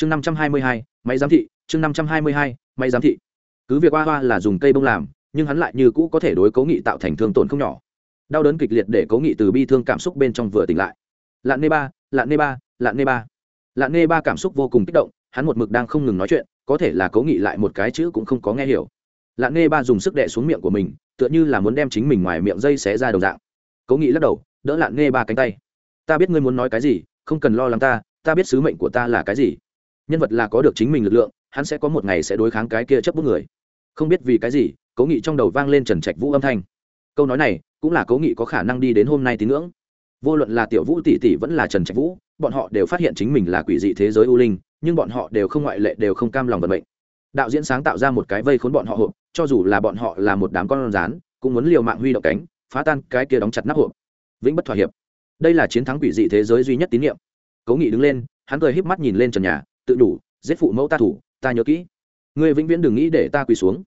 chương năm trăm hai mươi hai, máy giám thị, chương năm trăm hai mươi hai, máy giám thị. Cứ việc hoa hoa là dùng cây bông làm, nhưng hắn lại như cũ có thể đối cố nghị tạo thành thương tổn không nhỏ. Đau đớn kịch liệt để cố nghị từ bi thương cảm xúc bên trong vừa tỉnh lại. Lạn nê ba, lạn nê ba, lạn nê ba. Lạn nê ba cảm xúc vô cùng kích động, hắn một mực đang không ngừng nói chuyện, có thể là cố nghị lại một cái chữ cũng không có nghe hiểu. Lạn nê ba dùng sức đẻ xuống miệng của mình, tựa như là muốn đem chính mình ngoài miệng dây xé ra đồng dạng. Cố nghị lắc đầu, đỡ lạn nê ba cánh tay. Ta biết ngươi muốn nói cái gì, không cần lo lắng ta ta biết sứ mệnh của ta là cái gì nhân vật là có được chính mình lực lượng, hắn sẽ có một ngày sẽ đối kháng cái kia chấp bút người. Không biết vì cái gì, cố nghị trong đầu vang lên trần trạch vũ âm thanh. Câu nói này cũng là cố nghị có khả năng đi đến hôm nay tín ngưỡng. Vô luận là tiểu vũ tỷ tỷ vẫn là trần trạch vũ, bọn họ đều phát hiện chính mình là quỷ dị thế giới ưu linh, nhưng bọn họ đều không ngoại lệ, đều không cam lòng vận mệnh. Đạo diễn sáng tạo ra một cái vây khốn bọn họ hộp, cho dù là bọn họ là một đám con rán cũng muốn liều mạng huy động cánh, phá tan cái kia đóng chặt nắp hộp. Vĩnh bất thỏa hiệp. Đây là chiến thắng quỷ dị thế giới duy nhất tín nhiệm cố nghị đứng lên, hắn cười híp mắt nhìn lên trần nhà tự đủ, giết phụ mẫu ta thủ, ta nhớ kỹ. Ngươi vĩnh viễn đừng nghĩ để ta quỳ xuống.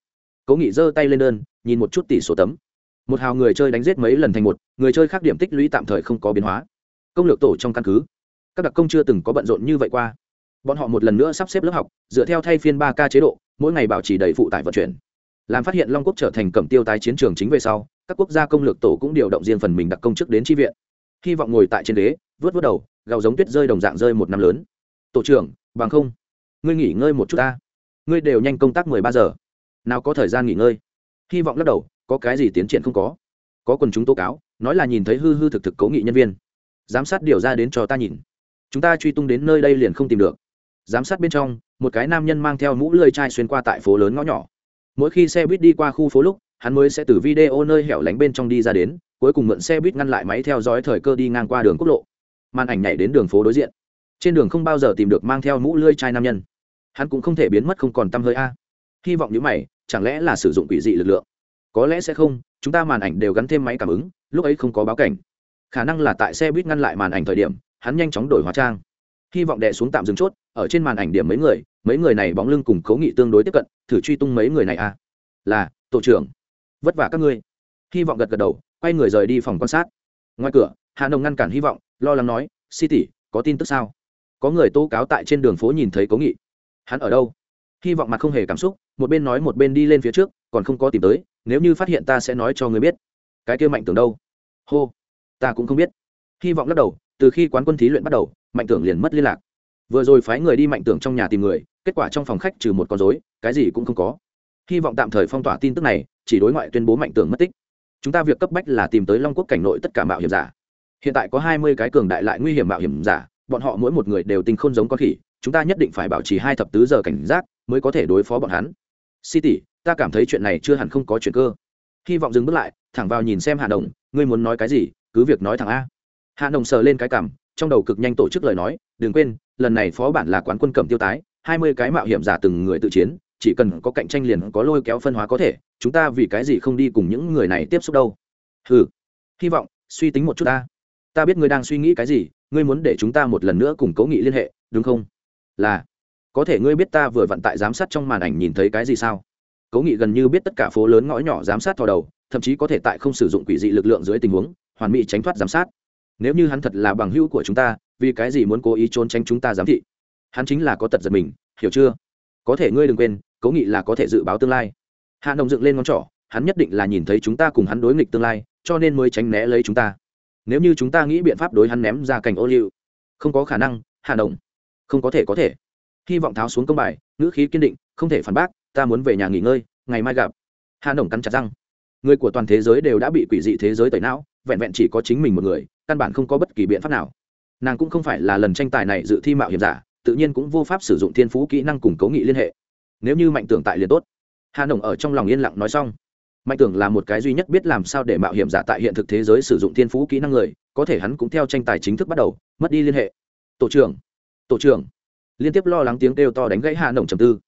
Cố nghị giơ tay lên đơn, nhìn một chút tỷ số tấm. Một hào người chơi đánh giết mấy lần thành một, người chơi khác điểm tích lũy tạm thời không có biến hóa. Công lược tổ trong căn cứ. Các đặc công chưa từng có bận rộn như vậy qua. Bọn họ một lần nữa sắp xếp lớp học, dựa theo thay phiên ba k chế độ, mỗi ngày bảo trì đầy phụ tải vận chuyển. Làm phát hiện long quốc trở thành cẩm tiêu tái chiến trường chính về sau, các quốc gia công lược tổ cũng điều động riêng phần mình đặc công chức đến tri viện. Hy vọng ngồi tại trên đế vớt vớt đầu, gào giống tuyết rơi đồng dạng rơi một năm lớn. Tổ trưởng bằng không, ngươi nghỉ ngơi một chút ta. Ngươi đều nhanh công tác mười ba giờ. Nào có thời gian nghỉ ngơi? Hy vọng lắc đầu, có cái gì tiến triển không có. Có quần chúng tố cáo, nói là nhìn thấy hư hư thực thực cố nghị nhân viên. Giám sát điều ra đến cho ta nhìn. Chúng ta truy tung đến nơi đây liền không tìm được. Giám sát bên trong, một cái nam nhân mang theo mũ lơi chai xuyên qua tại phố lớn ngõ nhỏ. Mỗi khi xe buýt đi qua khu phố lúc, hắn mới sẽ từ video nơi hẻo lánh bên trong đi ra đến, cuối cùng mượn xe buýt ngăn lại máy theo dõi thời cơ đi ngang qua đường quốc lộ. Màn ảnh nhảy đến đường phố đối diện trên đường không bao giờ tìm được mang theo mũ lươi chai nam nhân. Hắn cũng không thể biến mất không còn t hơi a. Hy vọng những mày, chẳng lẽ là sử dụng quỷ dị lực lượng? Có lẽ sẽ không, chúng ta màn ảnh đều gắn thêm máy cảm ứng, lúc ấy không có báo cảnh. Khả năng là tại xe buýt ngăn lại màn ảnh thời điểm, hắn nhanh chóng đổi hóa trang. Hy vọng đè xuống tạm dừng chốt, ở trên màn ảnh điểm mấy người mấy người này bóng lưng cùng cấu nghị tương đối tiếp cận, thử truy tung mấy người này a. Là, tổ trưởng. Vất vả các ngươi. Hy vọng gật gật đầu, quay người rời đi phòng quan sát. Ngoài cửa hà nông ngăn cản hy vọng, lo lắng nói si tỷ, có tin tức sao? Có người tố cáo tại trên đường phố nhìn thấy cố nghị. Hắn ở đâu? Hy vọng mặt không hề cảm xúc, một bên nói một bên đi lên phía trước, còn không có tìm tới, nếu như phát hiện ta sẽ nói cho người biết. Cái kia mạnh tưởng đâu? Hô, ta cũng không biết. Hy vọng lắc đầu, từ khi quán quân thí luyện bắt đầu, mạnh tưởng liền mất liên lạc. Vừa rồi phái người đi mạnh tưởng trong nhà tìm người, kết quả trong phòng khách trừ một con dối cái gì cũng không có. Hy vọng tạm thời phong tỏa tin tức này, chỉ đối ngoại tuyên bố mạnh tưởng mất tích. Chúng ta việc cấp bách là tìm tới long quốc cảnh nội tất cả mạo hiểm giả. Hiện tại có hai mươi cái cường đại lại nguy hiểm mạo hiểm giả bọn họ mỗi một người đều tinh không giống con khỉ, chúng ta nhất định phải bảo trì hai thập tứ giờ cảnh giác mới có thể đối phó bọn hắn. Si tỷ, ta cảm thấy chuyện này chưa hẳn không có chuyện cơ. Hy vọng dừng bước lại, thẳng vào nhìn xem hạ đồng, ngươi muốn nói cái gì, cứ việc nói thẳng a. Hạ đồng sờ lên cái cảm, trong đầu cực nhanh tổ chức lời nói, đừng quên, lần này phó bản là quán quân cẩm tiêu tái, hai mươi cái mạo hiểm giả từng người tự chiến, chỉ cần có cạnh tranh liền có lôi kéo phân hóa có thể, chúng ta vì cái gì không đi cùng những người này tiếp xúc đâu? Ừ hy vọng, suy tính một chút ta ta biết ngươi đang suy nghĩ cái gì ngươi muốn để chúng ta một lần nữa cùng cố nghị liên hệ, đúng không? Là. Có thể ngươi biết ta vừa vặn tại giám sát trong màn ảnh nhìn thấy cái gì sao? Cố nghị gần như biết tất cả phố lớn ngõ nhỏ giám sát thò đầu, thậm chí có thể tại không sử dụng quỷ dị lực lượng dưới tình huống, hoàn mỹ tránh thoát giám sát. Nếu như hắn thật là bằng hữu của chúng ta, vì cái gì muốn cố ý trốn tránh chúng ta giám thị? Hắn chính là có tật giật mình, hiểu chưa? Có thể ngươi đừng quên, cố nghị là có thể dự báo tương lai. Hạ đồng dựng lên ngón trỏ, hắn nhất định là nhìn thấy chúng ta cùng hắn đối nghịch tương lai, cho nên mới tránh né lấy chúng ta nếu như chúng ta nghĩ biện pháp đối hắn ném ra cảnh ô liu, không có khả năng, Hà đồng không có thể có thể. Hy vọng tháo xuống công bài, ngữ khí kiên định, không thể phản bác, ta muốn về nhà nghỉ ngơi, ngày mai gặp. Hà Đồng cắn chặt răng. Người của toàn thế giới đều đã bị quỷ dị thế giới tẩy não, vẹn vẹn chỉ có chính mình một người, căn bản không có bất kỳ biện pháp nào. Nàng cũng không phải là lần tranh tài này dự thi mạo hiểm giả, tự nhiên cũng vô pháp sử dụng thiên phú kỹ năng cùng cấu nghị liên hệ. Nếu như mạnh tưởng tại liền tốt. Hà nồng ở trong lòng yên lặng nói xong mạnh tưởng là một cái duy nhất biết làm sao để mạo hiểm giả tại hiện thực thế giới sử dụng thiên phú kỹ năng người, có thể hắn cũng theo tranh tài chính thức bắt đầu, mất đi liên hệ. Tổ trưởng tổ trưởng. Liên tiếp lo lắng tiếng kêu to đánh gãy hạ nồng trầm tư.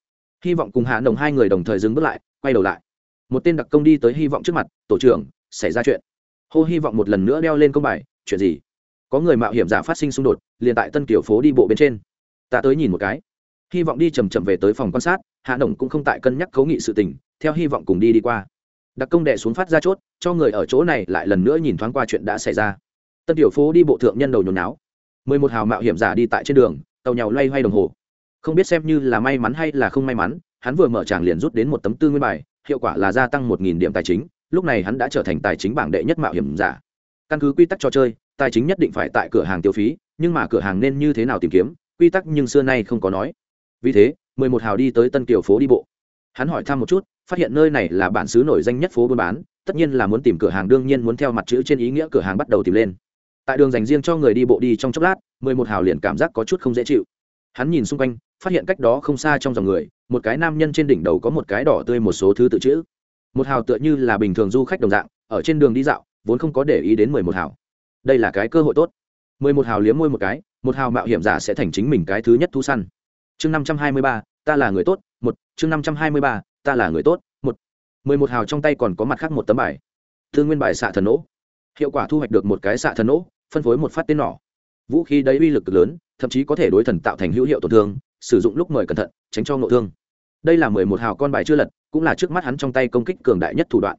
Hy vọng cùng hạ nồng hai người đồng thời dừng bước lại, quay đầu lại. Một tên đặc công đi tới hy vọng trước mặt, tổ trưởng, xảy ra chuyện. Hô hy vọng một lần nữa đeo lên công bài, chuyện gì? Có người mạo hiểm giả phát sinh xung đột, liền tại tân kiểu phố đi bộ bên trên. Ta tới nhìn một cái. Hy vọng đi chầm chậm về tới phòng quan sát, hạ nồng cũng không tại cân nhắc cấu nghị sự tình, theo hy vọng cùng đi đi qua đặc công đệ xuống phát ra chốt, cho người ở chỗ này lại lần nữa nhìn thoáng qua chuyện đã xảy ra. Tân tiểu phố đi bộ thượng nhân đầu nhồi náo mười một hào mạo hiểm giả đi tại trên đường, tàu nhào loay hoay đồng hồ. Không biết xem như là may mắn hay là không may mắn, hắn vừa mở tràng liền rút đến một tấm tư nguyên bài, hiệu quả là gia tăng một nghìn điểm tài chính, lúc này hắn đã trở thành tài chính bảng đệ nhất mạo hiểm giả. Căn cứ quy tắc trò chơi, tài chính nhất định phải tại cửa hàng tiêu phí, nhưng mà cửa hàng nên như thế nào tìm kiếm, quy tắc nhưng xưa nay không có nói. Vì thế, mười một hào đi tới tân kiều phố đi bộ. Hắn hỏi thăm một chút phát hiện nơi này là bản xứ nổi danh nhất phố buôn bán, tất nhiên là muốn tìm cửa hàng, đương nhiên muốn theo mặt chữ trên ý nghĩa cửa hàng bắt đầu tìm lên. Tại đường dành riêng cho người đi bộ đi trong chốc lát, mười một hào liền cảm giác có chút không dễ chịu. Hắn nhìn xung quanh, phát hiện cách đó không xa trong dòng người, một cái nam nhân trên đỉnh đầu có một cái đỏ tươi một số thứ tự chữ. Một hào tựa như là bình thường du khách đồng dạng, ở trên đường đi dạo, vốn không có để ý đến mười một hào. Đây là cái cơ hội tốt. mười một hào liếm môi một cái, một hào mạo hiểm giả sẽ thành chính mình cái thứ nhất thu săn. Chương năm trăm hai mươi ba, ta là người tốt, một, chương năm trăm hai mươi ba ta là người tốt, một. Mười một hào trong tay còn có mặt khác một tấm bài. Thương nguyên bài xạ thần nỗ. Hiệu quả thu hoạch được một cái xạ thần nỗ, phân phối một phát tên nỏ. Vũ khí đấy uy lực cực lớn, thậm chí có thể đối thần tạo thành hữu hiệu tổn thương, sử dụng lúc mời cẩn thận, tránh cho ngộ thương. Đây là mười một hào con bài chưa lật, cũng là trước mắt hắn trong tay công kích cường đại nhất thủ đoạn.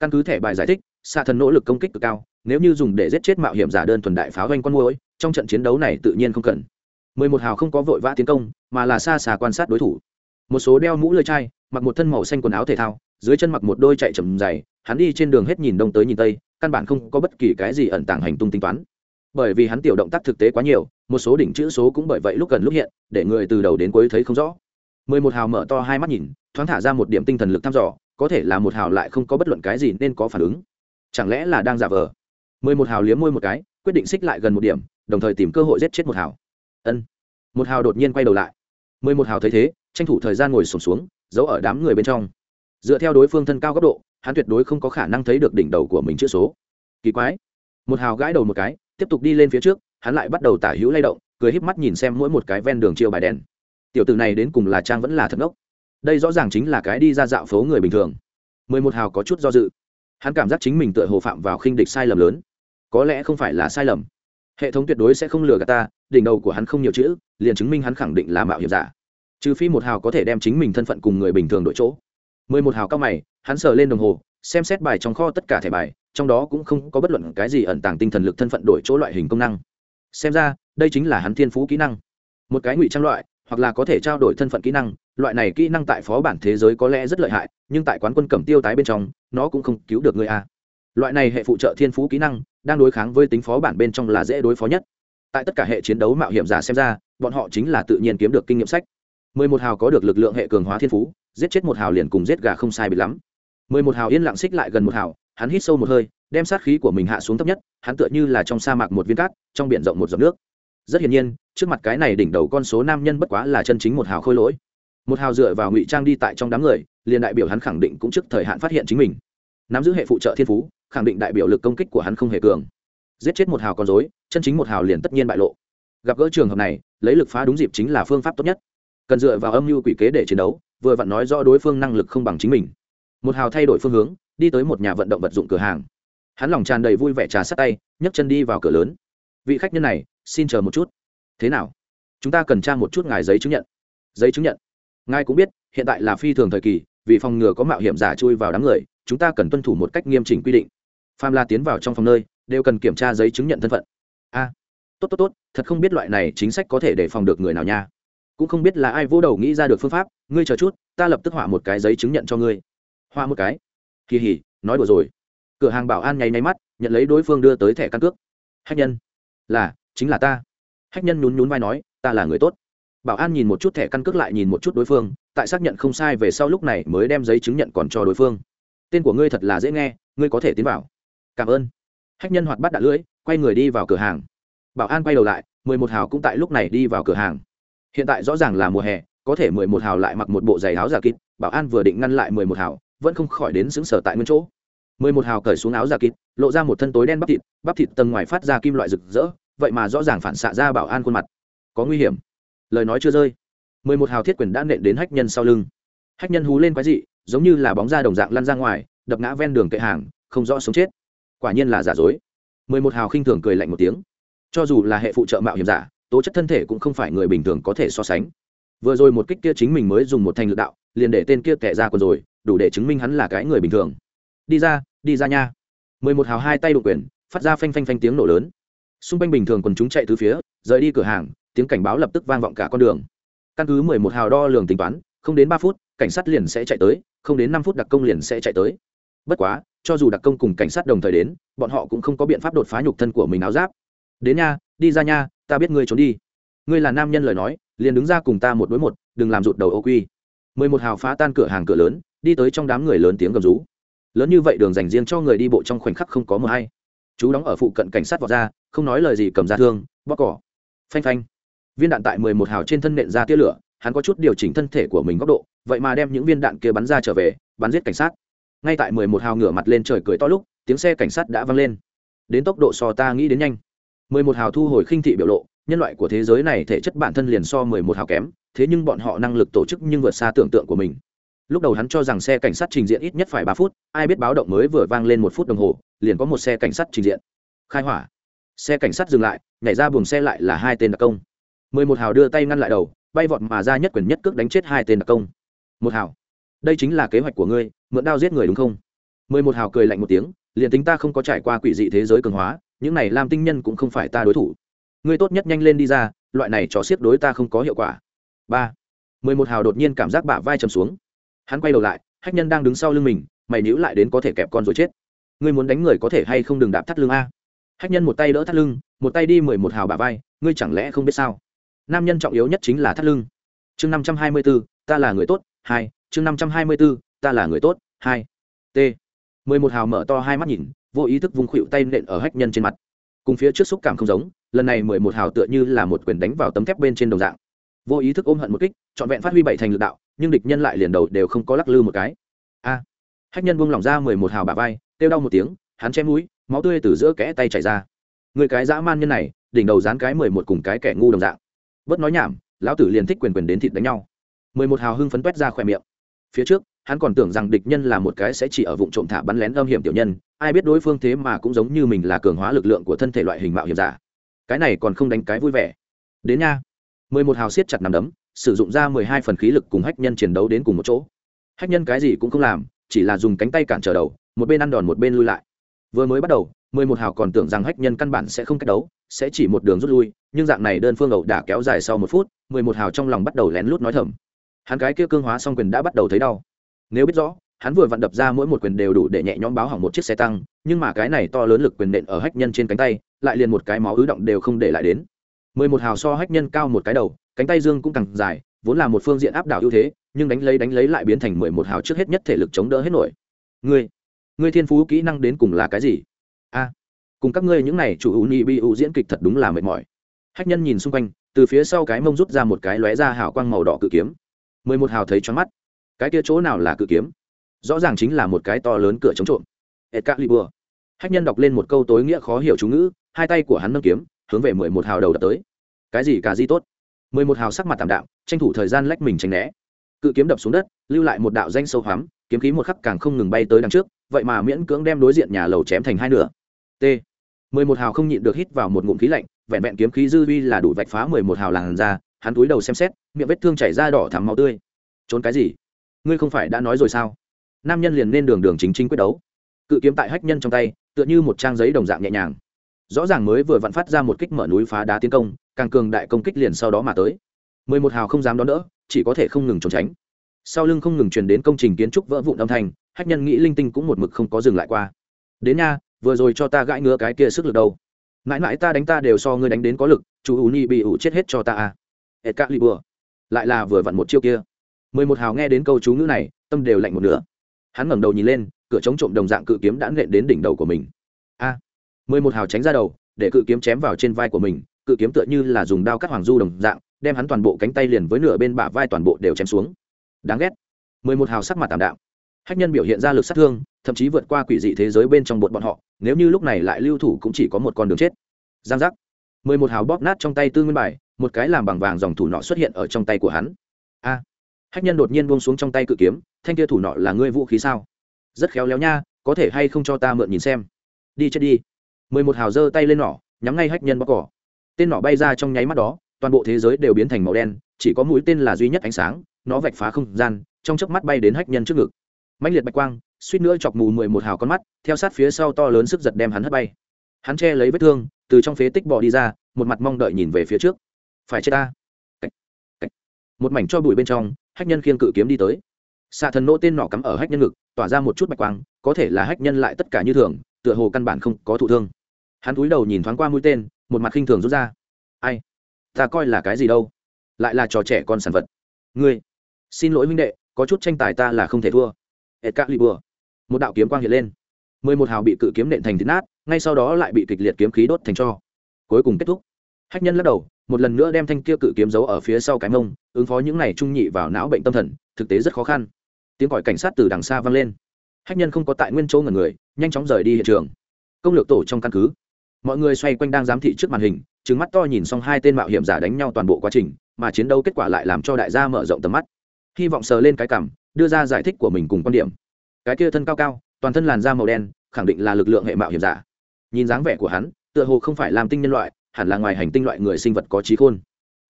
Căn cứ thẻ bài giải thích, xạ thần nỗ lực công kích cực cao, nếu như dùng để giết chết mạo hiểm giả đơn thuần đại pháo doanh con môi trong trận chiến đấu này tự nhiên không cần. Mười một hào không có vội vã tiến công, mà là xa xa quan sát đối thủ. Một số đeo mũ lơi chai mặc một thân màu xanh quần áo thể thao, dưới chân mặc một đôi chạy chầm dày hắn đi trên đường hết nhìn đông tới nhìn tây, căn bản không có bất kỳ cái gì ẩn tàng hành tung tính toán. Bởi vì hắn tiểu động tác thực tế quá nhiều, một số đỉnh chữ số cũng bởi vậy lúc gần lúc hiện, để người từ đầu đến cuối thấy không rõ. Mười một hào mở to hai mắt nhìn, thoáng thả ra một điểm tinh thần lực thăm dò, có thể là một hào lại không có bất luận cái gì nên có phản ứng. Chẳng lẽ là đang giả vờ? Mười một hào liếm môi một cái, quyết định xích lại gần một điểm, đồng thời tìm cơ hội giết chết một hào. Ân. Một hào đột nhiên quay đầu lại. Mười một hào thấy thế, tranh thủ thời gian ngồi sổm xuống giấu ở đám người bên trong. Dựa theo đối phương thân cao góc độ, hắn tuyệt đối không có khả năng thấy được đỉnh đầu của mình chữ số. Kỳ quái. Một hào gãi đầu một cái, tiếp tục đi lên phía trước, hắn lại bắt đầu tả hữu lay động, cười híp mắt nhìn xem mỗi một cái ven đường chiêu bài đèn. Tiểu tử này đến cùng là trang vẫn là thật ngốc. Đây rõ ràng chính là cái đi ra dạo phố người bình thường. Mười một hào có chút do dự. Hắn cảm giác chính mình tựa hồ phạm vào khinh địch sai lầm lớn. Có lẽ không phải là sai lầm. Hệ thống tuyệt đối sẽ không lừa gạt ta, đỉnh đầu của hắn không nhiều chữ, liền chứng minh hắn khẳng định là mạo hiểm giả trừ phi một hào có thể đem chính mình thân phận cùng người bình thường đổi chỗ. Mười một hào cao mày, hắn sờ lên đồng hồ, xem xét bài trong kho tất cả thẻ bài, trong đó cũng không có bất luận cái gì ẩn tàng tinh thần lực thân phận đổi chỗ loại hình công năng. Xem ra, đây chính là hắn thiên phú kỹ năng. Một cái ngụy trang loại, hoặc là có thể trao đổi thân phận kỹ năng, loại này kỹ năng tại phó bản thế giới có lẽ rất lợi hại, nhưng tại quán quân cẩm tiêu tái bên trong, nó cũng không cứu được người a. Loại này hệ phụ trợ thiên phú kỹ năng, đang đối kháng với tính phó bản bên trong là dễ đối phó nhất. Tại tất cả hệ chiến đấu mạo hiểm giả xem ra, bọn họ chính là tự nhiên kiếm được kinh nghiệm sách mười một hào có được lực lượng hệ cường hóa thiên phú, giết chết một hào liền cùng giết gà không sai bị lắm. Mười một hào yên lặng xích lại gần một hào, hắn hít sâu một hơi, đem sát khí của mình hạ xuống thấp nhất, hắn tựa như là trong sa mạc một viên cát, trong biển rộng một giọt nước. Rất hiển nhiên, trước mặt cái này đỉnh đầu con số nam nhân bất quá là chân chính một hào khôi lỗi. Một hào dựa vào ngụy trang đi tại trong đám người, liền đại biểu hắn khẳng định cũng trước thời hạn phát hiện chính mình. Nắm giữ hệ phụ trợ thiên phú, khẳng định đại biểu lực công kích của hắn không hề cường. Giết chết một hào con dối chân chính một hào liền tất nhiên bại lộ. Gặp gỡ trường hợp này, lấy lực phá đúng dịp chính là phương pháp tốt nhất cần dựa vào âm mưu quỷ kế để chiến đấu, vừa vặn nói rõ đối phương năng lực không bằng chính mình. Một hào thay đổi phương hướng, đi tới một nhà vận động vật dụng cửa hàng. Hắn lòng tràn đầy vui vẻ trà sát tay, nhấc chân đi vào cửa lớn. Vị khách nhân này, xin chờ một chút. Thế nào? Chúng ta cần tra một chút ngài giấy chứng nhận. Giấy chứng nhận? Ngài cũng biết, hiện tại là phi thường thời kỳ, vì phòng ngừa có mạo hiểm giả chui vào đám người, chúng ta cần tuân thủ một cách nghiêm chỉnh quy định. Pham la tiến vào trong phòng nơi, đều cần kiểm tra giấy chứng nhận thân phận. A. Tốt tốt tốt, thật không biết loại này chính sách có thể để phòng được người nào nha cũng không biết là ai vô đầu nghĩ ra được phương pháp, ngươi chờ chút, ta lập tức họa một cái giấy chứng nhận cho ngươi. Họa một cái? Kỳ hỉ, nói đùa rồi. Cửa hàng bảo an nháy nháy mắt, nhận lấy đối phương đưa tới thẻ căn cước. Hách nhân? Là, chính là ta. Hách nhân nhún nhún vai nói, ta là người tốt. Bảo an nhìn một chút thẻ căn cước lại nhìn một chút đối phương, tại xác nhận không sai về sau lúc này mới đem giấy chứng nhận còn cho đối phương. Tên của ngươi thật là dễ nghe, ngươi có thể tiến vào. Cảm ơn. Hách nhân hoạt bắt đạn lưỡi, quay người đi vào cửa hàng. Bảo an quay đầu lại, mười một hào cũng tại lúc này đi vào cửa hàng hiện tại rõ ràng là mùa hè, có thể mười một hào lại mặc một bộ giày áo giả kịp bảo an vừa định ngăn lại mười một hào, vẫn không khỏi đến xứng sở tại nguyên chỗ. mười một hào cởi xuống áo giả kịp lộ ra một thân tối đen bắp thịt bắp thịt tầng ngoài phát ra kim loại rực rỡ, vậy mà rõ ràng phản xạ ra bảo an khuôn mặt. Có nguy hiểm. Lời nói chưa rơi. mười một hào thiết quyền đã nện đến hách nhân sau lưng. Hách nhân hú lên quái dị, giống như là bóng da đồng dạng lăn ra ngoài, đập ngã ven đường kệ hàng, không rõ sống chết. Quả nhiên là giả dối. mười một hào khinh thường cười lạnh một tiếng. Cho dù là hệ phụ trợ mạo hiểm giả tố chất thân thể cũng không phải người bình thường có thể so sánh. Vừa rồi một kích kia chính mình mới dùng một thành lực đạo, liền để tên kia tệ ra còn rồi, đủ để chứng minh hắn là cái người bình thường. Đi ra đi ra nha. Mười một hào hai tay đ quyền, phát ra phanh phanh phanh tiếng nổ lớn. Xung quanh bình thường quần chúng chạy từ phía, rời đi cửa hàng, tiếng cảnh báo lập tức vang vọng cả con đường. Căn cứ mười một hào đo lường tính toán, không đến ba phút, cảnh sát liền sẽ chạy tới, không đến năm phút đặc công liền sẽ chạy tới. Bất quá, cho dù đặc công cùng cảnh sát đồng thời đến, bọn họ cũng không có biện pháp đột phá nhục thân của mình áo giáp. Đến nha, đi ra nha ta biết ngươi trốn đi. Ngươi là nam nhân lời nói, liền đứng ra cùng ta một đối một, đừng làm rụt đầu ô quy. Mười một hào phá tan cửa hàng cửa lớn, đi tới trong đám người lớn tiếng gầm rú. Lớn như vậy đường dành riêng cho người đi bộ trong khoảnh khắc không có mờ hay. Chú đóng ở phụ cận cảnh sát vọt ra, không nói lời gì cầm ra thương bóc cỏ. Phanh phanh. Viên đạn tại mười một hào trên thân nện ra tia lửa, hắn có chút điều chỉnh thân thể của mình góc độ, vậy mà đem những viên đạn kia bắn ra trở về, bắn giết cảnh sát. Ngay tại mười một hào ngửa mặt lên trời cười to lúc, tiếng xe cảnh sát đã vang lên. Đến tốc độ so ta nghĩ đến nhanh mười một hào thu hồi khinh thị biểu lộ, nhân loại của thế giới này thể chất bản thân liền so mười một hào kém, thế nhưng bọn họ năng lực tổ chức nhưng vượt xa tưởng tượng của mình. Lúc đầu hắn cho rằng xe cảnh sát trình diện ít nhất phải ba phút, ai biết báo động mới vừa vang lên một phút đồng hồ, liền có một xe cảnh sát trình diện. Khai hỏa. Xe cảnh sát dừng lại, nhảy ra buồng xe lại là hai tên đặc công. mười một hào đưa tay ngăn lại đầu, bay vọt mà ra nhất quyền nhất cước đánh chết hai tên đặc công. Một hào. Đây chính là kế hoạch của ngươi, mượn đao giết người đúng không? mười một hào cười lạnh một tiếng, liền tính ta không có trải qua quỷ dị thế giới cường hóa những này lam tinh nhân cũng không phải ta đối thủ. Ngươi tốt nhất nhanh lên đi ra, loại này trò xiết đối ta không có hiệu quả. Ba. Mười một hào đột nhiên cảm giác bả vai trầm xuống. Hắn quay đầu lại, hách nhân đang đứng sau lưng mình, mày níu lại đến có thể kẹp con rồi chết. Ngươi muốn đánh người có thể hay không đừng đạp thắt lưng a? Hách nhân một tay đỡ thắt lưng, một tay đi mười một hào bả vai, ngươi chẳng lẽ không biết sao? Nam nhân trọng yếu nhất chính là thắt lưng. Chương năm trăm hai mươi b ố ta là người tốt, hai. Chương năm trăm hai mươi b ố ta là người tốt, hai. T. Mười một hào mở to hai mắt nhìn vô ý thức vung khuỵu tay nện ở hách nhân trên mặt. Cùng phía trước xúc cảm không giống, lần này mười một hào tựa như là một quyền đánh vào tấm thép bên trên đồng dạng. Vô ý thức ôm hận một kích, trọn vẹn phát huy bảy thành lực đạo, nhưng địch nhân lại liền đầu đều không có lắc lư một cái. A! Hách nhân buông lỏng ra mười một hào bà vai, kêu đau một tiếng, hắn chém mũi, máu tươi từ giữa kẽ tay chảy ra. Người cái dã man nhân này, đỉnh đầu dán cái mười một cùng cái kẻ ngu đồng dạng. Bớt nói nhảm, lão tử liền thích quyền quyền đến thịt đánh nhau. Mười một hào hưng phấn toét ra khỏe miệng. Phía trước hắn còn tưởng rằng địch nhân là một cái sẽ chỉ ở vụ trộm thả bắn lén âm hiểm tiểu nhân, ai biết đối phương thế mà cũng giống như mình là cường hóa lực lượng của thân thể loại hình mạo hiểm giả. Cái này còn không đánh cái vui vẻ. Đến nha. Mười một hào siết chặt nằm đấm, sử dụng ra mười hai phần khí lực cùng hách nhân chiến đấu đến cùng một chỗ. Hách nhân cái gì cũng không làm, chỉ là dùng cánh tay cản trở đầu, một bên ăn đòn một bên lui lại. Vừa mới bắt đầu, mười một hào còn tưởng rằng hách nhân căn bản sẽ không cách đấu, sẽ chỉ một đường rút lui, nhưng dạng này đơn phương ẩu đả kéo dài sau một phút, mười một hào trong lòng bắt đầu lén lút nói thầm. Hắn cái kia cương hóa song quyền đã bắt đầu thấy đau nếu biết rõ, hắn vừa vặn đập ra mỗi một quyền đều đủ để nhẹ nhõm báo hỏng một chiếc xe tăng, nhưng mà cái này to lớn lực quyền nện ở hách nhân trên cánh tay, lại liền một cái máu ứ động đều không để lại đến. Mười một hào so hách nhân cao một cái đầu, cánh tay dương cũng càng dài, vốn là một phương diện áp đảo ưu thế, nhưng đánh lấy đánh lấy lại biến thành mười một hào trước hết nhất thể lực chống đỡ hết nổi. Ngươi ngươi thiên phú kỹ năng đến cùng là cái gì? A, cùng các ngươi những này chủ ưu nhị bi ưu diễn kịch thật đúng là mệt mỏi. Hách nhân nhìn xung quanh, từ phía sau cái mông rút ra một cái lóe ra hào quang màu đỏ cự kiếm. Mười một hào thấy choáng mắt cái kia chỗ nào là cự kiếm rõ ràng chính là một cái to lớn cửa chống trộm Excalibur. Hách nhân đọc lên một câu tối nghĩa khó hiểu chú ngữ, hai tay của hắn nâng kiếm, hướng về mười một hào đầu đập tới. Cái gì cả di tốt? mười một hào sắc mặt tạm đạm, tranh thủ thời gian lách mình tránh né. Cự kiếm đập xuống đất, lưu lại một đạo danh sâu hoắm, kiếm khí một khắc càng không ngừng bay tới đằng trước, vậy mà miễn cưỡng đem đối diện nhà lầu chém thành hai nửa. T. mười một hào không nhịn được hít vào một ngụm khí lạnh, vẹn vẹn kiếm khí dư vi là đủ vạch phá mười một hào làn ra, hắn túi đầu xem xét, miệng vết thương chảy ra đỏ thắm máu tươi. Trốn cái gì? Ngươi không phải đã nói rồi sao? Nam nhân liền nên đường đường chính chính quyết đấu. Cự kiếm tại hách nhân trong tay, tựa như một trang giấy đồng dạng nhẹ nhàng. Rõ ràng mới vừa vặn phát ra một kích mở núi phá đá tiến công, càng cường đại công kích liền sau đó mà tới. Mười một hào không dám đón đỡ, chỉ có thể không ngừng trốn tránh. Sau lưng không ngừng truyền đến công trình kiến trúc vỡ vụn âm thanh, hách nhân nghĩ linh tinh cũng một mực không có dừng lại qua. Đến nha, vừa rồi cho ta gãi ngứa cái kia sức lực đâu. Mãi mãi ta đánh ta đều so ngươi đánh đến có lực, chú ủ ni bị ủ chết hết cho ta à. Hết cạ lì bừa lại là vừa vặn một chiêu kia mười một hào nghe đến câu chú ngữ này, tâm đều lạnh một nửa. Hắn ngẩng đầu nhìn lên, cửa chống trộm đồng dạng cự kiếm đã nện đến đỉnh đầu của mình. A! Mười một hào tránh ra đầu, để cự kiếm chém vào trên vai của mình, cự kiếm tựa như là dùng đao cắt hoàng du đồng dạng, đem hắn toàn bộ cánh tay liền với nửa bên bả vai toàn bộ đều chém xuống. Đáng ghét. Mười một hào sắc mặt tảm đạo hách nhân biểu hiện ra lực sát thương, thậm chí vượt qua quỷ dị thế giới bên trong bột bọn họ, nếu như lúc này lại lưu thủ cũng chỉ có một con đường chết. Giang giác. Mười một hào bóp nát trong tay tư nguyên bài, một cái làm bằng vàng dòng thủ nọ xuất hiện ở trong tay của hắn hách nhân đột nhiên buông xuống trong tay cự kiếm, thanh kia thủ nọ là ngươi vũ khí sao? Rất khéo léo nha, có thể hay không cho ta mượn nhìn xem? Đi chết đi. Mười một hào giơ tay lên nỏ, nhắm ngay hách nhân bóc cỏ. Tên nỏ bay ra trong nháy mắt đó, toàn bộ thế giới đều biến thành màu đen, chỉ có mũi tên là duy nhất ánh sáng, nó vạch phá không gian, trong chớp mắt bay đến hách nhân trước ngực. Mạnh liệt bạch quang, suýt nữa chọc mù mười một hào con mắt, theo sát phía sau to lớn sức giật đem hắn hất bay. Hắn che lấy vết thương, từ trong phế tích bỏ đi ra, một mặt mong đợi nhìn về phía trước. Phải chết ta. Một mảnh cho bụi bên trong hách nhân khiêng cự kiếm đi tới. Xạ thần nô tên nỏ cắm ở hách nhân ngực, tỏa ra một chút bạch quang, có thể là hách nhân lại tất cả như thường, tựa hồ căn bản không có thụ thương. Hắn cúi đầu nhìn thoáng qua mũi tên, một mặt khinh thường rút ra. Ai? Ta coi là cái gì đâu? Lại là trò trẻ con sản vật. Ngươi? Xin lỗi minh đệ, có chút tranh tài ta là không thể thua. Ed lì bừa một đạo kiếm quang hiện lên. Mười một hào bị cự kiếm nện thành thịt nát, ngay sau đó lại bị kịch liệt kiếm khí đốt thành cho. Cuối cùng kết thúc. Hách nhân lắc đầu một lần nữa đem thanh kia cự kiếm giấu ở phía sau cái mông, ứng phó những này trung nhị vào não bệnh tâm thần, thực tế rất khó khăn. Tiếng gọi cảnh sát từ đằng xa vang lên. Hách nhân không có tại nguyên chỗ ngần người, nhanh chóng rời đi hiện trường. Công lược tổ trong căn cứ. Mọi người xoay quanh đang giám thị trước màn hình trứng mắt to nhìn xong hai tên mạo hiểm giả đánh nhau toàn bộ quá trình, mà chiến đấu kết quả lại làm cho đại gia mở rộng tầm mắt. Hy vọng sờ lên cái cảm, đưa ra giải thích của mình cùng quan điểm. Cái kia thân cao cao, toàn thân làn da màu đen, khẳng định là lực lượng hệ mạo hiểm giả. Nhìn dáng vẻ của hắn, tựa hồ không phải làm tinh nhân loại hẳn là ngoài hành tinh loại người sinh vật có trí khôn.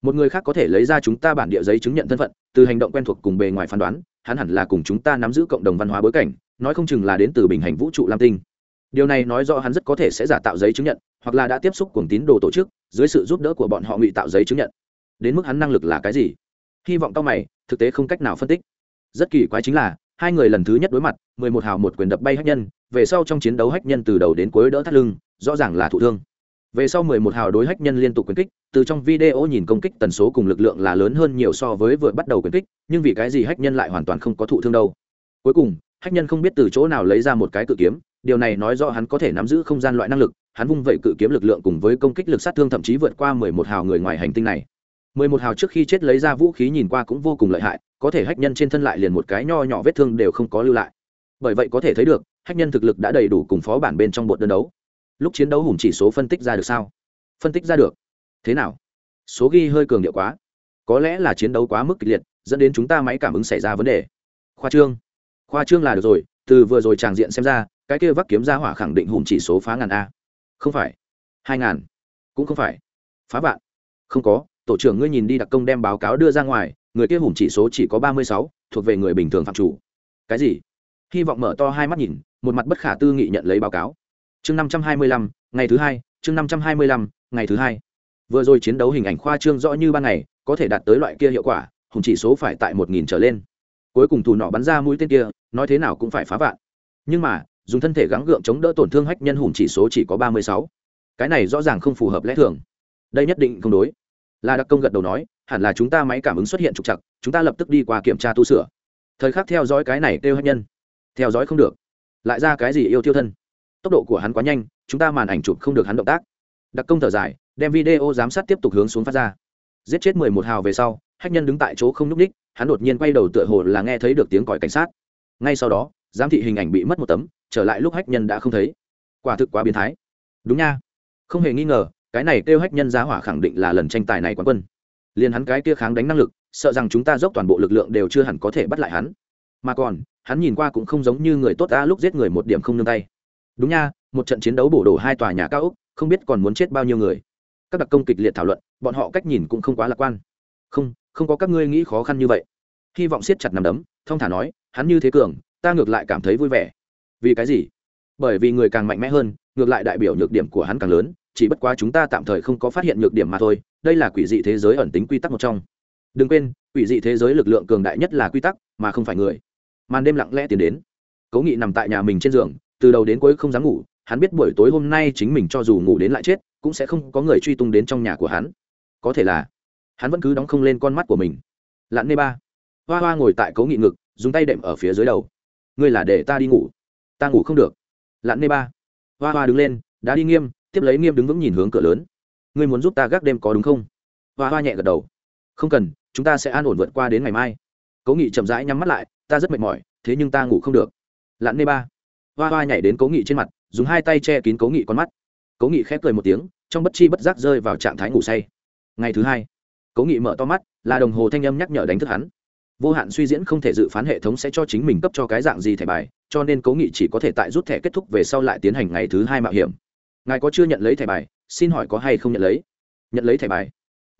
Một người khác có thể lấy ra chúng ta bản địa giấy chứng nhận thân phận, từ hành động quen thuộc cùng bề ngoài phán đoán, hắn hẳn là cùng chúng ta nắm giữ cộng đồng văn hóa bối cảnh, nói không chừng là đến từ bình hành vũ trụ lam tinh. Điều này nói rõ hắn rất có thể sẽ giả tạo giấy chứng nhận, hoặc là đã tiếp xúc cùng tín đồ tổ chức, dưới sự giúp đỡ của bọn họ ngụy tạo giấy chứng nhận. Đến mức hắn năng lực là cái gì? Hy vọng cao mày, thực tế không cách nào phân tích. Rất kỳ quái chính là, hai người lần thứ nhất đối mặt, mười một hào một quyền đập bay hách nhân, về sau trong chiến đấu hách nhân từ đầu đến cuối đỡ thắt lưng, rõ ràng là thụ thương về sau mười một hào đối hách nhân liên tục quyền kích, từ trong video nhìn công kích tần số cùng lực lượng là lớn hơn nhiều so với vừa bắt đầu quyền kích, nhưng vì cái gì hách nhân lại hoàn toàn không có thụ thương đâu? Cuối cùng, hách nhân không biết từ chỗ nào lấy ra một cái cự kiếm, điều này nói rõ hắn có thể nắm giữ không gian loại năng lực, hắn vung vẩy cự kiếm lực lượng cùng với công kích lực sát thương thậm chí vượt qua mười một hào người ngoài hành tinh này. mười một hào trước khi chết lấy ra vũ khí nhìn qua cũng vô cùng lợi hại, có thể hách nhân trên thân lại liền một cái nho nhỏ vết thương đều không có lưu lại. Bởi vậy có thể thấy được, hách nhân thực lực đã đầy đủ cùng phó bản bên trong bột đơn đấu lúc chiến đấu hùng chỉ số phân tích ra được sao? Phân tích ra được. Thế nào? Số ghi hơi cường điệu quá. Có lẽ là chiến đấu quá mức kịch liệt, dẫn đến chúng ta máy cảm ứng xảy ra vấn đề. Khoa trương. Khoa trương là được rồi, từ vừa rồi tràng diện xem ra, cái kia vắc kiếm ra hỏa khẳng định hùng chỉ số phá ngàn a. Không phải. Hai ngàn. Cũng không phải. Phá vạn. Không có, tổ trưởng ngươi nhìn đi đặc công đem báo cáo đưa ra ngoài, người kia hùng chỉ số chỉ có ba mươi sáu, thuộc về người bình thường phạm chủ. Cái gì? Hy vọng mở to hai mắt nhìn, một mặt bất khả tư nghị nhận lấy báo cáo chương năm trăm hai mươi lăm, ngày thứ hai, chương năm trăm hai mươi lăm, ngày thứ hai. Vừa rồi chiến đấu hình ảnh khoa trương rõ như ban ngày, có thể đạt tới loại kia hiệu quả, hùng chỉ số phải tại một nghìn trở lên. Cuối cùng thủ nọ bắn ra mũi tên kia, nói thế nào cũng phải phá vạn. Nhưng mà, dùng thân thể gắng gượng chống đỡ tổn thương hách nhân hùng chỉ số chỉ có ba mươi sáu. Cái này rõ ràng không phù hợp lẽ thường. Đây nhất định không đối. Là đặc công gật đầu nói, hẳn là chúng ta máy cảm ứng xuất hiện trục chặt chúng ta lập tức đi qua kiểm tra tu sửa. Thời khắc theo dõi cái này kêu hách nhân. Theo dõi không được. Lại ra cái gì yêu tiêu thân? Tốc độ của hắn quá nhanh, chúng ta màn ảnh chụp không được hắn động tác. Đặc công thở dài, đem video giám sát tiếp tục hướng xuống phát ra. Giết chết mười một hào về sau, hách nhân đứng tại chỗ không nhúc ních, hắn đột nhiên quay đầu tựa hồ là nghe thấy được tiếng còi cảnh sát. Ngay sau đó, giám thị hình ảnh bị mất một tấm, trở lại lúc hách nhân đã không thấy. Quả thực quá biến thái. Đúng nha. Không hề nghi ngờ, cái này kêu hách nhân giá hỏa khẳng định là lần tranh tài này quán quân. Liền hắn cái kia kháng đánh năng lực, sợ rằng chúng ta dốc toàn bộ lực lượng đều chưa hẳn có thể bắt lại hắn. Mà còn, hắn nhìn qua cũng không giống như người tốt ta lúc giết người một điểm không nương tay đúng nha, một trận chiến đấu bổ đổ hai tòa nhà cao ốc, không biết còn muốn chết bao nhiêu người. Các đặc công kịch liệt thảo luận, bọn họ cách nhìn cũng không quá lạc quan. Không không có các ngươi nghĩ khó khăn như vậy. Hy vọng siết chặt nằm đấm thông thả nói, hắn như thế cường, ta ngược lại cảm thấy vui vẻ. Vì cái gì? Bởi vì người càng mạnh mẽ hơn, ngược lại đại biểu nhược điểm của hắn càng lớn, chỉ bất quá chúng ta tạm thời không có phát hiện nhược điểm mà thôi, đây là quỷ dị thế giới ẩn tính quy tắc một trong. Đừng quên, quỷ dị thế giới lực lượng cường đại nhất là quy tắc, mà không phải người. Màn đêm lặng lẽ tiến đến. Cố nghị nằm tại nhà mình trên giường từ đầu đến cuối không dám ngủ, hắn biết buổi tối hôm nay chính mình cho dù ngủ đến lại chết, cũng sẽ không có người truy tung đến trong nhà của hắn. Có thể là, hắn vẫn cứ đóng không lên con mắt của mình. Lặn nê ba, hoa hoa ngồi tại cấu nghị ngực, dùng tay đệm ở phía dưới đầu. Ngươi là để ta đi ngủ. Ta ngủ không được. Lặn nê ba, hoa hoa đứng lên, đã đi nghiêm, tiếp lấy nghiêm đứng vững nhìn hướng cửa lớn. Ngươi muốn giúp ta gác đêm có đúng không? Hoa hoa nhẹ gật đầu. Không cần, chúng ta sẽ an ổn vượt qua đến ngày mai. Cố nghị chậm rãi nhắm mắt lại, ta rất mệt mỏi, thế nhưng ta ngủ không được. Lặn nê ba hoa hoa nhảy đến cố nghị trên mặt, dùng hai tay che kín cố nghị con mắt. Cố nghị khép cười một tiếng, trong bất chi bất giác rơi vào trạng thái ngủ say. Ngày thứ hai, cố nghị mở to mắt, là đồng hồ thanh âm nhắc nhở đánh thức hắn. Vô hạn suy diễn không thể dự phán hệ thống sẽ cho chính mình cấp cho cái dạng gì thẻ bài, cho nên cố nghị chỉ có thể tại rút thẻ kết thúc về sau lại tiến hành ngày thứ hai mạo hiểm. Ngài có chưa nhận lấy thẻ bài? Xin hỏi có hay không nhận lấy? Nhận lấy thẻ bài.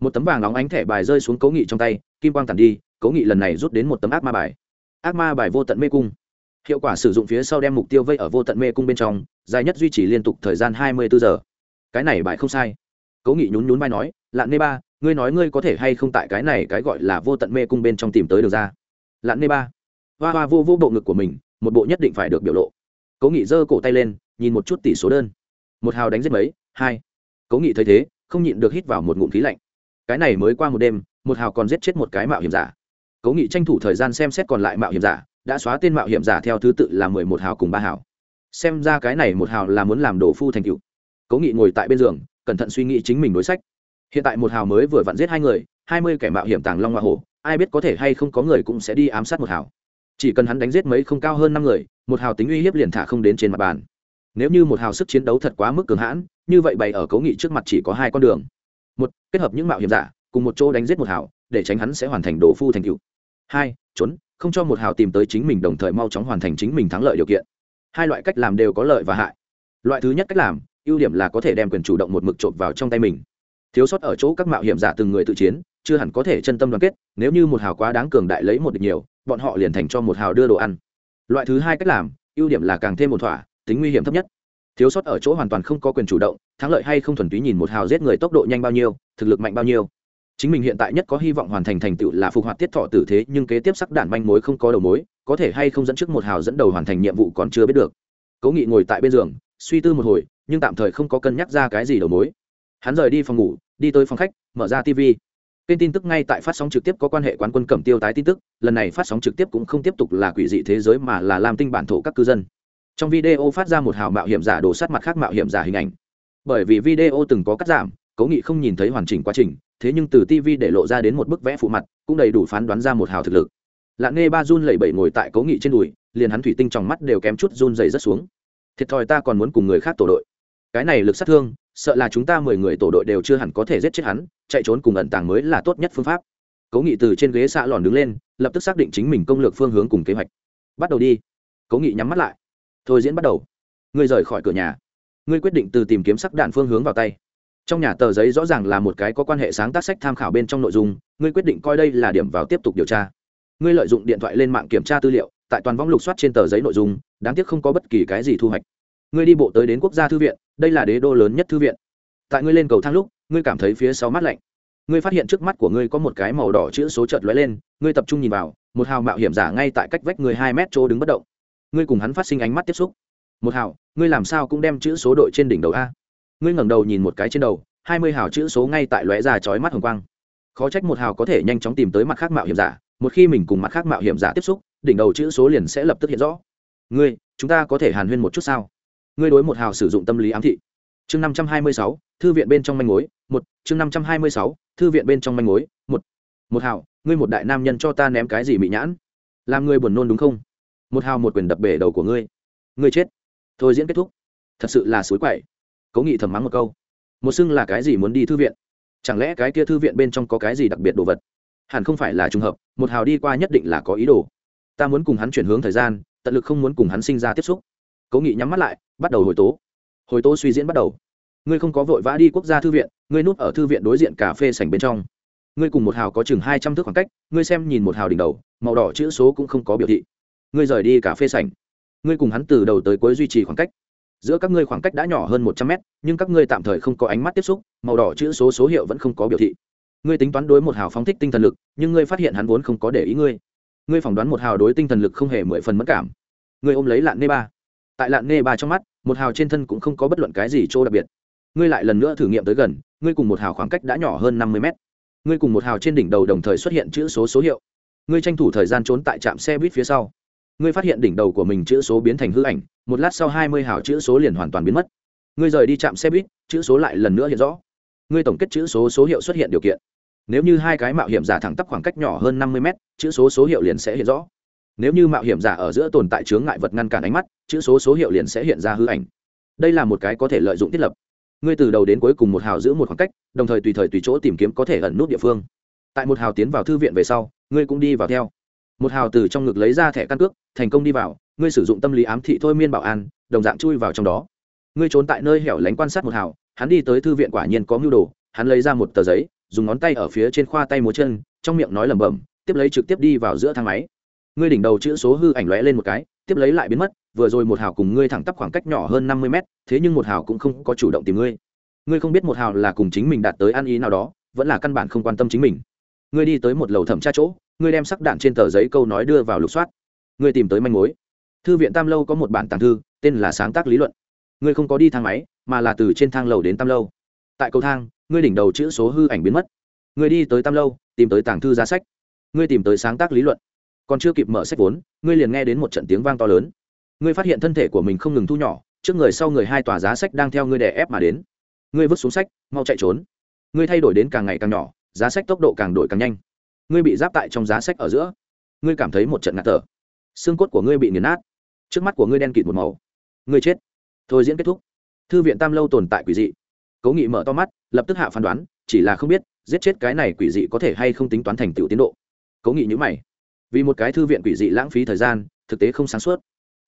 Một tấm vàng nóng ánh thẻ bài rơi xuống cố nghị trong tay, kim quang tàn đi, cố nghị lần này rút đến một tấm ác ma bài. Ác ma bài vô tận mê cung hiệu quả sử dụng phía sau đem mục tiêu vây ở vô tận mê cung bên trong, dài nhất duy trì liên tục thời gian hai mươi bốn giờ. Cái này bài không sai. Cố nghị nhún nhún vai nói, lạn nê ba, ngươi nói ngươi có thể hay không tại cái này cái gọi là vô tận mê cung bên trong tìm tới được ra? Lặn nê ba. Hoa hoa vô vô bộ ngực của mình, một bộ nhất định phải được biểu lộ. Cố nghị giơ cổ tay lên, nhìn một chút tỷ số đơn. Một hào đánh giết mấy? Hai. Cố nghị thấy thế, không nhịn được hít vào một ngụm khí lạnh. Cái này mới qua một đêm, một hào còn giết chết một cái mạo hiểm giả. Cố nghị tranh thủ thời gian xem xét còn lại mạo hiểm giả đã xóa tên mạo hiểm giả theo thứ tự là mười một hào cùng ba hào. Xem ra cái này một hào là muốn làm đồ phu thành cựu cố nghị ngồi tại bên giường, cẩn thận suy nghĩ chính mình đối sách. Hiện tại một hào mới vừa vặn giết hai người, hai mươi kẻ mạo hiểm tàng long hoa hổ, ai biết có thể hay không có người cũng sẽ đi ám sát một hào. Chỉ cần hắn đánh giết mấy không cao hơn năm người, một hào tính uy hiếp liền thả không đến trên mặt bàn. Nếu như một hào sức chiến đấu thật quá mức cường hãn, như vậy bày ở cấu nghị trước mặt chỉ có hai con đường. Một, kết hợp những mạo hiểm giả, cùng một chỗ đánh giết một hào, để tránh hắn sẽ hoàn thành đồ phu thành cựu hai, trốn không cho một hào tìm tới chính mình đồng thời mau chóng hoàn thành chính mình thắng lợi điều kiện. Hai loại cách làm đều có lợi và hại. Loại thứ nhất cách làm, ưu điểm là có thể đem quyền chủ động một mực trộm vào trong tay mình. Thiếu sót ở chỗ các mạo hiểm giả từng người tự chiến, chưa hẳn có thể chân tâm đoàn kết, nếu như một hào quá đáng cường đại lấy một địch nhiều, bọn họ liền thành cho một hào đưa đồ ăn. Loại thứ hai cách làm, ưu điểm là càng thêm một thỏa, tính nguy hiểm thấp nhất. Thiếu sót ở chỗ hoàn toàn không có quyền chủ động, thắng lợi hay không thuần túy nhìn một hào giết người tốc độ nhanh bao nhiêu, thực lực mạnh bao nhiêu chính mình hiện tại nhất có hy vọng hoàn thành thành tựu là phục hoạt tiết thọ tử thế, nhưng kế tiếp sắc đạn manh mối không có đầu mối, có thể hay không dẫn trước một hào dẫn đầu hoàn thành nhiệm vụ còn chưa biết được. Cố nghị ngồi tại bên giường, suy tư một hồi, nhưng tạm thời không có cân nhắc ra cái gì đầu mối. Hắn rời đi phòng ngủ, đi tới phòng khách, mở ra tv kênh tin tức ngay tại phát sóng trực tiếp có quan hệ quán quân cẩm tiêu tái tin tức, lần này phát sóng trực tiếp cũng không tiếp tục là quỷ dị thế giới mà là làm tinh bản thổ các cư dân. Trong video phát ra một hào mạo hiểm giả đổ sát mặt khác mạo hiểm giả hình ảnh. Bởi vì video từng có cắt giảm, cố nghị không nhìn thấy hoàn chỉnh quá trình thế nhưng từ tv để lộ ra đến một bức vẽ phụ mặt, cũng đầy đủ phán đoán ra một hào thực lực. Lạng nghe ba run lẩy bẩy ngồi tại cố nghị trên đùi, liền hắn thủy tinh trong mắt đều kém chút run dày rất xuống. Thiệt thòi ta còn muốn cùng người khác tổ đội. Cái này lực sát thương, sợ là chúng ta mười người tổ đội đều chưa hẳn có thể giết chết hắn, chạy trốn cùng ẩn tàng mới là tốt nhất phương pháp. Cố nghị từ trên ghế xạ lòn đứng lên, lập tức xác định chính mình công lược phương hướng cùng kế hoạch. Bắt đầu đi. Cố nghị nhắm mắt lại. Thôi diễn bắt đầu. Ngươi rời khỏi cửa nhà. Ngươi quyết định từ tìm kiếm sắc đạn phương hướng vào tay trong nhà tờ giấy rõ ràng là một cái có quan hệ sáng tác sách tham khảo bên trong nội dung, ngươi quyết định coi đây là điểm vào tiếp tục điều tra. Ngươi lợi dụng điện thoại lên mạng kiểm tra tư liệu, tại toàn vong lục soát trên tờ giấy nội dung, đáng tiếc không có bất kỳ cái gì thu hoạch. Ngươi đi bộ tới đến quốc gia thư viện, đây là đế đô lớn nhất thư viện. Tại ngươi lên cầu thang lúc, ngươi cảm thấy phía sau mắt lạnh. Ngươi phát hiện trước mắt của ngươi có một cái màu đỏ chữ số chợt lóe lên, ngươi tập trung nhìn vào, một hào mạo hiểm giả ngay tại cách vách người hai mét chỗ đứng bất động. Ngươi cùng hắn phát sinh ánh mắt tiếp xúc. Một hào, ngươi làm sao cũng đem chữ số đội trên đỉnh đầu a? Ngươi ngẩng đầu nhìn một cái trên đầu, hai mươi hào chữ số ngay tại lóe ra chói mắt hồng quang. Khó trách một hào có thể nhanh chóng tìm tới mặt khác mạo hiểm giả, một khi mình cùng mặt khác mạo hiểm giả tiếp xúc, đỉnh đầu chữ số liền sẽ lập tức hiện rõ. Ngươi, chúng ta có thể hàn huyên một chút sao? Ngươi đối một hào sử dụng tâm lý ám thị. Chương năm trăm hai mươi sáu, thư viện bên trong manh mối, một, chương năm trăm hai mươi sáu, thư viện bên trong manh mối, một. Một hào, ngươi một đại nam nhân cho ta ném cái gì mị nhãn? Làm ngươi buồn nôn đúng không? Một hào một quyền đập bể đầu của ngươi. Ngươi chết. Thôi diễn kết thúc. Thật sự là suối quậy cố nghị thầm mắng một câu. Một xưng là cái gì muốn đi thư viện? Chẳng lẽ cái kia thư viện bên trong có cái gì đặc biệt đồ vật? Hẳn không phải là trùng hợp, một hào đi qua nhất định là có ý đồ. Ta muốn cùng hắn chuyển hướng thời gian, tận lực không muốn cùng hắn sinh ra tiếp xúc. Cố nghị nhắm mắt lại, bắt đầu hồi tố. Hồi tố suy diễn bắt đầu. Ngươi không có vội vã đi quốc gia thư viện, ngươi núp ở thư viện đối diện cà phê sảnh bên trong. Ngươi cùng một hào có chừng hai trăm thước khoảng cách, ngươi xem nhìn một hào đỉnh đầu, màu đỏ chữ số cũng không có biểu thị. Ngươi rời đi cà phê sảnh. Ngươi cùng hắn từ đầu tới cuối duy trì khoảng cách giữa các ngươi khoảng cách đã nhỏ hơn một trăm mét, nhưng các ngươi tạm thời không có ánh mắt tiếp xúc, màu đỏ chữ số số hiệu vẫn không có biểu thị. Ngươi tính toán đối một hào phóng thích tinh thần lực, nhưng ngươi phát hiện hắn vốn không có để ý ngươi. Ngươi phỏng đoán một hào đối tinh thần lực không hề mười phần mất cảm. Ngươi ôm lấy lạn nê ba. Tại lạn nê ba trong mắt, một hào trên thân cũng không có bất luận cái gì chỗ đặc biệt. Ngươi lại lần nữa thử nghiệm tới gần, ngươi cùng một hào khoảng cách đã nhỏ hơn năm mươi mét. Ngươi cùng một hào trên đỉnh đầu đồng thời xuất hiện chữ số số hiệu. Ngươi tranh thủ thời gian trốn tại trạm xe buýt phía sau. Ngươi phát hiện đỉnh đầu của mình chữ số biến thành hư ảnh một lát sau hai mươi hào chữ số liền hoàn toàn biến mất. Ngươi rời đi trạm xe buýt, chữ số lại lần nữa hiện rõ. Ngươi tổng kết chữ số số hiệu xuất hiện điều kiện. Nếu như hai cái mạo hiểm giả thẳng tắp khoảng cách nhỏ hơn năm mươi mét, chữ số số hiệu liền sẽ hiện rõ. Nếu như mạo hiểm giả ở giữa tồn tại chướng ngại vật ngăn cản ánh mắt, chữ số số hiệu liền sẽ hiện ra hư ảnh. Đây là một cái có thể lợi dụng thiết lập. Ngươi từ đầu đến cuối cùng một hào giữ một khoảng cách, đồng thời tùy thời tùy chỗ tìm kiếm có thể ẩn nút địa phương. Tại một hào tiến vào thư viện về sau, ngươi cũng đi vào theo một hào từ trong ngực lấy ra thẻ căn cước, thành công đi vào, ngươi sử dụng tâm lý ám thị thôi miên bảo an, đồng dạng chui vào trong đó. Ngươi trốn tại nơi hẻo lánh quan sát một hào, hắn đi tới thư viện quả nhiên có mưu đồ, hắn lấy ra một tờ giấy, dùng ngón tay ở phía trên khoa tay múa chân, trong miệng nói lẩm bẩm, tiếp lấy trực tiếp đi vào giữa thang máy. Ngươi đỉnh đầu chữ số hư ảnh lóe lên một cái, tiếp lấy lại biến mất, vừa rồi một hào cùng ngươi thẳng tắp khoảng cách nhỏ hơn năm mươi mét, thế nhưng một hào cũng không có chủ động tìm ngươi. Ngươi không biết một hào là cùng chính mình đạt tới ăn ý nào đó, vẫn là căn bản không quan tâm chính mình. Ngươi đi tới một lầu thẩm tra chỗ ngươi đem sắc đạn trên tờ giấy câu nói đưa vào lục soát. Ngươi tìm tới manh mối. Thư viện tam lâu có một bản tàng thư, tên là sáng tác lý luận. Ngươi không có đi thang máy, mà là từ trên thang lầu đến tam lâu. Tại cầu thang, ngươi đỉnh đầu chữ số hư ảnh biến mất. Ngươi đi tới tam lâu, tìm tới tàng thư giá sách. Ngươi tìm tới sáng tác lý luận. Còn chưa kịp mở sách vốn, ngươi liền nghe đến một trận tiếng vang to lớn. Ngươi phát hiện thân thể của mình không ngừng thu nhỏ, trước người sau người hai tòa giá sách đang theo ngươi đè ép mà đến. Ngươi vứt xuống sách, mau chạy trốn. Ngươi thay đổi đến càng ngày càng nhỏ, giá sách tốc độ càng đổi càng nhanh ngươi bị giáp tại trong giá sách ở giữa. Ngươi cảm thấy một trận ngạt thở. Xương cốt của ngươi bị nghiền nát. Trước mắt của ngươi đen kịt một màu. Ngươi chết. Thôi diễn kết thúc. Thư viện tam lâu tồn tại quỷ dị. Cố nghị mở to mắt, lập tức hạ phán đoán, chỉ là không biết, giết chết cái này quỷ dị có thể hay không tính toán thành tựu tiến độ. Cố nghị nhữ mày. Vì một cái thư viện quỷ dị lãng phí thời gian, thực tế không sáng suốt.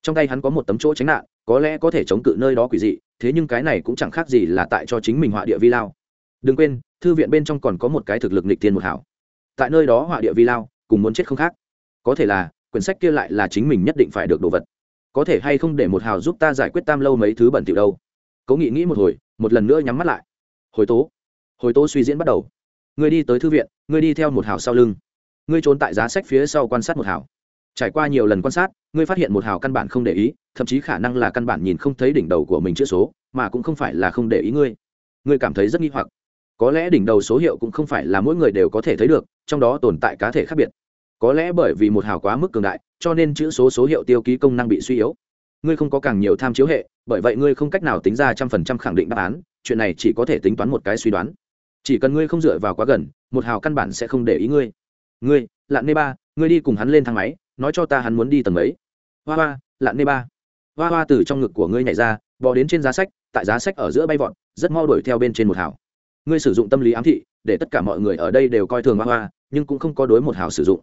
Trong tay hắn có một tấm chỗ tránh nạn, có lẽ có thể chống cự nơi đó quỷ dị, thế nhưng cái này cũng chẳng khác gì là tại cho chính mình họa địa vi lao. Đừng quên, thư viện bên trong còn có một cái thực lực nịch tiên một hảo tại nơi đó họa địa vi lao, cùng muốn chết không khác. Có thể là, quyển sách kia lại là chính mình nhất định phải được đồ vật. Có thể hay không để một hào giúp ta giải quyết tam lâu mấy thứ bẩn thỉu đâu? Cố nghị nghĩ một hồi, một lần nữa nhắm mắt lại. Hồi tố. Hồi tố suy diễn bắt đầu. Ngươi đi tới thư viện, ngươi đi theo một hào sau lưng. Ngươi trốn tại giá sách phía sau quan sát một hào. Trải qua nhiều lần quan sát, ngươi phát hiện một hào căn bản không để ý, thậm chí khả năng là căn bản nhìn không thấy đỉnh đầu của mình chữ số, mà cũng không phải là không để ý ngươi. Ngươi cảm thấy rất nghi hoặc có lẽ đỉnh đầu số hiệu cũng không phải là mỗi người đều có thể thấy được, trong đó tồn tại cá thể khác biệt. Có lẽ bởi vì một hào quá mức cường đại, cho nên chữ số số hiệu tiêu ký công năng bị suy yếu. Ngươi không có càng nhiều tham chiếu hệ, bởi vậy ngươi không cách nào tính ra trăm phần trăm khẳng định đáp án, chuyện này chỉ có thể tính toán một cái suy đoán. Chỉ cần ngươi không dựa vào quá gần, một hào căn bản sẽ không để ý ngươi. Ngươi, lạn nê ba, ngươi đi cùng hắn lên thang máy, nói cho ta hắn muốn đi tầng mấy. Hoa hoa, lạn nê ba. Hoa hoa từ trong ngực của ngươi nhảy ra, bò đến trên giá sách, tại giá sách ở giữa bay vọt, rất mau đuổi theo bên trên một hào ngươi sử dụng tâm lý ám thị, để tất cả mọi người ở đây đều coi thường hoa hoa, nhưng cũng không có đối một hào sử dụng.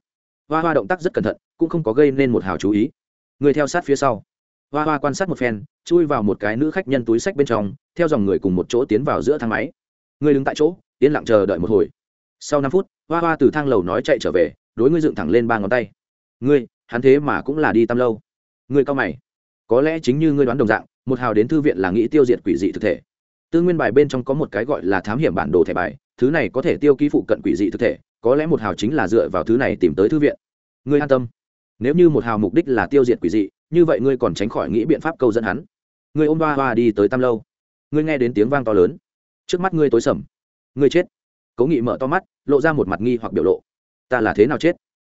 Hoa hoa động tác rất cẩn thận, cũng không có gây nên một hào chú ý. Ngươi theo sát phía sau. Hoa hoa quan sát một phen, chui vào một cái nữ khách nhân túi sách bên trong, theo dòng người cùng một chỗ tiến vào giữa thang máy. Ngươi đứng tại chỗ, yên lặng chờ đợi một hồi. Sau năm phút, hoa hoa từ thang lầu nói chạy trở về, đối ngươi dựng thẳng lên ba ngón tay. Ngươi, hắn thế mà cũng là đi tăm lâu. Ngươi cao mày. Có lẽ chính như ngươi đoán đồng dạng, một hào đến thư viện là nghĩ tiêu diệt quỷ dị thực thể tư nguyên bài bên trong có một cái gọi là thám hiểm bản đồ thẻ bài, thứ này có thể tiêu ký phụ cận quỷ dị thực thể, có lẽ một hào chính là dựa vào thứ này tìm tới thư viện. Ngươi an tâm. Nếu như một hào mục đích là tiêu diệt quỷ dị, như vậy ngươi còn tránh khỏi nghĩ biện pháp câu dẫn hắn. Ngươi ôm ba hoa đi tới tam lâu. Ngươi nghe đến tiếng vang to lớn. Trước mắt ngươi tối sầm. Ngươi chết. Cố nghị mở to mắt, lộ ra một mặt nghi hoặc biểu lộ. Ta là thế nào chết?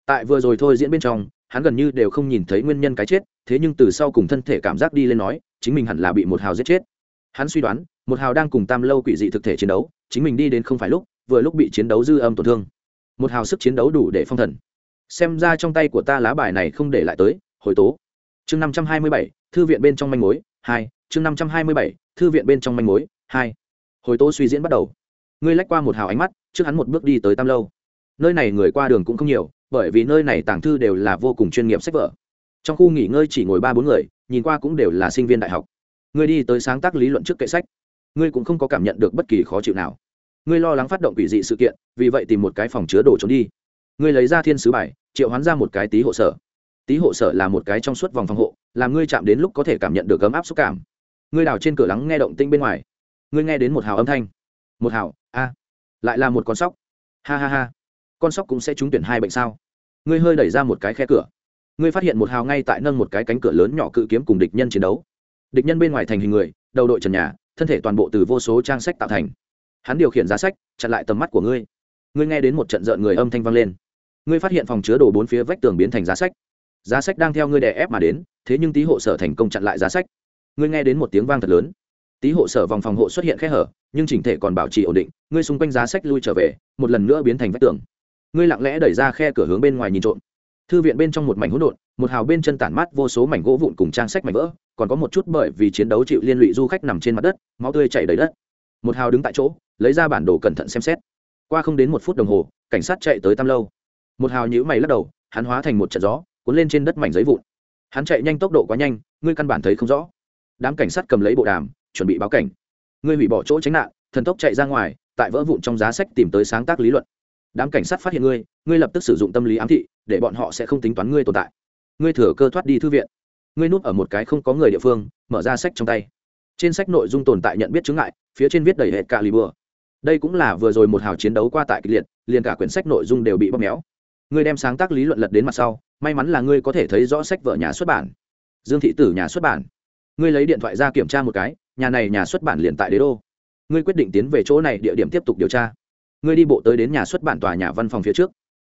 Tại vừa rồi thôi diễn bên trong, hắn gần như đều không nhìn thấy nguyên nhân cái chết, thế nhưng từ sau cùng thân thể cảm giác đi lên nói, chính mình hẳn là bị một hào giết chết hắn suy đoán, một hào đang cùng tam lâu quỷ dị thực thể chiến đấu, chính mình đi đến không phải lúc, vừa lúc bị chiến đấu dư âm tổn thương. Một hào sức chiến đấu đủ để phong thần. Xem ra trong tay của ta lá bài này không để lại tới, hồi tố. Chương năm trăm hai mươi bảy, thư viện bên trong manh mối, hai, chương năm trăm hai mươi bảy, thư viện bên trong manh mối, hai. Hồi tố suy diễn bắt đầu. Ngươi lách qua một hào ánh mắt, trước hắn một bước đi tới tam lâu. Nơi này người qua đường cũng không nhiều, bởi vì nơi này tàng thư đều là vô cùng chuyên nghiệp sách vở. Trong khu nghỉ ngơi chỉ ngồi ba bốn người, nhìn qua cũng đều là sinh viên đại học ngươi đi tới sáng tác lý luận trước kệ sách, ngươi cũng không có cảm nhận được bất kỳ khó chịu nào. Ngươi lo lắng phát động quỷ dị sự kiện, vì vậy tìm một cái phòng chứa đồ trốn đi. Ngươi lấy ra thiên sứ bài, triệu hoán ra một cái tí hộ sở. Tí hộ sở là một cái trong suốt vòng phòng hộ, làm ngươi chạm đến lúc có thể cảm nhận được ấm áp xúc cảm. Ngươi đào trên cửa lắng nghe động tinh bên ngoài. Ngươi nghe đến một hào âm thanh. Một hào, a, lại là một con sóc. Ha ha ha, con sóc cũng sẽ trúng tuyển hai bệnh sao? Ngươi hơi đẩy ra một cái khe cửa. Ngươi phát hiện một hào ngay tại nâng một cái cánh cửa lớn nhỏ cự kiếm cùng địch nhân chiến đấu địch nhân bên ngoài thành hình người, đầu đội trần nhà, thân thể toàn bộ từ vô số trang sách tạo thành. Hắn điều khiển giá sách, chặn lại tầm mắt của ngươi. Ngươi nghe đến một trận rợn người âm thanh vang lên. Ngươi phát hiện phòng chứa đồ bốn phía vách tường biến thành giá sách. Giá sách đang theo ngươi đè ép mà đến, thế nhưng tý hộ sở thành công chặn lại giá sách. Ngươi nghe đến một tiếng vang thật lớn. Tý hộ sở vòng phòng hộ xuất hiện khe hở, nhưng chỉnh thể còn bảo trì ổn định, ngươi xung quanh giá sách lui trở về, một lần nữa biến thành vách tường. Ngươi lặng lẽ đẩy ra khe cửa hướng bên ngoài nhìn trộm. Thư viện bên trong một mảnh hỗn độn, một hào bên chân tản mát vô số mảnh gỗ vụn cùng trang sách mảnh vỡ còn có một chút bởi vì chiến đấu chịu liên lụy du khách nằm trên mặt đất, máu tươi chảy đầy đất. Một hào đứng tại chỗ, lấy ra bản đồ cẩn thận xem xét. Qua không đến một phút đồng hồ, cảnh sát chạy tới tam lâu. Một hào nhữ mày lắc đầu, hắn hóa thành một trận gió, cuốn lên trên đất mảnh giấy vụn. Hắn chạy nhanh tốc độ quá nhanh, ngươi căn bản thấy không rõ. Đám cảnh sát cầm lấy bộ đàm, chuẩn bị báo cảnh. Ngươi hủy bỏ chỗ tránh nạn, thần tốc chạy ra ngoài, tại vỡ vụn trong giá sách tìm tới sáng tác lý luận. Đám cảnh sát phát hiện ngươi ngươi lập tức sử dụng tâm lý ám thị, để bọn họ sẽ không tính toán ngươi tồn tại. Ngươi thừa cơ thoát đi thư viện ngươi núp ở một cái không có người địa phương, mở ra sách trong tay. Trên sách nội dung tồn tại nhận biết chứng ngại, phía trên viết đầy hệ cạ lì bừa đây cũng là vừa rồi một hào chiến đấu qua tại kịch liệt, liền cả quyển sách nội dung đều bị bóp méo. Ngươi đem sáng tác lý luận lật đến mặt sau, may mắn là ngươi có thể thấy rõ sách vợ nhà xuất bản. Dương thị tử nhà xuất bản. Ngươi lấy điện thoại ra kiểm tra một cái, nhà này nhà xuất bản liền tại đế đô. Ngươi quyết định tiến về chỗ này địa điểm tiếp tục điều tra. Ngươi đi bộ tới đến nhà xuất bản tòa nhà văn phòng phía trước.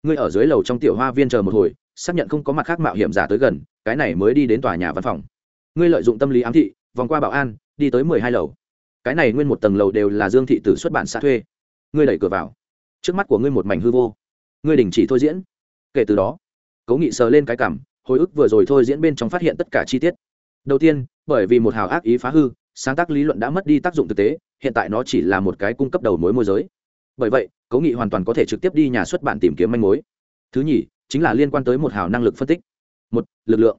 Ngươi ở dưới lầu trong tiểu hoa viên chờ một hồi xác nhận không có mặt khác mạo hiểm giả tới gần, cái này mới đi đến tòa nhà văn phòng. Ngươi lợi dụng tâm lý ám thị, vòng qua bảo an, đi tới mười hai lầu. Cái này nguyên một tầng lầu đều là dương thị tử xuất bản xã thuê. Ngươi đẩy cửa vào. Trước mắt của ngươi một mảnh hư vô. Ngươi đình chỉ thôi diễn. Kể từ đó, cố nghị sờ lên cái cảm, hồi ức vừa rồi thôi diễn bên trong phát hiện tất cả chi tiết. Đầu tiên, bởi vì một hào ác ý phá hư, sáng tác lý luận đã mất đi tác dụng thực tế, hiện tại nó chỉ là một cái cung cấp đầu mối môi giới. Bởi vậy, cố nghị hoàn toàn có thể trực tiếp đi nhà xuất bản tìm kiếm manh mối. Thứ nhì chính là liên quan tới một hào năng lực phân tích. Một, lực lượng.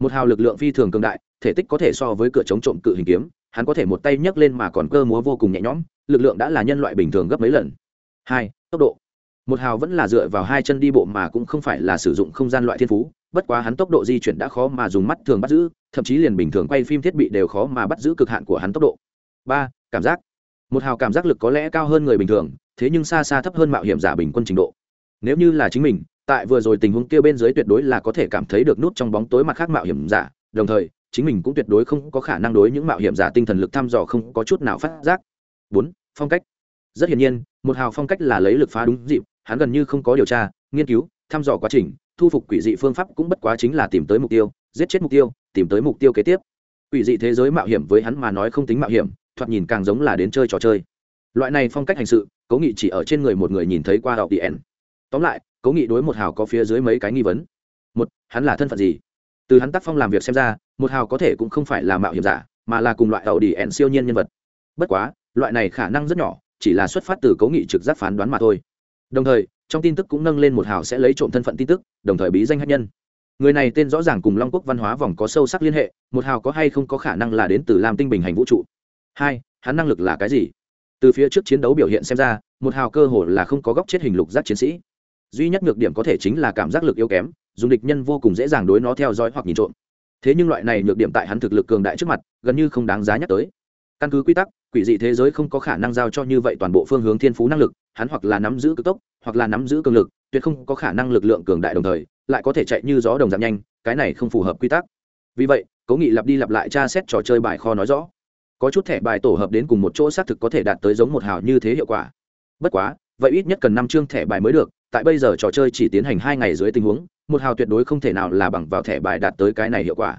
Một hào lực lượng phi thường cường đại, thể tích có thể so với cửa chống trộm cự hình kiếm, hắn có thể một tay nhấc lên mà còn cơ múa vô cùng nhẹ nhõm, lực lượng đã là nhân loại bình thường gấp mấy lần. Hai, tốc độ. Một hào vẫn là dựa vào hai chân đi bộ mà cũng không phải là sử dụng không gian loại thiên phú, bất quá hắn tốc độ di chuyển đã khó mà dùng mắt thường bắt giữ, thậm chí liền bình thường quay phim thiết bị đều khó mà bắt giữ cực hạn của hắn tốc độ. Ba, cảm giác. Một hào cảm giác lực có lẽ cao hơn người bình thường, thế nhưng xa xa thấp hơn mạo hiểm giả bình quân trình độ. Nếu như là chính mình tại vừa rồi tình huống kia bên dưới tuyệt đối là có thể cảm thấy được nút trong bóng tối mặt khác mạo hiểm giả, đồng thời, chính mình cũng tuyệt đối không có khả năng đối những mạo hiểm giả tinh thần lực thăm dò không có chút nào phát giác. Bốn, phong cách. Rất hiển nhiên, một hào phong cách là lấy lực phá đúng dịp, hắn gần như không có điều tra, nghiên cứu, thăm dò quá trình, thu phục quỷ dị phương pháp cũng bất quá chính là tìm tới mục tiêu, giết chết mục tiêu, tìm tới mục tiêu kế tiếp. Quỷ dị thế giới mạo hiểm với hắn mà nói không tính mạo hiểm, thoạt nhìn càng giống là đến chơi trò chơi. Loại này phong cách hành sự, cố nghị chỉ ở trên người một người nhìn thấy qua học tn tóm lại cố nghị đối một hào có phía dưới mấy cái nghi vấn. Một, hắn là thân phận gì? Từ hắn tác phong làm việc xem ra, một hào có thể cũng không phải là mạo hiểm giả, mà là cùng loại ẩu đi ẹn siêu nhiên nhân vật. Bất quá, loại này khả năng rất nhỏ, chỉ là xuất phát từ cố nghị trực giác phán đoán mà thôi. Đồng thời, trong tin tức cũng nâng lên một hào sẽ lấy trộm thân phận tin tức, đồng thời bí danh hát nhân. Người này tên rõ ràng cùng long quốc văn hóa vòng có sâu sắc liên hệ, một hào có hay không có khả năng là đến từ lam tinh bình hành vũ trụ. Hai, hắn năng lực là cái gì? Từ phía trước chiến đấu biểu hiện xem ra, một hào cơ hồ là không có góc chết hình lục giác chiến sĩ duy nhất nhược điểm có thể chính là cảm giác lực yếu kém, dùng địch nhân vô cùng dễ dàng đối nó theo dõi hoặc nhìn trộm. Thế nhưng loại này nhược điểm tại hắn thực lực cường đại trước mặt, gần như không đáng giá nhắc tới. Căn cứ quy tắc, quỷ dị thế giới không có khả năng giao cho như vậy toàn bộ phương hướng thiên phú năng lực, hắn hoặc là nắm giữ cực tốc, hoặc là nắm giữ cường lực, tuyệt không có khả năng lực lượng cường đại đồng thời, lại có thể chạy như gió đồng giảm nhanh, cái này không phù hợp quy tắc. Vì vậy, cố nghị lặp đi lặp lại tra xét trò chơi bài kho nói rõ. Có chút thẻ bài tổ hợp đến cùng một chỗ xác thực có thể đạt tới giống một hào như thế hiệu quả. Bất quá, vậy ít nhất cần năm chương thẻ bài mới được tại bây giờ trò chơi chỉ tiến hành hai ngày dưới tình huống, một hào tuyệt đối không thể nào là bằng vào thẻ bài đạt tới cái này hiệu quả.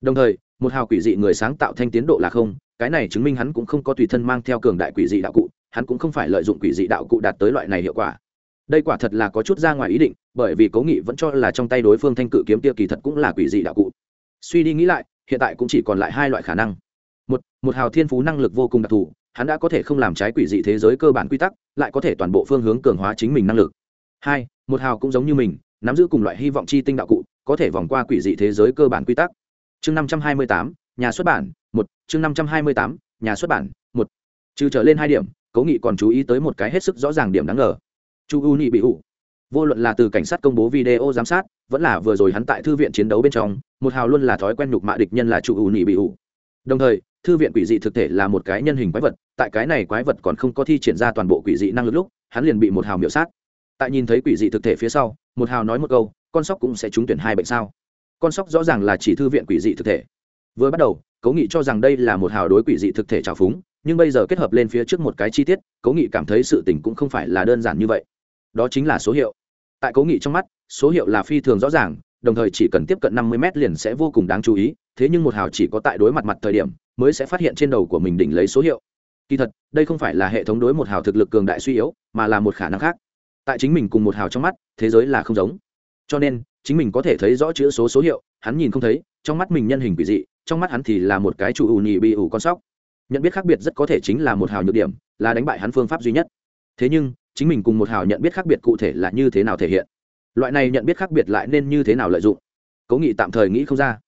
Đồng thời, một hào quỷ dị người sáng tạo thanh tiến độ là không, cái này chứng minh hắn cũng không có tùy thân mang theo cường đại quỷ dị đạo cụ, hắn cũng không phải lợi dụng quỷ dị đạo cụ đạt tới loại này hiệu quả. Đây quả thật là có chút ra ngoài ý định, bởi vì cố nghị vẫn cho là trong tay đối phương thanh cự kiếm tiêu kỳ thật cũng là quỷ dị đạo cụ. Suy đi nghĩ lại, hiện tại cũng chỉ còn lại hai loại khả năng. Một một hào thiên phú năng lực vô cùng đặc thù, hắn đã có thể không làm trái quỷ dị thế giới cơ bản quy tắc, lại có thể toàn bộ phương hướng cường hóa chính mình năng lực hai, một hào cũng giống như mình, nắm giữ cùng loại hy vọng chi tinh đạo cụ, có thể vòng qua quỷ dị thế giới cơ bản quy tắc. Chương năm trăm hai mươi tám, nhà xuất bản, một. Chương năm trăm hai mươi tám, nhà xuất bản, một. Trừ trở lên hai điểm, cố nghị còn chú ý tới một cái hết sức rõ ràng điểm đáng ngờ. Chu u nhị bị ủ. Vô luận là từ cảnh sát công bố video giám sát, vẫn là vừa rồi hắn tại thư viện chiến đấu bên trong, một hào luôn là thói quen nhục mạ địch nhân là chu u nhị bị ủ. Đồng thời, thư viện quỷ dị thực thể là một cái nhân hình quái vật, tại cái này quái vật còn không có thi triển ra toàn bộ quỷ dị năng lực lúc, hắn liền bị một hào miểu sát tại nhìn thấy quỷ dị thực thể phía sau, một hào nói một câu, con sóc cũng sẽ trúng tuyển hai bệnh sao? Con sóc rõ ràng là chỉ thư viện quỷ dị thực thể. Vừa bắt đầu, cố nghị cho rằng đây là một hào đối quỷ dị thực thể trào phúng, nhưng bây giờ kết hợp lên phía trước một cái chi tiết, cố nghị cảm thấy sự tình cũng không phải là đơn giản như vậy. Đó chính là số hiệu. Tại cố nghị trong mắt, số hiệu là phi thường rõ ràng, đồng thời chỉ cần tiếp cận năm mươi m liền sẽ vô cùng đáng chú ý, thế nhưng một hào chỉ có tại đối mặt mặt thời điểm, mới sẽ phát hiện trên đầu của mình đỉnh lấy số hiệu. Kỳ thật, đây không phải là hệ thống đối một hào thực lực cường đại suy yếu, mà là một khả năng khác tại chính mình cùng một hào trong mắt, thế giới là không giống. Cho nên, chính mình có thể thấy rõ chữ số số hiệu, hắn nhìn không thấy, trong mắt mình nhân hình quỷ dị, trong mắt hắn thì là một cái chủ ù nhì bị ủ con sóc. Nhận biết khác biệt rất có thể chính là một hào nhược điểm, là đánh bại hắn phương pháp duy nhất. Thế nhưng, chính mình cùng một hào nhận biết khác biệt cụ thể là như thế nào thể hiện? Loại này nhận biết khác biệt lại nên như thế nào lợi dụng? Cố nghị tạm thời nghĩ không ra.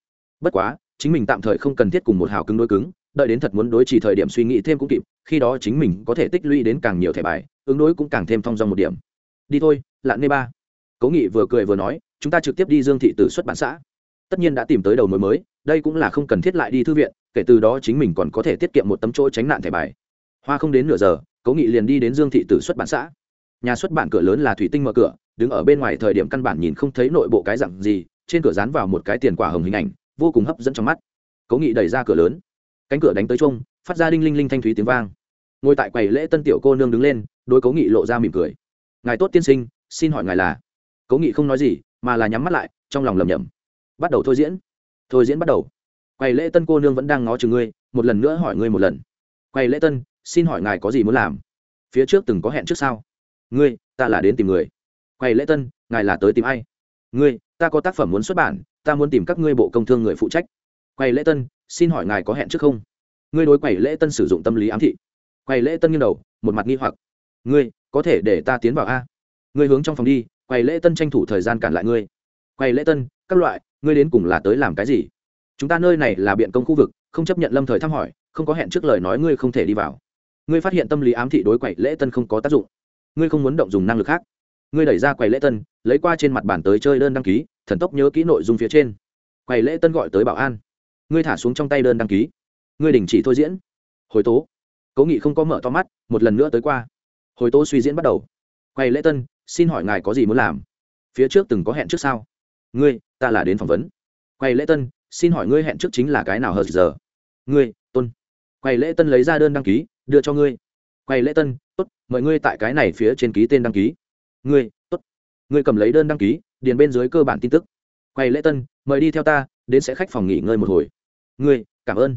Bất quá, chính mình tạm thời không cần thiết cùng một hào cứng đối cứng, đợi đến thật muốn đối trì thời điểm suy nghĩ thêm cũng kịp, khi đó chính mình có thể tích lũy đến càng nhiều thẻ bài, ứng đối cũng càng thêm thong dong một điểm đi thôi, lạn nê ba. Cố nghị vừa cười vừa nói, chúng ta trực tiếp đi dương thị Tử xuất bản xã. Tất nhiên đã tìm tới đầu mối mới, đây cũng là không cần thiết lại đi thư viện, kể từ đó chính mình còn có thể tiết kiệm một tấm chỗ tránh nạn thẻ bài. Hoa không đến nửa giờ, cố nghị liền đi đến dương thị tử xuất bản xã. Nhà xuất bản cửa lớn là thủy tinh mở cửa, đứng ở bên ngoài thời điểm căn bản nhìn không thấy nội bộ cái dặn gì, trên cửa dán vào một cái tiền quả hồng hình ảnh, vô cùng hấp dẫn trong mắt. Cố nghị đẩy ra cửa lớn. Cánh cửa đánh tới chung phát ra đinh linh linh thanh thúy tiếng vang. Ngồi tại quầy lễ tân tiểu cô nương đứng lên đôi cố nghị lộ ra mỉm cười ngài tốt tiên sinh, xin hỏi ngài là? Cố nghị không nói gì, mà là nhắm mắt lại, trong lòng lầm nhầm bắt đầu thôi diễn. Thôi diễn bắt đầu. Quầy lễ tân cô nương vẫn đang ngó chừng ngươi, một lần nữa hỏi ngươi một lần. Quầy lễ tân, xin hỏi ngài có gì muốn làm? Phía trước từng có hẹn trước sao? Ngươi, ta là đến tìm người. Quầy lễ tân, ngài là tới tìm ai? Ngươi, ta có tác phẩm muốn xuất bản, ta muốn tìm các ngươi bộ công thương người phụ trách. Quầy lễ tân, xin hỏi ngài có hẹn trước không? Ngươi đối quầy lễ tân sử dụng tâm lý ám thị. Quầy lễ tân nghiêng đầu, một mặt nghi hoặc ngươi, có thể để ta tiến vào a. Ngươi hướng trong phòng đi quầy lễ tân tranh thủ thời gian cản lại ngươi. Quầy lễ tân, các loại, ngươi đến cùng là tới làm cái gì? Chúng ta nơi này là biện công khu vực, không chấp nhận lâm thời thăm hỏi, không có hẹn trước lời nói ngươi không thể đi vào. Ngươi phát hiện tâm lý ám thị đối quầy lễ tân không có tác dụng. Ngươi không muốn động dùng năng lực khác. Ngươi đẩy ra quầy lễ tân, lấy qua trên mặt bàn tới chơi đơn đăng ký, thần tốc nhớ kỹ nội dung phía trên. Quầy lễ tân gọi tới bảo an. Ngươi thả xuống trong tay đơn đăng ký. Ngươi đình chỉ thôi diễn. Hồi tố. Cố nghị không có mở to mắt, một lần nữa tới qua hồi tố suy diễn bắt đầu. Quầy lễ tân, xin hỏi ngài có gì muốn làm? Phía trước từng có hẹn trước sao? Ngươi, ta là đến phỏng vấn. Quầy lễ tân, xin hỏi ngươi hẹn trước chính là cái nào hờ giờ? Ngươi, tôn. Quầy lễ tân lấy ra đơn đăng ký, đưa cho ngươi. Quầy lễ tân, tốt, mời ngươi tại cái này phía trên ký tên đăng ký. Ngươi, tốt. Ngươi cầm lấy đơn đăng ký, điền bên dưới cơ bản tin tức. Quầy lễ tân, mời đi theo ta, đến sẽ khách phòng nghỉ ngơi một hồi. Ngươi, cảm ơn.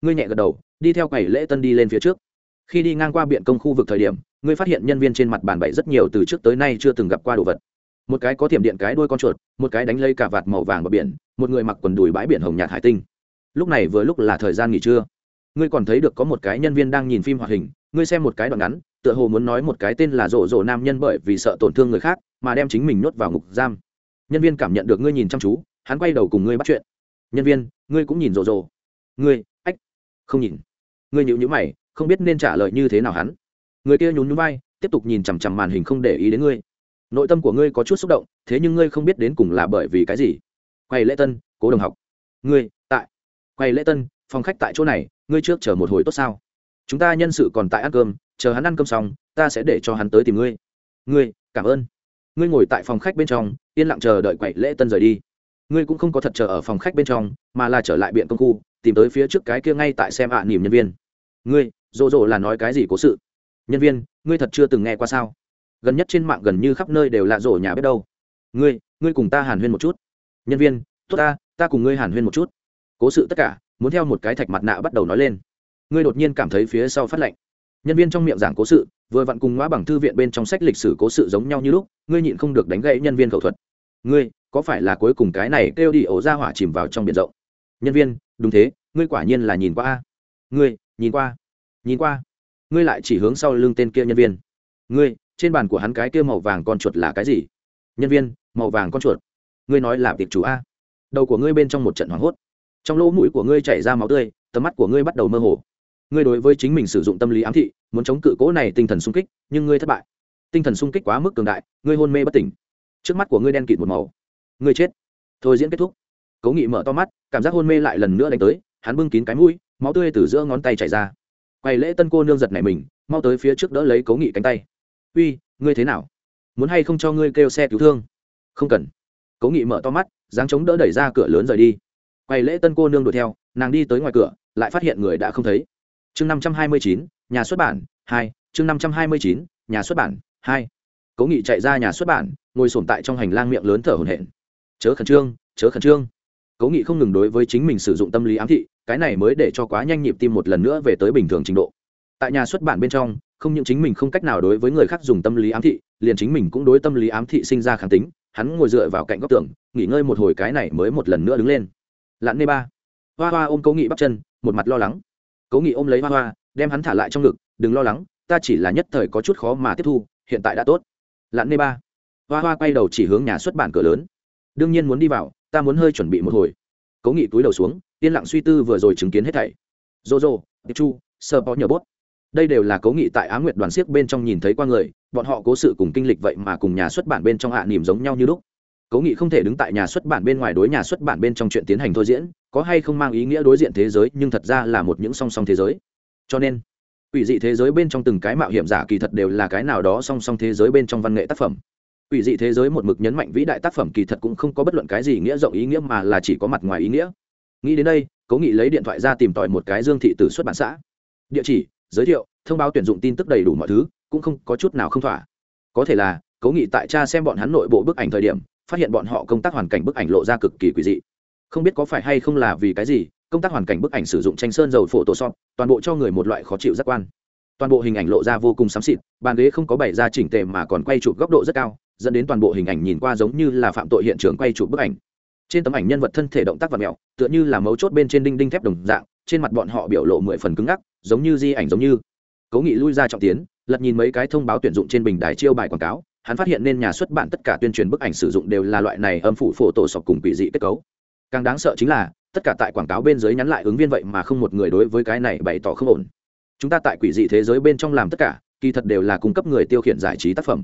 Ngươi nhẹ gật đầu, đi theo quầy lễ tân đi lên phía trước khi đi ngang qua biện công khu vực thời điểm, ngươi phát hiện nhân viên trên mặt bàn bậy rất nhiều từ trước tới nay chưa từng gặp qua đồ vật. Một cái có tiềm điện cái đuôi con chuột, một cái đánh lây cả vạt màu vàng bờ biển, một người mặc quần đùi bãi biển hồng nhạt hải tinh. Lúc này vừa lúc là thời gian nghỉ trưa. Ngươi còn thấy được có một cái nhân viên đang nhìn phim hoạt hình, ngươi xem một cái đoạn ngắn, tựa hồ muốn nói một cái tên là rộ rộ nam nhân bởi vì sợ tổn thương người khác, mà đem chính mình nhốt vào ngục giam. Nhân viên cảm nhận được ngươi nhìn chăm chú, hắn quay đầu cùng ngươi bắt chuyện. Nhân viên, ngươi cũng nhìn rộ rộ. Ngươi, ách, không nhìn. Ngươi nhịu nhữ mày không biết nên trả lời như thế nào hắn. Người kia nhún nhún vai tiếp tục nhìn chằm chằm màn hình không để ý đến ngươi. Nội tâm của ngươi có chút xúc động thế nhưng ngươi không biết đến cùng là bởi vì cái gì. Quay lễ tân cố đồng học. Ngươi tại. Quay lễ tân phòng khách tại chỗ này ngươi trước chờ một hồi tốt sao? Chúng ta nhân sự còn tại ăn cơm chờ hắn ăn cơm xong ta sẽ để cho hắn tới tìm ngươi. Ngươi cảm ơn. Ngươi ngồi tại phòng khách bên trong yên lặng chờ đợi quậy lễ tân rời đi. Ngươi cũng không có thật chờ ở phòng khách bên trong mà là trở lại biện công khu tìm tới phía trước cái kia ngay tại xem ạ à, nỉm nhân viên. Ngươi rộ rộ là nói cái gì cố sự? Nhân viên, ngươi thật chưa từng nghe qua sao? Gần nhất trên mạng gần như khắp nơi đều là rộ nhà biết đâu. Ngươi ngươi cùng ta hàn huyên một chút. Nhân viên, tốt ta ta cùng ngươi hàn huyên một chút. Cố sự tất cả, muốn theo một cái thạch mặt nạ bắt đầu nói lên. Ngươi đột nhiên cảm thấy phía sau phát lệnh nhân viên trong miệng giảng cố sự, vừa vặn cùng ngõ bằng thư viện bên trong sách lịch sử cố sự giống nhau như lúc, ngươi nhịn không được đánh gãy nhân viên khẩu thuật. Ngươi, có phải là cuối cùng cái này kêu đi ổ ra hỏa chìm vào trong biển rộng? Nhân viên, đúng thế, ngươi quả nhiên là nhìn qua a. Ngươi, nhìn qua nhìn qua, ngươi lại chỉ hướng sau lưng tên kia nhân viên. Ngươi, trên bàn của hắn cái kia màu vàng con chuột là cái gì? Nhân viên, màu vàng con chuột. Ngươi nói là tiệc chủ a. Đầu của ngươi bên trong một trận hoảng hốt. Trong lỗ mũi của ngươi chảy ra máu tươi, tầm mắt của ngươi bắt đầu mơ hồ. Ngươi đối với chính mình sử dụng tâm lý ám thị, muốn chống cự cố này tinh thần sung kích, nhưng ngươi thất bại. Tinh thần sung kích quá mức cường đại, ngươi hôn mê bất tỉnh. Trước mắt của ngươi đen kịt một màu. Ngươi chết. Thôi diễn kết thúc. Cố nghị mở to mắt, cảm giác hôn mê lại lần nữa đánh tới, hắn bưng kín cái mũi, máu tươi từ giữa ngón tay chảy ra quầy lễ tân cô nương giật này mình, mau tới phía trước đỡ lấy cố nghị cánh tay. Uy, ngươi thế nào? Muốn hay không cho ngươi kêu xe cứu thương? Không cần. Cố nghị mở to mắt, dáng chống đỡ đẩy ra cửa lớn rời đi. Quầy lễ tân cô nương đuổi theo, nàng đi tới ngoài cửa, lại phát hiện người đã không thấy. Chương năm trăm hai mươi chín, nhà xuất bản, hai, chương năm trăm hai mươi chín, nhà xuất bản, hai. Cố nghị chạy ra nhà xuất bản, ngồi sổm tại trong hành lang miệng lớn thở hổn hển. Chớ khẩn trương, chớ khẩn trương. Cố nghị không ngừng đối với chính mình sử dụng tâm lý ám thị cái này mới để cho quá nhanh nhịp tim một lần nữa về tới bình thường trình độ. Tại nhà xuất bản bên trong, không những chính mình không cách nào đối với người khác dùng tâm lý ám thị, liền chính mình cũng đối tâm lý ám thị sinh ra kháng tính, hắn ngồi dựa vào cạnh góc tường, nghỉ ngơi một hồi cái này mới một lần nữa đứng lên. Lặn nê ba. Hoa hoa ôm cố nghị bắp chân, một mặt lo lắng. Cố nghị ôm lấy hoa hoa, đem hắn thả lại trong ngực, đừng lo lắng, ta chỉ là nhất thời có chút khó mà tiếp thu, hiện tại đã tốt. Lặn nê ba. Hoa hoa quay đầu chỉ hướng nhà xuất bản cửa lớn. Đương nhiên muốn đi vào, ta muốn hơi chuẩn bị một hồi. Cố nghị túi đầu xuống yên lặng suy tư vừa rồi chứng kiến hết thảy. Dô dô chu, sơ bó nhờ bốt. Đây đều là cố nghị tại á nguyệt đoàn siếc bên trong nhìn thấy qua người, bọn họ cố sự cùng kinh lịch vậy mà cùng nhà xuất bản bên trong hạ niềm giống nhau như lúc. Cố nghị không thể đứng tại nhà xuất bản bên ngoài đối nhà xuất bản bên trong chuyện tiến hành thôi diễn, có hay không mang ý nghĩa đối diện thế giới, nhưng thật ra là một những song song thế giới. Cho nên, quỷ dị thế giới bên trong từng cái mạo hiểm giả kỳ thật đều là cái nào đó song song thế giới bên trong văn nghệ tác phẩm. Quỷ dị thế giới một mực nhấn mạnh vĩ đại tác phẩm kỳ thật cũng không có bất luận cái gì nghĩa rộng ý nghĩa mà là chỉ có mặt ngoài ý nghĩa nghĩ đến đây cố nghị lấy điện thoại ra tìm tòi một cái dương thị Tử xuất bản xã. Địa chỉ giới thiệu thông báo tuyển dụng tin tức đầy đủ mọi thứ cũng không có chút nào không thỏa. Có thể là cố nghị tại cha xem bọn hắn nội bộ bức ảnh thời điểm phát hiện bọn họ công tác hoàn cảnh bức ảnh lộ ra cực kỳ quỷ dị. Không biết có phải hay không là vì cái gì công tác hoàn cảnh bức ảnh sử dụng tranh sơn dầu phổ tổ sọt, toàn bộ cho người một loại khó chịu giác quan. Toàn bộ hình ảnh lộ ra vô cùng xám xịt bàn ghế không có bày ra chỉnh tề mà còn quay chụp góc độ rất cao dẫn đến toàn bộ hình ảnh nhìn qua giống như là phạm tội hiện trường quay chụp bức ảnh trên tấm ảnh nhân vật thân thể động tác và mẹo, tựa như là mấu chốt bên trên đinh đinh thép đồng dạng, trên mặt bọn họ biểu lộ mười phần cứng ngắc, giống như di ảnh giống như. Cố nghị lui ra trọng tiến, lật nhìn mấy cái thông báo tuyển dụng trên bình đài chiêu bài quảng cáo, hắn phát hiện nên nhà xuất bản tất cả tuyên truyền bức ảnh sử dụng đều là loại này âm phủ phổ tổ sọc cùng quỷ dị kết cấu. Càng đáng sợ chính là, tất cả tại quảng cáo bên dưới nhắn lại ứng viên vậy mà không một người đối với cái này bày tỏ không ổn. Chúng ta tại quỷ dị thế giới bên trong làm tất cả, kỳ thật đều là cung cấp người tiêu khiển giải trí tác phẩm.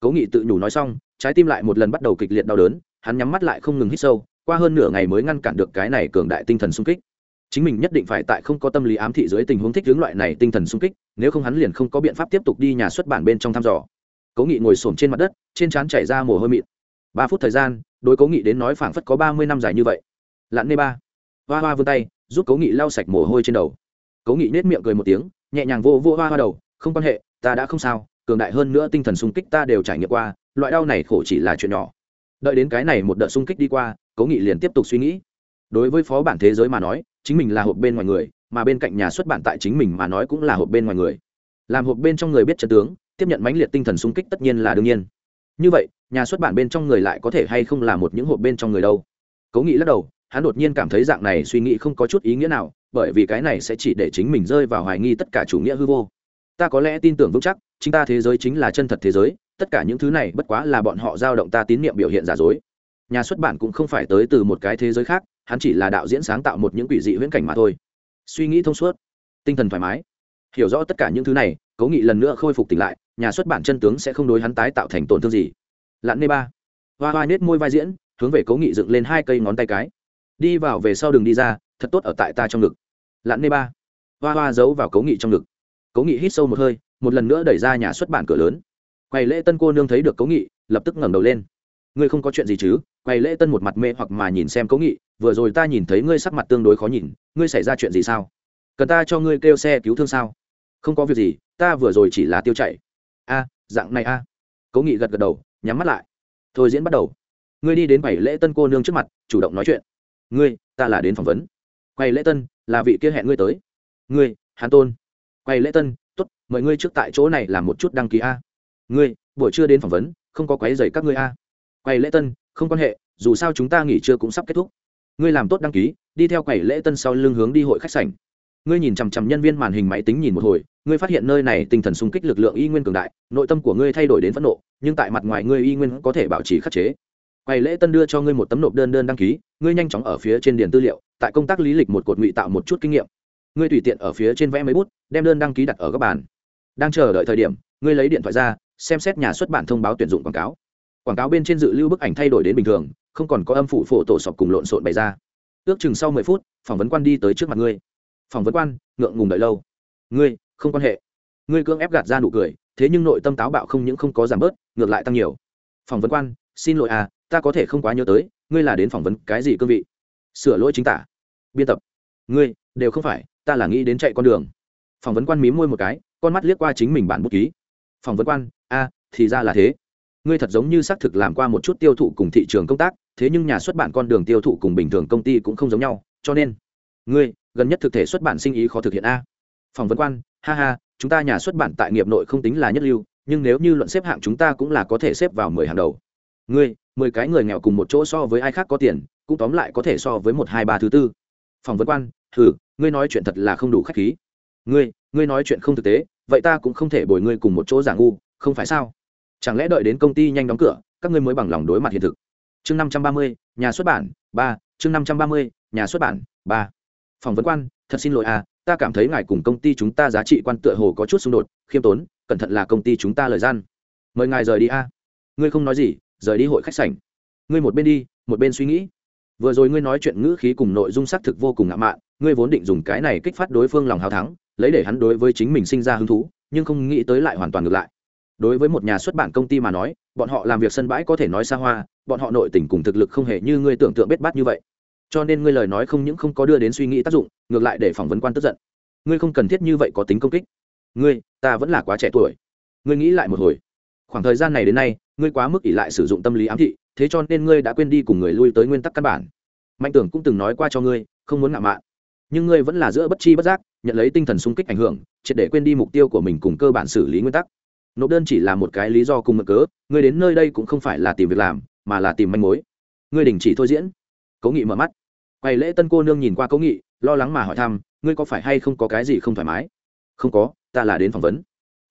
Cố nghị tự nhủ nói xong, trái tim lại một lần bắt đầu kịch liệt đau đớn hắn nhắm mắt lại không ngừng hít sâu, qua hơn nửa ngày mới ngăn cản được cái này cường đại tinh thần sung kích. Chính mình nhất định phải tại không có tâm lý ám thị dưới tình huống thích hướng loại này tinh thần sung kích, nếu không hắn liền không có biện pháp tiếp tục đi nhà xuất bản bên trong thăm dò. Cố nghị ngồi xổm trên mặt đất, trên trán chảy ra mồ hôi mịn. Ba phút thời gian, đối cố nghị đến nói phảng phất có ba mươi năm dài như vậy. Lặn nê ba. Hoa hoa vươn tay, giúp cố nghị lau sạch mồ hôi trên đầu. Cố nghị nết miệng cười một tiếng, nhẹ nhàng vô vô hoa hoa đầu, không quan hệ, ta đã không sao, cường đại hơn nữa tinh thần sung kích ta đều trải nghiệm qua, loại đau này khổ chỉ là chuyện nhỏ đợi đến cái này một đợt sung kích đi qua, cố nghị liền tiếp tục suy nghĩ. Đối với phó bản thế giới mà nói, chính mình là hộp bên ngoài người, mà bên cạnh nhà xuất bản tại chính mình mà nói cũng là hộp bên ngoài người. Làm hộp bên trong người biết trận tướng, tiếp nhận mãnh liệt tinh thần sung kích tất nhiên là đương nhiên. Như vậy, nhà xuất bản bên trong người lại có thể hay không là một những hộp bên trong người đâu? Cố Nghị lắc đầu, hắn đột nhiên cảm thấy dạng này suy nghĩ không có chút ý nghĩa nào, bởi vì cái này sẽ chỉ để chính mình rơi vào hoài nghi tất cả chủ nghĩa hư vô. Ta có lẽ tin tưởng vững chắc, chính ta thế giới chính là chân thật thế giới tất cả những thứ này bất quá là bọn họ giao động ta tín nhiệm biểu hiện giả dối. Nhà xuất bản cũng không phải tới từ một cái thế giới khác, hắn chỉ là đạo diễn sáng tạo một những quỷ dị huyễn cảnh mà thôi. Suy nghĩ thông suốt, tinh thần thoải mái. Hiểu rõ tất cả những thứ này, cố nghị lần nữa khôi phục tỉnh lại, nhà xuất bản chân tướng sẽ không đối hắn tái tạo thành tổn thương gì. Lặn nê ba. Hoa hoa nết môi vai diễn, hướng về cố nghị dựng lên hai cây ngón tay cái. Đi vào về sau đường đi ra, thật tốt ở tại ta trong ngực. Lặn nê ba. Hoa hoa giấu vào cố nghị trong ngực. Cố nghị hít sâu một hơi, một lần nữa đẩy ra nhà xuất bản cửa lớn quầy lễ tân cô nương thấy được cố nghị, lập tức ngẩng đầu lên. Ngươi không có chuyện gì chứ? Quầy lễ tân một mặt mê hoặc mà nhìn xem cố nghị, vừa rồi ta nhìn thấy ngươi sắc mặt tương đối khó nhìn, ngươi xảy ra chuyện gì sao? Cần ta cho ngươi kêu xe cứu thương sao? Không có việc gì, ta vừa rồi chỉ là tiêu chạy. A, dạng này a. Cố nghị gật gật đầu, nhắm mắt lại. Thôi diễn bắt đầu. Ngươi đi đến quầy lễ tân cô nương trước mặt, chủ động nói chuyện. Ngươi, ta là đến phỏng vấn. Quầy lễ tân, là vị kia hẹn ngươi tới. Ngươi hàn tôn. Quầy lễ tân t ố t mời ngươi trước tại chỗ này làm một chút đăng ký a ngươi, buổi trưa đến phỏng vấn, không có quái dày các ngươi a. Quầy lễ tân, không quan hệ, dù sao chúng ta nghỉ trưa cũng sắp kết thúc. Ngươi làm tốt đăng ký, đi theo quầy lễ tân sau lưng hướng đi hội khách sảnh. Ngươi nhìn chằm chằm nhân viên màn hình máy tính nhìn một hồi, ngươi phát hiện nơi này tinh thần xung kích lực lượng y nguyên cường đại, nội tâm của ngươi thay đổi đến phẫn nộ, nhưng tại mặt ngoài ngươi y nguyên có thể bảo trì khắc chế. Quầy lễ tân đưa cho ngươi một tấm nộp đơn đơn đăng ký, ngươi nhanh chóng ở phía trên điền tư liệu, tại công tác lý lịch một cột ngụy tạo một chút kinh nghiệm. Ngươi tùy tiện ở phía trên vẽ mấy bút, đem đơn đăng ký đặt ở các bàn. Đang chờ đợi thời điểm, ngươi lấy điện thoại ra xem xét nhà xuất bản thông báo tuyển dụng quảng cáo. Quảng cáo bên trên dự lưu bức ảnh thay đổi đến bình thường, không còn có âm phủ phổ tổ sọc cùng lộn xộn bày ra. Ước chừng sau mười phút, phỏng vấn quan đi tới trước mặt ngươi. Phỏng vấn quan, ngượng ngùng đợi lâu. Ngươi, không quan hệ. Ngươi cưỡng ép gạt ra nụ cười, thế nhưng nội tâm táo bạo không những không có giảm bớt, ngược lại tăng nhiều. Phỏng vấn quan, xin lỗi à ta có thể không quá nhớ tới, ngươi là đến phỏng vấn cái gì cương vị? Sửa lỗi chính tả. Biên tập. Ngươi, đều không phải, ta là nghĩ đến chạy con đường. Phỏng vấn quan mím môi một cái, con mắt liếc qua chính mình bản bút ký. Phỏng vấn quan a thì ra là thế. Ngươi thật giống như xác thực làm qua một chút tiêu thụ cùng thị trường công tác, thế nhưng nhà xuất bản con đường tiêu thụ cùng bình thường công ty cũng không giống nhau, cho nên, ngươi, gần nhất thực thể xuất bản sinh ý khó thực hiện a. Phỏng vấn quan, ha ha, chúng ta nhà xuất bản tại nghiệp nội không tính là nhất lưu, nhưng nếu như luận xếp hạng chúng ta cũng là có thể xếp vào mười hàng đầu. Ngươi, mười cái người nghèo cùng một chỗ so với ai khác có tiền, cũng tóm lại có thể so với một, hai, ba thứ tư. Phỏng vấn quan thử ngươi nói chuyện thật là không đủ khách khí. Ngươi ngươi nói chuyện không thực tế, vậy ta cũng không thể bồi ngươi cùng một chỗ giả ngu không phải sao? Chẳng lẽ đợi đến công ty nhanh đóng cửa, các ngươi mới bằng lòng đối mặt hiện thực? Chương năm trăm ba mươi, nhà xuất bản, ba, chương năm trăm ba mươi, nhà xuất bản, ba. Phỏng vấn quan, thật xin lỗi à ta cảm thấy ngài cùng công ty chúng ta giá trị quan tựa hồ có chút xung đột, khiêm tốn, cẩn thận là công ty chúng ta lời gian. Mời ngài rời đi a. Ngươi không nói gì, rời đi hội khách sảnh. Ngươi một bên đi, một bên suy nghĩ. Vừa rồi ngươi nói chuyện ngữ khí cùng nội dung xác thực vô cùng ngạo mạn, ngươi vốn định dùng cái này kích phát đối phương lòng hào thắng, lấy để hắn đối với chính mình sinh ra hứng thú, nhưng không nghĩ tới lại hoàn toàn ngược lại đối với một nhà xuất bản công ty mà nói, bọn họ làm việc sân bãi có thể nói xa hoa, bọn họ nội tình cùng thực lực không hề như ngươi tưởng tượng bết bát như vậy. Cho nên ngươi lời nói không những không có đưa đến suy nghĩ tác dụng, ngược lại để phỏng vấn quan tức giận. Ngươi không cần thiết như vậy có tính công kích. Ngươi, ta vẫn là quá trẻ tuổi. Ngươi nghĩ lại một hồi. Khoảng thời gian này đến nay, ngươi quá mức ỷ lại sử dụng tâm lý ám thị, thế cho nên ngươi đã quên đi cùng người lui tới nguyên tắc căn bản. Mạnh tưởng cũng từng nói qua cho ngươi, không muốn ngạo mạn. Nhưng ngươi vẫn là giữa bất chi bất giác, nhận lấy tinh thần sung kích ảnh hưởng, triệt để quên đi mục tiêu của mình cùng cơ bản xử lý nguyên tắc nộp đơn chỉ là một cái lý do cùng mực cớ, ngươi đến nơi đây cũng không phải là tìm việc làm, mà là tìm manh mối. Ngươi đình chỉ thôi diễn. Cố nghị mở mắt. Quầy lễ tân cô nương nhìn qua cố nghị, lo lắng mà hỏi thăm, ngươi có phải hay không có cái gì không thoải mái? Không có, ta là đến phỏng vấn.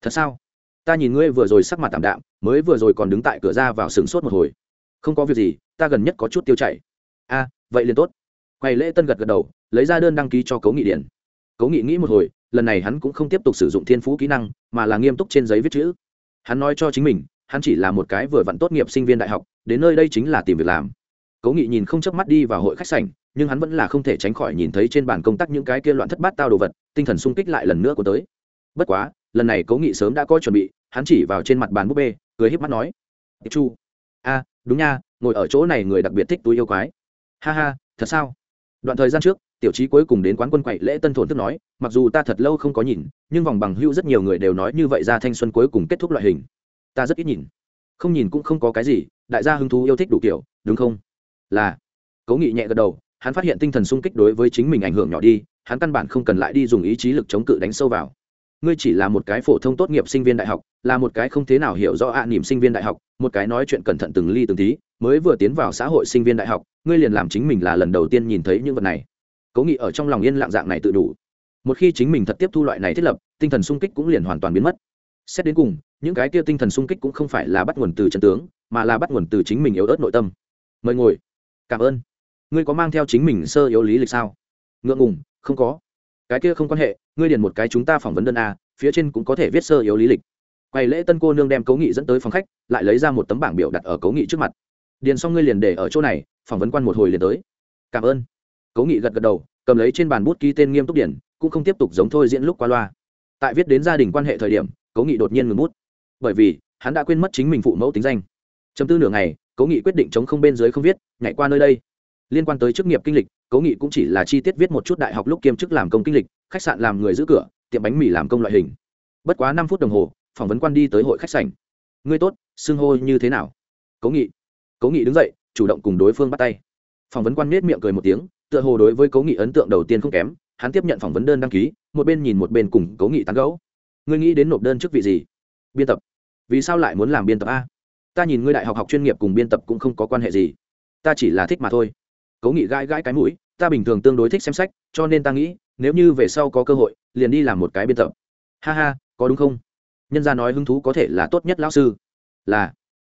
Thật sao? Ta nhìn ngươi vừa rồi sắc mặt tạm đạm, mới vừa rồi còn đứng tại cửa ra vào sừng sốt một hồi. Không có việc gì, ta gần nhất có chút tiêu chảy. A, vậy liền tốt. Quầy lễ tân gật gật đầu, lấy ra đơn đăng ký cho cấu nghị điển cấu nghị nghĩ một hồi lần này hắn cũng không tiếp tục sử dụng thiên phú kỹ năng, mà là nghiêm túc trên giấy viết chữ. Hắn nói cho chính mình, hắn chỉ là một cái vừa vặn tốt nghiệp sinh viên đại học, đến nơi đây chính là tìm việc làm. Cố nghị nhìn không chớp mắt đi vào hội khách sảnh, nhưng hắn vẫn là không thể tránh khỏi nhìn thấy trên bàn công tác những cái kia loạn thất bát tao đồ vật, tinh thần sung kích lại lần nữa của tới. Bất quá, lần này cố nghị sớm đã có chuẩn bị, hắn chỉ vào trên mặt bàn búp bê, cười híp mắt nói chu. A, đúng nha, ngồi ở chỗ này người đặc biệt thích túi yêu quái. Ha ha, thật sao? Đoạn thời gian trước tiểu trí cuối cùng đến quán quân quậy lễ tân thổn thức nói, mặc dù ta thật lâu không có nhìn, nhưng vòng bằng hưu rất nhiều người đều nói như vậy ra thanh xuân cuối cùng kết thúc loại hình. Ta rất ít nhìn. Không nhìn cũng không có cái gì, đại gia hứng thú yêu thích đủ kiểu, đúng không? Là. Cố nghị nhẹ gật đầu, hắn phát hiện tinh thần sung kích đối với chính mình ảnh hưởng nhỏ đi, hắn căn bản không cần lại đi dùng ý chí lực chống cự đánh sâu vào. Ngươi chỉ là một cái phổ thông tốt nghiệp sinh viên đại học, là một cái không thế nào hiểu rõ ạ à niềm sinh viên đại học, một cái nói chuyện cẩn thận từng ly từng tí, mới vừa tiến vào xã hội sinh viên đại học, ngươi liền làm chính mình là lần đầu tiên nhìn thấy những vật này cố nghị ở trong lòng yên lặng dạng này tự đủ. Một khi chính mình thật tiếp thu loại này thiết lập, tinh thần sung kích cũng liền hoàn toàn biến mất. Xét đến cùng, những cái kia tinh thần sung kích cũng không phải là bắt nguồn từ trận tướng, mà là bắt nguồn từ chính mình yếu ớt nội tâm. Mời ngồi. Cảm ơn. Ngươi có mang theo chính mình sơ yếu lý lịch sao? Ngượng ngùng, không có. Cái kia không quan hệ, ngươi điền một cái chúng ta phỏng vấn đơn a, phía trên cũng có thể viết sơ yếu lý lịch. Quầy lễ tân cô nương đem cố nghị dẫn tới phòng khách, lại lấy ra một tấm bảng biểu đặt ở cố nghị trước mặt. Điền xong ngươi liền để ở chỗ này, phỏng vấn quan một hồi liền tới. Cảm ơn cố nghị gật gật đầu, cầm lấy trên bàn bút ký tên nghiêm túc điển, cũng không tiếp tục giống thôi diễn lúc qua loa. Tại viết đến gia đình quan hệ thời điểm, cố nghị đột nhiên ngừng bút. Bởi vì, hắn đã quên mất chính mình phụ mẫu tính danh. Chấm tư nửa ngày, cố nghị quyết định chống không bên dưới không viết, nhảy qua nơi đây. Liên quan tới chức nghiệp kinh lịch, cố nghị cũng chỉ là chi tiết viết một chút đại học lúc kiêm chức làm công kinh lịch, khách sạn làm người giữ cửa, tiệm bánh mì làm công loại hình. Bất quá năm phút đồng hồ, phỏng vấn quan đi tới hội khách sảnh. Ngươi tốt, xưng hô như thế nào? Cố nghị. Cố nghị đứng dậy, chủ động cùng đối phương bắt tay. Phỏng vấn quan nết miệng cười một tiếng tựa hồ đối với cố nghị ấn tượng đầu tiên không kém, hắn tiếp nhận phỏng vấn đơn đăng ký, một bên nhìn một bên cùng cố nghị tán gẫu. Ngươi nghĩ đến nộp đơn chức vị gì? Biên tập. Vì sao lại muốn làm biên tập a? Ta nhìn ngươi đại học học chuyên nghiệp cùng biên tập cũng không có quan hệ gì. Ta chỉ là thích mà thôi. Cố nghị gãi gãi cái mũi, ta bình thường tương đối thích xem sách, cho nên ta nghĩ, nếu như về sau có cơ hội, liền đi làm một cái biên tập. Ha ha, có đúng không? Nhân gia nói hứng thú có thể là tốt nhất lão sư. Là.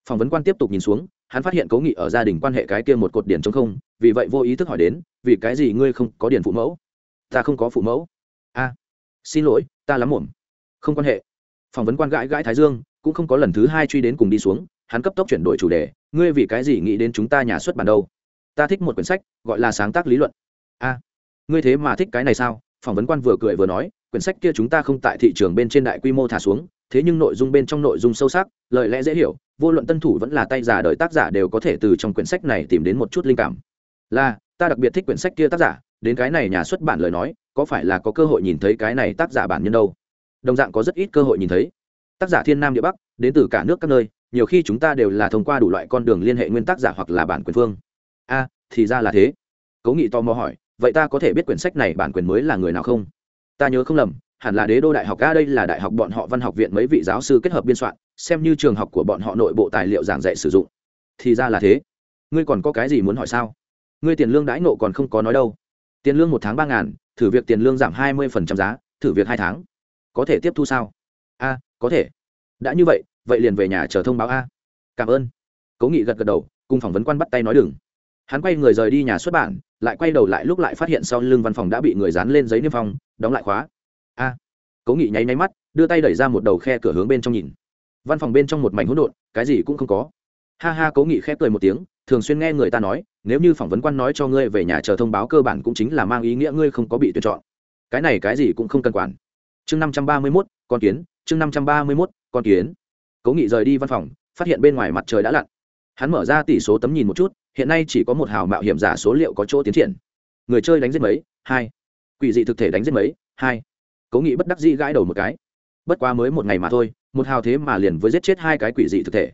Phỏng vấn quan tiếp tục nhìn xuống, hắn phát hiện cố nghị ở gia đình quan hệ cái kia một cột điển chống không vì vậy vô ý thức hỏi đến, vì cái gì ngươi không có điển phụ mẫu? Ta không có phụ mẫu. A, xin lỗi, ta lắm muộn. Không quan hệ. Phỏng vấn quan gãi gãi thái dương, cũng không có lần thứ hai truy đến cùng đi xuống, hắn cấp tốc chuyển đổi chủ đề, ngươi vì cái gì nghĩ đến chúng ta nhà xuất bản đâu? Ta thích một quyển sách, gọi là sáng tác lý luận. A, ngươi thế mà thích cái này sao? Phỏng vấn quan vừa cười vừa nói, quyển sách kia chúng ta không tại thị trường bên trên đại quy mô thả xuống, thế nhưng nội dung bên trong nội dung sâu sắc, lời lẽ dễ hiểu, vô luận tân thủ vẫn là tay giả đời tác giả đều có thể từ trong quyển sách này tìm đến một chút linh cảm là, ta đặc biệt thích quyển sách kia tác giả, đến cái này nhà xuất bản lời nói, có phải là có cơ hội nhìn thấy cái này tác giả bản nhân đâu? Đồng dạng có rất ít cơ hội nhìn thấy. Tác giả thiên nam địa bắc, đến từ cả nước các nơi, nhiều khi chúng ta đều là thông qua đủ loại con đường liên hệ nguyên tác giả hoặc là bản quyền phương. A, thì ra là thế. Cố nghị tò mò hỏi, vậy ta có thể biết quyển sách này bản quyền mới là người nào không? Ta nhớ không lầm, hẳn là đế đô đại học a, đây là đại học bọn họ văn học viện mấy vị giáo sư kết hợp biên soạn, xem như trường học của bọn họ nội bộ tài liệu giảng dạy sử dụng. Thì ra là thế. Ngươi còn có cái gì muốn hỏi sao? Ngươi tiền lương đãi nộ còn không có nói đâu. Tiền lương một tháng ba ngàn, thử việc tiền lương giảm hai mươi phần trăm giá, thử việc hai tháng. Có thể tiếp thu sao? A, có thể. Đã như vậy vậy liền về nhà chờ thông báo a. Cảm ơn. Cố nghị gật gật đầu, cùng phỏng vấn quan bắt tay nói đừng. Hắn quay người rời đi nhà xuất bản, lại quay đầu lại lúc lại phát hiện sau lưng văn phòng đã bị người dán lên giấy niêm phong, đóng lại khóa. A, cố nghị nháy nháy mắt, đưa tay đẩy ra một đầu khe cửa hướng bên trong nhìn. Văn phòng bên trong một mảnh hỗn độn, cái gì cũng không có. Ha ha, cố nghị khép cười một tiếng, thường xuyên nghe người ta nói nếu như phỏng vấn quan nói cho ngươi về nhà chờ thông báo cơ bản cũng chính là mang ý nghĩa ngươi không có bị tuyển chọn. Cái này cái gì cũng không cần quản. Chương năm trăm ba mươi mốt, con kiến. Chương năm trăm ba mươi mốt, con kiến. Cố nghị rời đi văn phòng, phát hiện bên ngoài mặt trời đã lặn. Hắn mở ra tỷ số tấm nhìn một chút, hiện nay chỉ có một hào mạo hiểm giả số liệu có chỗ tiến triển. Người chơi đánh giết mấy? Hai. Quỷ dị thực thể đánh giết mấy? Hai. Cố nghị bất đắc dĩ gãi đầu một cái. Bất quá mới một ngày mà thôi, một hào thế mà liền với giết chết hai cái quỷ dị thực thể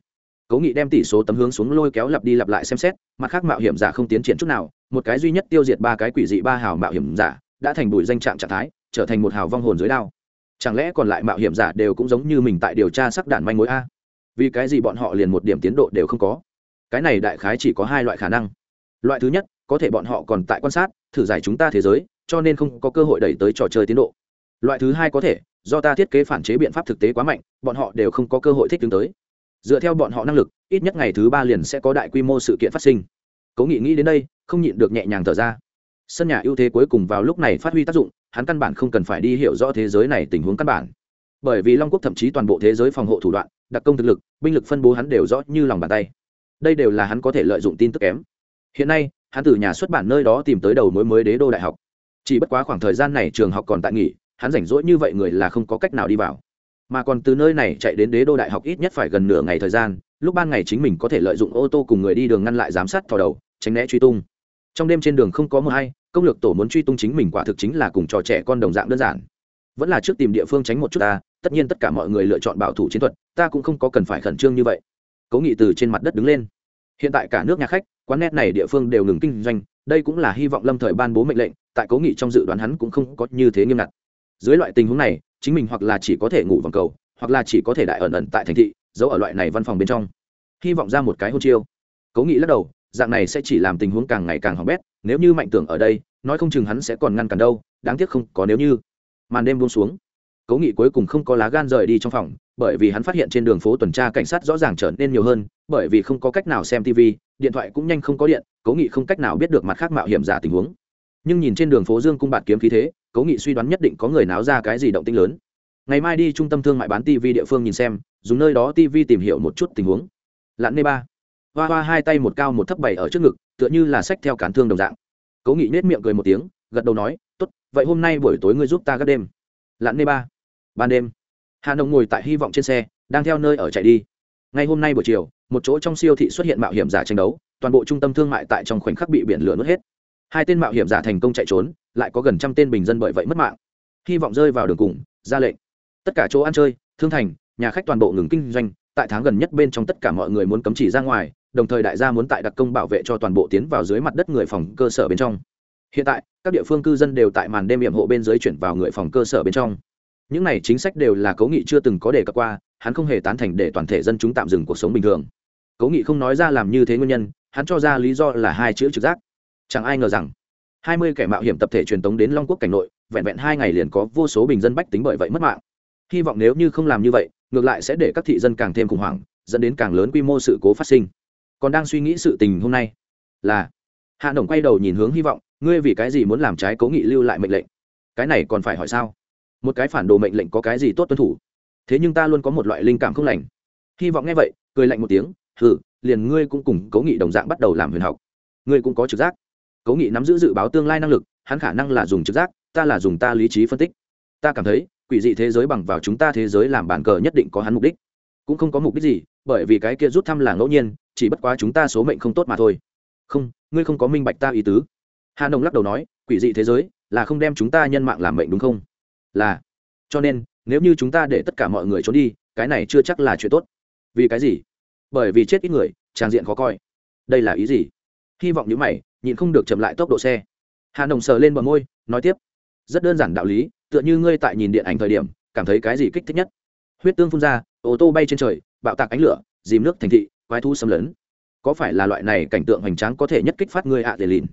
cố nghị đem tỷ số tấm hướng xuống lôi kéo lặp đi lặp lại xem xét, mặt khác mạo hiểm giả không tiến triển chút nào, một cái duy nhất tiêu diệt ba cái quỷ dị ba hào mạo hiểm giả, đã thành bụi danh trạng trạng thái, trở thành một hào vong hồn dưới đao. Chẳng lẽ còn lại mạo hiểm giả đều cũng giống như mình tại điều tra sắc đạn manh mối a? Vì cái gì bọn họ liền một điểm tiến độ đều không có? Cái này đại khái chỉ có hai loại khả năng. Loại thứ nhất, có thể bọn họ còn tại quan sát, thử giải chúng ta thế giới, cho nên không có cơ hội đẩy tới trò chơi tiến độ. Loại thứ hai có thể, do ta thiết kế phản chế biện pháp thực tế quá mạnh, bọn họ đều không có cơ hội thích ứng tới dựa theo bọn họ năng lực, ít nhất ngày thứ ba liền sẽ có đại quy mô sự kiện phát sinh. Cố nghị nghĩ đến đây, không nhịn được nhẹ nhàng thở ra. Sân nhà ưu thế cuối cùng vào lúc này phát huy tác dụng, hắn căn bản không cần phải đi hiểu rõ thế giới này tình huống căn bản. Bởi vì long quốc thậm chí toàn bộ thế giới phòng hộ thủ đoạn, đặc công thực lực, binh lực phân bố hắn đều rõ như lòng bàn tay. Đây đều là hắn có thể lợi dụng tin tức kém. Hiện nay, hắn từ nhà xuất bản nơi đó tìm tới đầu mối mới đế đô đại học. Chỉ bất quá khoảng thời gian này trường học còn tại nghỉ, hắn rảnh rỗi như vậy người là không có cách nào đi vào mà còn từ nơi này chạy đến đế đô đại học ít nhất phải gần nửa ngày thời gian, lúc ban ngày chính mình có thể lợi dụng ô tô cùng người đi đường ngăn lại giám sát thò đầu, tránh né truy tung. Trong đêm trên đường không có mưa hay, công lược tổ muốn truy tung chính mình quả thực chính là cùng trò trẻ con đồng dạng đơn giản. Vẫn là trước tìm địa phương tránh một chút ta, tất nhiên tất cả mọi người lựa chọn bảo thủ chiến thuật, ta cũng không có cần phải khẩn trương như vậy. Cố nghị từ trên mặt đất đứng lên. Hiện tại cả nước nhà khách, quán net này địa phương đều ngừng kinh doanh, đây cũng là hy vọng lâm thời ban bố mệnh lệnh, tại cố nghị trong dự đoán hắn cũng không có như thế nghiêm ngặt. Dưới loại tình huống này chính mình hoặc là chỉ có thể ngủ vòng cầu, hoặc là chỉ có thể đại ẩn ẩn tại thành thị, giấu ở loại này văn phòng bên trong. Hy vọng ra một cái hôn chiêu. Cố nghị lắc đầu, dạng này sẽ chỉ làm tình huống càng ngày càng hỏng bét, nếu như mạnh tưởng ở đây, nói không chừng hắn sẽ còn ngăn cản đâu, đáng tiếc không có nếu như. Màn đêm buông xuống. Cố nghị cuối cùng không có lá gan rời đi trong phòng, bởi vì hắn phát hiện trên đường phố tuần tra cảnh sát rõ ràng trở nên nhiều hơn, bởi vì không có cách nào xem tv điện thoại cũng nhanh không có điện, cố nghị không cách nào biết được mặt khác mạo hiểm giả tình huống. Nhưng nhìn trên đường phố dương cung bạt kiếm khí thế cố nghị suy đoán nhất định có người náo ra cái gì động tinh lớn. Ngày mai đi trung tâm thương mại bán tv địa phương nhìn xem, dùng nơi đó tv tìm hiểu một chút tình huống. Lặn nê ba. Hoa hoa hai tay một cao một thấp bày ở trước ngực, tựa như là sách theo cán thương đồng dạng. Cố nghị nết miệng cười một tiếng, gật đầu nói, tốt, vậy hôm nay buổi tối ngươi giúp ta gác đêm. Lặn nê ba. Ban đêm. Hà nông ngồi tại hy vọng trên xe, đang theo nơi ở chạy đi. Ngay hôm nay buổi chiều, một chỗ trong siêu thị xuất hiện mạo hiểm giả tranh đấu, toàn bộ trung tâm thương mại tại trong khoảnh khắc bị biển lửa nuốt hết. Hai tên mạo hiểm giả thành công chạy trốn lại có gần trăm tên bình dân bởi vậy mất mạng. Hy vọng rơi vào đường cùng, ra lệnh. Tất cả chỗ ăn chơi, thương thành, nhà khách toàn bộ ngừng kinh doanh, tại tháng gần nhất bên trong tất cả mọi người muốn cấm chỉ ra ngoài, đồng thời đại gia muốn tại đặc công bảo vệ cho toàn bộ tiến vào dưới mặt đất người phòng cơ sở bên trong. Hiện tại, các địa phương cư dân đều tại màn đêm hiểm hộ bên dưới chuyển vào người phòng cơ sở bên trong. Những này chính sách đều là cố nghị chưa từng có đề cập qua, hắn không hề tán thành để toàn thể dân chúng tạm dừng cuộc sống bình thường. Cố nghị không nói ra làm như thế nguyên nhân, hắn cho ra lý do là hai chữ trực giác. Chẳng ai ngờ rằng hai mươi kẻ mạo hiểm tập thể truyền tống đến long quốc cảnh nội, vẹn vẹn hai ngày liền có vô số bình dân bách tính bởi vậy mất mạng. Hy vọng nếu như không làm như vậy, ngược lại sẽ để các thị dân càng thêm khủng hoảng, dẫn đến càng lớn quy mô sự cố phát sinh. Còn đang suy nghĩ sự tình hôm nay, là, hạ đồng quay đầu nhìn hướng hy vọng, ngươi vì cái gì muốn làm trái cố nghị lưu lại mệnh lệnh? Cái này còn phải hỏi sao? Một cái phản đồ mệnh lệnh có cái gì tốt tuân thủ? Thế nhưng ta luôn có một loại linh cảm không lành. Hy vọng nghe vậy, cười lạnh một tiếng, hừ, liền ngươi cũng cùng cố nghị đồng dạng bắt đầu làm huyền học. Ngươi cũng có trực giác cố nghị nắm giữ dự báo tương lai năng lực, hắn khả năng là dùng trực giác, ta là dùng ta lý trí phân tích. Ta cảm thấy, quỷ dị thế giới bằng vào chúng ta thế giới làm bàn cờ nhất định có hắn mục đích. Cũng không có mục đích gì, bởi vì cái kia rút thăm là ngẫu nhiên, chỉ bất quá chúng ta số mệnh không tốt mà thôi. Không, ngươi không có minh bạch ta ý tứ. Hà nông lắc đầu nói, quỷ dị thế giới là không đem chúng ta nhân mạng làm mệnh đúng không? Là. Cho nên, nếu như chúng ta để tất cả mọi người trốn đi, cái này chưa chắc là chuyện tốt. Vì cái gì? Bởi vì chết ít người trang diện khó coi. Đây là ý gì? Hy vọng những mày, nhịn không được chậm lại tốc độ xe. Hà nồng sờ lên bờ môi, nói tiếp. Rất đơn giản đạo lý, tựa như ngươi tại nhìn điện ảnh thời điểm, cảm thấy cái gì kích thích nhất? Huyết tương phun ra, ô tô bay trên trời, bạo tạc ánh lửa, dìm nước thành thị, quái thu xâm lấn. Có phải là loại này cảnh tượng hoành tráng có thể nhất kích phát ngươi ạ à để lìn?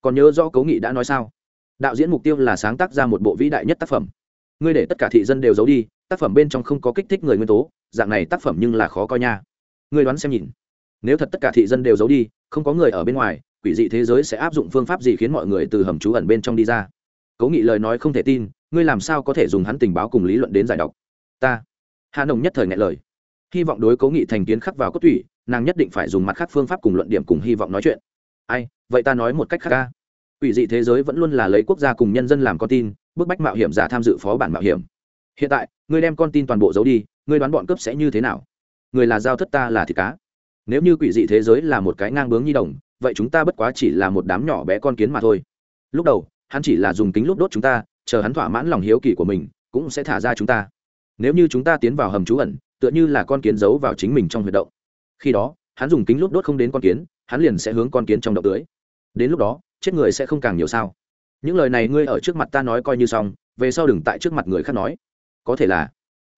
Còn nhớ rõ cấu nghị đã nói sao? Đạo diễn mục tiêu là sáng tác ra một bộ vĩ đại nhất tác phẩm. Ngươi để tất cả thị dân đều giấu đi, tác phẩm bên trong không có kích thích người nguyên tố, dạng này tác phẩm nhưng là khó coi nha. Ngươi đoán xem nhìn. Nếu thật tất cả thị dân đều giấu đi không có người ở bên ngoài, quỷ dị thế giới sẽ áp dụng phương pháp gì khiến mọi người từ hầm trú ẩn bên trong đi ra? Cố nghị lời nói không thể tin, ngươi làm sao có thể dùng hắn tình báo cùng lý luận đến giải độc? Ta. Hà nồng nhất thời ngại lời. Hy vọng đối cố nghị thành kiến khắc vào cốt thủy nàng nhất định phải dùng mặt khác phương pháp cùng luận điểm cùng hy vọng nói chuyện. Ai, vậy ta nói một cách khác ca quỷ dị thế giới vẫn luôn là lấy quốc gia cùng nhân dân làm con tin, bức bách mạo hiểm giả tham dự phó bản mạo hiểm. Hiện tại, ngươi đem con tin toàn bộ giấu đi, ngươi đoán bọn cướp sẽ như thế nào? Người là giao thất ta là thịt cá nếu như quỷ dị thế giới là một cái ngang bướng nhi đồng, vậy chúng ta bất quá chỉ là một đám nhỏ bé con kiến mà thôi. Lúc đầu, hắn chỉ là dùng kính lúc đốt chúng ta, chờ hắn thỏa mãn lòng hiếu kỳ của mình, cũng sẽ thả ra chúng ta. Nếu như chúng ta tiến vào hầm trú ẩn, tựa như là con kiến giấu vào chính mình trong huyệt động. Khi đó, hắn dùng kính lúc đốt không đến con kiến, hắn liền sẽ hướng con kiến trong động tưới. Đến lúc đó, chết người sẽ không càng nhiều sao? Những lời này ngươi ở trước mặt ta nói coi như xong, về sau đừng tại trước mặt người khác nói. Có thể là,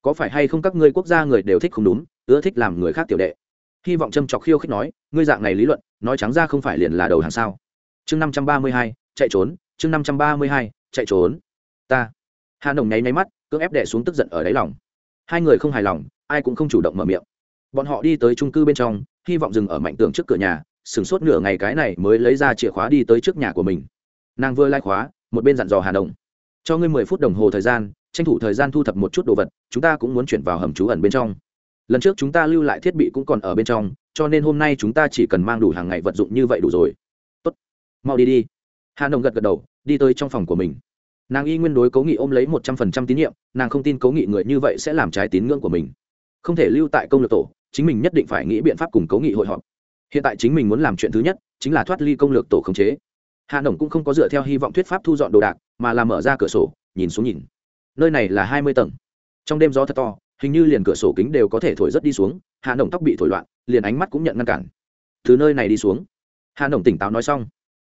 có phải hay không các ngươi quốc gia người đều thích không đúng, ưa thích làm người khác tiểu đệ? Hy vọng châm chọc khiêu khích nói, ngươi dạng này lý luận, nói trắng ra không phải liền là đầu hàng sao? Chương năm trăm ba mươi hai, chạy trốn, chương năm trăm ba mươi hai, chạy trốn. Ta. Hà nồng nháy nháy mắt, cưỡng ép đẻ xuống tức giận ở đáy lòng. Hai người không hài lòng, ai cũng không chủ động mở miệng. Bọn họ đi tới trung cư bên trong, hy vọng dừng ở mạnh tường trước cửa nhà, sửng sốt nửa ngày cái này mới lấy ra chìa khóa đi tới trước nhà của mình. Nàng vừa lai khóa, một bên dặn dò hà đồng cho ngươi mười phút đồng hồ thời gian, tranh thủ thời gian thu thập một chút đồ vật, chúng ta cũng muốn chuyển vào hầm trú ẩn bên trong lần trước chúng ta lưu lại thiết bị cũng còn ở bên trong, cho nên hôm nay chúng ta chỉ cần mang đủ hàng ngày vật dụng như vậy đủ rồi. Tốt. Mau đi đi. Hà nồng gật gật đầu, đi tới trong phòng của mình. Nàng y nguyên đối cố nghị ôm lấy một trăm phần trăm tín nhiệm, nàng không tin cố nghị người như vậy sẽ làm trái tín ngưỡng của mình. Không thể lưu tại công lược tổ, chính mình nhất định phải nghĩ biện pháp cùng cố nghị hội họp. Hiện tại chính mình muốn làm chuyện thứ nhất, chính là thoát ly công lược tổ khống chế. Hà nồng cũng không có dựa theo hy vọng thuyết pháp thu dọn đồ đạc, mà là mở ra cửa sổ, nhìn xuống nhìn. Nơi này là hai mươi tầng. Trong đêm gió thật to hình như liền cửa sổ kính đều có thể thổi rất đi xuống hà nồng tóc bị thổi loạn, liền ánh mắt cũng nhận ngăn cản. Từ nơi này đi xuống. Hà nồng tỉnh táo nói xong.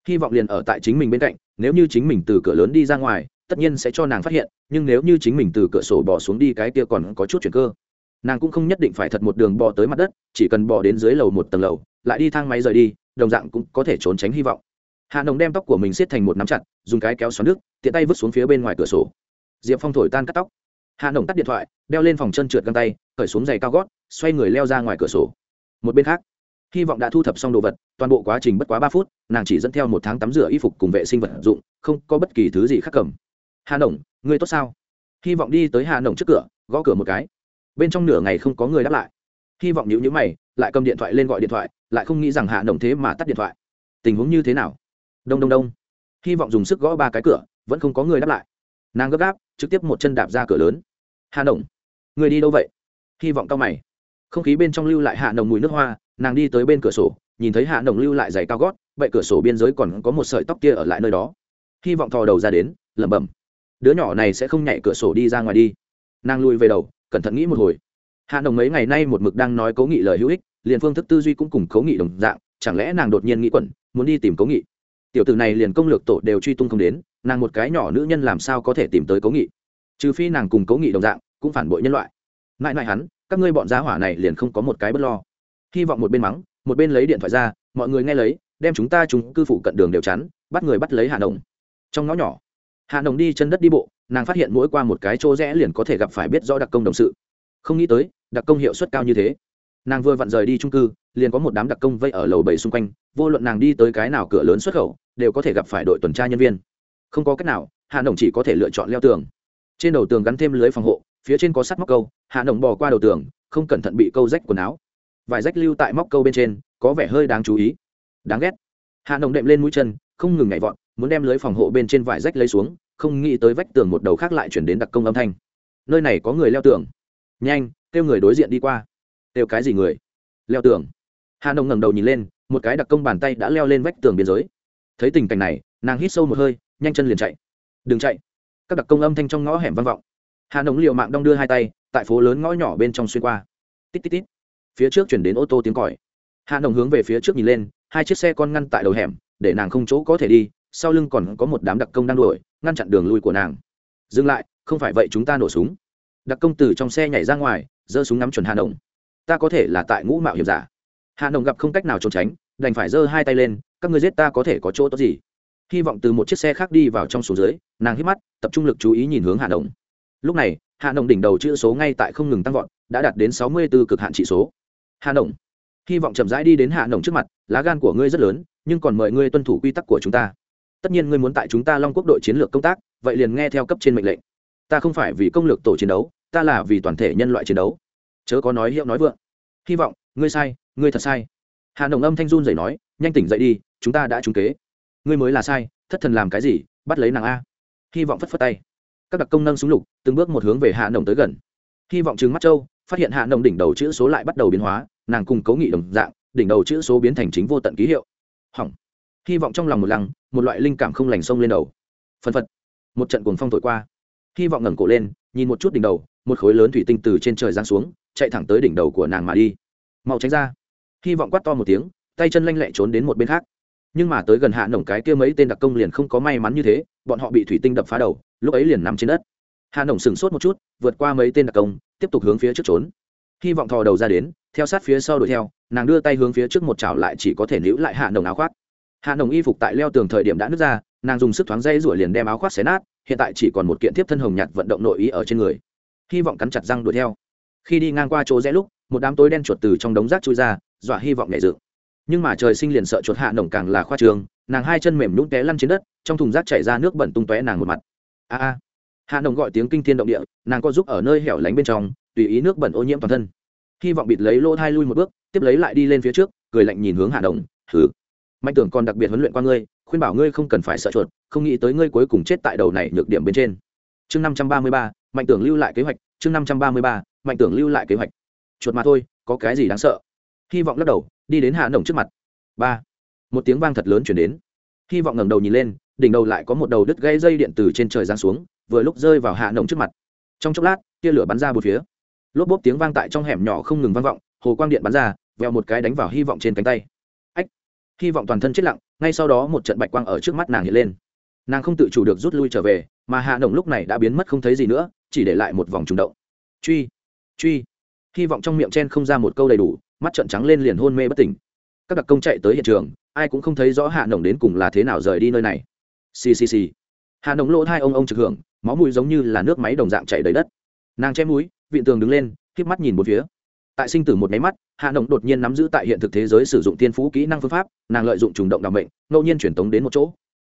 Hy vọng liền ở tại chính mình bên cạnh, nếu như chính mình từ cửa lớn đi ra ngoài, tất nhiên sẽ cho nàng phát hiện, nhưng nếu như chính mình từ cửa sổ bỏ xuống đi cái kia còn có chút chuyện cơ. Nàng cũng không nhất định phải thật một đường bò tới mặt đất, chỉ cần bò đến dưới lầu một tầng lầu, lại đi thang máy rời đi, đồng dạng cũng có thể trốn tránh hy vọng. Hạ nồng đem tóc của mình xiết thành một nắm chặt, dùng cái kéo xoắn nước, tiện tay vứt xuống phía bên ngoài cửa sổ. Diệp phong thổi tan cắt tóc hạ nồng tắt điện thoại, đeo lên phòng chân trượt găng tay, cởi xuống giày cao gót, xoay người leo ra ngoài cửa sổ. Một bên khác, hy vọng đã thu thập xong đồ vật, toàn bộ quá trình bất quá ba phút, nàng chỉ dẫn theo một tháng tắm rửa y phục cùng vệ sinh vật dụng, không có bất kỳ thứ gì khác cầm. Hà nồng người tốt sao? Hy vọng đi tới hà nồng trước cửa, gõ cửa một cái. Bên trong nửa ngày không có người đáp lại. Hy vọng nhữ nhữ mày, lại cầm điện thoại lên gọi điện thoại, lại không nghĩ rằng hà nồng thế mà tắt điện thoại. Tình huống như thế nào? Đông đông đông. Hy vọng dùng sức gõ ba cái cửa, vẫn không có người đáp lại. Nàng gấp gáp, trực tiếp một chân đạp ra cửa lớn hà nồng, người đi đâu vậy? Hy vọng cao mày. Không khí bên trong lưu lại hạ nồng mùi nước hoa, nàng đi tới bên cửa sổ, nhìn thấy hạ nồng lưu lại giày cao gót, vậy cửa sổ biên giới còn có một sợi tóc kia ở lại nơi đó. Hy vọng thò đầu ra đến, lẩm bẩm. Đứa nhỏ này sẽ không nhảy cửa sổ đi ra ngoài đi. Nàng lùi về đầu, cẩn thận nghĩ một hồi. Hạ nồng mấy ngày nay một mực đang nói cố nghị lời hữu ích, liền phương thức tư duy cũng cùng cố nghị đồng dạng, chẳng lẽ nàng đột nhiên nghĩ quẩn, muốn đi tìm cố nghị? Tiểu tử này liền công lược tổ đều truy tung không đến, nàng một cái nhỏ nữ nhân làm sao có thể tìm tới cố nghị? Trừ phi nàng cùng cố nghị đồng dạng, cũng phản bội nhân loại. Mãi mãi hắn, các ngươi bọn giá hỏa này liền không có một cái bất lo. Hy vọng một bên mắng, một bên lấy điện thoại ra, mọi người nghe lấy, đem chúng ta chúng cư phủ cận đường đều chắn, bắt người bắt lấy hà nồng. Trong ngõ nhỏ hà nồng đi chân đất đi bộ, nàng phát hiện mỗi qua một cái chỗ rẽ liền có thể gặp phải biết rõ đặc công đồng sự. Không nghĩ tới, đặc công hiệu suất cao như thế. Nàng vừa vặn rời đi trung cư, liền có một đám đặc công vây ở lầu bảy xung quanh, vô luận nàng đi tới cái nào cửa lớn xuất khẩu, đều có thể gặp phải đội tuần tra nhân viên. Không có cách nào, hạ nồng chỉ có thể lựa chọn leo tường trên đầu tường gắn thêm lưới phòng hộ, phía trên có sắt móc câu, hạ nồng bò qua đầu tường, không cẩn thận bị câu rách quần áo. Vài rách lưu tại móc câu bên trên, có vẻ hơi đáng chú ý. Đáng ghét. Hạ nồng đệm lên mũi chân, không ngừng nhảy vọt, muốn đem lưới phòng hộ bên trên vải rách lấy xuống, không nghĩ tới vách tường một đầu khác lại chuyển đến đặc công âm thanh. Nơi này có người leo tường. Nhanh, kêu người đối diện đi qua. Kêu cái gì người? Leo tường. Hà nồng ngẩng đầu nhìn lên, một cái đặc công bàn tay đã leo lên vách tường biên giới. Thấy tình cảnh này, nàng hít sâu một hơi, nhanh chân liền chạy. Đừng chạy các đặc công âm thanh trong ngõ hẻm vang vọng. Hà nồng liều mạng đong đưa hai tay, tại phố lớn ngõ nhỏ bên trong xuyên qua. Tít tít tít. Phía trước chuyển đến ô tô tiếng còi. Hà nồng hướng về phía trước nhìn lên, hai chiếc xe con ngăn tại đầu hẻm, để nàng không chỗ có thể đi, sau lưng còn có một đám đặc công đang đuổi, ngăn chặn đường lui của nàng. Dừng lại, không phải vậy chúng ta nổ súng. Đặc công từ trong xe nhảy ra ngoài, giơ súng ngắm chuẩn hà nồng ta có thể là tại ngũ mạo hiểm giả. Hà nồng gặp không cách nào trốn tránh, đành phải giơ hai tay lên, các người giết ta có thể có chỗ tốt gì? Hy vọng từ một chiếc xe khác đi vào trong số dưới, nàng hít mắt, tập trung lực chú ý nhìn hướng hà nồng lúc này hà nồng đỉnh đầu chữ số ngay tại không ngừng tăng vọt, đã đạt đến sáu mươi b ố cực hạn trị số. Hà nồng hy vọng chậm rãi đi đến hà nồng trước mặt, lá gan của ngươi rất lớn, nhưng còn mời ngươi tuân thủ quy tắc của chúng ta. Tất nhiên ngươi muốn tại chúng ta long quốc đội chiến lược công tác, vậy liền nghe theo cấp trên mệnh lệnh. Ta không phải vì công lược tổ chiến đấu, ta là vì toàn thể nhân loại chiến đấu. Chớ có nói hiệu nói vượng. Hy vọng, ngươi sai, ngươi thật sai. Hà nồng âm thanh run dậy nói, nhanh tỉnh dậy đi, chúng ta đã trúng kế ngươi mới là sai, thất thần làm cái gì, bắt lấy nàng a. Hy vọng phất phất tay. Các đặc công nâng súng lục, từng bước một hướng về hạ nồng tới gần. Hy vọng chứng mắt châu, phát hiện hạ nồng đỉnh đầu chữ số lại bắt đầu biến hóa, nàng cùng cấu nghị đồng dạng, đỉnh đầu chữ số biến thành chính vô tận ký hiệu. Hỏng. Hy vọng trong lòng một lăng, một loại linh cảm không lành sông lên đầu. Phân phật. Một trận cuồng phong thổi qua. Hy vọng ngẩng cổ lên, nhìn một chút đỉnh đầu, một khối lớn thủy tinh từ trên trời giáng xuống, chạy thẳng tới đỉnh đầu của nàng mà đi. Mau tránh ra. Hy vọng quát to một tiếng, tay chân lanh lẹ trốn đến một bên khác nhưng mà tới gần hạ nồng cái kia mấy tên đặc công liền không có may mắn như thế, bọn họ bị thủy tinh đập phá đầu, lúc ấy liền nằm trên đất. Hạ nồng sửng sốt một chút, vượt qua mấy tên đặc công, tiếp tục hướng phía trước trốn. Hy vọng thò đầu ra đến, theo sát phía sau đuổi theo, nàng đưa tay hướng phía trước một chảo lại chỉ có thể níu lại hạ nồng áo khoác. Hạ nồng y phục tại leo tường thời điểm đã nứt ra, nàng dùng sức thoáng dây rủi liền đem áo khoác xé nát, hiện tại chỉ còn một kiện tiếp thân hồng nhạt vận động nội ý ở trên người. Hy vọng cắn chặt răng đuổi theo. Khi đi ngang qua chỗ rẽ lúc, một đám tối đen chuột từ trong đống rác chui ra, dọa hy vọng nhảy dựng nhưng mà trời sinh liền sợ chuột hạ nồng càng là khoa trường, nàng hai chân mềm nhún té lăn trên đất, trong thùng rác chảy ra nước bẩn tung tóe nàng một mặt. A a. Hạ nồng gọi tiếng kinh thiên động địa, nàng có giúp ở nơi hẻo lánh bên trong, tùy ý nước bẩn ô nhiễm toàn thân. Hy vọng bịt lấy lỗ thai lui một bước, tiếp lấy lại đi lên phía trước, cười lạnh nhìn hướng hạ nồng thử mạnh tưởng còn đặc biệt huấn luyện qua ngươi, khuyên bảo ngươi không cần phải sợ chuột, không nghĩ tới ngươi cuối cùng chết tại đầu này nhược điểm bên trên. Chương năm trăm ba mươi ba, mạnh tưởng lưu lại kế hoạch, chương năm trăm ba mươi ba, mạnh tưởng lưu lại kế hoạch. Chuột mà thôi, có cái gì đáng sợ? Hy vọng lắc đầu đi đến hạ nồng trước mặt. Ba, một tiếng vang thật lớn chuyển đến. Hy vọng ngẩng đầu nhìn lên, đỉnh đầu lại có một đầu đứt gây dây điện từ trên trời giáng xuống, vừa lúc rơi vào hạ nồng trước mặt. Trong chốc lát, tia lửa bắn ra một phía. Lốp bốp tiếng vang tại trong hẻm nhỏ không ngừng vang vọng, hồ quang điện bắn ra veo một cái đánh vào hy vọng trên cánh tay. Ách, hy vọng toàn thân chết lặng, ngay sau đó một trận bạch quang ở trước mắt nàng hiện lên. Nàng không tự chủ được rút lui trở về, mà hạ nồng lúc này đã biến mất không thấy gì nữa, chỉ để lại một vòng trùng động. Truy truy. Hy vọng trong miệng chen không ra một câu đầy đủ mắt trợn trắng lên liền hôn mê bất tỉnh. Các đặc công chạy tới hiện trường, ai cũng không thấy rõ hạ nồng đến cùng là thế nào rời đi nơi này. Ccc hạ nồng lỗ hai ông ông trực hưởng, máu mùi giống như là nước máy đồng dạng chảy đầy đất. Nàng chém mũi, viện tường đứng lên k mắt nhìn một phía. Tại sinh tử một máy mắt, hạ nồng đột nhiên nắm giữ tại hiện thực thế giới sử dụng tiên phú kỹ năng phương pháp, nàng lợi dụng trùng động đặc mệnh, ngẫu nhiên truyền tống đến một chỗ.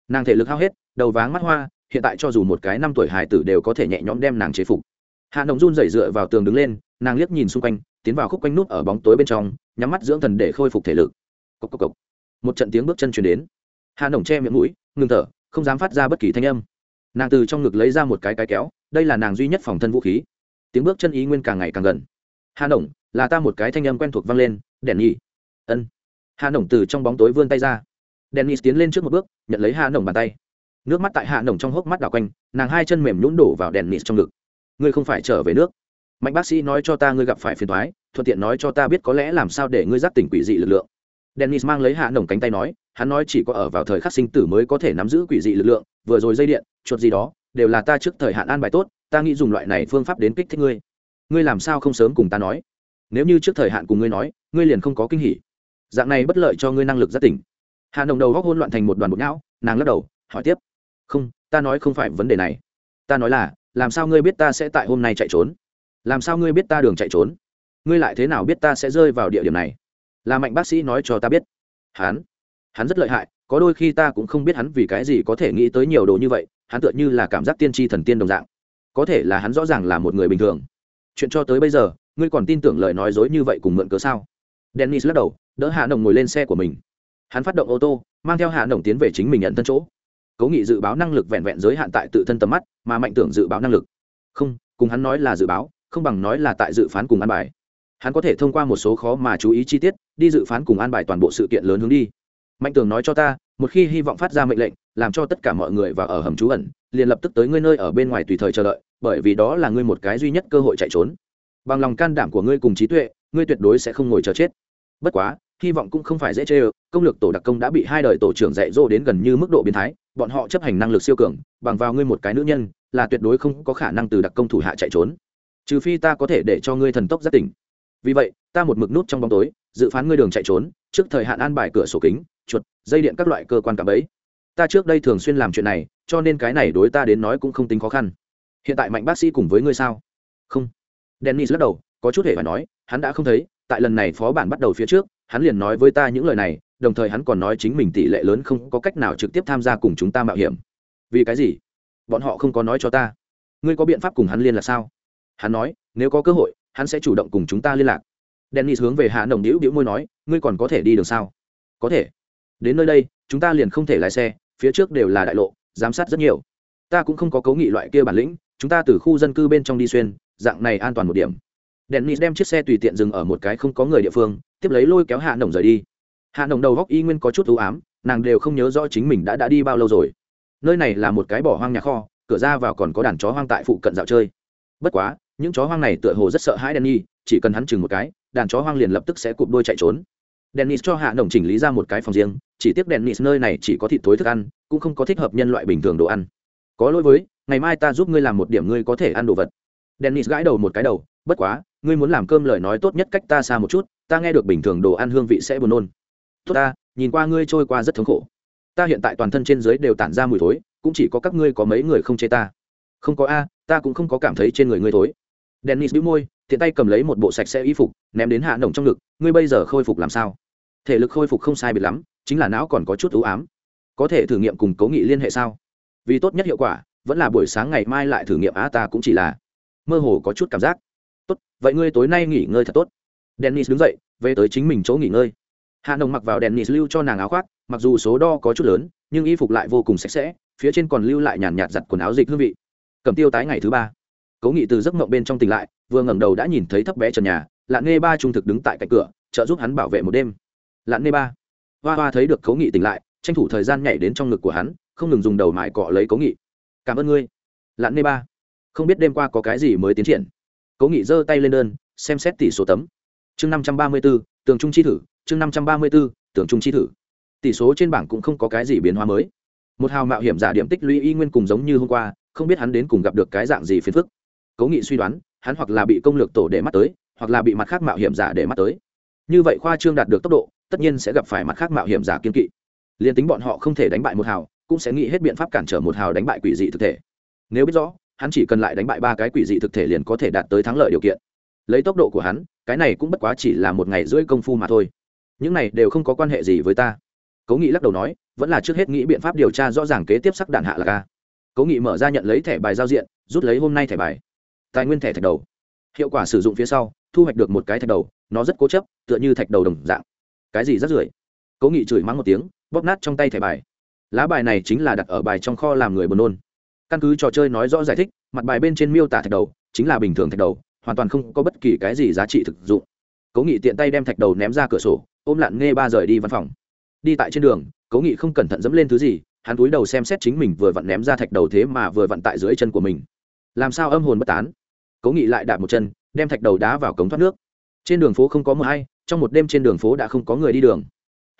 Nàng thể lực hao hết, đầu váng mắt hoa, hiện tại cho dù một cái năm tuổi hải tử đều có thể nhẹ nhõm đem nàng chế phục. Hạ nồng run rẩy dựa vào tường đứng lên, nàng liếc nhìn xung quanh tiến vào khúc quanh nút ở bóng tối bên trong, nhắm mắt dưỡng thần để khôi phục thể lực. Cốc cốc cốc. một trận tiếng bước chân chuyển đến. Hà nồng che miệng mũi, ngừng thở, không dám phát ra bất kỳ thanh âm. Nàng từ trong ngực lấy ra một cái cái kéo, đây là nàng duy nhất phòng thân vũ khí. Tiếng bước chân ý nguyên càng ngày càng gần. Hà nồng là ta một cái thanh âm quen thuộc vang lên, đèn nhị ân. Hà nồng từ trong bóng tối vươn tay ra. Đèn nhị tiến lên trước một bước, nhận lấy hà nồng bàn tay. Nước mắt tại hạ nồng trong hốc mắt đảo quanh, nàng hai chân mềm nhũn đổ vào đèn nịt trong ngực. Ngươi không phải trở về nước? Mạnh bác sĩ nói cho ta ngươi gặp phải phiền thoái thuận tiện nói cho ta biết có lẽ làm sao để ngươi giác tỉnh quỷ dị lực lượng. Dennis mang lấy hạ nồng cánh tay nói, hắn nói chỉ có ở vào thời khắc sinh tử mới có thể nắm giữ quỷ dị lực lượng, vừa rồi dây điện, chuột gì đó, đều là ta trước thời hạn an bài tốt, ta nghĩ dùng loại này phương pháp đến kích thích ngươi. Ngươi làm sao không sớm cùng ta nói? Nếu như trước thời hạn cùng ngươi nói, ngươi liền không có kinh hỉ. Dạng này bất lợi cho ngươi năng lực giác tỉnh. Hạ nồng đầu góc hôn loạn thành một đoàn bột não nàng lắc đầu, hỏi tiếp. Không, ta nói không phải vấn đề này. Ta nói là, làm sao ngươi biết ta sẽ tại hôm nay chạy trốn? Làm sao ngươi biết ta đường chạy trốn? Ngươi lại thế nào biết ta sẽ rơi vào địa điểm này? Là mạnh bác sĩ nói cho ta biết. Hắn hắn rất lợi hại, có đôi khi ta cũng không biết hắn vì cái gì có thể nghĩ tới nhiều đồ như vậy, hắn tựa như là cảm giác tiên tri thần tiên đồng dạng. Có thể là hắn rõ ràng là một người bình thường. Chuyện cho tới bây giờ, ngươi còn tin tưởng lời nói dối như vậy cùng mượn cớ sao? Dennis lắc đầu, đỡ hạ nồng ngồi lên xe của mình. Hắn phát động ô tô, mang theo hạ nồng tiến về chính mình nhận thân chỗ. Cố nghị dự báo năng lực vẹn vẹn giới hạn tại tự thân tầm mắt, mà mạnh tưởng dự báo năng lực. Không, cùng hắn nói là dự báo không bằng nói là tại dự phán cùng an bài. Hắn có thể thông qua một số khó mà chú ý chi tiết, đi dự phán cùng an bài toàn bộ sự kiện lớn hướng đi. Mạnh tường nói cho ta, một khi hy vọng phát ra mệnh lệnh, làm cho tất cả mọi người và ở hầm trú ẩn, liền lập tức tới ngươi nơi ở bên ngoài tùy thời chờ đợi, bởi vì đó là ngươi một cái duy nhất cơ hội chạy trốn. Bằng lòng can đảm của ngươi cùng trí tuệ, ngươi tuyệt đối sẽ không ngồi chờ chết. Bất quá, hy vọng cũng không phải dễ chê ơ, công lược tổ đặc công đã bị hai đời tổ trưởng dạy dỗ đến gần như mức độ biến thái, bọn họ chấp hành năng lực siêu cường, bằng vào ngươi một cái nữ nhân, là tuyệt đối không có khả năng từ đặc công thủ hạ chạy trốn trừ phi ta có thể để cho ngươi thần tốc giác tỉnh. Vì vậy, ta một mực nút trong bóng tối, dự phán ngươi đường chạy trốn, trước thời hạn an bài cửa sổ kính, chuột, dây điện các loại cơ quan cảm ấy ta trước đây thường xuyên làm chuyện này, cho nên cái này đối ta đến nói cũng không tính khó khăn. Hiện tại mạnh bác sĩ cùng với ngươi sao? Không. Dennis lắc đầu, có chút hề phải nói, hắn đã không thấy, tại lần này phó bản bắt đầu phía trước, hắn liền nói với ta những lời này, đồng thời hắn còn nói chính mình tỷ lệ lớn không có cách nào trực tiếp tham gia cùng chúng ta mạo hiểm. Vì cái gì? Bọn họ không có nói cho ta. Ngươi có biện pháp cùng hắn liên là sao? Hắn nói, nếu có cơ hội, hắn sẽ chủ động cùng chúng ta liên lạc. Dennis hướng về hạ nồng đĩu đĩu môi nói, ngươi còn có thể đi được sao? Có thể. Đến nơi đây, chúng ta liền không thể lái xe, phía trước đều là đại lộ, giám sát rất nhiều. Ta cũng không có cấu nghị loại kia bản lĩnh, chúng ta từ khu dân cư bên trong đi xuyên, dạng này an toàn một điểm. Dennis đem chiếc xe tùy tiện dừng ở một cái không có người địa phương, tiếp lấy lôi kéo hạ nồng rời đi. Hạ nồng đầu góc y nguyên có chút ưu ám, nàng đều không nhớ rõ chính mình đã đã đi bao lâu rồi. Nơi này là một cái bỏ hoang nhà kho, cửa ra vào còn có đàn chó hoang tại phụ cận dạo chơi. Bất quá những chó hoang này tựa hồ rất sợ hãi Denny, chỉ cần hắn chừng một cái đàn chó hoang liền lập tức sẽ cụp đuôi chạy trốn. Dennis cho hạ Nổng chỉnh lý ra một cái phòng riêng chỉ tiếc dennis nơi này chỉ có thịt thối thức ăn cũng không có thích hợp nhân loại bình thường đồ ăn. Có lỗi với ngày mai ta giúp ngươi làm một điểm ngươi có thể ăn đồ vật. Dennis gãi đầu một cái đầu bất quá ngươi muốn làm cơm lời nói tốt nhất cách ta xa một chút ta nghe được bình thường đồ ăn hương vị sẽ buồn nôn. Tốt ta nhìn qua ngươi trôi qua rất thống khổ. Ta hiện tại toàn thân trên dưới đều tản ra mùi thối cũng chỉ có các ngươi có mấy người không chê ta. Không có a ta cũng không có cảm thấy trên người ngươi thối dennis bĩu môi thiện tay cầm lấy một bộ sạch sẽ y phục, ném đến hạ nồng trong ngực, ngươi bây giờ khôi phục làm sao? Thể lực khôi phục không sai biệt lắm, chính là não còn có chút ưu ám. Có thể thử nghiệm cùng cố nghị liên hệ sao? Vì tốt nhất hiệu quả, vẫn là buổi sáng ngày mai lại thử nghiệm á ta cũng chỉ là. Mơ hồ có chút cảm giác. Tốt, vậy ngươi tối nay nghỉ ngơi thật tốt. Dennis đứng dậy, về tới chính mình chỗ nghỉ ngơi. Hạ nồng mặc vào dennis lưu cho nàng áo khoác, mặc dù số đo có chút lớn, nhưng y phục lại vô cùng sạch sẽ, phía trên còn lưu lại nhàn nhạt giặt quần áo dịch hương vị. Cầm tiêu tái ngày thứ ba cố nghị từ giấc mộng bên trong tỉnh lại, vừa ngẩng đầu đã nhìn thấy thấp bé trần nhà, lạn nghe ba trung thực đứng tại cạnh cửa, trợ giúp hắn bảo vệ một đêm. Lạn nghe ba. Hoa hoa thấy được cố nghị tỉnh lại, tranh thủ thời gian nhảy đến trong ngực của hắn, không ngừng dùng đầu mải cọ lấy cố nghị. Cảm ơn ngươi. Lạn nghe ba. Không biết đêm qua có cái gì mới tiến triển. Cố nghị giơ tay lên đơn, xem xét tỷ số tấm. Chương năm trăm ba mươi b ố tường trung chi thử, chương năm trăm ba mươi b ố tường trung chi thử. Tỷ số trên bảng cũng không có cái gì biến hóa mới. Một hào mạo hiểm giả điểm tích lũy y nguyên cùng giống như hôm qua, không biết hắn đến cùng gặp được cái dạng gì phiền phức cố nghị suy đoán, hắn hoặc là bị công lược tổ để mắt tới, hoặc là bị mặt khác mạo hiểm giả để mắt tới. Như vậy khoa trương đạt được tốc độ, tất nhiên sẽ gặp phải mặt khác mạo hiểm giả kiên kỵ. Liền tính bọn họ không thể đánh bại một hào, cũng sẽ nghĩ hết biện pháp cản trở một hào đánh bại quỷ dị thực thể. Nếu biết rõ, hắn chỉ cần lại đánh bại ba cái quỷ dị thực thể liền có thể đạt tới thắng lợi điều kiện. Lấy tốc độ của hắn, cái này cũng bất quá chỉ là một ngày rưỡi công phu mà thôi. Những này đều không có quan hệ gì với ta. Cố nghị lắc đầu nói, vẫn là trước hết nghĩ biện pháp điều tra rõ ràng kế tiếp sắc đạn hạ là ca cố nghị mở ra nhận lấy thẻ bài giao diện, rút lấy hôm nay thẻ bài tài nguyên thẻ thạch đầu. Hiệu quả sử dụng phía sau, thu hoạch được một cái thạch đầu, nó rất cố chấp, tựa như thạch đầu đồng dạng. Cái gì rất rưởi? Cố nghị chửi mắng một tiếng, bóp nát trong tay thẻ bài. Lá bài này chính là đặt ở bài trong kho làm người buồn nôn. Căn cứ trò chơi nói rõ giải thích, mặt bài bên trên miêu tả thạch đầu, chính là bình thường thạch đầu, hoàn toàn không có bất kỳ cái gì giá trị thực dụng. Cố nghị tiện tay đem thạch đầu ném ra cửa sổ, ôm lặn nghe ba rời đi văn phòng. Đi tại trên đường, cố nghị không cẩn thận dẫm lên thứ gì, hắn cúi đầu xem xét chính mình vừa vặn ném ra thạch đầu thế mà vừa vặn tại dưới chân của mình. Làm sao âm hồn bất tán? Cố nghị lại đạp một chân, đem thạch đầu đá vào cống thoát nước. Trên đường phố không có mưa hay, trong một đêm trên đường phố đã không có người đi đường.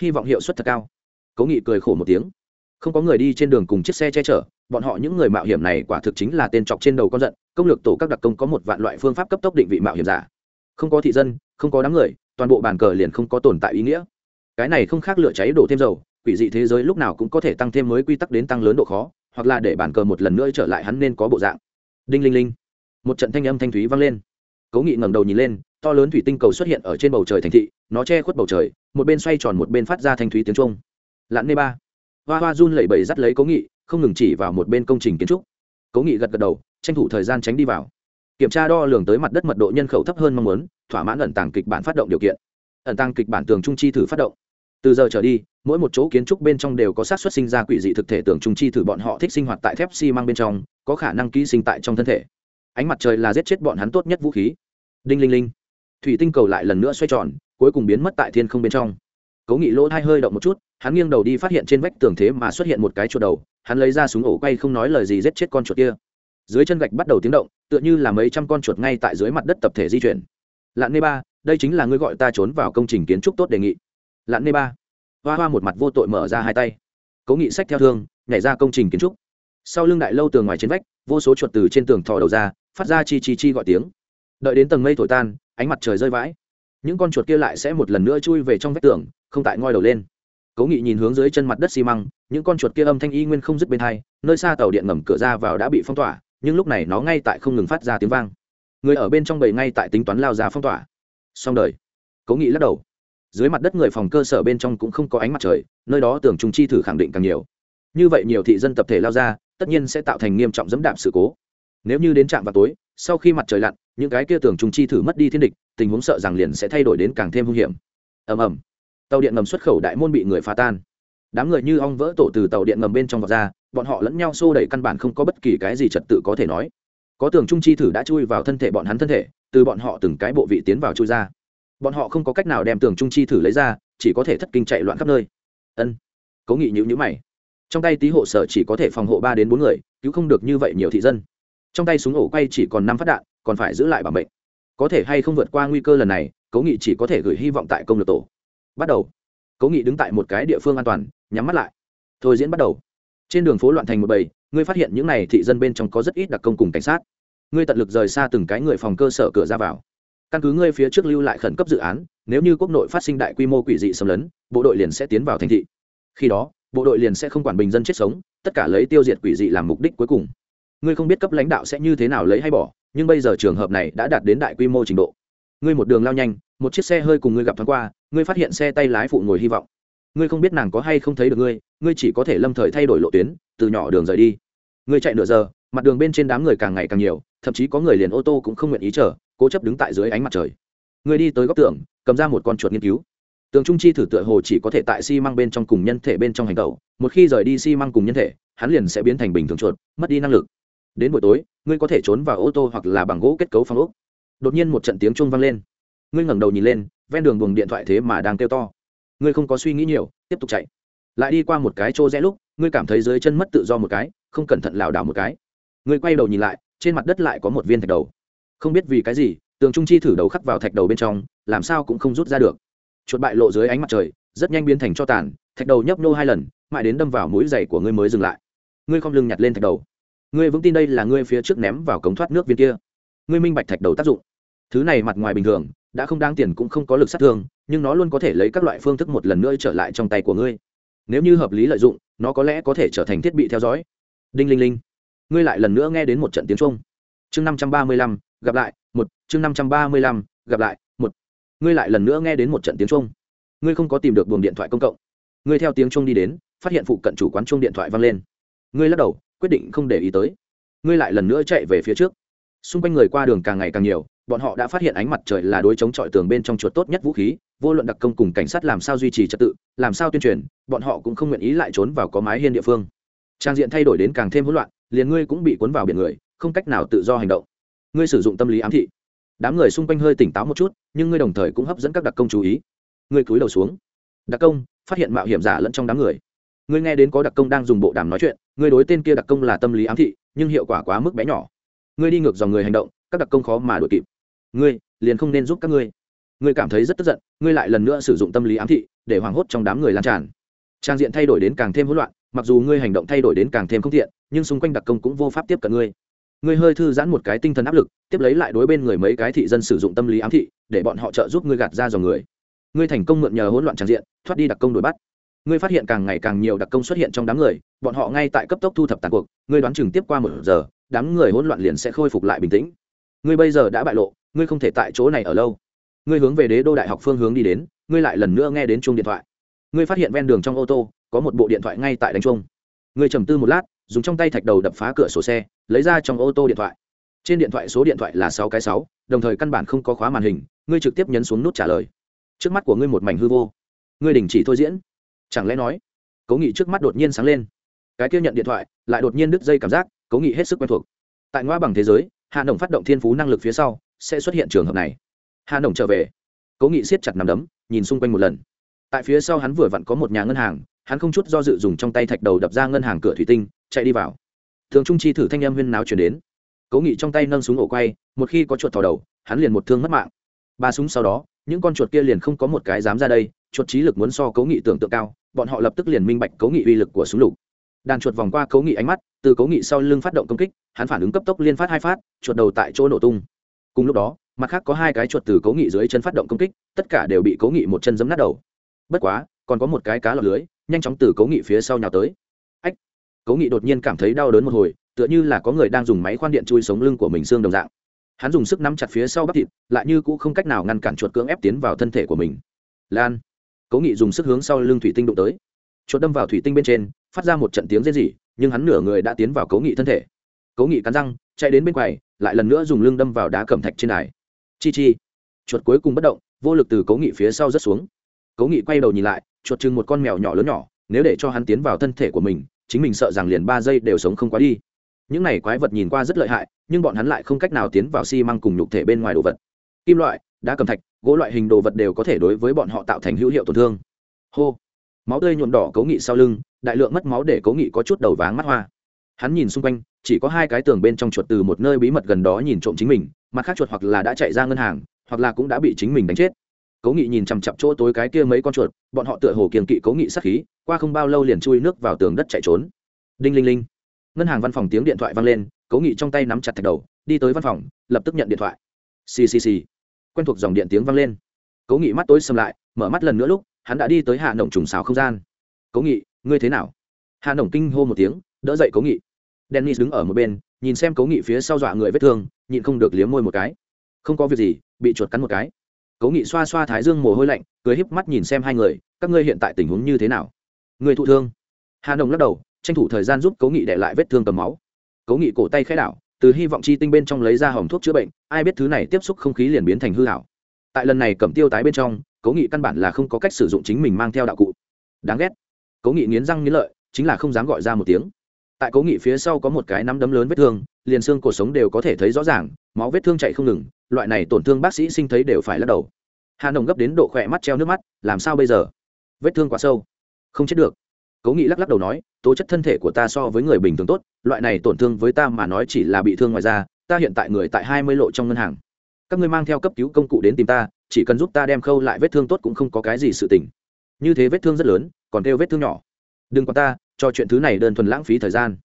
Hy vọng hiệu suất thật cao. Cố nghị cười khổ một tiếng. Không có người đi trên đường cùng chiếc xe che chở, bọn họ những người mạo hiểm này quả thực chính là tên chọc trên đầu con giận, công lược tổ các đặc công có một vạn loại phương pháp cấp tốc định vị mạo hiểm giả. Không có thị dân, không có đám người, toàn bộ bàn cờ liền không có tồn tại ý nghĩa. Cái này không khác lửa cháy đổ thêm dầu, quỷ dị thế giới lúc nào cũng có thể tăng thêm mới quy tắc đến tăng lớn độ khó, hoặc là để bàn cờ một lần nữa trở lại hắn nên có bộ dạng. Đinh linh linh một trận thanh âm thanh thúy vang lên. Cố nghị ngẩng đầu nhìn lên, to lớn thủy tinh cầu xuất hiện ở trên bầu trời thành thị, nó che khuất bầu trời, một bên xoay tròn một bên phát ra thanh thúy tiếng trung lặn nê ba. Hoa hoa run lẩy bẩy dắt lấy cố nghị, không ngừng chỉ vào một bên công trình kiến trúc. Cố nghị gật gật đầu, tranh thủ thời gian tránh đi vào. Kiểm tra đo lường tới mặt đất mật độ nhân khẩu thấp hơn mong muốn, thỏa mãn ẩn tàng kịch bản phát động điều kiện. Ẩn tàng kịch bản tường trung chi thử phát động. Từ giờ trở đi, mỗi một chỗ kiến trúc bên trong đều có sát xuất sinh ra quỷ dị thực thể tường trung chi thử bọn họ thích sinh hoạt tại thép xi măng bên trong, có khả năng ký sinh tại trong thân thể ánh mặt trời là giết chết bọn hắn tốt nhất vũ khí. Đinh linh linh. Thủy tinh cầu lại lần nữa xoay tròn, cuối cùng biến mất tại thiên không bên trong. Cố nghị lỗ hai hơi động một chút, hắn nghiêng đầu đi phát hiện trên vách tường thế mà xuất hiện một cái chuột đầu, hắn lấy ra súng ổ quay không nói lời gì giết chết con chuột kia. Dưới chân gạch bắt đầu tiếng động, tựa như là mấy trăm con chuột ngay tại dưới mặt đất tập thể di chuyển. Lạn nê ba, đây chính là ngươi gọi ta trốn vào công trình kiến trúc tốt đề nghị. Lạn nê ba. Hoa hoa một mặt vô tội mở ra hai tay. Cố nghị sách theo thương, nhảy ra công trình kiến trúc. Sau lưng đại lâu tường ngoài trên vách, vô số chuột từ trên tường thò đầu ra phát ra chi chi chi gọi tiếng. Đợi đến tầng mây thổi tan, ánh mặt trời rơi vãi. Những con chuột kia lại sẽ một lần nữa chui về trong vách tường, không tại ngoi đầu lên. Cố nghị nhìn hướng dưới chân mặt đất xi măng, những con chuột kia âm thanh y nguyên không dứt bên hai, nơi xa tàu điện ngầm cửa ra vào đã bị phong tỏa, nhưng lúc này nó ngay tại không ngừng phát ra tiếng vang. Người ở bên trong bầy ngay tại tính toán lao ra phong tỏa. Xong đời. Cố nghị lắc đầu. Dưới mặt đất người phòng cơ sở bên trong cũng không có ánh mặt trời, nơi đó tưởng trùng chi thử khẳng định càng nhiều. Như vậy nhiều thị dân tập thể lao ra, tất nhiên sẽ tạo thành nghiêm trọng dẫm đạp sự cố nếu như đến trạm vào tối, sau khi mặt trời lặn, những cái kia tưởng trùng chi thử mất đi thiên địch, tình huống sợ rằng liền sẽ thay đổi đến càng thêm hung hiểm. Ầm ầm. Tàu điện ngầm xuất khẩu đại môn bị người phá tan. Đám người như ong vỡ tổ từ tàu điện ngầm bên trong vọt ra, bọn họ lẫn nhau xô đẩy căn bản không có bất kỳ cái gì trật tự có thể nói. Có tường trung chi thử đã chui vào thân thể bọn hắn thân thể, từ bọn họ từng cái bộ vị tiến vào chui ra. Bọn họ không có cách nào đem tường trung chi thử lấy ra, chỉ có thể thất kinh chạy loạn khắp nơi. Ân. Cố nghị nhữ nhữ mày. Trong tay tý hộ sở chỉ có thể phòng hộ ba đến bốn người, cứu không được như vậy nhiều thị dân trong tay súng ổ quay chỉ còn năm phát đạn, còn phải giữ lại bảo mệnh. Có thể hay không vượt qua nguy cơ lần này, cố nghị chỉ có thể gửi hy vọng tại công lược tổ. Bắt đầu. Cố nghị đứng tại một cái địa phương an toàn, nhắm mắt lại. Thôi diễn bắt đầu. Trên đường phố loạn thành một bầy, ngươi phát hiện những n à y thị dân bên trong có rất ít đặc công cùng cảnh sát. Ngươi tận lực rời xa từng cái người phòng cơ sở cửa ra vào. Căn cứ ngươi phía trước lưu lại khẩn cấp dự án, nếu như quốc nội phát sinh đại quy mô quỷ dị xâm lấn, bộ đội liền sẽ tiến vào thành thị. Khi đó, bộ đội liền sẽ không quản bình dân chết sống, tất cả lấy tiêu diệt quỷ dị làm mục đích cuối cùng ngươi không biết cấp lãnh đạo sẽ như thế nào lấy hay bỏ nhưng bây giờ trường hợp này đã đạt đến đại quy mô trình độ. Ngươi một đường lao nhanh một chiếc xe hơi cùng ngươi gặp thoáng qua ngươi phát hiện xe tay lái phụ ngồi hy vọng. Ngươi không biết nàng có hay không thấy được ngươi ngươi chỉ có thể lâm thời thay đổi lộ tuyến từ nhỏ đường rời đi. Ngươi chạy nửa giờ mặt đường bên trên đám người càng ngày càng nhiều thậm chí có người liền ô tô cũng không nguyện ý chờ, cố chấp đứng tại dưới ánh mặt trời. Ngươi đi tới góc tường cầm ra một con chuột nghiên cứu. Tường trung chi thử tựa hồ chỉ có thể tại xi măng bên trong cùng nhân thể bên trong hành tẩu một khi rời đi xi măng cùng nhân thể hắn liền sẽ biến thành bình thường chuột mất đi năng lực đến buổi tối, ngươi có thể trốn vào ô tô hoặc là bằng gỗ kết cấu phong ốc. Đột nhiên một trận tiếng chuông vang lên. Ngươi ngẩng đầu nhìn lên, ven đường buồng điện thoại thế mà đang kêu to. Ngươi không có suy nghĩ nhiều, tiếp tục chạy. Lại đi qua một cái chỗ rẽ lúc, ngươi cảm thấy dưới chân mất tự do một cái, không cẩn thận lảo đảo một cái. Ngươi quay đầu nhìn lại, trên mặt đất lại có một viên thạch đầu. Không biết vì cái gì, tường trung chi thử đầu khắc vào thạch đầu bên trong, làm sao cũng không rút ra được. Chuột bại lộ dưới ánh mặt trời, rất nhanh biến thành cho tàn, thạch đầu nhấp nô hai lần, mãi đến đâm vào mũi giày của ngươi mới dừng lại. Ngươi không lưng nhặt lên thạch đầu ngươi vững tin đây là ngươi phía trước ném vào cống thoát nước viên kia. Ngươi minh bạch thạch đầu tác dụng. Thứ này mặt ngoài bình thường, đã không đáng tiền cũng không có lực sát thương, nhưng nó luôn có thể lấy các loại phương thức một lần nữa trở lại trong tay của ngươi. Nếu như hợp lý lợi dụng, nó có lẽ có thể trở thành thiết bị theo dõi. Đinh linh linh, ngươi lại lần nữa nghe đến một trận tiếng trung chương năm trăm ba mươi lăm, gặp lại, một. Chương năm trăm ba mươi lăm, gặp lại, một. Ngươi lại lần nữa nghe đến một trận tiếng trung ngươi không có tìm được buồng điện thoại công cộng. Ngươi theo tiếng trung đi đến, phát hiện phụ cận chủ quán trung điện thoại vang lên. Ngươi lắc đầu quyết định không để ý tới. Ngươi lại lần nữa chạy về phía trước. Xung quanh người qua đường càng ngày càng nhiều, bọn họ đã phát hiện ánh mặt trời là đối chống chọi tường bên trong chuột tốt nhất vũ khí, vô luận đặc công cùng cảnh sát làm sao duy trì trật tự, làm sao tuyên truyền, bọn họ cũng không nguyện ý lại trốn vào có mái hiên địa phương. Trang diện thay đổi đến càng thêm hỗn loạn, liền ngươi cũng bị cuốn vào biển người, không cách nào tự do hành động. Ngươi sử dụng tâm lý ám thị. Đám người xung quanh hơi tỉnh táo một chút, nhưng ngươi đồng thời cũng hấp dẫn các đặc công chú ý. Ngươi cúi đầu xuống. Đặc công, phát hiện mạo hiểm giả lẫn trong đám người. Ngươi nghe đến có đặc công đang dùng bộ đàm nói chuyện ngươi đối tên kia đặc công là tâm lý ám thị, nhưng hiệu quả quá mức bé nhỏ. Ngươi đi ngược dòng người hành động, các đặc công khó mà đuổi kịp. Ngươi, liền không nên giúp các ngươi. Ngươi cảm thấy rất tức giận, ngươi lại lần nữa sử dụng tâm lý ám thị, để hoảng hốt trong đám người lan tràn. Trang diện thay đổi đến càng thêm hỗn loạn, mặc dù ngươi hành động thay đổi đến càng thêm không thiện nhưng xung quanh đặc công cũng vô pháp tiếp cận ngươi. Ngươi hơi thư giãn một cái tinh thần áp lực, tiếp lấy lại đối bên người mấy cái thị dân sử dụng tâm lý ám thị, để bọn họ trợ giúp ngươi gạt ra dòng người. Ngươi thành công mượn nhờ hỗn loạn trang diện, thoát đi đặc công đuổi bắt ngươi phát hiện càng ngày càng nhiều đặc công xuất hiện trong đám người, bọn họ ngay tại cấp tốc thu thập tàn cuộc, ngươi đoán chừng tiếp qua một giờ, đám người hỗn loạn liền sẽ khôi phục lại bình tĩnh. Ngươi bây giờ đã bại lộ, ngươi không thể tại chỗ này ở lâu. Ngươi hướng về đế đô đại học phương hướng đi đến, ngươi lại lần nữa nghe đến chuông điện thoại. Ngươi phát hiện ven đường trong ô tô, có một bộ điện thoại ngay tại đánh chuông. Ngươi trầm tư một lát, dùng trong tay thạch đầu đập phá cửa sổ xe, lấy ra trong ô tô điện thoại. Trên điện thoại số điện thoại là sáu cái sáu, đồng thời căn bản không có khóa màn hình, ngươi trực tiếp nhấn xuống nút trả lời. Trước mắt của ngươi một mảnh hư vô. Ngươi đình chỉ thôi diễn chẳng lẽ nói, cố nghị trước mắt đột nhiên sáng lên? Cái kia nhận điện thoại, lại đột nhiên đứt dây cảm giác, cố nghị hết sức quen thuộc. Tại ngoa bằng thế giới hạ đồng phát động thiên phú năng lực phía sau, sẽ xuất hiện trường hợp này. Hà nồng trở về. Cố nghị siết chặt nằm đấm, nhìn xung quanh một lần. Tại phía sau hắn vừa vặn có một nhà ngân hàng, hắn không chút do dự dùng trong tay thạch đầu đập ra ngân hàng cửa thủy tinh, chạy đi vào. Thường trung chi thử thanh âm huyên náo chuyển đến. Cố nghị trong tay nâng súng ổ quay, một khi có chuột thò đầu, hắn liền một thương mất mạng. Ba súng sau đó, những con chuột kia liền không có một cái dám ra đây chuột trí lực muốn so cấu nghị tưởng tượng cao, bọn họ lập tức liền minh bạch cấu nghị uy lực của súng lục. Đàn chuột vòng qua cấu nghị ánh mắt, từ cấu nghị sau lưng phát động công kích, hắn phản ứng cấp tốc liên phát hai phát, chuột đầu tại chỗ nổ tung. Cùng lúc đó, mặt khác có hai cái chuột từ cấu nghị dưới chân phát động công kích, tất cả đều bị cấu nghị một chân giấm nát đầu. Bất quá, còn có một cái cá lọc lưới, nhanh chóng từ cấu nghị phía sau nhào tới. Ách! Cấu nghị đột nhiên cảm thấy đau đớn một hồi, tựa như là có người đang dùng máy khoan điện chui sống lưng của mình xương đồng dạng. Hắn dùng sức nắm chặt phía sau bắp thịt, lại như cũng không cách nào ngăn cản chuột cưỡng ép tiến vào thân thể của mình. Lan! Cố nghị dùng sức hướng sau lưng thủy tinh đụng tới. Chuột đâm vào thủy tinh bên trên, phát ra một trận tiếng rên rỉ, nhưng hắn nửa người đã tiến vào cố nghị thân thể. Cố nghị cắn răng, chạy đến bên quầy, lại lần nữa dùng lưng đâm vào đá cẩm thạch trên đài. Chi chi. Chuột cuối cùng bất động, vô lực từ cố nghị phía sau rớt xuống. Cố nghị quay đầu nhìn lại, chuột chừng một con mèo nhỏ lớn nhỏ, nếu để cho hắn tiến vào thân thể của mình, chính mình sợ rằng liền ba giây đều sống không quá đi. Những này quái vật nhìn qua rất lợi hại, nhưng bọn hắn lại không cách nào tiến vào xi măng cùng nhục thể bên ngoài đồ vật. Kim loại đá cầm thạch, gỗ loại hình đồ vật đều có thể đối với bọn họ tạo thành hữu hiệu tổn thương. Hô. Máu tươi nhuộm đỏ cấu nghị sau lưng, đại lượng mất máu để cấu nghị có chút đầu váng mắt hoa. Hắn nhìn xung quanh, chỉ có hai cái tường bên trong chuột từ một nơi bí mật gần đó nhìn trộm chính mình, mặt khác chuột hoặc là đã chạy ra ngân hàng, hoặc là cũng đã bị chính mình đánh chết. Cấu nghị nhìn chằm chặp chỗ tối cái kia mấy con chuột, bọn họ tựa hồ kiềm kỵ cấu nghị sát khí, qua không bao lâu liền chui nước vào tường đất chạy trốn. Đinh linh linh. Ngân hàng văn phòng tiếng điện thoại vang lên, cấu nghị trong tay nắm chặt thạch đầu, đi tới văn phòng, lập tức nhận điện thoại. Ccc quen thuộc dòng điện tiếng vang lên. Cố nghị mắt tối xâm lại, mở mắt lần nữa lúc, hắn đã đi tới hạ nồng trùng xào không gian. Cố nghị, ngươi thế nào? Hạ nồng kinh hô một tiếng, đỡ dậy cố nghị. Dennis đứng ở một bên, nhìn xem cố nghị phía sau dọa người vết thương, nhịn không được liếm môi một cái. Không có việc gì, bị chuột cắn một cái. Cố nghị xoa xoa thái dương mồ hôi lạnh, cười híp mắt nhìn xem hai người, các ngươi hiện tại tình huống như thế nào? Người thụ thương. Hà nồng lắc đầu, tranh thủ thời gian giúp cố nghị để lại vết thương cầm máu. Cố nghị cổ tay khai đảo từ hy vọng chi tinh bên trong lấy ra hòm thuốc chữa bệnh, ai biết thứ này tiếp xúc không khí liền biến thành hư hảo. Tại lần này cầm tiêu tái bên trong, Cố nghị căn bản là không có cách sử dụng chính mình mang theo đạo cụ. Đáng ghét. Cố nghị nghiến răng nghiến lợi, chính là không dám gọi ra một tiếng. Tại Cố nghị phía sau có một cái nắm đấm lớn vết thương, liền xương cuộc sống đều có thể thấy rõ ràng, máu vết thương chạy không ngừng, loại này tổn thương bác sĩ sinh thấy đều phải lắc đầu. Hà nồng gấp đến độ khỏe mắt treo nước mắt, làm sao bây giờ? Vết thương quá sâu. Không chết được cố nghị lắc lắc đầu nói, tố chất thân thể của ta so với người bình thường tốt, loại này tổn thương với ta mà nói chỉ là bị thương ngoài da, ta hiện tại người tại hai mươi lộ trong ngân hàng. Các ngươi mang theo cấp cứu công cụ đến tìm ta, chỉ cần giúp ta đem khâu lại vết thương tốt cũng không có cái gì sự tình. Như thế vết thương rất lớn, còn kêu vết thương nhỏ. Đừng quan ta, cho chuyện thứ này đơn thuần lãng phí thời gian.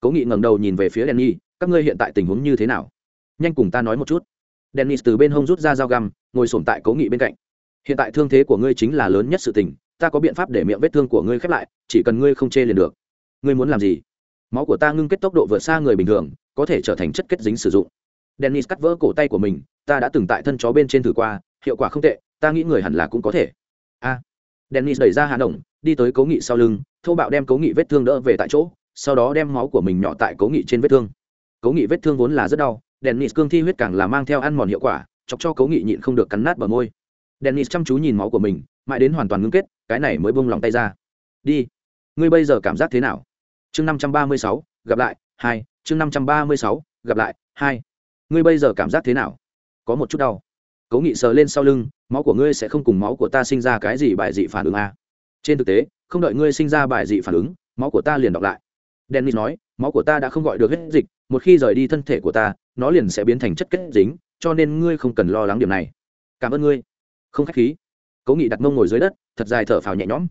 Cố nghị ngẩng đầu nhìn về phía denny các ngươi hiện tại tình huống như thế nào? Nhanh cùng ta nói một chút. Dennis từ bên hông rút ra dao găm, ngồi sổm tại cố nghị bên cạnh. Hiện tại thương thế của ngươi chính là lớn nhất sự tình ta có biện pháp để miệng vết thương của ngươi khép lại, chỉ cần ngươi không chê liền được. Ngươi muốn làm gì? Máu của ta ngưng kết tốc độ vượt xa người bình thường, có thể trở thành chất kết dính sử dụng. Dennis cắt vỡ cổ tay của mình, ta đã từng tại thân chó bên trên thử qua, hiệu quả không tệ, ta nghĩ người hẳn là cũng có thể. A. Dennis đẩy ra hà động đi tới cố nghị sau lưng, thô bạo đem cố nghị vết thương đỡ về tại chỗ, sau đó đem máu của mình nhỏ tại cố nghị trên vết thương. Cố nghị vết thương vốn là rất đau, dennis cương thi huyết càng là mang theo ăn mòn hiệu quả, chọc cho cố nghị nhịn không được cắn nát bờ môi dennis chăm chú nhìn máu của mình, mãi đến hoàn toàn ngưng kết, cái này mới bông lòng tay ra. Đi. Ngươi bây giờ cảm giác thế nào? Chương năm trăm ba mươi sáu, gặp lại, hai. Chương năm trăm ba mươi sáu, gặp lại, hai. Ngươi bây giờ cảm giác thế nào? Có một chút đau. Cố nghị sờ lên sau lưng, máu của ngươi sẽ không cùng máu của ta sinh ra cái gì bài dị phản ứng à. trên thực tế, không đợi ngươi sinh ra bài dị phản ứng, máu của ta liền đọc lại. Dennis nói, máu của ta đã không gọi được hết dịch, một khi rời đi thân thể của ta, nó liền sẽ biến thành chất kết dính, cho nên ngươi không cần lo lắng điểm này. Cảm ơn ngươi không k h á c h khí. Cố nghị đặt mông ngồi dưới đất, thật dài thở phào nhẹ nhõm.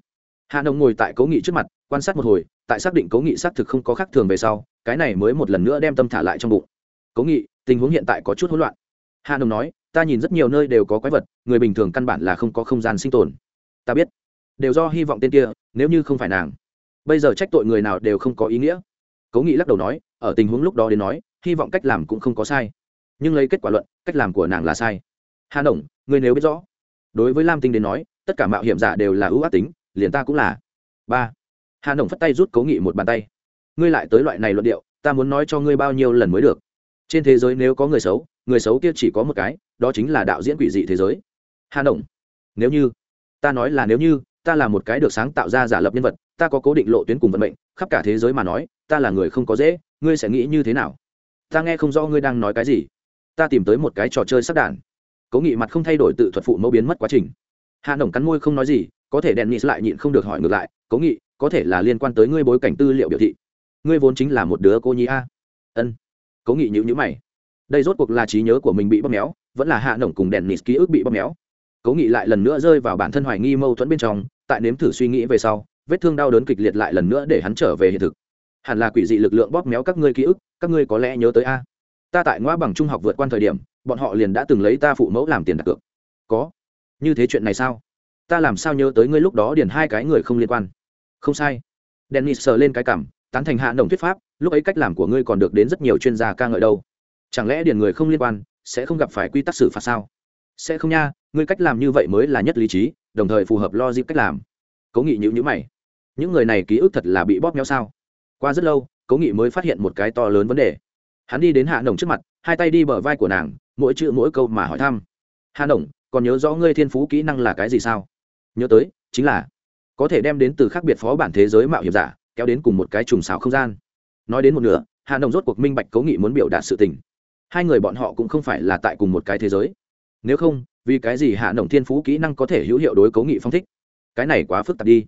Hạ nông ngồi tại cố nghị trước mặt, quan sát một hồi, tại xác định cố nghị xác thực không có khác thường về sau, cái này mới một lần nữa đem tâm thả lại trong bụng. Cố nghị, tình huống hiện tại có chút hỗn loạn. Hạ nông nói, ta nhìn rất nhiều nơi đều có quái vật, người bình thường căn bản là không có không gian sinh tồn. Ta biết. Đều do hy vọng tên kia, nếu như không phải nàng, bây giờ trách tội người nào đều không có ý nghĩa. Cố nghị lắc đầu nói, ở tình huống lúc đó đến nói, hy vọng cách làm cũng không có sai. Nhưng lấy kết quả luận, cách làm của nàng là sai. Hà đồng người nếu biết rõ đối với lam tinh đến nói, tất cả mạo hiểm giả đều là ưu ác tính, liền ta cũng là. Ba. Hà đồng phất tay rút cố nghị một bàn tay. Ngươi lại tới loại này luận điệu, ta muốn nói cho ngươi bao nhiêu lần mới được. Trên thế giới nếu có người xấu người xấu kia chỉ có một cái, đó chính là đạo diễn quỷ dị thế giới. Hà đồng nếu như, ta nói là nếu như, ta là một cái được sáng tạo ra giả lập nhân vật, ta có cố định lộ tuyến cùng vận mệnh, khắp cả thế giới mà nói, ta là người không có dễ, ngươi sẽ nghĩ như thế nào? Ta nghe không rõ ngươi đang nói cái gì. Ta tìm tới một cái trò chơi sắc đàn cố nghị mặt không thay đổi tự thuật phụ mẫu biến mất quá trình. Hạ nồng cắn môi không nói gì, có thể đèn nghị lại nhịn không được hỏi ngược lại, cố nghị, có thể là liên quan tới ngươi bối cảnh tư liệu biểu thị? Ngươi vốn chính là một đứa cô nhi a. Ân. Cố nghị nhữ nhữ mày. Đây rốt cuộc là trí nhớ của mình bị bóp méo, vẫn là hạ nồng cùng đèn nịt ký ức bị bóp méo. Cố nghị lại lần nữa rơi vào bản thân hoài nghi mâu thuẫn bên trong, tại nếm thử suy nghĩ về sau, vết thương đau đớn kịch liệt lại lần nữa để hắn trở về hiện thực. Hẳn là quỷ dị lực lượng bóp méo các ngươi ký ức, các ngươi có lẽ nhớ tới a ta tại ngoa bằng trung học vượt qua thời điểm, bọn họ liền đã từng lấy ta phụ mẫu làm tiền đặt cược. Có. Như thế chuyện này sao? Ta làm sao nhớ tới ngươi lúc đó điền hai cái người không liên quan? Không sai. Dennis sờ lên cái cảm, tán thành hạ đồng thuyết pháp, lúc ấy cách làm của ngươi còn được đến rất nhiều chuyên gia ca ngợi đâu. Chẳng lẽ điền người không liên quan, sẽ không gặp phải quy tắc xử phạt sao? Sẽ không nha, ngươi cách làm như vậy mới là nhất lý trí, đồng thời phù hợp logic cách làm. Cố nghị nhữ nhữ mày. Những người này ký ức thật là bị bóp méo sao? Qua rất lâu, cố nghị mới phát hiện một cái to lớn vấn đề hắn đi đến hạ nồng trước mặt, hai tay đi bờ vai của nàng, mỗi chữ mỗi câu mà hỏi thăm. Hạ nồng, còn nhớ rõ ngươi thiên phú kỹ năng là cái gì sao? Nhớ tới, chính là có thể đem đến từ khác biệt phó bản thế giới mạo hiểm giả, kéo đến cùng một cái trùng xảo không gian. Nói đến một nửa, hạ nồng rốt cuộc minh bạch cấu nghị muốn biểu đạt sự tình. Hai người bọn họ cũng không phải là tại cùng một cái thế giới. Nếu không, vì cái gì hạ nồng thiên phú kỹ năng có thể hữu hiệu đối cấu nghị phong thích? Cái này quá phức tạp đi.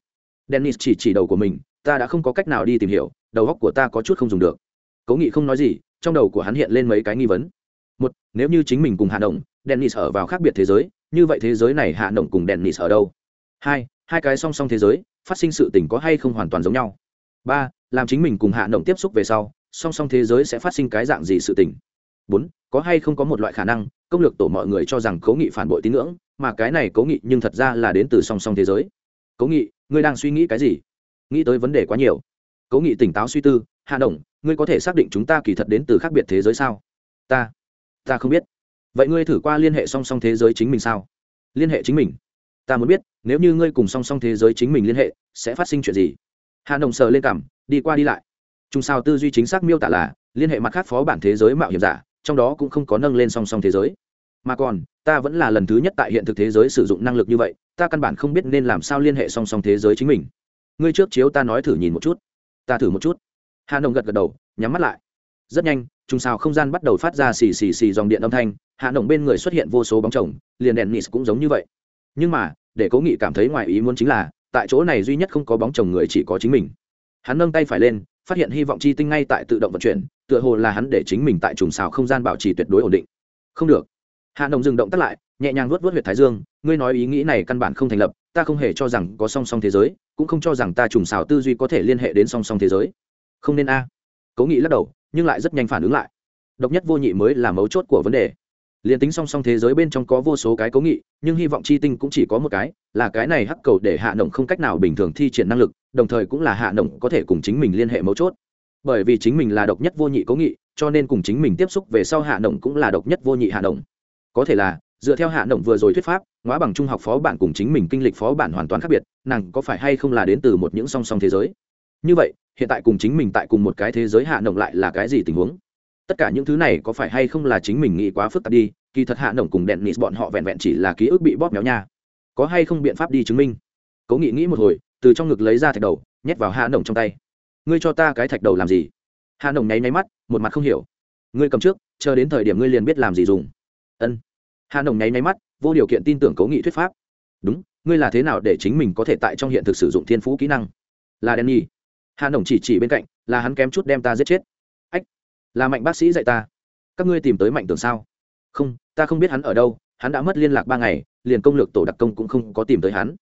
Dennis chỉ chỉ đầu của mình, ta đã không có cách nào đi tìm hiểu, đầu óc của ta có chút không dùng được. Cấu nghị không nói gì trong đầu của hắn hiện lên mấy cái nghi vấn. Một, nếu như chính mình cùng hạ động, dennis ở vào khác biệt thế giới, như vậy thế giới này hạ động cùng dennis ở đâu? Hai hai cái song song thế giới, phát sinh sự tình có hay không hoàn toàn giống nhau? Ba, làm chính mình cùng hạ động tiếp xúc về sau, song song thế giới sẽ phát sinh cái dạng gì sự tình? Bốn, có hay không có một loại khả năng, công lược tổ mọi người cho rằng cố nghị phản bội tín ngưỡng, mà cái này cố nghị nhưng thật ra là đến từ song song thế giới. Cố nghị, ngươi đang suy nghĩ cái gì? Nghĩ tới vấn đề quá nhiều. Cố nghị tỉnh táo suy tư hạ Đồng, ngươi có thể xác định chúng ta kỳ thật đến từ khác biệt thế giới sao? Ta ta không biết. Vậy ngươi thử qua liên hệ song song thế giới chính mình sao? Liên hệ chính mình? Ta muốn biết nếu như ngươi cùng song song thế giới chính mình liên hệ sẽ phát sinh chuyện gì? Hạ đồng sờ lên cảm đi qua đi lại. Chung sao tư duy chính xác miêu tả là liên hệ mặt khác phó bản thế giới mạo hiểm giả trong đó cũng không có nâng lên song song thế giới. Mà còn ta vẫn là lần thứ nhất tại hiện thực thế giới sử dụng năng lực như vậy ta căn bản không biết nên làm sao liên hệ song song thế giới chính mình. Ngươi trước chiếu ta nói thử nhìn một chút. Ta thử một chút hà nồng gật gật đầu, nhắm mắt lại. Rất nhanh, trùng sao không gian bắt đầu phát ra xì xì xì dòng điện âm thanh hạ nồng bên người xuất hiện vô số bóng chồng, liền đèn nịt cũng giống như vậy. Nhưng mà, để cố nghị cảm thấy ngoài ý muốn chính là, tại chỗ này duy nhất không có bóng chồng người chỉ có chính mình. Hắn nâng tay phải lên, phát hiện hy vọng chi tinh ngay tại tự động vận chuyển, tựa hồ là hắn để chính mình tại trùng xào không gian bảo trì tuyệt đối ổn định. Không được. Hạ nồng dừng động tắt lại, nhẹ nhàng vuốt vuốt huyệt thái dương, ngươi nói ý nghĩ này căn bản không thành lập, ta không hề cho rằng có song song thế giới, cũng không cho rằng ta trùng xào tư duy có thể liên hệ đến song song thế giới không nên a. Cố nghị lắc đầu, nhưng lại rất nhanh phản ứng lại. Độc nhất vô nhị mới là mấu chốt của vấn đề. Liền tính song song thế giới bên trong có vô số cái cố nghị, nhưng hy vọng chi tinh cũng chỉ có một cái, là cái này hắc cầu để hạ nồng không cách nào bình thường thi triển năng lực, đồng thời cũng là hạ nồng có thể cùng chính mình liên hệ mấu chốt. Bởi vì chính mình là độc nhất vô nhị cố nghị, cho nên cùng chính mình tiếp xúc về sau hạ nồng cũng là độc nhất vô nhị hạ nồng có thể là, dựa theo hạ nồng vừa rồi thuyết pháp ngõ bằng trung học phó bản cùng chính mình kinh lịch phó bản hoàn toàn khác biệt, nàng có phải hay không là đến từ một những song song thế giới? Như vậy hiện tại cùng chính mình tại cùng một cái thế giới hạ nồng lại là cái gì tình huống? Tất cả những thứ này có phải hay không là chính mình nghĩ quá phức tạp đi, kỳ thật hạ nồng cùng đèn nịt bọn họ vẹn vẹn chỉ là ký ức bị bóp méo nha. Có hay không biện pháp đi chứng minh? Cố nghị nghĩ một hồi, từ trong ngực lấy ra thạch đầu, nhét vào hạ nồng trong tay. Ngươi cho ta cái thạch đầu làm gì? Hạ nồng nháy nháy mắt, một mặt không hiểu. Ngươi cầm trước, chờ đến thời điểm ngươi liền biết làm gì dùng. Ân. Hạ nồng nháy nháy mắt, vô điều kiện tin tưởng cố nghị thuyết pháp. Đúng, ngươi là thế nào để chính mình có thể tại trong hiện thực sử dụng thiên phú kỹ năng? Là đen nhi hà nồng chỉ chỉ bên cạnh, là hắn kém chút đem ta giết chết. Ách, là mạnh bác sĩ dạy ta. Các ngươi tìm tới mạnh tưởng sao? Không, ta không biết hắn ở đâu, hắn đã mất liên lạc ba ngày, liền công lược tổ đặc công cũng không có tìm tới hắn.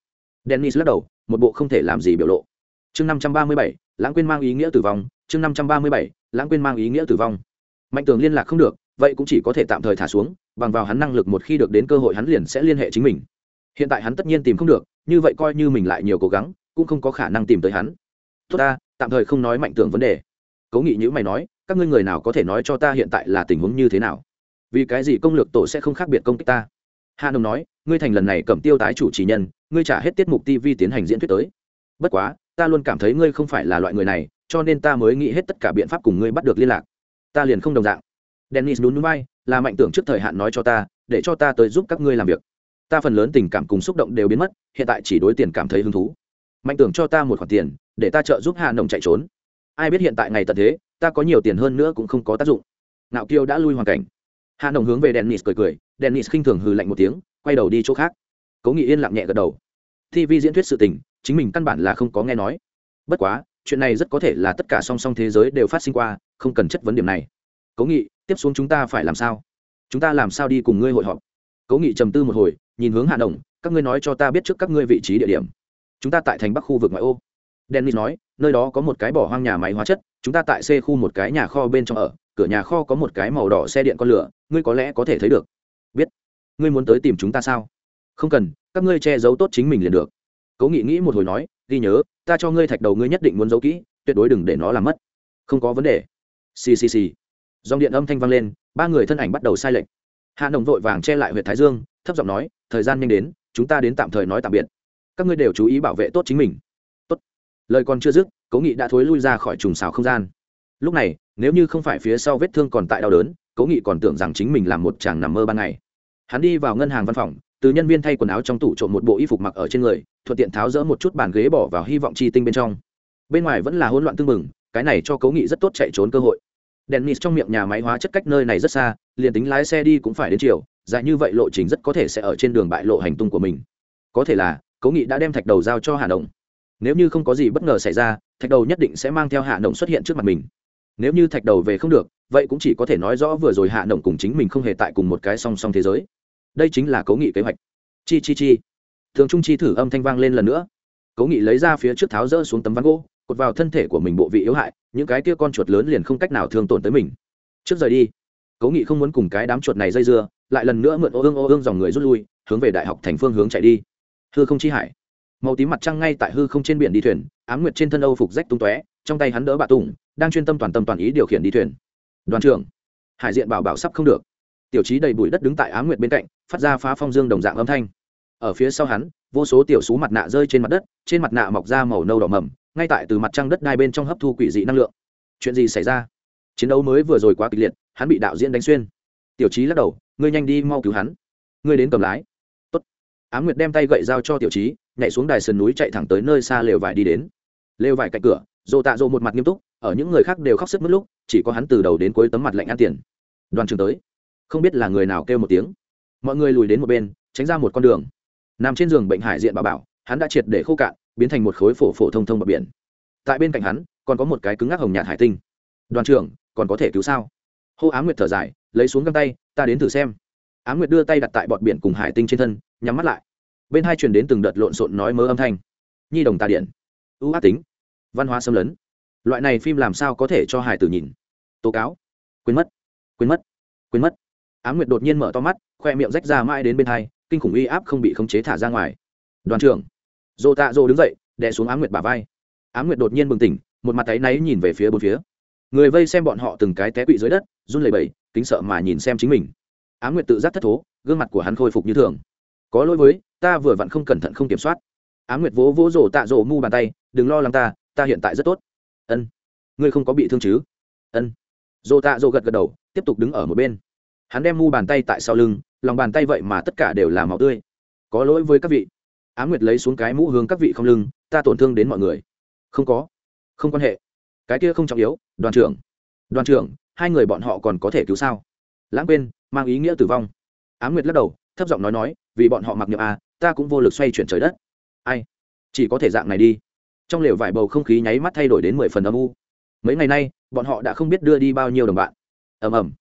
Dennis lắc đầu, một bộ không thể làm gì biểu lộ. Chương năm trăm ba mươi bảy, lãng quên mang ý nghĩa tử vong. Chương năm trăm ba mươi bảy, lãng quên mang ý nghĩa tử vong. Mạnh tường liên lạc không được, vậy cũng chỉ có thể tạm thời thả xuống, bằng vào hắn năng lực một khi được đến cơ hội hắn liền sẽ liên hệ chính mình. Hiện tại hắn tất nhiên tìm không được, như vậy coi như mình lại nhiều cố gắng, cũng không có khả năng tìm tới hắn. Tốt ta tạm thời không nói mạnh tưởng vấn đề. Cố nghị nhữ mày nói, các ngươi người nào có thể nói cho ta hiện tại là tình huống như thế nào? Vì cái gì công lược tổ sẽ không khác biệt công kích ta? Hà nông nói, ngươi thành lần này cầm tiêu tái chủ trì nhân, ngươi trả hết tiết mục tv tiến hành diễn thuyết tới. Bất quá, ta luôn cảm thấy ngươi không phải là loại người này, cho nên ta mới nghĩ hết tất cả biện pháp cùng ngươi bắt được liên lạc. Ta liền không đồng dạng. Dennis đúng núi bay là mạnh tưởng trước thời hạn nói cho ta, để cho ta tới giúp các ngươi làm việc. Ta phần lớn tình cảm cùng xúc động đều biến mất, hiện tại chỉ đối tiền cảm thấy hứng thú. Mạnh tưởng cho ta một khoản tiền để ta trợ giúp hạ nồng chạy trốn. Ai biết hiện tại ngày tận thế, ta có nhiều tiền hơn nữa cũng không có tác dụng. Nạo kiêu đã lui hoàn cảnh. Hạ nồng hướng về dennis cười cười, dennis khinh thường hừ lạnh một tiếng, quay đầu đi chỗ khác. Cố nghị yên lặng nhẹ gật đầu. Tv diễn thuyết sự tình, chính mình căn bản là không có nghe nói. Bất quá, chuyện này rất có thể là tất cả song song thế giới đều phát sinh qua, không cần chất vấn điểm này. Cố nghị, tiếp xuống chúng ta phải làm sao? Chúng ta làm sao đi cùng ngươi hội họp? Cố nghị trầm tư một hồi, nhìn hướng hạ đồng các ngươi nói cho ta biết trước các ngươi vị trí địa điểm. Chúng ta tại thành bắc khu vực ngoại ô dennis nói, nơi đó có một cái bỏ hoang nhà máy hóa chất, chúng ta tại c khu một cái nhà kho bên trong ở, cửa nhà kho có một cái màu đỏ xe điện con lửa, ngươi có lẽ có thể thấy được. Biết. Ngươi muốn tới tìm chúng ta sao? Không cần, các ngươi che giấu tốt chính mình liền được. Cố nghị nghĩ một hồi nói, ghi nhớ, ta cho ngươi thạch đầu ngươi nhất định muốn giấu kỹ, tuyệt đối đừng để nó làm mất. Không có vấn đề. Ccc dòng điện âm thanh vang lên, ba người thân ảnh bắt đầu sai lệch. Hạ nồng vội vàng che lại huyện thái dương, thấp giọng nói, thời gian nhanh đến, chúng ta đến tạm thời nói tạm biệt. Các ngươi đều chú ý bảo vệ tốt chính mình lời còn chưa dứt, cố nghị đã thối lui ra khỏi trùng xào không gian. Lúc này, nếu như không phải phía sau vết thương còn tại đau đớn, cố nghị còn tưởng rằng chính mình làm một chàng nằm mơ ban ngày. Hắn đi vào ngân hàng văn phòng, từ nhân viên thay quần áo trong tủ trộm một bộ y phục mặc ở trên người, thuận tiện tháo rỡ một chút bàn ghế bỏ vào hy vọng chi tinh bên trong. Bên ngoài vẫn là hỗn loạn tương mừng cái này cho cố nghị rất tốt chạy trốn cơ hội. Dennis trong miệng nhà máy hóa chất cách nơi này rất xa, liền tính lái xe đi cũng phải đến chiều, dài như vậy lộ trình rất có thể sẽ ở trên đường bại lộ hành tung của mình. Có thể là, cố nghị đã đem thạch đầu giao cho hà động nếu như không có gì bất ngờ xảy ra, thạch đầu nhất định sẽ mang theo hạ nồng xuất hiện trước mặt mình. Nếu như thạch đầu về không được, vậy cũng chỉ có thể nói rõ vừa rồi hạ nồng cùng chính mình không hề tại cùng một cái song song thế giới. Đây chính là cố nghị kế hoạch. Chi chi chi. Thường trung chi thử âm thanh vang lên lần nữa. Cố nghị lấy ra phía trước tháo rỡ xuống tấm ván gỗ, cột vào thân thể của mình bộ vị yếu hại, những cái kia con chuột lớn liền không cách nào thương tổn tới mình. Trước rời đi cố nghị không muốn cùng cái đám chuột này dây dưa, lại lần nữa mượn ô ương ô ương dòng người rút lui, hướng về đại học thành phương hướng chạy đi. Hư không chi hải màu tím mặt trăng ngay tại hư không trên biển đi thuyền, ám nguyệt trên thân âu phục rách tung tóe, trong tay hắn đỡ bà tùng, đang chuyên tâm toàn tâm toàn ý điều khiển đi thuyền. Đoàn trưởng, hải diện bảo bảo sắp không được. Tiểu trí đầy bụi đất đứng tại ám nguyệt bên cạnh, phát ra phá phong dương đồng dạng âm thanh. Ở phía sau hắn, vô số tiểu xú mặt nạ rơi trên mặt đất, trên mặt nạ mọc ra màu nâu đỏ mầm, ngay tại từ mặt trăng đất đai bên trong hấp thu quỷ dị năng lượng. Chuyện gì xảy ra? Chiến đấu mới vừa rồi quá kịch liệt, hắn bị đạo diễn đánh xuyên. Tiểu trí lắc đầu, ngươi nhanh đi mau cứu hắn. Ngươi đến cầm lái á m nguyệt đem tay gậy dao cho tiểu trí nhảy xuống đài sườn núi chạy thẳng tới nơi xa lều vải đi đến. Lều vải cạnh cửa dồ tạ dồ một mặt nghiêm túc, ở những người khác đều khóc sức mất lúc, chỉ có hắn từ đầu đến cuối tấm mặt lạnh ăn tiền. Đoàn trường tới. Không biết là người nào kêu một tiếng. Mọi người lùi đến một bên, tránh ra một con đường. Nằm trên giường bệnh hải diện bà bảo, hắn đã triệt để khô cạn, biến thành một khối phổ phổ thông thông bờ biển. Tại bên cạnh hắn, còn có một cái cứng ngắc hồng nhạt hải tinh. Đoàn trưởng, còn có thể cứu sao? Hô á nguyệt thở dài, lấy xuống găng tay, ta đến thử xem á nguyệt đưa tay đặt tại bọt biển cùng hải tinh trên thân, nhắm mắt lại. Bên hai truyền đến từng đợt lộn xộn nói mớ âm thanh. Nhi đồng tà điện. Ưu ác tính. Văn hóa xâm lấn. Loại này phim làm sao có thể cho hải tử nhìn? Tố cáo. Quên mất. Quên mất. Quên mất. Á nguyệt đột nhiên mở to mắt, khoe miệng rách ra mãi đến bên hai, kinh khủng uy áp không bị khống chế thả ra ngoài. Đoàn trưởng. Dồ tạ dồ đứng dậy, đè xuống á nguyệt bà vai. Á nguyệt đột nhiên bừng tỉnh, một mặt tay náy nhìn về phía bốn phía. Người vây xem bọn họ từng cái té quỵ dưới đất, run lẩy bẩy, kính sợ mà nhìn xem chính mình á nguyệt tự giác thất thố, gương mặt của hắn khôi phục như thường. Có lỗi với, ta vừa vặn không cẩn thận không kiểm soát. Á nguyệt vỗ vỗ rổ tạ rổ mu bàn tay, đừng lo lắng ta ta hiện tại rất tốt. Ân, ngươi không có bị thương chứ? Ân. Rổ tạ rổ gật gật đầu, tiếp tục đứng ở một bên. Hắn đem mu bàn tay tại sau lưng, lòng bàn tay vậy mà tất cả đều là máu tươi. Có lỗi với các vị. Á nguyệt lấy xuống cái mũ hướng các vị không lưng, ta tổn thương đến mọi người. Không có. Không quan hệ. Cái kia không trọng yếu, đoàn trưởng. Đoàn trưởng, hai người bọn họ còn có thể cứu sao? Lãng quên mang ý nghĩa tử vong. Á nguyệt lắc đầu, thấp giọng nói nói, vì bọn họ mặc niệm à ta cũng vô lực xoay chuyển trời đất. Ai? Chỉ có thể dạng này đi. Trong lều vải bầu không khí nháy mắt thay đổi đến mười phần âm u. Mấy ngày nay, bọn họ đã không biết đưa đi bao nhiêu đồng bạn. Ầm ầm.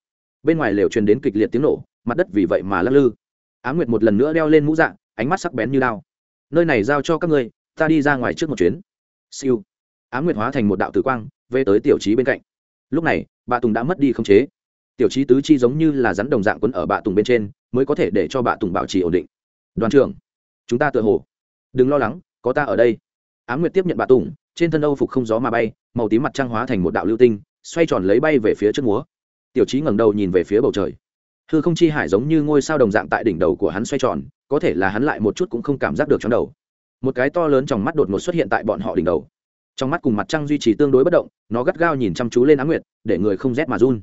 Bên ngoài lều truyền đến kịch liệt tiếng nổ, mặt đất vì vậy mà lắc lư. Á nguyệt một lần nữa đeo lên mũ dạng ánh mắt sắc bén như lao nơi này giao cho các ngươi, ta đi ra ngoài trước một chuyến. Siêu. Á nguyệt hóa thành một đạo tử quang, về tới tiểu trí bên cạnh. Lúc này, bà tùng đã mất đi khống chế tiểu trí tứ chi giống như là rắn đồng dạng quấn ở bạ tùng bên trên, mới có thể để cho bạ tùng bảo trì ổn định. Đoàn trưởng, chúng ta tự hồ. Đừng lo lắng, có ta ở đây. Á nguyệt tiếp nhận bạ tùng, trên thân âu phục không gió mà bay, màu tím mặt trăng hóa thành một đạo lưu tinh, xoay tròn lấy bay về phía trước múa. Tiểu trí ngẩng đầu nhìn về phía bầu trời. Hư không chi hải giống như ngôi sao đồng dạng tại đỉnh đầu của hắn xoay tròn, có thể là hắn lại một chút cũng không cảm giác được trong đầu. Một cái to lớn trong mắt đột ngột xuất hiện tại bọn họ đỉnh đầu. Trong mắt cùng mặt trăng duy trì tương đối bất động, nó gắt gao nhìn chăm chú lên á nguyệt, để người không rét mà run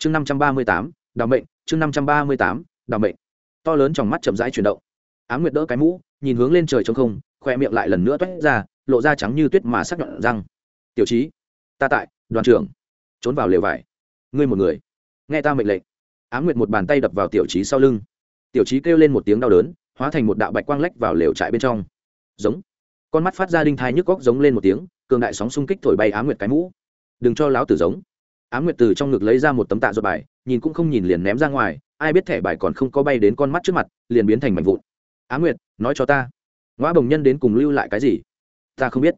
chương năm trăm ba mươi tám đào mệnh, chương năm trăm ba mươi tám đào mệnh. To lớn trong mắt chậm rãi chuyển động. Á nguyệt đỡ cái mũ, nhìn hướng lên trời trong không khoe miệng lại lần nữa toét ra, lộ ra trắng như tuyết mà sắc nhọn răng. Tiểu trí ta tại, đoàn trưởng. Trốn vào lều vải. Ngươi một người. Nghe ta mệnh lệnh. Á nguyệt một bàn tay đập vào tiểu trí sau lưng. Tiểu trí kêu lên một tiếng đau đớn, hóa thành một đạo bạch quang lách vào lều trại bên trong. Giống. Con mắt phát ra đinh thai nhức góc giống lên một tiếng, cường đại sóng xung kích thổi bay á nguyệt cái mũ. Đừng cho láo tử giống á nguyệt từ trong ngực lấy ra một tấm tạ ruột bài, nhìn cũng không nhìn liền ném ra ngoài, ai biết thẻ bài còn không có bay đến con mắt trước mặt, liền biến thành mảnh vụn. Á nguyệt, nói cho ta ngõ bồng nhân đến cùng lưu lại cái gì? Ta không biết.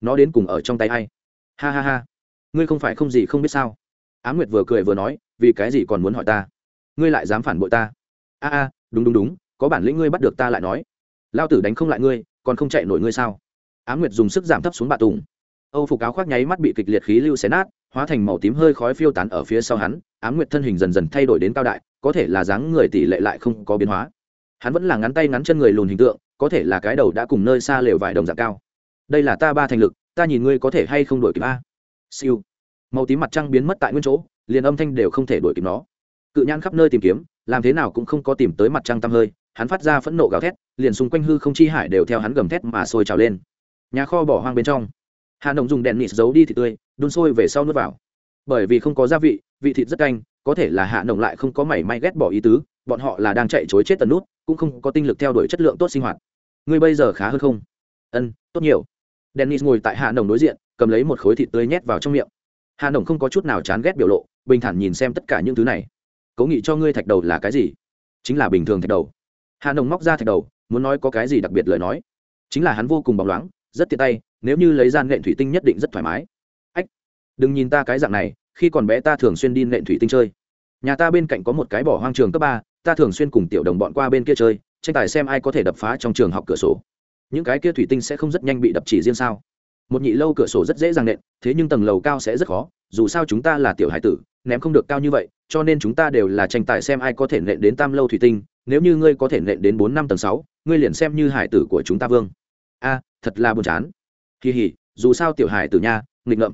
Nó đến cùng ở trong tay ai? Ha ha ha. Ngươi không phải không gì không biết sao? Á nguyệt vừa cười vừa nói, vì cái gì còn muốn hỏi ta? Ngươi lại dám phản bội ta? A a, đúng đúng đúng, có bản lĩnh ngươi bắt được ta lại nói. Lao tử đánh không lại ngươi, còn không chạy nổi ngươi sao? Á nguyệt dùng sức giảm thấp xuống bạ tùng âu phục áo khoác nháy mắt bị kịch liệt khí lưu xé nát, hóa thành màu tím hơi khói phiêu tán ở phía sau hắn, Ám nguyệt thân hình dần dần thay đổi đến cao đại, có thể là dáng người tỷ lệ lại không có biến hóa. Hắn vẫn là ngắn tay ngắn chân người lùn hình tượng, có thể là cái đầu đã cùng nơi xa lều vải đồng dạng cao. Đây là ta ba thành lực, ta nhìn ngươi có thể hay không đổi kịp a? Siêu. Màu tím mặt trăng biến mất tại nguyên chỗ, liền âm thanh đều không thể đổi kịp nó. Cự nhãn khắp nơi tìm kiếm, làm thế nào cũng không có tìm tới mặt trăng tăm hơi, hắn phát ra phẫn nộ gào thét, liền xung quanh hư không chi hải đều theo hắn gầm thét mà sôi trào lên. Nhà kho bỏ hoang bên trong hà nồng dùng đèn nịt giấu đi thịt tươi, đun sôi về sau nước vào. Bởi vì không có gia vị vị thịt rất canh, có thể là hạ nồng lại không có mảy may ghét bỏ ý tứ, bọn họ là đang chạy chối chết tần nút, cũng không có tinh lực theo đuổi chất lượng tốt sinh hoạt. Ngươi bây giờ khá hơn không? Ân, tốt nhiều. Dennis ngồi tại hạ nồng đối diện, cầm lấy một khối thịt tươi nhét vào trong miệng. Hạ nồng không có chút nào chán ghét biểu lộ, bình thản nhìn xem tất cả những thứ này. Cố nghị cho ngươi thạch đầu là cái gì? Chính là bình thường thạch đầu. Hạ nồng móc ra thạch đầu, muốn nói có cái gì đặc biệt lời nói. Chính là hắn vô cùng bóng loáng, rất tiện tay nếu như lấy gian nện thủy tinh nhất định rất thoải mái. Ách, đừng nhìn ta cái dạng này, khi còn bé ta thường xuyên đi nện thủy tinh chơi. Nhà ta bên cạnh có một cái bỏ hoang trường cấp ba, ta thường xuyên cùng tiểu đồng bọn qua bên kia chơi, tranh tài xem ai có thể đập phá trong trường học cửa sổ. Những cái kia thủy tinh sẽ không rất nhanh bị đập chỉ riêng sao? Một nhị lâu cửa sổ rất dễ dàng nện, thế nhưng tầng lầu cao sẽ rất khó, dù sao chúng ta là tiểu hải tử, ném không được cao như vậy, cho nên chúng ta đều là tranh tài xem ai có thể nện đến tam lâu thủy tinh, nếu như ngươi có thể nện đến bốn năm tầng sáu, ngươi liền xem như hải tử của chúng ta vương. A, thật là buồn chán kỳ hỉ, dù sao tiểu hải tử nha, nghịch ngợm.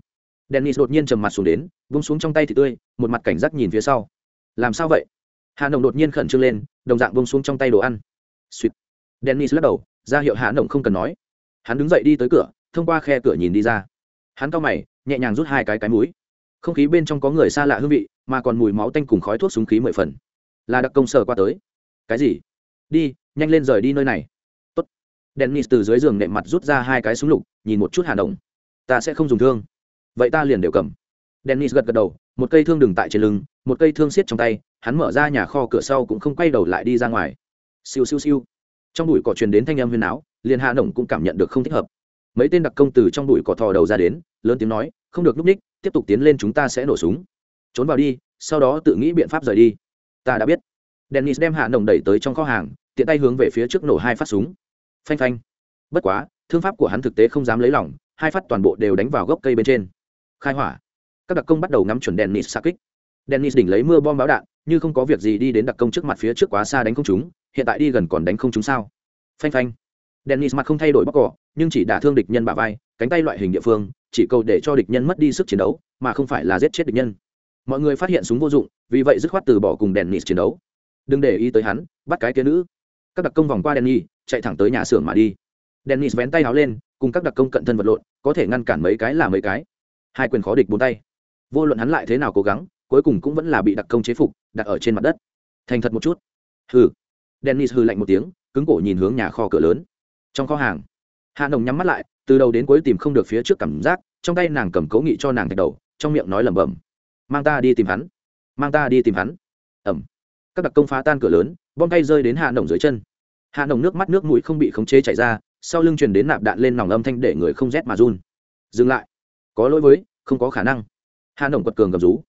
Dennis đột nhiên trầm mặt xuống đến, vung xuống trong tay thì tươi, một mặt cảnh giác nhìn phía sau. Làm sao vậy? Hà nồng đột nhiên khẩn trương lên, đồng dạng vung xuống trong tay đồ ăn. Suýt dennis lắc đầu, ra hiệu hà nồng không cần nói. Hắn đứng dậy đi tới cửa, thông qua khe cửa nhìn đi ra. Hắn cau mày, nhẹ nhàng rút hai cái cái mũi. Không khí bên trong có người xa lạ hương vị, mà còn mùi máu tanh cùng khói thuốc súng khí mười phần. Là đặc công sở qua tới. Cái gì? Đi, nhanh lên rời đi nơi này dennis từ dưới giường nệm mặt rút ra hai cái súng lục, nhìn một chút hà động ta sẽ không dùng thương. Vậy ta liền đều cầm. Dennis gật gật đầu, một cây thương đừng tại trên lưng, một cây thương xiết trong tay, hắn mở ra nhà kho cửa sau cũng không quay đầu lại đi ra ngoài. Siêu siêu siêu. Trong bụi cỏ truyền đến thanh âm huyền áo liền hà động cũng cảm nhận được không thích hợp. Mấy tên đặc công từ trong bụi cỏ thò đầu ra đến, lớn tiếng nói, không được núp ních, tiếp tục tiến lên chúng ta sẽ nổ súng. Trốn vào đi, sau đó tự nghĩ biện pháp rời đi. Ta đã biết. Dennis đem hạ nồng đẩy tới trong kho hàng, tiện tay hướng về phía trước nổ hai phát súng phanh phanh. Bất quá, thương pháp của hắn thực tế không dám lấy lỏng hai phát toàn bộ đều đánh vào gốc cây bên trên. Khai hỏa. Các đặc công bắt đầu ngắm chuẩn dennis xa kích. Dennis đỉnh lấy mưa bom báo đạn, như không có việc gì đi đến đặc công trước mặt phía trước quá xa đánh không chúng hiện tại đi gần còn đánh không chúng sao? Phanh phanh. Dennis mặt không thay đổi bóc cỏ, nhưng chỉ đả thương địch nhân bả vai, cánh tay loại hình địa phương, chỉ cầu để cho địch nhân mất đi sức chiến đấu, mà không phải là giết chết địch nhân. Mọi người phát hiện súng vô dụng, vì vậy dứt khoát từ bỏ cùng dennis chiến đấu. Đừng để ý tới hắn, bắt cái kia nữ các đặc công vòng qua denny, chạy thẳng tới nhà xưởng mà đi. Dennis vén tay áo lên, cùng các đặc công cận thân vật lộn, có thể ngăn cản mấy cái là mấy cái. Hai quyền khó địch bốn tay. Vô luận hắn lại thế nào cố gắng, cuối cùng cũng vẫn là bị đặc công chế phục, đặt ở trên mặt đất. Thành thật một chút. Hừ. Dennis hừ lạnh một tiếng, cứng cổ nhìn hướng nhà kho cửa lớn. Trong kho hàng, hạ nồng nhắm mắt lại, từ đầu đến cuối tìm không được phía trước cảm giác, trong tay nàng cầm cấu nghị cho nàng thạch đầu, trong miệng nói lẩm bẩm. Mang ta đi tìm hắn. Mang ta đi tìm hắn. Ẩm các đặc công phá tan cửa lớn, bom tay rơi đến hạ nồng dưới chân. Hạ nồng nước mắt, nước mũi không bị khống chế chảy ra, sau lưng truyền đến nạp đạn lên nòng âm thanh để người không rét mà run. Dừng lại. Có lỗi với, không có khả năng. Hạ nồng quật cường gầm rú.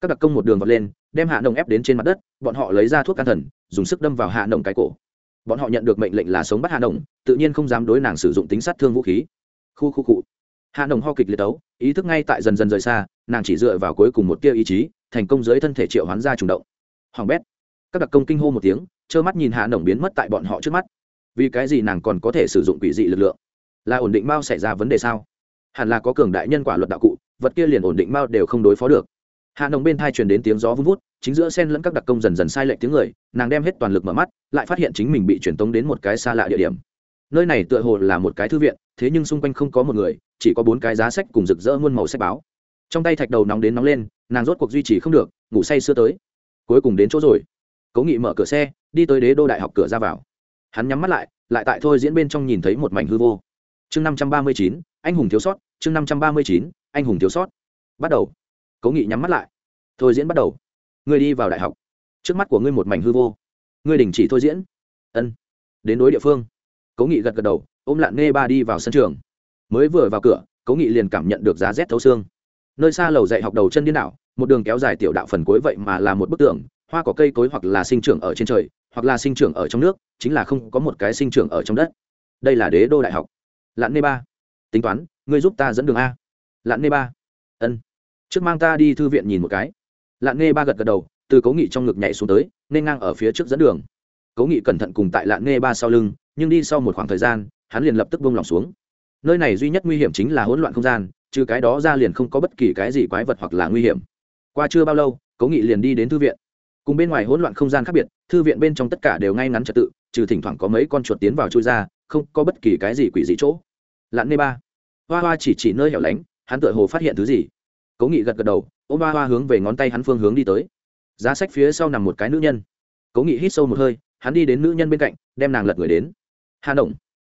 Các đặc công một đường vọt lên, đem hạ nồng ép đến trên mặt đất, bọn họ lấy ra thuốc can thần, dùng sức đâm vào hạ nồng cái cổ. Bọn họ nhận được mệnh lệnh là sống bắt hạ nồng tự nhiên không dám đối nàng sử dụng tính sát thương vũ khí. Khu khu cụ hạ nồng ho kịch liệt tấu ý thức ngay tại dần dần rời xa, nàng chỉ dựa vào cuối cùng một tia ý chí, thành công dưới thân thể triệu hoán ra trùng động. Hoàng bét các đặc công kinh hô một tiếng, trơ mắt nhìn hạ nồng biến mất tại bọn họ trước mắt. Vì cái gì nàng còn có thể sử dụng quỷ dị lực lượng? Là ổn định mao xảy ra vấn đề sao? Hẳn là có cường đại nhân quả luật đạo cụ, vật kia liền ổn định mao đều không đối phó được. Hạ nồng bên thai truyền đến tiếng gió vun vút, chính giữa sen lẫn các đặc công dần dần sai lệch tiếng người, nàng đem hết toàn lực mở mắt, lại phát hiện chính mình bị truyền tống đến một cái xa lạ địa điểm. Nơi này tựa hồ là một cái thư viện, thế nhưng xung quanh không có một người, chỉ có bốn cái giá sách cùng rực rỡ muôn màu sách báo. Trong tay thạch đầu nóng đến nóng lên, nàng rốt cuộc duy trì không được, ngủ say sưa tới. Cuối cùng đến chỗ rồi cố nghị mở cửa xe, đi tới đế đô đại học cửa ra vào. Hắn nhắm mắt lại lại tại thôi diễn bên trong nhìn thấy một mảnh hư vô. Chương năm trăm ba mươi chín, anh hùng thiếu sót, chương năm trăm ba mươi chín, anh hùng thiếu sót. Bắt đầu. Cố nghị nhắm mắt lại. Thôi diễn bắt đầu. Ngươi đi vào đại học. Trước mắt của ngươi một mảnh hư vô. Ngươi đình chỉ thôi diễn. Ân. Đến đối địa phương. Cố nghị gật gật đầu, ôm lạn nghe ba đi vào sân trường. Mới vừa vào cửa, cố nghị liền cảm nhận được giá rét thấu xương. Nơi xa lầu dạy học đầu chân điên đảo, một đường kéo dài tiểu đạo phần cuối vậy mà là một bức tường hoa có cây cối hoặc là sinh trưởng ở trên trời, hoặc là sinh trưởng ở trong nước, chính là không có một cái sinh trưởng ở trong đất. Đây là đế đô đại học. Lạn nê ba. Tính toán, ngươi giúp ta dẫn đường a. Lạn nê ba. Ân. Trước mang ta đi thư viện nhìn một cái. Lạn nê ba gật gật đầu, từ cố nghị trong ngực nhảy xuống tới, nên ngang ở phía trước dẫn đường. Cố nghị cẩn thận cùng tại lạn nê ba sau lưng, nhưng đi sau một khoảng thời gian, hắn liền lập tức bông lòng xuống. Nơi này duy nhất nguy hiểm chính là hỗn loạn không gian, trừ cái đó ra liền không có bất kỳ cái gì quái vật hoặc là nguy hiểm. Qua chưa bao lâu cố nghị liền đi đến thư viện cùng bên ngoài hỗn loạn không gian khác biệt, thư viện bên trong tất cả đều ngay ngắn trật tự, trừ thỉnh thoảng có mấy con chuột tiến vào chui ra, không có bất kỳ cái gì quỷ dị chỗ. Lặn nê ba. Hoa hoa chỉ chỉ nơi hẻo lánh, hắn tựa hồ phát hiện thứ gì. Cố nghị gật gật đầu, ôm ba hoa hướng về ngón tay hắn phương hướng đi tới. Giá sách phía sau nằm một cái nữ nhân. Cố nghị hít sâu một hơi, hắn đi đến nữ nhân bên cạnh, đem nàng lật người đến. Hà nồng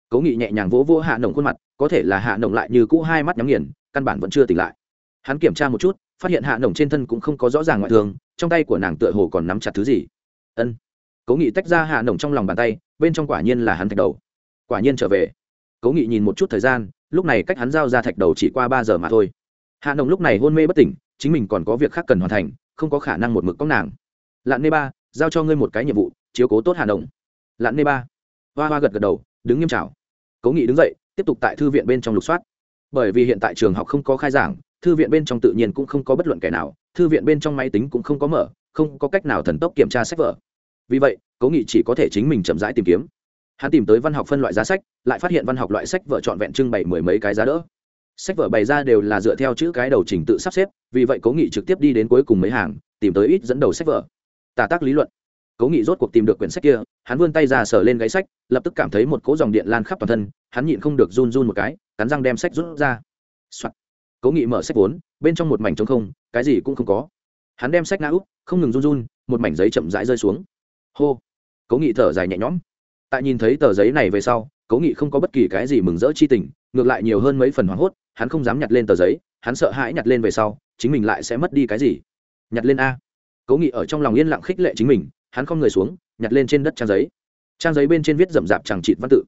cố nghị nhẹ nhàng vỗ vỗ hạ nồng khuôn mặt, có thể là hạ nồng lại như cũ hai mắt nhắm nghiền, căn bản vẫn chưa tỉnh lại. Hắn kiểm tra một chút, phát hiện hạ nồng trên thân cũng không có rõ ràng ngoại thường trong tay của nàng tựa hồ còn nắm chặt thứ gì. Ân. Cố nghị tách ra hạ nồng trong lòng bàn tay, bên trong quả nhiên là hắn thạch đầu. Quả nhiên trở về. Cố nghị nhìn một chút thời gian, lúc này cách hắn giao ra thạch đầu chỉ qua ba giờ mà thôi. Hạ nồng lúc này hôn mê bất tỉnh, chính mình còn có việc khác cần hoàn thành, không có khả năng một mực có nàng. Lạn nê ba, giao cho ngươi một cái nhiệm vụ, chiếu cố tốt hạ nồng. Lạn nê ba. Hoa hoa gật gật đầu, đứng nghiêm trào cố nghị đứng dậy, tiếp tục tại thư viện bên trong lục soát. Bởi vì hiện tại trường học không có khai giảng thư viện bên trong tự nhiên cũng không có bất luận kẻ nào, thư viện bên trong máy tính cũng không có mở, không có cách nào thần tốc kiểm tra sách vở. Vì vậy, cố nghị chỉ có thể chính mình chậm rãi tìm kiếm. Hắn tìm tới văn học phân loại giá sách, lại phát hiện văn học loại sách vở trọn vẹn trưng bày mười mấy cái giá đỡ. Sách vở bày ra đều là dựa theo chữ cái đầu trình tự sắp xếp, vì vậy cố nghị trực tiếp đi đến cuối cùng mấy hàng, tìm tới ít dẫn đầu sách vở. Tả tác lý luận. Cố nghị rốt cuộc tìm được quyển sách kia, hắn vươn tay ra sờ lên gáy sách, lập tức cảm thấy một cỗ dòng điện lan khắp toàn thân, hắn nhịn không được run run một cái, cắn răng đem sách rút ra、Soạn cố nghị mở sách vốn, bên trong một mảnh trống không, cái gì cũng không có. Hắn đem sách ngã úp, không ngừng run run, một mảnh giấy chậm rãi rơi xuống. Hô! Cố nghị thở dài nhẹ nhõm. Tại nhìn thấy tờ giấy này về sau, cố nghị không có bất kỳ cái gì mừng rỡ chi tình, ngược lại nhiều hơn mấy phần hoảng hốt, hắn không dám nhặt lên tờ giấy, hắn sợ hãi nhặt lên về sau, chính mình lại sẽ mất đi cái gì? Nhặt lên a. Cố nghị ở trong lòng yên lặng khích lệ chính mình, hắn không người xuống, nhặt lên trên đất trang giấy. Trang giấy bên trên viết rậm rạp chẳng trịt văn tự.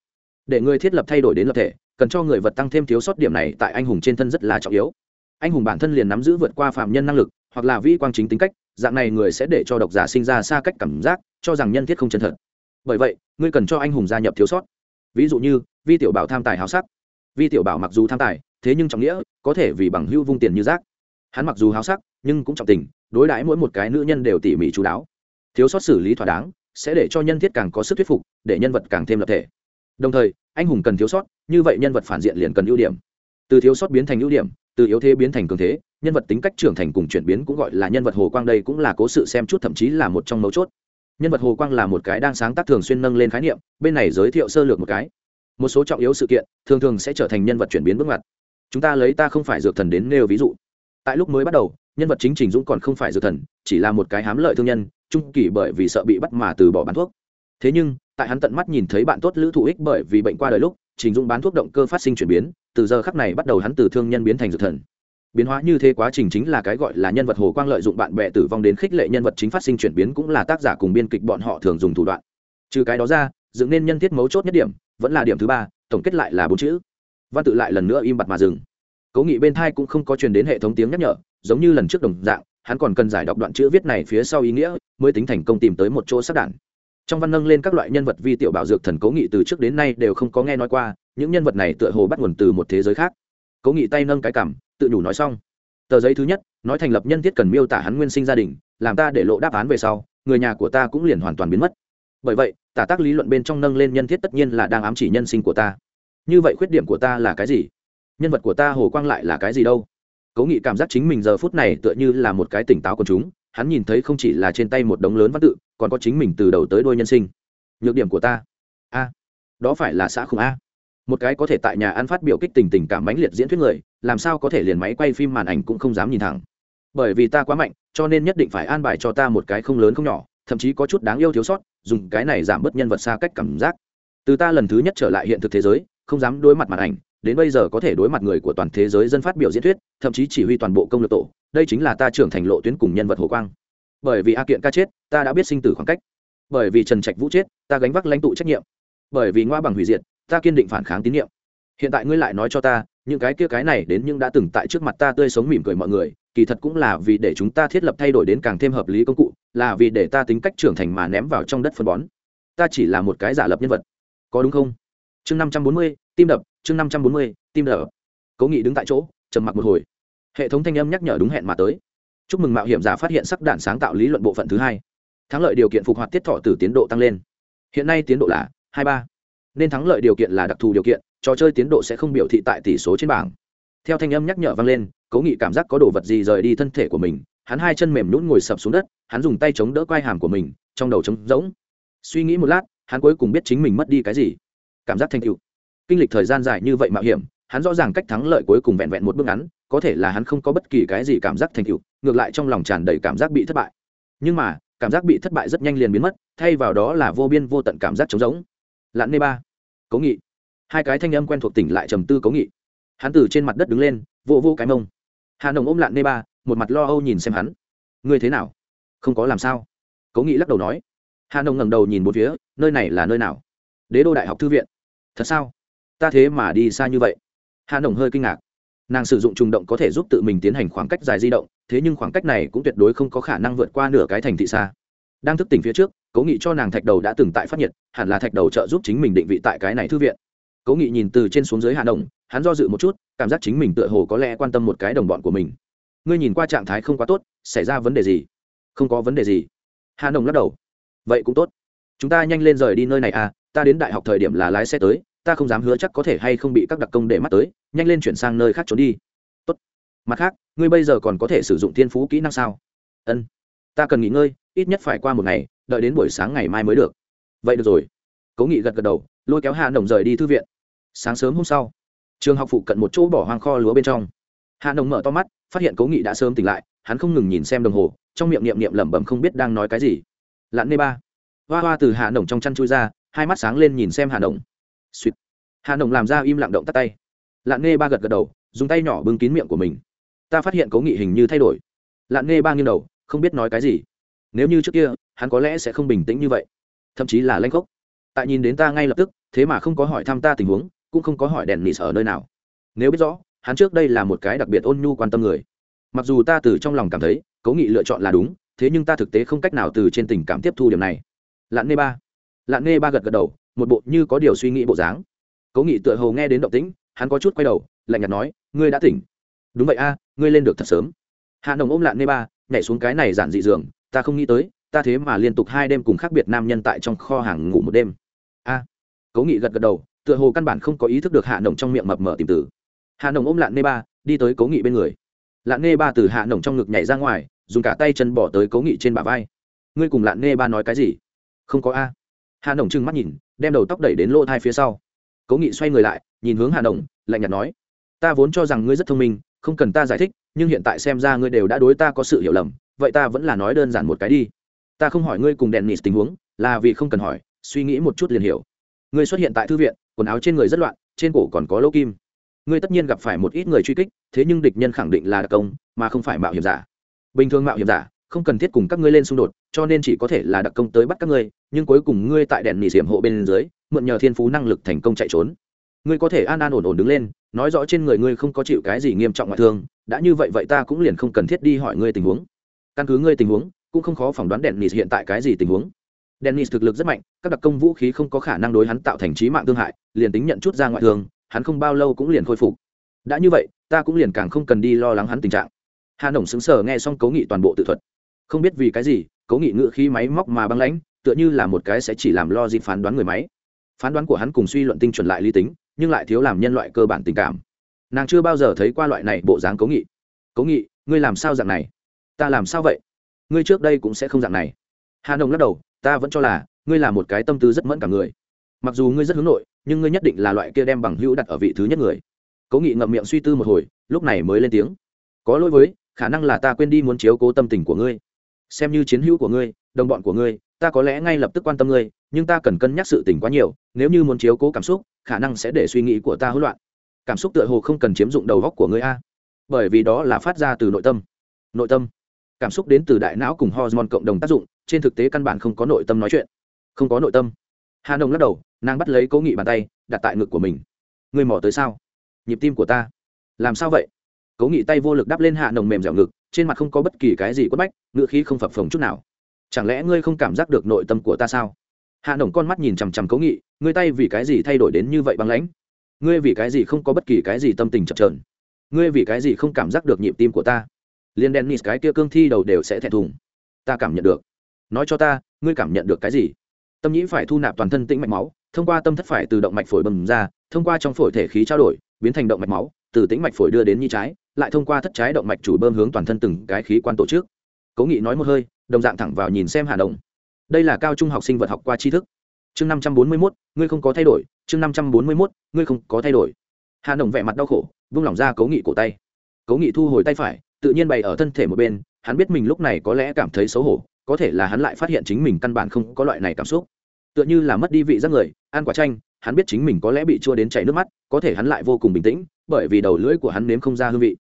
Để người thiết lập thay đổi đến lập thể cần cho người vật tăng thêm thiếu sót điểm này tại anh hùng trên thân rất là trọng yếu. Anh hùng bản thân liền nắm giữ vượt qua phạm nhân năng lực, hoặc là vi quang chính tính cách, dạng này người sẽ để cho độc giả sinh ra xa cách cảm giác, cho rằng nhân thiết không chân thật. Bởi vậy, ngươi cần cho anh hùng gia nhập thiếu sót. Ví dụ như, vi tiểu bảo tham tài háo sắc. Vi tiểu bảo mặc dù tham tài, thế nhưng trọng nghĩa, có thể vì bằng hữu vung tiền như rác. Hắn mặc dù háo sắc, nhưng cũng trọng tình, đối đãi mỗi một cái nữ nhân đều tỉ mỉ chú đáo. Thiếu sót xử lý thỏa đáng, sẽ để cho nhân thiết càng có sức thuyết phục, để nhân vật càng thêm lập thể. Đồng thời anh hùng cần thiếu sót, như vậy nhân vật phản diện liền cần ưu điểm. Từ thiếu sót biến thành ưu điểm, từ yếu thế biến thành cường thế, nhân vật tính cách trưởng thành cùng chuyển biến cũng gọi là nhân vật hồ quang đây cũng là cố sự xem chút thậm chí là một trong mấu chốt. Nhân vật hồ quang là một cái đang sáng tác thường xuyên nâng lên khái niệm, bên này giới thiệu sơ lược một cái. Một số trọng yếu sự kiện, thường thường sẽ trở thành nhân vật chuyển biến bước ngoặt. Chúng ta lấy ta không phải dược thần đến nêu ví dụ. Tại lúc mới bắt đầu, nhân vật chính trình dũng còn không phải dược thần, chỉ là một cái hám lợi thương nhân, trung kỳ bởi vì sợ bị bắt mà từ bỏ bán thuốc. Thế nhưng tại hắn tận mắt nhìn thấy bạn tốt lữ thụ ích bởi vì bệnh qua đời lúc, trình dung bán thuốc động cơ phát sinh chuyển biến, từ giờ khắc này bắt đầu hắn từ thương nhân biến thành dược thần. Biến hóa như thế quá trình chính là cái gọi là nhân vật hồ quang lợi dụng bạn bè tử vong đến khích lệ nhân vật chính phát sinh chuyển biến cũng là tác giả cùng biên kịch bọn họ thường dùng thủ đoạn. Trừ cái đó ra, dựng nên nhân thiết mấu chốt nhất điểm, vẫn là điểm thứ ba, tổng kết lại là bốn chữ. Văn tự lại lần nữa im bặt mà dừng. Cố nghị bên thai cũng không có truyền đến hệ thống tiếng nhắc nhở, giống như lần trước đồng dạng, hắn còn cần giải đọc đoạn chữ viết này phía sau ý nghĩa, mới tính thành công tìm tới một chỗ sắc đản trong văn nâng lên các loại nhân vật vi tiểu bảo dược thần cố nghị từ trước đến nay đều không có nghe nói qua, những nhân vật này tựa hồ bắt nguồn từ một thế giới khác. Cố nghị tay nâng cái cảm, tự đủ nói xong. Tờ giấy thứ nhất, nói thành lập nhân thiết cần miêu tả hắn nguyên sinh gia đình, làm ta để lộ đáp án về sau, người nhà của ta cũng liền hoàn toàn biến mất. Bởi vậy, tả tác lý luận bên trong nâng lên nhân thiết tất nhiên là đang ám chỉ nhân sinh của ta. Như vậy khuyết điểm của ta là cái gì? Nhân vật của ta hồ quang lại là cái gì đâu? Cố nghị cảm giác chính mình giờ phút này tựa như là một cái tỉnh táo của chúng hắn nhìn thấy không chỉ là trên tay một đống lớn văn tự, còn có chính mình từ đầu tới đôi nhân sinh. Nhược điểm của ta? A. Đó phải là xã khủng a. Một cái có thể tại nhà ăn phát biểu kích tình tình cảm mãnh liệt diễn thuyết người, làm sao có thể liền máy quay phim màn ảnh cũng không dám nhìn thẳng. Bởi vì ta quá mạnh, cho nên nhất định phải an bài cho ta một cái không lớn không nhỏ, thậm chí có chút đáng yêu thiếu sót, dùng cái này giảm bớt nhân vật xa cách cảm giác. Từ ta lần thứ nhất trở lại hiện thực thế giới, không dám đối mặt màn ảnh, đến bây giờ có thể đối mặt người của toàn thế giới dân phát biểu diễn thuyết, thậm chí chỉ huy toàn bộ công lược tổ đây chính là ta trưởng thành lộ tuyến cùng nhân vật hồ quang. Bởi vì a kiện ca chết, ta đã biết sinh tử khoảng cách. Bởi vì trần trạch vũ chết, ta gánh vác lãnh tụ trách nhiệm. Bởi vì ngoa bằng hủy diệt, ta kiên định phản kháng tín nhiệm. Hiện tại ngươi lại nói cho ta, những cái kia cái này đến nhưng đã từng tại trước mặt ta tươi sống mỉm cười mọi người, kỳ thật cũng là vì để chúng ta thiết lập thay đổi đến càng thêm hợp lý công cụ, là vì để ta tính cách trưởng thành mà ném vào trong đất phân bón. Ta chỉ là một cái giả lập nhân vật. Có đúng không? Chương năm trăm bốn mươi, tim đập, chương năm trăm bốn mươi, tim đập. Cố nghị đứng tại chỗ, trầm mặc một hồi hệ thống thanh âm nhắc nhở đúng hẹn mà tới. Chúc mừng mạo hiểm giả phát hiện sắc đạn sáng tạo lý luận bộ phận thứ hai. Thắng lợi điều kiện phục hoạt tiết thọ từ tiến độ tăng lên. Hiện nay tiến độ là hai ba. Nên thắng lợi điều kiện là đặc thù điều kiện, trò chơi tiến độ sẽ không biểu thị tại tỷ số trên bảng. Theo thanh âm nhắc nhở vang lên, cố nghị cảm giác có đồ vật gì rời đi thân thể của mình, hắn hai chân mềm nhún ngồi sập xuống đất, hắn dùng tay chống đỡ quai hàm của mình, trong đầu trống rỗng. Suy nghĩ một lát, hắn cuối cùng biết chính mình mất đi cái gì. Cảm giác thanh cựu kinh lịch thời gian dài như vậy mạo hiểm, hắn rõ ràng cách thắng lợi cuối cùng vẹn vẹn một bước ngắn có thể là hắn không có bất kỳ cái gì cảm giác thành tựu, ngược lại trong lòng tràn đầy cảm giác bị thất bại. Nhưng mà, cảm giác bị thất bại rất nhanh liền biến mất, thay vào đó là vô biên vô tận cảm giác trống rỗng. Lặn nê ba, cố nghị. Hai cái thanh âm quen thuộc tỉnh lại trầm tư cố nghị. Hắn từ trên mặt đất đứng lên vô vô cái mông. Hà nồng ôm lặn nê ba, một mặt lo âu nhìn xem hắn. Ngươi thế nào? Không có làm sao? Cố nghị lắc đầu nói. Hà nồng ngẩng đầu nhìn một phía, nơi này là nơi nào? Đế đô đại học thư viện. Thật sao? Ta thế mà đi xa như vậy. Hà nồng hơi kinh ngạc nàng sử dụng trùng động có thể giúp tự mình tiến hành khoảng cách dài di động, thế nhưng khoảng cách này cũng tuyệt đối không có khả năng vượt qua nửa cái thành thị xa. Đang thức tỉnh phía trước, cố nghị cho nàng thạch đầu đã từng tại phát nhiệt, hẳn là thạch đầu trợ giúp chính mình định vị tại cái này thư viện. Cố nghị nhìn từ trên xuống dưới hà đồng hắn do dự một chút, cảm giác chính mình tựa hồ có lẽ quan tâm một cái đồng bọn của mình. Ngươi nhìn qua trạng thái không quá tốt, xảy ra vấn đề gì? Không có vấn đề gì. Hà đồng lắc đầu. Vậy cũng tốt. Chúng ta nhanh lên rời đi nơi này à ta đến đại học thời điểm là lái xe tới, ta không dám hứa chắc có thể hay không bị các đặc công để mắt tới nhanh lên chuyển sang nơi khác trốn đi. Tốt. mặt khác, ngươi bây giờ còn có thể sử dụng thiên phú kỹ năng sao? Ân. Ta cần nghỉ ngơi, ít nhất phải qua một ngày, đợi đến buổi sáng ngày mai mới được. Vậy được rồi. Cố nghị gật gật đầu, lôi kéo hạ nồng rời đi thư viện. Sáng sớm hôm sau, trường học phụ cận một chỗ bỏ hoang kho lúa bên trong. Hạ nồng mở to mắt, phát hiện cố nghị đã sớm tỉnh lại, hắn không ngừng nhìn xem đồng hồ, trong miệng niệm niệm lẩm bẩm không biết đang nói cái gì. Lặn nê ba. Hoa hoa từ hạ nồng trong chăn chui ra, hai mắt sáng lên nhìn xem hạ nồng. Suýt hạ nồng làm ra im lặng động tắt tay. Lạn nê ba gật gật đầu, dùng tay nhỏ bưng kín miệng của mình. Ta phát hiện cố nghị hình như thay đổi. Lạn nê ba nghiêng đầu, không biết nói cái gì. Nếu như trước kia, hắn có lẽ sẽ không bình tĩnh như vậy. Thậm chí là lanh khốc. Tại nhìn đến ta ngay lập tức, thế mà không có hỏi thăm ta tình huống, cũng không có hỏi đèn nịt ở nơi nào. Nếu biết rõ, hắn trước đây là một cái đặc biệt ôn nhu quan tâm người. Mặc dù ta từ trong lòng cảm thấy cố nghị lựa chọn là đúng, thế nhưng ta thực tế không cách nào từ trên tình cảm tiếp thu điểm này. Lạn nê ba. Lạn nê ba gật gật đầu, một bộ như có điều suy nghĩ bộ dáng. Cố nghị tựa hồ nghe đến động tĩnh hắn có chút quay đầu lạnh nhạt nói ngươi đã tỉnh. Đúng vậy a ngươi lên được thật sớm. Hạ nồng ôm lạn nê ba nhảy xuống cái này giản dị giường ta không nghĩ tới ta thế mà liên tục hai đêm cùng khác biệt nam nhân tại trong kho hàng ngủ một đêm. A à, cố nghị gật gật đầu tựa hồ căn bản không có ý thức được hạ nồng trong miệng mập mờ tìm tử hạ nồng ôm lạn nê ba đi tới cố nghị bên người. Lạn nê ba từ hạ nồng trong ngực nhảy ra ngoài dùng cả tay chân bỏ tới cố nghị trên bả vai. Ngươi cùng lạn nê ba nói cái gì? Không có a. Hạ nồng trừng mắt nhìn đem đầu tóc đẩy đến lỗ thai phía sau cố nghị xoay người lại nhìn hướng Hà Đồng, lạnh nhạt nói ta vốn cho rằng ngươi rất thông minh không cần ta giải thích nhưng hiện tại xem ra ngươi đều đã đối ta có sự hiểu lầm vậy ta vẫn là nói đơn giản một cái đi. Ta không hỏi ngươi cùng đèn nịt tình huống là vì không cần hỏi suy nghĩ một chút liền hiểu. Ngươi xuất hiện tại thư viện quần áo trên người rất loạn trên cổ còn có lỗ kim. Ngươi tất nhiên gặp phải một ít người truy kích thế nhưng địch nhân khẳng định là đặc công mà không phải mạo hiểm giả. Bình thường mạo hiểm giả không cần thiết cùng các ngươi lên xung đột, cho nên chỉ có thể là đặc công tới bắt các ngươi, nhưng cuối cùng ngươi tại đèn nỉ diệm hộ bên dưới, mượn nhờ thiên phú năng lực thành công chạy trốn. Ngươi có thể an an ổn ổn đứng lên, nói rõ trên người ngươi không có chịu cái gì nghiêm trọng ngoại thương, đã như vậy vậy ta cũng liền không cần thiết đi hỏi ngươi tình huống. Căn cứ ngươi tình huống, cũng không khó phỏng đoán đèn nỉ hiện tại cái gì tình huống. Dennis thực lực rất mạnh, các đặc công vũ khí không có khả năng đối hắn tạo thành chí mạng thương hại, liền tính nhận chút ra ngoại thương, hắn không bao lâu cũng liền khôi phục. Đã như vậy, ta cũng liền càng không cần đi lo lắng hắn tình trạng. Hà nổng sững sờ nghe xong cấu nghị toàn bộ tự thuật không biết vì cái gì cố nghị ngự khí máy móc mà băng lãnh, tựa như là một cái sẽ chỉ làm lo dịp phán đoán người máy. Phán đoán của hắn cùng suy luận tinh chuẩn lại lý tính, nhưng lại thiếu làm nhân loại cơ bản tình cảm. Nàng chưa bao giờ thấy qua loại này bộ dáng cố nghị. Cố nghị, ngươi làm sao dạng này? Ta làm sao vậy? Ngươi trước đây cũng sẽ không dạng này. Hà nông lắc đầu, ta vẫn cho là, ngươi là một cái tâm tư rất mẫn cả người. Mặc dù ngươi rất hướng nội, nhưng ngươi nhất định là loại kia đem bằng hữu đặt ở vị thứ nhất người. Cố nghị ngậm miệng suy tư một hồi, lúc này mới lên tiếng. Có lỗi với, khả năng là ta quên đi muốn chiếu cố tâm tình của ngươi xem như chiến hữu của ngươi, đồng bọn của ngươi, ta có lẽ ngay lập tức quan tâm ngươi, nhưng ta cần cân nhắc sự tình quá nhiều, nếu như muốn chiếu cố cảm xúc, khả năng sẽ để suy nghĩ của ta hỗn loạn. Cảm xúc tựa hồ không cần chiếm dụng đầu góc của ngươi a. Bởi vì đó là phát ra từ nội tâm. Nội tâm. Cảm xúc đến từ đại não cùng hormone cộng đồng tác dụng, trên thực tế căn bản không có nội tâm nói chuyện. Không có nội tâm. Hà nông lắc đầu, nàng bắt lấy cố nghị bàn tay, đặt tại ngực của mình. Ngươi mỏ tới sao? Nhịp tim của ta. Làm sao vậy? Cố nghị tay vô lực đắp lên hạ nồng mềm dẻo ngực trên mặt không có bất kỳ cái gì quất bách ngựa khí không phập phồng chút nào. Chẳng lẽ ngươi không cảm giác được nội tâm của ta sao? Hạ nồng con mắt nhìn chằm chằm cố nghị, ngươi tay vì cái gì thay đổi đến như vậy băng lãnh? Ngươi vì cái gì không có bất kỳ cái gì tâm tình chập trờn ngươi vì cái gì không cảm giác được nhịp tim của ta? Liên đen nít cái kia cương thi đầu đều sẽ thẹn thùng. Ta cảm nhận được. Nói cho ta, ngươi cảm nhận được cái gì? Tâm nhĩ phải thu nạp toàn thân tĩnh mạch máu, thông qua tâm thất phải từ động mạch phổi bầm ra, thông qua trong phổi thể khí trao đổi biến thành động mạch máu, từ tĩnh mạch phổi đưa đến nhi trái, lại thông qua thất trái động mạch chủ bơm hướng toàn thân từng cái khí quan tổ chức. Cố nghị nói một hơi, đồng dạng thẳng vào nhìn xem hà động đây là cao trung học sinh vật học qua tri thức. Chương năm trăm bốn mươi mốt, ngươi không có thay đổi. Chương năm trăm bốn mươi mốt, ngươi không có thay đổi. Hà động vẻ mặt đau khổ, vung lỏng ra cố nghị cổ tay. Cố nghị thu hồi tay phải, tự nhiên bày ở thân thể một bên, hắn biết mình lúc này có lẽ cảm thấy xấu hổ, có thể là hắn lại phát hiện chính mình căn bản không có loại này cảm xúc. Tựa như là mất đi vị giác người, ăn quả chanh hắn biết chính mình có lẽ bị chua đến chảy nước mắt, có thể hắn lại vô cùng bình tĩnh, bởi vì đầu lưỡi của hắn nếm không ra hương vị.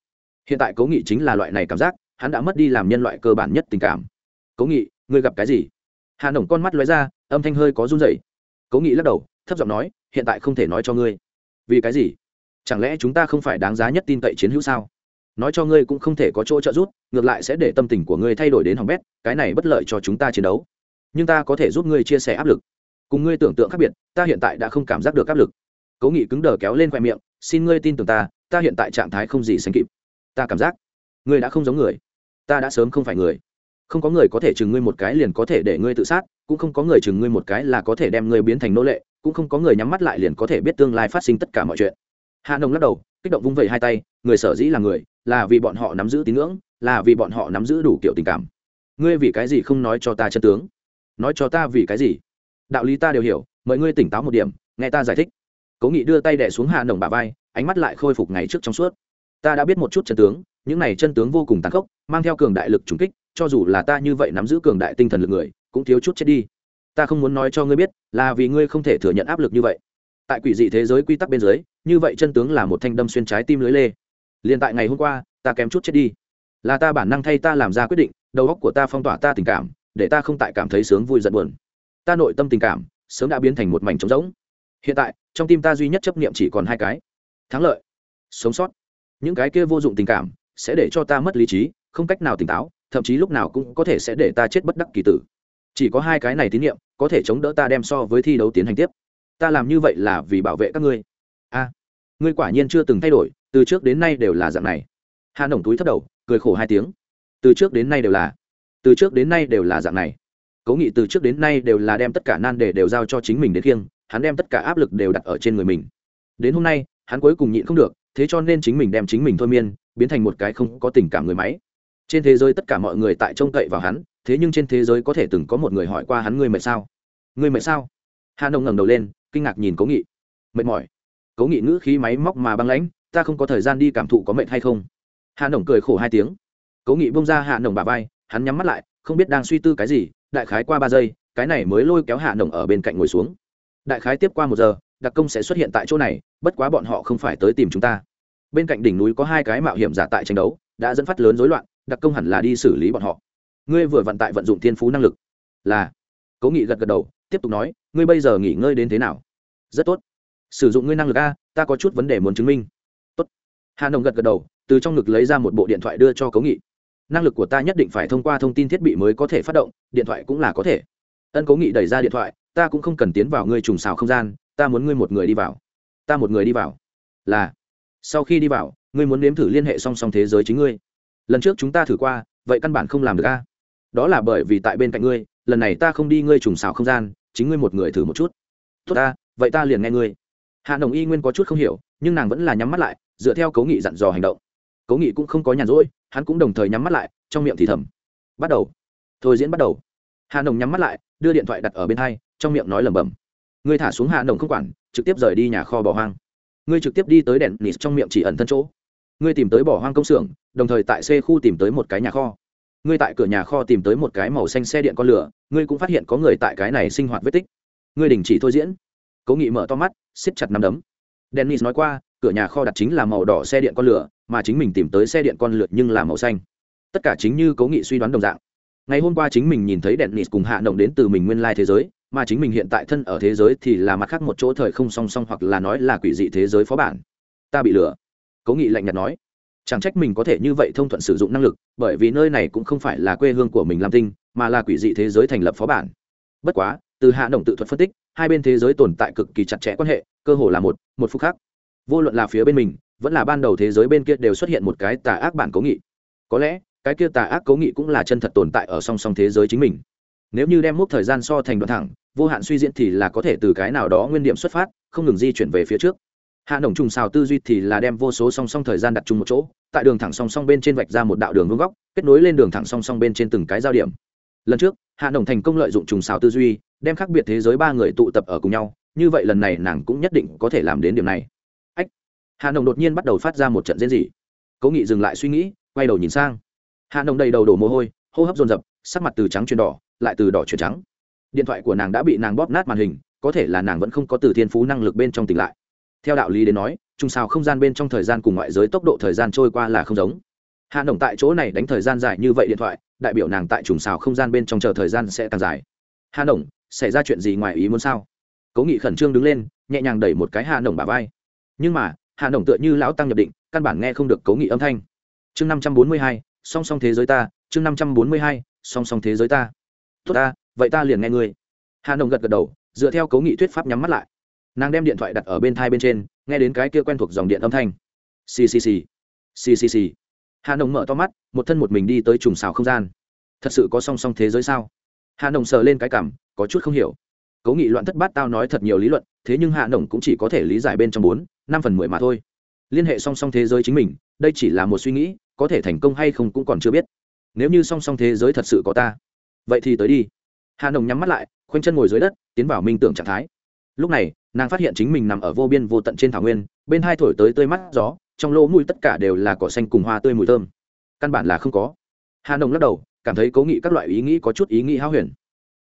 Hiện tại cố nghị chính là loại này cảm giác, hắn đã mất đi làm nhân loại cơ bản nhất tình cảm. Cố nghị, ngươi gặp cái gì? Hà nổng con mắt lóe ra, âm thanh hơi có run rẩy. Cố nghị lắc đầu, thấp giọng nói, hiện tại không thể nói cho ngươi. Vì cái gì? Chẳng lẽ chúng ta không phải đáng giá nhất tin cậy chiến hữu sao? Nói cho ngươi cũng không thể có chỗ trợ giúp, ngược lại sẽ để tâm tình của ngươi thay đổi đến hỏng bét, cái này bất lợi cho chúng ta chiến đấu. Nhưng ta có thể giúp ngươi chia sẻ áp lực cùng ngươi tưởng tượng khác biệt, ta hiện tại đã không cảm giác được áp lực. Cố nghị cứng đờ kéo lên khoe miệng, xin ngươi tin tưởng ta ta hiện tại trạng thái không gì sánh kịp. Ta cảm giác, ngươi đã không giống người. Ta đã sớm không phải người. Không có người có thể chừng ngươi một cái liền có thể để ngươi tự sát, cũng không có người chừng ngươi một cái là có thể đem ngươi biến thành nô lệ, cũng không có người nhắm mắt lại liền có thể biết tương lai phát sinh tất cả mọi chuyện. Hạ nông lắc đầu, kích động vung vẩy hai tay, người sở dĩ là người, là vì bọn họ nắm giữ tín ngưỡng, là vì bọn họ nắm giữ đủ kiểu tình cảm. Ngươi vì cái gì không nói cho ta chân tướng? Nói cho ta vì cái gì? Đạo lý ta đều hiểu, mời ngươi tỉnh táo một điểm, nghe ta giải thích. Cố nghị đưa tay đẻ xuống hạ nồng bà vai, ánh mắt lại khôi phục ngày trước trong suốt. Ta đã biết một chút chân tướng, những này chân tướng vô cùng tàn khốc, mang theo cường đại lực trùng kích, cho dù là ta như vậy nắm giữ cường đại tinh thần lực người, cũng thiếu chút chết đi. Ta không muốn nói cho ngươi biết, là vì ngươi không thể thừa nhận áp lực như vậy. Tại quỷ dị thế giới quy tắc bên dưới, như vậy chân tướng là một thanh đâm xuyên trái tim lưới lê. Liền tại ngày hôm qua, ta kém chút chết đi. Là ta bản năng thay ta làm ra quyết định, đầu óc của ta phong tỏa ta tình cảm, để ta không tại cảm thấy sướng vui giận buồn ta nội tâm tình cảm sớm đã biến thành một mảnh trống rỗng. Hiện tại, trong tim ta duy nhất chấp niệm chỉ còn hai cái. Thắng lợi, sống sót. Những cái kia vô dụng tình cảm sẽ để cho ta mất lý trí, không cách nào tỉnh táo, thậm chí lúc nào cũng có thể sẽ để ta chết bất đắc kỳ tử. Chỉ có hai cái này tín nhiệm có thể chống đỡ ta đem so với thi đấu tiến hành tiếp. Ta làm như vậy là vì bảo vệ các ngươi. A, ngươi quả nhiên chưa từng thay đổi, từ trước đến nay đều là dạng này. Hà nổng túi thấp đầu, cười khổ hai tiếng. Từ trước đến nay đều là, từ trước đến nay đều là dạng này cố nghị từ trước đến nay đều là đem tất cả nan đề đều giao cho chính mình đến khiêng, hắn đem tất cả áp lực đều đặt ở trên người mình. Đến hôm nay, hắn cuối cùng nhịn không được, thế cho nên chính mình đem chính mình thôi miên, biến thành một cái không có tình cảm người máy. Trên thế giới tất cả mọi người tại trông cậy vào hắn, thế nhưng trên thế giới có thể từng có một người hỏi qua hắn ngươi mệt sao? Ngươi mệt sao? Hà nông ngẩng đầu lên, kinh ngạc nhìn cố nghị. Mệt mỏi. Cố nghị ngữ khí máy móc mà băng lãnh, ta không có thời gian đi cảm thụ có mệt hay không. Hà nông cười khổ hai tiếng. Cố nghị bông ra Hà nông bà vai, hắn nhắm mắt lại, không biết đang suy tư cái gì đại khái qua ba giây, cái này mới lôi kéo hạ nồng ở bên cạnh ngồi xuống. Đại khái tiếp qua một giờ, đặc công sẽ xuất hiện tại chỗ này, bất quá bọn họ không phải tới tìm chúng ta. Bên cạnh đỉnh núi có hai cái mạo hiểm giả tại tranh đấu, đã dẫn phát lớn rối loạn, đặc công hẳn là đi xử lý bọn họ. Ngươi vừa vận tại vận dụng thiên phú năng lực. Là. Cố nghị gật gật đầu, tiếp tục nói, ngươi bây giờ nghỉ ngơi đến thế nào? Rất tốt. Sử dụng ngươi năng lực a, ta có chút vấn đề muốn chứng minh. Tốt. Hà nồng gật gật đầu, từ trong ngực lấy ra một bộ điện thoại đưa cho cố nghị năng lực của ta nhất định phải thông qua thông tin thiết bị mới có thể phát động, điện thoại cũng là có thể. Ân cố nghị đẩy ra điện thoại, ta cũng không cần tiến vào ngươi trùng xào không gian, ta muốn ngươi một người đi vào. Ta một người đi vào. Là, sau khi đi vào, ngươi muốn nếm thử liên hệ song song thế giới chính ngươi. Lần trước chúng ta thử qua, vậy căn bản không làm được a. Đó là bởi vì tại bên cạnh ngươi, lần này ta không đi ngươi trùng xào không gian, chính ngươi một người thử một chút. Tốt ta vậy ta liền nghe ngươi. Hạ đồng y nguyên có chút không hiểu, nhưng nàng vẫn là nhắm mắt lại, dựa theo cấu nghị dặn dò hành động. Cố nghị cũng không có nhàn rỗi, hắn cũng đồng thời nhắm mắt lại, trong miệng thì thầm. Bắt đầu. Thôi diễn bắt đầu. Hà nồng nhắm mắt lại, đưa điện thoại đặt ở bên hai, trong miệng nói lẩm bẩm. Ngươi thả xuống hà nồng không quản, trực tiếp rời đi nhà kho bỏ hoang. Ngươi trực tiếp đi tới đèn nịt trong miệng chỉ ẩn thân chỗ. Ngươi tìm tới bỏ hoang công xưởng, đồng thời tại xe khu tìm tới một cái nhà kho. Ngươi tại cửa nhà kho tìm tới một cái màu xanh xe điện con lửa, ngươi cũng phát hiện có người tại cái này sinh hoạt vết tích. Ngươi đình chỉ thôi diễn. Cố nghị mở to mắt, siết chặt nắm đấm. Dennis nói qua, cửa nhà kho đặt chính là màu đỏ xe điện con lửa mà chính mình tìm tới xe điện con lượt nhưng là màu xanh. Tất cả chính như cố nghị suy đoán đồng dạng. Ngày hôm qua chính mình nhìn thấy đèn nịt cùng hạ động đến từ mình nguyên lai thế giới, mà chính mình hiện tại thân ở thế giới thì là mặt khác một chỗ thời không song song hoặc là nói là quỷ dị thế giới phó bản. Ta bị lừa. Cố nghị lạnh nhạt nói. Chẳng trách mình có thể như vậy thông thuận sử dụng năng lực, bởi vì nơi này cũng không phải là quê hương của mình lam tinh, mà là quỷ dị thế giới thành lập phó bản. Bất quá, từ hạ động tự thuật phân tích, hai bên thế giới tồn tại cực kỳ chặt chẽ quan hệ, cơ hồ là một một phút khác. Vô luận là phía bên mình vẫn là ban đầu thế giới bên kia đều xuất hiện một cái tà ác bản cố nghị. Có lẽ, cái kia tà ác cố nghị cũng là chân thật tồn tại ở song song thế giới chính mình. Nếu như đem mốc thời gian so thành đoạn thẳng, vô hạn suy diễn thì là có thể từ cái nào đó nguyên điểm xuất phát, không ngừng di chuyển về phía trước. Hạ nồng trùng xào tư duy thì là đem vô số song song thời gian đặt chung một chỗ, tại đường thẳng song song bên trên vạch ra một đạo đường vương góc, kết nối lên đường thẳng song song bên trên từng cái giao điểm. Lần trước, hạ nồng thành công lợi dụng trùng xào tư duy, đem khác biệt thế giới ba người tụ tập ở cùng nhau, như vậy lần này nàng cũng nhất định có thể làm đến điểm này. Hà nồng đột nhiên bắt đầu phát ra một trận diễn dị cố nghị dừng lại suy nghĩ, quay đầu nhìn sang. Hà nồng đầy đầu đổ mồ hôi, hô hấp dồn dập, sắc mặt từ trắng chuyển đỏ, lại từ đỏ chuyển trắng. Điện thoại của nàng đã bị nàng bóp nát màn hình, có thể là nàng vẫn không có từ thiên phú năng lực bên trong tỉnh lại. Theo đạo lý đến nói, trùng sao không gian bên trong thời gian cùng ngoại giới tốc độ thời gian trôi qua là không giống. Hạ nồng tại chỗ này đánh thời gian dài như vậy điện thoại, đại biểu nàng tại trùng xào không gian bên trong chờ thời gian sẽ càng dài. Hạ nồng, xảy ra chuyện gì ngoài ý muốn sao? Cố nghị khẩn trương đứng lên, nhẹ nhàng đẩy một cái hạ nồng bà vai. Nhưng mà hạ nồng tựa như lão tăng nhập định, căn bản nghe không được cấu nghị âm thanh. Chương năm trăm bốn mươi hai, song song thế giới ta, chương năm trăm bốn mươi hai, song song thế giới ta. Tốt ta, vậy ta liền nghe ngươi. Hạ nồng gật gật đầu, dựa theo cấu nghị thuyết pháp nhắm mắt lại. Nàng đem điện thoại đặt ở bên thai bên trên, nghe đến cái kia quen thuộc dòng điện âm thanh. Ccc ccc hà nồng mở to mắt, một thân một mình đi tới trùng xào không gian. Thật sự có song song thế giới sao? Hà nồng sờ lên cái cảm, có chút không hiểu. Cấu nghị loạn thất bát tao nói thật nhiều lý luận, thế nhưng hạ nồng cũng chỉ có thể lý giải bên trong bốn năm phần mười mà thôi. Liên hệ song song thế giới chính mình, đây chỉ là một suy nghĩ, có thể thành công hay không cũng còn chưa biết. Nếu như song song thế giới thật sự có ta, vậy thì tới đi. Hà nồng nhắm mắt lại, khoanh chân ngồi dưới đất, tiến vào minh tưởng trạng thái. Lúc này, nàng phát hiện chính mình nằm ở vô biên vô tận trên thảo nguyên, bên hai thổi tới tươi mắt gió, trong lỗ mũi tất cả đều là cỏ xanh cùng hoa tươi mùi thơm. Căn bản là không có. Hà nồng lắc đầu, cảm thấy cố nghị các loại ý nghĩ có chút ý nghĩ háo huyền.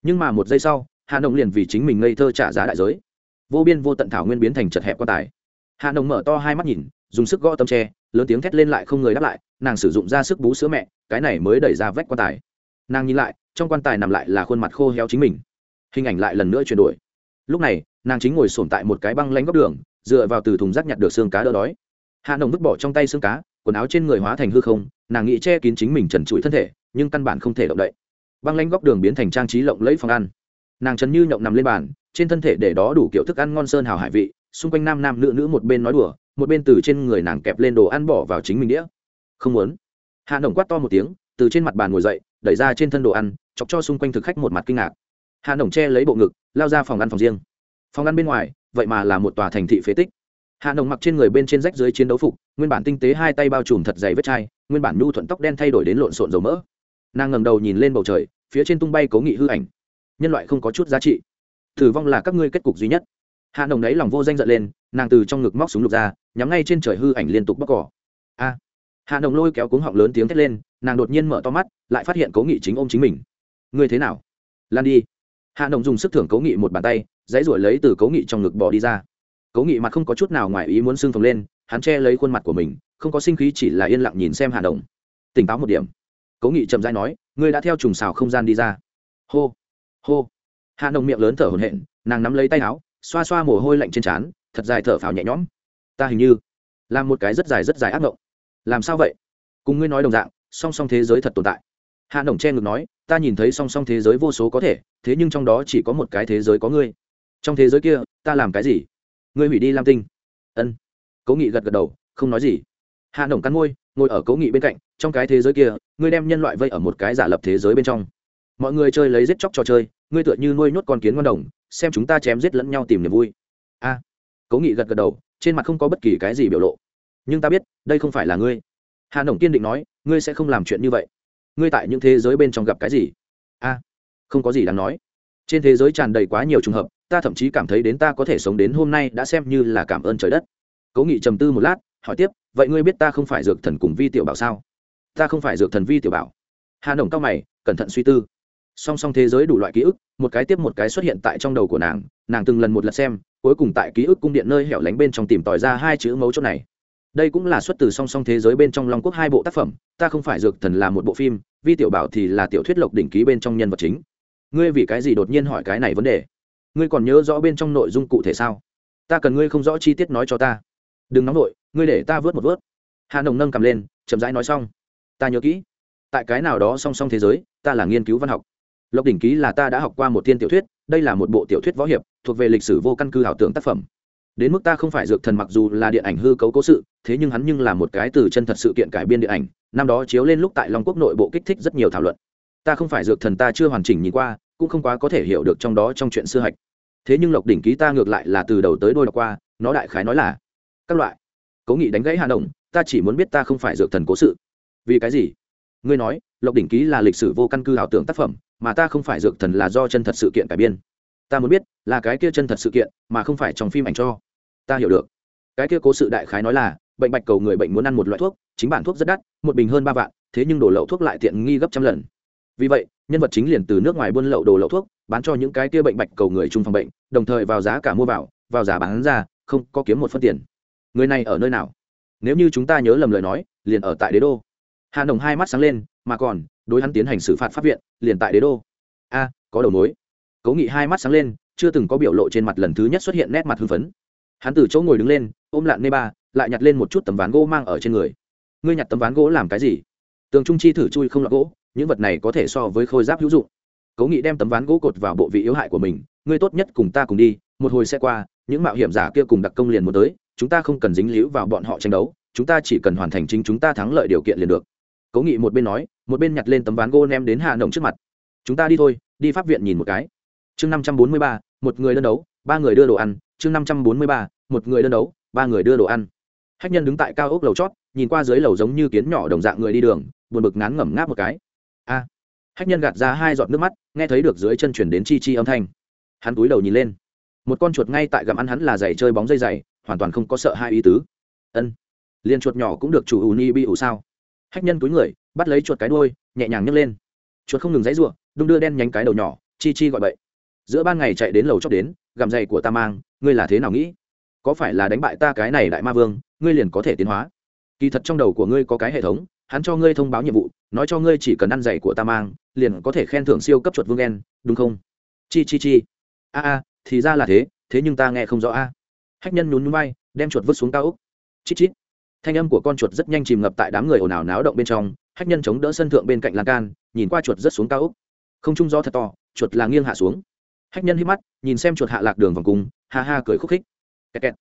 Nhưng mà một giây sau, hà nồng liền vì chính mình ngây thơ trả giá đại giới. Vô biên vô tận thảo nguyên biến thành chật hẹp quan tài. Hạ nồng mở to hai mắt nhìn, dùng sức gõ tấm tre, lớn tiếng thét lên lại không người đáp lại, nàng sử dụng ra sức bú sữa mẹ, cái này mới đẩy ra vách quan tài. Nàng nhìn lại, trong quan tài nằm lại là khuôn mặt khô héo chính mình. Hình ảnh lại lần nữa chuyển đổi. Lúc này, nàng chính ngồi sổm tại một cái băng lanh góc đường, dựa vào từ thùng rác nhặt được xương cá đỡ đói. Hạ nồng vứt bỏ trong tay xương cá, quần áo trên người hóa thành hư không, nàng nghĩ che kín chính mình trần trụi thân thể, nhưng căn bản không thể động đậy. Băng lanh góc đường biến thành trang trí lộng lẫy phòng ăn. Nàng trần như nhộng nằm lên bàn, trên thân thể để đó đủ kiểu thức ăn ngon sơn hào hải vị xung quanh nam nam nữ nữ một bên nói đùa, một bên từ trên người nàng kẹp lên đồ ăn bỏ vào chính mình đĩa. Không muốn. Hạ nồng quát to một tiếng, từ trên mặt bàn ngồi dậy, đẩy ra trên thân đồ ăn, chọc cho xung quanh thực khách một mặt kinh ngạc. Hạ nồng che lấy bộ ngực, lao ra phòng ăn phòng riêng. Phòng ăn bên ngoài, vậy mà là một tòa thành thị phế tích. Hạ nồng mặc trên người bên trên rách dưới chiến đấu phục, nguyên bản tinh tế hai tay bao trùm thật dày vết chai, nguyên bản nhu thuận tóc đen thay đổi đến lộn xộn dầu mỡ. Nàng ngẩng đầu nhìn lên bầu trời, phía trên tung bay cố nghị hư ảnh. Nhân loại không có chút giá trị. Thử vong là các ngươi kết cục duy nhất hạ nồng đấy lòng vô danh giận lên, nàng từ trong ngực móc súng lục ra, nhắm ngay trên trời hư ảnh liên tục bóc cỏ. A! Hạ nồng lôi kéo cuống họng lớn tiếng thét lên, nàng đột nhiên mở to mắt, lại phát hiện cố nghị chính ôm chính mình. Ngươi thế nào? Lan đi. Hạ nồng dùng sức thưởng cố nghị một bàn tay, dãy ruổi lấy từ cố nghị trong ngực bỏ đi ra. Cố nghị mặt không có chút nào ngoài ý muốn xương phồng lên, hắn che lấy khuôn mặt của mình, không có sinh khí chỉ là yên lặng nhìn xem hạ nồng. Tỉnh táo một điểm. Cố nghị chậm dãi nói, ngươi đã theo trùng xào không gian đi ra. Hô. Hô. Hạ nồng miệng lớn thở hổn hển, nàng nắm lấy tay áo xoa xoa mồ hôi lạnh trên trán, thật dài thở phào nhẹ nhõm. Ta hình như làm một cái rất dài rất dài ác mộng. Làm sao vậy? Cùng ngươi nói đồng dạng, song song thế giới thật tồn tại. Hạ nồng che ngực nói, ta nhìn thấy song song thế giới vô số có thể, thế nhưng trong đó chỉ có một cái thế giới có ngươi. Trong thế giới kia, ta làm cái gì? Ngươi hủy đi lam tinh. Ân. Cố nghị gật gật đầu, không nói gì. Hạ nồng cắn môi, ngồi ở cố nghị bên cạnh, trong cái thế giới kia, ngươi đem nhân loại vây ở một cái giả lập thế giới bên trong. Mọi người chơi lấy giết chóc trò chơi, ngươi tựa như nuôi nhốt con kiến ngon đồng xem chúng ta chém giết lẫn nhau tìm niềm vui. A. Cố nghị gật gật đầu, trên mặt không có bất kỳ cái gì biểu lộ. Nhưng ta biết, đây không phải là ngươi. Hà nổng kiên định nói, ngươi sẽ không làm chuyện như vậy. Ngươi tại những thế giới bên trong gặp cái gì? A. Không có gì đáng nói. Trên thế giới tràn đầy quá nhiều t r ù n g hợp, ta thậm chí cảm thấy đến ta có thể sống đến hôm nay đã xem như là cảm ơn trời đất. Cố nghị trầm tư một lát, hỏi tiếp, vậy ngươi biết ta không phải dược thần cùng vi tiểu bảo sao? Ta không phải dược thần vi tiểu bảo. Hà nổng cao mày, cẩn thận suy tư song song thế giới đủ loại ký ức, một cái tiếp một cái xuất hiện tại trong đầu của nàng nàng từng lần một lần xem, cuối cùng tại ký ức cung điện nơi hẻo lánh bên trong tìm tòi ra hai chữ mấu chốt này. Đây cũng là xuất từ song song thế giới bên trong long quốc hai bộ tác phẩm, ta không phải dược thần là một bộ phim, vi tiểu bảo thì là tiểu thuyết lộc đỉnh ký bên trong nhân vật chính. Ngươi vì cái gì đột nhiên hỏi cái này vấn đề? Ngươi còn nhớ rõ bên trong nội dung cụ thể sao? Ta cần ngươi không rõ chi tiết nói cho ta. Đừng nóng nổi ngươi để ta vớt một vớt. Hà nồng nâng cầm lên, chậm rãi nói xong. Ta nhớ kỹ. Tại cái nào đó song song thế giới, ta là nghiên cứu văn học lộc đỉnh ký là ta đã học qua một thiên tiểu thuyết, đây là một bộ tiểu thuyết võ hiệp, thuộc về lịch sử vô căn cứ ảo tưởng tác phẩm. Đến mức ta không phải dược thần mặc dù là điện ảnh hư cấu cố sự, thế nhưng hắn nhưng là một cái từ chân thật sự kiện cải biên điện ảnh, năm đó chiếu lên lúc tại long quốc nội bộ kích thích rất nhiều thảo luận. Ta không phải dược thần ta chưa hoàn chỉnh nhìn qua, cũng không quá có thể hiểu được trong đó trong chuyện xưa hạch. Thế nhưng lộc đỉnh ký ta ngược lại là từ đầu tới đôi đọc qua, nó đại khái nói là, các loại. Cố nghị đánh gãy hà động ta chỉ muốn biết ta không phải dược thần cố sự. Vì cái gì? Ngươi nói, lộc đỉnh ký là lịch sử vô căn cứ ảo tưởng tác phẩm mà ta không phải dược thần là do chân thật sự kiện cải biên. Ta muốn biết, là cái kia chân thật sự kiện, mà không phải trong phim ảnh cho. Ta hiểu được. Cái kia cố sự đại khái nói là, bệnh bạch cầu người bệnh muốn ăn một loại thuốc, chính bản thuốc rất đắt, một bình hơn ba vạn, thế nhưng đồ lậu thuốc lại tiện nghi gấp trăm lần. Vì vậy, nhân vật chính liền từ nước ngoài buôn lậu đồ lậu thuốc, bán cho những cái kia bệnh bạch cầu người chung phòng bệnh, đồng thời vào giá cả mua vào vào giá bán ra, không có kiếm một phân tiền. Người này ở nơi nào? Nếu như chúng ta nhớ lầm lời nói, liền ở tại đế đô. Hà nồng hai mắt sáng lên, mà còn đối hắn tiến hành xử phạt pháp viện, liền tại đế đô. A, có đầu mối. Cố nghị hai mắt sáng lên, chưa từng có biểu lộ trên mặt lần thứ nhất xuất hiện nét mặt hưng phấn. Hắn từ chỗ ngồi đứng lên, ôm lạn nê ba, lại nhặt lên một chút tấm ván gỗ mang ở trên người. Ngươi nhặt tấm ván gỗ làm cái gì? Tường trung chi thử chui không lọt gỗ, những vật này có thể so với khôi giáp hữu dụng. Cố nghị đem tấm ván gỗ cột vào bộ vị yếu hại của mình, ngươi tốt nhất cùng ta cùng đi, một hồi sẽ qua, những mạo hiểm giả kia cùng đặc công liền một tới, chúng ta không cần dính líu vào bọn họ tranh đấu, chúng ta chỉ cần hoàn thành chính chúng ta thắng lợi điều kiện liền được. Cố nghị một bên nói một bên nhặt lên tấm ván gỗ ném đến hà nồng trước mặt. Chúng ta đi thôi, đi pháp viện nhìn một cái. Chương năm trăm bốn mươi ba, một người đơn đấu, ba người đưa đồ ăn. Chương năm trăm bốn mươi ba, một người đơn đấu, ba người đưa đồ ăn. Hách nhân đứng tại cao ốc lầu chót, nhìn qua dưới lầu giống như kiến nhỏ đồng dạng người đi đường, buồn bực ngán ngẩm ngáp một cái. A! À. hách nhân gạt ra hai giọt nước mắt, nghe thấy được dưới chân chuyển đến chi chi âm thanh. Hắn túi đầu nhìn lên. Một con chuột ngay tại gặm ăn hắn là giày chơi bóng dây dày hoàn toàn không có sợ hai ý tứ. Ân, liền chuột nhỏ cũng được chủ ù ni bị ủ sao? Hách nhân túi người bắt lấy chuột cái đuôi, nhẹ nhàng nhấc lên. Chuột không ngừng dãy ruộng đung đưa đen nhánh cái đầu nhỏ, chi chi gọi bậy. Giữa ban ngày chạy đến lầu chóc đến, gặm giày của ta mang, ngươi là thế nào nghĩ? Có phải là đánh bại ta cái này đại ma vương, ngươi liền có thể tiến hóa? Kỳ thật trong đầu của ngươi có cái hệ thống, hắn cho ngươi thông báo nhiệm vụ, nói cho ngươi chỉ cần ăn giày của ta mang, liền có thể khen thưởng siêu cấp chuột vương đen đúng không? Chi chi chi. A a, thì ra là thế thế nhưng ta nghe không rõ a. Hách nhân nhún nhún bay đem chuột vứt xuống cao úc chít chít thanh âm của con chuột rất nhanh chìm ngập tại đám người ồn ào náo động bên trong, hách nhân chống đỡ sân thượng bên cạnh lan can, nhìn qua chuột rất xuống cao úc không trung gió thật to, chuột là nghiêng hạ xuống. Hách nhân hít mắt, nhìn xem chuột hạ lạc đường vòng cung ha ha cười khúc khích. Kẹt kẹt.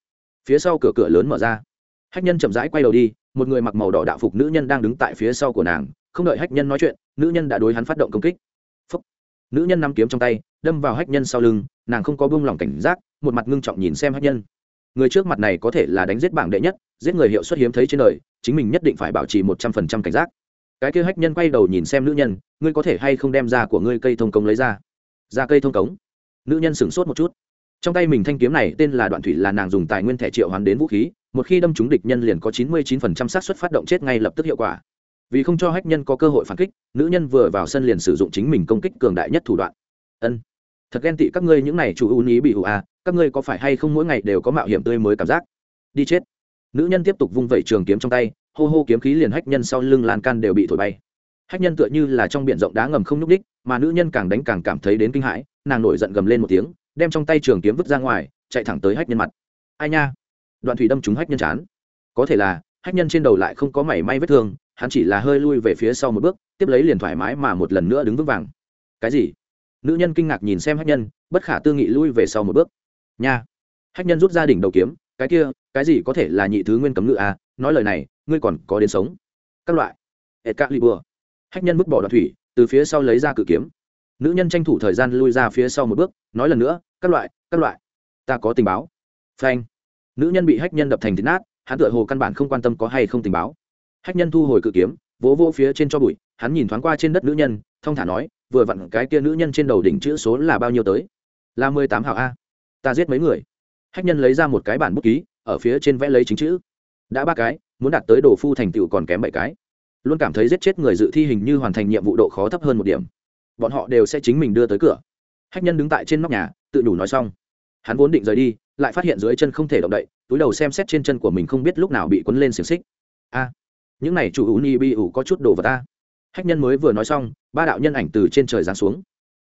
phía sau cửa cửa lớn mở ra. Hách nhân chậm rãi quay đầu đi, một người mặc màu đỏ đạo phục nữ nhân đang đứng tại phía sau của nàng, không đợi hách nhân nói chuyện, nữ nhân đã đối hắn phát động công kích. Phúc. nữ nhân nắm kiếm trong tay, đâm vào hách nhân sau lưng, nàng không có buông lỏng cảnh giác, một mặt ngưng trọng nhìn xem hách nhân. Người trước mặt này có thể là đánh giết bảng đệ nhất giết người hiệu suất hiếm thấy trên đời, chính mình nhất định phải bảo trì một trăm phần trăm cảnh giác. Cái kia hách nhân quay đầu nhìn xem nữ nhân, ngươi có thể hay không đem ra của ngươi cây thông cống lấy ra? Ra cây thông cống? Nữ nhân sửng sốt một chút. Trong tay mình thanh kiếm này tên là đoạn thủy là nàng dùng tài nguyên thẻ triệu hoán đến vũ khí, một khi đâm trúng địch nhân liền có chín mươi chín phần trăm xác suất phát động chết ngay lập tức hiệu quả. Vì không cho hách nhân có cơ hội phản kích, nữ nhân vừa vào sân liền sử dụng chính mình công kích cường đại nhất thủ đoạn. Ân. Thật ghen tị các ngươi những này chủ ưu ý bị ủ à các ngươi có phải hay không mỗi ngày đều có mạo hiểm tươi mới cảm giác? Đi chết nữ nhân tiếp tục vung vẩy trường kiếm trong tay, hô hô kiếm khí liền hách nhân sau lưng lan can đều bị thổi bay. Hách nhân tựa như là trong biển rộng đá ngầm không nhúc đích mà nữ nhân càng đánh càng cảm thấy đến kinh hãi, nàng nổi giận gầm lên một tiếng, đem trong tay trường kiếm vứt ra ngoài, chạy thẳng tới hách nhân mặt. Ai nha? Đoạn thủy đâm trúng hách nhân chán. Có thể là, hách nhân trên đầu lại không có mảy may vết thương, hắn chỉ là hơi lui về phía sau một bước, tiếp lấy liền thoải mái mà một lần nữa đứng vững vàng. Cái gì? Nữ nhân kinh ngạc nhìn xem hách nhân, bất khả tư nghị lui về sau một bước. Nha. Hách nhân rút ra đỉnh đầu kiếm cái kia, cái gì có thể là nhị thứ nguyên cấm ngự à? Nói lời này, ngươi còn có đến sống. Các loại. Ed các libur hách nhân vứt bỏ đoạn thủy, từ phía sau lấy ra cự kiếm. Nữ nhân tranh thủ thời gian lui ra phía sau một bước, nói lần nữa, các loại các loại. Ta có tình báo. Phanh. Nữ nhân bị hách nhân đập thành thịt nát, hắn tựa hồ căn bản không quan tâm có hay không tình báo. Hách nhân thu hồi cự kiếm, vỗ vỗ phía trên cho bụi, hắn nhìn thoáng qua trên đất nữ nhân thông thả nói, vừa vặn cái kia nữ nhân trên đầu đỉnh chữ số là bao nhiêu tới? Là mười tám hảo a. Ta giết mấy người? Hách nhân lấy ra một cái bản bút ký, ở phía trên vẽ lấy chính chữ. Đã ba cái, muốn đạt tới đồ phu thành tựu còn kém bảy cái. Luôn cảm thấy giết chết người dự thi hình như hoàn thành nhiệm vụ độ khó thấp hơn một điểm. Bọn họ đều sẽ chính mình đưa tới cửa. Hách nhân đứng tại trên nóc nhà, tự đủ nói xong. Hắn vốn định rời đi, lại phát hiện dưới chân không thể động đậy, túi đầu xem xét trên chân của mình không biết lúc nào bị quấn lên xiềng xích. A, những này chủ ủ ni bi ủ có chút đồ vật ta. Hách nhân mới vừa nói xong, ba đạo nhân ảnh từ trên trời giáng xuống.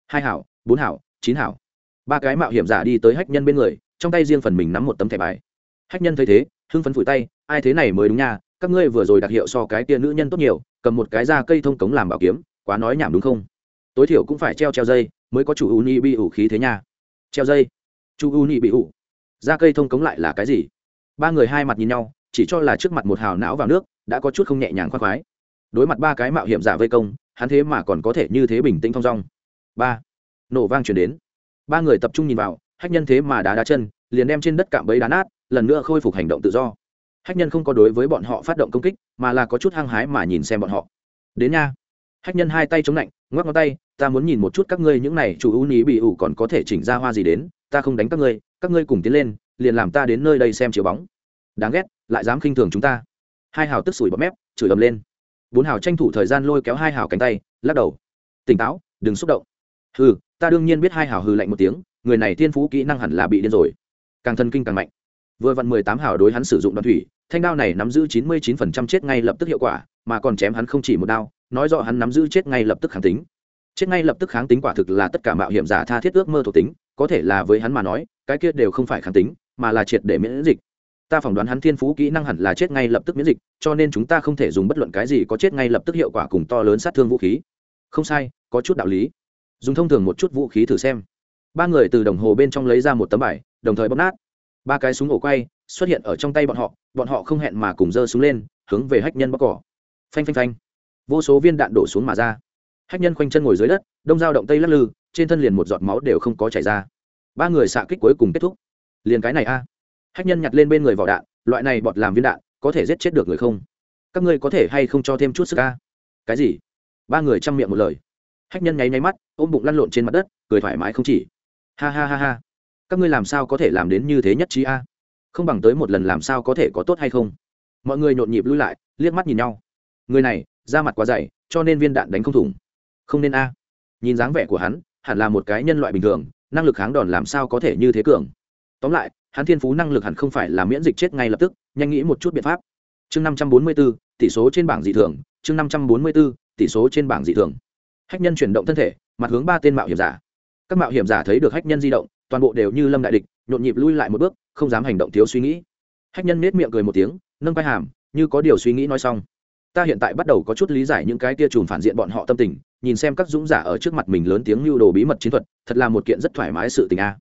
Hai hảo, bốn hảo, chín hảo. Ba cái mạo hiểm giả đi tới hách nhân bên người trong tay riêng phần mình nắm một tấm thẻ bài. Hách nhân thấy thế, hưng phấn phủi tay, ai thế này mới đúng nha, các ngươi vừa rồi đặc hiệu so cái tia nữ nhân tốt nhiều, cầm một cái da cây thông cống làm bảo kiếm, quá nói nhảm đúng không? Tối thiểu cũng phải treo treo dây, mới có chủ uni bị ủ khí thế nha. Treo dây. Chu uni bị ủ. Da cây thông cống lại là cái gì? Ba người hai mặt nhìn nhau, chỉ cho là trước mặt một hào não vào nước, đã có chút không nhẹ nhàng khoan khoái. Đối mặt ba cái mạo hiểm giả vây công, hắn thế mà còn có thể như thế bình tĩnh thong dong. Ba. Nổ vang chuyển đến. Ba người tập trung nhìn vào hách nhân thế mà đá đá chân, liền đem trên đất cạm bẫy đá nát, lần nữa khôi phục hành động tự do. Hách nhân không có đối với bọn họ phát động công kích, mà là có chút hăng hái mà nhìn xem bọn họ. Đến nha. Hách nhân hai tay chống lạnh, ngoắc ngón tay, ta muốn nhìn một chút các ngươi những này chủ ưu ní bị ủ còn có thể chỉnh ra hoa gì đến, ta không đánh các ngươi các ngươi cùng tiến lên, liền làm ta đến nơi đây xem chiếu bóng. Đáng ghét, lại dám khinh thường chúng ta. Hai hào tức sủi bọt mép, chửi ầm lên. Bốn hào tranh thủ thời gian lôi kéo hai hào cánh tay, lắc đầu. Tỉnh táo, đừng xúc động. Hừ, ta đương nhiên biết hai hào hừ lạnh một tiếng người này thiên phú kỹ năng hẳn là bị điên rồi. Càng thân kinh càng mạnh. Vừa vặn mười tám hào đối hắn sử dụng đoạn thủy, thanh đao này nắm giữ chín mươi chín phần trăm chết ngay lập tức hiệu quả, mà còn chém hắn không chỉ một đao, nói rõ hắn nắm giữ chết ngay lập tức kháng tính. Chết ngay lập tức kháng tính quả thực là tất cả mạo hiểm giả tha thiết ước mơ thuộc tính, có thể là với hắn mà nói, cái kia đều không phải kháng tính, mà là triệt để miễn dịch. Ta phỏng đoán hắn thiên phú kỹ năng hẳn là chết ngay lập tức miễn dịch, cho nên chúng ta không thể dùng bất luận cái gì có chết ngay lập tức hiệu quả cùng to lớn sát thương vũ khí. Không sai, có chút đạo lý. Dùng thông thường một chút vũ khí thử xem ba người từ đồng hồ bên trong lấy ra một tấm bài, đồng thời bóp nát. Ba cái súng ổ quay xuất hiện ở trong tay bọn họ bọn họ không hẹn mà cùng giơ súng lên, hướng về hách nhân bóc cỏ. Phanh phanh phanh. Vô số viên đạn đổ xuống mà ra. Hách nhân khoanh chân ngồi dưới đất, đông dao động tây lắc lư, trên thân liền một giọt máu đều không có chảy ra. Ba người xạ kích cuối cùng kết thúc. Liền cái này a. Hách nhân nhặt lên bên người vỏ đạn, loại này bọt làm viên đạn, có thể giết chết được người không? Các ngươi có thể hay không cho thêm chút sức a? Cái gì? Ba người chăm miệng một lời. Hách nhân nháy nháy mắt, ôm bụng lăn lộn trên mặt đất, cười thoải mái không chỉ ha ha ha ha. Các ngươi làm sao có thể làm đến như thế nhất trí a? Không bằng tới một lần làm sao có thể có tốt hay không? Mọi người nhộn nhịp lui lại, liếc mắt nhìn nhau. Người này, da mặt quá dày, cho nên viên đạn đánh không thủng. Không nên a. Nhìn dáng vẻ của hắn, hẳn là một cái nhân loại bình thường, năng lực kháng đòn làm sao có thể như thế cường. Tóm lại, hắn thiên phú năng lực hẳn không phải là miễn dịch chết ngay lập tức, nhanh nghĩ một chút biện pháp. Chương năm trăm bốn mươi b ố tỷ số trên bảng dị thường. Chương năm trăm bốn mươi b ố tỷ số trên bảng dị thường. Hách nhân chuyển động thân thể, mặt hướng ba tên mạo hiểm giả các mạo hiểm giả thấy được hách nhân di động, toàn bộ đều như lâm đại địch, nhộn nhịp lui lại một bước, không dám hành động thiếu suy nghĩ. Hách nhân nết miệng cười một tiếng, nâng vai hàm, như có điều suy nghĩ nói xong. Ta hiện tại bắt đầu có chút lý giải những cái tia trùn phản diện bọn họ tâm tình, nhìn xem các dũng giả ở trước mặt mình lớn tiếng lưu đồ bí mật chiến thuật, thật là một kiện rất thoải mái sự tình a.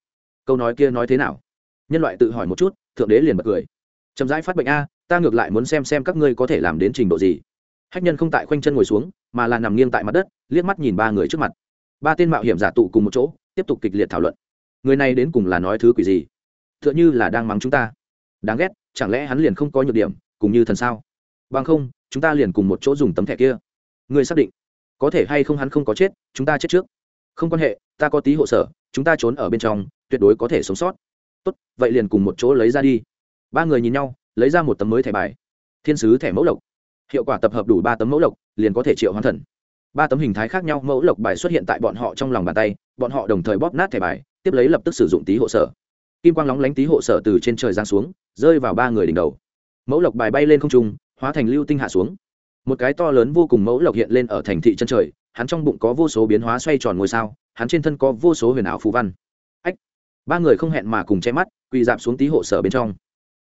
Câu nói kia nói thế nào? Nhân loại tự hỏi một chút, thượng đế liền bật cười. Chậm rãi phát bệnh a, ta ngược lại muốn xem xem các ngươi có thể làm đến trình độ gì. Hách nhân không tại khoanh chân ngồi xuống, mà là nằm nghiêng tại mặt đất, liếc mắt nhìn ba người trước mặt ba tên mạo hiểm giả tụ cùng một chỗ, tiếp tục kịch liệt thảo luận. Người này đến cùng là nói thứ quỷ gì? T h ư ợ n h ư là đang mắng chúng ta. Đáng ghét, chẳng lẽ hắn liền không có nhược điểm, cùng như thần sao? Bằng không, chúng ta liền cùng một chỗ dùng tấm thẻ kia. Người xác định. Có thể hay không hắn không có chết, chúng ta chết trước. Không quan hệ, ta có tí hộ sở, chúng ta trốn ở bên trong, tuyệt đối có thể sống sót. Tốt, vậy liền cùng một chỗ lấy ra đi. Ba người nhìn nhau, lấy ra một tấm mới thẻ bài. Thiên sứ thẻ mẫu lộc. Hiệu quả tập hợp đủ ba tấm mẫu lộc, liền có thể triệu hoàn thần ba tấm hình thái khác nhau mẫu lộc bài xuất hiện tại bọn họ trong lòng bàn tay, bọn họ đồng thời bóp nát thẻ bài, tiếp lấy lập tức sử dụng tí hộ sở. Kim quang lóng lánh tí hộ sở từ trên trời giáng xuống, rơi vào ba người đỉnh đầu. Mẫu lộc bài bay lên không trung, hóa thành lưu tinh hạ xuống. Một cái to lớn vô cùng mẫu lộc hiện lên ở thành thị chân trời, hắn trong bụng có vô số biến hóa xoay tròn ngôi sao, hắn trên thân có vô số huyền ảo phù văn. Ách! Ba người không hẹn mà cùng che mắt, quỳ dạp xuống tí hộ sở bên trong.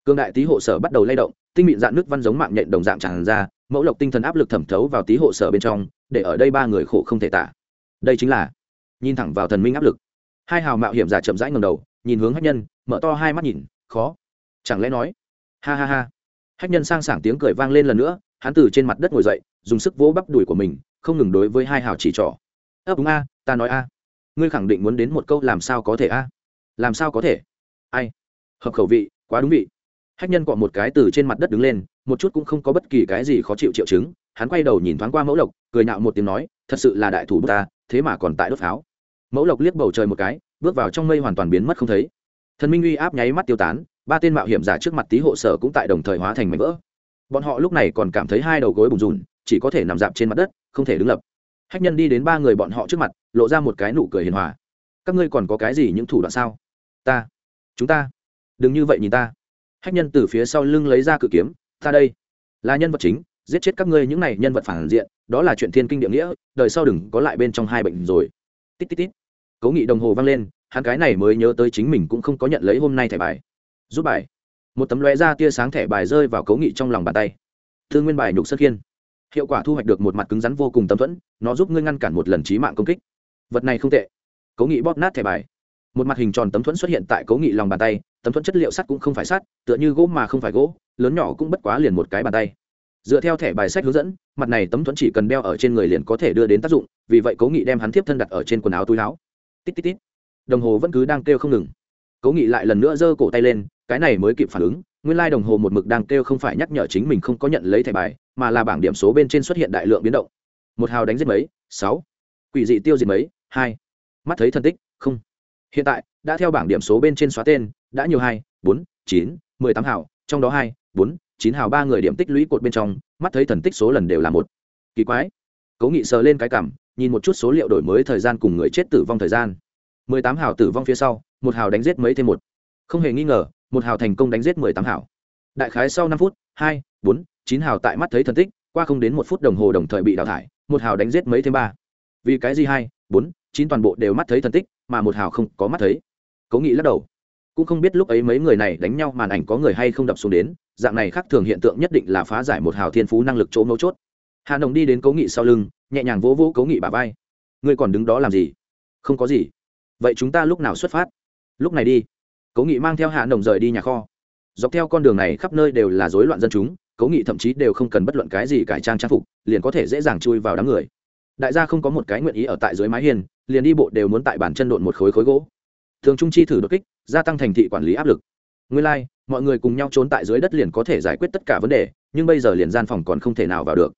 Cương đại tí hộ sở bắt đầu lay động, tinh mịn dạng nước văn giống mạng nhện đồng dạng tràn ra mẫu lộc tinh thần áp lực thẩm thấu vào tí hộ sở bên trong, để ở đây ba người khổ không thể tả. Đây chính là, nhìn thẳng vào thần minh áp lực. Hai hào mạo hiểm giả chậm rãi ngầm đầu, nhìn hướng hách nhân, mở to hai mắt nhìn, khó. Chẳng lẽ nói? Ha ha ha. Hách nhân sang sảng tiếng cười vang lên lần nữa, hắn từ trên mặt đất ngồi dậy, dùng sức vỗ bắp đùi của mình, không ngừng đối với hai hào chỉ trỏ. Ấp đúng a, ta nói a. Ngươi khẳng định muốn đến một câu làm sao có thể a? Làm sao có thể? Ai? Hợp khẩu vị, quá đúng vị hách nhân cọ một cái từ trên mặt đất đứng lên, một chút cũng không có bất kỳ cái gì khó chịu triệu chứng, hắn quay đầu nhìn thoáng qua mẫu lộc, cười nạo một tiếng nói, thật sự là đại thủ ta, thế mà còn tại đốt pháo. Mẫu lộc liếc bầu trời một cái, bước vào trong mây hoàn toàn biến mất không thấy. Thần minh uy áp nháy mắt tiêu tán, ba tên mạo hiểm giả trước mặt tí hộ sở cũng tại đồng thời hóa thành mảnh vỡ. Bọn họ lúc này còn cảm thấy hai đầu gối bùn rùn, chỉ có thể nằm dạp trên mặt đất, không thể đứng lập. Hách nhân đi đến ba người bọn họ trước mặt, lộ ra một cái nụ cười hiền hòa. Các ngươi còn có cái gì những thủ đoạn sao? Ta, chúng ta, đừng như vậy nhìn ta hách nhân từ phía sau lưng lấy ra cự kiếm, ta đây, là nhân vật chính, giết chết các ngươi những này nhân vật phản diện, đó là chuyện thiên kinh địa nghĩa, đời sau đừng có lại bên trong hai bệnh rồi. Tít tít tít. Cố nghị đồng hồ vang lên, hắn cái này mới nhớ tới chính mình cũng không có nhận lấy hôm nay thẻ bài. Rút bài. Một tấm lóe ra tia sáng thẻ bài rơi vào cố nghị trong lòng bàn tay. Thương nguyên bài nhục sơ khiên. Hiệu quả thu hoạch được một mặt cứng rắn vô cùng tấm thuẫn, nó giúp ngươi ngăn cản một lần trí mạng công kích. Vật này không tệ. Cố nghị bóp nát thẻ bài. Một mặt hình tròn tấm thuẫn xuất hiện tại cố nghị lòng bàn tay tấm thuẫn chất liệu sắt cũng không phải sắt, tựa như gỗ mà không phải gỗ, lớn nhỏ cũng bất quá liền một cái bàn tay. Dựa theo thẻ bài sách hướng dẫn, mặt này tấm thuẫn chỉ cần đeo ở trên người liền có thể đưa đến tác dụng, vì vậy cố nghị đem hắn tiếp thân đặt ở trên quần áo túi áo tít tít tít. Đồng hồ vẫn cứ đang kêu không ngừng. Cố nghị lại lần nữa giơ cổ tay lên, cái này mới kịp phản ứng, nguyên lai đồng hồ một mực đang kêu không phải nhắc nhở chính mình không có nhận lấy thẻ bài, mà là bảng điểm số bên trên xuất hiện đại lượng biến động. Một hào đánh giết mấy? Sáu. Quỷ dị tiêu diệt mấy? Hai. Mắt thấy thân tích? Không. Hiện tại, đã theo bảng điểm số bên trên xóa tên đã nhiều hai, bốn, chín, mười tám hào, trong đó hai, bốn, chín hào ba người điểm tích lũy cột bên trong, mắt thấy thần tích số lần đều là một. Kỳ quái. Cố nghị sờ lên cái cảm, nhìn một chút số liệu đổi mới thời gian cùng người chết tử vong thời gian. Mười tám hào tử vong phía sau, một hào đánh giết mấy thêm một. Không hề nghi ngờ, một hào thành công đánh giết mười tám hào. Đại khái sau năm phút, hai, bốn, chín hào tại mắt thấy thần tích, qua không đến một phút đồng hồ đồng thời bị đào thải, một hào đánh giết mấy thêm ba. Vì cái gì hai, bốn, chín toàn bộ đều mắt thấy thần tích, mà một hào không có mắt thấy. Cố nghị lắc đầu cũng không biết lúc ấy mấy người này đánh nhau màn ảnh có người hay không đập xuống đến, dạng này khác thường hiện tượng nhất định là phá giải một hào thiên phú năng lực chỗ mấu chốt. Hà nồng đi đến cố nghị sau lưng, nhẹ nhàng vỗ vỗ cố nghị bà vai. Ngươi còn đứng đó làm gì? Không có gì. Vậy chúng ta lúc nào xuất phát? Lúc này đi. Cố nghị mang theo hạ nồng rời đi nhà kho. Dọc theo con đường này khắp nơi đều là rối loạn dân chúng, cố nghị thậm chí đều không cần bất luận cái gì cải trang trang phục, liền có thể dễ dàng chui vào đám người. Đại gia không có một cái nguyện ý ở tại dưới mái hiền liền đi bộ đều muốn tại bản chân độn một khối khối gỗ. Thường trung chi thử đột kích gia tăng thành thị quản lý áp lực. Nguyên lai、like, mọi người cùng nhau trốn tại dưới đất liền có thể giải quyết tất cả vấn đề nhưng bây giờ liền gian phòng còn không thể nào vào được.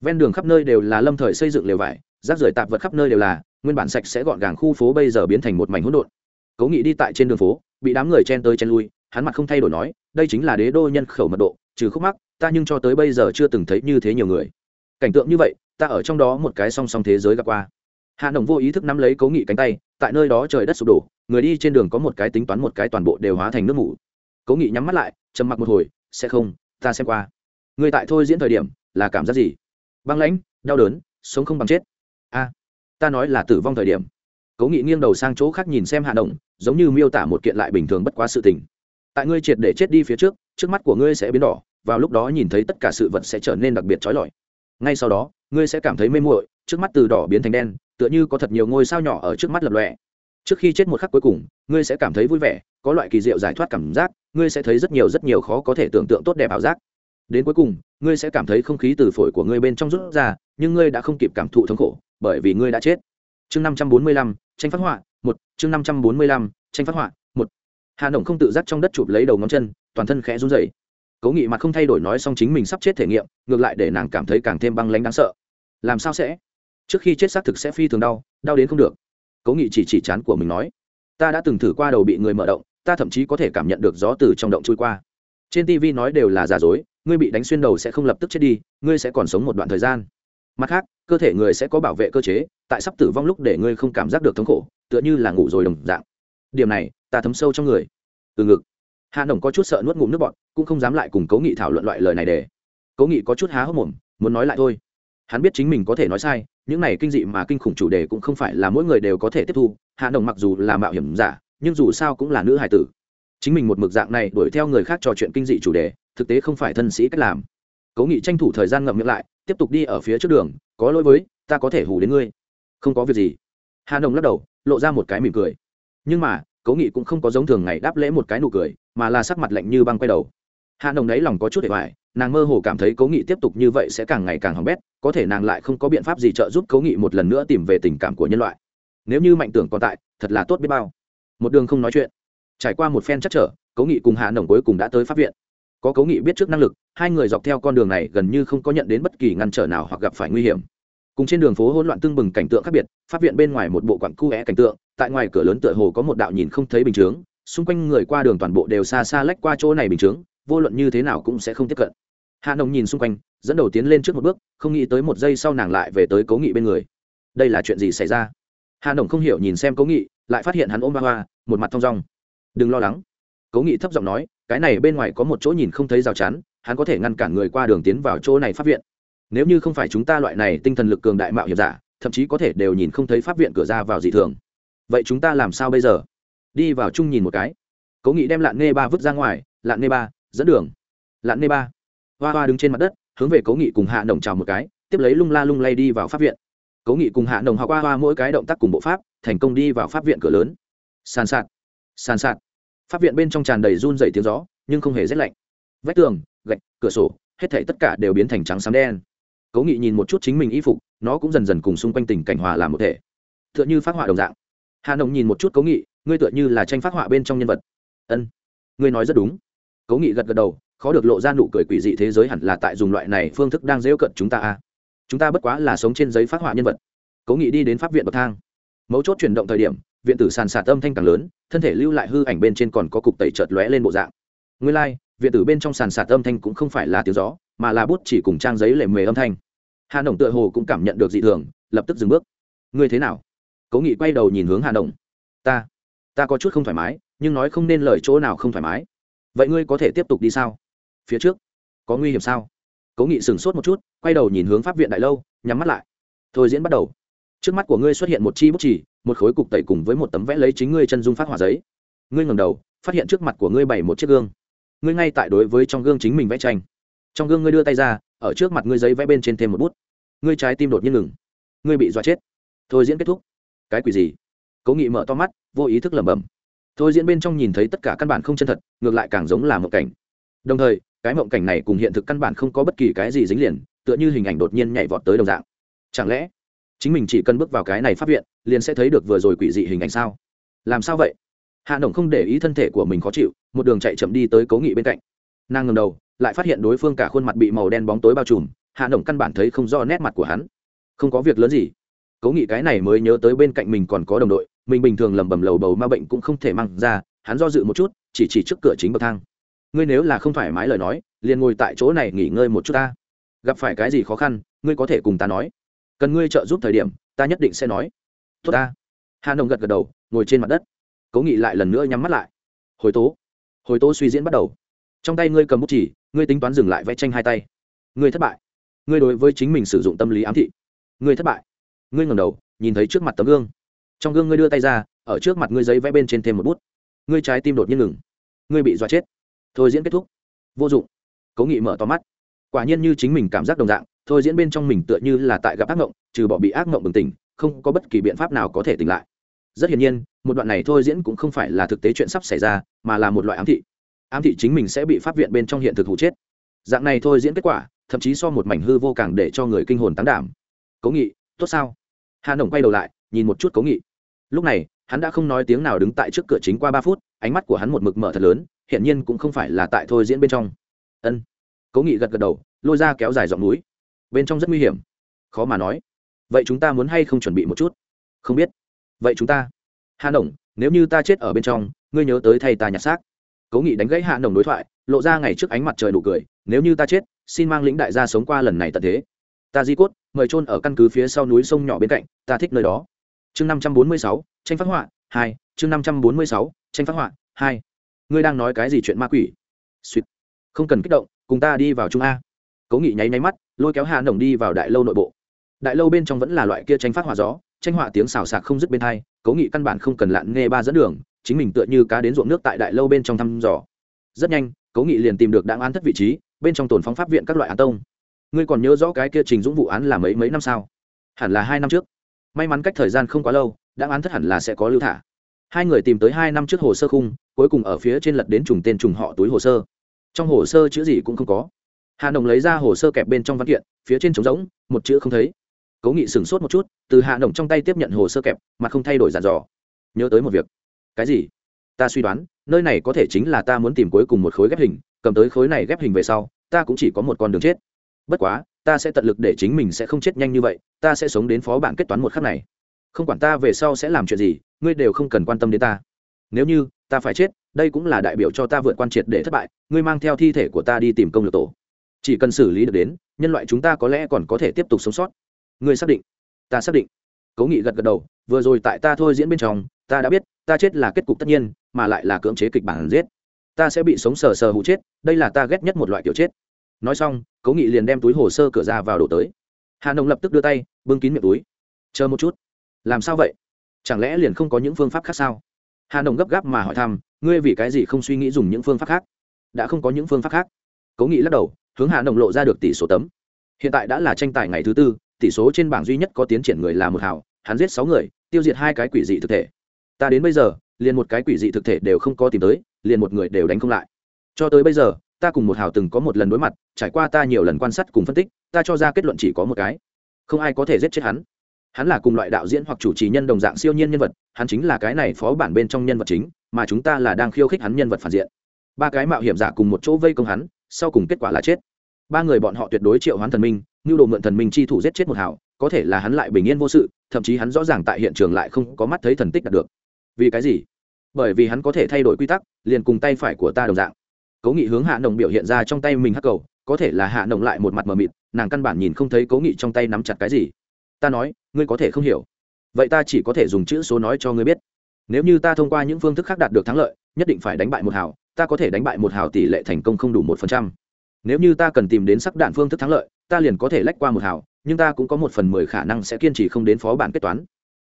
Ven đường khắp nơi đều là lâm thời xây dựng lều vải rác rưởi tạp vật khắp nơi đều là nguyên bản sạch sẽ gọn gàng khu phố bây giờ biến thành một mảnh hỗn độn. Cố nghị đi tại trên đường phố bị đám người chen tới chen lui hắn mặt không thay đổi nói đây chính là đế đô nhân khẩu mật độ trừ khúc mắc ta nhưng cho tới bây giờ chưa từng thấy như thế nhiều người. Cảnh tượng như vậy ta ở trong đó một cái song song thế giới gặp qua. Hạ nồng vô ý thức nắm lấy cố nghị cánh tay tại nơi đó trời đất sụp đổ người đi trên đường có một cái tính toán một cái toàn bộ đều hóa thành nước mủ. Cố nghị nhắm mắt lại, trầm mặc một hồi, sẽ không, ta xem qua. Người tại thôi diễn thời điểm là cảm giác gì? Băng lãnh, đau đớn, sống không bằng chết. A, ta nói là tử vong thời điểm. Cố nghị nghiêng đầu sang chỗ khác nhìn xem hạ động, giống như miêu tả một kiện lại bình thường bất quá sự tình. Tại ngươi triệt để chết đi phía trước trước mắt của ngươi sẽ biến đỏ, vào lúc đó nhìn thấy tất cả sự vật sẽ trở nên đặc biệt trói lọi. Ngay sau đó, ngươi sẽ cảm thấy mê muội, trước mắt từ đỏ biến thành đen, tựa như có thật nhiều ngôi sao nhỏ ở trước mắt lập lòe trước khi chết một khắc cuối cùng, ngươi sẽ cảm thấy vui vẻ, có loại kỳ diệu giải thoát cảm giác, ngươi sẽ thấy rất nhiều rất nhiều khó có thể tưởng tượng tốt đẹp ảo giác. Đến cuối cùng, ngươi sẽ cảm thấy không khí từ phổi của ngươi bên trong rút ra, nhưng ngươi đã không kịp cảm thụ thống khổ, bởi vì ngươi đã chết. Chương năm trăm bốn mươi lăm, tranh phát họa, một. Chương năm trăm bốn mươi lăm, tranh phát họa, một. Hà nổng không tự giác trong đất chụp lấy đầu ngón chân, toàn thân khẽ run rẩy. Cố nghị mặt không thay đổi nói xong chính mình sắp chết thể nghiệm, ngược lại để nàng cảm thấy càng thêm băng lánh đáng sợ. Làm sao sẽ? Trước khi chết xác thực sẽ phi thường đau đau đến không được cố nghị chỉ chỉ chán của mình nói, ta đã từng thử qua đầu bị người mở động, ta thậm chí có thể cảm nhận được gió từ trong động trôi qua. Trên tv nói đều là giả dối, ngươi bị đánh xuyên đầu sẽ không lập tức chết đi, ngươi sẽ còn sống một đoạn thời gian. Mặt khác, cơ thể người sẽ có bảo vệ cơ chế, tại sắp tử vong lúc để ngươi không cảm giác được thống khổ, tựa như là ngủ rồi đồng dạng. Điểm này, ta thấm sâu trong người. Từ ngực, hạ đồng có chút sợ nuốt ngụm nước bọt, cũng không dám lại cùng cố nghị thảo luận loại lời này để. Cố nghị có chút há hốc mồm, muốn nói lại thôi. Hắn biết chính mình có thể nói sai những này kinh dị mà kinh khủng chủ đề cũng không phải là mỗi người đều có thể tiếp thu, hạ đồng mặc dù là mạo hiểm giả, nhưng dù sao cũng là nữ hài tử. Chính mình một mực dạng này đuổi theo người khác trò chuyện kinh dị chủ đề, thực tế không phải thân sĩ cách làm. Cố nghị tranh thủ thời gian ngậm miệng lại, tiếp tục đi ở phía trước đường, có lỗi với, ta có thể hù đến ngươi. Không có việc gì. Hà nồng lắc đầu, lộ ra một cái mỉm cười. Nhưng mà, cố nghị cũng không có giống thường ngày đáp lễ một cái nụ cười, mà là sắc mặt lạnh như băng quay đầu hà nồng đấy lòng có chút để hoài, nàng mơ hồ cảm thấy cố nghị tiếp tục như vậy sẽ càng ngày càng hỏng bét, có thể nàng lại không có biện pháp gì trợ giúp cố nghị một lần nữa tìm về tình cảm của nhân loại. Nếu như mạnh tưởng còn tại, thật là tốt biết bao. Một đường không nói chuyện. Trải qua một phen chắc trở, cố nghị cùng hà nồng cuối cùng đã tới pháp viện. Có cố nghị biết trước năng lực, hai người dọc theo con đường này gần như không có nhận đến bất kỳ ngăn trở nào hoặc gặp phải nguy hiểm. Cùng trên đường phố hỗn loạn tưng bừng cảnh tượng khác biệt, pháp viện bên ngoài một bộ quặng cu é cảnh tượng, tại ngoài cửa lớn tựa hồ có một đạo nhìn không thấy bình chướng, xung quanh người qua đường toàn bộ đều xa xa lách qua chỗ này bình chướng vô luận như thế nào cũng sẽ không tiếp cận. Hạ nồng nhìn xung quanh, dẫn đầu tiến lên trước một bước, không nghĩ tới một giây sau nàng lại về tới cố nghị bên người. Đây là chuyện gì xảy ra? Hạ nồng không hiểu nhìn xem cố nghị, lại phát hiện hắn ôm ba hoa, một mặt thong dong. Đừng lo lắng. Cố nghị thấp giọng nói, cái này bên ngoài có một chỗ nhìn không thấy rào chắn, hắn có thể ngăn cản người qua đường tiến vào chỗ này pháp viện. Nếu như không phải chúng ta loại này tinh thần lực cường đại mạo hiểm giả, thậm chí có thể đều nhìn không thấy pháp viện cửa ra vào dị thường. Vậy chúng ta làm sao bây giờ? Đi vào chung nhìn một cái. Cố nghị đem lạn nê ba vứt ra ngoài, lạn nê ba dẫn đường. Lãn nê ba. Hoa hoa đứng trên mặt đất, hướng về cố nghị cùng hạ nồng chào một cái, tiếp lấy lung la lung lay đi vào pháp viện. Cố nghị cùng hạ nồng học hoa hoa mỗi cái động tác cùng bộ pháp, thành công đi vào pháp viện cửa lớn. Sàn sạt sàn sạt. Pháp viện bên trong tràn đầy run dày tiếng gió, nhưng không hề rét lạnh. Vách tường, gạch, cửa sổ, hết thảy tất cả đều biến thành trắng sáng đen. Cố nghị nhìn một chút chính mình y phục, nó cũng dần dần cùng xung quanh tình cảnh hòa làm một thể. T h ư ợ n h ư phát họa đồng dạng. Hà nồng nhìn một chút cố nghị, ngươi tựa như là tranh phát họa bên trong nhân vật. Ân, ngươi nói rất đúng cố nghị gật gật đầu khó được lộ ra nụ cười quỷ dị thế giới hẳn là tại dùng loại này phương thức đang dễu cận chúng ta a chúng ta bất quá là sống trên giấy phát họa nhân vật. Cố nghị đi đến pháp viện bậc thang. Mấu chốt chuyển động thời điểm viện tử sàn sạt âm thanh càng lớn thân thể lưu lại hư ảnh bên trên còn có cục tẩy chợt lóe lên bộ dạng. Nguyên lai、like, viện tử bên trong sàn sạt âm thanh cũng không phải là tiếng gió mà là bút chỉ cùng trang giấy lệ mề âm thanh. Hà nồng tựa hồ cũng cảm nhận được dị thường lập tức dừng bước. Ngươi thế nào? Cố nghị quay đầu nhìn hướng hà nồng. Ta ta có chút không thoải mái nhưng nói không nên lời chỗ nào không thoải mái vậy ngươi có thể tiếp tục đi sao? Phía trước, có nguy hiểm sao? Cố nghị sửng sốt một chút, quay đầu nhìn hướng pháp viện đại lâu, nhắm mắt lại. Thôi diễn bắt đầu. Trước mắt của ngươi xuất hiện một chi bút chỉ một khối cục tẩy cùng với một tấm vẽ lấy chính ngươi chân dung phát hỏa giấy. Ngươi ngầm đầu, phát hiện trước mặt của ngươi bày một chiếc gương. Ngươi ngay tại đối với trong gương chính mình vẽ tranh. Trong gương ngươi đưa tay ra, ở trước mặt ngươi giấy vẽ bên trên thêm một bút. Ngươi trái tim đột nhiên ngừng. Ngươi bị dọa chết. Thôi diễn kết thúc. Cái quỷ gì? Cố nghị mở to mắt, vô ý thức lẩm bẩm thôi diễn bên trong nhìn thấy tất cả căn bản không chân thật, ngược lại càng giống là mộng cảnh. Đồng thời, cái mộng cảnh này cùng hiện thực căn bản không có bất kỳ cái gì dính liền, tựa như hình ảnh đột nhiên nhảy vọt tới đồng dạng. Chẳng lẽ, chính mình chỉ cần bước vào cái này phát viện, liền sẽ thấy được vừa rồi quỷ dị hình ảnh sao? Làm sao vậy? Hạ động không để ý thân thể của mình khó chịu, một đường chạy chậm đi tới cố nghị bên cạnh. Nàng ngầm đầu, lại phát hiện đối phương cả khuôn mặt bị màu đen bóng tối bao trùm, hạ động căn bản thấy không rõ nét mặt của hắn. Không có việc lớn gì cố nghị cái này mới nhớ tới bên cạnh mình còn có đồng đội, mình bình thường lầm bầm lầu bầu ma bệnh cũng không thể mang ra, hắn do dự một chút, chỉ chỉ trước cửa chính bậc thang. Ngươi nếu là không thoải mái lời nói, liền ngồi tại chỗ này nghỉ ngơi một chút ta. Gặp phải cái gì khó khăn, ngươi có thể cùng ta nói. Cần ngươi trợ giúp thời điểm, ta nhất định sẽ nói. Tốt ta. Hà nồng gật gật đầu, ngồi trên mặt đất. Cố nghị lại lần nữa nhắm mắt lại. Hồi tố. Hồi tố suy diễn bắt đầu. Trong tay ngươi cầm bút chỉ, ngươi tính toán dừng lại vẽ tranh hai tay. Ngươi thất bại. Ngươi đối với chính mình sử dụng tâm lý ám thị. Ngươi thất bại ngươi ngẩng đầu, nhìn thấy trước mặt tấm gương. Trong gương ngươi đưa tay ra, ở trước mặt ngươi giấy vẽ bên trên thêm một bút. Ngươi trái tim đột nhiên ngừng. Ngươi bị dọa chết. Thôi diễn kết thúc. Vô dụng. Cố nghị mở to mắt. Quả nhiên như chính mình cảm giác đồng dạng, thôi diễn bên trong mình tựa như là tại gặp ác mộng, trừ bỏ bị ác mộng bừng tỉnh, không có bất kỳ biện pháp nào có thể tỉnh lại. Rất hiển nhiên, một đoạn này thôi diễn cũng không phải là thực tế chuyện sắp xảy ra, mà là một loại ám thị. Ám thị chính mình sẽ bị pháp viện bên trong hiện thực hụ chết. Dạng này thôi diễn kết quả, thậm chí so một mảnh hư vô càng để cho người kinh hồn tán đảm. Cố nghị, tốt sao? Hà nồng quay đầu lại, nhìn một chút cố nghị. Lúc này, hắn đã không nói tiếng nào đứng tại trước cửa chính qua ba phút, ánh mắt của hắn một mực mở thật lớn, hiển nhiên cũng không phải là tại thôi diễn bên trong. Ân. Cố nghị gật gật đầu, lôi ra kéo dài giọng núi. Bên trong rất nguy hiểm. Khó mà nói. Vậy chúng ta muốn hay không chuẩn bị một chút? Không biết. Vậy chúng ta. Hà nồng, nếu như ta chết ở bên trong, ngươi nhớ tới thay ta nhặt xác. Cố nghị đánh gãy hạ nồng đối thoại, lộ ra ngày trước ánh mặt trời nụ cười, nếu như ta chết, xin mang lĩnh đại gia sống qua lần này tận thế ta di cốt, mời trôn ở căn cứ phía sau núi sông nhỏ bên cạnh, ta thích nơi đó. Chương năm trăm bốn mươi sáu, tranh phát họa, hai, chương năm trăm bốn mươi sáu, tranh phát họa, hai. Ngươi đang nói cái gì chuyện ma quỷ? Suýt không cần kích động, cùng ta đi vào trung a. Cố nghị nháy nháy mắt, lôi kéo Hà nồng đi vào đại lâu nội bộ. Đại lâu bên trong vẫn là loại kia tranh phát họa gió, tranh họa tiếng xào xạc không dứt bên thai cố nghị căn bản không cần lặn nghe ba dẫn đường, chính mình tựa như cá đến ruộng nước tại đại lâu bên trong thăm dò. Rất nhanh, cố nghị liền tìm được đáng án thất vị trí, bên trong tồn phóng pháp viện các loại án tông ngươi còn nhớ rõ cái kia trình dũng vụ án là mấy mấy năm sao? Hẳn là hai năm trước. May mắn cách thời gian không quá lâu đáng án thất hẳn là sẽ có lưu thả. Hai người tìm tới hai năm trước hồ sơ khung, cuối cùng ở phía trên lật đến trùng tên trùng họ túi hồ sơ. Trong hồ sơ chữ gì cũng không có. Hà nồng lấy ra hồ sơ kẹp bên trong văn kiện, phía trên trống rỗng, một chữ không thấy. Cố nghị sửng sốt một chút, từ hạ nồng trong tay tiếp nhận hồ sơ kẹp, mà không thay đổi dàn dò. Nhớ tới một việc. Cái gì? Ta suy đoán, nơi này có thể chính là ta muốn tìm cuối cùng một khối ghép hình, cầm tới khối này ghép hình về sau, ta cũng chỉ có một con đường chết bất quá, ta sẽ tận lực để chính mình sẽ không chết nhanh như vậy, ta sẽ sống đến phó bản kết toán một khắc này. Không quản ta về sau sẽ làm chuyện gì, ngươi đều không cần quan tâm đến ta. Nếu như, ta phải chết, đây cũng là đại biểu cho ta vượt quan triệt để thất bại, ngươi mang theo thi thể của ta đi tìm công lược tổ. Chỉ cần xử lý được đến, nhân loại chúng ta có lẽ còn có thể tiếp tục sống sót. Ngươi xác định? Ta xác định. Cố nghị gật gật đầu, vừa rồi tại ta thôi diễn bên trong, ta đã biết, ta chết là kết cục tất nhiên, mà lại là cưỡng chế kịch bản giết. Ta sẽ bị sống sờ sờ hụ chết, đây là ta ghét nhất một loại kiểu chết. Nói xong cố nghị liền đem túi hồ sơ cửa ra vào đổ tới. Hà nông lập tức đưa tay, bưng kín miệng túi. Chờ một chút. Làm sao vậy? Chẳng lẽ liền không có những phương pháp khác sao? Hà nông gấp gáp mà hỏi thăm, ngươi vì cái gì không suy nghĩ dùng những phương pháp khác? Đã không có những phương pháp khác. Cố nghị lắc đầu, hướng hà nông lộ ra được tỷ số tấm. Hiện tại đã là tranh tài ngày thứ tư, tỷ số trên bảng duy nhất có tiến triển người là một hảo hắn giết sáu người, tiêu diệt hai cái quỷ dị thực thể. Ta đến bây giờ, liền một cái quỷ dị thực thể đều không có tìm tới, liền một người đều đánh không lại. Cho tới bây giờ ta cùng một hảo từng có một lần đối mặt, trải qua ta nhiều lần quan sát cùng phân tích, ta cho ra kết luận chỉ có một cái. Không ai có thể giết chết hắn. Hắn là cùng loại đạo diễn hoặc chủ trì nhân đồng dạng siêu nhiên nhân vật, hắn chính là cái này phó bản bên trong nhân vật chính, mà chúng ta là đang khiêu khích hắn nhân vật phản diện. Ba cái mạo hiểm giả cùng một chỗ vây công hắn, sau cùng kết quả là chết. Ba người bọn họ tuyệt đối triệu hoán thần minh nhu đồ mượn thần minh chi thủ giết chết một hảo có thể là hắn lại bình yên vô sự, thậm chí hắn rõ ràng tại hiện trường lại không có mắt thấy thần tích đạt được. Vì cái gì? Bởi vì hắn có thể thay đổi quy tắc, liền cùng tay phải của ta đồng dạng cố nghị hướng hạ nồng biểu hiện ra trong tay mình hắc cầu, có thể là hạ nồng lại một mặt mờ mịt, nàng căn bản nhìn không thấy cố nghị trong tay nắm chặt cái gì. Ta nói, ngươi có thể không hiểu. Vậy ta chỉ có thể dùng chữ số nói cho ngươi biết. Nếu như ta thông qua những phương thức khác đạt được thắng lợi, nhất định phải đánh bại một hào, ta có thể đánh bại một hào tỷ lệ thành công không đủ một phần trăm. Nếu như ta cần tìm đến sắc đạn phương thức thắng lợi, ta liền có thể lách qua một hào, nhưng ta cũng có một phần mười khả năng sẽ kiên trì không đến phó bản kết toán.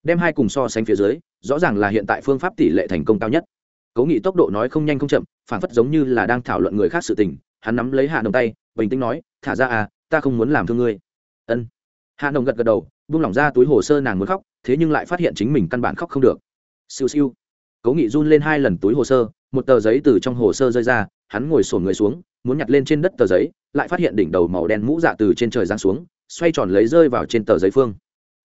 Đem hai cùng so sánh phía dưới, rõ ràng là hiện tại phương pháp tỷ lệ thành công cao nhất cố nghị tốc độ nói không nhanh không chậm phản phất giống như là đang thảo luận người khác sự tình, hắn nắm lấy hạ nồng tay, bình tĩnh nói, thả ra à ta không muốn làm thương ngươi. Ân. Hạ nồng gật gật đầu, buông lỏng ra túi hồ sơ nàng muốn khóc, thế nhưng lại phát hiện chính mình căn bản khóc không được. Siêu siêu. Cố nghị run lên hai lần túi hồ sơ, một tờ giấy từ trong hồ sơ rơi ra, hắn ngồi sổn người xuống, muốn nhặt lên trên đất tờ giấy, lại phát hiện đỉnh đầu màu đen mũ dạ từ trên trời giáng xuống, xoay tròn lấy rơi vào trên tờ giấy phương.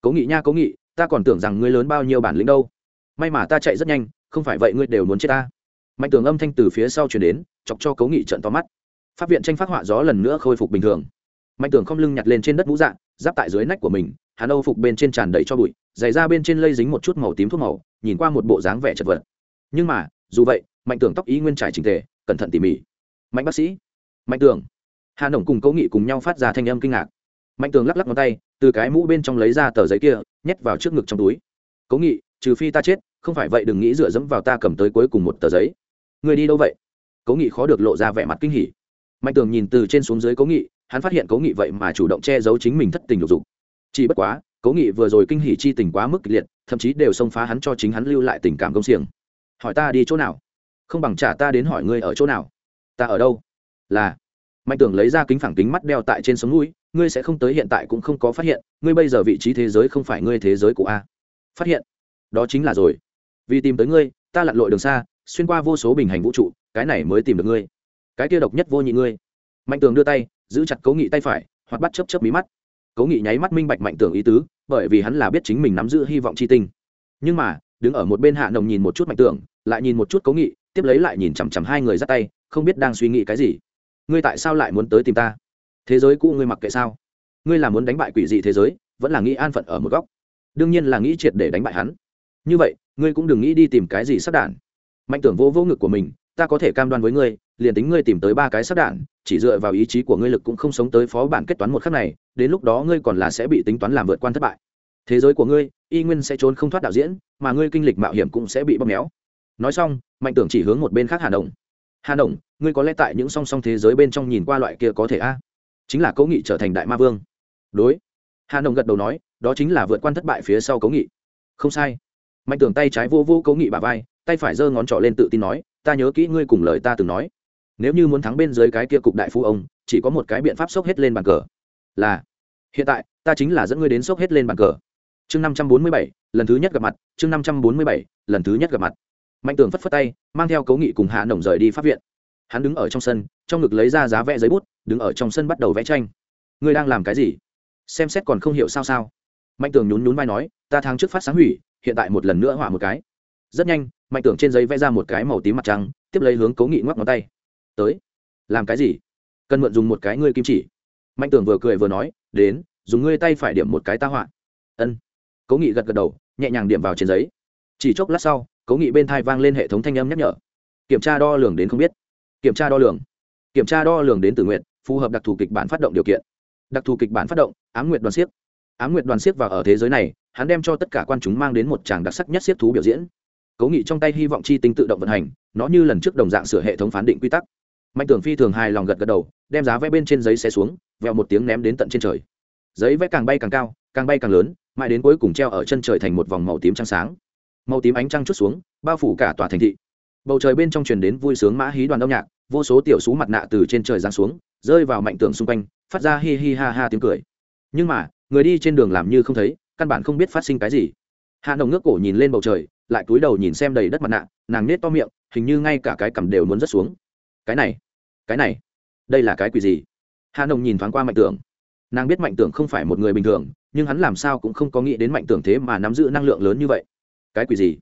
Cố nghị nha, cố nghị, ta còn tưởng rằng ngươi lớn bao nhiêu bản lĩnh đâu. May mà ta chạy rất nhanh không phải vậy ngươi đều muốn chết ta. Mạnh tường âm thanh từ phía sau chuyển đến, chọc cho cố nghị trận to mắt. Pháp viện tranh phát họa gió lần nữa khôi phục bình thường. Mạnh tường không lưng nhặt lên trên đất mũ dạ giáp tại dưới nách của mình, hắn âu phục bên trên tràn đầy cho bụi, giày ra bên trên lây dính một chút màu tím thuốc màu, nhìn qua một bộ dáng vẻ chật vật. Nhưng mà, dù vậy, mạnh tường tóc ý nguyên trải trình tề, cẩn thận tỉ mỉ. Mạnh bác sĩ. Mạnh tường. Hà nổng cùng cố nghị cùng nhau phát ra thanh âm kinh ngạc. Mạnh tường lắc lắc ngón tay, từ cái mũ bên trong lấy ra tờ giấy kia, nhét vào trước ngực trong túi. Cố nghị trừ phi ta chết, không phải vậy đừng nghĩ dựa dẫm vào ta cầm tới cuối cùng một tờ giấy. Người đi đâu vậy? Cố nghị khó được lộ ra vẻ mặt kinh hỉ. Mạnh tường nhìn từ trên xuống dưới cố nghị, hắn phát hiện cố nghị vậy mà chủ động che giấu chính mình thất tình lục dục. Chỉ bất quá, cố nghị vừa rồi kinh hỉ chi tình quá mức kịch liệt, thậm chí đều xông phá hắn cho chính hắn lưu lại tình cảm công xiềng. Hỏi ta đi chỗ nào? Không bằng trả ta đến hỏi ngươi ở chỗ nào. Ta ở đâu? Là. Mạnh tưởng lấy ra kính phẳng kính mắt đeo tại trên sống núi ngươi sẽ không tới hiện tại cũng không có phát hiện, ngươi bây giờ vị trí thế giới không phải ngươi thế giới của a. Phát hiện đó chính là rồi. Vì tìm tới ngươi, ta lặn lội đường xa, xuyên qua vô số bình hành vũ trụ, cái này mới tìm được ngươi. Cái kia độc nhất vô nhị ngươi. Mạnh tường đưa tay, giữ chặt cố nghị tay phải hoặc bắt chấp chấp bí mắt. Cố nghị nháy mắt minh bạch mạnh tường ý tứ, bởi vì hắn là biết chính mình nắm giữ hy vọng c h i tinh. Nhưng mà, đứng ở một bên hạ nồng nhìn một chút mạnh tường, lại nhìn một chút cố nghị, tiếp lấy lại nhìn chằm chằm hai người dắt tay, không biết đang suy nghĩ cái gì. Ngươi tại sao lại muốn tới tìm ta? Thế giới cũ ngươi mặc kệ sao? Ngươi là muốn đánh bại quỷ dị thế giới, vẫn là nghĩ an phận ở một góc? Đương nhiên là nghĩ triệt để đánh bại hắn như vậy, ngươi cũng đừng nghĩ đi tìm cái gì sắp đạn. Mạnh tưởng vô vô ngực của mình, ta có thể cam đoan với ngươi, liền tính ngươi tìm tới ba cái sắp đạn, chỉ dựa vào ý chí của ngươi lực cũng không sống tới phó bản kết toán một khắc này, đến lúc đó ngươi còn là sẽ bị tính toán làm vượt quan thất bại. Thế giới của ngươi, y nguyên sẽ trốn không thoát đạo diễn, mà ngươi kinh lịch mạo hiểm cũng sẽ bị bóp méo. Nói xong, mạnh tưởng chỉ hướng một bên khác hà động hà động ngươi có lẽ tại những song song thế giới bên trong nhìn qua loại kia có thể a? Chính là cố nghị trở thành đại ma vương. Đối. Hà động gật đầu nói, đó chính là vượt quan thất bại phía sau cố nghị. Không sai mạnh tưởng tay trái vô vô cố nghị bà vai, tay phải giơ ngón trỏ lên tự tin nói, ta nhớ kỹ ngươi cùng lời ta từng nói. Nếu như muốn thắng bên dưới cái kia cục đại phu ông, chỉ có một cái biện pháp sốc hết lên bàn cờ, là, hiện tại, ta chính là dẫn ngươi đến sốc hết lên bàn cờ. Chương năm trăm bốn mươi bảy, lần thứ nhất gặp mặt, chương năm trăm bốn mươi bảy, lần thứ nhất gặp mặt. Mạnh tường phất phất tay, mang theo cấu nghị cùng hạ nồng rời đi p viện. Hắn đứng ở trong sân, trong ngực lấy ra giá vẽ giấy bút, đứng ở trong sân bắt đầu vẽ tranh. Ngươi đang làm cái gì? Xem xét còn không hiểu sao sao? Mạnh tường nhún nhún vai nói, ta tháng trước phát sáng hủy hiện tại một lần nữa hỏa một cái. Rất nhanh mạnh tường trên giấy vẽ ra một cái màu tím mặt trăng, tiếp lấy hướng cố nghị ngoắc ngón tay. Tới. Làm cái gì? Cần mượn dùng một cái ngươi kim chỉ. Mạnh tường vừa cười vừa nói, đến, dùng ngươi tay phải điểm một cái ta họa. Ân. Cố nghị gật gật đầu, nhẹ nhàng điểm vào trên giấy. Chỉ chốc lát sau, cố nghị bên thai vang lên hệ thống thanh âm nhắc nhở. Kiểm tra đo lường đến không biết. Kiểm tra đo lường. Kiểm tra đo lường đến tự nguyện, phù hợp đặc thù kịch bản phát động điều kiện. Đặc thù kịch bản phát động, ám nguyện đoàn siếc. Ám nguyện đoàn siếc và ở thế giới này hắn đem cho tất cả quan chúng mang đến một tràng đặc sắc nhất siết thú biểu diễn. Cố nghị trong tay hy vọng chi tinh tự động vận hành, nó như lần trước đồng dạng sửa hệ thống phán định quy tắc. Mạnh tưởng phi thường hài lòng gật gật đầu, đem giá vẽ bên trên giấy xe xuống vẹo một tiếng ném đến tận trên trời. Giấy vẽ càng bay càng cao, càng bay càng lớn, mãi đến cuối cùng treo ở chân trời thành một vòng màu tím trắng sáng. Màu tím ánh trăng chút xuống, bao phủ cả tòa thành thị. Bầu trời bên trong truyền đến vui sướng mã hí đoàn âm nhạc, vô số tiểu sú mặt nạ từ trên trời giáng xuống, rơi vào mạnh tường xung quanh, phát ra hi hi ha ha tiếng cười. Nhưng mà, người đi trên đường làm như không thấy căn bản không biết phát sinh cái gì. Hạ nồng ngước cổ nhìn lên bầu trời, lại cúi đầu nhìn xem đầy đất mặt nạ, nàng nết to miệng, hình như ngay cả cái cằm đều muốn rớt xuống. Cái này cái này, đây là cái quỷ gì? Hạ nồng nhìn thoáng qua mạnh tưởng. Nàng biết mạnh tưởng không phải một người bình thường, nhưng hắn làm sao cũng không có nghĩ đến mạnh tưởng thế mà nắm giữ năng lượng lớn như vậy. Cái quỷ gì?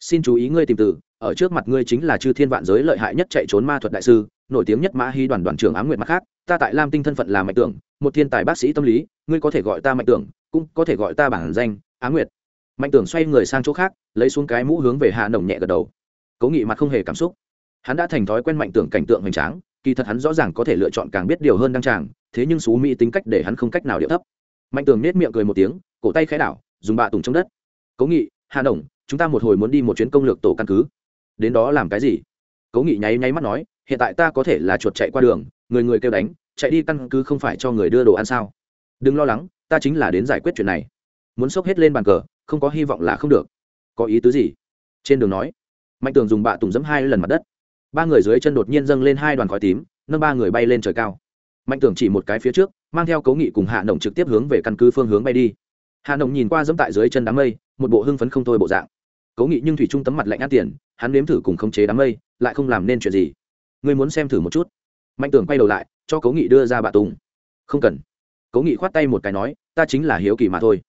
Xin chú ý ngươi tìm từ, ở trước mặt ngươi chính là chư thiên vạn giới lợi hại nhất chạy trốn ma thuật đại sư, nổi tiếng nhất mã hy đoàn đoàn trưởng á nguyệt mặt khác, ta tại lam tinh thân phận là mạnh tưởng, một thiên tài bác sĩ tâm lý, ngươi có thể gọi ta mạnh tưởng cũng có thể gọi ta bản danh, á nguyệt. Mạnh tưởng xoay người sang chỗ khác, lấy xuống cái mũ hướng về hạ nồng nhẹ gật đầu. Cố nghị mặt không hề cảm xúc. Hắn đã thành thói quen mạnh tưởng cảnh tượng hoành tráng, kỳ thật hắn rõ ràng có thể lựa chọn càng biết điều hơn đăng tràng, thế nhưng xú mỹ tính cách để hắn không cách nào điệu thấp. Mạnh tường nết miệng cười một tiếng, cổ tay khẽ đảo, dùng bạ tùng trong đất. Cố nghị hà đồng chúng ta một hồi muốn đi một chuyến công lược tổ căn cứ. Đến đó làm cái gì? Cố nghị nháy nháy mắt nói, hiện tại ta có thể là chuột chạy qua đường, người người kêu đánh, chạy đi căn cứ không phải cho người đưa đồ ăn sao? Đừng lo lắng ta chính là đến giải quyết chuyện này. Muốn xốc hết lên bàn cờ, không có hy vọng là không được. Có ý tứ gì? Trên đường nói. Mạnh tường dùng bạ tùng dẫm hai lần mặt đất. Ba người dưới chân đột nhiên dâng lên hai đoàn khói tím, nâng ba người bay lên trời cao. Mạnh tường chỉ một cái phía trước, mang theo cấu nghị cùng hạ nồng trực tiếp hướng về căn cứ phương hướng bay đi. Hạ nồng nhìn qua dẫm tại dưới chân đám mây, một bộ hưng phấn không thôi bộ dạng. Cấu nghị nhưng thủy trung tấm mặt lạnh át tiền, hắn nếm thử cùng khống chế đám mây, lại không làm nên chuyện gì. Ngươi muốn xem thử một chút. Mạnh tường quay đầu lại, cho cấu nghị đưa ra bạ tùng. Không cần cố nghị khoát tay một cái nói, ta chính là hiếu kỳ mà thôi.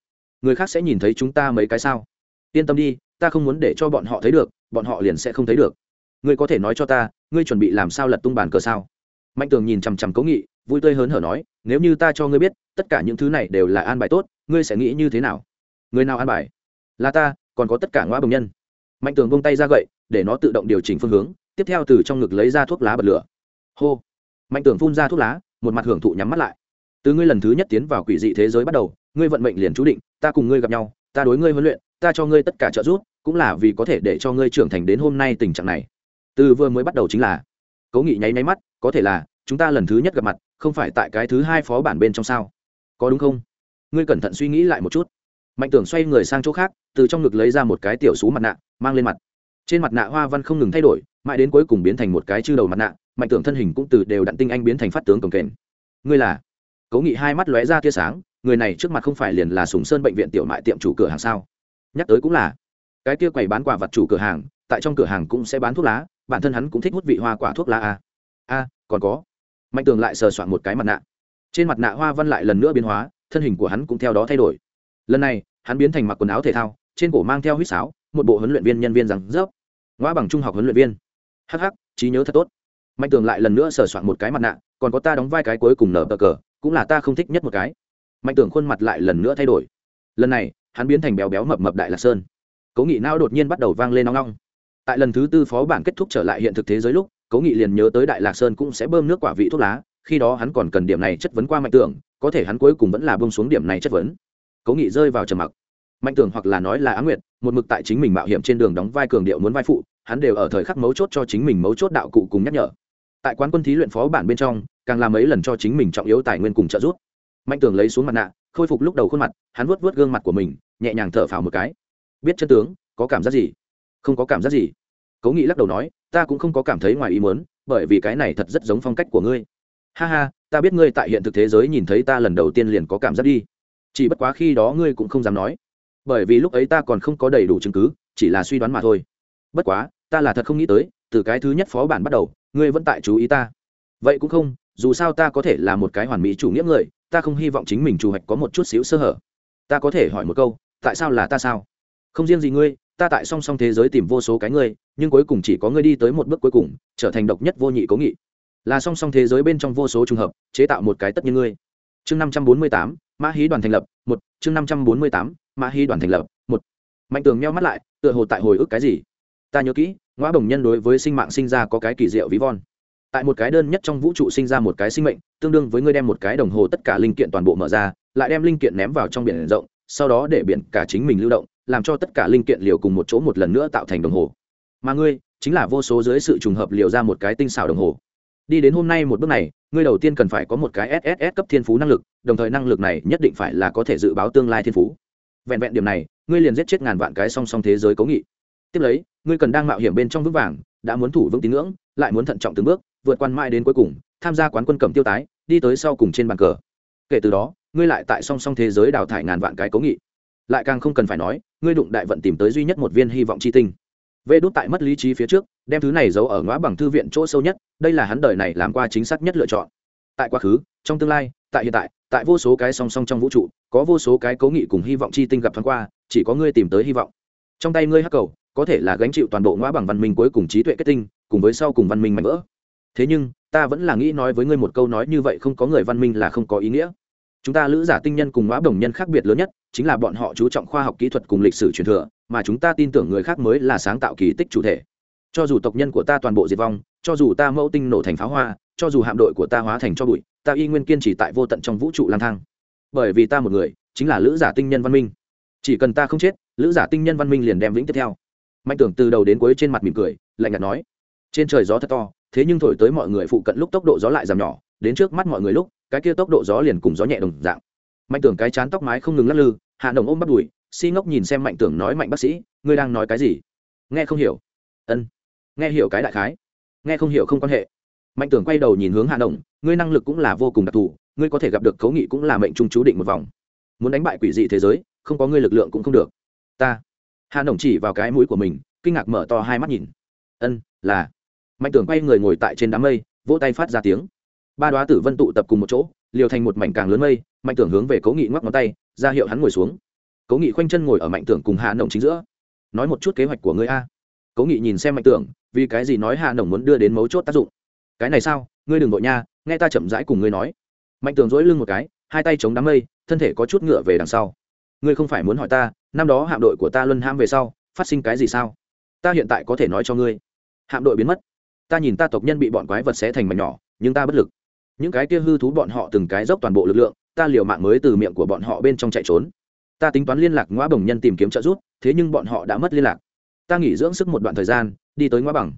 Người khác sẽ nhìn thấy chúng ta mấy cái sao? Yên tâm đi, ta không muốn để cho bọn họ thấy được, bọn họ liền sẽ không thấy được. Ngươi có thể nói cho ta, ngươi chuẩn bị làm sao lật tung bàn cờ sao? Mạnh tường nhìn chằm chằm cố nghị, vui tươi hớn hở nói, nếu như ta cho ngươi biết, tất cả những thứ này đều là an bài tốt, ngươi sẽ nghĩ như thế nào? Người nào an bài? Là ta, còn có tất cả ngõ bồng nhân. Mạnh tường bông tay ra gậy, để nó tự động điều chỉnh phương hướng, tiếp theo từ trong ngực lấy ra thuốc lá bật lửa. Hô! Mạnh tường phun ra thuốc lá, một mặt hưởng thụ nhắm mắt lại từ ngươi lần thứ nhất tiến vào quỷ dị thế giới bắt đầu, ngươi vận mệnh liền chú định, ta cùng ngươi gặp nhau, ta đối ngươi huấn luyện, ta cho ngươi tất cả trợ giúp, cũng là vì có thể để cho ngươi trưởng thành đến hôm nay tình trạng này. Từ vừa mới bắt đầu chính là, cố nghị nháy nháy mắt, có thể là, chúng ta lần thứ nhất gặp mặt, không phải tại cái thứ hai phó bản bên trong sao? Có đúng không? Ngươi cẩn thận suy nghĩ lại một chút. Mạnh tưởng xoay người sang chỗ khác, từ trong ngực lấy ra một cái tiểu xú mặt nạ, mang lên mặt. Trên mặt nạ hoa văn không ngừng thay đổi, mãi đến cuối cùng biến thành một cái chư đầu mặt nạ, mạnh tưởng thân hình cũng từ đều đặn tinh anh biến thành phát tướng cồng kềnh. Ngươi là? Cố nghị hai mắt lóe ra tia sáng, người này trước mặt không phải liền là sùng sơn bệnh viện tiểu mại tiệm chủ cửa hàng sao? Nhắc tới cũng là, cái kia quầy bán quả vật chủ cửa hàng, tại trong cửa hàng cũng sẽ bán thuốc lá, bản thân hắn cũng thích hút vị hoa quả thuốc lá a a còn có. Mạnh tường lại sờ soạn một cái mặt nạ. Trên mặt nạ hoa văn lại lần nữa biến hóa, thân hình của hắn cũng theo đó thay đổi. Lần này, hắn biến thành mặc quần áo thể thao, trên cổ mang theo huýt sáo, một bộ huấn luyện viên nhân viên rằng rớp. Ngoa bằng trung học huấn luyện viên. Hh trí nhớ thật tốt. Mạnh tường lại lần nữa sờ soạn một cái mặt nạ, còn có ta đóng vai cái cuối cùng nở bờ cờ cũng là ta không thích nhất một cái. Mạnh tường khuôn mặt lại lần nữa thay đổi. Lần này, hắn biến thành béo béo mập mập đại lạc sơn. Cố nghị não đột nhiên bắt đầu vang lên nong nong tại lần thứ tư phó bản kết thúc trở lại hiện thực thế giới lúc, cố nghị liền nhớ tới đại lạc sơn cũng sẽ bơm nước quả vị thuốc lá, khi đó hắn còn cần điểm này chất vấn qua mạnh tưởng, có thể hắn cuối cùng vẫn là bông xuống điểm này chất vấn. Cố nghị rơi vào trầm mặc. Mạnh tưởng hoặc là nói là á nguyệt, một mực tại chính mình mạo hiểm trên đường đóng vai cường điệu muốn vai phụ, hắn đều ở thời khắc mấu chốt cho chính mình mấu chốt đạo cụ cùng nhắc nhở. Tại quán quân thí luyện phó bản bên trong càng làm mấy lần cho chính mình trọng yếu tài nguyên cùng trợ giúp. Mạnh tường lấy xuống mặt nạ, khôi phục lúc đầu khuôn mặt, hắn vuốt vuốt gương mặt của mình, nhẹ nhàng thở phào một cái. Biết chân tướng, có cảm giác gì? Không có cảm giác gì. Cố nghị lắc đầu nói, ta cũng không có cảm thấy ngoài ý muốn, bởi vì cái này thật rất giống phong cách của ngươi. Ha ha, ta biết ngươi tại hiện thực thế giới nhìn thấy ta lần đầu tiên liền có cảm giác đi. Chỉ bất quá khi đó ngươi cũng không dám nói. Bởi vì lúc ấy ta còn không có đầy đủ chứng cứ, chỉ là suy đoán mà thôi. Bất quá, ta là thật không nghĩ tới, từ cái thứ nhất phó bản bắt đầu, ngươi vẫn tại chú ý ta. Vậy cũng không dù sao ta có thể là một cái hoàn mỹ chủ nghĩa người, ta không hy vọng chính mình chủ hạch có một chút xíu sơ hở. Ta có thể hỏi một câu, tại sao là ta sao? Không riêng gì ngươi, ta tại song song thế giới tìm vô số cái ngươi, nhưng cuối cùng chỉ có ngươi đi tới một bước cuối cùng, trở thành độc nhất vô nhị cố nghị. Là song song thế giới bên trong vô số trùng hợp, chế tạo một cái tất nhiên ngươi. Chương năm trăm bốn mươi tám, mã hí đoàn thành lập, một. Chương năm trăm bốn mươi tám, mã hí đoàn thành lập, một. Mạnh tường meo mắt lại, tựa hồ tại hồi ức cái gì? Ta nhớ kỹ, ngõ bồng nhân đối với sinh mạng sinh ra có cái kỳ diệu ví von tại một cái đơn nhất trong vũ trụ sinh ra một cái sinh mệnh, tương đương với ngươi đem một cái đồng hồ tất cả linh kiện toàn bộ mở ra, lại đem linh kiện ném vào trong biển rộng, sau đó để biển cả chính mình lưu động, làm cho tất cả linh kiện liều cùng một chỗ một lần nữa tạo thành đồng hồ. Mà ngươi, chính là vô số dưới sự trùng hợp liều ra một cái tinh xảo đồng hồ. Đi đến hôm nay một bước này, ngươi đầu tiên cần phải có một cái sss cấp thiên phú năng lực, đồng thời năng lực này nhất định phải là có thể dự báo tương lai thiên phú. Vẹn vẹn điểm này, ngươi liền giết chết ngàn vạn cái song song thế giới cố nghị. Tiếp lấy, ngươi cần đang mạo hiểm bên trong vững vàng đã muốn thủ vững tín ngưỡng, lại muốn thận trọng từng bước, vượt quan mãi đến cuối cùng, tham gia quán quân cầm tiêu tái, đi tới sau cùng trên bàn cờ. Kể từ đó, ngươi lại tại song song thế giới đào thải ngàn vạn cái cố nghị. Lại càng không cần phải nói, ngươi đụng đại vận tìm tới duy nhất một viên hy vọng chi tinh. Vê đốt tại mất lý trí phía trước, đem thứ này giấu ở ngõ bằng thư viện chỗ sâu nhất, đây là hắn đời này làm qua chính xác nhất lựa chọn. Tại quá khứ, trong tương lai, tại hiện tại tại vô số cái song song trong vũ trụ, có vô số cái cố nghị cùng hy vọng chi tinh gặp thoáng qua, chỉ có ngươi tìm tới hy vọng. Trong tay ngươi hắc cầu có thể là gánh chịu toàn bộ ngõ bằng văn minh cuối cùng trí tuệ kết tinh, cùng với sau cùng văn minh mạnh vỡ. Thế nhưng, ta vẫn là nghĩ nói với ngươi một câu nói như vậy không có người văn minh là không có ý nghĩa. Chúng ta lữ giả tinh nhân cùng ngõ đồng nhân khác biệt lớn nhất, chính là bọn họ chú trọng khoa học kỹ thuật cùng lịch sử truyền thừa, mà chúng ta tin tưởng người khác mới là sáng tạo kỳ tích chủ thể. Cho dù tộc nhân của ta toàn bộ diệt vong, cho dù ta mẫu tinh nổ thành pháo hoa, cho dù hạm đội của ta hóa thành cho bụi, ta y nguyên kiên trì tại vô tận trong vũ trụ lang thang. Bởi vì ta một người, chính là lữ giả tinh nhân văn minh. Chỉ cần ta không chết, lữ giả tinh nhân văn minh liền đem vĩnh tiếp theo mạnh tưởng từ đầu đến cuối trên mặt mỉm cười, lạnh nhạt nói, trên trời gió thật to, thế nhưng thổi tới mọi người phụ cận lúc tốc độ gió lại giảm nhỏ, đến trước mắt mọi người lúc, cái kia tốc độ gió liền cùng gió nhẹ đồng dạng. Mạnh tưởng cái chán tóc mái không ngừng lắc lư, hạ đồng ôm bắt đùi, si ngốc nhìn xem mạnh tưởng nói, mạnh bác sĩ, ngươi đang nói cái gì? Nghe không hiểu. Ân, nghe hiểu cái đại khái. Nghe không hiểu không quan hệ. Mạnh tưởng quay đầu nhìn hướng hạ đồng, ngươi năng lực cũng là vô cùng đặc thù, ngươi có thể gặp được cấu nghị cũng là mệnh trung chú định một vòng. Muốn đánh bại quỷ dị thế giới, không có ngươi lực lượng cũng không được. Ta Hà đồng chỉ vào cái mũi của mình, kinh ngạc mở to hai mắt nhìn. Ân, là. Mạnh tưởng quay người ngồi tại trên đám mây, vỗ tay phát ra tiếng. Ba đoá tử vân tụ tập cùng một chỗ, liều thành một mảnh càng lớn mây, mạnh tưởng hướng về cố nghị ngoắc ngón tay, ra hiệu hắn ngồi xuống. Cố nghị khoanh chân ngồi ở mạnh tưởng cùng Hà nồng chính giữa. Nói một chút kế hoạch của ngươi a. Cố nghị nhìn xem mạnh tưởng, vì cái gì nói Hà nồng muốn đưa đến mấu chốt tác dụng? Cái này sao? Ngươi đừng vội nha, nghe ta chậm rãi cùng ngươi nói. Mạnh tưởng dỗi lưng một cái, hai tay chống đám mây, thân thể có chút ngựa về đằng sau. Ngươi không phải muốn hỏi ta năm đó hạm đội của ta luân ham về sau, phát sinh cái gì sao? Ta hiện tại có thể nói cho ngươi. Hạm đội biến mất. Ta nhìn ta tộc nhân bị bọn quái vật xé thành mảnh nhỏ, nhưng ta bất lực. Những cái kia hư thú bọn họ từng cái dốc toàn bộ lực lượng, ta liều mạng mới từ miệng của bọn họ bên trong chạy trốn. Ta tính toán liên lạc ngoa bồng nhân tìm kiếm trợ giúp, thế nhưng bọn họ đã mất liên lạc. Ta nghỉ dưỡng sức một đoạn thời gian, đi tới ngoa bằng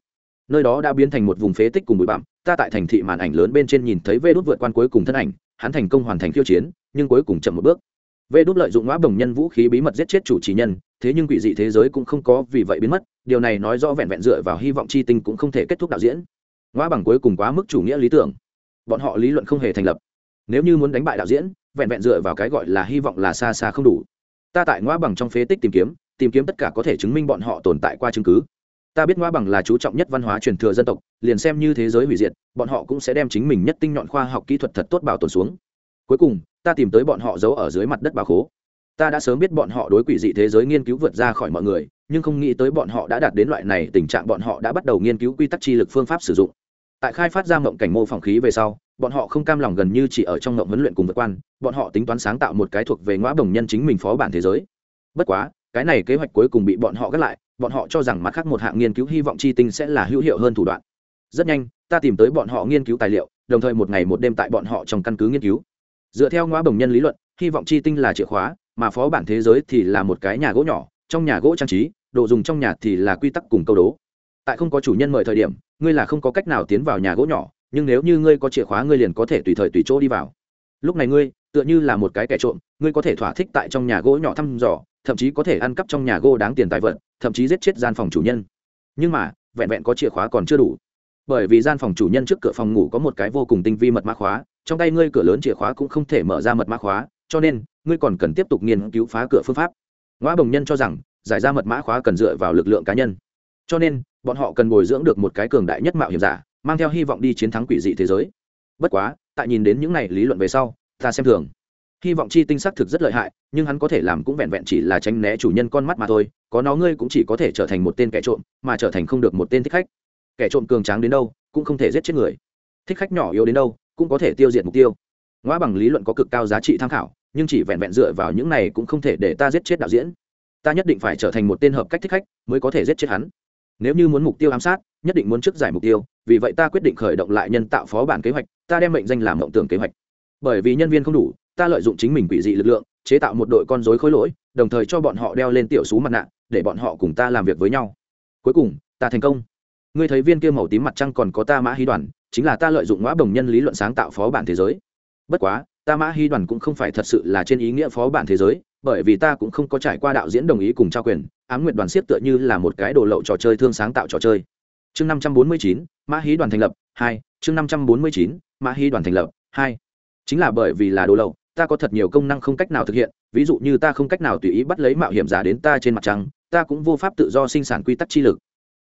nơi đó đã biến thành một vùng phế tích cùng bụi bặm, ta tại thành thị màn ảnh lớn bên trên nhìn thấy vê đốt vượt quan cuối cùng thân ảnh, hắn thành công hoàn thành khiêu chiến, nhưng cuối cùng chậm một bước. Vệ đút lợi dụng ngõ bổng nhân vũ khí bí mật giết chết chủ trì nhân, thế nhưng quỷ dị thế giới cũng không có vì vậy biến mất, điều này nói rõ vẹn vẹn dựa vào hy vọng chi tinh cũng không thể kết thúc đạo diễn. Ngõ bằng cuối cùng quá mức chủ nghĩa lý tưởng. Bọn họ lý luận không hề thành lập. Nếu như muốn đánh bại đạo diễn, vẹn vẹn dựa vào cái gọi là hy vọng là xa xa không đủ. Ta tại ngõ bằng trong phế tích tìm kiếm tìm kiếm tất cả có thể chứng minh bọn họ tồn tại qua chứng cứ. Ta biết ngõ bằng là chú trọng nhất văn hóa truyền thừa dân tộc, liền xem như thế giới hủy diệt, bọn họ cũng sẽ đem chính mình nhất tinh nhọn khoa học kỹ thuật thật tốt bảo tồn xuống. Cuối cùng ta tìm tới bọn họ giấu ở dưới mặt đất bà khố ta đã sớm biết bọn họ đối quỷ dị thế giới nghiên cứu vượt ra khỏi mọi người nhưng không nghĩ tới bọn họ đã đạt đến loại này tình trạng bọn họ đã bắt đầu nghiên cứu quy tắc chi lực phương pháp sử dụng tại khai phát ra mộng cảnh mô phỏng khí về sau bọn họ không cam lòng gần như chỉ ở trong mộng huấn luyện cùng vượt quan bọn họ tính toán sáng tạo một cái thuộc về ngõ đồng nhân chính mình phó bản thế giới bất quá cái này kế hoạch cuối cùng bị bọn họ gác lại bọn họ cho rằng mặt khác một hạng nghiên cứu hy vọng chi tinh sẽ là hữu hiệu hơn thủ đoạn rất nhanh ta tìm tới bọn họ nghiên cứu tài liệu đồng thời một ngày một đêm tại bọn họ trong căn cứ nghiên cứu dựa theo ngõ bồng nhân lý luận, hy vọng chi tinh là chìa khóa, mà phó bản thế giới thì là một cái nhà gỗ nhỏ, trong nhà gỗ trang trí, đồ dùng trong nhà thì là quy tắc cùng câu đố. Tại không có chủ nhân mời thời điểm, ngươi là không có cách nào tiến vào nhà gỗ nhỏ, nhưng nếu như ngươi có chìa khóa ngươi liền có thể tùy thời tùy chỗ đi vào. Lúc này ngươi, tựa như là một cái kẻ trộm, ngươi có thể thỏa thích tại trong nhà gỗ nhỏ thăm dò, thậm chí có thể ăn cắp trong nhà gỗ đáng tiền tài vật, thậm chí giết chết gian phòng chủ nhân. Nhưng mà, vẹn vẹn có chìa khóa còn chưa đủ. Bởi vì gian phòng chủ nhân trước cửa phòng ngủ có một cái vô cùng tinh vi mật mã khóa trong tay ngươi cửa lớn chìa khóa cũng không thể mở ra mật mã khóa, cho nên, ngươi còn cần tiếp tục nghiên cứu phá cửa phương pháp. Ngoa bồng nhân cho rằng, giải ra mật mã khóa cần dựa vào lực lượng cá nhân. Cho nên, bọn họ cần bồi dưỡng được một cái cường đại nhất mạo hiểm giả, mang theo hy vọng đi chiến thắng quỷ dị thế giới. Bất quá, tại nhìn đến những này lý luận về sau, ta xem thường. Hy vọng chi tinh sắc thực rất lợi hại, nhưng hắn có thể làm cũng vẹn vẹn chỉ là tránh né chủ nhân con mắt mà thôi, có nó ngươi cũng chỉ có thể trở thành một tên kẻ trộm, mà trở thành không được một tên thích khách. Kẻ trộm cường tráng đến đâu, cũng không thể giết chết người. Thích khách nhỏ yếu đến đâu cũng có thể tiêu diệt mục tiêu. Ngoa bằng lý luận có cực cao giá trị tham khảo, nhưng chỉ vẹn vẹn dựa vào những này cũng không thể để ta giết chết đạo diễn. Ta nhất định phải trở thành một tên hợp cách thích khách mới có thể giết chết hắn. Nếu như muốn mục tiêu ám sát, nhất định muốn trước giải mục tiêu, vì vậy ta quyết định khởi động lại nhân tạo phó bản kế hoạch, ta đem mệnh danh làm mộng tưởng kế hoạch. Bởi vì nhân viên không đủ, ta lợi dụng chính mình quỷ dị lực lượng, chế tạo một đội con dối khối lỗi, đồng thời cho bọn họ đeo lên tiểu xú mặt nạ, để bọn họ cùng ta làm việc với nhau. Cuối cùng, ta thành công. Ngươi thấy viên kia màu tím mặt trăng còn có ta mã hí đoàn chính là ta lợi dụng ngõ bồng nhân lý luận sáng tạo phó bản thế giới. Bất quá, ta mã hy đoàn cũng không phải thật sự là trên ý nghĩa phó bản thế giới, bởi vì ta cũng không có trải qua đạo diễn đồng ý cùng trao quyền, ám nguyện đoàn siết tựa như là một cái đồ lậu trò chơi thương sáng tạo trò chơi. Chương năm trăm bốn mươi chín, mã hí đoàn thành lập, hai, chương năm trăm bốn mươi chín, mã hí đoàn thành lập, hai. Chính là bởi vì là đồ lậu, ta có thật nhiều công năng không cách nào thực hiện, ví dụ như ta không cách nào tùy ý bắt lấy mạo hiểm giả đến ta trên mặt trăng, ta cũng vô pháp tự do sinh sản quy tắc chi lực.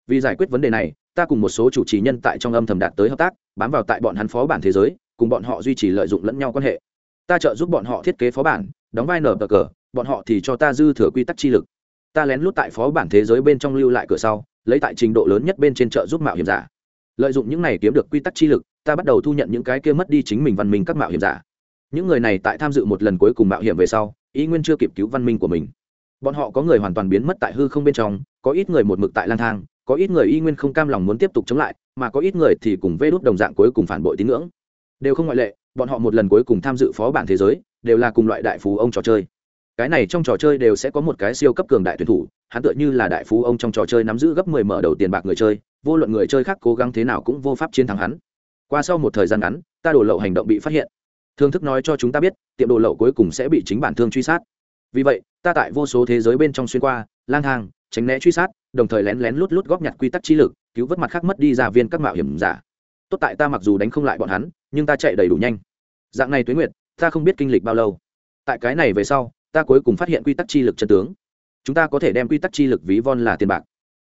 Vì giải quyết vấn đề này ta cùng một số chủ trì nhân tại trong âm thầm đạt tới hợp tác, bám vào tại bọn hắn phó bản thế giới, cùng bọn họ duy trì lợi dụng lẫn nhau quan hệ. Ta trợ giúp bọn họ thiết kế phó bản, đóng vai nở bờ cờ, bọn họ thì cho ta dư thừa quy tắc chi lực. Ta lén lút tại phó bản thế giới bên trong lưu lại cửa sau, lấy tại trình độ lớn nhất bên trên trợ giúp mạo hiểm giả. Lợi dụng những này kiếm được quy tắc chi lực, ta bắt đầu thu nhận những cái kia mất đi chính mình văn minh các mạo hiểm giả. Những người này tại tham dự một lần cuối cùng mạo hiểm về sau, ý nguyên chưa kịp cứu văn minh của mình. Bọn họ có người hoàn toàn biến mất tại hư không bên trong, có ít người một mực tại lang thang có ít người y nguyên không cam lòng muốn tiếp tục chống lại, mà có ít người thì cùng vê đốt đồng dạng cuối cùng phản bội tín ngưỡng. Đều không ngoại lệ, bọn họ một lần cuối cùng tham dự phó bản thế giới, đều là cùng loại đại phú ông trò chơi. Cái này trong trò chơi đều sẽ có một cái siêu cấp cường đại tuyển thủ, hắn tựa như là đại phú ông trong trò chơi nắm giữ gấp mười mở đầu tiền bạc người chơi, vô luận người chơi khác cố gắng thế nào cũng vô pháp chiến thắng hắn. Qua sau một thời gian ngắn, ta đổ lậu hành động bị phát hiện. Thương thức nói cho chúng ta biết, tiệm đồ lậu cuối cùng sẽ bị chính bản thương truy sát. Vì vậy, ta tại vô số thế giới bên trong xuyên qua, lang thang, tránh né truy sát đồng thời lén lén lút lút góp nhặt quy tắc chi lực, cứu vớt mặt khác mất đi ra viên các mạo hiểm giả. Tốt tại ta mặc dù đánh không lại bọn hắn, nhưng ta chạy đầy đủ nhanh. Dạng này tuyến nguyệt, ta không biết kinh lịch bao lâu. Tại cái này về sau, ta cuối cùng phát hiện quy tắc chi lực chân tướng. Chúng ta có thể đem quy tắc chi lực ví von là tiền bạc.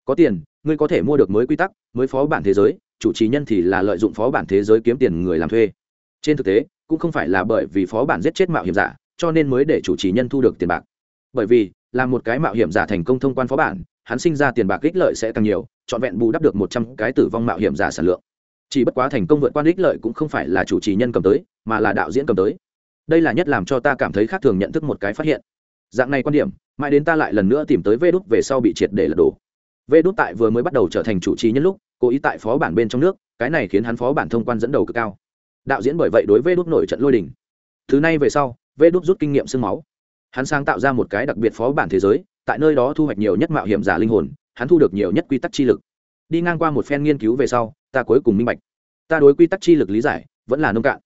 Có tiền, ngươi có thể mua được mới quy tắc, mới phó bản thế giới, chủ trì nhân thì là lợi dụng phó bản thế giới kiếm tiền người làm thuê. Trên thực tế, cũng không phải là bởi vì phó bản giết chết mạo hiểm giả, cho nên mới để chủ trì nhân thu được tiền bạc. Bởi vì là một cái mạo hiểm giả thành công thông quan phó bản, hắn sinh ra tiền bạc ích lợi sẽ càng nhiều, trọn vẹn bù đắp được một trăm cái tử vong mạo hiểm giả sản lượng. Chỉ bất quá thành công vượt qua ích lợi cũng không phải là chủ trì nhân cầm tới, mà là đạo diễn cầm tới. Đây là nhất làm cho ta cảm thấy khác thường nhận thức một cái phát hiện. Dạng này quan điểm, mãi đến ta lại lần nữa tìm tới vê đút về sau bị triệt để lật đổ. Vê đút tại vừa mới bắt đầu trở thành chủ trì nhân lúc, cố ý tại phó bản bên trong nước, cái này khiến hắn phó bản thông quan dẫn đầu cực cao. Đạo diễn bởi vậy đối vê đút nổi trận lôi đình. Thứ này về sau vê đút rút kinh nghiệm sương máu hắn sáng tạo ra một cái đặc biệt phó bản thế giới, tại nơi đó thu hoạch nhiều nhất mạo hiểm giả linh hồn, hắn thu được nhiều nhất quy tắc chi lực. Đi ngang qua một phen nghiên cứu về sau, ta cuối cùng minh bạch. Ta đối quy tắc chi lực lý giải vẫn là nông cạn.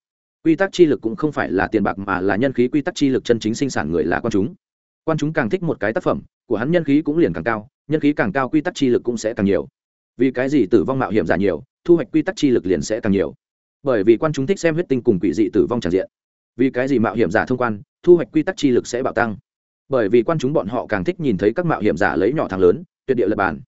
Quy tắc chi lực cũng không phải là tiền bạc mà là nhân khí quy tắc chi lực chân chính sinh sản người là quan chúng. Quan chúng càng thích một cái tác phẩm của hắn nhân khí cũng liền càng cao, nhân khí càng cao quy tắc chi lực cũng sẽ càng nhiều. Vì cái gì tử vong mạo hiểm giả nhiều, thu hoạch quy tắc chi lực liền sẽ càng nhiều? Bởi vì quan chúng thích xem huyết tinh cùng quỷ dị tử vong tràn diện. Vì cái gì mạo hiểm giả thông quan thu hoạch quy tắc chi lực sẽ bạo tăng. Bởi vì quan chúng bọn họ càng thích nhìn thấy các mạo hiểm giả lấy nhỏ thằng lớn, tuyệt địa lập bản.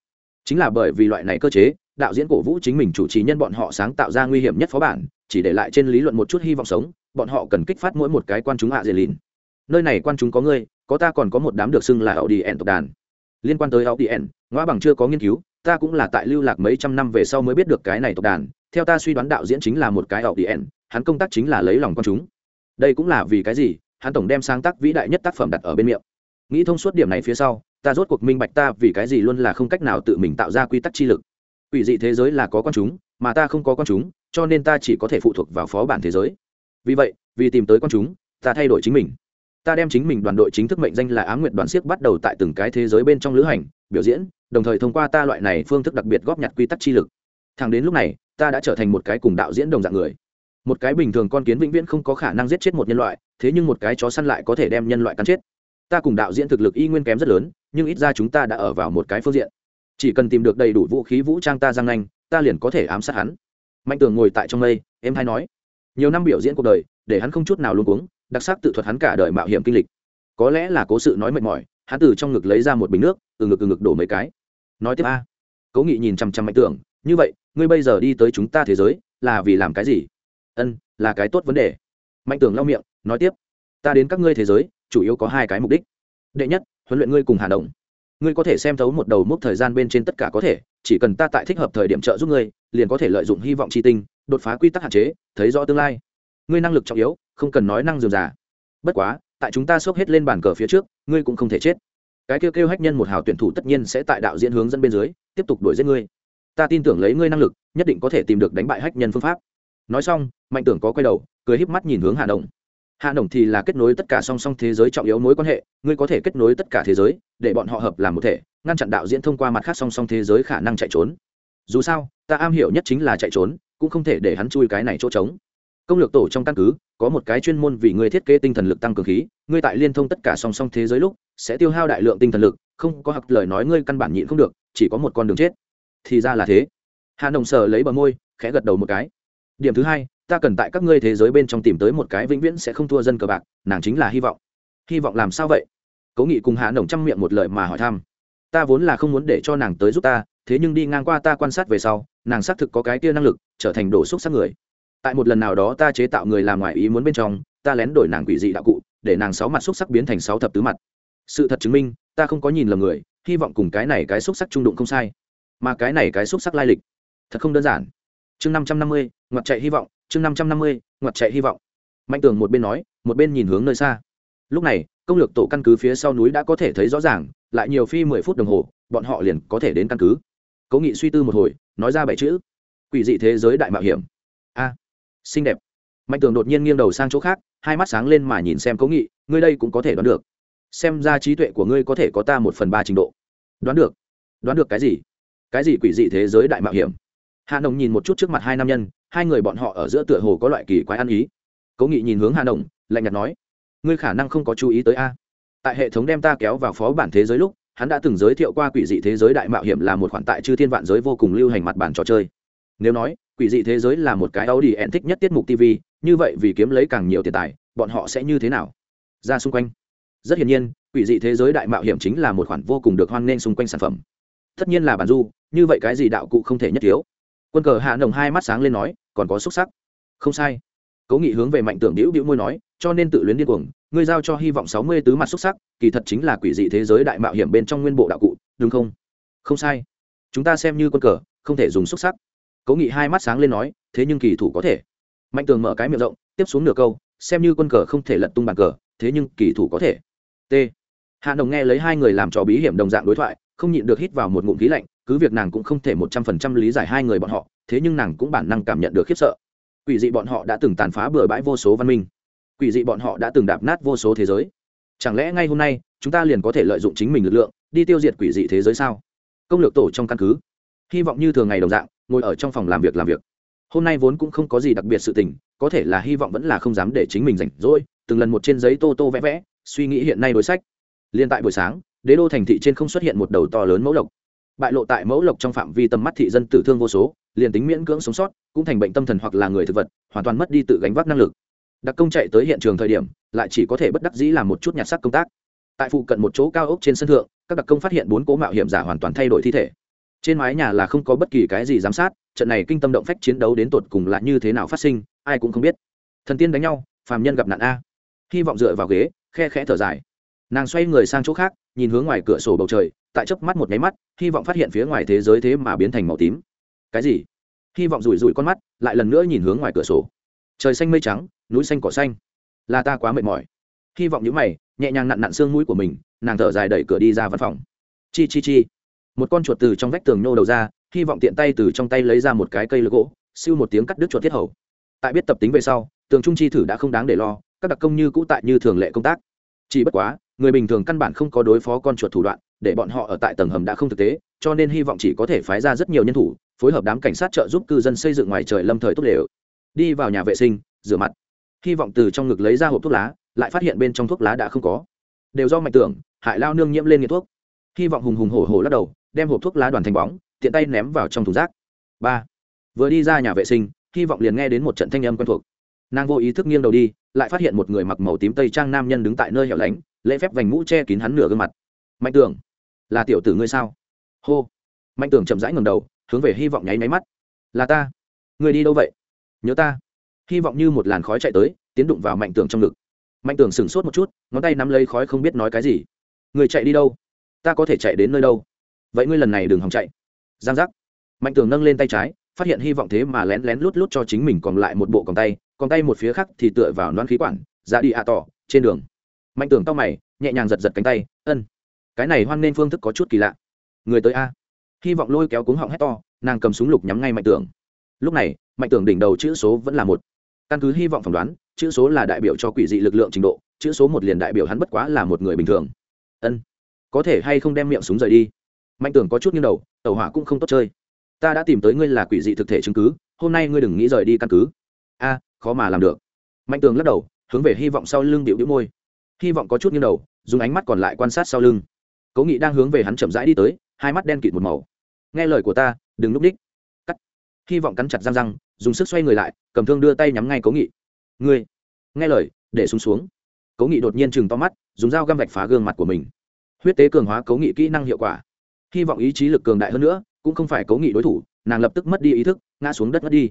chính là bởi vì loại này cơ chế, đạo diễn cổ vũ chính mình chủ trì nhân bọn họ sáng tạo ra nguy hiểm nhất phó bản, chỉ để lại trên lý luận một chút hy vọng sống, bọn họ cần kích phát mỗi một cái quan chúng hạ dề lìn. Nơi này quan chúng có ngươi, có ta còn có một đám được xưng là audi ẩn tộc đàn. Liên quan tới audi ẩn ngoa bằng chưa có nghiên cứu, ta cũng là tại lưu lạc mấy trăm năm về sau mới biết được cái này tộc đàn. Theo ta suy đoán đạo diễn chính là một cái audi ẩn hắn công tác chính là lấy lòng quan chúng. Đây cũng là vì cái gì? Hắn tổng đem sáng tác vĩ đại nhất tác phẩm đặt ở bên miệng. Nghĩ thông suốt điểm này phía sau, ta rốt cuộc minh bạch ta vì cái gì luôn là không cách nào tự mình tạo ra quy tắc chi lực. Ủy dị thế giới là có con chúng, mà ta không có con chúng, cho nên ta chỉ có thể phụ thuộc vào phó bản thế giới. Vì vậy, vì tìm tới con chúng, ta thay đổi chính mình. Ta đem chính mình đoàn đội chính thức mệnh danh là á nguyện đoàn siếc bắt đầu tại từng cái thế giới bên trong lữ hành, biểu diễn, đồng thời thông qua ta loại này phương thức đặc biệt góp nhặt quy tắc chi lực. Thẳng đến lúc này, ta đã trở thành một cái cùng đạo diễn đồng dạng người một cái bình thường con kiến vĩnh viễn không có khả năng giết chết một nhân loại thế nhưng một cái chó săn lại có thể đem nhân loại cắn chết. Ta cùng đạo diễn thực lực y nguyên kém rất lớn nhưng ít ra chúng ta đã ở vào một cái phương diện. Chỉ cần tìm được đầy đủ vũ khí vũ trang ta giang anh, ta liền có thể ám sát hắn. Mạnh tường ngồi tại trong mây em hay nói. Nhiều năm biểu diễn cuộc đời để hắn không chút nào luôn cuống đặc sắc tự thuật hắn cả đời mạo hiểm kinh lịch. Có lẽ là cố sự nói mệt mỏi hắn từ trong ngực lấy ra một bình nước từ ngực từ ngực đổ mấy cái. Nói tiếp a. Cố nghị nhìn chằm chằm mạnh tưởng như vậy ngươi bây giờ đi tới chúng ta thế giới là vì làm cái gì? Ân, là cái tốt vấn đề. Mạnh tưởng lau miệng, nói tiếp, ta đến các ngươi thế giới, chủ yếu có hai cái mục đích. Đệ nhất, huấn luyện ngươi cùng hà động. Ngươi có thể xem thấu một đầu mốc thời gian bên trên tất cả có thể, chỉ cần ta tại thích hợp thời điểm trợ giúp ngươi, liền có thể lợi dụng hy vọng tri tinh, đột phá quy tắc hạn chế, thấy rõ tương lai. Ngươi năng lực trọng yếu, không cần nói năng dườm già. Bất quá, tại chúng ta xốc hết lên bàn cờ phía trước, ngươi cũng không thể chết. Cái kêu kêu hách nhân một hào tuyển thủ tất nhiên sẽ tại đạo diễn hướng dẫn bên dưới, tiếp tục đuổi giết ngươi. Ta tin tưởng lấy ngươi năng lực, nhất định có thể tìm được đánh bại hách nhân phương pháp nói xong, mạnh tưởng có quay đầu, cười híp mắt nhìn hướng hà Đồng. Hà đồng thì là kết nối tất cả song song thế giới trọng yếu mối quan hệ, ngươi có thể kết nối tất cả thế giới, để bọn họ hợp làm một thể, ngăn chặn đạo diễn thông qua mặt khác song song thế giới khả năng chạy trốn. Dù sao, ta am hiểu nhất chính là chạy trốn, cũng không thể để hắn chui cái này chỗ trống. Công lược tổ trong căn cứ, có một cái chuyên môn vì ngươi thiết kế tinh thần lực tăng cường khí, ngươi tại liên thông tất cả song song thế giới lúc, sẽ tiêu hao đại lượng tinh thần lực, không có học lời nói ngươi căn bản nhịn không được, chỉ có một con đường chết. Thì ra là thế. Hà đồng sở lấy bờ môi, khẽ gật đầu một cái điểm thứ hai, ta cần tại các ngươi thế giới bên trong tìm tới một cái vĩnh viễn sẽ không thua dân cờ bạc, nàng chính là hy vọng. Hy vọng làm sao vậy? Cố nghị cùng hạ nồng chăm miệng một lời mà hỏi thăm. Ta vốn là không muốn để cho nàng tới giúp ta, thế nhưng đi ngang qua ta quan sát về sau, nàng xác thực có cái tia năng lực, trở thành đổ xúc sắc người. Tại một lần nào đó ta chế tạo người làm ngoài ý muốn bên trong, ta lén đổi nàng quỷ dị đạo cụ, để nàng sáu mặt xúc sắc biến thành sáu thập tứ mặt. Sự thật chứng minh, ta không có nhìn lầm người, hy vọng cùng cái này cái xúc sắc trung đụng không sai. Mà cái này cái xúc sắc lai lịch, thật không đơn giản chương năm trăm năm mươi, ngoặt chạy hy vọng, chương năm trăm năm mươi, ngoặt chạy hy vọng. Mạnh tường một bên nói, một bên nhìn hướng nơi xa. Lúc này, công lược tổ căn cứ phía sau núi đã có thể thấy rõ ràng, lại nhiều phi mười phút đồng hồ, bọn họ liền có thể đến căn cứ. Cố nghị suy tư một hồi, nói ra bảy chữ. Quỷ dị thế giới đại mạo hiểm. A, xinh đẹp. Mạnh tường đột nhiên nghiêng đầu sang chỗ khác, hai mắt sáng lên mà nhìn xem cố nghị, ngươi đây cũng có thể đoán được. Xem ra trí tuệ của ngươi có thể có ta một phần ba trình độ. Đoán được. Đoán được cái gì? Cái gì quỷ dị thế giới đại mạo hiểm? Hà nồng nhìn một chút trước mặt hai nam nhân, hai người bọn họ ở giữa tựa hồ có loại kỳ quái ăn ý. Cố nghị nhìn hướng hà nồng, lạnh nhạt nói, ngươi khả năng không có chú ý tới a. Tại hệ thống đem ta kéo vào phó bản thế giới lúc, hắn đã từng giới thiệu qua quỷ dị thế giới đại mạo hiểm là một khoản tại chư thiên vạn giới vô cùng lưu hành mặt bản trò chơi. Nếu nói, quỷ dị thế giới là một cái đau đi ẹn thích nhất tiết mục tv như vậy vì kiếm lấy càng nhiều tiền tài, bọn họ sẽ như thế nào? Ra xung quanh. Rất hiển nhiên, quỷ dị thế giới đại mạo hiểm chính là một khoản vô cùng được hoan nghênh xung quanh sản phẩm. Tất nhiên là bản du, như vậy cái gì đạo cụ không thể nhất thiếu quân cờ hạ nồng hai mắt sáng lên nói, còn có xúc sắc. Không sai. Cố nghị hướng về mạnh tưởng đĩu đĩu môi nói, cho nên tự luyến điên cuồng, ngươi giao cho hy vọng sáu mươi tứ mặt xúc sắc, kỳ thật chính là quỷ dị thế giới đại mạo hiểm bên trong nguyên bộ đạo cụ, đúng không? Không sai. Chúng ta xem như quân cờ, không thể dùng xúc sắc. Cố nghị hai mắt sáng lên nói, thế nhưng kỳ thủ có thể. Mạnh tường mở cái miệng rộng, tiếp xuống nửa câu, xem như quân cờ không thể lật tung bàn cờ, thế nhưng kỳ thủ có thể. T. Hạ đồng nghe lấy hai người làm trò bí hiểm đồng dạng đối thoại không nhịn được hít vào một ngụm khí lạnh, cứ việc nàng cũng không thể một trăm phần trăm lý giải hai người bọn họ, thế nhưng nàng cũng bản năng cảm nhận được khiếp sợ. Quỷ dị bọn họ đã từng tàn phá bừa bãi vô số văn minh. Quỷ dị bọn họ đã từng đạp nát vô số thế giới. Chẳng lẽ ngay hôm nay, chúng ta liền có thể lợi dụng chính mình lực lượng, đi tiêu diệt quỷ dị thế giới sao? Công lược tổ trong căn cứ. Hy vọng như thường ngày đồng dạng, ngồi ở trong phòng làm việc làm việc. Hôm nay vốn cũng không có gì đặc biệt sự tình, có thể là hy vọng vẫn là không dám để chính mình rảnh rỗi, từng lần một trên giấy tô tô vẽ vẽ, suy nghĩ hiện nay đối sách. Liên tại buổi sáng đế đô thành thị trên không xuất hiện một đầu to lớn mẫu lộc. Bại lộ tại mẫu lộc trong phạm vi tầm mắt thị dân tử thương vô số, liền tính miễn cưỡng sống sót, cũng thành bệnh tâm thần hoặc là người thực vật, hoàn toàn mất đi tự gánh vác năng lực. Đặc công chạy tới hiện trường thời điểm, lại chỉ có thể bất đắc dĩ làm một chút nhặt sắc công tác. Tại phụ cận một chỗ cao ốc trên sân thượng, các đặc công phát hiện bốn cố mạo hiểm giả hoàn toàn thay đổi thi thể. Trên mái nhà là không có bất kỳ cái gì giám sát, trận này kinh tâm động phách chiến đấu đến tột cùng là như thế nào phát sinh, ai cũng không biết. Thần tiên đánh nhau, phàm nhân gặp nạn a. Hy vọng dựa vào ghế, khe khẽ thở dài. Nàng xoay người sang chỗ khác nhìn hướng ngoài cửa sổ bầu trời, tại chớp mắt một nháy mắt, hy vọng phát hiện phía ngoài thế giới thế mà biến thành màu tím. Cái gì? Hy vọng rủi rủi con mắt, lại lần nữa nhìn hướng ngoài cửa sổ. Trời xanh mây trắng, núi xanh cỏ xanh. Là ta quá mệt mỏi. Hy vọng những mày, nhẹ nhàng nặn nặn xương mũi của mình, nàng thở dài đẩy cửa đi ra văn phòng. Chi chi chi. Một con chuột từ trong vách tường nhô đầu ra, hy vọng tiện tay từ trong tay lấy ra một cái cây lưỡi gỗ, siêu một tiếng cắt đứt chuột thiết hầu. Tại biết tập tính về sau, tường trung chi thử đã không đáng để lo, các đặc công như cũ tại như thường lệ công tác chỉ bất quá, người bình thường căn bản không có đối phó con chuột thủ đoạn, để bọn họ ở tại tầng hầm đã không thực tế, cho nên hy vọng chỉ có thể phái ra rất nhiều nhân thủ, phối hợp đám cảnh sát trợ giúp cư dân xây dựng ngoài trời lâm thời tốt đều đi vào nhà vệ sinh, rửa mặt. Hy vọng từ trong ngực lấy ra hộp thuốc lá, lại phát hiện bên trong thuốc lá đã không có. Đều do mạnh tưởng hại lao nương nhiễm lên nghiện thuốc. Hy vọng hùng hùng hổ hổ lắc đầu, đem hộp thuốc lá đoàn thành bóng, tiện tay ném vào trong thùng rác. Ba. Vừa đi ra nhà vệ sinh, hy vọng liền nghe đến một trận thanh âm quen thuộc nàng vô ý thức nghiêng đầu đi, lại phát hiện một người mặc màu tím tây trang nam nhân đứng tại nơi hẻo lánh, lễ phép vành mũ che kín hắn nửa gương mặt. Mạnh tưởng, là tiểu tử ngươi sao? Hô. Mạnh tưởng chậm rãi ngầm đầu, hướng về hy vọng nháy máy mắt. Là ta. Người đi đâu vậy? Nhớ ta. Hy vọng như một làn khói chạy tới, tiến đụng vào mạnh tưởng trong ngực. Mạnh tưởng sửng sốt một chút, ngón tay nắm lấy khói không biết nói cái gì. Người chạy đi đâu? Ta có thể chạy đến nơi đâu? Vậy ngươi lần này đừng hòng chạy. Giang giác. Mạnh tưởng nâng lên tay trái, phát hiện hy vọng thế mà lén lén lút lút cho chính mình còn lại một bộ còn tay còn tay một phía khác thì tựa vào loan khí quản ra đi ạ tỏ, trên đường. Mạnh tưởng tao mày, nhẹ nhàng giật giật cánh tay, ân, cái này hoan nên phương thức có chút kỳ lạ. Người tới a. Hy vọng lôi kéo cuống họng hét to, nàng cầm súng lục nhắm ngay mạnh tưởng. Lúc này, mạnh tưởng đỉnh đầu chữ số vẫn là một. Căn cứ hy vọng phỏng đoán, chữ số là đại biểu cho quỷ dị lực lượng trình độ, chữ số một liền đại biểu hắn bất quá là một người bình thường. Ân, có thể hay không đem miệng súng rời đi? Mạnh tưởng có chút nghiêng đầu tàu hỏa cũng không tốt chơi. Ta đã tìm tới ngươi là quỷ dị thực thể chứng cứ, hôm nay ngươi đừng nghĩ rời đi căn cứ. A khó mà làm được. Mạnh tường lắc đầu, hướng về hy vọng sau lưng điệu đĩu môi. Hy vọng có chút nghiêng đầu, dùng ánh mắt còn lại quan sát sau lưng. Cố nghị đang hướng về hắn chậm rãi đi tới, hai mắt đen kịt một màu. Nghe lời của ta, đừng núp đích. Cắt. Hy vọng cắn chặt răng răng, dùng sức xoay người lại, cầm thương đưa tay nhắm ngay cố nghị. Ngươi. Nghe lời, để xuống xuống. Cố nghị đột nhiên chừng to mắt, dùng dao găm vạch phá gương mặt của mình. Huyết tế cường hóa cố nghị kỹ năng hiệu quả. Hy vọng ý chí lực cường đại hơn nữa, cũng không phải cố nghị đối thủ, nàng lập tức mất đi ý thức, ngã xuống đất mất đi.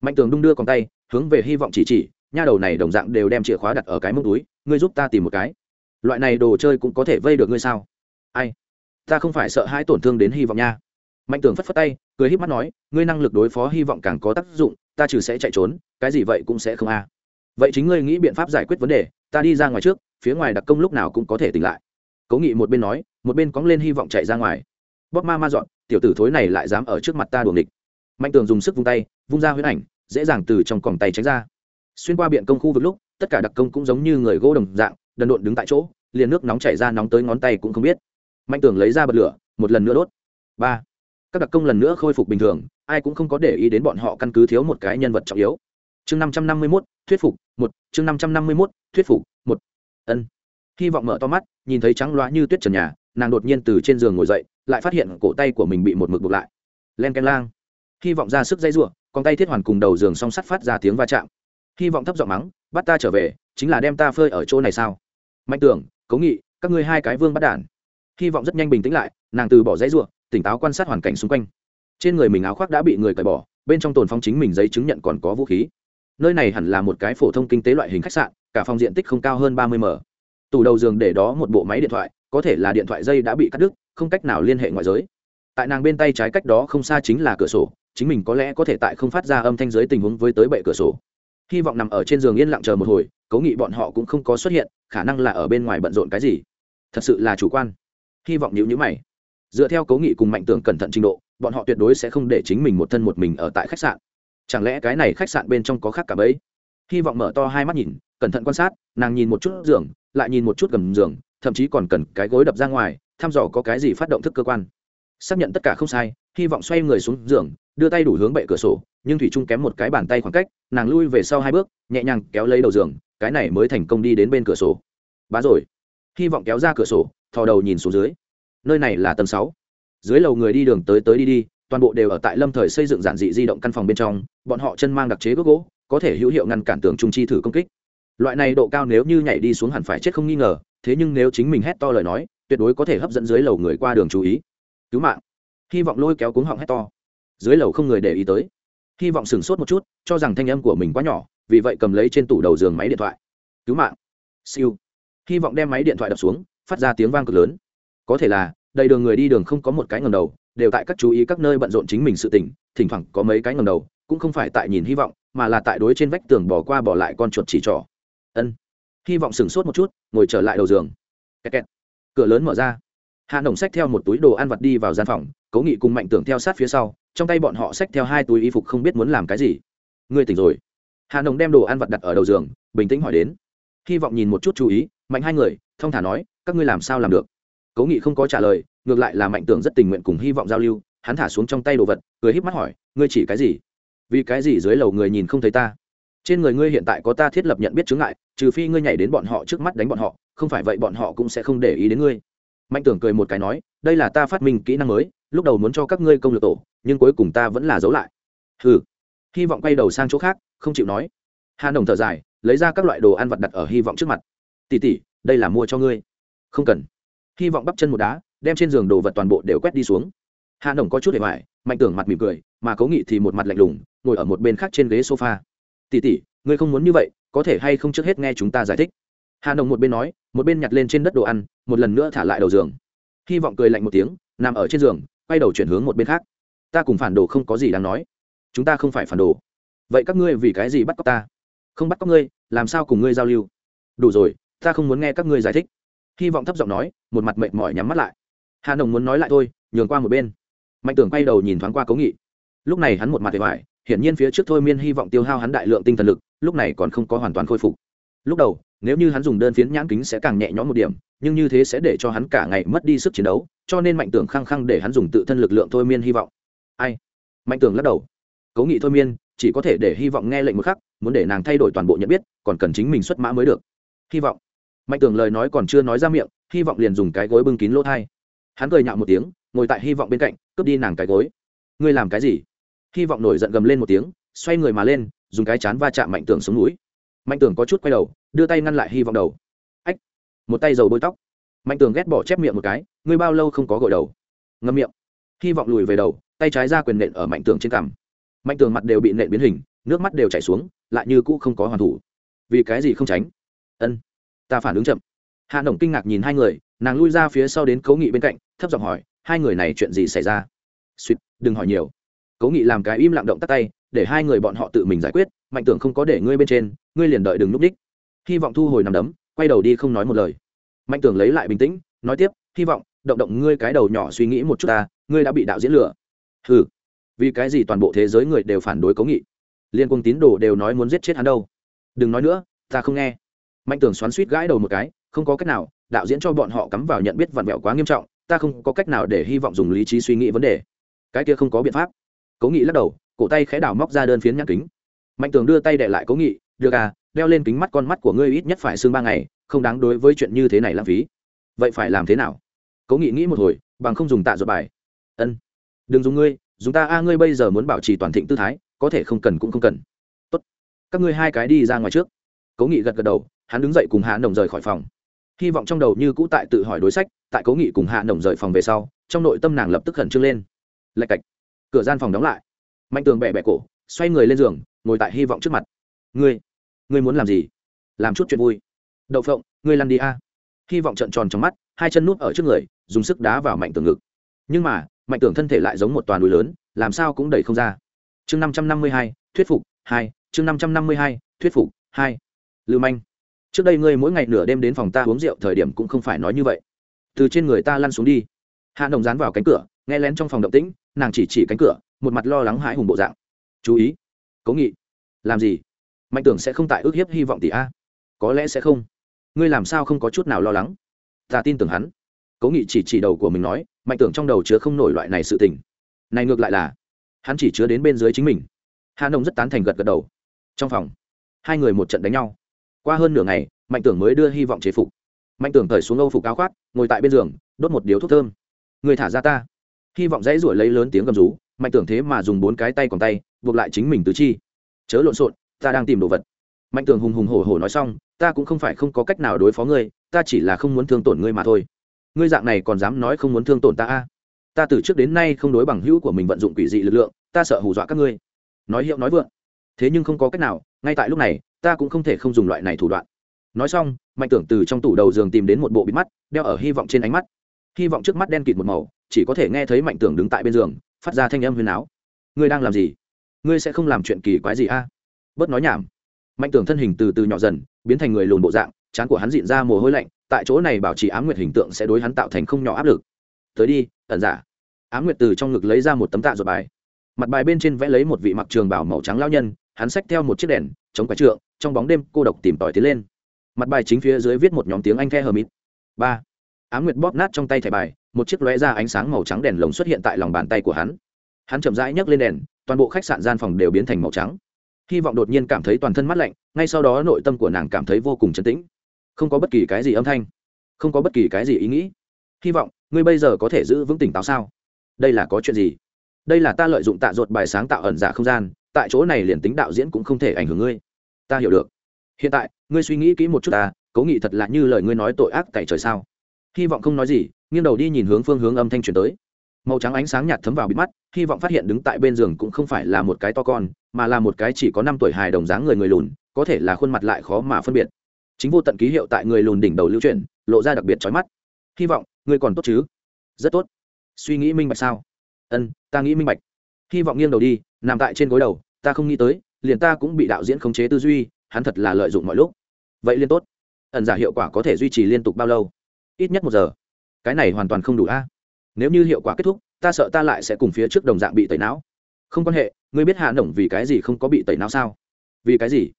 Mạnh tường đung đưa còn tay hướng về hy vọng chỉ chỉ, nha đầu này đồng dạng đều đem chìa khóa đặt ở cái mông túi, ngươi giúp ta tìm một cái. Loại này đồ chơi cũng có thể vây được ngươi sao? Ai? Ta không phải sợ hãi tổn thương đến hy vọng nha. Mạnh tường phất phất tay, cười híp mắt nói, ngươi năng lực đối phó hy vọng càng có tác dụng, ta trừ sẽ chạy trốn, cái gì vậy cũng sẽ không a. Vậy chính ngươi nghĩ biện pháp giải quyết vấn đề, ta đi ra ngoài trước, phía ngoài đặc công lúc nào cũng có thể tỉnh lại. Cố nghị một bên nói, một bên cóng lên hy vọng chạy ra ngoài. Bóp ma ma dọn, tiểu tử thối này lại dám ở trước mặt ta đuồng địch mạnh tường dùng sức vung tay, vung ra huyết ảnh dễ dàng từ trong còng tay tránh ra. Xuyên qua biện công khu vực lúc, tất cả đặc công cũng giống như người gỗ đồng dạng, đần độn đứng tại chỗ, liền nước nóng chảy ra nóng tới ngón tay cũng không biết. Mạnh tường lấy ra bật lửa, một lần nữa đốt. Ba. Các đặc công lần nữa khôi phục bình thường, ai cũng không có để ý đến bọn họ căn cứ thiếu một cái nhân vật trọng yếu. Chương năm trăm năm mươi mốt, thuyết phục, một. Chương năm trăm năm mươi mốt, thuyết phục, một. Ân. Hy vọng mở to mắt, nhìn thấy trắng loá như tuyết trần nhà, nàng đột nhiên từ trên giường ngồi dậy, lại phát hiện cổ tay của mình bị một mực buộc lại. Len canh lang. Hy vọng ra sức dây r u ộ con tay thiết hoàn cùng đầu giường song sắt phát ra tiếng va chạm. Hy vọng thấp giọng mắng, bắt ta trở về, chính là đem ta phơi ở chỗ này sao? Mạnh tưởng, cố nghị, các ngươi hai cái vương bắt đản. Hy vọng rất nhanh bình tĩnh lại, nàng từ bỏ dãy ruộng tỉnh táo quan sát hoàn cảnh xung quanh. Trên người mình áo khoác đã bị người cởi bỏ, bên trong tồn phong chính mình giấy chứng nhận còn có vũ khí. Nơi này hẳn là một cái phổ thông kinh tế loại hình khách sạn, cả phòng diện tích không cao hơn ba mươi m. Tủ đầu giường để đó một bộ máy điện thoại, có thể là điện thoại dây đã bị cắt đứt, không cách nào liên hệ ngoại giới. Tại nàng bên tay trái cách đó không xa chính là cửa sổ chính mình có lẽ có thể tại không phát ra âm thanh giới tình huống với tới bệ cửa sổ. Hy vọng nằm ở trên giường yên lặng chờ một hồi cố nghị bọn họ cũng không có xuất hiện, khả năng là ở bên ngoài bận rộn cái gì. Thật sự là chủ quan. Hy vọng nhữ nhữ mày. Dựa theo cố nghị cùng mạnh tưởng cẩn thận trình độ, bọn họ tuyệt đối sẽ không để chính mình một thân một mình ở tại khách sạn. Chẳng lẽ cái này khách sạn bên trong có khác cả bấy? Hy vọng mở to hai mắt nhìn, cẩn thận quan sát, nàng nhìn một chút giường, lại nhìn một chút gầm giường, thậm chí còn cần cái gối đập ra ngoài, thăm dò có cái gì phát động thức cơ quan. Xác nhận tất cả không sai, hy vọng xoay người xuống giường đưa tay đủ hướng bệ cửa sổ, nhưng thủy trung kém một cái bàn tay khoảng cách, nàng lui về sau hai bước, nhẹ nhàng kéo lấy đầu giường, cái này mới thành công đi đến bên cửa sổ. Bá rồi. Hy vọng kéo ra cửa sổ, thò đầu nhìn xuống dưới. Nơi này là tầng sáu. Dưới lầu người đi đường tới tới đi đi, toàn bộ đều ở tại lâm thời xây dựng giản dị di động căn phòng bên trong, bọn họ chân mang đặc chế gốc gỗ, có thể hữu hiệu ngăn cản tường trung chi thử công kích. Loại này độ cao nếu như nhảy đi xuống hẳn phải chết không nghi ngờ, thế nhưng nếu chính mình hét to lời nói, tuyệt đối có thể hấp dẫn dưới lầu người qua đường chú ý. Cứu mạng. Hy vọng lôi kéo cuống họng hét to dưới lầu không người để ý tới. Hy vọng sửng sốt một chút, cho rằng thanh âm của mình quá nhỏ, vì vậy cầm lấy trên tủ đầu giường máy điện thoại. Cứu mạng. Siêu. Hy vọng đem máy điện thoại đập xuống, phát ra tiếng vang cực lớn. Có thể là, đầy đường người đi đường không có một cái ngầm đầu, đều tại các chú ý các nơi bận rộn chính mình sự tỉnh thỉnh thoảng có mấy cái ngầm đầu, cũng không phải tại nhìn hy vọng, mà là tại đối trên vách tường bỏ qua bỏ lại con chuột chỉ trỏ. Ân. Hy vọng sửng sốt một chút, ngồi trở lại đầu giường. Kẹt kẹt. cửa lớn mở ra. Hạ nồng xách theo một túi đồ ăn vặt đi vào gian phòng cố nghị cùng mạnh tưởng theo sát phía sau, trong tay bọn họ xách theo hai túi y phục không biết muốn làm cái gì. Ngươi tỉnh rồi. Hà nồng đem đồ ăn vặt đặt ở đầu giường, bình tĩnh hỏi đến. Hy vọng nhìn một chút chú ý, mạnh hai người, thông thả nói, các ngươi làm sao làm được? Cố nghị không có trả lời, ngược lại là mạnh tưởng rất tình nguyện cùng hy vọng giao lưu, hắn thả xuống trong tay đồ vật, cười híp mắt hỏi, ngươi chỉ cái gì? Vì cái gì dưới lầu người nhìn không thấy ta? Trên người ngươi hiện tại có ta thiết lập nhận biết chướng ngại, trừ phi ngươi nhảy đến bọn họ trước mắt đánh bọn họ, không phải vậy bọn họ cũng sẽ không để ý đến ngươi. Mạnh tưởng cười một cái nói, đây là ta phát minh kỹ năng mới lúc đầu muốn cho các ngươi công lược tổ, nhưng cuối cùng ta vẫn là giấu lại. Ừ hy vọng quay đầu sang chỗ khác, không chịu nói. Hà nồng thở dài, lấy ra các loại đồ ăn vặt đặt ở hy vọng trước mặt. Tỉ tỉ đây là mua cho ngươi. Không cần. Hy vọng bắp chân một đá, đem trên giường đồ vật toàn bộ đều quét đi xuống. Hà nồng có chút để hoài, mạnh tưởng mặt mỉm cười, mà cố nghị thì một mặt lạnh lùng, ngồi ở một bên khác trên ghế sofa. Tỉ tỉ ngươi không muốn như vậy, có thể hay không trước hết nghe chúng ta giải thích? Hà nồng một bên nói, một bên nhặt lên trên đất đồ ăn, một lần nữa thả lại đầu giường. Hy vọng cười lạnh một tiếng, nằm ở trên giường quay đầu chuyển hướng một bên khác. Ta cùng phản đồ không có gì đáng nói. Chúng ta không phải phản đồ. Vậy các ngươi vì cái gì bắt cóc ta? Không bắt cóc ngươi, làm sao cùng ngươi giao lưu? Đủ rồi, ta không muốn nghe các ngươi giải thích. Hy vọng thấp giọng nói, một mặt mệt mỏi nhắm mắt lại. Hà nồng muốn nói lại thôi, nhường qua một bên. Mạnh tưởng quay đầu nhìn thoáng qua cố nghị. Lúc này hắn một mặt vẻ vải hiển nhiên phía trước thôi miên hy vọng tiêu hao hắn đại lượng tinh thần lực, lúc này còn không có hoàn toàn khôi phục. Lúc đầu nếu như hắn dùng đơn phiến nhãn kính sẽ càng nhẹ nhõm một điểm, nhưng như thế sẽ để cho hắn cả ngày mất đi sức chiến đấu, cho nên mạnh tưởng khăng khăng để hắn dùng tự thân lực lượng thôi miên hy vọng. Ai? Mạnh tưởng lắc đầu. Cố nghị thôi miên, chỉ có thể để hy vọng nghe lệnh một khắc, muốn để nàng thay đổi toàn bộ nhận biết, còn cần chính mình xuất mã mới được. Hy vọng. Mạnh tưởng lời nói còn chưa nói ra miệng, hy vọng liền dùng cái gối bưng kín lỗ thai. Hắn cười nhạo một tiếng, ngồi tại hy vọng bên cạnh, cướp đi nàng cái gối. Ngươi làm cái gì? Hy vọng nổi giận gầm lên một tiếng, xoay người mà lên, dùng cái chán va chạm mạnh tưởng xuống núi. Mạnh tưởng có chút quay đầu đưa tay ngăn lại hy vọng đầu. Ách, một tay dầu bôi tóc. Mạnh tường ghét bỏ chép miệng một cái, ngươi bao lâu không có gội đầu? Ngâm miệng. Hy vọng lùi về đầu, tay trái ra quyền nện ở mạnh tường trên cằm. Mạnh tường mặt đều bị nện biến hình, nước mắt đều chảy xuống, lại như cũ không có hoàn thủ. Vì cái gì không tránh? Ân, ta phản ứng chậm. Hạ nổng kinh ngạc nhìn hai người, nàng lui ra phía sau đến cấu nghị bên cạnh, thấp giọng hỏi, hai người này chuyện gì xảy ra? Suýt, đừng hỏi nhiều. Cấu nghị làm cái im lặng động tắt tay, để hai người bọn họ tự mình giải quyết, mạnh tưởng không có để ngươi bên trên, ngươi liền đợi đừng núp đích hy vọng thu hồi nằm đấm, quay đầu đi không nói một lời. Mạnh tưởng lấy lại bình tĩnh, nói tiếp, hy vọng, động động ngươi cái đầu nhỏ suy nghĩ một chút ta, ngươi đã bị đạo diễn lừa. Ừ vì cái gì toàn bộ thế giới người đều phản đối cố nghị? Liên quân tín đồ đều nói muốn giết chết hắn đâu. Đừng nói nữa, ta không nghe. Mạnh tưởng xoắn suýt gãi đầu một cái, không có cách nào, đạo diễn cho bọn họ cắm vào nhận biết vặn vẹo quá nghiêm trọng, ta không có cách nào để hy vọng dùng lý trí suy nghĩ vấn đề. Cái kia không có biện pháp. Cố nghị lắc đầu, cổ tay khẽ đảo móc ra đơn phiến nhãn kính. Mạnh tường đưa tay đệ lại cố nghị, được à đeo lên kính mắt con mắt của ngươi ít nhất phải xương ba ngày, không đáng đối với chuyện như thế này lãng phí. Vậy phải làm thế nào? Cố nghị nghĩ một hồi, bằng không dùng tạ dọa bài. Ân. Đừng dùng ngươi, dùng ta. A, ngươi bây giờ muốn bảo trì toàn thịnh tư thái, có thể không cần cũng không cần. Tốt. Các ngươi hai cái đi ra ngoài trước. Cố nghị gật gật đầu, hắn đứng dậy cùng hạ nồng rời khỏi phòng. Hy vọng trong đầu như cũ tại tự hỏi đối sách, tại cố nghị cùng hạ nồng rời phòng về sau, trong nội tâm nàng lập tức khẩn trương lên. Lạch cạch. Cửa gian phòng đóng lại. Mạnh tường bẹ bẹ cổ, xoay người lên giường, ngồi tại hy vọng trước mặt. Ngươi ngươi muốn làm gì? Làm chút chuyện vui. Đậu phộng, ngươi lăn đi a. Hy vọng trận tròn trong mắt, hai chân nút ở trước người, dùng sức đá vào mạnh tường ngực. Nhưng mà mạnh tường thân thể lại giống một toàn núi lớn, làm sao cũng đẩy không ra. Chương năm trăm năm mươi hai, thuyết phục, hai. Chương năm trăm năm mươi hai, thuyết phục, hai. Lưu manh, trước đây ngươi mỗi ngày nửa đêm đến phòng ta uống rượu thời điểm cũng không phải nói như vậy. Từ trên người ta lăn xuống đi. Hạ đồng dán vào cánh cửa, nghe lén trong phòng động tĩnh, nàng chỉ chỉ cánh cửa, một mặt lo lắng hãi hùng bộ dạng. Chú ý, cố nghị. Làm gì? Mạnh tưởng sẽ không tại ước hiếp hy vọng tỷ a. Có lẽ sẽ không. Ngươi làm sao không có chút nào lo lắng? Ta tin tưởng hắn. Cố nghị chỉ chỉ đầu của mình nói, mạnh tưởng trong đầu chứa không nổi loại này sự tình. Này ngược lại là, hắn chỉ chứa đến bên dưới chính mình. Hà nông rất tán thành gật gật đầu. Trong phòng, hai người một trận đánh nhau. Qua hơn nửa ngày, mạnh tưởng mới đưa hy vọng chế phục. Mạnh tưởng thời xuống âu phục áo khoác, ngồi tại bên giường, đốt một điếu thuốc thơm. Người thả ra ta. Hy vọng dãy ruổi lấy lớn tiếng gầm rú, mạnh tưởng thế mà dùng bốn cái tay còn tay, buộc lại chính mình tứ chi. Chớ lộn xộn ta đang tìm đồ vật. Mạnh tường hùng hùng hổ hổ nói xong, ta cũng không phải không có cách nào đối phó ngươi, ta chỉ là không muốn thương tổn ngươi mà thôi. Ngươi dạng này còn dám nói không muốn thương tổn ta a ta từ trước đến nay không đối bằng hữu của mình vận dụng quỷ dị lực lượng, ta sợ hù dọa các ngươi. Nói hiệu nói vượng. Thế nhưng không có cách nào, ngay tại lúc này, ta cũng không thể không dùng loại này thủ đoạn. Nói xong, mạnh tưởng từ trong tủ đầu giường tìm đến một bộ bịt mắt, đeo ở hy vọng trên ánh mắt. Hy vọng trước mắt đen kịt một màu, chỉ có thể nghe thấy mạnh tưởng đứng tại bên giường, phát ra thanh âm huyền áo ngươi đang làm gì? Ngươi sẽ không làm chuyện kỳ quái gì a bớt nói nhảm. Mạnh tưởng thân hình từ từ nhỏ dần, biến thành người lùn bộ dạng chán của hắn dịn ra mồ hôi lạnh, tại chỗ này bảo trì ám nguyệt hình tượng sẽ đối hắn tạo thành không nhỏ áp lực. Tới đi, ẩn giả. Ám nguyệt từ trong ngực lấy ra một tấm tạ ruột bài. Mặt bài bên trên vẽ lấy một vị mặc trường bảo màu trắng lao nhân, hắn xách theo một chiếc đèn, chống quái trượng, trong bóng đêm cô độc tìm tòi tiến lên. Mặt bài chính phía dưới viết một nhóm tiếng anh the hờ mít ba. Ám nguyệt bóp nát trong tay thẻ bài, một chiếc lóe ra ánh sáng màu trắng đèn lồng xuất hiện tại lòng bàn tay của hắn. Hắn chậm rãi nhấc lên đèn, toàn bộ khách sạn gian phòng đều biến thành màu trắng hy vọng đột nhiên cảm thấy toàn thân mát lạnh, ngay sau đó nội tâm của nàng cảm thấy vô cùng chấn tĩnh. Không có bất kỳ cái gì âm thanh, không có bất kỳ cái gì ý nghĩ. Hy vọng, ngươi bây giờ có thể giữ vững tỉnh táo sao? Đây là có chuyện gì? Đây là ta lợi dụng tạ ruột bài sáng tạo ẩn giả không gian, tại chỗ này liền tính đạo diễn cũng không thể ảnh hưởng ngươi. Ta hiểu được. Hiện tại, ngươi suy nghĩ kỹ một chút ta, cố nghị thật là như lời ngươi nói tội ác cày trời sao? Hy vọng không nói gì, nghiêng đầu đi nhìn hướng phương hướng âm thanh truyền tới màu trắng ánh sáng nhạt thấm vào bịt mắt, hy vọng phát hiện đứng tại bên giường cũng không phải là một cái to con, mà là một cái chỉ có năm tuổi hài đồng dáng người người lùn, có thể là khuôn mặt lại khó mà phân biệt. Chính vô tận ký hiệu tại người lùn đỉnh đầu lưu chuyển, lộ ra đặc biệt trói mắt. Hy vọng, ngươi còn tốt chứ? Rất tốt. Suy nghĩ minh bạch sao? Ân, ta nghĩ minh bạch. Hy vọng nghiêng đầu đi, nằm tại trên gối đầu, ta không nghĩ tới, liền ta cũng bị đạo diễn khống chế tư duy, hắn thật là lợi dụng mọi lúc. Vậy liên tốt. Ẩn giả hiệu quả có thể duy trì liên tục bao lâu? Ít nhất một giờ. Cái này hoàn toàn không đủ a nếu như hiệu quả kết thúc, ta sợ ta lại sẽ cùng phía trước đồng dạng bị tẩy não. Không quan hệ, ngươi biết hạ nổng vì cái gì không có bị tẩy não sao? Vì cái gì?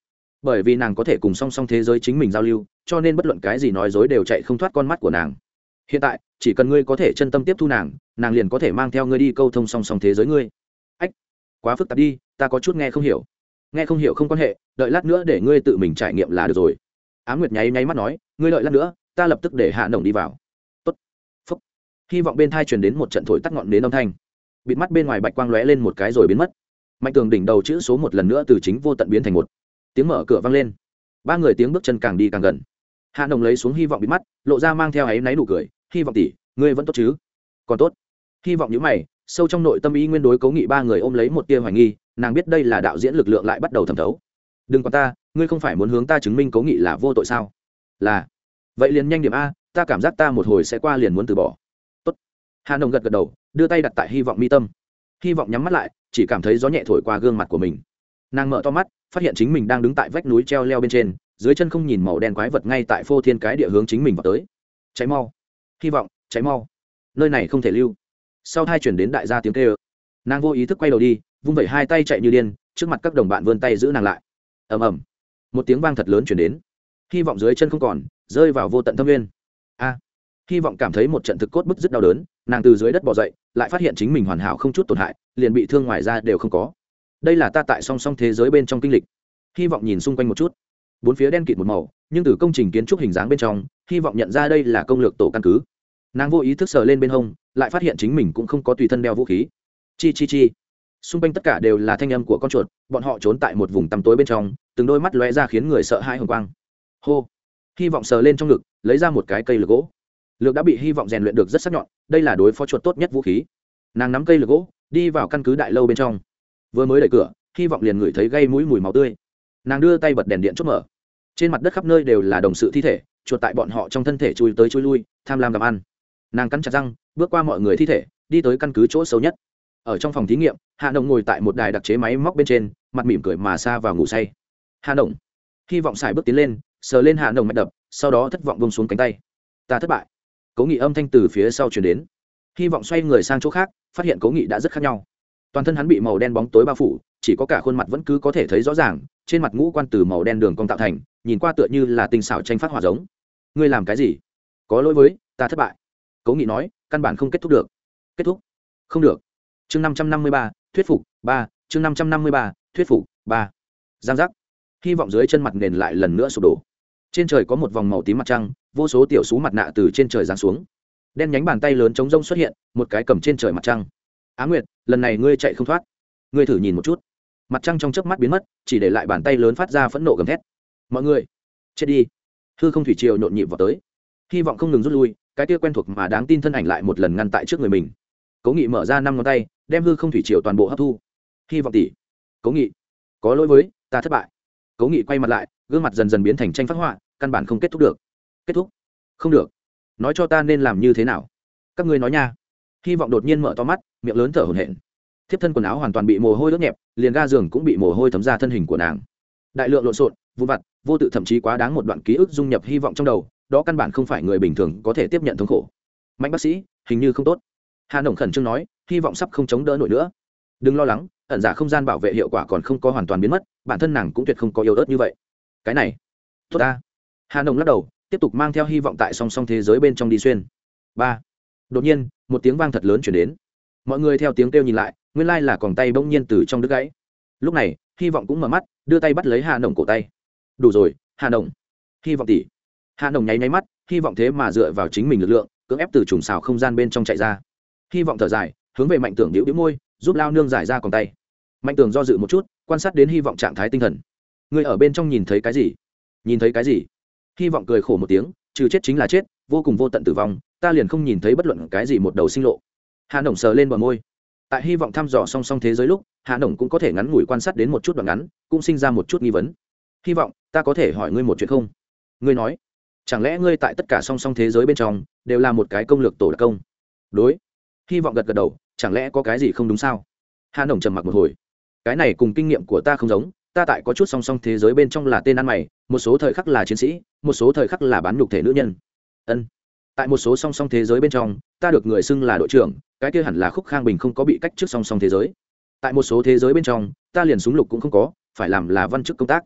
Bởi vì nàng có thể cùng song song thế giới chính mình giao lưu, cho nên bất luận cái gì nói dối đều chạy không thoát con mắt của nàng. Hiện tại, chỉ cần ngươi có thể chân tâm tiếp thu nàng nàng liền có thể mang theo ngươi đi câu thông song song thế giới ngươi. Ách, quá phức tạp đi, ta có chút nghe không hiểu. Nghe không hiểu không quan hệ, đợi lát nữa để ngươi tự mình trải nghiệm là được rồi. Á nguyệt nháy nháy mắt nói, ngươi đợi lát nữa, ta lập tức để hạ nồng đi vào hy vọng bên thai truyền đến một trận thổi tắt ngọn đến âm thanh. Bịt mắt bên ngoài bạch quang lóe lên một cái rồi biến mất. Mạnh tường đỉnh đầu chữ số một lần nữa từ chính vô tận biến thành một. Tiếng mở cửa vang lên. Ba người tiếng bước chân càng đi càng gần. Hạ nồng lấy xuống hy vọng bịt mắt, lộ ra mang theo áy náy nụ cười, hy vọng tỷ, ngươi vẫn tốt chứ? Còn tốt. Hy vọng những mày, sâu trong nội tâm ý nguyên đối cấu nghị ba người ôm lấy một tia hoài nghi, nàng biết đây là đạo diễn lực lượng lại bắt đầu thẩm thấu. Đừng còn ta, ngươi không phải muốn hướng ta chứng minh cấu nghị là vô tội sao? Là. Vậy liền nhanh điểm a, ta cảm giác ta một hồi sẽ qua liền muốn từ bỏ hà nồng gật gật đầu, đưa tay đặt tại hy vọng mi tâm. Hy vọng nhắm mắt lại, chỉ cảm thấy gió nhẹ thổi qua gương mặt của mình. Nàng mở to mắt, phát hiện chính mình đang đứng tại vách núi treo leo bên trên, dưới chân không nhìn màu đen quái vật ngay tại phô thiên cái địa hướng chính mình vào tới. Cháy mau. Hy vọng, cháy mau. Nơi này không thể lưu. Sau hai chuyển đến đại gia tiếng kê ơ nàng vô ý thức quay đầu đi, vung vẩy hai tay chạy như điên, trước mặt các đồng bạn vươn tay giữ nàng lại. Ầm ầm. Một tiếng vang thật lớn chuyển đến. Hy vọng dưới chân không còn, rơi vào vô tận thâm nguyên. A hy vọng cảm thấy một trận thực cốt bức rất đau đớn, nàng từ dưới đất bỏ dậy, lại phát hiện chính mình hoàn hảo không chút tổn hại, liền bị thương ngoài ra đều không có. Đây là ta tại song song thế giới bên trong kinh lịch. Hy vọng nhìn xung quanh một chút. Bốn phía đen kịt một màu, nhưng từ công trình kiến trúc hình dáng bên trong, hy vọng nhận ra đây là công lược tổ căn cứ. Nàng vô ý thức sờ lên bên hông, lại phát hiện chính mình cũng không có tùy thân đeo vũ khí. Chi chi chi. Xung quanh tất cả đều là thanh âm của con chuột, bọn họ trốn tại một vùng tăm tối bên trong, từng đôi mắt lóe ra khiến người sợ hãi hồng quang. Hô. Hy vọng sờ lên trong ngực, lấy ra một cái cây lược gỗ lược đã bị hy vọng rèn luyện được rất sắc nhọn, đây là đối phó chuột tốt nhất vũ khí. Nàng nắm cây lược gỗ, đi vào căn cứ đại lâu bên trong. Vừa mới đẩy cửa, hy vọng liền ngửi thấy gây mũi mùi máu tươi. Nàng đưa tay bật đèn điện chốt mở. Trên mặt đất khắp nơi đều là đồng sự thi thể, chuột tại bọn họ trong thân thể chui tới chui lui, tham lam gặm ăn. Nàng cắn chặt răng, bước qua mọi người thi thể, đi tới căn cứ chỗ xấu nhất. Ở trong phòng thí nghiệm, hạ động ngồi tại một đài đặc chế máy móc bên trên, mặt mỉm cười mà xa vào ngủ say. Hạ động hy vọng xài bước tiến lên, sờ lên hạ động mạch đập, sau đó thất vọng bông xuống cánh tay. Ta thất bại cố nghị âm thanh từ phía sau chuyển đến. Hy vọng xoay người sang chỗ khác, phát hiện cố nghị đã rất khác nhau. Toàn thân hắn bị màu đen bóng tối bao phủ, chỉ có cả khuôn mặt vẫn cứ có thể thấy rõ ràng, trên mặt ngũ quan từ màu đen đường cong tạo thành, nhìn qua tựa như là tinh xảo tranh phát hỏa giống. Ngươi làm cái gì? Có lỗi với ta thất bại. Cố nghị nói, căn bản không kết thúc được. Kết thúc? Không được. Chương năm trăm năm mươi ba, thuyết phục, ba. Chương năm trăm năm mươi ba, thuyết phục, ba. Giang giác. Hy vọng dưới chân mặt nền lại lần nữa sụp đổ trên trời có một vòng màu tím mặt trăng, vô số tiểu xú mặt nạ từ trên trời giáng xuống. Đen nhánh bàn tay lớn chống rông xuất hiện, một cái cầm trên trời mặt trăng. Á nguyệt, lần này ngươi chạy không thoát. Ngươi thử nhìn một chút. Mặt trăng trong chớp mắt biến mất, chỉ để lại bàn tay lớn phát ra phẫn nộ gầm thét. Mọi người, chết đi. Hư không thủy triều nhộn nhịp vào tới. Hy vọng không ngừng rút lui, cái kia quen thuộc mà đáng tin thân ảnh lại một lần ngăn tại trước người mình. Cố nghị mở ra năm ngón tay, đem hư không thủy triều toàn bộ hấp thu. Hy vọng tỷ cố nghị, có lỗi với, ta thất bại. Cố nghị quay mặt lại gương mặt dần dần biến thành tranh phát họa, căn bản không kết thúc được. Kết thúc? Không được. Nói cho ta nên làm như thế nào? Các ngươi nói nha. Hy vọng đột nhiên mở to mắt, miệng lớn thở hổn hển. Thiếp thân quần áo hoàn toàn bị mồ hôi ướt nhẹp, liền ga giường cũng bị mồ hôi thấm ra thân hình của nàng. Đại lượng lộn xộn vụ vặt, vô tự thậm chí quá đáng một đoạn ký ức dung nhập hy vọng trong đầu, đó căn bản không phải người bình thường có thể tiếp nhận thống khổ. Mạnh bác sĩ, hình như không tốt. Hà nồng khẩn trương nói, hy vọng sắp không chống đỡ nổi nữa. Đừng lo lắng, ẩn giả không gian bảo vệ hiệu quả còn không có hoàn toàn biến mất, bản thân nàng cũng tuyệt không có yếu ớt như vậy cái này, tốt ta. Hà nồng lắc đầu, tiếp tục mang theo hy vọng tại song song thế giới bên trong đi xuyên. Ba. Đột nhiên, một tiếng vang thật lớn chuyển đến. Mọi người theo tiếng kêu nhìn lại, nguyên lai là còn tay bỗng nhiên từ trong đứt gãy. Lúc này, hy vọng cũng mở mắt, đưa tay bắt lấy hà nồng cổ tay. Đủ rồi, hà nồng. Hy vọng tỉ. Hà nồng nháy nháy mắt, hy vọng thế mà dựa vào chính mình lực lượng, cưỡng ép từ trùng xào không gian bên trong chạy ra. Hy vọng thở dài, hướng về mạnh tưởng đĩu đĩu môi, giúp lao nương giải ra còn tay. Mạnh tường do dự một chút, quan sát đến hy vọng trạng thái tinh thần người ở bên trong nhìn thấy cái gì? Nhìn thấy cái gì? Hy vọng cười khổ một tiếng, trừ chết chính là chết, vô cùng vô tận tử vong, ta liền không nhìn thấy bất luận cái gì một đầu sinh lộ. Hà nổng sờ lên bờ môi. Tại hy vọng thăm dò song song thế giới lúc hà nổng cũng có thể ngắn ngủi quan sát đến một chút đoạn ngắn, cũng sinh ra một chút nghi vấn. Hy vọng, ta có thể hỏi ngươi một chuyện không? Ngươi nói, chẳng lẽ ngươi tại tất cả song song thế giới bên trong, đều là một cái công lược tổ đặc công? Đối. Hy vọng gật gật đầu, chẳng lẽ có cái gì không đúng sao? Hà nổng trầm mặc một hồi. Cái này cùng kinh nghiệm của ta không giống ta tại có chút song song thế giới bên trong là tên ăn mày, một số thời khắc là chiến sĩ, một số thời khắc là bán nhục thể nữ nhân. Ân. Tại một số song song thế giới bên trong, ta được người xưng là đội trưởng, cái kia hẳn là khúc khang bình không có bị cách trước song song thế giới. Tại một số thế giới bên trong, ta liền súng lục cũng không có, phải làm là văn chức công tác.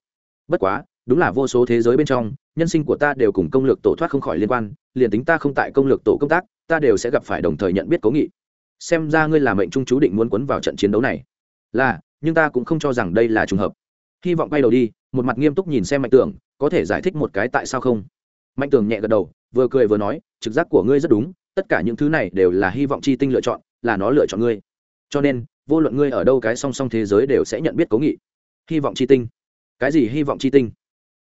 Bất quá, đúng là vô số thế giới bên trong, nhân sinh của ta đều cùng công lược tổ thoát không khỏi liên quan, liền tính ta không tại công lược tổ công tác, ta đều sẽ gặp phải đồng thời nhận biết cố nghị. Xem ra ngươi là mệnh trung chú định muốn quấn vào trận chiến đấu này. Là, nhưng ta cũng không cho rằng đây là trùng hợp hy vọng quay đầu đi, một mặt nghiêm túc nhìn xem mạnh tưởng có thể giải thích một cái tại sao không. Mạnh tưởng nhẹ gật đầu, vừa cười vừa nói, trực giác của ngươi rất đúng, tất cả những thứ này đều là hy vọng chi tinh lựa chọn, là nó lựa chọn ngươi. Cho nên, vô luận ngươi ở đâu cái song song thế giới đều sẽ nhận biết cố nghị. Hy vọng chi tinh. Cái gì hy vọng chi tinh?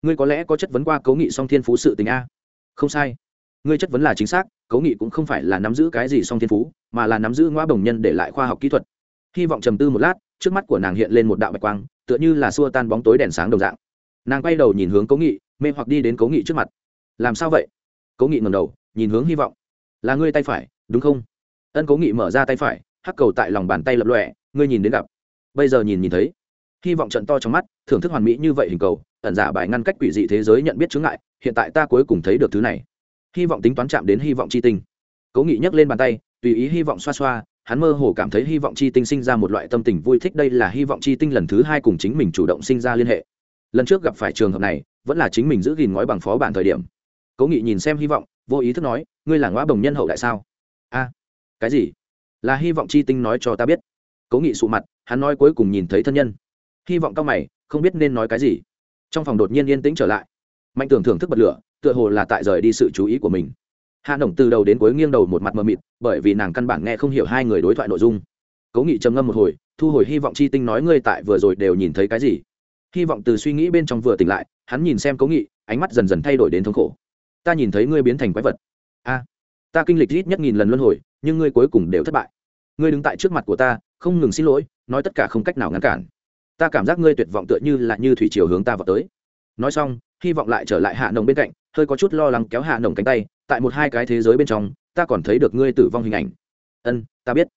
Ngươi có lẽ có chất vấn qua cố nghị song thiên phú sự tình a. Không sai. Ngươi chất vấn là chính xác cố nghị cũng không phải là nắm giữ cái gì song thiên phú, mà là nắm giữ ngoa bồng nhân để lại khoa học kỹ thuật. Hy vọng trầm tư một lát, trước mắt của nàng hiện lên một đạo bạch quang tựa như là xua tan bóng tối đèn sáng đồng dạng. Nàng quay đầu nhìn hướng cố nghị, mê hoặc đi đến cố nghị trước mặt. Làm sao vậy? Cố nghị ngầm đầu, nhìn hướng hy vọng. Là ngươi tay phải, đúng không? Ân cố nghị mở ra tay phải, hắc cầu tại lòng bàn tay lập lọe ngươi nhìn đến gặp. Bây giờ nhìn nhìn thấy. Hy vọng trận to trong mắt, thưởng thức hoàn mỹ như vậy hình cầu, ẩn giả bài ngăn cách quỷ dị thế giới nhận biết chướng ngại, hiện tại ta cuối cùng thấy được thứ này. Hy vọng tính toán chạm đến hy vọng c h i tinh. Cố nghị nhấc lên bàn tay, tùy ý hy vọng xoa xoa hắn mơ hồ cảm thấy hy vọng chi tinh sinh ra một loại tâm tình vui thích. Đây là hy vọng chi tinh lần thứ hai cùng chính mình chủ động sinh ra liên hệ. Lần trước gặp phải trường hợp này, vẫn là chính mình giữ gìn ngói bằng phó bản thời điểm. Cố nghị nhìn xem hy vọng, vô ý thức nói, ngươi là ngõ bồng nhân hậu đại sao? A, cái gì? Là hy vọng chi tinh nói cho ta biết. Cố nghị sụ mặt, hắn nói cuối cùng nhìn thấy thân nhân. Hy vọng cao mày, không biết nên nói cái gì. Trong phòng đột nhiên yên tĩnh trở lại. Mạnh tưởng thưởng thức bật lửa, tựa hồ là tại rời đi sự chú ý của mình hạ nổng từ đầu đến cuối nghiêng đầu một mặt mờ mịt, bởi vì nàng căn bản nghe không hiểu hai người đối thoại nội dung. Cố nghị trầm ngâm một hồi, thu hồi hy vọng chi tinh nói ngươi tại vừa rồi đều nhìn thấy cái gì. Hy vọng từ suy nghĩ bên trong vừa tỉnh lại, hắn nhìn xem cố nghị, ánh mắt dần dần thay đổi đến thống khổ. Ta nhìn thấy ngươi biến thành quái vật. A, ta kinh lịch ít nhất nghìn lần luân hồi, nhưng ngươi cuối cùng đều thất bại. Ngươi đứng tại trước mặt của ta, không ngừng xin lỗi, nói tất cả không cách nào ngăn cản. Ta cảm giác ngươi tuyệt vọng tựa như là như thủy chiều hướng ta vào tới. Nói xong, hy vọng lại trở lại hạ nồng bên cạnh, hơi có chút lo lắng kéo hạ nồng cánh tay tại một hai cái thế giới bên trong, ta còn thấy được ngươi tử vong hình ảnh. Ân, ta biết.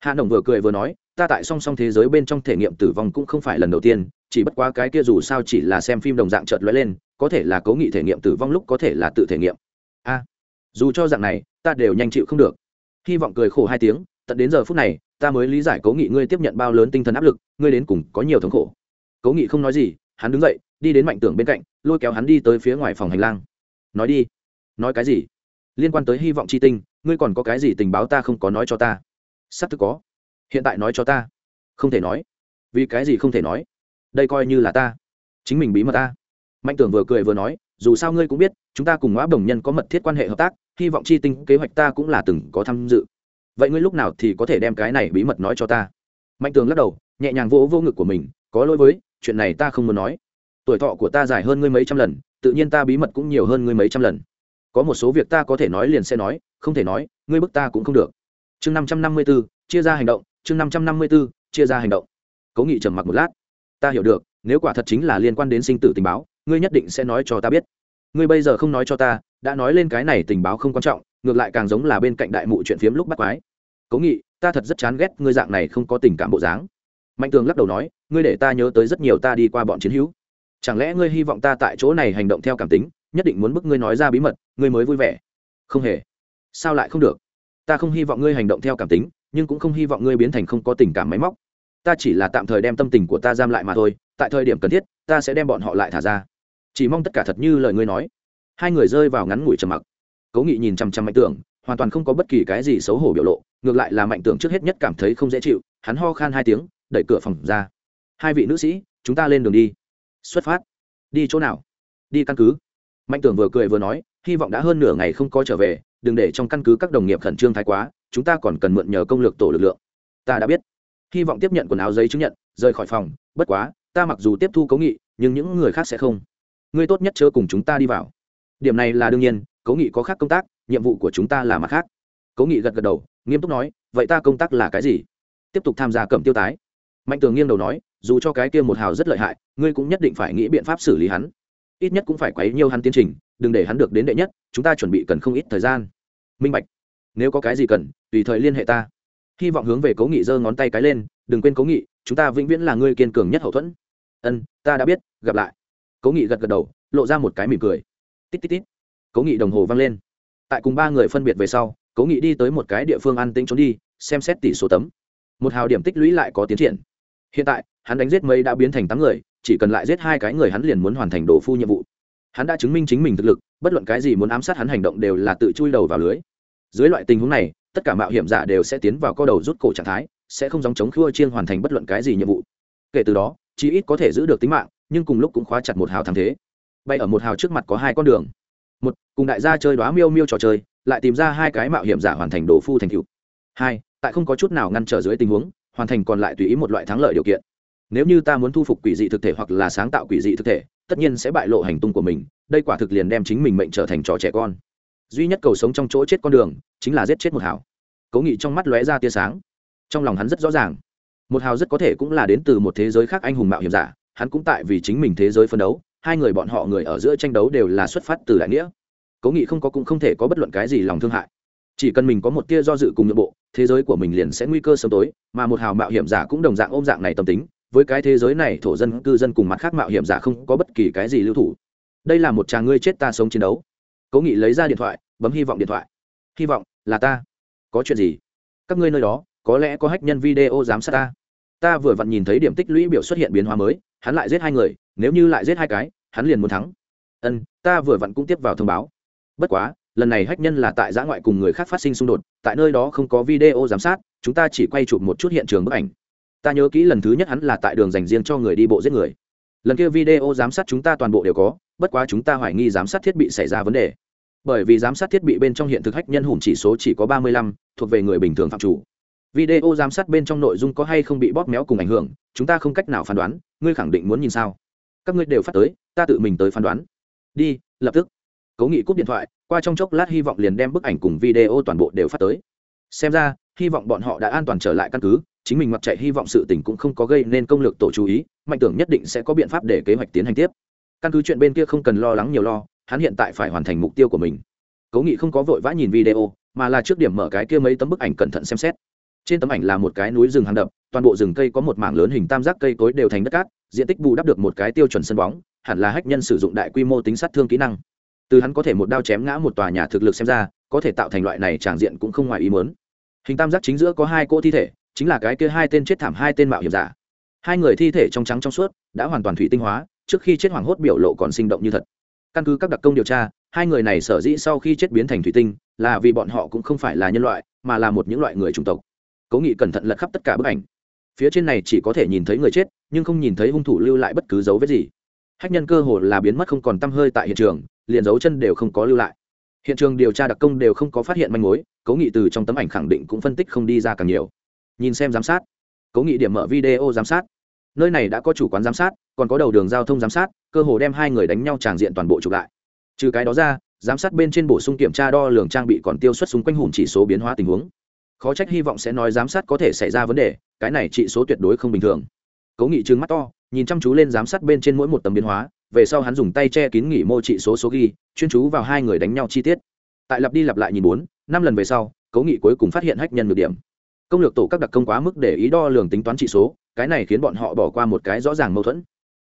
Hạ nồng vừa cười vừa nói, ta tại song song thế giới bên trong thể nghiệm tử vong cũng không phải lần đầu tiên, chỉ bất quá cái kia dù sao chỉ là xem phim đồng dạng chợt lóe lên, có thể là cố nghị thể nghiệm tử vong lúc có thể là tự thể nghiệm. A, dù cho dạng này, ta đều nhanh chịu không được. Hy vọng cười khổ hai tiếng, tận đến giờ phút này, ta mới lý giải cố nghị ngươi tiếp nhận bao lớn tinh thần áp lực, ngươi đến cùng có nhiều thống khổ. Cố nghị không nói gì, hắn đứng dậy, đi đến mạnh tưởng bên cạnh, lôi kéo hắn đi tới phía ngoài phòng hành lang. Nói đi. Nói cái gì? Liên quan tới hy vọng chi tinh, ngươi còn có cái gì tình báo ta không có nói cho ta? Sắp thực có. Hiện tại nói cho ta. Không thể nói. Vì cái gì không thể nói? Đây coi như là ta. Chính mình bí mật ta. Mạnh tưởng vừa cười vừa nói, dù sao ngươi cũng biết, chúng ta cùng ngõ đồng nhân có mật thiết quan hệ hợp tác, hy vọng chi tinh kế hoạch ta cũng là từng có tham dự. Vậy ngươi lúc nào thì có thể đem cái này bí mật nói cho ta? Mạnh tường lắc đầu, nhẹ nhàng vỗ vô ngực của mình, có lỗi với, chuyện này ta không muốn nói. Tuổi thọ của ta dài hơn ngươi mấy trăm lần, tự nhiên ta bí mật cũng nhiều hơn ngươi mấy trăm lần có một số việc ta có thể nói liền sẽ nói, không thể nói, ngươi bức ta cũng không được. Chương năm trăm năm mươi b ố chia ra hành động, chương năm trăm năm mươi b ố chia ra hành động. Cố nghị trầm mặc một lát. Ta hiểu được, nếu quả thật chính là liên quan đến sinh tử tình báo, ngươi nhất định sẽ nói cho ta biết. Ngươi bây giờ không nói cho ta, đã nói lên cái này tình báo không quan trọng, ngược lại càng giống là bên cạnh đại mụ chuyện phiếm lúc bắt quái. Cố nghị, ta thật rất chán ghét ngươi dạng này không có tình cảm bộ dáng. Mạnh tường lắc đầu nói, ngươi để ta nhớ tới rất nhiều ta đi qua bọn chiến hữu. Chẳng lẽ ngươi hy vọng ta tại chỗ này hành động theo cảm tính nhất định muốn bức ngươi nói ra bí mật, ngươi mới vui vẻ. Không hề. Sao lại không được? Ta không hy vọng ngươi hành động theo cảm tính, nhưng cũng không hy vọng ngươi biến thành không có tình cảm máy móc. Ta chỉ là tạm thời đem tâm tình của ta giam lại mà thôi, tại thời điểm cần thiết, ta sẽ đem bọn họ lại thả ra. Chỉ mong tất cả thật như lời ngươi nói. Hai người rơi vào ngắn ngủi trầm mặc. Cố nghị nhìn chằm chằm mạnh tưởng, hoàn toàn không có bất kỳ cái gì xấu hổ biểu lộ, ngược lại là mạnh tưởng trước hết nhất cảm thấy không dễ chịu, hắn ho khan hai tiếng, đẩy cửa phòng ra. Hai vị nữ sĩ, chúng ta lên đường đi. Xuất phát. Đi chỗ nào? Đi căn cứ mạnh tưởng vừa cười vừa nói, hy vọng đã hơn nửa ngày không có trở về, đừng để trong căn cứ các đồng nghiệp khẩn trương thái quá, chúng ta còn cần mượn nhờ công lược tổ lực lượng. Ta đã biết. Hy vọng tiếp nhận quần áo giấy chứng nhận, rời khỏi phòng, bất quá, ta mặc dù tiếp thu cố nghị, nhưng những người khác sẽ không. Ngươi tốt nhất chớ cùng chúng ta đi vào. Điểm này là đương nhiên cố nghị có khác công tác, nhiệm vụ của chúng ta là mặt khác. Cố nghị gật gật đầu, nghiêm túc nói, vậy ta công tác là cái gì? Tiếp tục tham gia cầm tiêu tái. Mạnh tường nghiêng đầu nói, dù cho cái kia một hào rất lợi hại, ngươi cũng nhất định phải nghĩ biện pháp xử lý hắn ít nhất cũng phải quấy nhiều hắn tiến trình, đừng để hắn được đến đệ nhất, chúng ta chuẩn bị cần không ít thời gian. Minh bạch, nếu có cái gì cần, tùy thời liên hệ ta. Hy vọng hướng về cố nghị giơ ngón tay cái lên, đừng quên cố nghị, chúng ta vĩnh viễn là người kiên cường nhất hậu thuẫn. Ân, ta đã biết, gặp lại. Cố nghị gật gật đầu, lộ ra một cái mỉm cười. Tít tít tít. Cố nghị đồng hồ vang lên. Tại cùng ba người phân biệt về sau, cố nghị đi tới một cái địa phương an tĩnh trốn đi, xem xét tỷ số tấm. Một hào điểm tích lũy lại có tiến triển. Hiện tại, hắn đánh giết mấy đã biến thành tám người chỉ cần lại giết hai cái người hắn liền muốn hoàn thành đồ phu nhiệm vụ. Hắn đã chứng minh chính mình thực lực, bất luận cái gì muốn ám sát hắn hành động đều là tự chui đầu vào lưới. Dưới loại tình huống này, tất cả mạo hiểm giả đều sẽ tiến vào co đầu rút cổ trạng thái, sẽ không dòng chống khua chiên hoàn thành bất luận cái gì nhiệm vụ. Kể từ đó, chí ít có thể giữ được tính mạng, nhưng cùng lúc cũng khóa chặt một hào thắng thế. Bay ở một hào trước mặt có hai con đường. Một, cùng đại gia chơi đoá miêu miêu trò chơi, lại tìm ra hai cái mạo hiểm giả hoàn thành đồ phu thành cựu hai, tại không có chút nào ngăn trở dưới tình huống, hoàn thành còn lại tùy ý một loại thắng lợi điều kiện nếu như ta muốn thu phục quỷ dị thực thể hoặc là sáng tạo quỷ dị thực thể, tất nhiên sẽ bại lộ hành tung của mình, đây quả thực liền đem chính mình mệnh trở thành trò trẻ con. Duy nhất cầu sống trong chỗ chết con đường, chính là giết chết một hào. Cố nghị trong mắt lóe ra tia sáng. Trong lòng hắn rất rõ ràng. Một hào rất có thể cũng là đến từ một thế giới khác anh hùng mạo hiểm giả, hắn cũng tại vì chính mình thế giới phân đấu, hai người bọn họ người ở giữa tranh đấu đều là xuất phát từ đại nghĩa. Cố nghị không có cũng không thể có bất luận cái gì lòng thương hại. Chỉ cần mình có một tia do dự cùng nội bộ, thế giới của mình liền sẽ nguy cơ sớm tối, mà một hào mạo hiểm giả cũng đồng dạng ôm dạng này tâm tính với cái thế giới này thổ dân, cư dân cùng mặt khác mạo hiểm giả không có bất kỳ cái gì lưu thủ. Đây là một tràng ngươi chết ta sống chiến đấu. Cố nghị lấy ra điện thoại, bấm hy vọng điện thoại. Hy vọng là ta. Có chuyện gì? Các ngươi nơi đó, có lẽ có hách nhân video giám sát ta. Ta vừa vặn nhìn thấy điểm tích lũy biểu xuất hiện biến hóa mới, hắn lại giết hai người, nếu như lại giết hai cái, hắn liền muốn thắng. Ân, ta vừa vặn cũng tiếp vào thông báo. Bất quá, lần này hách nhân là tại giã ngoại cùng người khác phát sinh xung đột, tại nơi đó không có video giám sát, chúng ta chỉ quay chụp một chút hiện trường bức ảnh ta nhớ kỹ lần thứ nhất hắn là tại đường dành riêng cho người đi bộ giết người. Lần kia video giám sát chúng ta toàn bộ đều có, bất quá chúng ta hoài nghi giám sát thiết bị xảy ra vấn đề. Bởi vì giám sát thiết bị bên trong hiện thực hách nhân hùng chỉ số chỉ có ba mươi lăm, thuộc về người bình thường phạm chủ. Video giám sát bên trong nội dung có hay không bị bóp méo cùng ảnh hưởng, chúng ta không cách nào phán đoán, ngươi khẳng định muốn nhìn sao? Các ngươi đều phát tới, ta tự mình tới phán đoán. Đi, lập tức. Cố nghị cúp điện thoại, qua trong chốc lát hy vọng liền đem bức ảnh cùng video toàn bộ đều phát tới. Xem ra, hy vọng bọn họ đã an toàn trở lại căn cứ chính mình mặc chạy hy vọng sự tình cũng không có gây nên công lực tổ chú ý, mạnh tưởng nhất định sẽ có biện pháp để kế hoạch tiến hành tiếp. Căn cứ chuyện bên kia không cần lo lắng nhiều lo, hắn hiện tại phải hoàn thành mục tiêu của mình. Cố nghị không có vội vã nhìn video, mà là trước điểm mở cái kia mấy tấm bức ảnh cẩn thận xem xét. Trên tấm ảnh là một cái núi rừng hàng đập, toàn bộ rừng cây có một mảng lớn hình tam giác cây cối đều thành đất cát, diện tích bù đắp được một cái tiêu chuẩn sân bóng, hẳn là hách nhân sử dụng đại quy mô tính sát thương kỹ năng. Từ hắn có thể một đao chém ngã một tòa nhà thực lực xem ra, có thể tạo thành loại này tràng diện cũng không ngoài ý mớn hình tam giác chính giữa có hai cỗ thi thể chính là cái kia hai tên chết thảm, hai tên mạo hiểm giả. Hai người thi thể trong trắng trong suốt, đã hoàn toàn thủy tinh hóa, trước khi chết hoảng hốt biểu lộ còn sinh động như thật. Căn cứ các đặc công điều tra, hai người này sở dĩ sau khi chết biến thành thủy tinh, là vì bọn họ cũng không phải là nhân loại, mà là một những loại người chủng tộc. Cố nghị cẩn thận lật khắp tất cả bức ảnh. Phía trên này chỉ có thể nhìn thấy người chết, nhưng không nhìn thấy hung thủ lưu lại bất cứ dấu vết gì. Hách nhân cơ hồ là biến mất không còn t hơi tại hiện trường, liền dấu chân đều không có lưu lại. Hiện trường điều tra đặc công đều không có phát hiện manh mối, cố nghị từ trong tấm ảnh khẳng định cũng phân tích không đi ra càng nhiều nhìn xem giám sát. Cố nghị điểm mở video giám sát. Nơi này đã có chủ quán giám sát, còn có đầu đường giao thông giám sát, cơ hồ đem hai người đánh nhau tràng diện toàn bộ chụp lại. Trừ cái đó ra, giám sát bên trên bổ sung kiểm tra đo lường trang bị còn tiêu xuất xung quanh hùm chỉ số biến hóa tình huống. Khó trách hy vọng sẽ nói giám sát có thể xảy ra vấn đề, cái này trị số tuyệt đối không bình thường. Cố nghị trừng mắt to, nhìn chăm chú lên giám sát bên trên mỗi một tấm biến hóa, về sau hắn dùng tay che kín nghỉ mô trị số số ghi, chuyên chú vào hai người đánh nhau chi tiết. Tại lặp đi lặp lại nhìn bốn, năm lần về sau, cố nghị cuối cùng phát hiện hách nhân được điểm công lược tổ các đặc công quá mức để ý đo lường tính toán trị số, cái này khiến bọn họ bỏ qua một cái rõ ràng mâu thuẫn.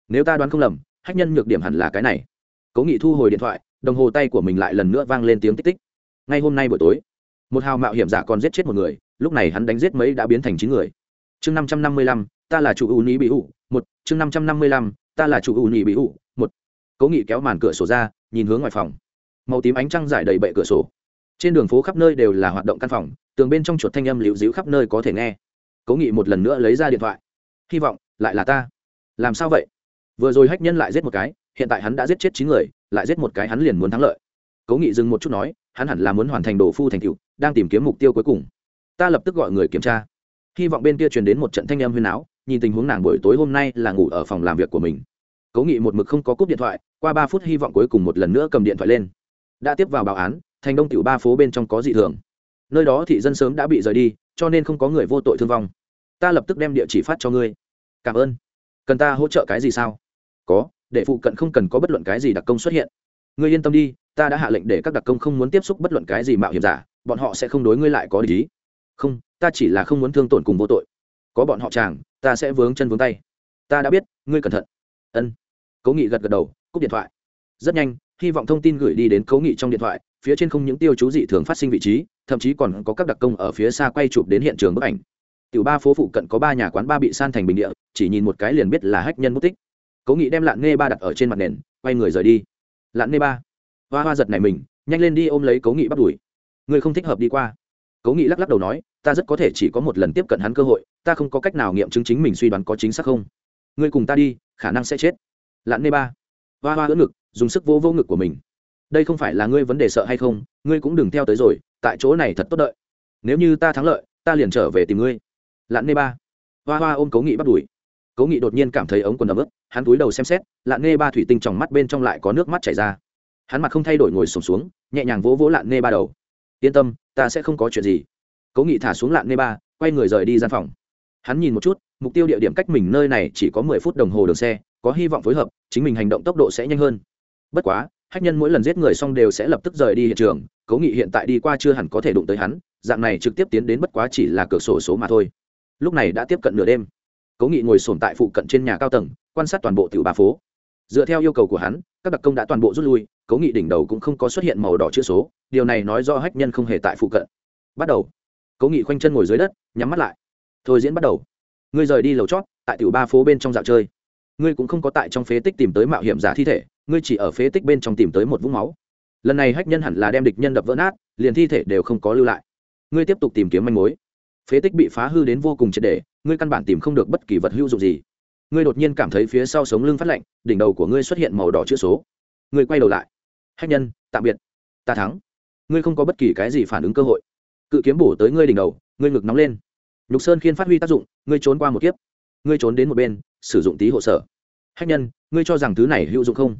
Nếu ta đoán không lầm, hách nhân nhược điểm hẳn là cái này. Cố nghị thu hồi điện thoại, đồng hồ tay của mình lại lần nữa vang lên tiếng tích tích. Ngay hôm nay buổi tối, một hào mạo hiểm giả còn giết chết một người, lúc này hắn đánh giết mấy đã biến thành chín người. Chương năm trăm năm mươi lăm, ta là chủ ưu ní bị ủ, một. Chương năm trăm năm mươi lăm, ta là chủ ưu ní bị ủ, một. Cố nghị kéo màn cửa sổ ra, nhìn hướng ngoài phòng. Màu tím ánh trăng giải đầy bệ cửa sổ. Trên đường phố khắp nơi đều là hoạt động căn phòng tường bên trong chuột thanh âm liễu díu khắp nơi có thể nghe. Cố nghị một lần nữa lấy ra điện thoại. Hy vọng lại là ta. Làm sao vậy? Vừa rồi hách nhân lại giết một cái, hiện tại hắn đã giết chết chín người, lại giết một cái hắn liền muốn thắng lợi. Cố nghị dừng một chút nói, hắn hẳn là muốn hoàn thành đồ phu thành cựu đang tìm kiếm mục tiêu cuối cùng. Ta lập tức gọi người kiểm tra. Hy vọng bên kia truyền đến một trận thanh âm huyên áo nhìn tình huống nàng buổi tối hôm nay là ngủ ở phòng làm việc của mình. Cố nghị một mực không có cúp điện thoại, qua ba phút hy vọng cuối cùng một lần nữa cầm điện thoại lên. Đã tiếp vào báo án, thành đông tiểu ba phố bên trong có dị thường nơi đó thị dân sớm đã bị rời đi, cho nên không có người vô tội thương vong. Ta lập tức đem địa chỉ phát cho ngươi. Cảm ơn. Cần ta hỗ trợ cái gì sao? Có, để phụ cận không cần có bất luận cái gì đặc công xuất hiện. Ngươi yên tâm đi, ta đã hạ lệnh để các đặc công không muốn tiếp xúc bất luận cái gì mạo hiểm giả, bọn họ sẽ không đối ngươi lại có lý không, ta chỉ là không muốn thương tổn cùng vô tội. Có bọn họ chàng, ta sẽ vướng chân vướng tay. Ta đã biết, ngươi cẩn thận. Ân. Cố nghị gật gật đầu, cúp điện thoại. Rất nhanh, hy vọng thông tin gửi đi đến cố nghị trong điện thoại, phía trên không những tiêu chú dị thường phát sinh vị trí thậm chí còn có các đặc công ở phía xa quay chụp đến hiện trường bức ảnh. Tiểu ba phố phụ cận có ba nhà quán ba bị san thành bình địa, chỉ nhìn một cái liền biết là hách nhân mất tích. Cố nghị đem lạn nghe ba đặt ở trên mặt nền, quay người rời đi. Lạn nghe ba, hoa hoa giật này mình, nhanh lên đi ôm lấy cố nghị bắt đuổi. Người không thích hợp đi qua. Cố nghị lắc lắc đầu nói, ta rất có thể chỉ có một lần tiếp cận hắn cơ hội, ta không có cách nào nghiệm chứng chính mình suy đoán có chính xác không. Ngươi cùng ta đi, khả năng sẽ chết. Lạng nê ba, hoa hoa ưỡn ngực, dùng sức vô vô ngực của mình. Đây không phải là ngươi vấn đề sợ hay không, ngươi cũng đừng theo tới rồi tại chỗ này thật tốt đợi. Nếu như ta thắng lợi ta liền trở về tìm ngươi. Lạn nê ba. Hoa hoa ôm cố nghị bắt đuổi. Cố nghị đột nhiên cảm thấy ống quần ấm ướt hắn túi đầu xem xét lạn nê ba thủy tinh trong mắt bên trong lại có nước mắt chảy ra. Hắn mặt không thay đổi ngồi sùng xuống, xuống nhẹ nhàng vỗ vỗ lạn nê ba đầu. Yên tâm ta sẽ không có chuyện gì. Cố nghị thả xuống lạn nê ba quay người rời đi gian phòng. Hắn nhìn một chút mục tiêu địa điểm cách mình nơi này chỉ có mười phút đồng hồ đường xe có hy vọng phối hợp chính mình hành động tốc độ sẽ nhanh hơn. Bất quá hách nhân mỗi lần giết người xong đều sẽ lập tức rời đi hiện trường cố nghị hiện tại đi qua chưa hẳn có thể đụng tới hắn, dạng này trực tiếp tiến đến bất quá chỉ là cửa sổ số mà thôi. Lúc này đã tiếp cận nửa đêm. Cố nghị ngồi sồn tại phụ cận trên nhà cao tầng, quan sát toàn bộ tiểu bà phố. Dựa theo yêu cầu của hắn, các đặc công đã toàn bộ rút lui cố nghị đỉnh đầu cũng không có xuất hiện màu đỏ chữ số, điều này nói do hách nhân không hề tại phụ cận. Bắt đầu. Cố nghị khoanh chân ngồi dưới đất, nhắm mắt lại. Thôi diễn bắt đầu. Ngươi rời đi lầu chót, tại tiểu ba phố bên trong dạo chơi. Ngươi cũng không có tại trong phế tích tìm tới mạo hiểm giả thi thể ngươi chỉ ở phế tích bên trong tìm tới một vũng máu. Lần này hách nhân hẳn là đem địch nhân đập vỡ nát, liền thi thể đều không có lưu lại. Ngươi tiếp tục tìm kiếm manh mối. Phế tích bị phá hư đến vô cùng triệt đề ngươi căn bản tìm không được bất kỳ vật hữu dụng gì. Ngươi đột nhiên cảm thấy phía sau sống lưng phát lạnh, đỉnh đầu của ngươi xuất hiện màu đỏ chữ số. Ngươi quay đầu lại. Hách nhân, tạm biệt. Ta thắng. Ngươi không có bất kỳ cái gì phản ứng cơ hội. Cự kiếm bổ tới ngươi đỉnh đầu, ngươi ngực nóng lên. Nhục sơn khiên phát huy tác dụng, ngươi trốn qua một kiếp. Ngươi trốn đến một bên, sử dụng tí hộ sở. Hách nhân, ngươi cho rằng thứ này hữu dụng không?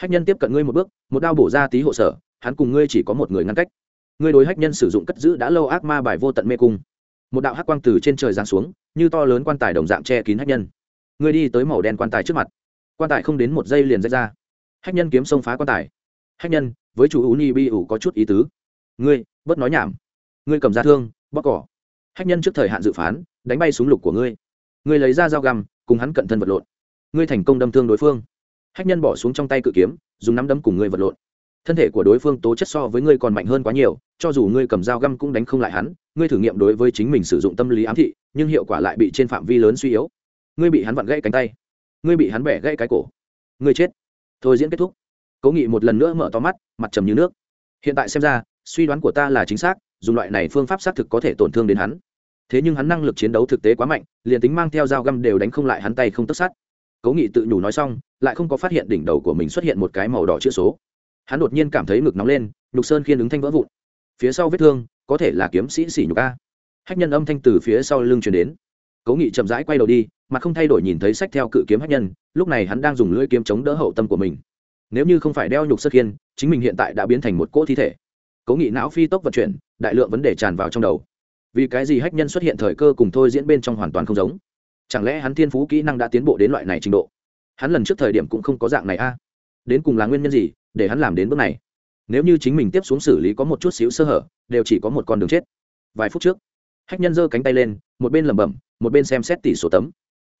Hách nhân tiếp cận ngươi một bước, một đao bổ ra tí hộ sở, hắn cùng ngươi chỉ có một người ngăn cách. Ngươi đối hách nhân sử dụng cất giữ đã lâu ác ma bài vô tận mê cung. Một đạo hắc quang từ trên trời giáng xuống, như to lớn quan tài đồng dạng che kín hách nhân. Ngươi đi tới màu đen quan tài trước mặt. Quan tài không đến một giây liền rách ra. Hách nhân kiếm xông phá quan tài. Hách nhân, với chủ ú ni bi ủ có chút ý tứ. Ngươi, bớt nói nhảm. Ngươi cầm ra thương, bóc cỏ. Hách nhân trước thời hạn dự phán, đánh bay súng lục của ngươi. Ngươi lấy ra dao găm, cùng hắn cận thân vật lộn. Ngươi thành công đâm thương đối phương hách nhân bỏ xuống trong tay cự kiếm, dùng nắm đấm cùng ngươi vật lộn. Thân thể của đối phương tố chất so với ngươi còn mạnh hơn quá nhiều, cho dù ngươi cầm dao găm cũng đánh không lại hắn, ngươi thử nghiệm đối với chính mình sử dụng tâm lý ám thị, nhưng hiệu quả lại bị trên phạm vi lớn suy yếu. Ngươi bị hắn vặn gãy cánh tay. Ngươi bị hắn bẻ gãy cái cổ. Ngươi chết. Thôi diễn kết thúc. Cố nghị một lần nữa mở to mắt, mặt trầm như nước. Hiện tại xem ra, suy đoán của ta là chính xác, dùng loại này phương pháp xác thực có thể tổn thương đến hắn. Thế nhưng hắn năng lực chiến đấu thực tế quá mạnh, liền tính mang theo dao găm đều đánh không lại hắn tay không tất sát cố nghị tự nhủ nói xong, lại không có phát hiện đỉnh đầu của mình xuất hiện một cái màu đỏ chữ số. Hắn đột nhiên cảm thấy ngực nóng lên, nhục sơn khiên ứng thanh vỡ vụn. Phía sau vết thương, có thể là kiếm sĩ xỉ nhục a. Hách nhân âm thanh từ phía sau lưng chuyển đến. Cố nghị chậm rãi quay đầu đi, mà không thay đổi nhìn thấy sách theo cự kiếm hách nhân, lúc này hắn đang dùng lưỡi kiếm chống đỡ hậu tâm của mình. Nếu như không phải đeo nhục sơn khiên, chính mình hiện tại đã biến thành một cỗ thi thể. Cố nghị não phi tốc vận chuyển, đại lượng vấn đề tràn vào trong đầu. Vì cái gì hách nhân xuất hiện thời cơ cùng thôi diễn bên trong hoàn toàn không giống? Chẳng lẽ hắn thiên phú kỹ năng đã tiến bộ đến loại này trình độ? Hắn lần trước thời điểm cũng không có dạng này a. Đến cùng là nguyên nhân gì để hắn làm đến bước này? Nếu như chính mình tiếp xuống xử lý có một chút xíu sơ hở, đều chỉ có một con đường chết. Vài phút trước, hách nhân giơ cánh tay lên, một bên lẩm bẩm, một bên xem xét tỷ số tấm.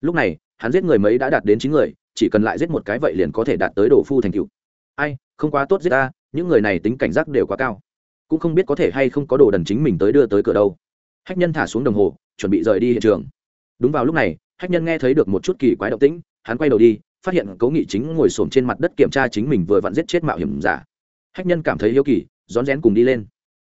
Lúc này, hắn giết người mấy đã đạt đến chín người, chỉ cần lại giết một cái vậy liền có thể đạt tới đồ phu thành cựu ai, không quá tốt giết ta, những người này tính cảnh giác đều quá cao. Cũng không biết có thể hay không có đồ đần chính mình tới đưa tới cửa đâu. Hách nhân thả xuống đồng hồ, chuẩn bị rời đi hiện trường đúng vào lúc này, hách nhân nghe thấy được một chút kỳ quái động tĩnh, hắn quay đầu đi, phát hiện cố nghị chính ngồi xổm trên mặt đất kiểm tra chính mình vừa vặn giết chết mạo hiểm giả. Hách nhân cảm thấy hiếu kỳ, rón rén cùng đi lên.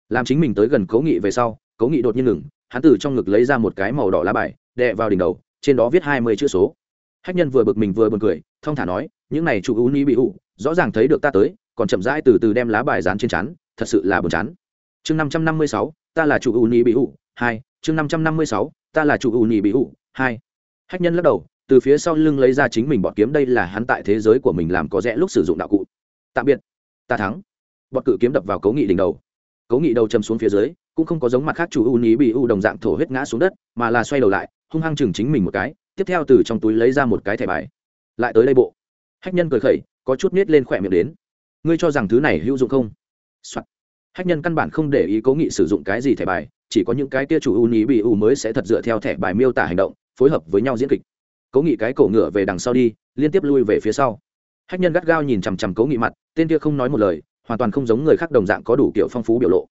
Làm chính mình tới gần cố nghị về sau, cố nghị đột nhiên ngừng, hắn từ trong ngực lấy ra một cái màu đỏ lá bài, đè vào đỉnh đầu, trên đó viết hai mươi chữ số. Hách nhân vừa bực mình vừa b u ồ n cười, thong thả nói, những này chủ ưu ni bị ủ, rõ ràng thấy được ta tới, còn chậm rãi từ từ đem lá bài dán trên chắn thật sự là buồn chán. Chương năm trăm năm mươi sáu, ta là chủ ưu ni bị ủ, hai chương năm trăm năm mươi sáu, ta là chủ ưu ni bị ủ, hai. Hách nhân lắc đầu, từ phía sau lưng lấy ra chính mình bọt kiếm, đây là hắn tại thế giới của mình làm có rẽ lúc sử dụng đạo cụ. Tạm biệt. Ta thắng. Bọt cự kiếm đập vào cấu nghị đỉnh đầu. Cấu nghị đầu châm xuống phía dưới, cũng không có giống mặt khác chủ u ní bị u đồng dạng thổ huyết ngã xuống đất, mà là xoay đầu lại, hung hăng chừng chính mình một cái, tiếp theo từ trong túi lấy ra một cái thẻ bài. Lại tới đây bộ. Hách nhân cười khẩy, có chút nết lên khỏe miệng đến. Ngươi cho rằng thứ này hữu dụng không? Không、Soạn. hách nhân căn bản không để ý cố nghị sử dụng cái gì thẻ bài chỉ có những cái kia chủ u nhí bị u mới sẽ thật dựa theo thẻ bài miêu tả hành động, phối hợp với nhau diễn kịch. Cố nghị cái cổ ngựa về đằng sau đi, liên tiếp lui về phía sau. Hách nhân gắt gao nhìn chằm chằm cố nghị mặt, tên kia không nói một lời, hoàn toàn không giống người khác đồng dạng có đủ kiểu phong phú biểu lộ.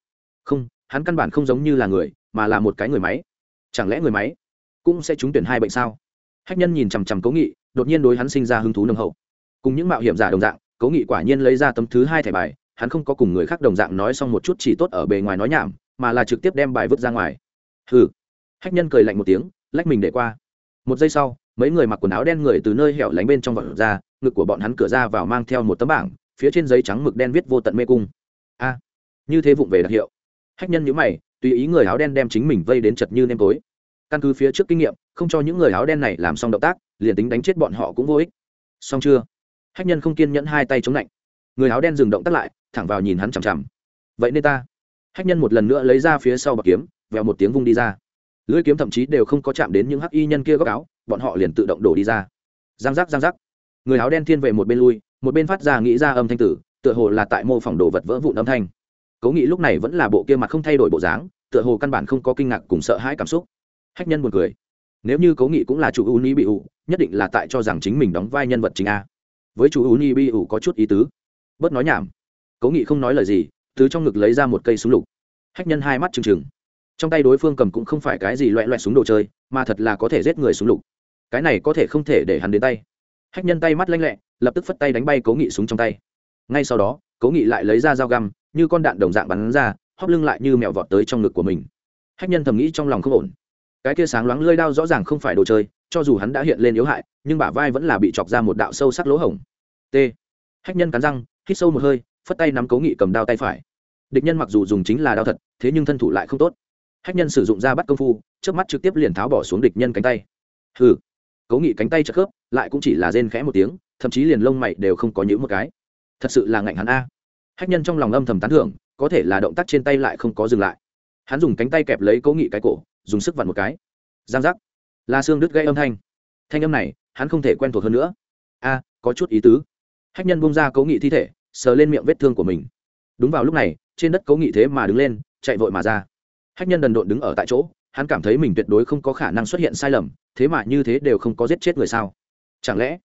Không, hắn căn bản không giống như là người, mà là một cái người máy. Chẳng lẽ người máy cũng sẽ trúng tuyển hai bệnh sao? Hách nhân nhìn chằm chằm cố nghị, đột nhiên đối hắn sinh ra hứng thú nồng hậu. Cùng những mạo hiểm giả đồng dạng, cố nghị quả nhiên lấy ra tấm thứ hai thẻ bài, hắn không có cùng người khác đồng dạng nói xong một chút chỉ tốt ở bề ngoài nói nhảm mà là trực tiếp đem bài vứt ra ngoài. Hừ. Hách nhân cười lạnh một tiếng, lách mình để qua. Một giây sau, mấy người mặc quần áo đen người từ nơi hẻo lánh bên trong vọt ra, ngực của bọn hắn cửa ra vào mang theo một tấm bảng, phía trên giấy trắng mực đen viết vô tận mê cung. A. Như thế vụng về đặc hiệu. Hách nhân nhữ mày, tùy ý người áo đen đem chính mình vây đến chật như nêm tối. Căn cứ phía trước kinh nghiệm, không cho những người áo đen này làm xong động tác, liền tính đánh chết bọn họ cũng vô ích. Xong chưa? Hách nhân không kiên nhẫn hai tay chống lạnh. Người áo đen dừng động tác lại, thẳng vào nhìn hắn chằm chằm. Vậy nên ta hách nhân một lần nữa lấy ra phía sau bọc kiếm, vèo một tiếng vung đi ra. Lưỡi kiếm thậm chí đều không có chạm đến những hắc y nhân kia góc áo, bọn họ liền tự động đổ đi ra. Giang giác giang giác. Người áo đen thiên về một bên lui, một bên phát ra nghĩ ra âm thanh tử, tựa hồ là tại mô phỏng đồ vật vỡ vụn âm thanh. Cố Nghị lúc này vẫn là bộ kia mặt không thay đổi bộ dáng, tựa hồ căn bản không có kinh ngạc cùng sợ hãi cảm xúc. Hách nhân buồn cười. Nếu như cố nghị cũng là chủ u ni bị ủ nhất định là tại cho rằng chính mình đóng vai nhân vật chính a. Với chủ u ni bị ủ có chút ý tứ. Bớt nói nhảm. Cố nghị không nói lời gì từ trong ngực lấy ra một cây súng lục. Hách nhân hai mắt trừng trừng. Trong tay đối phương cầm cũng không phải cái gì loẹ loẹ súng đồ chơi, mà thật là có thể giết người súng lục. Cái này có thể không thể để hắn đến tay. Hách nhân tay mắt lanh lẹ, lập tức phất tay đánh bay cố nghị súng trong tay. Ngay sau đó, cố nghị lại lấy ra dao găm, như con đạn đồng dạng bắn ra, hóp lưng lại như mẹo vọt tới trong ngực của mình. Hách nhân thầm nghĩ trong lòng không ổn. Cái kia sáng loáng lơi đao rõ ràng không phải đồ chơi, cho dù hắn đã hiện lên yếu hại, nhưng bả vai vẫn là bị chọc ra một đạo sâu sắc lỗ hổng. T. Hách nhân cắn răng, hít sâu một hơi phất tay nắm cố nghị cầm đao tay phải. Địch nhân mặc dù dùng chính là đao thật, thế nhưng thân thủ lại không tốt. Hách nhân sử dụng ra bắt công phu trước mắt trực tiếp liền tháo bỏ xuống địch nhân cánh tay. Hừ. Cố nghị cánh tay chất khớp, lại cũng chỉ là rên khẽ một tiếng, thậm chí liền lông mày đều không có những một cái. Thật sự là ngạnh hắn a. Hách nhân trong lòng âm thầm tán thưởng, có thể là động tác trên tay lại không có dừng lại. Hắn dùng cánh tay kẹp lấy cố nghị cái cổ, dùng sức vặn một cái. Giang giác. La xương đứt gây âm thanh. Thanh âm này, hắn không thể quen thuộc hơn nữa. A, có chút ý tứ. Hách nhân bung ra cố nghị thi thể sờ lên miệng vết thương của mình. Đúng vào lúc này, trên đất cố nghị thế mà đứng lên, chạy vội mà ra. Hách nhân đần độn đứng ở tại chỗ, hắn cảm thấy mình tuyệt đối không có khả năng xuất hiện sai lầm, thế mà như thế đều không có giết chết người sao? Chẳng lẽ,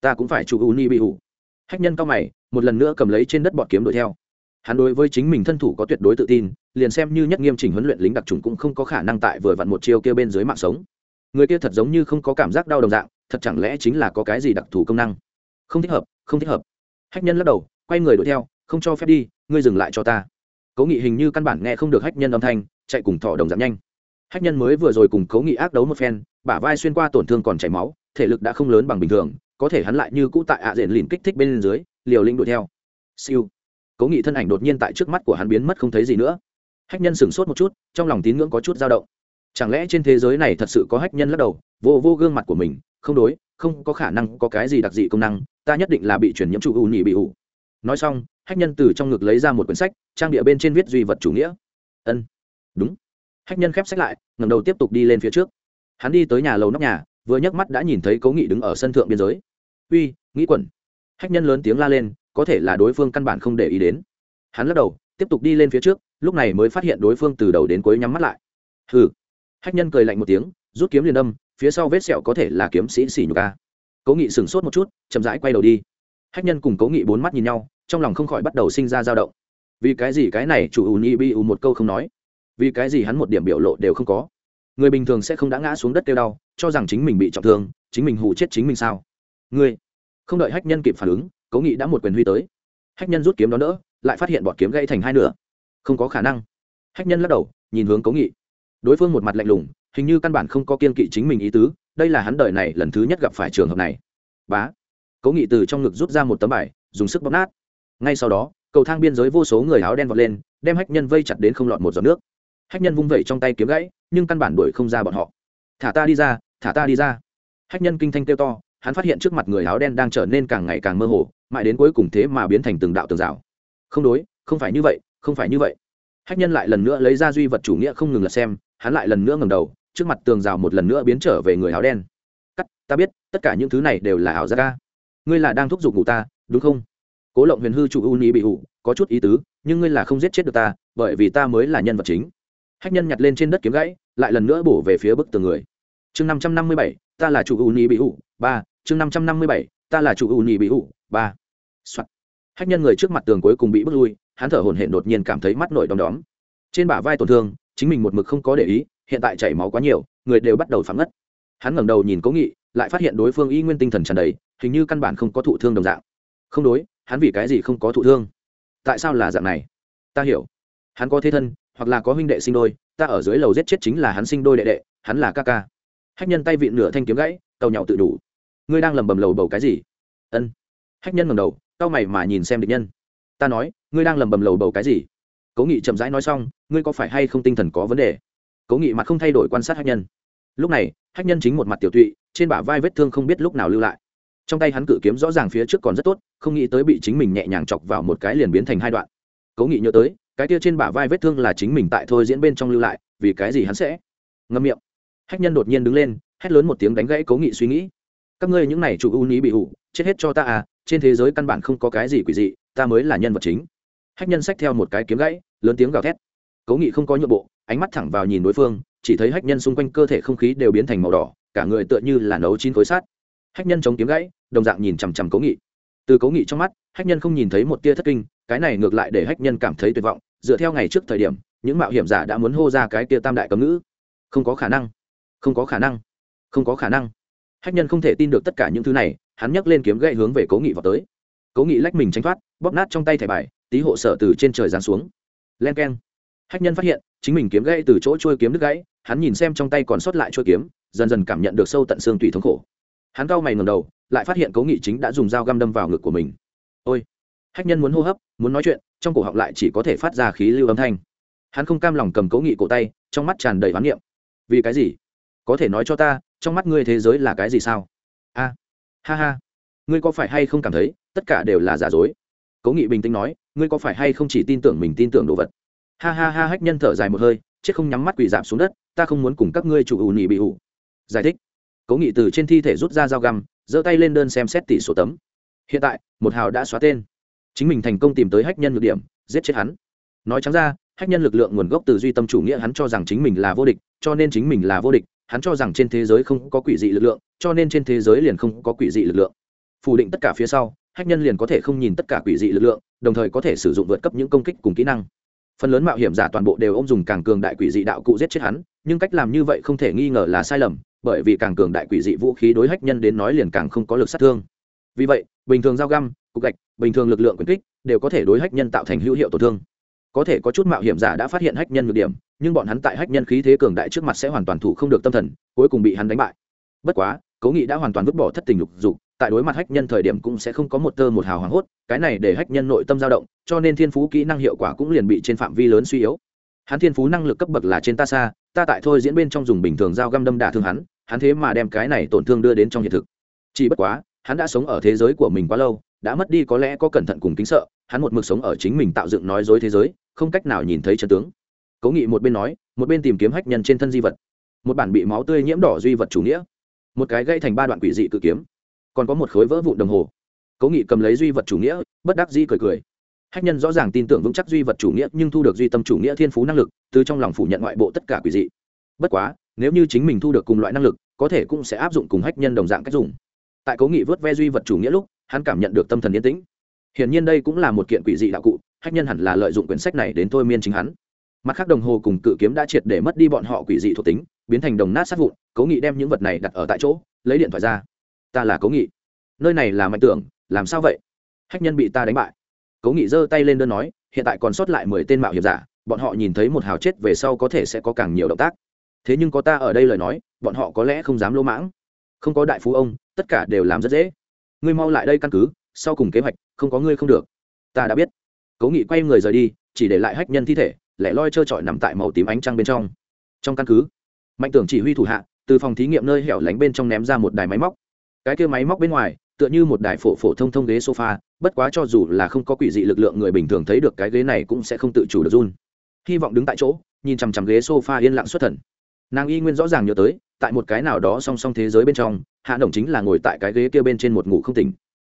ta cũng phải chủ u ni bị hủ? Hách nhân cao mày, một lần nữa cầm lấy trên đất bọt kiếm đuổi theo. Hắn đối với chính mình thân thủ có tuyệt đối tự tin, liền xem như nhất nghiêm trình huấn luyện lính đặc trùng cũng không có khả năng tại vừa vặn một chiêu kia bên dưới mạng sống. Người kia thật giống như không có cảm giác đau đồng dạng, thật chẳng lẽ chính là có cái gì đặc thù công năng? Không thích hợp, không thích hợp. Hách nhân lắc đầu quay người đuổi theo, không cho phép đi, ngươi dừng lại cho ta. Cố nghị hình như căn bản nghe không được hách nhân âm thanh, chạy cùng thọ đồng giảm nhanh. Hách nhân mới vừa rồi cùng cố nghị ác đấu một phen, bả vai xuyên qua tổn thương còn chảy máu, thể lực đã không lớn bằng bình thường, có thể hắn lại như cũ tại ạ à diện lìn kích thích bên dưới, liều lĩnh đuổi theo. Siêu. Cố nghị thân ảnh đột nhiên tại trước mắt của hắn biến mất không thấy gì nữa. Hách nhân sửng sốt một chút, trong lòng tín ngưỡng có chút dao động. Chẳng lẽ trên thế giới này thật sự có hách nhân lắc đầu, vô vô gương mặt của mình? Không đối, không có khả năng có cái gì đặc dị công năng, ta nhất định là bị chuyển nhiễm trụ ù nhị bị ủ nói xong, hách nhân từ trong ngực lấy ra một quyển sách, trang địa bên trên viết duy vật chủ nghĩa. Ân, đúng. Hách nhân khép sách lại ngầm đầu tiếp tục đi lên phía trước. Hắn đi tới nhà lầu nóc nhà, vừa nhấc mắt đã nhìn thấy cố nghị đứng ở sân thượng biên giới. Uy nghĩ quẩn. Hách nhân lớn tiếng la lên, có thể là đối phương căn bản không để ý đến. Hắn lắc đầu, tiếp tục đi lên phía trước, lúc này mới phát hiện đối phương từ đầu đến cuối nhắm mắt lại. Hừ. Hách nhân cười lạnh một tiếng, rút kiếm liền âm phía sau vết sẹo có thể là kiếm sĩ xỉ nhục ca cố nghị sửng sốt một chút, chậm rãi quay đầu đi. Hách nhân cùng cố nghị bốn mắt nhìn nhau trong lòng không khỏi bắt đầu sinh ra dao động. Vì cái gì cái này chủ ù ni bi ù một câu không nói? Vì cái gì hắn một điểm biểu lộ đều không có? Người bình thường sẽ không đã ngã xuống đất kêu đau, cho rằng chính mình bị trọng thương, chính mình hụ chết chính mình sao? Ngươi, không đợi hách nhân kịp phản ứng, cố nghị đã một quyền huy tới. Hách nhân rút kiếm đó nữa lại phát hiện bọt kiếm gãy thành hai nửa. Không có khả năng. Hách nhân lắc đầu, nhìn hướng cố nghị. Đối phương một mặt lạnh lùng, hình như căn bản không có kiên kỵ chính mình ý tứ, đây là hắn đời này lần thứ nhất gặp phải trường hợp này. Bá. Cố nghị từ trong ngực rút ra một tấm bài, dùng sức bóp nát ngay sau đó, cầu thang biên giới vô số người áo đen vọt lên, đem hách nhân vây chặt đến không lọt một giọt nước. Hách nhân vung vẩy trong tay kiếm gãy, nhưng căn bản đuổi không ra bọn họ. Thả ta đi ra, thả ta đi ra. Hách nhân kinh thanh kêu to, hắn phát hiện trước mặt người áo đen đang trở nên càng ngày càng mơ hồ, mãi đến cuối cùng thế mà biến thành từng đạo tường rào. Không đối, không phải như vậy, không phải như vậy. Hách nhân lại lần nữa lấy ra duy vật chủ nghĩa không ngừng lật xem, hắn lại lần nữa ngầm đầu, trước mặt tường rào một lần nữa biến trở về người áo đen. Cắt, ta biết, tất cả những thứ này đều là ảo giác ca ngươi là đang thúc giục ngủ ta, đúng không? Cố lộng huyền hư chủ u ni bị hụ có chút ý tứ, nhưng ngươi là không giết chết được ta, bởi vì ta mới là nhân vật chính. Hách nhân nhặt lên trên đất kiếm gãy, lại lần nữa bổ về phía bức tường người. Chương năm trăm năm mươi bảy, ta là chủ u ni bị hụ ba. Chương năm trăm năm mươi bảy, ta là chủ u ni bị hụ ba. Soạn. hách nhân người trước mặt tường cuối cùng bị bước lui, hắn thở hổn hển đột nhiên cảm thấy mắt nổi đom đóm. Trên bả vai tổn thương, chính mình một mực không có để ý, hiện tại chảy máu quá nhiều, người đều bắt đầu phán ngất. Hắn ngẩng đầu nhìn cố nghị, lại phát hiện đối phương y nguyên tinh thần tràn đầy, hình như căn bản không có thụ thương đồng dạng. Không đối hắn vì cái gì không có thụ thương? Tại sao là dạng này? Ta hiểu. Hắn có thế thân, hoặc là có huynh đệ sinh đôi, ta ở dưới lầu giết chết chính là hắn sinh đôi đệ đệ, hắn là ca ca. Hách nhân tay vịn nửa thanh kiếm gãy, tàu nhậu tự đủ. Ngươi đang lầm bầm lầu bầu cái gì? Ân. Hách nhân ngầm đầu tao mày mà nhìn xem địch nhân. Ta nói, ngươi đang lầm bầm lầu bầu cái gì? Cố nghị chậm rãi nói xong, ngươi có phải hay không tinh thần có vấn đề? Cố nghị mặt không thay đổi quan sát hách nhân. Lúc này, hách nhân chính một mặt tiểu tụy, trên bả vai vết thương không biết lúc nào lưu lại trong tay hắn cự kiếm rõ ràng phía trước còn rất tốt không nghĩ tới bị chính mình nhẹ nhàng chọc vào một cái liền biến thành hai đoạn. Cố nghị nhớ tới cái kia trên bả vai vết thương là chính mình tại thôi diễn bên trong lưu lại vì cái gì hắn sẽ? Ngâm miệng. Hách nhân đột nhiên đứng lên hét lớn một tiếng đánh gãy cố nghị suy nghĩ. Các ngươi những này chủ ưu ní bị hủ, chết hết cho ta à trên thế giới căn bản không có cái gì quỷ dị ta mới là nhân vật chính. Hách nhân xách theo một cái kiếm gãy lớn tiếng gào thét. Cố nghị không có nhượng bộ ánh mắt thẳng vào nhìn đối phương chỉ thấy hách nhân xung quanh cơ thể không khí đều biến thành màu đỏ cả người tựa như là nấu chín khối sát hách nhân chống kiếm gãy, đồng dạng nhìn chằm chằm cố nghị. Từ cố nghị trong mắt, hách nhân không nhìn thấy một tia thất kinh, cái này ngược lại để hách nhân cảm thấy tuyệt vọng. Dựa theo ngày trước thời điểm, những mạo hiểm giả đã muốn hô ra cái kia tam đại cấm ngữ. Không có khả năng. Không có khả năng. Không có khả năng. Hách nhân không thể tin được tất cả những thứ này, hắn nhấc lên kiếm gậy hướng về cố nghị vào tới. Cố nghị lách mình tránh thoát, bóp nát trong tay thẻ bài, tí hộ sở từ trên trời giáng xuống. Len k e n hách nhân phát hiện, chính mình kiếm gãy từ chỗ trôi kiếm đứt gãy, hắn nhìn xem trong tay còn sót lại trôi kiếm, dần dần cảm nhận được sâu tận xương tùy thống khổ hắn cau mày ngầm đầu, lại phát hiện cố nghị chính đã dùng dao găm đâm vào ngực của mình. Ôi! Hách nhân muốn hô hấp, muốn nói chuyện, trong cổ họng lại chỉ có thể phát ra khí lưu âm thanh. Hắn không cam lòng cầm cố nghị cổ tay, trong mắt tràn đầy hoán niệm. Vì cái gì? Có thể nói cho ta, trong mắt ngươi thế giới là cái gì sao? A, ha ha. Ngươi có phải hay không cảm thấy, tất cả đều là giả dối? Cố nghị bình tĩnh nói, ngươi có phải hay không chỉ tin tưởng mình tin tưởng đồ vật? Ha ha ha, hách nhân thở dài một hơi, chết không nhắm mắt quỳ dạp xuống đất, ta không muốn cùng các ngươi chủ ủ nị bị ủ giải thích cố nghị từ trên thi thể rút ra dao găm, giơ tay lên đơn xem xét tỷ số tấm. Hiện tại, một hào đã xóa tên. Chính mình thành công tìm tới hách nhân nhược điểm, giết chết hắn. Nói trắng ra, hách nhân lực lượng nguồn gốc từ duy tâm chủ nghĩa hắn cho rằng chính mình là vô địch, cho nên chính mình là vô địch, hắn cho rằng trên thế giới không có quỷ dị lực lượng, cho nên trên thế giới liền không có quỷ dị lực lượng. Phủ định tất cả phía sau, hách nhân liền có thể không nhìn tất cả quỷ dị lực lượng, đồng thời có thể sử dụng vượt cấp những công kích cùng kỹ năng. Phần lớn mạo hiểm giả toàn bộ đều ôm dùng càng cường đại quỷ dị đạo cụ giết chết hắn, nhưng cách làm như vậy không thể nghi ngờ là sai lầm bởi vì càng cường đại quỷ dị vũ khí đối hách nhân đến nói liền càng không có lực sát thương. Vì vậy, bình thường dao găm, cục gạch, bình thường lực lượng quyền kích đều có thể đối hách nhân tạo thành hữu hiệu tổn thương. Có thể có chút mạo hiểm giả đã phát hiện hách nhân nhược điểm, nhưng bọn hắn tại hách nhân khí thế cường đại trước mặt sẽ hoàn toàn thủ không được tâm thần, cuối cùng bị hắn đánh bại. Bất quá, cố nghị đã hoàn toàn vứt bỏ thất tình lục dục, tại đối mặt hách nhân thời điểm cũng sẽ không có một tơ một hào hoảng hốt, cái này để hách nhân nội tâm dao động, cho nên thiên phú kỹ năng hiệu quả cũng liền bị trên phạm vi lớn suy yếu. Hắn thiên phú năng lực cấp bậc là trên ta xa, ta tại thôi diễn bên trong dùng bình thường dao găm đâm đả thương hắn hắn thế mà đem cái này tổn thương đưa đến trong hiện thực. Chỉ bất quá, hắn đã sống ở thế giới của mình quá lâu, đã mất đi có lẽ có cẩn thận cùng kính sợ, hắn một mực sống ở chính mình tạo dựng nói dối thế giới, không cách nào nhìn thấy chân tướng. Cố nghị một bên nói, một bên tìm kiếm hách nhân trên thân di vật. Một bản bị máu tươi nhiễm đỏ duy vật chủ nghĩa. Một cái gây thành ba đoạn quỷ dị cự kiếm. Còn có một khối vỡ vụn đồng hồ. Cố nghị cầm lấy duy vật chủ nghĩa, bất đắc dĩ cười cười. Hách nhân rõ ràng tin tưởng vững chắc duy vật chủ nghĩa, nhưng thu được duy tâm chủ nghĩa thiên phú năng lực, từ trong lòng phủ nhận ngoại bộ tất cả quỷ dị. Bất quá nếu như chính mình thu được cùng loại năng lực, có thể cũng sẽ áp dụng cùng hách nhân đồng dạng cách dùng. Tại cố nghị vớt ve duy vật chủ nghĩa lúc, hắn cảm nhận được tâm thần yên tĩnh. Hiển nhiên đây cũng là một kiện quỷ dị đạo cụ, hách nhân hẳn là lợi dụng quyển sách này đến thôi miên chính hắn. Mặt khác đồng hồ cùng cự kiếm đã triệt để mất đi bọn họ quỷ dị thuộc tính, biến thành đồng nát sát vụn, cố nghị đem những vật này đặt ở tại chỗ, lấy điện thoại ra. Ta là cố nghị. Nơi này là mạnh tưởng, làm sao vậy? Hách nhân bị ta đánh bại. Cố nghị giơ tay lên đơn nói, hiện tại còn sót lại mười tên mạo hiểm giả, bọn họ nhìn thấy một hào chết về sau có thể sẽ có càng nhiều động tác thế nhưng có ta ở đây lời nói, bọn họ có lẽ không dám lỗ mãng. Không có đại phú ông, tất cả đều làm rất dễ. Ngươi mau lại đây căn cứ, sau cùng kế hoạch, không có ngươi không được. Ta đã biết. Cố nghị quay người rời đi, chỉ để lại hách nhân thi thể, lẻ loi trơ trọi nằm tại màu tím ánh trăng bên trong. Trong căn cứ, mạnh tưởng chỉ huy thủ hạ, từ phòng thí nghiệm nơi hẻo lánh bên trong ném ra một đài máy móc. Cái kia máy móc bên ngoài, tựa như một đài phổ phổ thông thông ghế sofa, bất quá cho dù là không có quỷ dị lực lượng người bình thường thấy được cái ghế này cũng sẽ không tự chủ được run. Hy vọng đứng tại chỗ, nhìn chằm chằm ghế sofa yên lặng xuất thần nàng y nguyên rõ ràng nhớ tới, tại một cái nào đó song song thế giới bên trong, hạ đồng chính là ngồi tại cái ghế kia bên trên một ngủ không tỉnh.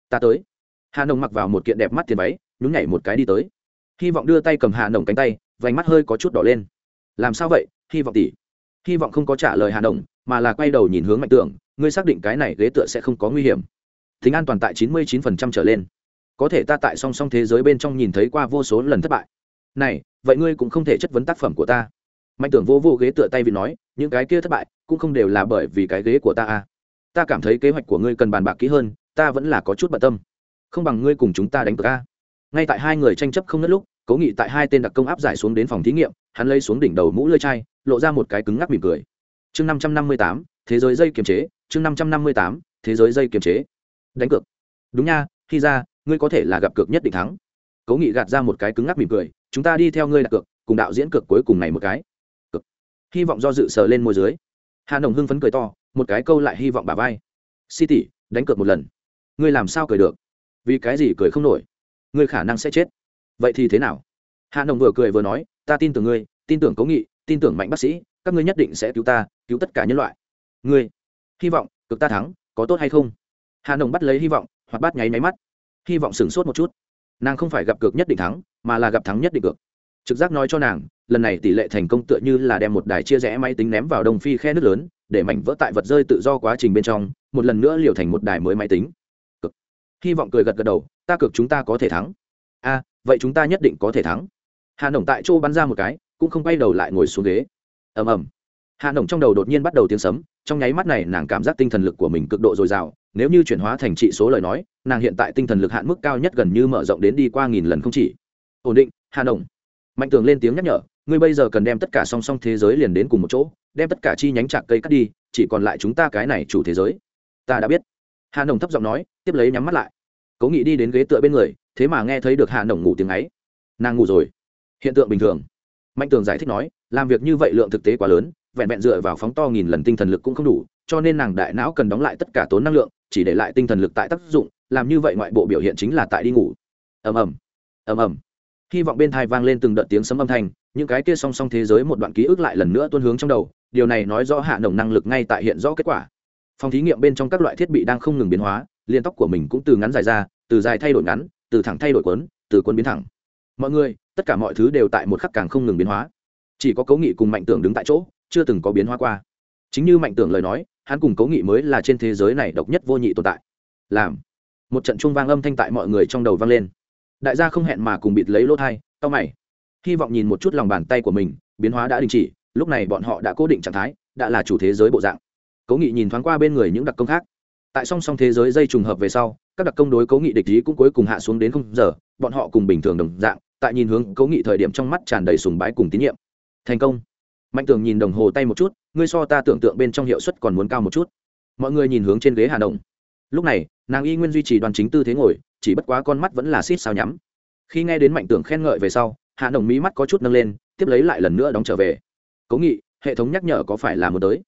Ta tới. Hạ đồng mặc vào một kiện đẹp mắt tiền váy, nhún nhảy một cái đi tới. Hy vọng đưa tay cầm hạ đồng cánh tay, vành mắt hơi có chút đỏ lên. Làm sao vậy, hy vọng tỷ hy vọng không có trả lời hạ đồng mà là quay đầu nhìn hướng mạnh tưởng ngươi xác định cái này ghế tựa sẽ không có nguy hiểm. Tính an toàn tại chín mươi chín phần trăm trở lên. Có thể ta tại song song thế giới bên trong nhìn thấy qua vô số lần thất bại. Này, vậy ngươi cũng không thể chất vấn tác phẩm của ta mạnh tưởng vô vô ghế tựa tay vì nói, những cái kia thất bại cũng không đều là bởi vì cái ghế của ta à. Ta cảm thấy kế hoạch của ngươi cần bàn bạc kỹ hơn, ta vẫn là có chút bận tâm. Không bằng ngươi cùng chúng ta đánh cược a. Ngay tại hai người tranh chấp không nứt lúc, cố nghị tại hai tên đặc công áp giải xuống đến phòng thí nghiệm, hắn lấy xuống đỉnh đầu mũ lơi chai, lộ ra một cái cứng ngắc mỉm cười. Chương năm trăm năm mươi tám, thế giới dây kiềm chế, chương năm trăm năm mươi tám, thế giới dây kiềm chế. Đánh cược. Đúng nha khi ra ngươi có thể là gặp cược nhất định thắng. Cố nghị gạt ra một cái cứng ngắc mỉm cười, chúng ta đi theo ngươi đặt cược, cùng đạo diễn cược cuối cùng này một cái hy vọng do dự sờ lên môi dưới. Hà nồng hưng phấn cười to, một cái câu lại hy vọng bà vai. Si tỷ, đánh cược một lần. Ngươi làm sao cười được? Vì cái gì cười không nổi? Ngươi khả năng sẽ chết. Vậy thì thế nào? Hà nồng vừa cười vừa nói, ta tin tưởng ngươi, tin tưởng cố nghị, tin tưởng mạnh bác sĩ, các ngươi nhất định sẽ cứu ta, cứu tất cả nhân loại. Ngươi, hy vọng cực ta thắng, có tốt hay không? Hà nồng bắt lấy hy vọng hoặc bắt nháy máy mắt. Hy vọng sửng sốt một chút. Nàng không phải gặp cược nhất định thắng, mà là gặp thắng nhất định cược trực giác nói cho nàng, lần này tỷ lệ thành công tựa như là đem một đài chia rẽ máy tính ném vào đông phi khe nước lớn, để mảnh vỡ tại vật rơi tự do quá trình bên trong, một lần nữa liều thành một đài mới máy tính. Cực. Hy vọng cười gật gật đầu, ta cược chúng ta có thể thắng. A, vậy chúng ta nhất định có thể thắng. Hà nồng tại chỗ bắn ra một cái, cũng không quay đầu lại ngồi xuống ghế. Ầm ầm. Hà nồng trong đầu đột nhiên bắt đầu tiếng sấm, trong nháy mắt này nàng cảm giác tinh thần lực của mình cực độ dồi dào, nếu như chuyển hóa thành trị số lời nói, nàng hiện tại tinh thần lực hạn mức cao nhất gần như mở rộng đến đi qua nghìn lần không chỉ. Ổn định, Hà nồng mạnh tường lên tiếng nhắc nhở, ngươi bây giờ cần đem tất cả song song thế giới liền đến cùng một chỗ, đem tất cả chi nhánh chạc cây cắt đi, chỉ còn lại chúng ta cái này chủ thế giới. Ta đã biết. Hà nồng thấp giọng nói, tiếp lấy nhắm mắt lại. Cố nghị đi đến ghế tựa bên người, thế mà nghe thấy được hà nồng ngủ tiếng ấy. Nàng ngủ rồi. Hiện tượng bình thường. Mạnh tường giải thích nói, làm việc như vậy lượng thực tế quá lớn, vẹn vẹn dựa vào phóng to nghìn lần tinh thần lực cũng không đủ, cho nên nàng đại não cần đóng lại tất cả tốn năng lượng, chỉ để lại tinh thần lực tại tác dụng, làm như vậy ngoại bộ biểu hiện chính là tại đi ngủ. Ầm ầm. Ầm ầm hy vọng bên thai vang lên từng đợt tiếng sấm âm thanh, những cái kia song song thế giới một đoạn ký ức lại lần nữa tuôn hướng trong đầu, điều này nói rõ hạ nồng năng lực ngay tại hiện rõ kết quả. Phòng thí nghiệm bên trong các loại thiết bị đang không ngừng biến hóa liên tóc của mình cũng từ ngắn dài ra, từ dài thay đổi ngắn, từ thẳng thay đổi quấn từ quân biến thẳng. Mọi người, tất cả mọi thứ đều tại một khắc càng không ngừng biến hóa. Chỉ có cấu nghị cùng mạnh tưởng đứng tại chỗ, chưa từng có biến hóa qua. Chính như mạnh tưởng lời nói, hắn cùng cấu nghị mới là trên thế giới này độc nhất vô nhị tồn tại. Làm. Một trận chuông vang âm thanh tại mọi người trong đầu vang lên đại gia không hẹn mà cùng bịt lấy lỗ thai tao mày. Hy vọng nhìn một chút lòng bàn tay của mình, biến hóa đã đình chỉ, lúc này bọn họ đã cố định trạng thái, đã là chủ thế giới bộ dạng. Cố nghị nhìn thoáng qua bên người những đặc công khác. Tại song song thế giới dây trùng hợp về sau, các đặc công đối cố nghị địch ý cũng cuối cùng hạ xuống đến không giờ, bọn họ cùng bình thường đồng dạng, tại nhìn hướng cố nghị thời điểm trong mắt tràn đầy sùng bái cùng tín nhiệm. Thành công. Mạnh tường nhìn đồng hồ tay một chút, ngươi so ta tưởng tượng bên trong hiệu suất còn muốn cao một chút. Mọi người nhìn hướng trên ghế hà động lúc này, nàng y nguyên duy trì đoàn chính tư thế ngồi chỉ bất quá con mắt vẫn là xít sao nhắm. Khi nghe đến mạnh tưởng khen ngợi về sau, hạ đồng mí mắt có chút nâng lên, tiếp lấy lại lần nữa đóng trở về. Cố nghị, hệ thống nhắc nhở có phải là một tới?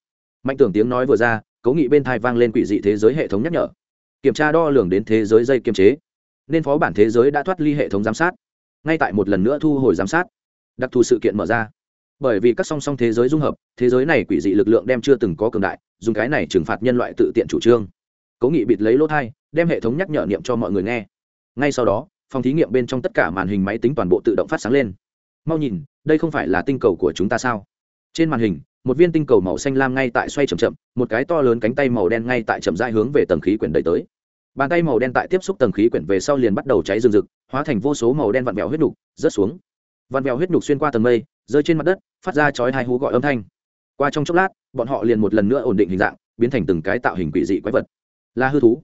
Mạnh tưởng tiếng nói vừa ra, cố nghị bên thai vang lên quỷ dị thế giới hệ thống nhắc nhở. Kiểm tra đo lường đến thế giới dây kiềm chế, nên phó bản thế giới đã thoát ly hệ thống giám sát. Ngay tại một lần nữa thu hồi giám sát, đặc thù sự kiện mở ra. Bởi vì các song song thế giới dung hợp, thế giới này quỷ dị lực lượng đem chưa từng có cường đại, dùng cái này trừng phạt nhân loại tự tiện chủ trương. Cố nghị bịt lấy lỗ thai đem hệ thống nhắc nhở niệm cho mọi người nghe. Ngay sau đó, phòng thí nghiệm bên trong tất cả màn hình máy tính toàn bộ tự động phát sáng lên. Mau nhìn, đây không phải là tinh cầu của chúng ta sao? Trên màn hình, một viên tinh cầu màu xanh lam ngay tại xoay c h ậ m chậm, một cái to lớn cánh tay màu đen ngay tại chậm dai hướng về tầng khí quyển đầy tới. Bàn tay màu đen tại tiếp xúc tầng khí quyển về sau liền bắt đầu cháy rừng rực, hóa thành vô số màu đen vặn vẹo huyết nhục rớt xuống. Vặn vẹo huyết nhục xuyên qua tầng mây, rơi trên mặt đất, phát ra chói hai hú gọi âm thanh. Qua trong chốc lát, bọn họ liền một lần nữa ổn định hình dạng, biến thành từng cái tạo hình quỷ dị quái vật. Là hư thú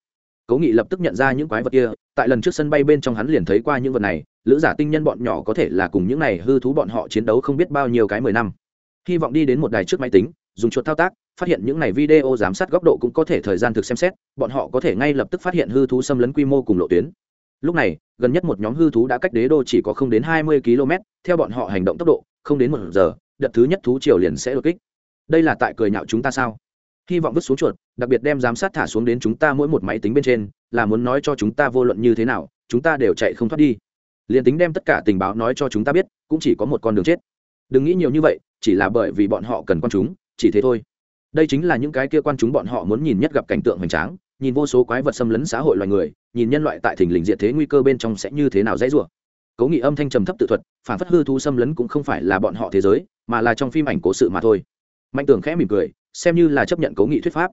cố nghị lập tức nhận ra những quái vật kia, tại lần trước sân bay bên trong hắn liền thấy qua những vật này, lữ giả tinh nhân bọn nhỏ có thể là cùng những này hư thú bọn họ chiến đấu không biết bao nhiêu cái mười năm. Hy vọng đi đến một đài trước máy tính, dùng chuột thao tác, phát hiện những này video giám sát góc độ cũng có thể thời gian thực xem xét, bọn họ có thể ngay lập tức phát hiện hư thú xâm lấn quy mô cùng lộ tuyến. Lúc này, gần nhất một nhóm hư thú đã cách đế đô chỉ có không đến hai mươi km theo bọn họ hành động tốc độ, không đến một giờ, đợt thứ nhất thú triều liền sẽ đột kích. Đây là tại cười nhạo chúng ta sao? Hy vọng vứt xuống chuột, đặc biệt đem giám sát thả xuống đến chúng ta mỗi một máy tính bên trên, là muốn nói cho chúng ta vô luận như thế nào, chúng ta đều chạy không thoát đi. Liền tính đem tất cả tình báo nói cho chúng ta biết, cũng chỉ có một con đường chết. Đừng nghĩ nhiều như vậy, chỉ là bởi vì bọn họ cần quan chúng, chỉ thế thôi. Đây chính là những cái kia quan chúng bọn họ muốn nhìn nhất gặp cảnh tượng hoành tráng, nhìn vô số quái vật xâm lấn xã hội loài người, nhìn nhân loại tại thình lình diện thế nguy cơ bên trong sẽ như thế nào dễ dùa cố nghị âm thanh trầm thấp tự thuật, phản phất hư thu xâm lấn cũng không phải là bọn họ thế giới, mà là trong phim ảnh cố sự mà thôi. Mạnh tưởng khẽ mỉm cười xem như là chấp nhận cố nghị thuyết pháp.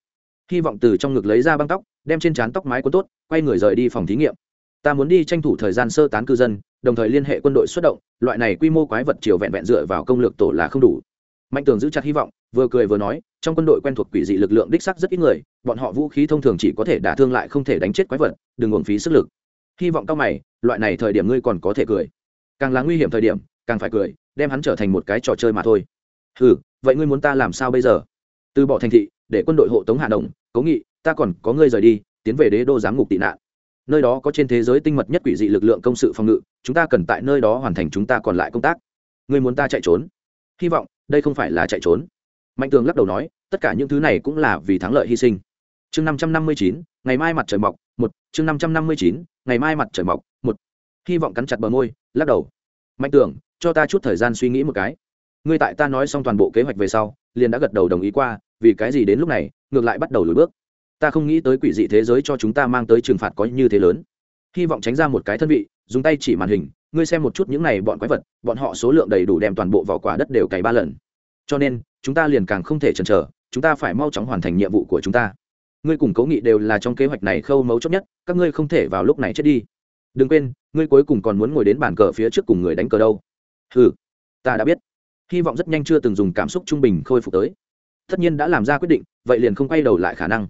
Hy vọng từ trong ngực lấy ra băng tóc, đem trên trán tóc mái cuốn tốt, quay người rời đi phòng thí nghiệm. Ta muốn đi tranh thủ thời gian sơ tán cư dân, đồng thời liên hệ quân đội xuất động, loại này quy mô quái vật chiều vẹn vẹn dựa vào công lược tổ là không đủ. Mạnh tường giữ chặt hy vọng, vừa cười vừa nói, trong quân đội quen thuộc quỷ dị lực lượng đích sắc rất ít người, bọn họ vũ khí thông thường chỉ có thể đả thương lại không thể đánh chết quái vật, đừng uổng phí sức lực. Hy vọng cao mày, loại này thời điểm ngươi còn có thể cười. Càng là nguy hiểm thời điểm, càng phải cười, đem hắn trở thành một cái trò chơi mà thôi. Ừ vậy ngươi muốn ta làm sao bây giờ? Từ bỏ thành thị, để quân đội hộ tống hạ đồng, cố nghị, ta còn có ngươi rời đi, tiến về đế đô giám ngục tị nạn. Nơi đó có trên thế giới tinh mật nhất quỷ dị lực lượng công sự phòng ngự, chúng ta cần tại nơi đó hoàn thành chúng ta còn lại công tác. Ngươi muốn ta chạy trốn? Hy vọng, đây không phải là chạy trốn. Mạnh tường lắc đầu nói, tất cả những thứ này cũng là vì thắng lợi hy sinh. Chương năm trăm năm mươi chín, ngày mai mặt trời mọc, một. Chương năm trăm năm mươi chín, ngày mai mặt trời mọc, một. Hy vọng cắn chặt bờ môi, lắc đầu. Mạnh tường, cho ta chút thời gian suy nghĩ một cái. Ngươi tại ta nói xong toàn bộ kế hoạch về sau, liền đã gật đầu đồng ý qua vì cái gì đến lúc này, ngược lại bắt đầu lùi bước. Ta không nghĩ tới quỷ dị thế giới cho chúng ta mang tới trừng phạt có như thế lớn. Hy vọng tránh ra một cái thân vị, dùng tay chỉ màn hình, ngươi xem một chút những này bọn quái vật, bọn họ số lượng đầy đủ đem toàn bộ vỏ quả đất đều cày ba lần. Cho nên, chúng ta liền càng không thể chần chờ, chúng ta phải mau chóng hoàn thành nhiệm vụ của chúng ta. Ngươi cùng cố nghị đều là trong kế hoạch này khâu mấu chốt nhất, các ngươi không thể vào lúc này chết đi. Đừng quên, ngươi cuối cùng còn muốn ngồi đến bàn cờ phía trước cùng người đánh cờ đâu. Ừ ta đã biết. Hy vọng rất nhanh chưa từng dùng cảm xúc trung bình khôi phục tới tất nhiên đã làm ra quyết định, vậy liền không quay đầu lại khả năng.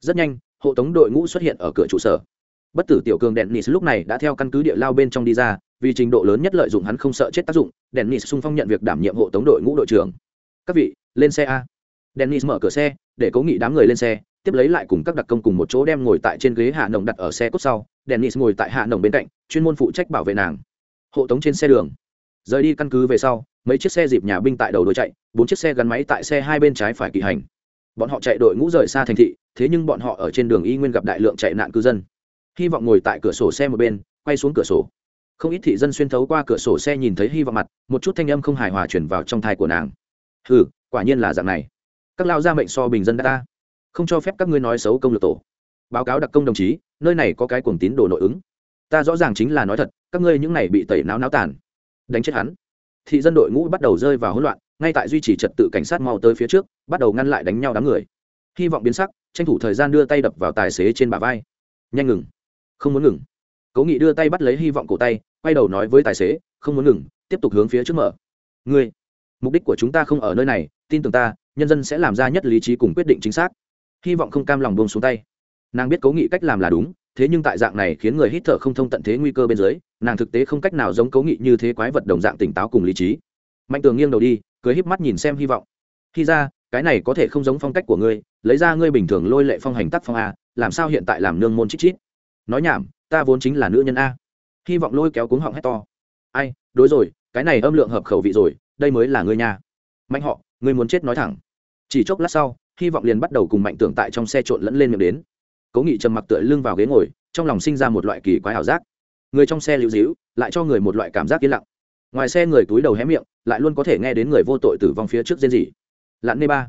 Rất nhanh, hộ tống đội ngũ xuất hiện ở cửa trụ sở. Bất tử tiểu cường đèn nis lúc này đã theo căn cứ địa lao bên trong đi ra, vì trình độ lớn nhất lợi dụng hắn không sợ chết tác dụng đèn nis xung phong nhận việc đảm nhiệm hộ tống đội ngũ đội trưởng. Các vị, lên xe a. Đèn nis mở cửa xe, để cố nghị đám người lên xe, tiếp lấy lại cùng các đặc công cùng một chỗ đem ngồi tại trên ghế hạ nồng đặt ở xe cốt sau. Dennis ngồi tại hạ nồng bên cạnh, chuyên môn phụ trách bảo vệ nàng. Hộ tống trên xe đường rời đi căn cứ về sau, mấy chiếc xe dịp nhà binh tại đầu đôi chạy, bốn chiếc xe gắn máy tại xe hai bên trái phải kỳ hành. Bọn họ chạy đội ngũ rời xa thành thị, thế nhưng bọn họ ở trên đường y nguyên gặp đại lượng chạy nạn cư dân. Hy vọng ngồi tại cửa sổ xe một bên, quay xuống cửa sổ. Không ít thị dân xuyên thấu qua cửa sổ xe nhìn thấy hy vọng mặt, một chút thanh âm không hài hòa chuyển vào trong thai của nàng. Ừ quả nhiên là dạng này. Các lao gia mệnh so bình dân đã ta. Không cho phép các ngươi nói xấu công lược tổ. Báo cáo đặc công đồng chí, nơi này có cái cuồng tín đồ nội ứng. Ta rõ ràng chính là nói thật, các ngươi những này bị tẩy não náo tàn đánh chết hắn. Thị dân đội ngũ bắt đầu rơi vào hỗn loạn, ngay tại duy trì trật tự cảnh sát mau tới phía trước, bắt đầu ngăn lại đánh nhau đám người. Hy vọng biến sắc, tranh thủ thời gian đưa tay đập vào tài xế trên bả vai. Nhanh ngừng. Không muốn ngừng. Cố nghị đưa tay bắt lấy hy vọng cổ tay, quay đầu nói với tài xế, không muốn ngừng, tiếp tục hướng phía trước mở. Ngươi, mục đích của chúng ta không ở nơi này, tin tưởng ta, nhân dân sẽ làm ra nhất lý trí cùng quyết định chính xác. Hy vọng không cam lòng buông xuống tay. Nàng biết cố nghị cách làm là đúng, thế nhưng tại dạng này khiến người hít thở không thông tận thế nguy cơ bên dưới nàng thực tế không cách nào giống cấu nghị như thế quái vật đồng dạng tỉnh táo cùng lý trí. Mạnh tường nghiêng đầu đi, cười híp mắt nhìn xem hy vọng. Khi ra, cái này có thể không giống phong cách của ngươi, lấy ra ngươi bình thường lôi lệ phong hành tắc phong a, làm sao hiện tại làm nương môn chít chít? Nói nhảm, ta vốn chính là nữ nhân a. Hy vọng lôi kéo cuống họng hét to. Ai, đối rồi, cái này âm lượng hợp khẩu vị rồi, đây mới là ngươi nhà mạnh họ, ngươi muốn chết nói thẳng. Chỉ chốc lát sau, hy vọng liền bắt đầu cùng mạnh tưởng tại trong xe trộn lẫn lên miệng đến. Cố nghị trầm mặc tựa lưng vào ghế ngồi, trong lòng sinh ra một loại kỳ quái ảo giác người trong xe lưu díu, lại cho người một loại cảm giác yên lặng. Ngoài xe người túi đầu hé miệng lại luôn có thể nghe đến người vô tội tử vong phía trước rên rỉ. Lặn nê ba.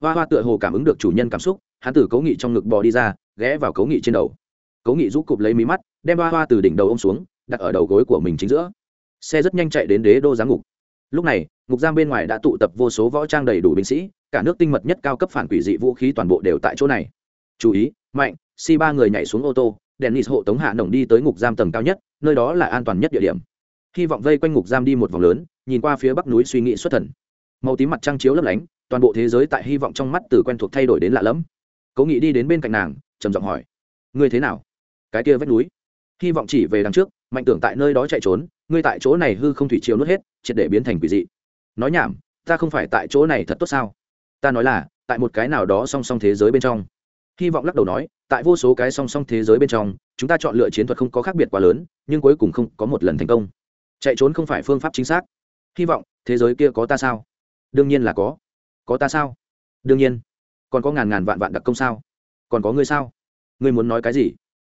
Hoa hoa tựa hồ cảm ứng được chủ nhân cảm xúc hắn từ cố nghị trong ngực bò đi ra ghé vào cố nghị trên đầu. Cố nghị rút cụp lấy mí mắt đem hoa hoa từ đỉnh đầu ô m xuống đặt ở đầu gối của mình chính giữa. Xe rất nhanh chạy đến đế đô giáng ngục. Lúc này ngục giam bên ngoài đã tụ tập vô số võ trang đầy đủ binh sĩ cả nước tinh mật nhất cao cấp phản quỷ dị vũ khí toàn bộ đều tại chỗ này. Chú ý mạnh si ba người nhảy xuống ô tô dennis hộ tống hạ nồng đi tới ngục giam tầng cao nhất, nơi đó là an toàn nhất địa điểm. Hy vọng vây quanh ngục giam đi một vòng lớn, nhìn qua phía bắc núi suy nghĩ xuất thần. Màu tím mặt trăng chiếu lấp lánh, toàn bộ thế giới tại hy vọng trong mắt từ quen thuộc thay đổi đến lạ lẫm. Cố nghị đi đến bên cạnh nàng, trầm giọng hỏi, ngươi thế nào? Cái kia vách núi? Hy vọng chỉ về đằng trước, mạnh tưởng tại nơi đó chạy trốn, ngươi tại chỗ này hư không thủy chiều nuốt hết, triệt để biến thành quỷ dị. Nói nhảm, ta không phải tại chỗ này thật tốt sao? Ta nói là, tại một cái nào đó song song thế giới bên trong hy vọng lắc đầu nói, tại vô số cái song song thế giới bên trong, chúng ta chọn lựa chiến thuật không có khác biệt quá lớn, nhưng cuối cùng không có một lần thành công. Chạy trốn không phải phương pháp chính xác. Hy vọng, thế giới kia có ta sao? Đương nhiên là có. Có ta sao? Đương nhiên. Còn có ngàn ngàn vạn vạn đặc công sao? Còn có ngươi sao? Ngươi muốn nói cái gì?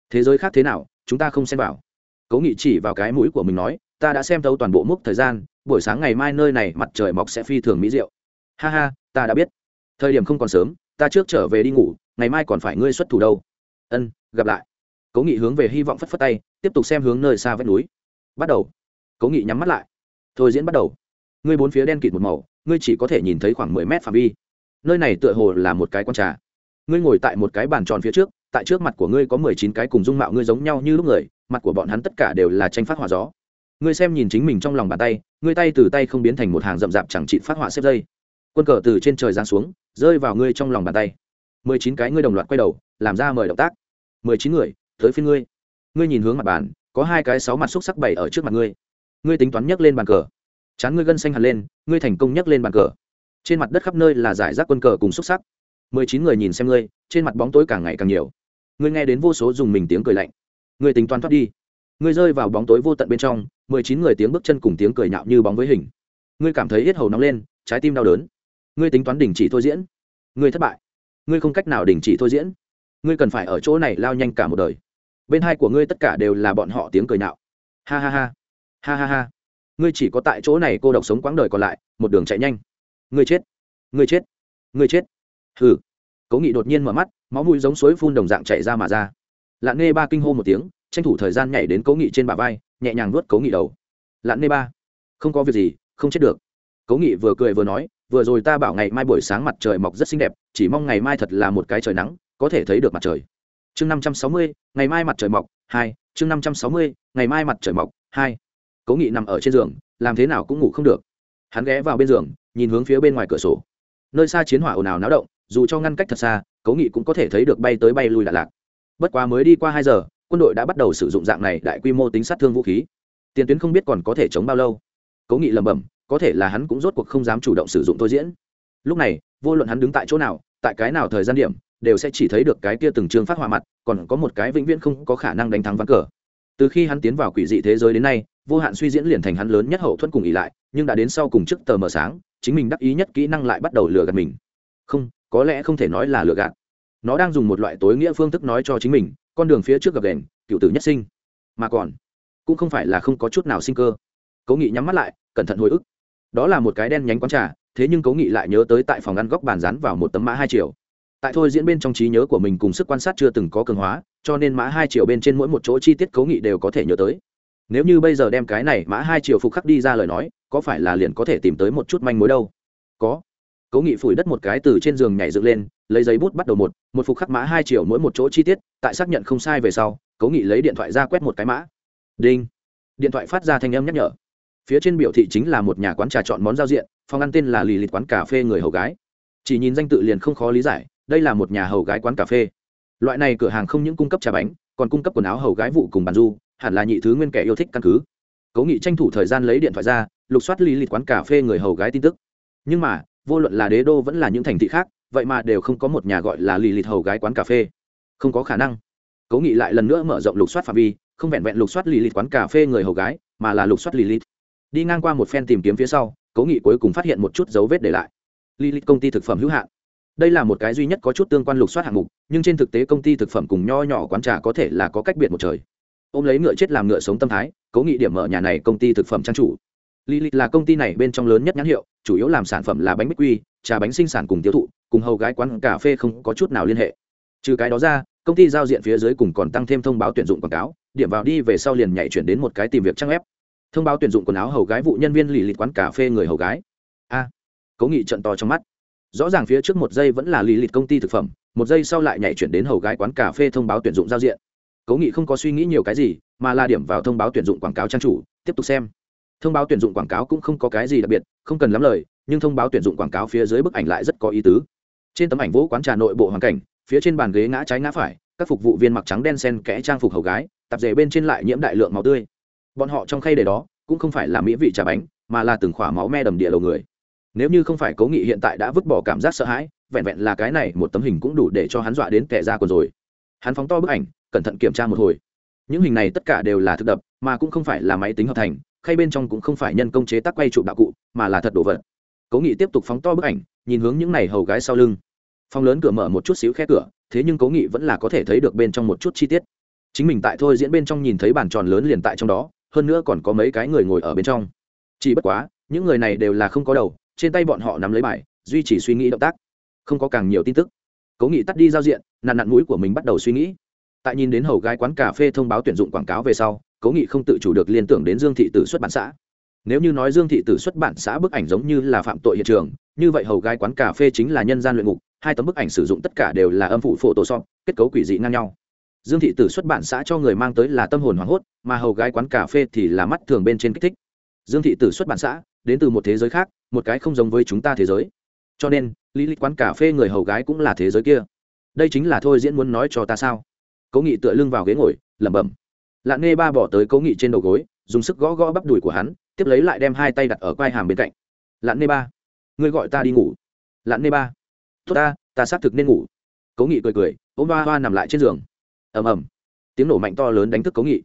Thế giới khác thế nào, chúng ta không xem vào. Cố nghị chỉ vào cái mũi của mình nói, ta đã xem thấu toàn bộ mốc thời gian, buổi sáng ngày mai nơi này mặt trời mọc sẽ phi thường mỹ diệu. Ha ha, ta đã biết. Thời điểm không còn sớm, ta trước trở về đi ngủ ngày mai còn phải ngươi xuất thủ đâu. Ân, gặp lại. Cố nghị hướng về hy vọng phất phất tay, tiếp tục xem hướng nơi xa vách núi. Bắt đầu. Cố nghị nhắm mắt lại. Thôi diễn bắt đầu. Ngươi bốn phía đen kịt một màu, ngươi chỉ có thể nhìn thấy khoảng mười mét phạm vi. Nơi này tựa hồ là một cái con trà. Ngươi ngồi tại một cái bàn tròn phía trước, tại trước mặt của ngươi có mười chín cái cùng dung mạo ngươi giống nhau như lúc người, mặt của bọn hắn tất cả đều là tranh phát hỏa gió. Ngươi xem nhìn chính mình trong lòng bàn tay, ngươi tay từ tay không biến thành một hàng rậm rạp chẳng trị phát hỏa xếp dây. Quân cờ từ trên trời giáng xuống, rơi vào ngươi trong lòng bàn tay mười chín cái ngươi đồng loạt quay đầu, làm ra mời động tác. Mười chín người, tới phía ngươi. Ngươi nhìn hướng mặt bàn, có hai cái sáu mặt xúc sắc bày ở trước mặt ngươi. Ngươi tính toán nhấc lên bàn cờ. Chán ngươi gân xanh hẳn lên, ngươi thành công nhấc lên bàn cờ. Trên mặt đất khắp nơi là giải rác quân cờ cùng xúc sắc. Mười chín người nhìn xem ngươi, trên mặt bóng tối càng ngày càng nhiều. Ngươi nghe đến vô số dùng mình tiếng cười lạnh. Ngươi tính toán thoát đi. Ngươi rơi vào bóng tối vô tận bên trong, mười chín người tiếng bước chân cùng tiếng cười nhạo như bóng với hình. Ngươi cảm thấy hết hầu nóng lên, trái tim đau đớn. Ngươi tính toán đình chỉ thôi diễn. Ngươi thất bại ngươi không cách nào đình chỉ thôi diễn. Ngươi cần phải ở chỗ này lao nhanh cả một đời. Bên hai của ngươi tất cả đều là bọn họ tiếng cười nạo. ha ha ha. Ha ha ha. Ngươi chỉ có tại chỗ này cô độc sống quãng đời còn lại, một đường chạy nhanh. Ngươi chết. Ngươi chết. Ngươi chết. Hừ. Cố nghị đột nhiên mở mắt, máu mũi giống suối phun đồng dạng chạy ra mà ra. Lạn nghe ba kinh hô một tiếng, tranh thủ thời gian nhảy đến cố nghị trên bả vai, nhẹ nhàng nuốt cố nghị đầu. Lạn nghe ba, không có việc gì, không chết được. Cố nghị vừa cười vừa nói, vừa rồi ta bảo ngày mai buổi sáng mặt trời mọc rất xinh đẹp chỉ mong ngày mai thật là một cái trời nắng, có thể thấy được mặt trời. Chương năm trăm sáu mươi, ngày mai mặt trời mọc, hai, chương năm trăm sáu mươi, ngày mai mặt trời mọc, hai. Cố nghị nằm ở trên giường, làm thế nào cũng ngủ không được. Hắn ghé vào bên giường, nhìn hướng phía bên ngoài cửa sổ. Nơi xa chiến hỏa ồn ào náo động, dù cho ngăn cách thật xa, cố nghị cũng có thể thấy được bay tới bay lui đà lạc bất quá mới đi qua hai giờ, quân đội đã bắt đầu sử dụng dạng này đại quy mô tính sát thương vũ khí. Tiền tuyến không biết còn có thể chống bao lâu. Cố nghị lẩm bẩm, có thể là hắn cũng rốt cuộc không dám chủ động sử dụng thôi diễn. Lúc này vô luận hắn đứng tại chỗ nào, tại cái nào thời gian điểm, đều sẽ chỉ thấy được cái kia từng trường phát hỏa mặt, còn có một cái vĩnh viễn không có khả năng đánh thắng ván cờ. Từ khi hắn tiến vào quỷ dị thế giới đến nay, vô hạn suy diễn liền thành hắn lớn nhất hậu thuẫn cùng ỉ lại, nhưng đã đến sau cùng trước tờ mờ sáng, chính mình đắc ý nhất kỹ năng lại bắt đầu lừa gạt mình. Không, có lẽ không thể nói là lừa gạt. Nó đang dùng một loại tối nghĩa phương thức nói cho chính mình, con đường phía trước gặp đèn cựu tử nhất sinh. Mà còn, cũng không phải là không có chút nào sinh cơ. Cố nghị nhắm mắt lại, cẩn thận hồi ức. Đó là một cái đen nhánh quán trà thế nhưng cố nghị lại nhớ tới tại phòng ăn góc bàn rán vào một tấm mã hai triệu tại thôi diễn bên trong trí nhớ của mình cùng sức quan sát chưa từng có cường hóa, cho nên mã hai triệu bên trên mỗi một chỗ chi tiết cố nghị đều có thể nhớ tới. Nếu như bây giờ đem cái này mã hai triệu phục khắc đi ra lời nói, có phải là liền có thể tìm tới một chút manh mối đâu? Có. Cố nghị phủi đất một cái từ trên giường nhảy dựng lên, lấy giấy bút bắt đầu một một phục khắc mã hai triệu mỗi một chỗ chi tiết, tại xác nhận không sai về sau, cố nghị lấy điện thoại ra quét một cái mã. Đinh. Điện thoại phát ra thanh âm nhắc nhở phía trên biểu thị chính là một nhà quán trà chọn món giao diện, phòng ăn tên là lì lịt quán cà phê người hầu gái. Chỉ nhìn danh tự liền không khó lý giải, đây là một nhà hầu gái quán cà phê. Loại này cửa hàng không những cung cấp trà bánh, còn cung cấp quần áo hầu gái vụ cùng bàn du, hẳn là nhị thứ nguyên kẻ yêu thích căn cứ. Cố nghị tranh thủ thời gian lấy điện thoại ra, lục soát lì lịt quán cà phê người hầu gái tin tức. Nhưng mà, vô luận là đế đô vẫn là những thành thị khác, vậy mà đều không có một nhà gọi là lì lịt hầu gái quán cà phê. Không có khả năng. Cố nghị lại lần nữa mở rộng lục soát phạm vi, không vẹn vẹn lục soát lì lịt quán cà phê người hầu gái, mà là lục soát lì lịt đi ngang qua một phen tìm kiếm phía sau cố nghị cuối cùng phát hiện một chút dấu vết để lại Li lịt công ty thực phẩm hữu hạn đây là một cái duy nhất có chút tương quan lục soát hạng mục nhưng trên thực tế công ty thực phẩm cùng nho nhỏ quán trà có thể là có cách biệt một trời ô m lấy ngựa chết làm ngựa sống tâm thái cố nghị điểm mở nhà này công ty thực phẩm trang chủ Lilith là công ty này bên trong lớn nhất nhãn hiệu, chủ yếu làm sản phẩm là bánh bích quy, trà bánh sinh sản cùng tiêu thụ, cùng hầu gái quán cà phê không có chút nào liên hệ. Trừ cái đó ra, công ty giao diện phía dưới cùng còn tăng thêm thông báo tuyển dụng quảng cáo, điểm vào đi về sau liền nhảy chuyển đến một cái tìm việc trang web. Thông báo tuyển dụng quần áo hầu gái vụ nhân viên Lilith quán cà phê người hầu gái. A, Cố Nghị trận to trong mắt. Rõ ràng phía trước một giây vẫn là Lilith công ty thực phẩm, một giây sau lại nhảy chuyển đến hầu gái quán cà phê thông báo tuyển dụng giao diện. Cố Nghị không có suy nghĩ nhiều cái gì, mà là điểm vào thông báo tuyển dụng quảng cáo trang chủ, tiếp tục xem thông báo tuyển dụng quảng cáo cũng không có cái gì đặc biệt không cần lắm lời nhưng thông báo tuyển dụng quảng cáo phía dưới bức ảnh lại rất có ý tứ trên tấm ảnh vỗ quán trà nội bộ hoàn cảnh phía trên bàn ghế ngã trái ngã phải các phục vụ viên mặc trắng đen sen kẽ trang phục hầu gái tạp dề bên trên lại nhiễm đại lượng máu tươi bọn họ trong khay để đó cũng không phải là mỹ vị trà bánh, mà là từng khỏa máu me đầm địa đầu người. Nếu như không phải cố nghị hiện tại đã vứt bỏ cảm giác sợ hãi, vẹn vẹn là cái này một tấm hình cũng đủ để cho hắn dọa đến kẻ ra quần rồi. Hắn phóng to bức ảnh, cẩn thận kiểm tra một hồi. Những hình này tất cả đều là thực đập, mà cũng không phải là máy tính hợp thành, khay bên trong cũng không phải nhân công chế tác quay trụ đạo cụ, mà là thật đồ vật. Cố nghị tiếp tục phóng to bức ảnh, nhìn hướng những này hầu gái sau lưng. Phòng lớn cửa mở một chút xíu khe cửa, thế nhưng cố nghị vẫn là có thể thấy được bên trong một chút chi tiết. Chính mình tại thôi diễn bên trong nhìn thấy bàn tròn lớn liền tại trong đó hơn nữa còn có mấy cái người ngồi ở bên trong. Chỉ bất quá, những người này đều là không có đầu, trên tay bọn họ nắm lấy bài, duy trì suy nghĩ động tác. Không có càng nhiều tin tức. Cố nghị tắt đi giao diện nạn nạn mũi của mình bắt đầu suy nghĩ. Tại nhìn đến hầu gái quán cà phê thông báo tuyển dụng quảng cáo về sau, cố nghị không tự chủ được liên tưởng đến dương thị tử xuất bản xã. Nếu như nói dương thị tử xuất bản xã bức ảnh giống như là phạm tội hiện trường, như vậy hầu gái quán cà phê chính là nhân gian luyện ngục, hai tấm bức ảnh sử dụng tất cả đều là âm phủ phổ tổ so, kết cấu quỷ dị ngang nhau dương thị tử xuất bản xã cho người mang tới là tâm hồn hoảng hốt, mà hầu gái quán cà phê thì là mắt thường bên trên kích thích. Dương thị tử xuất bản xã, đến từ một thế giới khác, một cái không giống với chúng ta thế giới. Cho nên, lý lịch quán cà phê người hầu gái cũng là thế giới kia. Đây chính là thôi diễn muốn nói cho ta sao? Cố nghị tựa lưng vào ghế ngồi, lẩm bẩm. Lạn nghe ba bỏ tới cố nghị trên đầu gối, dùng sức gõ gõ bắp đùi của hắn, tiếp lấy lại đem hai tay đặt ở quai hàm bên cạnh. Lạn nghe ba, ngươi gọi ta đi ngủ. Lạn nghe ba, tốt ta ta xác thực nên ngủ. Cố nghị cười cười, ôm ba hoa nằm lại trên giường ầm ầm. Tiếng nổ mạnh to lớn đánh thức cố nghị.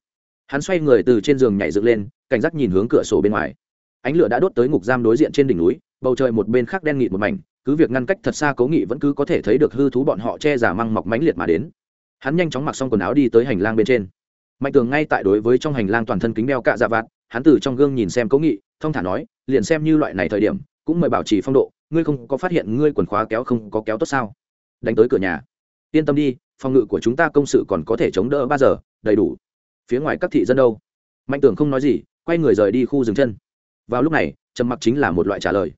Hắn xoay người từ trên giường nhảy dựng lên, cảnh giác nhìn hướng cửa sổ bên ngoài. Ánh lửa đã đốt tới ngục giam đối diện trên đỉnh núi, bầu trời một bên khác đen nghịt một mảnh, cứ việc ngăn cách thật xa cố nghị vẫn cứ có thể thấy được hư thú bọn họ che giả măng mọc mánh liệt mà đến. Hắn nhanh chóng mặc xong quần áo đi tới hành lang bên trên. Mạnh tường ngay tại đối với trong hành lang toàn thân kính đeo cạ dạ vạt, hắn từ trong gương nhìn xem cố nghị, thông thả nói, liền xem như loại này thời điểm, cũng mời bảo trì phong độ, ngươi không có phát hiện ngươi quần khóa kéo không có kéo tốt sao? Đánh tới cửa nhà yên tâm đi, phòng ngự của chúng ta công sự còn có thể chống đỡ ba giờ, đầy đủ. Phía ngoài các thị dân đâu? Mạnh Tưởng không nói gì, quay người rời đi khu rừng chân. Vào lúc này, trầm mặc chính là một loại trả lời.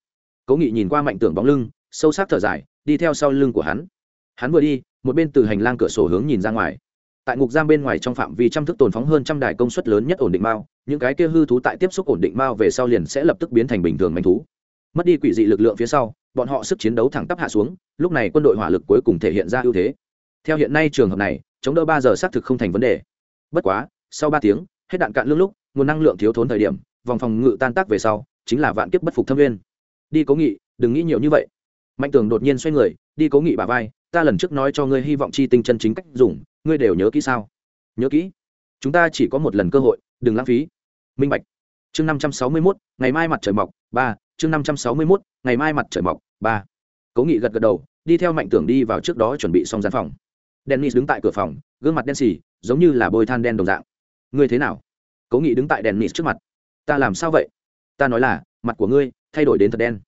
Cố nghị nhìn qua mạnh Tưởng bóng lưng, sâu sắc thở dài, đi theo sau lưng của hắn. Hắn vừa đi, một bên từ hành lang cửa sổ hướng nhìn ra ngoài. Tại ngục giam bên ngoài trong phạm vi trăm thức tồn phóng hơn trăm đài công suất lớn nhất ổn định mao, những cái kia hư thú tại tiếp xúc ổn định mao về sau liền sẽ lập tức biến thành bình thường manh thú. Mất đi quỷ dị lực lượng phía sau, bọn họ sức chiến đấu thẳng tắp hạ xuống, lúc này quân đội hỏa lực cuối cùng thể hiện ra ưu thế theo hiện nay trường hợp này, chống đỡ ba giờ xác thực không thành vấn đề. Bất quá, sau ba tiếng, hết đạn cạn lương lúc, nguồn năng lượng thiếu thốn thời điểm, vòng phòng ngự tan tác về sau, chính là vạn kiếp bất phục thâm viên đi cố nghị, đừng nghĩ nhiều như vậy. Mạnh tường đột nhiên xoay người, đi cố nghị bà vai, ta lần trước nói cho ngươi hy vọng chi tinh chân chính cách dùng, ngươi đều nhớ kỹ sao? Nhớ kỹ. Chúng ta chỉ có một lần cơ hội, đừng lãng phí. Minh bạch. Chương năm trăm sáu mươi mốt, ngày mai mặt trời mọc, ba. Chương năm trăm sáu mươi mốt, ngày mai mặt trời mọc, ba. Cố nghị gật gật đầu, đi theo mạnh tưởng đi vào trước đó chuẩn bị xong gian phòng dennis đứng tại cửa phòng, gương mặt đen xì, giống như là bôi than đen đồng dạng. Ngươi thế nào? Cố nghị đứng tại dennis trước mặt. Ta làm sao vậy? Ta nói là, mặt của ngươi thay đổi đến thật đen.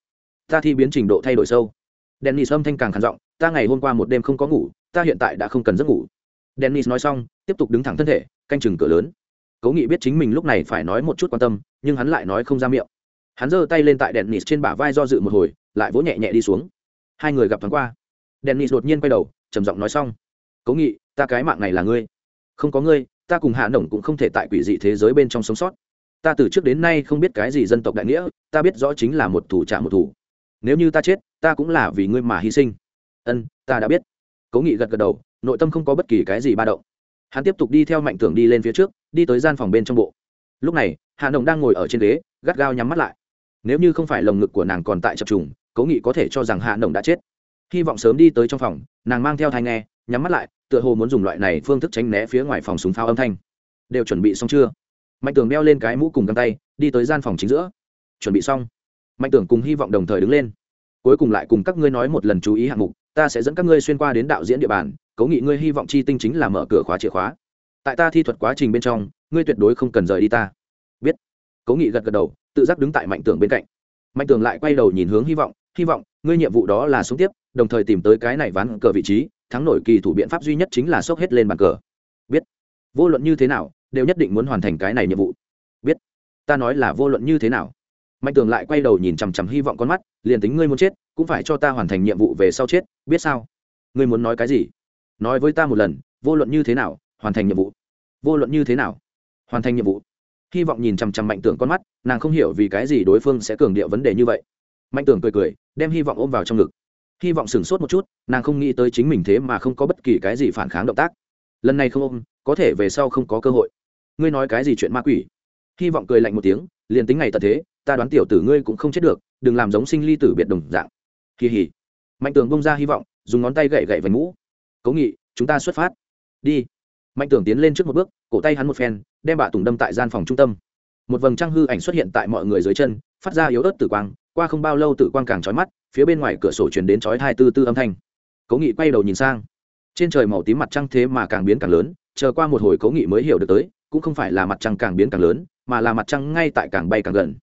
Ta thi biến trình độ thay đổi sâu. Dennis âm thanh càng khản giọng, ta ngày hôm qua một đêm không có ngủ, ta hiện tại đã không cần giấc ngủ. Dennis nói xong, tiếp tục đứng thẳng thân thể, canh chừng cửa lớn. Cố nghị biết chính mình lúc này phải nói một chút quan tâm, nhưng hắn lại nói không ra miệng. Hắn giơ tay lên tại dennis trên bả vai do dự một hồi, lại vỗ nhẹ nhẹ đi xuống. Hai người gặp thoáng qua. Dennis đột nhiên quay đầu, trầm giọng nói xong cố nghị, ta cái mạng này là ngươi. Không có ngươi, ta cùng hạ nổng cũng không thể tại quỷ dị thế giới bên trong sống sót. Ta từ trước đến nay không biết cái gì dân tộc đại nghĩa, ta biết rõ chính là một thủ trả một thủ. Nếu như ta chết, ta cũng là vì ngươi mà hy sinh. Ân, ta đã biết. Cố nghị gật gật đầu, nội tâm không có bất kỳ cái gì ba động. Hắn tiếp tục đi theo mạnh tưởng đi lên phía trước, đi tới gian phòng bên trong bộ. Lúc này, hạ nồng đang ngồi ở trên ghế, gắt gao nhắm mắt lại. Nếu như không phải lồng ngực của nàng còn tại chập trùng, cố nghị có thể cho rằng hạ nồng đã chết. Hy vọng sớm đi tới trong phòng, nàng mang theo thai nghe, nhắm mắt lại tựa hồ muốn dùng loại này phương thức tránh né phía ngoài phòng súng pháo âm thanh. Đều chuẩn bị xong chưa? Mạnh tường đeo lên cái mũ cùng găng tay, đi tới gian phòng chính giữa. Chuẩn bị xong. Mạnh tưởng cùng hy vọng đồng thời đứng lên. Cuối cùng lại cùng các ngươi nói một lần chú ý hạng mục, ta sẽ dẫn các ngươi xuyên qua đến đạo diễn địa bàn cố nghị ngươi hy vọng chi tinh chính là mở cửa khóa chìa khóa. Tại ta thi thuật quá trình bên trong, ngươi tuyệt đối không cần rời đi ta. Biết. Cố nghị gật gật đầu, tự giác đứng tại mạnh tường bên cạnh. Mạnh tường lại quay đầu nhìn hướng hy vọng hy vọng, ngươi nhiệm vụ đó là sống tiếp, đồng thời tìm tới cái này ván cờ vị trí thắng nổi kỳ thủ biện pháp duy nhất chính là sốc hết lên bàn cờ. Biết. Vô luận như thế nào, đều nhất định muốn hoàn thành cái này nhiệm vụ. Biết. Ta nói là vô luận như thế nào. Mạnh tường lại quay đầu nhìn chằm chằm hy vọng con mắt, liền tính ngươi muốn chết, cũng phải cho ta hoàn thành nhiệm vụ về sau chết, biết sao? Ngươi muốn nói cái gì? Nói với ta một lần, vô luận như thế nào, hoàn thành nhiệm vụ. Vô luận như thế nào, hoàn thành nhiệm vụ. Hy vọng nhìn chằm chằm mạnh tưởng con mắt, nàng không hiểu vì cái gì đối phương sẽ cường điệu vấn đề như vậy. Mạnh tưởng cười cười, đem hy vọng ôm vào trong ngực hy vọng sửng sốt một chút, nàng không nghĩ tới chính mình thế mà không có bất kỳ cái gì phản kháng động tác. Lần này không ôm, có thể về sau không có cơ hội. Ngươi nói cái gì chuyện ma quỷ? Hy vọng cười lạnh một tiếng, liền tính ngày tận thế, ta đoán tiểu tử ngươi cũng không chết được, đừng làm giống sinh ly tử biệt đồng dạng. Kỳ hỉ. Mạnh tường bông ra hy vọng, dùng ngón tay gậy gậy vành mũ. Cố nghị, chúng ta xuất phát. Đi. Mạnh tường tiến lên trước một bước, cổ tay hắn một phen, đem bạ tùng đâm tại gian phòng trung tâm. Một vầng trăng hư ảnh xuất hiện tại mọi người dưới chân, phát ra yếu ớt tử quang, qua không bao lâu tử quang càng trói mắt phía bên ngoài cửa sổ chuyển đến chói thai tư tư âm thanh. Cố nghị quay đầu nhìn sang. Trên trời màu tím mặt trăng thế mà càng biến càng lớn, chờ qua một hồi cố nghị mới hiểu được tới, cũng không phải là mặt trăng càng biến càng lớn, mà là mặt trăng ngay tại càng bay càng gần.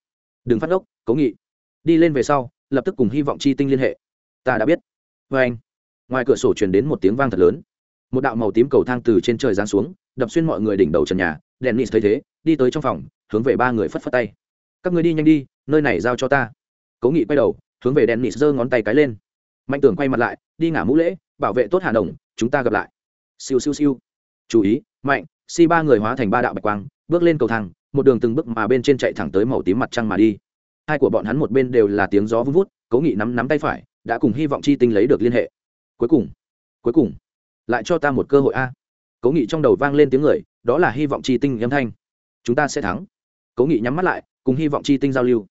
Đừng phát ốc cố nghị. Đi lên về sau, lập tức cùng hy vọng chi tinh liên hệ. Ta đã biết. Vê anh. Ngoài cửa sổ truyền đến một tiếng vang thật lớn. Một đạo màu tím cầu thang từ trên trời giáng xuống, đập xuyên mọi người đỉnh đầu trần nhà, đèn nịt thấy thế, đi tới trong phòng, hướng về ba người phất phất tay. Các người đi nhanh đi, nơi này giao cho ta. Cố nghị quay đầu hướng về đèn giơ ngón tay cái lên. Mạnh tưởng quay mặt lại, đi ngả mũ lễ, bảo vệ tốt hà đồng chúng ta gặp lại. Siêu siêu siêu. Chú ý, mạnh, si ba người hóa thành ba đạo bạch quang, bước lên cầu thang, một đường từng bước mà bên trên chạy thẳng tới màu tím mặt trăng mà đi. Hai của bọn hắn một bên đều là tiếng gió vun vút, cố nghị nắm nắm tay phải, đã cùng hy vọng chi tinh lấy được liên hệ. Cuối cùng cuối cùng, lại cho ta một cơ hội a. Cố nghị trong đầu vang lên tiếng người, đó là hy vọng chi tinh âm thanh. Chúng ta sẽ thắng. Cố nghị nhắm mắt lại, cùng hy vọng chi tinh giao lưu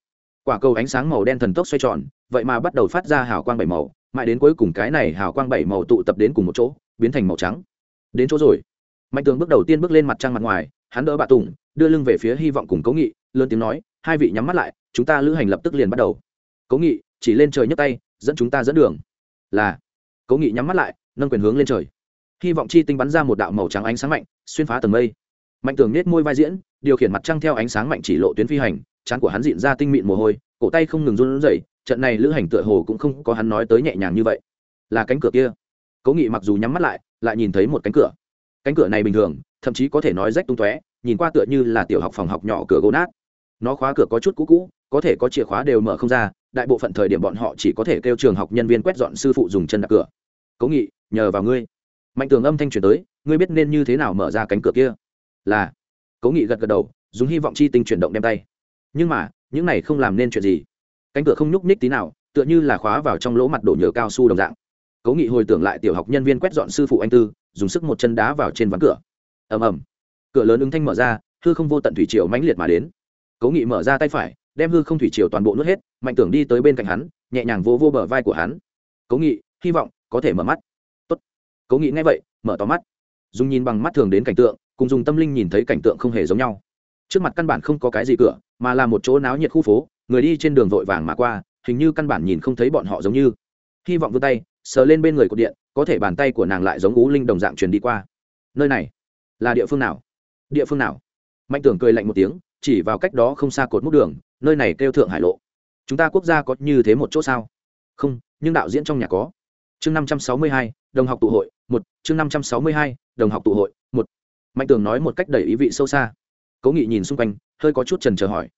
quả cầu ánh sáng màu đen thần tốc xoay tròn, vậy mà bắt đầu phát ra hào quang bảy màu, mãi đến cuối cùng cái này hào quang bảy màu tụ tập đến cùng một chỗ, biến thành màu trắng. Đến chỗ rồi. Mạnh tường bước đầu tiên bước lên mặt trăng mặt ngoài, hắn đỡ bà tùng, đưa lưng về phía hy vọng cùng cố nghị, lớn tiếng nói, hai vị nhắm mắt lại, chúng ta lữ hành lập tức liền bắt đầu. Cố nghị, chỉ lên trời nhấc tay, dẫn chúng ta dẫn đường. Là. Cố nghị nhắm mắt lại, nâng quyền hướng lên trời. Hy vọng chi tinh bắn ra một đạo màu trắng ánh sáng mạnh, xuyên phá tầng mây. Mạnh tường nết môi vai diễn, điều khiển mặt trăng theo ánh sáng mạnh chỉ lộ tuyến phi hành trán của hắn dịn ra tinh mịn mồ hôi, cổ tay không ngừng run rẩy, trận này lữ hành tựa hồ cũng không có hắn nói tới nhẹ nhàng như vậy. Là cánh cửa kia. Cố nghị mặc dù nhắm mắt lại lại nhìn thấy một cánh cửa. Cánh cửa này bình thường, thậm chí có thể nói rách tung tóe, nhìn qua tựa như là tiểu học phòng học nhỏ cửa gỗ nát. Nó khóa cửa có chút cũ cũ, có thể có chìa khóa đều mở không ra, đại bộ phận thời điểm bọn họ chỉ có thể kêu trường học nhân viên quét dọn sư phụ dùng chân đạp cửa. Cố nghị, nhờ vào ngươi. Mạnh tường âm thanh truyền tới, ngươi biết nên như thế nào mở ra cánh cửa kia? Là. Cố nghị gật gật đầu, dùng hy vọng chi tinh chuyển động đem tay nhưng mà, những này không làm nên chuyện gì. Cánh cửa không nhúc nhích tí nào, tựa như là khóa vào trong lỗ mặt đổ nhựa cao su đồng dạng. Cố nghị hồi tưởng lại tiểu học nhân viên quét dọn sư phụ anh tư, dùng sức một chân đá vào trên ván cửa. Ầm ầm. Cửa lớn ứng thanh mở ra, hư không vô tận thủy triều mãnh liệt mà đến. Cố nghị mở ra tay phải, đem hư không thủy triều toàn bộ nuốt hết, mạnh tưởng đi tới bên cạnh hắn, nhẹ nhàng vô vô bờ vai của hắn. Cố nghị, hy vọng có thể mở mắt. Tốt. cố nghị nghe vậy, mở to mắt. Dùng nhìn bằng mắt thường đến cảnh tượng, cùng dùng tâm linh nhìn thấy cảnh tượng không hề giống nhau. Trước mặt căn bản không có cái gì cửa mà là một chỗ náo nhiệt khu phố, người đi trên đường vội vàng mà qua, hình như căn bản nhìn không thấy bọn họ giống như. Hy vọng vươn tay, sờ lên bên người cột điện, có thể bàn tay của nàng lại giống ú linh đồng dạng truyền đi qua. Nơi này là địa phương nào? Địa phương nào? Mạnh tưởng cười lạnh một tiếng, chỉ vào cách đó không xa cột múc đường, nơi này kêu thượng hải lộ. Chúng ta quốc gia có như thế một chỗ sao? Không, nhưng đạo diễn trong nhà có. Chương năm trăm sáu mươi hai, đồng học tụ hội, một. Chương năm trăm sáu mươi hai, đồng học tụ hội, một. Mạnh tường nói một cách đầy ý vị sâu xa cố nghị nhìn xung quanh, hơi có chút trần trờ hỏi.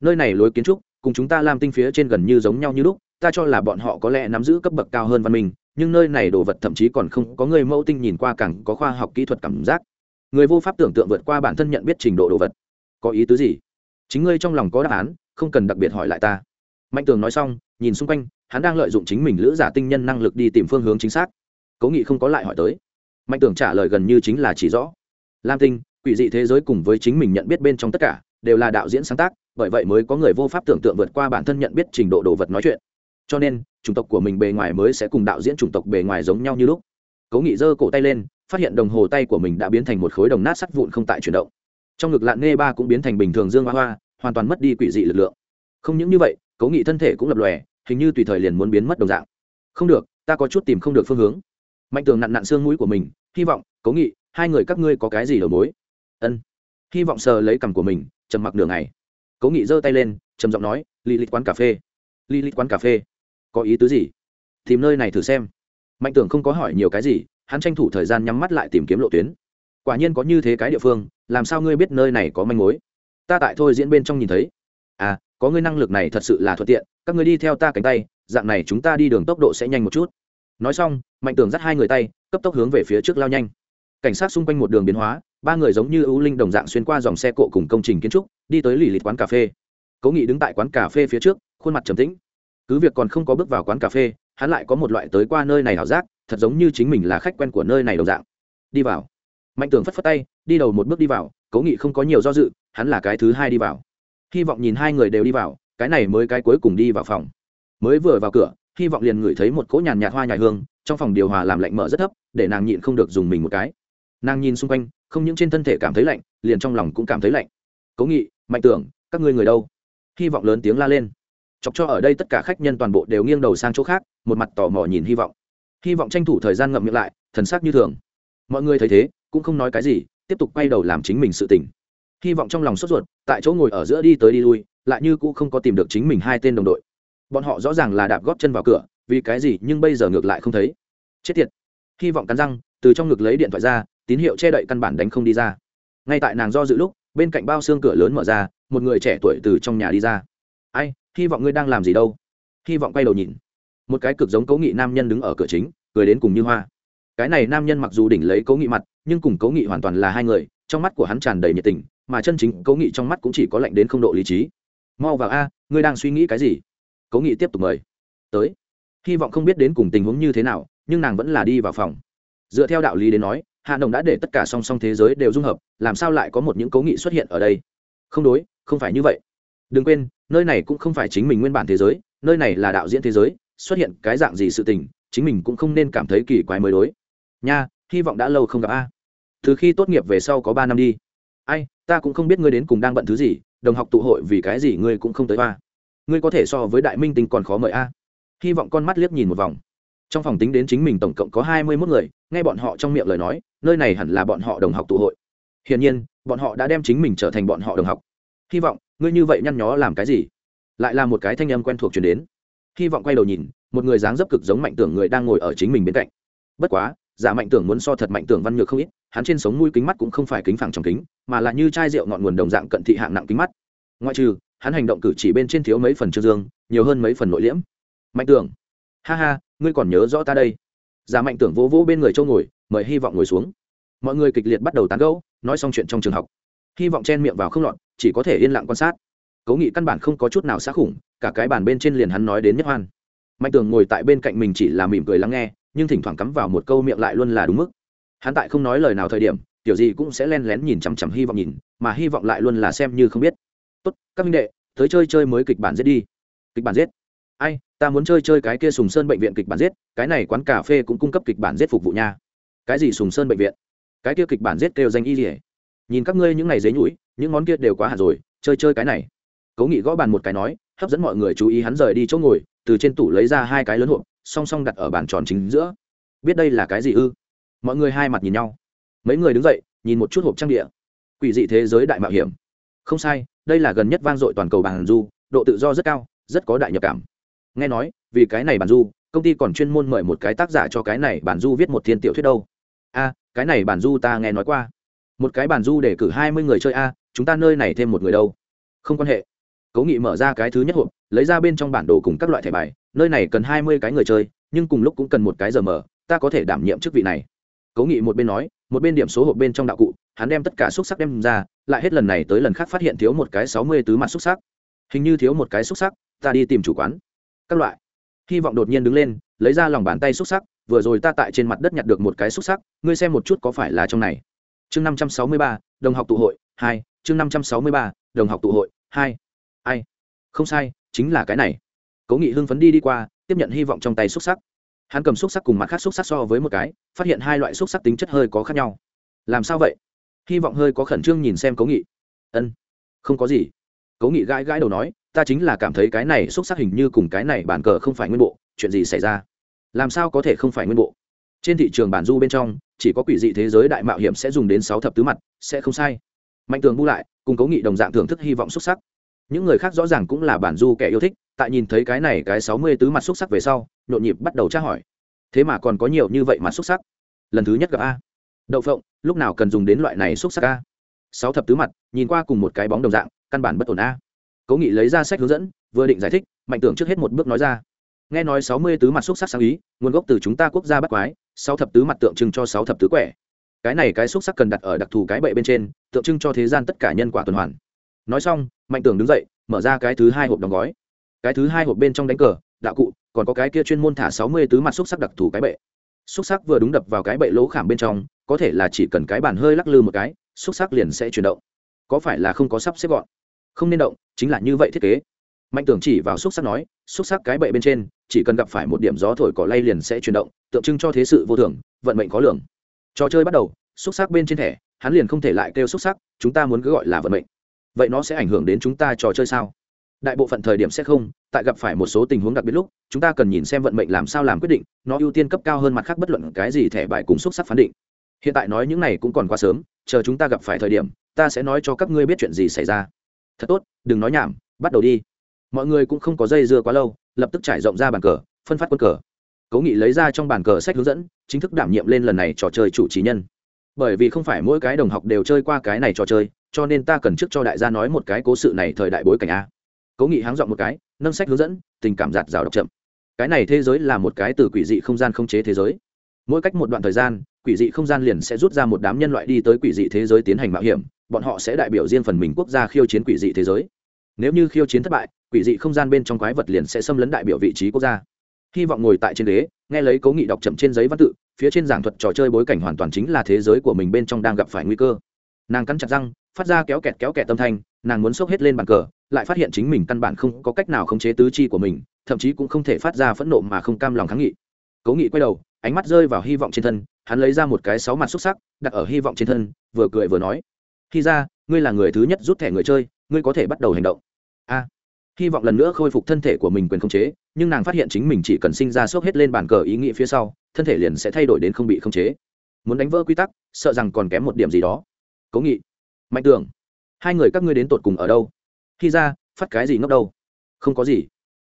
Nơi này lối kiến trúc, cùng chúng ta làm tinh phía trên gần như giống nhau như lúc, ta cho là bọn họ có lẽ nắm giữ cấp bậc cao hơn văn minh, nhưng nơi này đồ vật thậm chí còn không có người mẫu tinh nhìn qua càng có khoa học kỹ thuật cảm giác. Người vô pháp tưởng tượng vượt qua bản thân nhận biết trình độ đồ vật. Có ý tứ gì? Chính ngươi trong lòng có đáp án, không cần đặc biệt hỏi lại ta. Mạnh tường nói xong, nhìn xung quanh, hắn đang lợi dụng chính mình lữ giả tinh nhân năng lực đi tìm phương hướng chính xác. Cố nghị không có lại hỏi tới. Mạnh tường trả lời gần như chính là chỉ rõ. Lam tinh quỷ dị thế giới cùng với chính mình nhận biết bên trong tất cả, đều là đạo diễn sáng tác, bởi vậy mới có người vô pháp tưởng tượng vượt qua bản thân nhận biết trình độ đồ vật nói chuyện. Cho nên, chủng tộc của mình bề ngoài mới sẽ cùng đạo diễn chủng tộc bề ngoài giống nhau như lúc. Cố nghị giơ cổ tay lên, phát hiện đồng hồ tay của mình đã biến thành một khối đồng nát sắt vụn không tại chuyển động. Trong ngực lạn nghe ba cũng biến thành bình thường dương hoa hoa, hoàn toàn mất đi quỷ dị lực lượng. Không những như vậy, cố nghị thân thể cũng lập lòe, hình như tùy thời liền muốn biến mất đồng dạng. Không được, ta có chút tìm không được phương hướng. Mạnh tường nặn nặn xương mũi của mình, hy vọng, cố nghị, hai người các ngươi có cái gì đầu mối? Ân. Hy vọng sờ lấy cằm của mình, trầm mặc đường này cố nghị giơ tay lên, trầm giọng nói li lịch quán cà phê. Li lịch quán cà phê. Có ý tứ gì? Tìm nơi này thử xem. Mạnh tưởng không có hỏi nhiều cái gì, hắn tranh thủ thời gian nhắm mắt lại tìm kiếm lộ tuyến. Quả nhiên có như thế cái địa phương, làm sao ngươi biết nơi này có manh mối? Ta tại thôi diễn bên trong nhìn thấy. À có ngươi năng lực này thật sự là thuận tiện, các ngươi đi theo ta cánh tay, dạng này chúng ta đi đường tốc độ sẽ nhanh một chút. Nói xong, mạnh tường dắt hai người tay, cấp tốc hướng về phía trước lao nhanh. Cảnh sát xung quanh một đường biến hóa ba người giống như ưu linh đồng dạng xuyên qua dòng xe cộ cùng công trình kiến trúc, đi tới lì lịt quán cà phê. Cố nghị đứng tại quán cà phê phía trước, khuôn mặt trầm tĩnh. Cứ việc còn không có bước vào quán cà phê, hắn lại có một loại tới qua nơi này ảo giác, thật giống như chính mình là khách quen của nơi này đồng dạng. Đi vào. Mạnh tường phất phất tay, đi đầu một bước đi vào, cố nghị không có nhiều do dự, hắn là cái thứ hai đi vào. Hy vọng nhìn hai người đều đi vào, cái này mới cái cuối cùng đi vào phòng. Mới vừa vào cửa, hy vọng liền ngửi thấy một cỗ nhàn nhạt hoa nhài hương, trong phòng điều hòa làm lạnh mở rất thấp, để nàng nhịn không được dùng mình một cái. Nàng nhìn xung quanh không những trên thân thể cảm thấy lạnh, liền trong lòng cũng cảm thấy lạnh. Cố nghị, mạnh tưởng, các ngươi người đâu? Hy vọng lớn tiếng la lên. Chọc cho ở đây tất cả khách nhân toàn bộ đều nghiêng đầu sang chỗ khác, một mặt tò mò nhìn hy vọng. Hy vọng tranh thủ thời gian ngậm miệng lại, thần sắc như thường. Mọi người thấy thế, cũng không nói cái gì, tiếp tục quay đầu làm chính mình sự tỉnh hy vọng trong lòng sốt ruột, tại chỗ ngồi ở giữa đi tới đi lui, lại như cũng không có tìm được chính mình hai tên đồng đội. Bọn họ rõ ràng là đạp góp chân vào cửa, vì cái gì nhưng bây giờ ngược lại không thấy. Chết tiệt. Hy vọng cắn răng, từ trong ngực lấy điện thoại ra tín hiệu che đậy căn bản đánh không đi ra. Ngay tại nàng do dự lúc, bên cạnh bao xương cửa lớn mở ra, một người trẻ tuổi từ trong nhà đi ra. Ai, hy vọng ngươi đang làm gì đâu? Hy vọng quay đầu nhìn. Một cái cực giống cố nghị nam nhân đứng ở cửa chính, cười đến cùng như hoa. Cái này nam nhân mặc dù đỉnh lấy cố nghị mặt, nhưng cùng cố nghị hoàn toàn là hai người, trong mắt của hắn tràn đầy nhiệt tình, mà chân chính cố nghị trong mắt cũng chỉ có lạnh đến không độ lý trí. Mau vào a, ngươi đang suy nghĩ cái gì? Cố nghị tiếp tục mời. Tới. Hy vọng không biết đến cùng tình huống như thế nào, nhưng nàng vẫn là đi vào phòng. Dựa theo đạo lý đến nói hạ nồng đã để tất cả song song thế giới đều dung hợp, làm sao lại có một những cố nghị xuất hiện ở đây? Không đối, không phải như vậy. Đừng quên, nơi này cũng không phải chính mình nguyên bản thế giới, nơi này là đạo diễn thế giới, xuất hiện cái dạng gì sự tình, chính mình cũng không nên cảm thấy kỳ quái mới đối. Nha, hy vọng đã lâu không gặp a. Từ khi tốt nghiệp về sau có ba năm đi. Ai, ta cũng không biết ngươi đến cùng đang bận thứ gì, đồng học tụ hội vì cái gì ngươi cũng không tới ba. Ngươi có thể so với đại minh tinh còn khó mời a. Hy vọng con mắt liếc nhìn một vòng. Trong phòng tính đến chính mình tổng cộng có hai mươi mốt người, nghe bọn họ trong miệng lời nói nơi này hẳn là bọn họ đồng học tụ hội. Hiển nhiên, bọn họ đã đem chính mình trở thành bọn họ đồng học. Hy vọng, ngươi như vậy nhăn nhó làm cái gì? Lại là một cái thanh âm quen thuộc chuyển đến. Hy vọng quay đầu nhìn, một người dáng dấp cực giống mạnh tưởng người đang ngồi ở chính mình bên cạnh. Bất quá, giả mạnh tưởng muốn so thật mạnh tưởng văn nhược không ít, hắn trên sống mũi kính mắt cũng không phải kính phẳng trong kính, mà là như chai rượu ngọn nguồn đồng dạng cận thị hạng nặng kính mắt. Ngoại trừ, hắn hành động cử chỉ bên trên thiếu mấy phần trương dương, nhiều hơn mấy phần nội liễm. Mạnh tưởng, ha ha, ngươi còn nhớ rõ ta đây. Giả mạnh tưởng vỗ vỗ bên người châu ngồi mời hy vọng ngồi xuống. Mọi người kịch liệt bắt đầu tán gẫu, nói xong chuyện trong trường học. Hy vọng chen miệng vào không lọt, chỉ có thể yên lặng quan sát. Cố nghị căn bản không có chút nào xác khủng, cả cái bàn bên trên liền hắn nói đến nhất hoan. Mạnh tường ngồi tại bên cạnh mình chỉ là mỉm cười lắng nghe, nhưng thỉnh thoảng cắm vào một câu miệng lại luôn là đúng mức. Hắn tại không nói lời nào thời điểm, kiểu gì cũng sẽ len lén nhìn chằm chằm hy vọng nhìn, mà hy vọng lại luôn là xem như không biết. Tốt, các minh đệ, tới chơi chơi mới kịch bản giết đi. Kịch bản giết? Ai, ta muốn chơi chơi cái kia sùng sơn bệnh viện kịch bản giết, cái này quán cà phê cũng cung cấp kịch bản giết phục vụ nha cái gì sùng sơn bệnh viện? Cái kia kịch bản giết kêu danh y dỉa nhìn các ngươi những ngày dế nhũi những món kia đều quá hạt rồi, chơi chơi cái này. Cố nghị gõ bàn một cái nói, hấp dẫn mọi người chú ý hắn rời đi chỗ ngồi, từ trên tủ lấy ra hai cái lớn hộp, song song đặt ở bàn tròn chính giữa. Biết đây là cái gì ư? Mọi người hai mặt nhìn nhau. Mấy người đứng dậy, nhìn một chút hộp trang địa. Quỷ dị thế giới đại mạo hiểm. Không sai, đây là gần nhất vang dội toàn cầu bàn du, độ tự do rất cao, rất có đại nhập cảm. Nghe nói, vì cái này bản du, công ty còn chuyên môn mời một cái tác giả cho cái này bản du viết một thiên tiểu thuyết đâu a, cái này bản du ta nghe nói qua. Một cái bản du để cử hai mươi người chơi a, chúng ta nơi này thêm một người đâu? Không quan hệ. Cố nghị mở ra cái thứ nhất hộp, lấy ra bên trong bản đồ cùng các loại thẻ bài, nơi này cần hai mươi cái người chơi, nhưng cùng lúc cũng cần một cái giờ mở, ta có thể đảm nhiệm chức vị này. Cố nghị một bên nói, một bên điểm số hộp bên trong đạo cụ, hắn đem tất cả xúc sắc đem ra, lại hết lần này tới lần khác phát hiện thiếu một cái sáu mươi tứ mặt xúc sắc. Hình như thiếu một cái xúc sắc, ta đi tìm chủ quán. Các loại. Hy vọng đột nhiên đứng lên, lấy ra lòng bàn tay xúc sắc vừa rồi ta tại trên mặt đất nhặt được một cái xúc sắc, ngươi xem một chút có phải là trong này. Chương năm trăm sáu mươi ba, đồng học tụ hội, hai, chương năm trăm sáu mươi ba, đồng học tụ hội, hai. Ai? Không sai, chính là cái này. Cố nghị hưng phấn đi đi qua, tiếp nhận hy vọng trong tay xúc sắc. Hắn cầm xúc sắc cùng mặt khác xúc sắc so với một cái, phát hiện hai loại xúc sắc tính chất hơi có khác nhau. Làm sao vậy? Hy vọng hơi có khẩn trương nhìn xem cố nghị. Ân, không có gì. Cố nghị gãi gãi đầu nói, ta chính là cảm thấy cái này xúc sắc hình như cùng cái này bản cờ không phải nguyên bộ, chuyện gì xảy ra? Làm sao có thể không phải nguyên bộ? Trên thị trường bản du bên trong, chỉ có quỷ dị thế giới đại mạo hiểm sẽ dùng đến sáu thập tứ mặt, sẽ không sai. Mạnh tường bu lại, cùng cố nghị đồng dạng thưởng thức hy vọng xuất sắc. Những người khác rõ ràng cũng là bản du kẻ yêu thích, tại nhìn thấy cái này cái sáu mươi tứ mặt xuất sắc về sau, nhộn nhịp bắt đầu tra hỏi. Thế mà còn có nhiều như vậy mặt xuất sắc. Lần thứ nhất gặp a. Đậu phộng, lúc nào cần dùng đến loại này xuất sắc a? Sáu thập tứ mặt, nhìn qua cùng một cái bóng đồng dạng, căn bản bất ổn a. Cố nghị lấy ra sách hướng dẫn, vừa định giải thích, mạnh tưởng trước hết một bước nói ra nghe nói sáu mươi tứ mặt xúc sắc sáng ý, nguồn gốc từ chúng ta quốc gia bắt quái, sáu thập tứ mặt tượng trưng cho sáu thập tứ quẻ. Cái này cái xúc sắc cần đặt ở đặc thù cái bệ bên trên, tượng trưng cho thế gian tất cả nhân quả tuần hoàn. Nói xong, mạnh tưởng đứng dậy, mở ra cái thứ hai hộp đóng gói. Cái thứ hai hộp bên trong đánh cờ, đạo cụ, còn có cái kia chuyên môn thả sáu mươi tứ mặt xúc sắc đặc thù cái bệ. Xúc sắc vừa đúng đập vào cái bệ lỗ khảm bên trong, có thể là chỉ cần cái bàn hơi lắc lư một cái, xúc sắc liền sẽ chuyển động. Có phải là không có sắp xếp gọn? Không nên động, chính là như vậy thiết kế mạnh tưởng chỉ vào xúc sắc nói, xúc sắc cái bệ bên trên, chỉ cần gặp phải một điểm gió thổi cỏ lay liền sẽ chuyển động, tượng trưng cho thế sự vô thường, vận mệnh khó lường. Trò chơi bắt đầu, xúc sắc bên trên thẻ, hắn liền không thể lại kêu xúc sắc, chúng ta muốn cứ gọi là vận mệnh. Vậy nó sẽ ảnh hưởng đến chúng ta trò chơi sao? Đại bộ phận thời điểm sẽ không, tại gặp phải một số tình huống đặc biệt lúc, chúng ta cần nhìn xem vận mệnh làm sao làm quyết định, nó ưu tiên cấp cao hơn mặt khác bất luận cái gì thẻ bài cùng xúc sắc phán định. Hiện tại nói những này cũng còn quá sớm, chờ chúng ta gặp phải thời điểm, ta sẽ nói cho các ngươi biết chuyện gì xảy ra. Thật tốt, đừng nói nhảm, bắt đầu đi mọi người cũng không có dây dưa quá lâu, lập tức trải rộng ra bàn cờ, phân phát quân cờ. Cố nghị lấy ra trong bàn cờ sách hướng dẫn, chính thức đảm nhiệm lên lần này trò chơi chủ trí nhân. Bởi vì không phải mỗi cái đồng học đều chơi qua cái này trò chơi, cho nên ta cần trước cho đại gia nói một cái cố sự này thời đại bối cảnh a. Cố nghị háng dọn một cái, nâng sách hướng dẫn, tình cảm giạt rào đọc chậm. Cái này thế giới là một cái từ quỷ dị không gian không chế thế giới. Mỗi cách một đoạn thời gian, quỷ dị không gian liền sẽ rút ra một đám nhân loại đi tới quỷ dị thế giới tiến hành mạo hiểm, bọn họ sẽ đại biểu riêng phần mình quốc gia khiêu chiến quỷ dị thế giới. Nếu như khiêu chiến thất bại quỷ dị không gian bên trong quái vật liền sẽ xâm lấn đại biểu vị trí quốc gia. Hy vọng ngồi tại trên ghế nghe lấy cố nghị đọc chậm trên giấy văn tự, phía trên giảng thuật trò chơi bối cảnh hoàn toàn chính là thế giới của mình bên trong đang gặp phải nguy cơ. Nàng cắn chặt răng, phát ra kéo kẹt kéo kẹt tâm thanh, nàng muốn xốc hết lên bàn cờ, lại phát hiện chính mình căn bản không có cách nào khống chế tứ chi của mình, thậm chí cũng không thể phát ra phẫn nộ mà không cam lòng kháng nghị. Cố nghị quay đầu, ánh mắt rơi vào hy vọng trên thân, hắn lấy ra một cái sáu mặt xúc sắc, đặt ở hy vọng trên thân, vừa cười vừa nói. Khi ra ngươi là người thứ nhất rút thẻ người chơi, ngươi có thể bắt đầu hành động. A hy vọng lần nữa khôi phục thân thể của mình quyền khống chế, nhưng nàng phát hiện chính mình chỉ cần sinh ra sốc hết lên bàn cờ ý nghĩ phía sau, thân thể liền sẽ thay đổi đến không bị khống chế. Muốn đánh vỡ quy tắc, sợ rằng còn kém một điểm gì đó. Cố nghị, mạnh tưởng hai người các ngươi đến tột cùng ở đâu? Khi ra, phát cái gì ngốc đâu? Không có gì.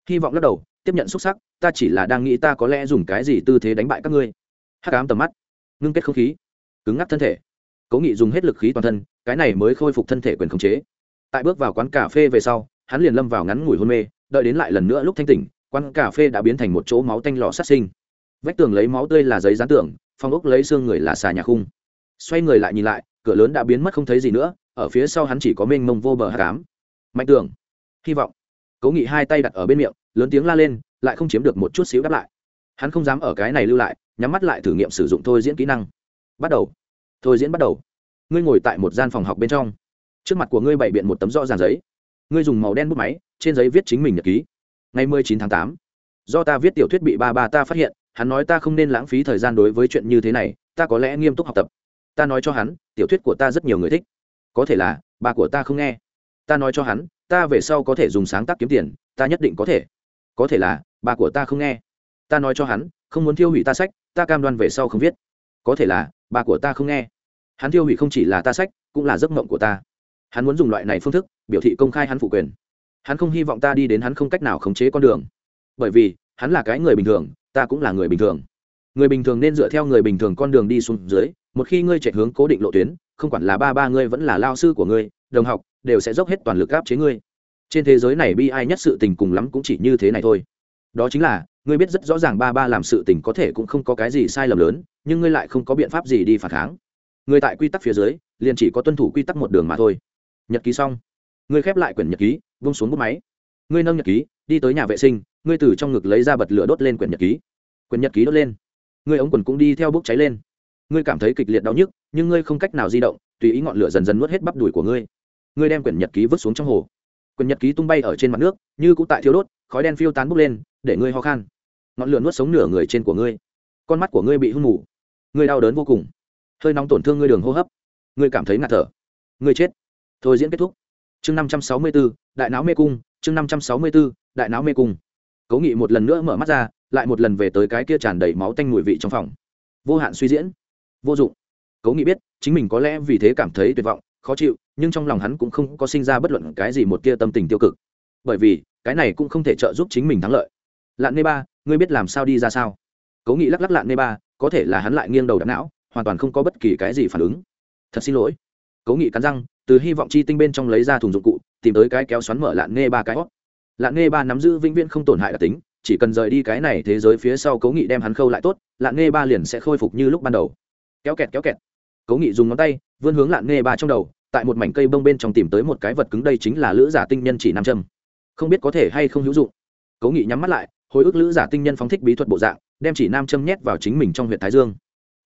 Hy vọng lắc đầu, tiếp nhận xúc sắc, ta chỉ là đang nghĩ ta có lẽ dùng cái gì tư thế đánh bại các ngươi. Hắc ám tầm mắt, ngưng kết không khí, cứng ngắc thân thể. Cố nghị dùng hết lực khí toàn thân, cái này mới khôi phục thân thể quyền khống chế. Tại bước vào quán cà phê về sau hắn liền lâm vào ngắn ngủi hôn mê, đợi đến lại lần nữa lúc thanh tỉnh, quán cà phê đã biến thành một chỗ máu tanh lò sát sinh. Vách tường lấy máu tươi là giấy dán tường phong ốc lấy xương người là xà nhà khung. Xoay người lại nhìn lại, cửa lớn đã biến mất không thấy gì nữa, ở phía sau hắn chỉ có mênh mông vô bờ hát cám mạnh tường. Hy vọng. Cố nghị hai tay đặt ở bên miệng, lớn tiếng la lên, lại không chiếm được một chút xíu đáp lại. Hắn không dám ở cái này lưu lại, nhắm mắt lại thử nghiệm sử dụng thôi diễn kỹ năng. Bắt đầu. Thôi diễn bắt đầu. Ngươi ngồi tại một gian phòng học bên trong. Trước mặt của ngươi bày biện một tấm rõ ràng giấy ngươi dùng màu đen bút máy, trên giấy viết chính mình nhật ký. Ngày mười chín tháng tám, do ta viết tiểu thuyết bị ba ba ta phát hiện, hắn nói ta không nên lãng phí thời gian đối với chuyện như thế này, ta có lẽ nghiêm túc học tập. Ta nói cho hắn, tiểu thuyết của ta rất nhiều người thích. Có thể là, bà của ta không nghe. Ta nói cho hắn, ta về sau có thể dùng sáng tác kiếm tiền, ta nhất định có thể. Có thể là, bà của ta không nghe. Ta nói cho hắn, không muốn thiêu hủy ta sách, ta cam đoan về sau không viết. Có thể là, bà của ta không nghe. Hắn thiêu hủy không chỉ là ta sách, cũng là giấc mộng của ta. Hắn muốn dùng loại này phương thức biểu thị công khai hắn phụ quyền. Hắn không hy vọng ta đi đến hắn không cách nào khống chế con đường. Bởi vì, hắn là cái người bình thường, ta cũng là người bình thường. Người bình thường nên dựa theo người bình thường con đường đi xuống dưới, một khi ngươi chạy hướng cố định lộ tuyến, không quản là ba ba ngươi vẫn là lao sư của ngươi, đồng học, đều sẽ dốc hết toàn lực áp chế ngươi. Trên thế giới này bi ai nhất sự tình cùng lắm cũng chỉ như thế này thôi. Đó chính là, ngươi biết rất rõ ràng ba ba làm sự tình có thể cũng không có cái gì sai lầm lớn, nhưng ngươi lại không có biện pháp gì đi phản kháng. Người tại quy tắc phía dưới, liền chỉ có tuân thủ quy tắc một đường mà thôi. Nhật ký xong ngươi khép lại quyển nhật ký, vung xuống bút máy. Ngươi nâng nhật ký, đi tới nhà vệ sinh, ngươi từ trong ngực lấy ra bật lửa đốt lên quyển nhật ký. Quyển nhật ký đốt lên. Ngươi ống quần cũng đi theo bốc cháy lên. Ngươi cảm thấy kịch liệt đau nhức, nhưng ngươi không cách nào di động, tùy ý ngọn lửa dần dần nuốt hết bắp đùi của ngươi. Ngươi đem quyển nhật ký vứt xuống trong hồ. Quyển nhật ký tung bay ở trên mặt nước, như cũng tại thiếu đốt, khói đen phiêu tán bốc lên, để ngươi ho khan. Ngọn lửa nuốt sống nửa người trên của ngươi. Con mắt của ngươi bị hưng mù. Ngươi đau đớn vô cùng. Hơi nóng tổn thương ngươi đường hô hấp. Ngươi cảm thấy ngạt thở. Ngươi chết. Thôi diễn kết thúc chương năm trăm sáu mươi b ố đại não mê cung, chương năm trăm sáu mươi b ố đại não mê cung. Cố nghị một lần nữa mở mắt ra, lại một lần về tới cái kia tràn đầy máu tanh mùi vị trong phòng. Vô hạn suy diễn. Vô dụng. Cố nghị biết, chính mình có lẽ vì thế cảm thấy tuyệt vọng, khó chịu, nhưng trong lòng hắn cũng không có sinh ra bất luận cái gì một tia tâm tình tiêu cực. Bởi vì, cái này cũng không thể trợ giúp chính mình thắng lợi. Lạn nê ba, ngươi biết làm sao đi ra sao? Cố nghị lắc lắc lạn nê ba, có thể là hắn lại nghiêng đầu đập não, hoàn toàn không có bất kỳ cái gì phản ứng. Thật xin lỗi. Cố nghị cắn răng từ hy vọng chi tinh bên trong lấy ra thùng dụng cụ, tìm tới cái kéo xoắn mở lạn nghe ba cái hót. Lạn nghe ba nắm giữ vĩnh viễn không tổn hại đặc tính, chỉ cần rời đi cái này thế giới phía sau cố nghị đem hắn khâu lại tốt, lạn nghe ba liền sẽ khôi phục như lúc ban đầu. Kéo kẹt kéo kẹt. Cố nghị dùng ngón tay, vươn hướng lạn nghe ba trong đầu, tại một mảnh cây bông bên trong tìm tới một cái vật cứng đây chính là lữ giả tinh nhân chỉ nam châm. Không biết có thể hay không hữu dụng. Cố nghị nhắm mắt lại, hồi ức lữ giả tinh nhân phóng thích bí thuật bộ dạng, đem chỉ nam châm nhét vào chính mình trong huyện thái dương.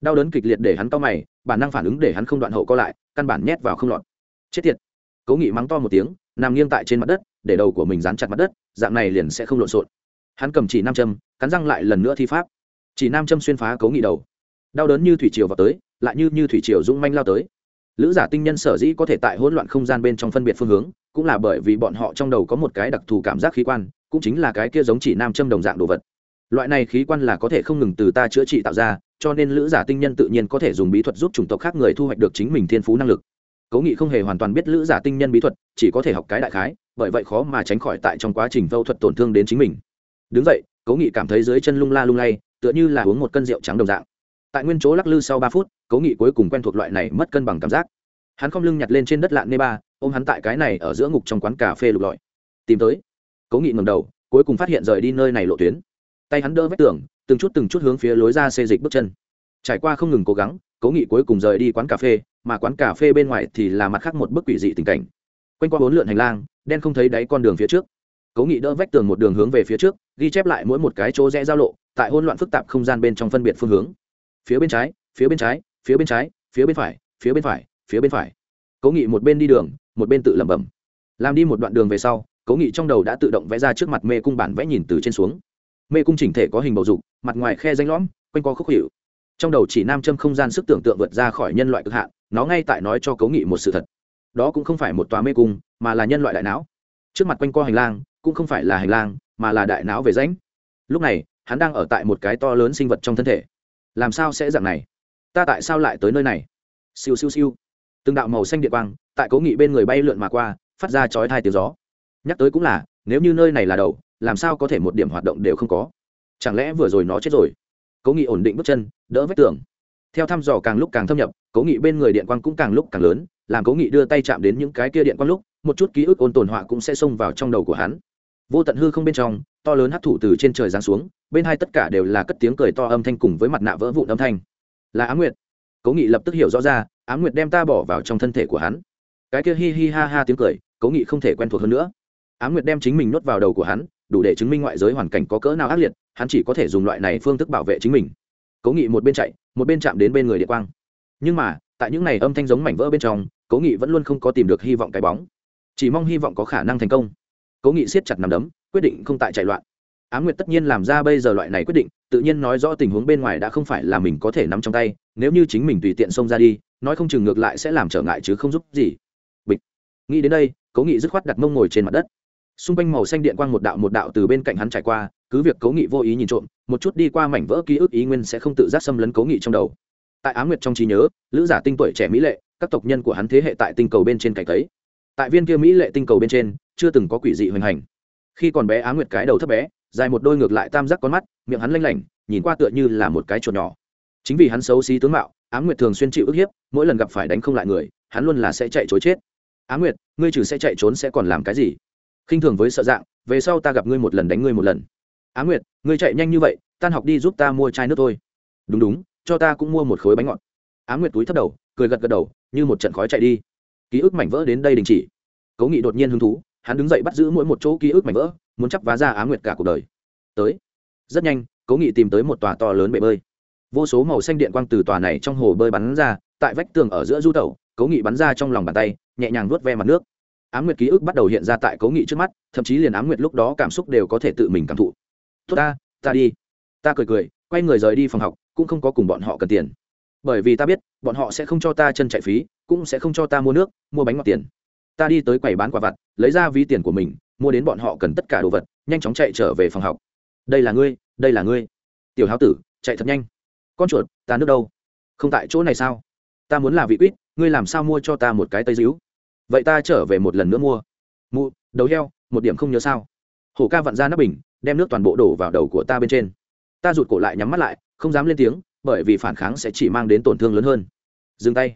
Đau đớn kịch liệt để hắn to mày, bản năng phản ứng để hắn không đoạn hậu co lại, căn bản nhét vào không lọt chết tiệt. Cố nghị mắng to một tiếng, nằm nghiêng tại trên mặt đất, để đầu của mình dán chặt mặt đất, dạng này liền sẽ không lộn xộn. Hắn cầm chỉ nam châm, cắn răng lại lần nữa thi pháp. Chỉ nam châm xuyên phá cố nghị đầu. Đau đớn như thủy triều vào tới, lại như như thủy triều rung manh lao tới. Lữ giả tinh nhân sở dĩ có thể tại hỗn loạn không gian bên trong phân biệt phương hướng, cũng là bởi vì bọn họ trong đầu có một cái đặc thù cảm giác khí quan, cũng chính là cái kia giống chỉ nam châm đồng dạng đồ vật. Loại này khí quan là có thể không ngừng từ ta chữa trị tạo ra, cho nên lữ giả tinh nhân tự nhiên có thể dùng bí thuật giúp chủng tộc khác người thu hoạch được chính mình thiên phú năng lực cố nghị không hề hoàn toàn biết lữ giả tinh nhân bí thuật chỉ có thể học cái đại khái bởi vậy khó mà tránh khỏi tại trong quá trình phẫu thuật tổn thương đến chính mình. Đứng vậy, cố nghị cảm thấy dưới chân lung la lung lay tựa như là uống một cân rượu trắng đồng dạng. Tại nguyên chỗ lắc lư sau ba phút cố nghị cuối cùng quen thuộc loại này mất cân bằng cảm giác. Hắn không lưng nhặt lên trên đất lạn nê ba ôm hắn tại cái này ở giữa ngục trong quán cà phê lục lọi. Tìm tới. Cố nghị ngầm đầu cuối cùng phát hiện rời đi nơi này lộ tuyến. Tay hắn đỡ vách tường từng chút từng chút hướng phía lối ra xê dịch bước chân. Trải qua không ngừng cố gắng cố nghị cuối cùng rời đi quán cà phê, mà quán cà phê bên ngoài thì là mặt khác một bức quỷ dị tình cảnh. Quanh qua bốn lượn hành lang, đen không thấy đáy con đường phía trước. Cố nghị đỡ vách tường một đường hướng về phía trước, ghi chép lại mỗi một cái chỗ rẽ giao lộ, tại hỗn loạn phức tạp không gian bên trong phân biệt phương hướng. Phía bên trái, phía bên trái, phía bên trái, phía bên phải, phía bên phải, phía bên phải. Cố nghị một bên đi đường, một bên tự lẩm bẩm. Làm đi một đoạn đường về sau cố nghị trong đầu đã tự động vẽ ra trước mặt mê cung bản vẽ nhìn từ trên xuống. Mê cung chỉnh thể có hình bầu dục, mặt ngoài khe danh lõm, quanh co khúc hiệu trong đầu chỉ nam châm không gian sức tưởng tượng vượt ra khỏi nhân loại cực hạn, nó ngay tại nói cho cấu nghị một sự thật. Đó cũng không phải một tòa mê cung, mà là nhân loại đại não. Trước mặt quanh co hành lang, cũng không phải là hành lang, mà là đại não về rãnh. Lúc này, hắn đang ở tại một cái to lớn sinh vật trong thân thể. Làm sao sẽ dạng này? Ta tại sao lại tới nơi này? Siêu siêu siêu. Từng đạo màu xanh điện quang, tại cố nghị bên người bay lượn mà qua, phát ra chói thai tiếng gió. Nhắc tới cũng là, nếu như nơi này là đầu, làm sao có thể một điểm hoạt động đều không có? Chẳng lẽ vừa rồi nó chết rồi? Cố nghị ổn định bước chân, đỡ vách tường. Theo thăm dò càng lúc càng thâm nhập, cố nghị bên người điện quang cũng càng lúc càng lớn, làm cố nghị đưa tay chạm đến những cái kia điện quang lúc, một chút ký ức ôn tồn họa cũng sẽ xông vào trong đầu của hắn. Vô tận hư không bên trong, to lớn hấp thụ từ trên trời giáng xuống, bên hai tất cả đều là cất tiếng cười to âm thanh cùng với mặt nạ vỡ vụn âm thanh. Là á nguyệt. Cố nghị lập tức hiểu rõ ra á nguyệt đem ta bỏ vào trong thân thể của hắn. Cái kia hi hi ha ha tiếng cười, cố nghị không thể quen thuộc hơn nữa. Á nguyệt đem chính mình nuốt vào đầu của hắn đủ để chứng minh ngoại giới hoàn cảnh có cỡ nào ác liệt, hắn chỉ có thể dùng loại này phương thức bảo vệ chính mình. Cố nghị một bên chạy, một bên chạm đến bên người địa quang. Nhưng mà, tại những n à y âm thanh giống mảnh vỡ bên trong, cố nghị vẫn luôn không có tìm được hy vọng cái bóng. Chỉ mong hy vọng có khả năng thành công. Cố nghị siết chặt nằm đấm, quyết định không tại chạy loạn. Á nguyệt tất nhiên làm ra bây giờ loại này quyết định, tự nhiên nói rõ tình huống bên ngoài đã không phải là mình có thể nắm trong tay, nếu như chính mình tùy tiện xông ra đi, nói không chừng ngược lại sẽ làm trở ngại chứ không giúp gì. Bịch. Nghĩ đến đây, cố nghị dứt khoát đặt mông ngồi trên mặt đất xung quanh màu xanh điện quang một đạo một đạo từ bên cạnh hắn trải qua, cứ việc cố nghị vô ý nhìn trộm, một chút đi qua mảnh vỡ ký ức ý nguyên sẽ không tự giác xâm lấn cố nghị trong đầu. Tại á nguyệt trong trí nhớ, lữ giả tinh tuổi trẻ mỹ lệ, các tộc nhân của hắn thế hệ tại tinh cầu bên trên cày cấy. Tại viên kia mỹ lệ tinh cầu bên trên, chưa từng có quỷ dị hoành hành. Khi còn bé á nguyệt cái đầu thấp bé, dài một đôi ngược lại tam giác con mắt, miệng hắn lanh lảnh, nhìn qua tựa như là một cái chuột nhỏ. Chính vì hắn xấu xí tướng mạo, á nguyệt thường xuyên chịu ức hiếp, mỗi lần gặp phải đánh không lại người, hắn luôn là sẽ chạy chối chết. Á nguyệt, ngươi trừ sẽ chạy trốn sẽ còn làm cái gì? Khinh thường với sợ dạng, về sau ta gặp ngươi một lần đánh ngươi một lần. Á nguyệt, ngươi chạy nhanh như vậy, tan học đi giúp ta mua chai nước thôi. Đúng đúng, cho ta cũng mua một khối bánh ngọt. Á nguyệt túi thấp đầu, cười gật gật đầu, như một trận khói chạy đi. Ký ức mảnh vỡ đến đây đình chỉ. Cố nghị đột nhiên hứng thú, hắn đứng dậy bắt giữ mỗi một chỗ ký ức mảnh vỡ, muốn chắp vá ra á nguyệt cả cuộc đời. Tới. Rất nhanh, cố nghị tìm tới một tòa to lớn bể bơi. Vô số màu xanh điện quang từ tòa này trong hồ bơi bắn ra, tại vách tường ở giữa du tẩu, cố nghị bắn ra trong lòng bàn tay, nhẹ nhàng vuốt ve mặt nước. Ám nguyệt ký ức bắt đầu hiện ra tại cố nghị trước mắt, thậm chí liền Ám nguyệt lúc đó cảm xúc đều có thể tự mình cảm thụ. Tốt ta ta đi. Ta cười cười, quay người rời đi phòng học, cũng không có cùng bọn họ cần tiền. Bởi vì ta biết, bọn họ sẽ không cho ta chân chạy phí, cũng sẽ không cho ta mua nước, mua bánh ngọt tiền. Ta đi tới quầy bán quả vặt, lấy ra ví tiền của mình, mua đến bọn họ cần tất cả đồ vật, nhanh chóng chạy trở về phòng học. Đây là ngươi, đây là ngươi. Tiểu háo tử, chạy thật nhanh. Con chuột, ta nước đâu? Không tại chỗ này sao? Ta muốn là vị quýt, ngươi làm sao mua cho ta một cái tây díu? Vậy ta trở về một lần nữa mua. Mụ, đầu heo, một điểm không nhớ sao. Hổ ca vặn ra nắp bình, đem nước toàn bộ đổ vào đầu của ta bên trên. Ta rụt cổ lại nhắm mắt lại, không dám lên tiếng, bởi vì phản kháng sẽ chỉ mang đến tổn thương lớn hơn. Dừng tay.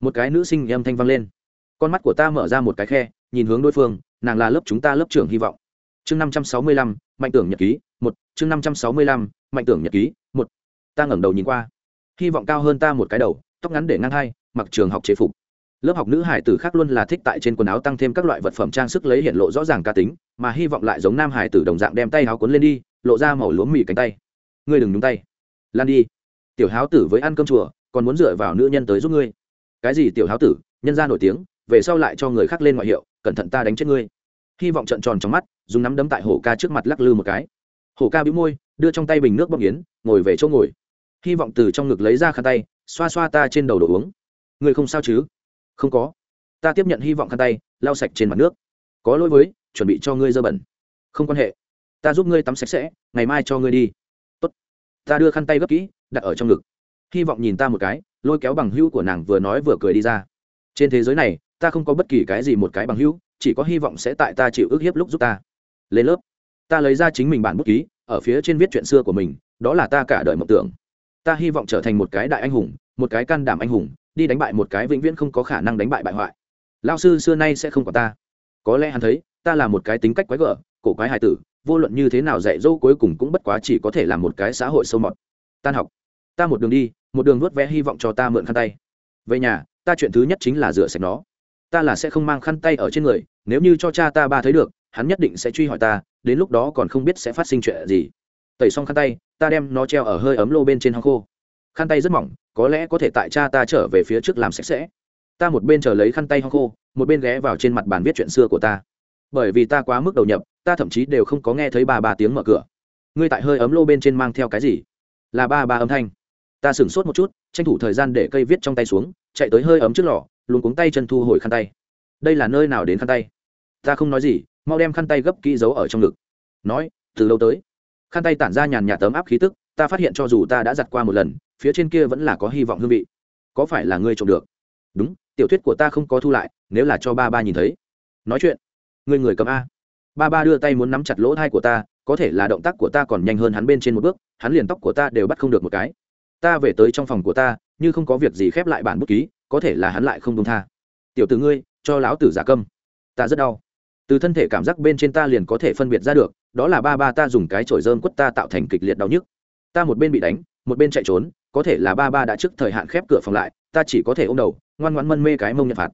Một cái nữ sinh âm thanh vang lên. Con mắt của ta mở ra một cái khe, nhìn hướng đối phương, nàng là lớp chúng ta lớp trưởng hy vọng. Chương năm trăm sáu mươi lăm, mạnh tưởng nhật ký, một, chương năm trăm sáu mươi lăm, mạnh tưởng nhật ký, một. Ta ngẩng đầu nhìn qua. Hy vọng cao hơn ta một cái đầu, tóc ngắn để ngang hai, mặc trường học chế phục lớp học nữ hải tử khác luôn là thích tại trên quần áo tăng thêm các loại vật phẩm trang sức lấy hiện lộ rõ ràng cá tính, mà hy vọng lại giống nam hải tử đồng dạng đem tay áo cuốn lên đi, lộ ra màu lúa mì cánh tay. Ngươi đừng nhúng tay. Lan đi. Tiểu háo tử với ăn cơm chùa, còn muốn dựa vào nữ nhân tới giúp ngươi. Cái gì tiểu háo tử? Nhân ra nổi tiếng, về sau lại cho người khác lên ngoại hiệu, cẩn thận ta đánh chết ngươi. Hy vọng trận tròn trong mắt, dùng nắm đấm tại hổ ca trước mặt lắc lư một cái. Hổ ca bĩu môi, đưa trong tay bình nước bóc yến ngồi về chỗ ngồi. Hy vọng từ trong ngực lấy ra khăn tay, xoa xoa ta trên đầu đồ uống. Người không sao chứ? Không có. Ta tiếp nhận hy vọng khăn tay, lau sạch trên mặt nước. Có lỗi với, chuẩn bị cho ngươi dơ bẩn. Không quan hệ. Ta giúp ngươi tắm sạch sẽ, ngày mai cho ngươi đi. Tốt. ta đưa khăn tay gấp kỹ, đặt ở trong ngực. Hy vọng nhìn ta một cái, lôi kéo bằng hữu của nàng vừa nói vừa cười đi ra. Trên thế giới này, ta không có bất kỳ cái gì một cái bằng hữu, chỉ có hy vọng sẽ tại ta chịu ức hiếp lúc giúp ta. Lên lớp. Ta lấy ra chính mình bản bút ký, ở phía trên viết chuyện xưa của mình, đó là ta cả đời mộng tưởng. Ta hy vọng trở thành một cái đại anh hùng, một cái can đảm anh hùng đi đánh bại một cái vĩnh viễn không có khả năng đánh bại bại hoại. Lao sư xưa nay sẽ không có ta. Có lẽ hắn thấy, ta là một cái tính cách quái gở, cổ quái hài tử, vô luận như thế nào dạy dỗ cuối cùng cũng bất quá chỉ có thể là một cái xã hội sâu mọt. Tan học. Ta một đường đi, một đường nuốt vé hy vọng cho ta mượn khăn tay. Về nhà, ta chuyện thứ nhất chính là rửa sạch nó. Ta là sẽ không mang khăn tay ở trên người, nếu như cho cha ta ba thấy được, hắn nhất định sẽ truy hỏi ta, đến lúc đó còn không biết sẽ phát sinh chuyện gì. Tẩy xong khăn tay, ta đem nó treo ở hơi ấm lô bên trên hang khô khăn tay rất mỏng, có lẽ có thể tại cha ta trở về phía trước làm sạch sẽ. Ta một bên chờ lấy khăn tay ho khô, một bên ghé vào trên mặt bàn viết chuyện xưa của ta. Bởi vì ta quá mức đầu nhập, ta thậm chí đều không có nghe thấy bà ba tiếng mở cửa. Ngươi tại hơi ấm lô bên trên mang theo cái gì? Là ba ba âm thanh. Ta sửng sốt một chút, tranh thủ thời gian để cây viết trong tay xuống, chạy tới hơi ấm trước lò luôn cuống tay chân thu hồi khăn tay. Đây là nơi nào đến khăn tay? Ta không nói gì, mau đem khăn tay gấp kỹ giấu ở trong ngực. Nói, từ lâu tới. Khăn tay tản ra nhàn nhạt tấm áp khí tức, ta phát hiện cho dù ta đã giặt qua một lần phía trên kia vẫn là có hy vọng hương vị. Có phải là ngươi trộm được? Đúng, tiểu thuyết của ta không có thu lại, nếu là cho ba ba nhìn thấy. Nói chuyện. Ngươi người cầm a. Ba ba đưa tay muốn nắm chặt lỗ thai của ta, có thể là động tác của ta còn nhanh hơn hắn bên trên một bước, hắn liền tóc của ta đều bắt không được một cái. Ta về tới trong phòng của ta, như không có việc gì khép lại bản bút ký, có thể là hắn lại không đông tha. Tiểu từ ngươi, cho lão tử giả câm. Ta rất đau. Từ thân thể cảm giác bên trên ta liền có thể phân biệt ra được, đó là ba ba ta dùng cái chổi dơm quất ta tạo thành kịch liệt đau nhức. Ta một bên bị đánh một bên chạy trốn, có thể là ba ba đã trước thời hạn khép cửa phòng lại, ta chỉ có thể ôm đầu, ngoan ngoãn mân mê cái mông nhận phạt.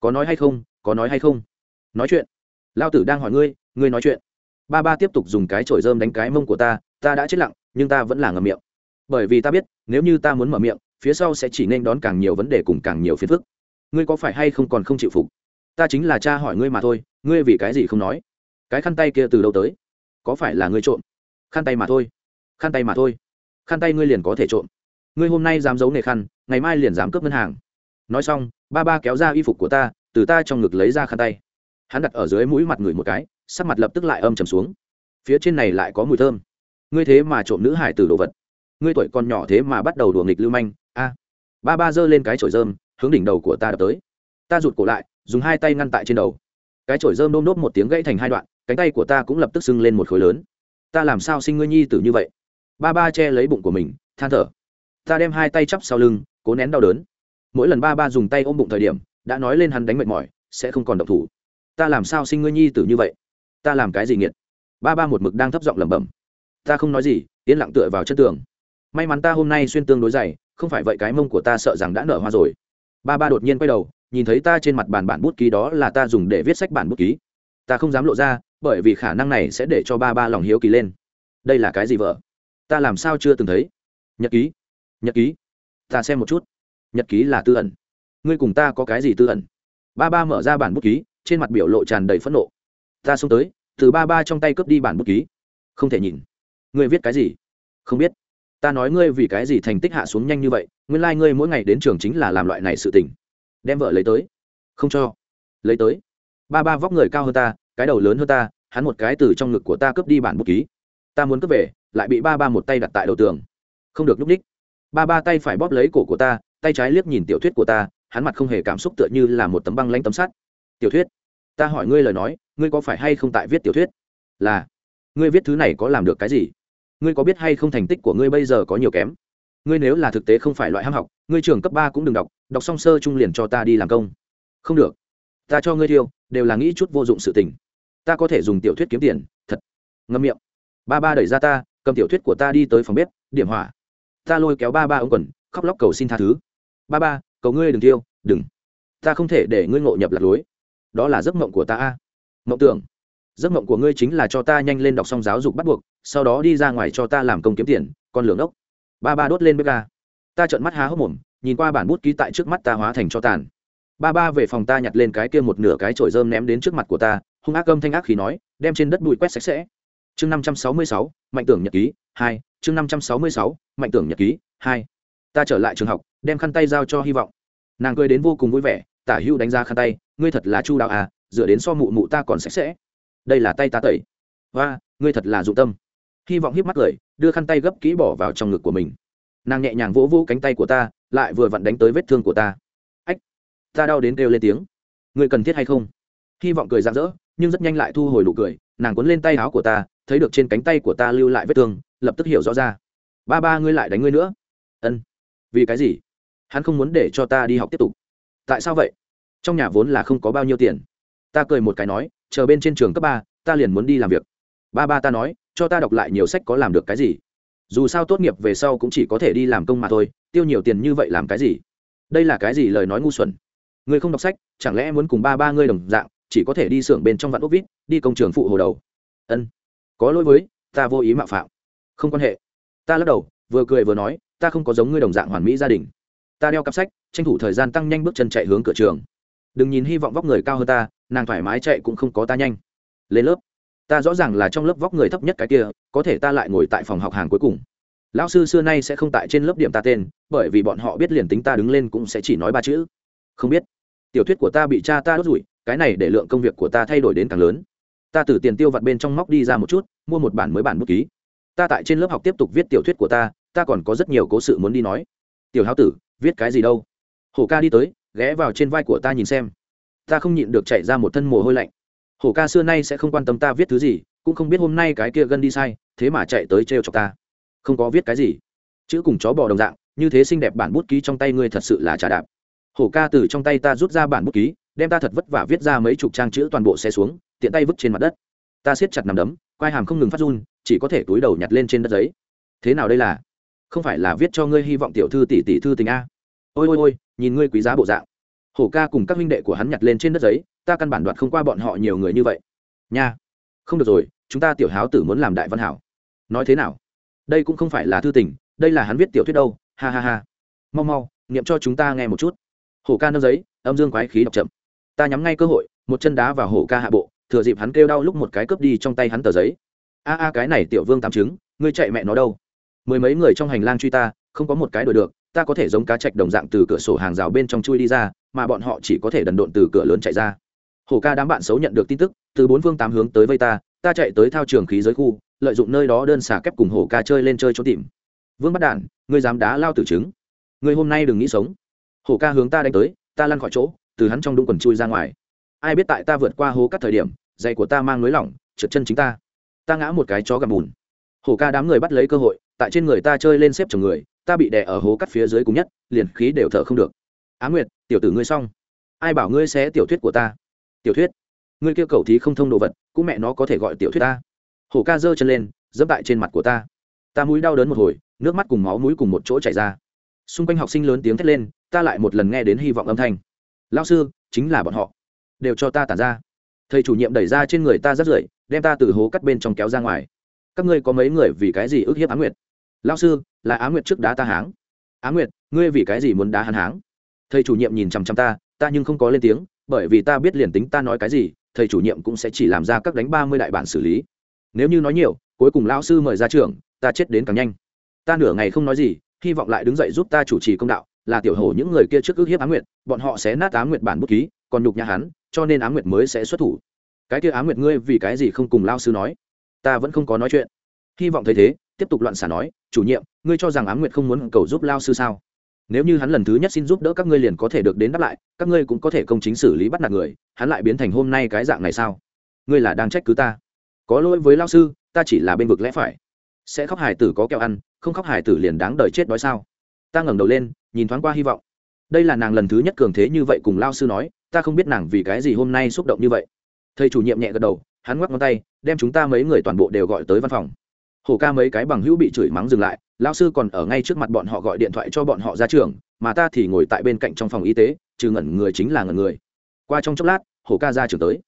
Có nói hay không? Có nói hay không? Nói chuyện. Lao tử đang hỏi ngươi ngươi nói chuyện. Ba ba tiếp tục dùng cái chổi dơm đánh cái mông của ta ta đã chết lặng, nhưng ta vẫn là ngầm miệng. Bởi vì ta biết, nếu như ta muốn mở miệng, phía sau sẽ chỉ nên đón càng nhiều vấn đề cùng càng nhiều phiền phức. Ngươi có phải hay không còn không chịu phục? Ta chính là cha hỏi ngươi mà thôi, ngươi vì cái gì không nói? Cái khăn tay kia từ đâu tới? Có phải là ngươi trộm? Khăn tay mà thôi. Khăn tay mà thôi khăn tay ngươi liền có thể trộm. Ngươi hôm nay dám giấu nghề khăn, ngày mai liền dám cướp ngân hàng. Nói xong, ba ba kéo ra y phục của ta, từ ta trong ngực lấy ra khăn tay. Hắn đặt ở dưới mũi mặt người một cái, sắc mặt lập tức lại âm trầm xuống. Phía trên này lại có mùi thơm. Ngươi thế mà trộm nữ hải từ đồ vật. Ngươi tuổi còn nhỏ thế mà bắt đầu đùa nghịch lưu manh. A. Ba ba giơ lên cái chổi rơm, hướng đỉnh đầu của ta đập tới. Ta rụt cổ lại, dùng hai tay ngăn tại trên đầu. Cái chổi rơm đôm đốt một tiếng gãy thành hai đoạn, cánh tay của ta cũng lập tức sưng lên một khối lớn. Ta làm sao sinh ngươi nhi tử như vậy? Ba ba che lấy bụng của mình, than thở. Ta đem hai tay chắp sau lưng, cố nén đau đớn. Mỗi lần ba ba dùng tay ôm bụng thời điểm, đã nói lên hắn đánh mệt mỏi, sẽ không còn độc thủ. Ta làm sao sinh ngươi nhi tử như vậy? Ta làm cái gì nghiệt? Ba ba một mực đang thấp giọng lẩm bẩm. Ta không nói gì, yên lặng tựa vào chân tường. May mắn ta hôm nay xuyên tương đối dày, không phải vậy cái mông của ta sợ rằng đã nở hoa rồi. Ba ba đột nhiên quay đầu, nhìn thấy ta trên mặt bàn bản bút ký đó là ta dùng để viết sách bản bút ký. Ta không dám lộ ra, bởi vì khả năng này sẽ để cho ba ba lòng hiếu kỳ lên. Đây là cái gì vợ? Ta làm sao chưa từng thấy? Nhật ký nhật ký, ta xem một chút. Nhật ký là tư ẩn. Ngươi cùng ta có cái gì tư ẩn? Ba ba mở ra bản bút ký, trên mặt biểu lộ tràn đầy phẫn nộ. Ta xông tới, từ ba ba trong tay cướp đi bản bút ký. Không thể nhìn. Ngươi viết cái gì? Không biết. Ta nói ngươi vì cái gì thành tích hạ xuống nhanh như vậy, nguyên lai、like、ngươi mỗi ngày đến trường chính là làm loại này sự tình. Đem vợ lấy tới. Không cho. Lấy tới. Ba ba vóc người cao hơn ta, cái đầu lớn hơn ta, hắn một cái từ trong ngực của ta cướp đi bản bút ký ta muốn cướp về, lại bị ba ba một tay đặt tại đầu tường. Không được núp ních ba ba tay phải bóp lấy cổ của ta, tay trái liếc nhìn tiểu thuyết của ta, hắn mặt không hề cảm xúc tựa như là một tấm băng lanh tấm sắt. Tiểu thuyết, ta hỏi ngươi lời nói, ngươi có phải hay không tại viết tiểu thuyết? Là. Ngươi viết thứ này có làm được cái gì? Ngươi có biết hay không thành tích của ngươi bây giờ có nhiều kém? Ngươi nếu là thực tế không phải loại ham học, ngươi trường cấp ba cũng đừng đọc đọc xong sơ trung liền cho ta đi làm công. Không được. Ta cho ngươi thiêu, đều là nghĩ chút vô dụng sự tình. Ta có thể dùng tiểu thuyết kiếm tiền, thật. Ngâm miệng ba ba đẩy ra ta cầm tiểu thuyết của ta đi tới phòng bếp điểm hỏa. Ta lôi kéo ba ba ông quần khóc lóc cầu xin tha thứ. Ba ba cầu ngươi đừng tiêu, đừng. Ta không thể để ngươi ngộ nhập lạc lối. Đó là giấc mộng của ta a. Mộng tưởng. Giấc mộng của ngươi chính là cho ta nhanh lên đọc xong giáo dục bắt buộc sau đó đi ra ngoài cho ta làm công kiếm tiền con lường ốc. Ba ba đốt lên bếp ga. Ta trợn mắt há hốc mồm nhìn qua bản bút ký tại trước mắt ta hóa thành cho tàn. Ba ba về phòng ta nhặt lên cái kia một nửa cái chổi rơm ném đến trước mặt của ta hung ác âm thanh ác khí nói đem trên đất bụi quét sạch sẽ chương năm trăm sáu mươi sáu, mạnh tưởng nhật ký hai, chương năm trăm sáu mươi sáu, mạnh tưởng nhật ký hai. Ta trở lại trường học, đem khăn tay giao cho hy vọng. Nàng cười đến vô cùng vui vẻ, tả hưu đánh ra khăn tay, ngươi thật là chu đạo à dựa đến so mụ mụ ta còn sạch sẽ. Đây là tay ta tẩy. Và ngươi thật là dụng tâm. Hy vọng hiếp mắt cười, đưa khăn tay gấp kỹ bỏ vào trong ngực của mình. Nàng nhẹ nhàng vỗ vỗ cánh tay của ta, lại vừa vặn đánh tới vết thương của ta. Ách, ta đau đến kêu lên tiếng. Ngươi cần thiết hay không? Hy vọng cười rạng rỡ, nhưng rất nhanh lại thu hồi nụ cười, nàng cuốn lên tay áo của ta thấy được trên cánh tay của ta lưu lại vết thương, lập tức hiểu rõ ra. Ba ba ngươi lại đánh ngươi nữa. Ân. Vì cái gì? Hắn không muốn để cho ta đi học tiếp tục. Tại sao vậy? Trong nhà vốn là không có bao nhiêu tiền. Ta cười một cái nói, chờ bên trên trường cấp ba, ta liền muốn đi làm việc. Ba ba ta nói, cho ta đọc lại nhiều sách có làm được cái gì? Dù sao tốt nghiệp về sau cũng chỉ có thể đi làm công mà thôi, tiêu nhiều tiền như vậy làm cái gì? Đây là cái gì lời nói ngu xuẩn? Ngươi không đọc sách, chẳng lẽ muốn cùng ba ba ngươi đồng dạng, chỉ có thể đi xưởng bên trong vạn ốc vít, đi công trường phụ hồ đầu? Ân có lỗi với, ta vô ý mạo phạm. Không quan hệ. Ta lắc đầu, vừa cười vừa nói, ta không có giống ngươi đồng dạng hoàn mỹ gia đình. Ta đeo cặp sách, tranh thủ thời gian tăng nhanh bước chân chạy hướng cửa trường. Đừng nhìn hy vọng vóc người cao hơn ta, nàng thoải mái chạy cũng không có ta nhanh. Lên lớp. Ta rõ ràng là trong lớp vóc người thấp nhất cái kia, có thể ta lại ngồi tại phòng học hàng cuối cùng. Lão sư xưa nay sẽ không tại trên lớp điểm ta tên, bởi vì bọn họ biết liền tính ta đứng lên cũng sẽ chỉ nói ba chữ. Không biết. Tiểu thuyết của ta bị cha ta đốt rủi, cái này để lượng công việc của ta thay đổi đến càng lớn ta từ tiền tiêu vặt bên trong móc đi ra một chút, mua một bản mới bản bút ký. Ta tại trên lớp học tiếp tục viết tiểu thuyết của ta ta còn có rất nhiều cố sự muốn đi nói. Tiểu háo tử, viết cái gì đâu? Hổ ca đi tới, ghé vào trên vai của ta nhìn xem. Ta không nhịn được chạy ra một thân mồ hôi lạnh. Hổ ca xưa nay sẽ không quan tâm ta viết thứ gì, cũng không biết hôm nay cái kia gân đi sai, thế mà chạy tới trêu chọc ta. Không có viết cái gì. Chữ cùng chó bò đồng dạng, như thế xinh đẹp bản bút ký trong tay ngươi thật sự là trà đạp. Hổ ca từ trong tay ta rút ra bản bút ký, đem ta thật vất vả viết ra mấy chục trang chữ toàn bộ xe xuống tiện tay vứt trên mặt đất. Ta siết chặt nằm đấm, quai hàm không ngừng phát run, chỉ có thể túi đầu nhặt lên trên đất giấy. Thế nào đây là? Không phải là viết cho ngươi hy vọng tiểu thư tỷ tỷ thư tình a? Ôi ôi ôi, nhìn ngươi quý giá bộ dạng. Hổ ca cùng các huynh đệ của hắn nhặt lên trên đất giấy, ta căn bản đoạt không qua bọn họ nhiều người như vậy. Nha. Không được rồi, chúng ta tiểu háo tử muốn làm đại văn hảo. Nói thế nào? Đây cũng không phải là thư tình, đây là hắn viết tiểu thuyết đâu, ha ha ha. Mau mau, niệm cho chúng ta nghe một chút. Hổ ca nâng giấy, âm dương quái khí đọc chậm. Ta nhắm ngay cơ hội, một chân đá vào hổ ca hạ bộ thừa dịp hắn kêu đau lúc một cái cướp đi trong tay hắn tờ giấy. A a, cái này tiểu vương tám trứng, ngươi chạy mẹ nó đâu? Mười mấy người trong hành lang truy ta, không có một cái đổi được, ta có thể giống cá chạch đồng dạng từ cửa sổ hàng rào bên trong chui đi ra, mà bọn họ chỉ có thể đần độn từ cửa lớn chạy ra. Hổ ca đám bạn xấu nhận được tin tức, từ bốn phương tám hướng tới vây ta ta chạy tới thao trường khí giới khu, lợi dụng nơi đó đơn xả kép cùng hổ ca chơi lên chơi trốn tìm. Vương bắt đản, ngươi dám đá lao tử trứng? Ngươi hôm nay đừng nghĩ sống. Hổ ca hướng ta đánh tới, ta lăn khỏi chỗ, từ hắn trong đúng quần chui ra ngoài ai biết tại ta vượt qua hố các thời điểm, giày của ta mang lưới lỏng, trượt chân chính ta. Ta ngã một cái chó gặm bùn. Hổ ca đám người bắt lấy cơ hội, tại trên người ta chơi lên xếp chồng người, ta bị đè ở hố cắt phía dưới cùng nhất, liền khí đều thở không được. Á nguyệt, tiểu tử ngươi xong. Ai bảo ngươi xé tiểu thuyết của ta? Tiểu thuyết? Ngươi kêu cầu thí không thông đồ vật, cũng mẹ nó có thể gọi tiểu thuyết ta. Hổ ca giơ chân lên dẫm tại trên mặt của ta. Ta mũi đau đớn một hồi, nước mắt cùng máu mũi cùng một chỗ chảy ra. Xung quanh học sinh lớn tiếng thét lên, ta lại một lần nghe đến hy vọng âm thanh. Lao sư, chính là bọn họ đều cho ta tản ra. Thầy chủ nhiệm đẩy ra trên người ta rất rưởi đem ta từ hố cắt bên trong kéo ra ngoài. Các ngươi có mấy người vì cái gì ức hiếp á nguyệt? Lao sư, là á nguyệt trước đá ta háng. Á nguyệt, ngươi vì cái gì muốn đá hắn háng? Thầy chủ nhiệm nhìn chằm chằm ta ta nhưng không có lên tiếng, bởi vì ta biết liền tính ta nói cái gì, thầy chủ nhiệm cũng sẽ chỉ làm ra các đánh ba mươi đại bản xử lý. Nếu như nói nhiều, cuối cùng lão sư mời ra trường, ta chết đến càng nhanh. Ta nửa ngày không nói gì, hy vọng lại đứng dậy giúp ta chủ trì công đạo, là tiểu hổ những người kia trước ước hiếp á nguyệt, bọn họ sẽ nát á nguyệt bản bút ký, còn nhục nhà hắn cho nên á nguyệt mới sẽ xuất thủ. Cái kia á nguyệt ngươi vì cái gì không cùng lao sư nói? Ta vẫn không có nói chuyện. Hy vọng thấy thế, tiếp tục loạn xả nói, chủ nhiệm, ngươi cho rằng á nguyệt không muốn cầu giúp lao sư sao? Nếu như hắn lần thứ nhất xin giúp đỡ các ngươi liền có thể được đến đáp lại, các ngươi cũng có thể công chính xử lý bắt nạt người, hắn lại biến thành hôm nay cái dạng này sao? Ngươi là đang trách cứ ta. Có lỗi với lao sư, ta chỉ là bên vực lẽ phải. Sẽ khóc hải tử có kẹo ăn, không khóc hải tử liền đáng đời chết đói sao? Ta ngẩng đầu lên, nhìn thoáng qua hy vọng. Đây là nàng lần thứ nhất cường thế như vậy cùng lao sư nói ta không biết nàng vì cái gì hôm nay xúc động như vậy. Thầy chủ nhiệm nhẹ gật đầu, hắn ngoắc ngón tay, đem chúng ta mấy người toàn bộ đều gọi tới văn phòng. Hổ ca mấy cái bằng hữu bị chửi mắng dừng lại lao sư còn ở ngay trước mặt bọn họ gọi điện thoại cho bọn họ ra trường, mà ta thì ngồi tại bên cạnh trong phòng y tế, trừ ngẩn người chính là ngẩn người. Qua trong chốc lát hổ ca ra trường tới.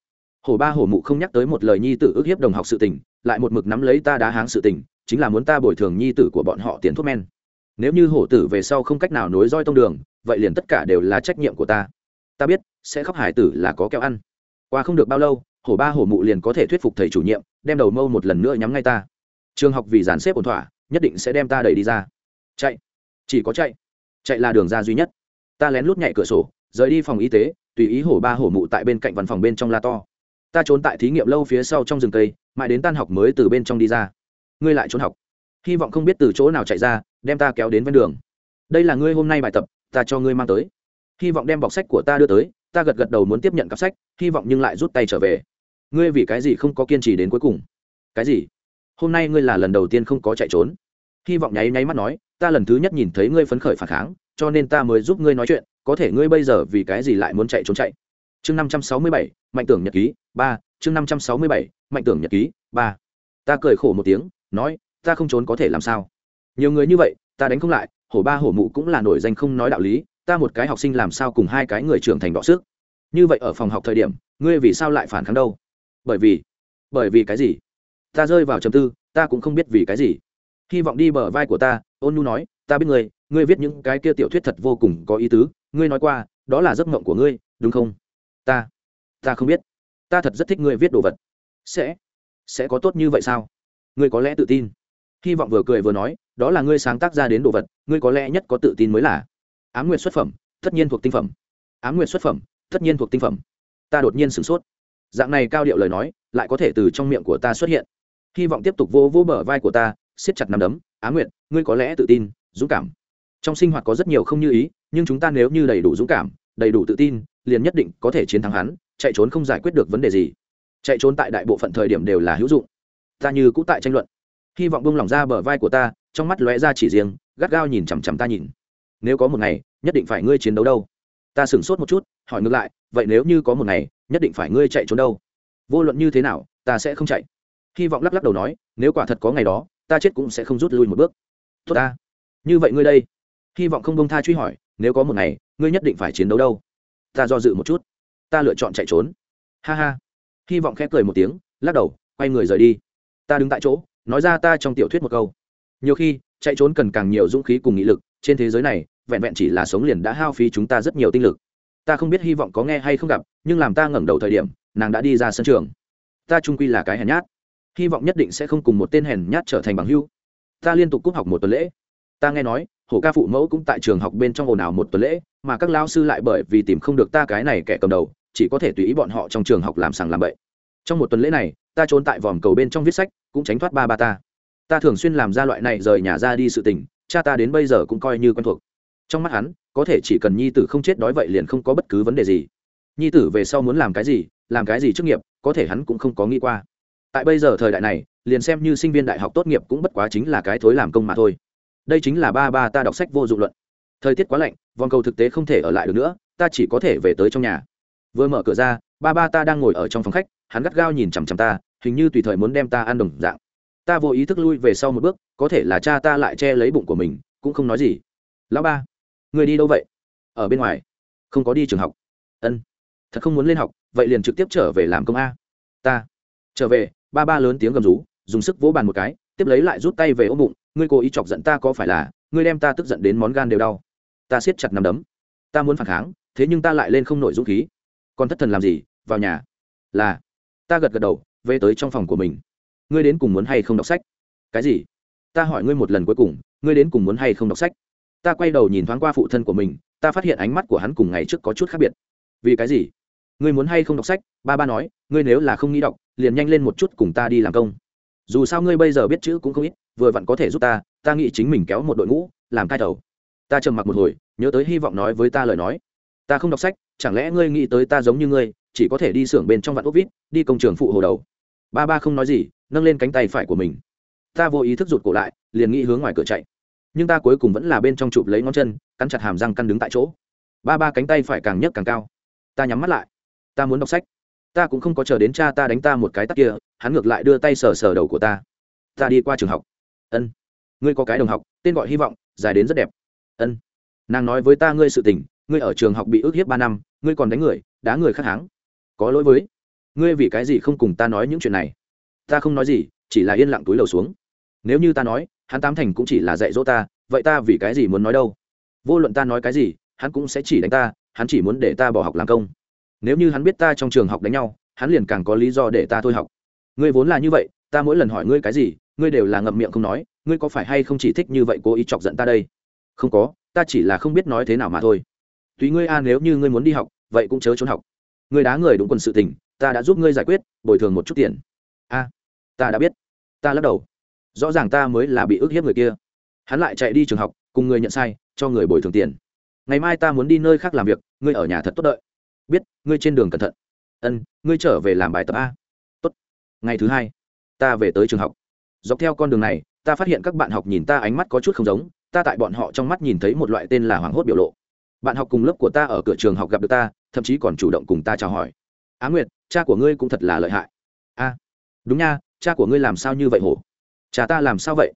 Hổ ba hổ mụ không nhắc tới một lời nhi tử ước hiếp đồng học sự tình, lại một mực nắm lấy ta đá háng sự tình, chính là muốn ta bồi thường nhi tử của bọn họ tiền thuốc men. Nếu như hổ tử về sau không cách nào nối roi tông đường, vậy liền tất cả đều là trách nhiệm của ta ta biết, sẽ khóc hải tử là có kẹo ăn. Qua không được bao lâu, hổ ba hổ mụ liền có thể thuyết phục thầy chủ nhiệm, đem đầu mâu một lần nữa nhắm ngay ta. Trường học vì dàn xếp ổn thỏa, nhất định sẽ đem ta đẩy đi ra. Chạy. Chỉ có chạy. Chạy là đường ra duy nhất. Ta lén lút nhảy cửa sổ, rời đi phòng y tế, tùy ý hổ ba hổ mụ tại bên cạnh văn phòng bên trong la to. Ta trốn tại thí nghiệm lâu phía sau trong rừng cây, mãi đến tan học mới từ bên trong đi ra. Ngươi lại trốn học. Hy vọng không biết từ chỗ nào chạy ra, đem ta kéo đến ven đường. Đây là ngươi hôm nay bài tập, ta cho ngươi mang tới hy vọng đem bọc sách của ta đưa tới, ta gật gật đầu muốn tiếp nhận cặp sách, hy vọng nhưng lại rút tay trở về. Ngươi vì cái gì không có kiên trì đến cuối cùng? Cái gì? Hôm nay ngươi là lần đầu tiên không có chạy trốn. Hy vọng nháy nháy mắt nói, ta lần thứ nhất nhìn thấy ngươi phấn khởi phản kháng, cho nên ta mới giúp ngươi nói chuyện, có thể ngươi bây giờ vì cái gì lại muốn chạy trốn chạy? Chương năm trăm sáu mươi bảy, mạnh tưởng nhật ký, ba, chương năm trăm sáu mươi bảy, mạnh tưởng nhật ký, ba. Ta cười khổ một tiếng, nói, ta không trốn có thể làm sao? Nhiều người như vậy, ta đánh không lại, hổ ba hổ mụ cũng là nổi danh không nói đạo lý ta một cái học sinh làm sao cùng hai cái người trưởng thành đọ sức? Như vậy ở phòng học thời điểm, ngươi vì sao lại phản kháng đâu? Bởi vì bởi vì cái gì? Ta rơi vào trầm tư, ta cũng không biết vì cái gì. Hy vọng đi bờ vai của ta, ôn nu nói, ta biết ngươi ngươi viết những cái kia tiểu thuyết thật vô cùng có ý tứ, ngươi nói qua, đó là giấc mộng của ngươi, đúng không? Ta ta không biết. Ta thật rất thích ngươi viết đồ vật. Sẽ sẽ có tốt như vậy sao? Ngươi có lẽ tự tin. Hy vọng vừa cười vừa nói, đó là ngươi sáng tác ra đến đồ vật, ngươi có lẽ nhất có tự tin mới là ám nguyệt xuất phẩm, tất nhiên thuộc tinh phẩm. Ám nguyệt xuất phẩm, tất nhiên thuộc tinh phẩm. Ta đột nhiên sửng sốt. Dạng này cao điệu lời nói, lại có thể từ trong miệng của ta xuất hiện. Hy vọng tiếp tục vô vô bờ vai của ta, siết chặt nằm đấm. Á nguyệt, ngươi có lẽ tự tin, dũng cảm. Trong sinh hoạt có rất nhiều không như ý, nhưng chúng ta nếu như đầy đủ dũng cảm, đầy đủ tự tin, liền nhất định có thể chiến thắng hắn, chạy trốn không giải quyết được vấn đề gì. Chạy trốn tại đại bộ phận thời điểm đều là hữu dụng. Ta như cũ tại tranh luận. Hy vọng bông lỏng ra bờ vai của ta, trong mắt lóe ra chỉ riêng, gắt gao nhìn chằm chằm ta nhìn nếu có một ngày, nhất định phải ngươi chiến đấu đâu. Ta sửng sốt một chút, hỏi ngược lại, vậy nếu như có một ngày, nhất định phải ngươi chạy trốn đâu? Vô luận như thế nào, ta sẽ không chạy. Hy vọng lắc lắc đầu nói, nếu quả thật có ngày đó, ta chết cũng sẽ không rút lui một bước. Tốt ta. Như vậy ngươi đây. Hy vọng không bông tha truy hỏi, nếu có một ngày, ngươi nhất định phải chiến đấu đâu? Ta do dự một chút. Ta lựa chọn chạy trốn. Ha ha. Hy vọng khẽ cười một tiếng, lắc đầu, quay người rời đi. Ta đứng tại chỗ, nói ra ta trong tiểu thuyết một câu. Nhiều khi, chạy trốn cần càng nhiều dũng khí cùng nghị lực trên thế giới này, vẹn vẹn chỉ là sống liền đã hao phí chúng ta rất nhiều tinh lực. Ta không biết hy vọng có nghe hay không gặp, nhưng làm ta ngẩng đầu thời điểm, nàng đã đi ra sân trường. Ta trung quy là cái hèn nhát. Hy vọng nhất định sẽ không cùng một tên hèn nhát trở thành bằng hưu ta liên tục cúp học một tuần lễ. Ta nghe nói, hổ ca phụ mẫu cũng tại trường học bên trong ồn ào một tuần lễ, mà các lao sư lại bởi vì tìm không được ta cái này kẻ cầm đầu, chỉ có thể tùy ý bọn họ trong trường học làm sàng làm bậy. Trong một tuần lễ này, ta trốn tại vòm cầu bên trong viết sách, cũng tránh thoát ba ba ta. Ta thường xuyên làm ra loại này rời nhà ra đi sự tình cha ta đến bây giờ cũng coi như quen thuộc. Trong mắt hắn, có thể chỉ cần nhi tử không chết đói vậy liền không có bất cứ vấn đề gì. Nhi tử về sau muốn làm cái gì, làm cái gì trước nghiệp, có thể hắn cũng không có nghĩ qua. Tại bây giờ thời đại này, liền xem như sinh viên đại học tốt nghiệp cũng bất quá chính là cái thối làm công mà thôi. Đây chính là ba ba ta đọc sách vô dụng luận. Thời tiết quá lạnh, vòng cầu thực tế không thể ở lại được nữa, ta chỉ có thể về tới trong nhà. Vừa mở cửa ra, ba ba ta đang ngồi ở trong phòng khách, hắn gắt gao nhìn chằm chằm ta, hình như tùy thời muốn đem ta ăn đồng dạng ta vô ý thức lui về sau một bước, có thể là cha ta lại che lấy bụng của mình, cũng không nói gì. Lão ba, người đi đâu vậy? Ở bên ngoài. Không có đi trường học. Ân. Thật không muốn lên học, vậy liền trực tiếp trở về làm công a. Ta. Trở về, ba ba lớn tiếng gầm rú, dùng sức vỗ bàn một cái, tiếp lấy lại rút tay về ôm bụng. Ngươi cố ý chọc giận ta có phải là, ngươi đem ta tức giận đến món gan đều đau. Ta siết chặt nằm đấm. Ta muốn phản kháng, thế nhưng ta lại lên không nổi dũng khí. Còn thất thần làm gì? Vào nhà. Là. Ta gật gật đầu, về tới trong phòng của mình ngươi đến cùng muốn hay không đọc sách? Cái gì? Ta hỏi ngươi một lần cuối cùng, ngươi đến cùng muốn hay không đọc sách? Ta quay đầu nhìn thoáng qua phụ thân của mình, ta phát hiện ánh mắt của hắn cùng ngày trước có chút khác biệt. Vì cái gì? Ngươi muốn hay không đọc sách? Ba ba nói, ngươi nếu là không nghĩ đọc, liền nhanh lên một chút cùng ta đi làm công. Dù sao ngươi bây giờ biết chữ cũng không ít, vừa vặn có thể giúp ta ta nghĩ chính mình kéo một đội ngũ, làm cai đầu. Ta trầm mặc một hồi, nhớ tới hy vọng nói với ta lời nói. Ta không đọc sách, chẳng lẽ ngươi nghĩ tới ta giống như ngươi, chỉ có thể đi xưởng bên trong vạn ốc vít, đi công trường phụ hồ đầu? Ba ba không nói gì nâng lên cánh tay phải của mình. Ta vô ý thức rụt cổ lại, liền nghĩ hướng ngoài cửa chạy. Nhưng ta cuối cùng vẫn là bên trong chụp lấy ngón chân, cắn chặt hàm răng căn đứng tại chỗ. Ba ba cánh tay phải càng nhấc càng cao. Ta nhắm mắt lại. Ta muốn đọc sách. Ta cũng không có chờ đến cha ta đánh ta một cái tắt kia, hắn ngược lại đưa tay sờ sờ đầu của ta. Ta đi qua trường học. Ân. Ngươi có cái đồng học, tên gọi hy vọng, dài đến rất đẹp. Ân. Nàng nói với ta ngươi sự tình, ngươi ở trường học bị ức hiếp ba năm, ngươi còn đánh người, đá người khác háng. Có lỗi với. Ngươi vì cái gì không cùng ta nói những chuyện này? Ta không nói gì, chỉ là yên lặng túi lầu xuống. Nếu như ta nói, hắn tám thành cũng chỉ là dạy dỗ ta, vậy ta vì cái gì muốn nói đâu? Vô luận ta nói cái gì, hắn cũng sẽ chỉ đánh ta, hắn chỉ muốn để ta bỏ học làm công. Nếu như hắn biết ta trong trường học đánh nhau, hắn liền càng có lý do để ta thôi học. Ngươi vốn là như vậy, ta mỗi lần hỏi ngươi cái gì, ngươi đều là ngậm miệng không nói, ngươi có phải hay không chỉ thích như vậy cố ý chọc giận ta đây? Không có, ta chỉ là không biết nói thế nào mà thôi. Tùy ngươi a, nếu như ngươi muốn đi học, vậy cũng chớ trốn học. Ngươi đá người đúng quân sự tình, ta đã giúp ngươi giải quyết, bồi thường một chút tiền. A ta đã biết. Ta lắc đầu. Rõ ràng ta mới là bị ức hiếp người kia. Hắn lại chạy đi trường học, cùng người nhận sai, cho người bồi thường tiền. Ngày mai ta muốn đi nơi khác làm việc, ngươi ở nhà thật tốt đợi. Biết, ngươi trên đường cẩn thận. Ân, ngươi trở về làm bài tập a. Tốt. Ngày thứ hai, ta về tới trường học. Dọc theo con đường này, ta phát hiện các bạn học nhìn ta ánh mắt có chút không giống, ta tại bọn họ trong mắt nhìn thấy một loại tên là hoảng hốt biểu lộ. Bạn học cùng lớp của ta ở cửa trường học gặp được ta, thậm chí còn chủ động cùng ta chào hỏi. Á nguyệt, cha của ngươi cũng thật là lợi hại. A. Đúng nha cha của ngươi làm sao như vậy hổ? Cha ta làm sao vậy?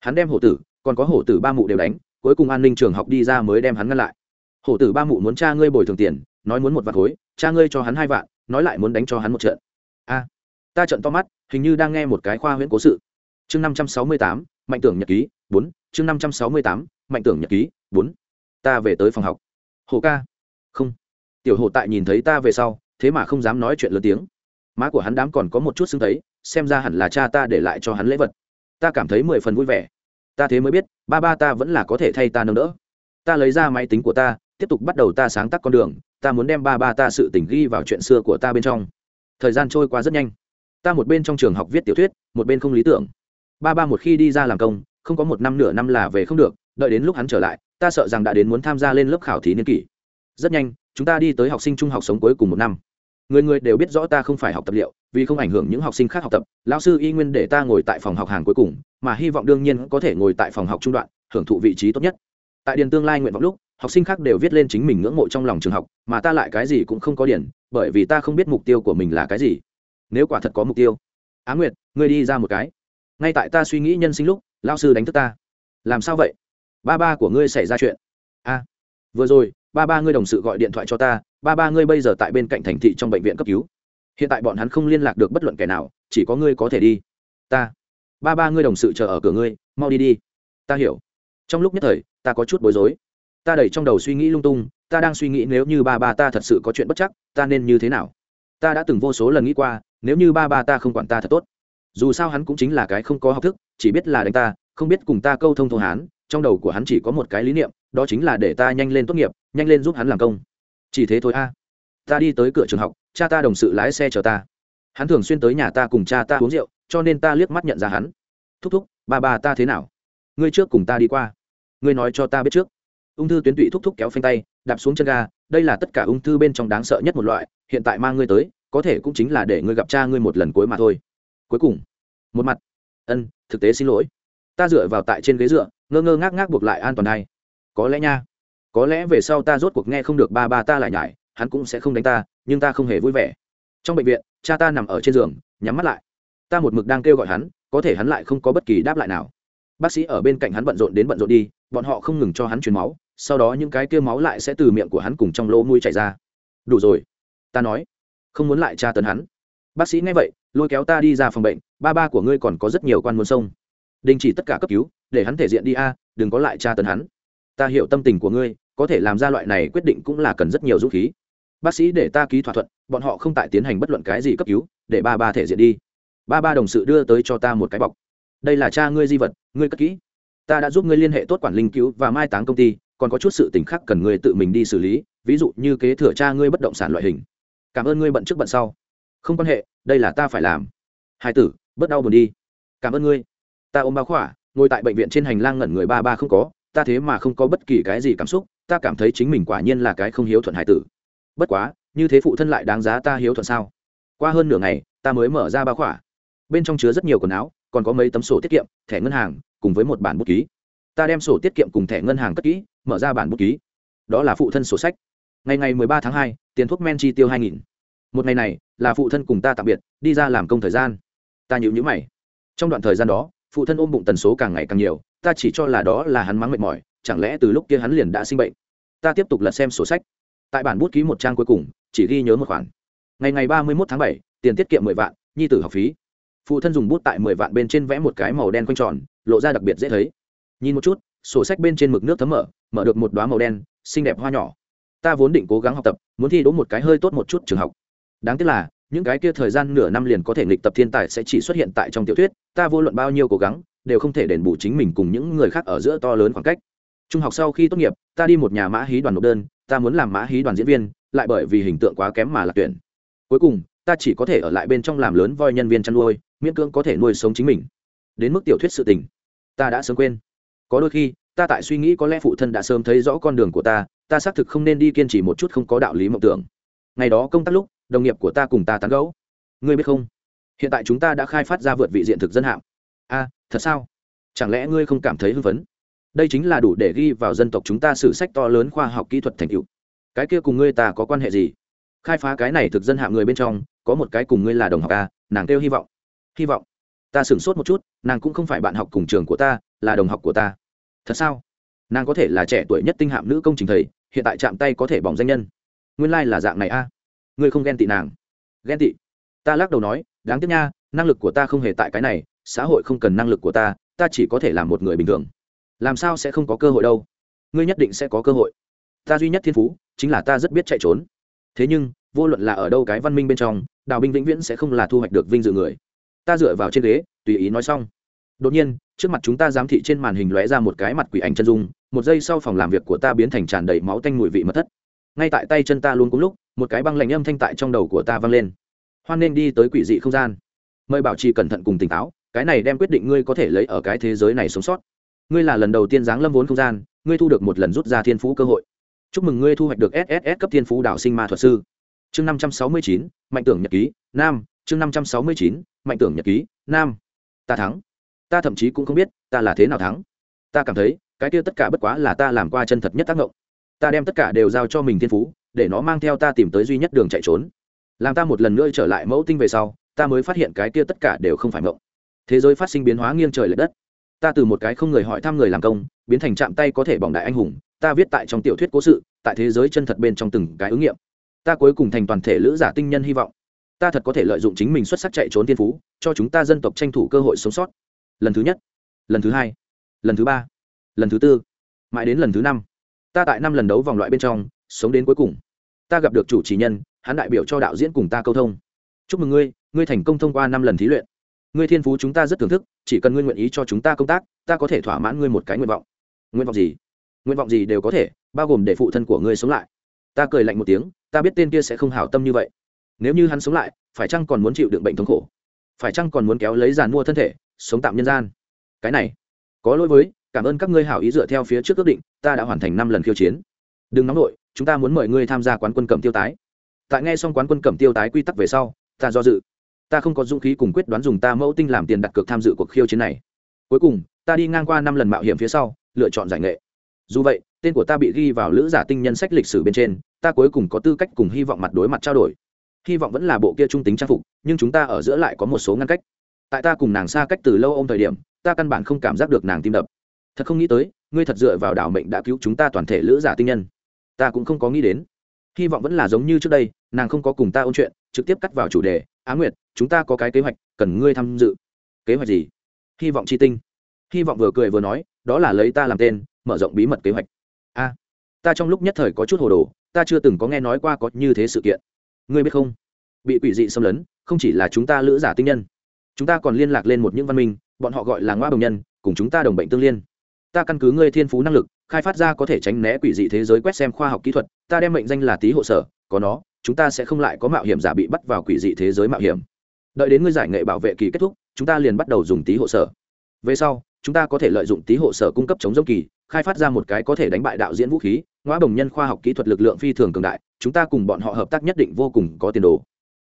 Hắn đem hổ tử, còn có hổ tử ba mụ đều đánh, cuối cùng an ninh trường học đi ra mới đem hắn ngăn lại. Hổ tử ba mụ muốn cha ngươi bồi thường tiền, nói muốn một vạn khối, cha ngươi cho hắn hai vạn, nói lại muốn đánh cho hắn một trận. A, ta trận to mắt, hình như đang nghe một cái khoa huyễn cố sự. Chương năm trăm sáu mươi tám, mạnh tưởng nhật ký, bốn, chương năm trăm sáu mươi tám, mạnh tưởng nhật ký, bốn. Ta về tới phòng học. Hồ ca. Không. Tiểu hồ tại nhìn thấy ta về sau, thế mà không dám nói chuyện lớn tiếng. Má của hắn đám còn có một chút xưng thấy xem ra hẳn là cha ta để lại cho hắn lễ vật. Ta cảm thấy mười phần vui vẻ. Ta thế mới biết, ba ba ta vẫn là có thể thay ta nâng đỡ. Ta lấy ra máy tính của ta, tiếp tục bắt đầu ta sáng tác con đường. Ta muốn đem ba ba ta sự tình ghi vào chuyện xưa của ta bên trong. Thời gian trôi qua rất nhanh. Ta một bên trong trường học viết tiểu thuyết, một bên không lý tưởng. Ba ba một khi đi ra làm công, không có một năm nửa năm là về không được. Đợi đến lúc hắn trở lại, ta sợ rằng đã đến muốn tham gia lên lớp khảo thí niên kỷ. Rất nhanh, chúng ta đi tới học sinh trung học sống cuối cùng một năm người người đều biết rõ ta không phải học tập liệu, vì không ảnh hưởng những học sinh khác học tập, lão sư y nguyên để ta ngồi tại phòng học hàng cuối cùng, mà hy vọng đương nhiên có thể ngồi tại phòng học trung đoạn, hưởng thụ vị trí tốt nhất. Tại điền tương lai nguyện vọng lúc, học sinh khác đều viết lên chính mình ngưỡng mộ trong lòng trường học, mà ta lại cái gì cũng không có điển bởi vì ta không biết mục tiêu của mình là cái gì. Nếu quả thật có mục tiêu, á nguyệt, ngươi đi ra một cái. Ngay tại ta suy nghĩ nhân sinh lúc lao sư đánh thức ta. Làm sao vậy? Ba ba của ngươi xảy ra chuyện. A vừa rồi, ba ba ngươi đồng sự gọi điện thoại cho ta ba ba ngươi bây giờ tại bên cạnh thành thị trong bệnh viện cấp cứu. Hiện tại bọn hắn không liên lạc được bất luận kẻ nào, chỉ có ngươi có thể đi. Ta, ba ba ngươi đồng sự chờ ở cửa ngươi, mau đi đi. Ta hiểu. Trong lúc nhất thời, ta có chút bối rối. Ta đẩy trong đầu suy nghĩ lung tung, ta đang suy nghĩ nếu như ba ba ta thật sự có chuyện bất chắc, ta nên như thế nào? Ta đã từng vô số lần nghĩ qua, nếu như ba ba ta không quản ta thật tốt. Dù sao hắn cũng chính là cái không có học thức, chỉ biết là đánh ta, không biết cùng ta câu thông thô hán, trong đầu của hắn chỉ có một cái lý niệm, đó chính là để ta nhanh lên tốt nghiệp, nhanh lên giúp hắn làm công chỉ thế thôi a. Ta đi tới cửa trường học, cha ta đồng sự lái xe chờ ta. Hắn thường xuyên tới nhà ta cùng cha ta uống rượu, cho nên ta liếc mắt nhận ra hắn. Thúc thúc, ba ba ta thế nào? Ngươi trước cùng ta đi qua. Ngươi nói cho ta biết trước. Ung thư tuyến tụy thúc thúc kéo phanh tay, đạp xuống chân ga, đây là tất cả ung thư bên trong đáng sợ nhất một loại, hiện tại mang ngươi tới, có thể cũng chính là để ngươi gặp cha ngươi một lần cuối mà thôi. Cuối cùng, một mặt. Ân, thực tế xin lỗi. Ta dựa vào tại trên ghế dựa, ngơ ngơ ngác ngác buộc lại an toàn này. Có lẽ nha có lẽ về sau ta rốt cuộc nghe không được ba ba ta lại nhải, hắn cũng sẽ không đánh ta, nhưng ta không hề vui vẻ. Trong bệnh viện, cha ta nằm ở trên giường, nhắm mắt lại. Ta một mực đang kêu gọi hắn, có thể hắn lại không có bất kỳ đáp lại nào. Bác sĩ ở bên cạnh hắn bận rộn đến bận rộn đi, bọn họ không ngừng cho hắn truyền máu, sau đó những cái kia máu lại sẽ từ miệng của hắn cùng trong lỗ mũi chảy ra. Đủ rồi, ta nói, không muốn lại tra tấn hắn. Bác sĩ nghe vậy, lôi kéo ta đi ra phòng bệnh, ba ba của ngươi còn có rất nhiều quan muốn sông. Đình chỉ tất cả cấp cứu, để hắn thể diện đi a, đừng có lại tra tấn hắn. Ta hiểu tâm tình của ngươi có thể làm ra loại này quyết định cũng là cần rất nhiều dũng khí. Bác sĩ để ta ký thỏa thuận, bọn họ không tại tiến hành bất luận cái gì cấp cứu, để ba ba thể diện đi. Ba ba đồng sự đưa tới cho ta một cái bọc. Đây là cha ngươi di vật, ngươi cất kỹ. Ta đã giúp ngươi liên hệ tốt quản linh cứu và mai táng công ty, còn có chút sự tình khác cần ngươi tự mình đi xử lý, ví dụ như kế thừa cha ngươi bất động sản loại hình. Cảm ơn ngươi bận trước bận sau. Không quan hệ, đây là ta phải làm. Hai tử, bớt đau buồn đi. Cảm ơn ngươi. Ta ôm bao khỏa, ngồi tại bệnh viện trên hành lang ngẩn người ba ba không có, ta thế mà không có bất kỳ cái gì cảm xúc ta cảm thấy chính mình quả nhiên là cái không hiếu thuận hải tử. Bất quá, như thế phụ thân lại đáng giá ta hiếu thuận sao? Qua hơn nửa ngày, ta mới mở ra bao khỏa. Bên trong chứa rất nhiều quần áo, còn có mấy tấm sổ tiết kiệm, thẻ ngân hàng, cùng với một bản bút ký. Ta đem sổ tiết kiệm cùng thẻ ngân hàng cất kỹ, mở ra bản bút ký. Đó là phụ thân sổ sách. Ngày ngày mười ba tháng hai, tiền thuốc men chi tiêu hai nghìn. Một ngày này, là phụ thân cùng ta tạm biệt, đi ra làm công thời gian. Ta nhịu nhữ mày. Trong đoạn thời gian đó, phụ thân ôm bụng tần số càng ngày càng nhiều ta chỉ cho là đó là hắn mắng mệt mỏi, chẳng lẽ từ lúc kia hắn liền đã sinh bệnh? Ta tiếp tục lật xem sổ sách. Tại bản bút ký một trang cuối cùng, chỉ ghi nhớ một khoản. Ngày ngày ba mươi một tháng bảy, tiền tiết kiệm mười vạn, nhi tử học phí. Phụ thân dùng bút tại mười vạn bên trên vẽ một cái màu đen quanh tròn, lộ ra đặc biệt dễ thấy. Nhìn một chút, sổ sách bên trên mực nước thấm mở mở được một đoá màu đen, xinh đẹp hoa nhỏ. Ta vốn định cố gắng học tập, muốn thi đỗ một cái hơi tốt một chút trường học. Đáng tiếc là, những cái kia thời gian nửa năm liền có thể nghịch tập thiên tài sẽ chỉ xuất hiện tại trong tiểu thuyết, ta vô luận bao nhiêu cố gắng đều không thể đền bù chính mình cùng những người khác ở giữa to lớn khoảng cách. Trung học sau khi tốt nghiệp, ta đi một nhà mã hí đoàn nộp đơn, ta muốn làm mã hí đoàn diễn viên, lại bởi vì hình tượng quá kém mà lạc tuyển. Cuối cùng, ta chỉ có thể ở lại bên trong làm lớn voi nhân viên chăn nuôi, miễn cưỡng có thể nuôi sống chính mình. Đến mức tiểu thuyết sự tình, ta đã sớm quên. Có đôi khi, ta tại suy nghĩ có lẽ phụ thân đã sớm thấy rõ con đường của ta ta xác thực không nên đi kiên trì một chút không có đạo lý mộng tưởng. Ngày đó công tác lúc, đồng nghiệp của ta cùng ta tán gẫu. Ngươi biết không? Hiện tại chúng ta đã khai phát ra vượt vị diện thực dân hạng. A thật sao? Chẳng lẽ ngươi không cảm thấy hưng phấn? Đây chính là đủ để ghi vào dân tộc chúng ta sử sách to lớn khoa học kỹ thuật thành tựu. Cái kia cùng ngươi ta có quan hệ gì? Khai phá cái này thực dân hạ người bên trong, có một cái cùng ngươi là đồng học a nàng kêu hy vọng. Hy vọng. Ta sửng sốt một chút, nàng cũng không phải bạn học cùng trường của ta, là đồng học của ta. Thật sao? Nàng có thể là trẻ tuổi nhất tinh hạm nữ công trình thầy, hiện tại chạm tay có thể bỏng danh nhân. Nguyên lai、like、là dạng này a ngươi không ghen tị nàng. Ghen tị. Ta lắc đầu nói, đáng tiếc nha, năng lực của ta không hề tại cái này xã hội không cần năng lực của ta ta chỉ có thể làm một người bình thường. Làm sao sẽ không có cơ hội đâu? Ngươi nhất định sẽ có cơ hội. Ta duy nhất thiên phú chính là ta rất biết chạy trốn. Thế nhưng, vô luận là ở đâu cái văn minh bên trong, đào binh vĩnh viễn sẽ không là thu hoạch được vinh dự người. Ta dựa vào trên ghế, tùy ý nói xong. Đột nhiên, trước mặt chúng ta giám thị trên màn hình lóe ra một cái mặt quỷ ảnh chân dung, một giây sau phòng làm việc của ta biến thành tràn đầy máu tanh mùi vị mất thất. Ngay tại tay chân ta luôn cùng lúc, một cái băng lạnh âm thanh tại trong đầu của ta vang lên. Hoan nên đi tới quỷ dị không gian. Mời bảo trì cẩn thận cùng tỉnh táo cái này đem quyết định ngươi có thể lấy ở cái thế giới này sống sót. Ngươi là lần đầu tiên giáng lâm vốn không gian, ngươi thu được một lần rút ra thiên phú cơ hội. Chúc mừng ngươi thu hoạch được sss cấp thiên phú đạo sinh ma thuật sư. Chương năm trăm sáu mươi chín, mạnh tưởng nhật ký, nam. Chương năm trăm sáu mươi chín, mạnh tưởng nhật ký, nam. Ta thắng. Ta thậm chí cũng không biết ta là thế nào thắng. Ta cảm thấy, cái kia tất cả bất quá là ta làm qua chân thật nhất tác động ta đem tất cả đều giao cho mình thiên phú, để nó mang theo ta tìm tới duy nhất đường chạy trốn. Làm ta một lần nữa trở lại mẫu tinh về sau, ta mới phát hiện cái kia tất cả đều không phải mộng thế giới phát sinh biến hóa nghiêng trời l ệ đất. Ta từ một cái không người hỏi thăm người làm công, biến thành chạm tay có thể bỏng đại anh hùng, ta viết tại trong tiểu thuyết cố sự, tại thế giới chân thật bên trong từng cái ứng nghiệm. Ta cuối cùng thành toàn thể lữ giả tinh nhân hy vọng. Ta thật có thể lợi dụng chính mình xuất sắc chạy trốn tiên phú, cho chúng ta dân tộc tranh thủ cơ hội sống sót. Lần thứ nhất, lần thứ hai, lần thứ ba, lần thứ tư, mãi đến lần thứ năm. Ta tại năm lần đấu vòng loại bên trong, sống đến cuối cùng. Ta gặp được chủ trì nhân, hắn đại biểu cho đạo diễn cùng ta câu thông. Chúc mừng ngươi ngươi thành công thông qua năm lần thí luyện ngươi thiên phú chúng ta rất thưởng thức, chỉ cần ngươi nguyện ý cho chúng ta công tác, ta có thể thỏa mãn ngươi một cái nguyện vọng. Nguyện vọng gì? Nguyện vọng gì đều có thể, bao gồm để phụ thân của ngươi sống lại. Ta cười lạnh một tiếng, ta biết tên kia sẽ không hảo tâm như vậy. Nếu như hắn sống lại, phải chăng còn muốn chịu đựng bệnh thống khổ? Phải chăng còn muốn kéo lấy giàn mua thân thể, sống tạm nhân gian? Cái này, có lỗi với, cảm ơn các ngươi hảo ý dựa theo phía trước ước định, ta đã hoàn thành năm lần khiêu chiến. Đừng nóng nổi chúng ta muốn mời ngươi tham gia quán quân cẩm tiêu tái. Tại nghe xong quán quân cẩm tiêu tái quy tắc về sau, ta do dự ta không có dũng khí cùng quyết đoán dùng ta mẫu tinh làm tiền đặt cược tham dự cuộc khiêu chiến này. Cuối cùng, ta đi ngang qua năm lần mạo hiểm phía sau, lựa chọn giải nghệ. Dù vậy, tên của ta bị ghi vào lữ giả tinh nhân sách lịch sử bên trên, ta cuối cùng có tư cách cùng hy vọng mặt đối mặt trao đổi. Hy vọng vẫn là bộ kia trung tính trang phục, nhưng chúng ta ở giữa lại có một số ngăn cách. Tại ta cùng nàng xa cách từ lâu ô m thời điểm, ta căn bản không cảm giác được nàng tim đập. Thật không nghĩ tới, ngươi thật dựa vào đảo mệnh đã cứu chúng ta toàn thể lữ giả tinh nhân. Ta cũng không có nghĩ đến. Hy vọng vẫn là giống như trước đây, nàng không có cùng ta ôn chuyện trực tiếp cắt vào chủ đề, á nguyệt, chúng ta có cái kế hoạch, cần ngươi tham dự. Kế hoạch gì? Hy vọng chi tinh. Hy vọng vừa cười vừa nói, đó là lấy ta làm tên, mở rộng bí mật kế hoạch. A, ta trong lúc nhất thời có chút hồ đồ, ta chưa từng có nghe nói qua có như thế sự kiện. Ngươi biết không? Bị quỷ dị xâm lấn, không chỉ là chúng ta lữ giả tinh nhân, chúng ta còn liên lạc lên một những văn minh, bọn họ gọi là ngoa đồng nhân, cùng chúng ta đồng bệnh tương liên. Ta căn cứ ngươi thiên phú năng lực, khai phát ra có thể tránh né quỷ dị thế giới quét xem khoa học kỹ thuật, ta đem mệnh danh là tý hộ sở, có nó chúng ta sẽ không lại có mạo hiểm giả bị bắt vào quỷ dị thế giới mạo hiểm. Đợi đến ngươi giải nghệ bảo vệ kỳ kết thúc, chúng ta liền bắt đầu dùng tí hộ sở. Về sau, chúng ta có thể lợi dụng tí hộ sở cung cấp chống giống kỳ, khai phát ra một cái có thể đánh bại đạo diễn vũ khí ngõ bồng nhân khoa học kỹ thuật lực lượng phi thường cường đại, chúng ta cùng bọn họ hợp tác nhất định vô cùng có tiền đồ.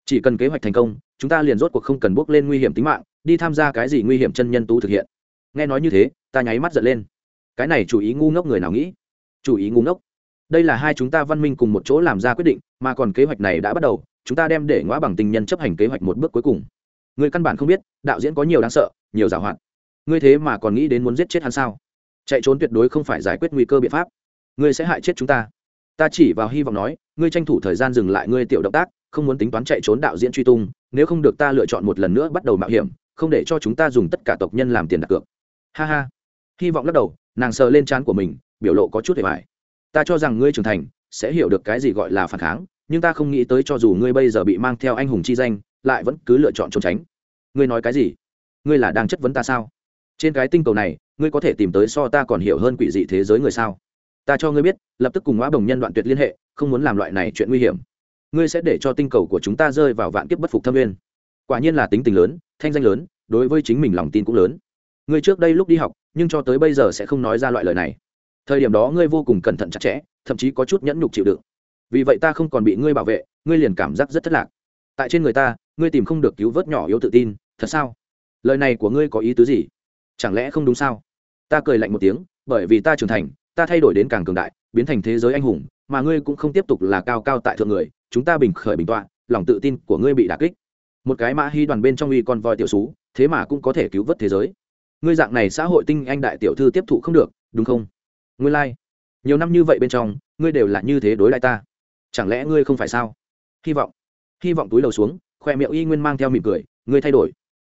Chỉ cần kế hoạch thành công, chúng ta liền rốt cuộc không cần bước lên nguy hiểm tính mạng, đi tham gia cái gì nguy hiểm chân nhân tú thực hiện. Nghe nói như thế, ta nháy mắt giận lên. Cái này chủ ý ngu ngốc người nào nghĩ? Chủ ý ngu ngốc. Đây là hai chúng ta văn minh cùng một chỗ làm ra quyết định mà còn kế hoạch này đã bắt đầu, chúng ta đem để ngõ bằng tình nhân chấp hành kế hoạch một bước cuối cùng. Người căn bản không biết, đạo diễn có nhiều đáng sợ, nhiều giảo hoạt. Ngươi thế mà còn nghĩ đến muốn giết chết hắn sao? Chạy trốn tuyệt đối không phải giải quyết nguy cơ biện pháp. Ngươi sẽ hại chết chúng ta. Ta chỉ vào hy vọng nói, ngươi tranh thủ thời gian dừng lại ngươi tiểu động tác, không muốn tính toán chạy trốn đạo diễn truy tung, nếu không được ta lựa chọn một lần nữa bắt đầu mạo hiểm, không để cho chúng ta dùng tất cả tộc nhân làm tiền đặt cược. Ha ha. Hy vọng lắc đầu, nàng sờ lên trán của mình, biểu lộ có chút hề mải ta cho rằng ngươi trưởng thành sẽ hiểu được cái gì gọi là phản kháng, nhưng ta không nghĩ tới cho dù ngươi bây giờ bị mang theo anh hùng chi danh, lại vẫn cứ lựa chọn trốn tránh. Ngươi nói cái gì? Ngươi là đang chất vấn ta sao? Trên cái tinh cầu này, ngươi có thể tìm tới so ta còn hiểu hơn quỷ dị thế giới người sao? Ta cho ngươi biết, lập tức cùng ngõ bồng nhân đoạn tuyệt liên hệ, không muốn làm loại này chuyện nguy hiểm. Ngươi sẽ để cho tinh cầu của chúng ta rơi vào vạn kiếp bất phục thâm nguyên. Quả nhiên là tính tình lớn, thanh danh lớn, đối với chính mình lòng tin cũng lớn. Ngươi trước đây lúc đi học, nhưng cho tới bây giờ sẽ không nói ra loại lời này. Thời điểm đó ngươi vô cùng cẩn thận chặt chẽ thậm chí có chút nhẫn nhục chịu đựng. Vì vậy ta không còn bị ngươi bảo vệ, ngươi liền cảm giác rất thất lạc. Tại trên người ta, ngươi tìm không được cứu vớt nhỏ yếu tự tin, thật sao? Lời này của ngươi có ý tứ gì? Chẳng lẽ không đúng sao? Ta cười lạnh một tiếng, bởi vì ta trưởng thành, ta thay đổi đến càng cường đại, biến thành thế giới anh hùng, mà ngươi cũng không tiếp tục là cao cao tại thượng người, chúng ta bình khởi bình tọa, lòng tự tin của ngươi bị đà kích. Một cái mã hy đoàn bên trong uy con voi tiểu xú, thế mà cũng có thể cứu vớt thế giới. Ngươi dạng này xã hội tinh anh đại tiểu thư tiếp thụ không được, đúng không? Ngươi lai、like nhiều năm như vậy bên trong, ngươi đều là như thế đối lại ta. Chẳng lẽ ngươi không phải sao? Hy vọng hy vọng túi đầu xuống, khoe miệng y nguyên mang theo mỉm cười, ngươi thay đổi.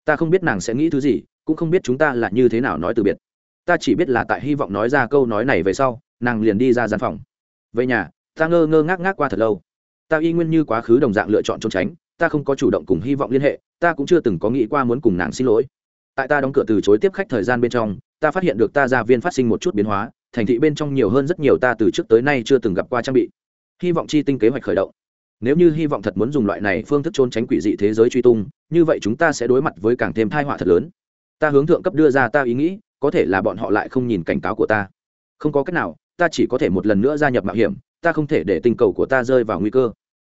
Ta không biết nàng sẽ nghĩ thứ gì, cũng không biết chúng ta là như thế nào nói từ biệt. Ta chỉ biết là tại hy vọng nói ra câu nói này về sau, nàng liền đi ra gian phòng. Về nhà, ta ngơ ngơ ngác ngác qua thật lâu. Ta y nguyên như quá khứ đồng dạng lựa chọn trốn tránh, ta không có chủ động cùng hy vọng liên hệ, ta cũng chưa từng có nghĩ qua muốn cùng nàng xin lỗi. Tại ta đóng cửa từ chối tiếp khách thời gian bên trong, ta phát hiện được ta gia viên phát sinh một chút biến hóa thành thị bên trong nhiều hơn rất nhiều ta từ trước tới nay chưa từng gặp qua trang bị. Hy vọng chi tinh kế hoạch khởi động. Nếu như hy vọng thật muốn dùng loại này phương thức trốn tránh quỷ dị thế giới truy tung, như vậy chúng ta sẽ đối mặt với càng thêm thai họa thật lớn. Ta hướng thượng cấp đưa ra ta ý nghĩ, có thể là bọn họ lại không nhìn cảnh cáo của ta. Không có cách nào, ta chỉ có thể một lần nữa gia nhập mạo hiểm, ta không thể để tình cầu của ta rơi vào nguy cơ.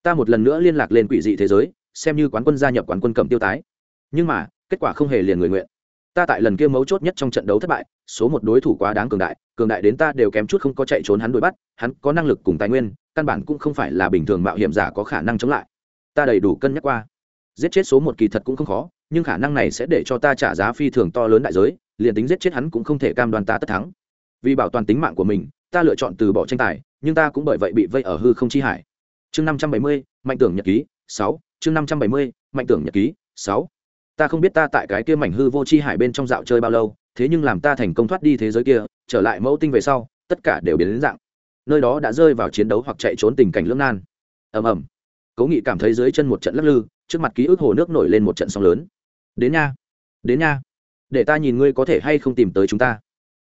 Ta một lần nữa liên lạc lên quỷ dị thế giới, xem như quán quân gia nhập quán quân cầm tiêu tái. Nhưng mà, kết quả không hề liền người nguyện. Ta tại lần kia mấu chốt nhất trong trận đấu thất bại số một đối thủ quá đáng cường đại cường đại đến ta đều kém chút không có chạy trốn hắn đuổi bắt, hắn có năng lực cùng tài nguyên, căn bản cũng không phải là bình thường mạo hiểm giả có khả năng chống lại. Ta đầy đủ cân nhắc qua. Giết chết số một kỳ thật cũng không khó, nhưng khả năng này sẽ để cho ta trả giá phi thường to lớn đại giới, liền tính giết chết hắn cũng không thể cam đoan ta tất thắng. Vì bảo toàn tính mạng của mình, ta lựa chọn từ bỏ tranh tài, nhưng ta cũng bởi vậy bị vây ở hư không chi hải. Chương năm trăm bảy mươi, mạnh tưởng nhật ký, sáu. Chương năm trăm bảy mươi, mạnh tưởng nhật ký, sáu. Ta không biết ta tại cái kia mảnh hư vô chi hải bên trong dạo chơi bao lâu thế nhưng làm ta thành công thoát đi thế giới kia, trở lại mẫu tinh về sau, tất cả đều biến đến dạng. Nơi đó đã rơi vào chiến đấu hoặc chạy trốn tình cảnh lưỡng nan. Ầm ầm. Cố nghị cảm thấy dưới chân một trận lắc lư, trước mặt ký ức hồ nước nổi lên một trận sóng lớn. Đến nha. Đến nha. Để ta nhìn ngươi có thể hay không tìm tới chúng ta.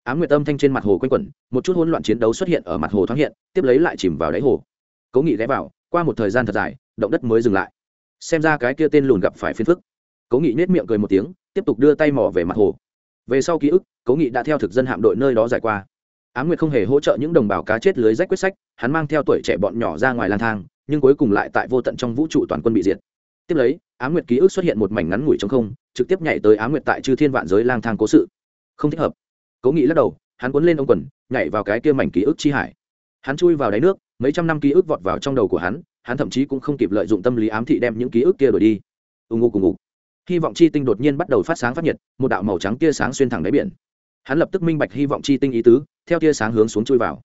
Á m nguyệt âm thanh trên mặt hồ quanh quẩn, một chút hỗn loạn chiến đấu xuất hiện ở mặt hồ thoáng hiện, tiếp lấy lại chìm vào đáy hồ. Cố nghị ghé vào, qua một thời gian thật dài, động đất mới dừng lại. Xem ra cái kia tên lùn gặp phải phiền phức. Cố nghị nết miệng cười một tiếng, tiếp tục đưa tay mò về mặt hồ về sau ký ức cố nghị đã theo thực dân hạm đội nơi đó giải qua. Á m nguyệt không hề hỗ trợ những đồng bào cá chết lưới rách quyết sách, hắn mang theo tuổi trẻ bọn nhỏ ra ngoài lang thang, nhưng cuối cùng lại tại vô tận trong vũ trụ toàn quân bị diệt. Tiếp lấy á m nguyệt ký ức xuất hiện một mảnh ngắn ngủi trong không, trực tiếp nhảy tới á m nguyệt tại chư thiên vạn giới lang thang cố sự. Không thích hợp. Cố nghị lắc đầu, hắn cuốn lên ông quần, nhảy vào cái kia mảnh ký ức chi hải. Hắn chui vào đáy nước, mấy trăm năm ký ức vọt vào trong đầu của hắn hắn thậm chí cũng không kịp lợi dụng tâm lý ám thị đem những ký ức kia đổi đi. Ù ngụ cùng ngục hy vọng chi tinh đột nhiên bắt đầu phát sáng phát nhiệt, một đạo màu trắng tia sáng xuyên thẳng đáy biển. Hắn lập tức minh bạch hy vọng chi tinh ý tứ, theo tia sáng hướng xuống chui vào.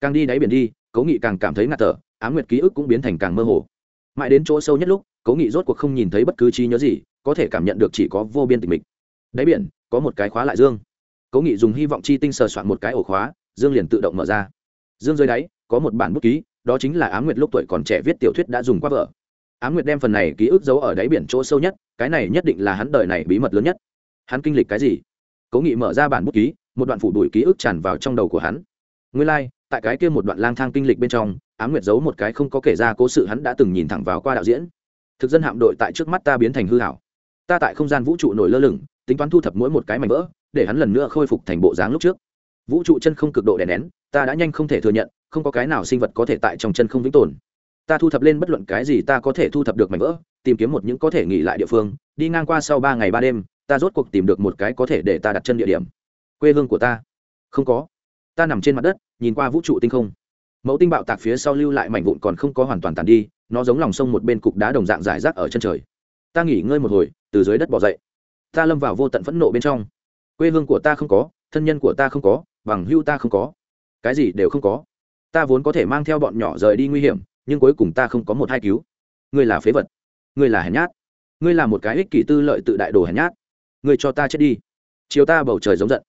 Càng đi đáy biển đi, cố nghị càng cảm thấy ngạt thở á nguyệt ký ức cũng biến thành càng mơ hồ. Mãi đến chỗ sâu nhất lúc, cố nghị rốt cuộc không nhìn thấy bất cứ trí nhớ gì, có thể cảm nhận được chỉ có vô biên tịch mịch. Đáy biển, có một cái khóa lại dương. Cố nghị dùng hy vọng chi tinh sờ soạn một cái ổ khóa, dương liền tự động mở ra. Dương dưới đáy, có một bản bút ký, đó chính là á nguyệt lúc tuổi còn trẻ viết tiểu thuyết đã dùng qua vợ á nguyệt đem phần này ký ức giấu ở đáy biển chỗ sâu nhất cái này nhất định là hắn đời này bí mật lớn nhất. Hắn kinh lịch cái gì? Cố nghị mở ra bản bút ký một đoạn phủ đuổi ký ức tràn vào trong đầu của hắn. Nguyên lai、like, tại cái kia một đoạn lang thang kinh lịch bên trong á nguyệt giấu một cái không có kể ra cố sự hắn đã từng nhìn thẳng vào qua đạo diễn. Thực dân hạm đội tại trước mắt ta biến thành hư hảo. Ta tại không gian vũ trụ nổi lơ lửng tính toán thu thập mỗi một cái mảnh vỡ để hắn lần nữa khôi phục thành bộ dáng lúc trước. Vũ trụ chân không cực độ đè nén ta đã nhanh không thể thừa nhận không có cái nào sinh vật có thể tại trong chân không vĩnh tồn ta thu thập lên bất luận cái gì ta có thể thu thập được mảnh vỡ, tìm kiếm một những có thể nghỉ lại địa phương, đi ngang qua sau ba ngày ba đêm, ta rốt cuộc tìm được một cái có thể để ta đặt chân địa điểm. Quê hương của ta. Không có. Ta nằm trên mặt đất, nhìn qua vũ trụ tinh không. Mẫu tinh bạo tạc phía sau lưu lại mảnh vụn còn không có hoàn toàn tàn đi, nó giống lòng sông một bên cục đá đồng dạng dài rác ở chân trời. Ta nghỉ ngơi một hồi, từ dưới đất bỏ dậy. Ta lâm vào vô tận phẫn nộ bên trong. Quê hương của ta không có, thân nhân của ta không có, bằng hưu ta không có. Cái gì đều không có. Ta vốn có thể mang theo bọn nhỏ rời đi nguy hiểm nhưng cuối cùng ta không có một hai cứu. Ngươi là phế vật. Ngươi là hèn nhát. Ngươi là một cái ích kỷ tư lợi tự đại đồ hèn nhát. Ngươi cho ta chết đi. Chiều ta bầu trời giống giận.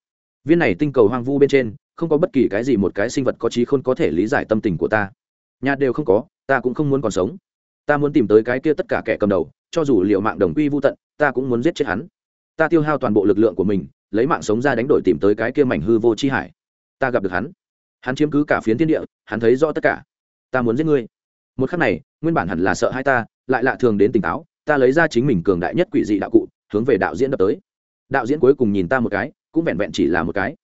Viên này tinh cầu hoang vu bên trên, không có bất kỳ cái gì một cái sinh vật có trí khôn có thể lý giải tâm tình của ta. Nhà đều không có, ta cũng không muốn còn sống. Ta muốn tìm tới cái kia tất cả kẻ cầm đầu, cho dù liệu mạng đồng quy vô tận, ta cũng muốn giết chết hắn. Ta tiêu hao toàn bộ lực lượng của mình, lấy mạng sống ra đánh đổi tìm tới cái kia mảnh hư vô chi hải. Ta gặp được hắn. Hắn chiếm cứ cả phiến thiên địa, hắn thấy rõ tất cả. Ta muốn giết ngươi một khắc này, nguyên bản hẳn là sợ hai ta, lại lạ thường đến tỉnh táo, ta lấy ra chính mình cường đại nhất quỷ dị đạo cụ, hướng về đạo diễn đập tới. Đạo diễn cuối cùng nhìn ta một cái, cũng vẹn vẹn chỉ là một cái.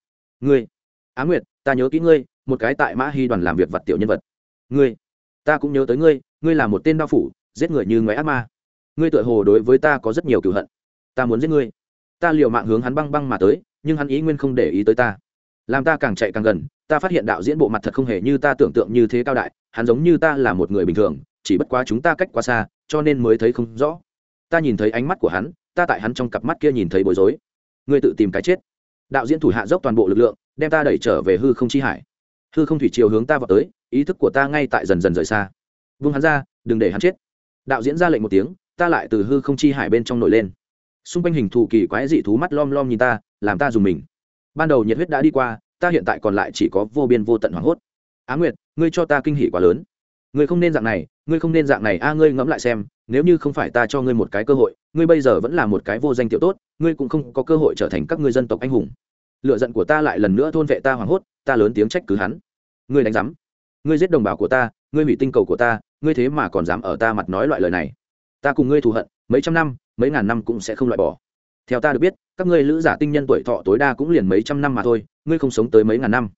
Ngươi, á nguyệt, ta nhớ kỹ ngươi, một cái tại mã hy đoàn làm việc vật tiểu nhân vật. Ngươi, ta cũng nhớ tới ngươi ngươi là một tên đao phủ, giết người như ngoái ác ma. Ngươi tựa hồ đối với ta có rất nhiều cựu hận. Ta muốn giết ngươi. Ta liều mạng hướng hắn băng băng mà tới, nhưng hắn ý nguyên không để ý tới ta làm ta càng chạy càng gần, ta phát hiện đạo diễn bộ mặt thật không hề như ta tưởng tượng như thế cao đại, hắn giống như ta là một người bình thường, chỉ bất quá chúng ta cách quá xa, cho nên mới thấy không rõ. Ta nhìn thấy ánh mắt của hắn, ta tại hắn trong cặp mắt kia nhìn thấy bối rối. Ngươi tự tìm cái chết. Đạo diễn thủ hạ dốc toàn bộ lực lượng, đem ta đẩy trở về hư không chi hải. Hư không thủy chiều hướng ta vào tới, ý thức của ta ngay tại dần dần rời xa. Vung hắn ra, đừng để hắn chết. Đạo diễn ra lệnh một tiếng, ta lại từ hư không chi hải bên trong nổi lên. Xung quanh hình thù kỳ quái dị thú mắt lom lom nhìn ta, làm ta dùng mình ban đầu nhiệt huyết đã đi qua, ta hiện tại còn lại chỉ có vô biên vô tận hoảng hốt. Á nguyệt, ngươi cho ta kinh hỉ quá lớn. Ngươi không nên dạng này, ngươi không nên dạng này. A, ngươi ngẫm lại xem, nếu như không phải ta cho ngươi một cái cơ hội, ngươi bây giờ vẫn là một cái vô danh tiểu tốt, ngươi cũng không có cơ hội trở thành các ngươi dân tộc anh hùng. Lựa giận của ta lại lần nữa thôn vệ ta hoảng hốt, ta lớn tiếng trách cứ hắn. Ngươi đánh giám, ngươi giết đồng bào của ta, ngươi hủy tinh cầu của ta, ngươi thế mà còn dám ở ta mặt nói loại lời này. Ta cùng ngươi thù hận, mấy trăm năm, mấy ngàn năm cũng sẽ không loại bỏ theo ta được biết, các ngươi lữ giả tinh nhân tuổi thọ tối đa cũng liền mấy trăm năm mà thôi, ngươi không sống tới mấy ngàn năm.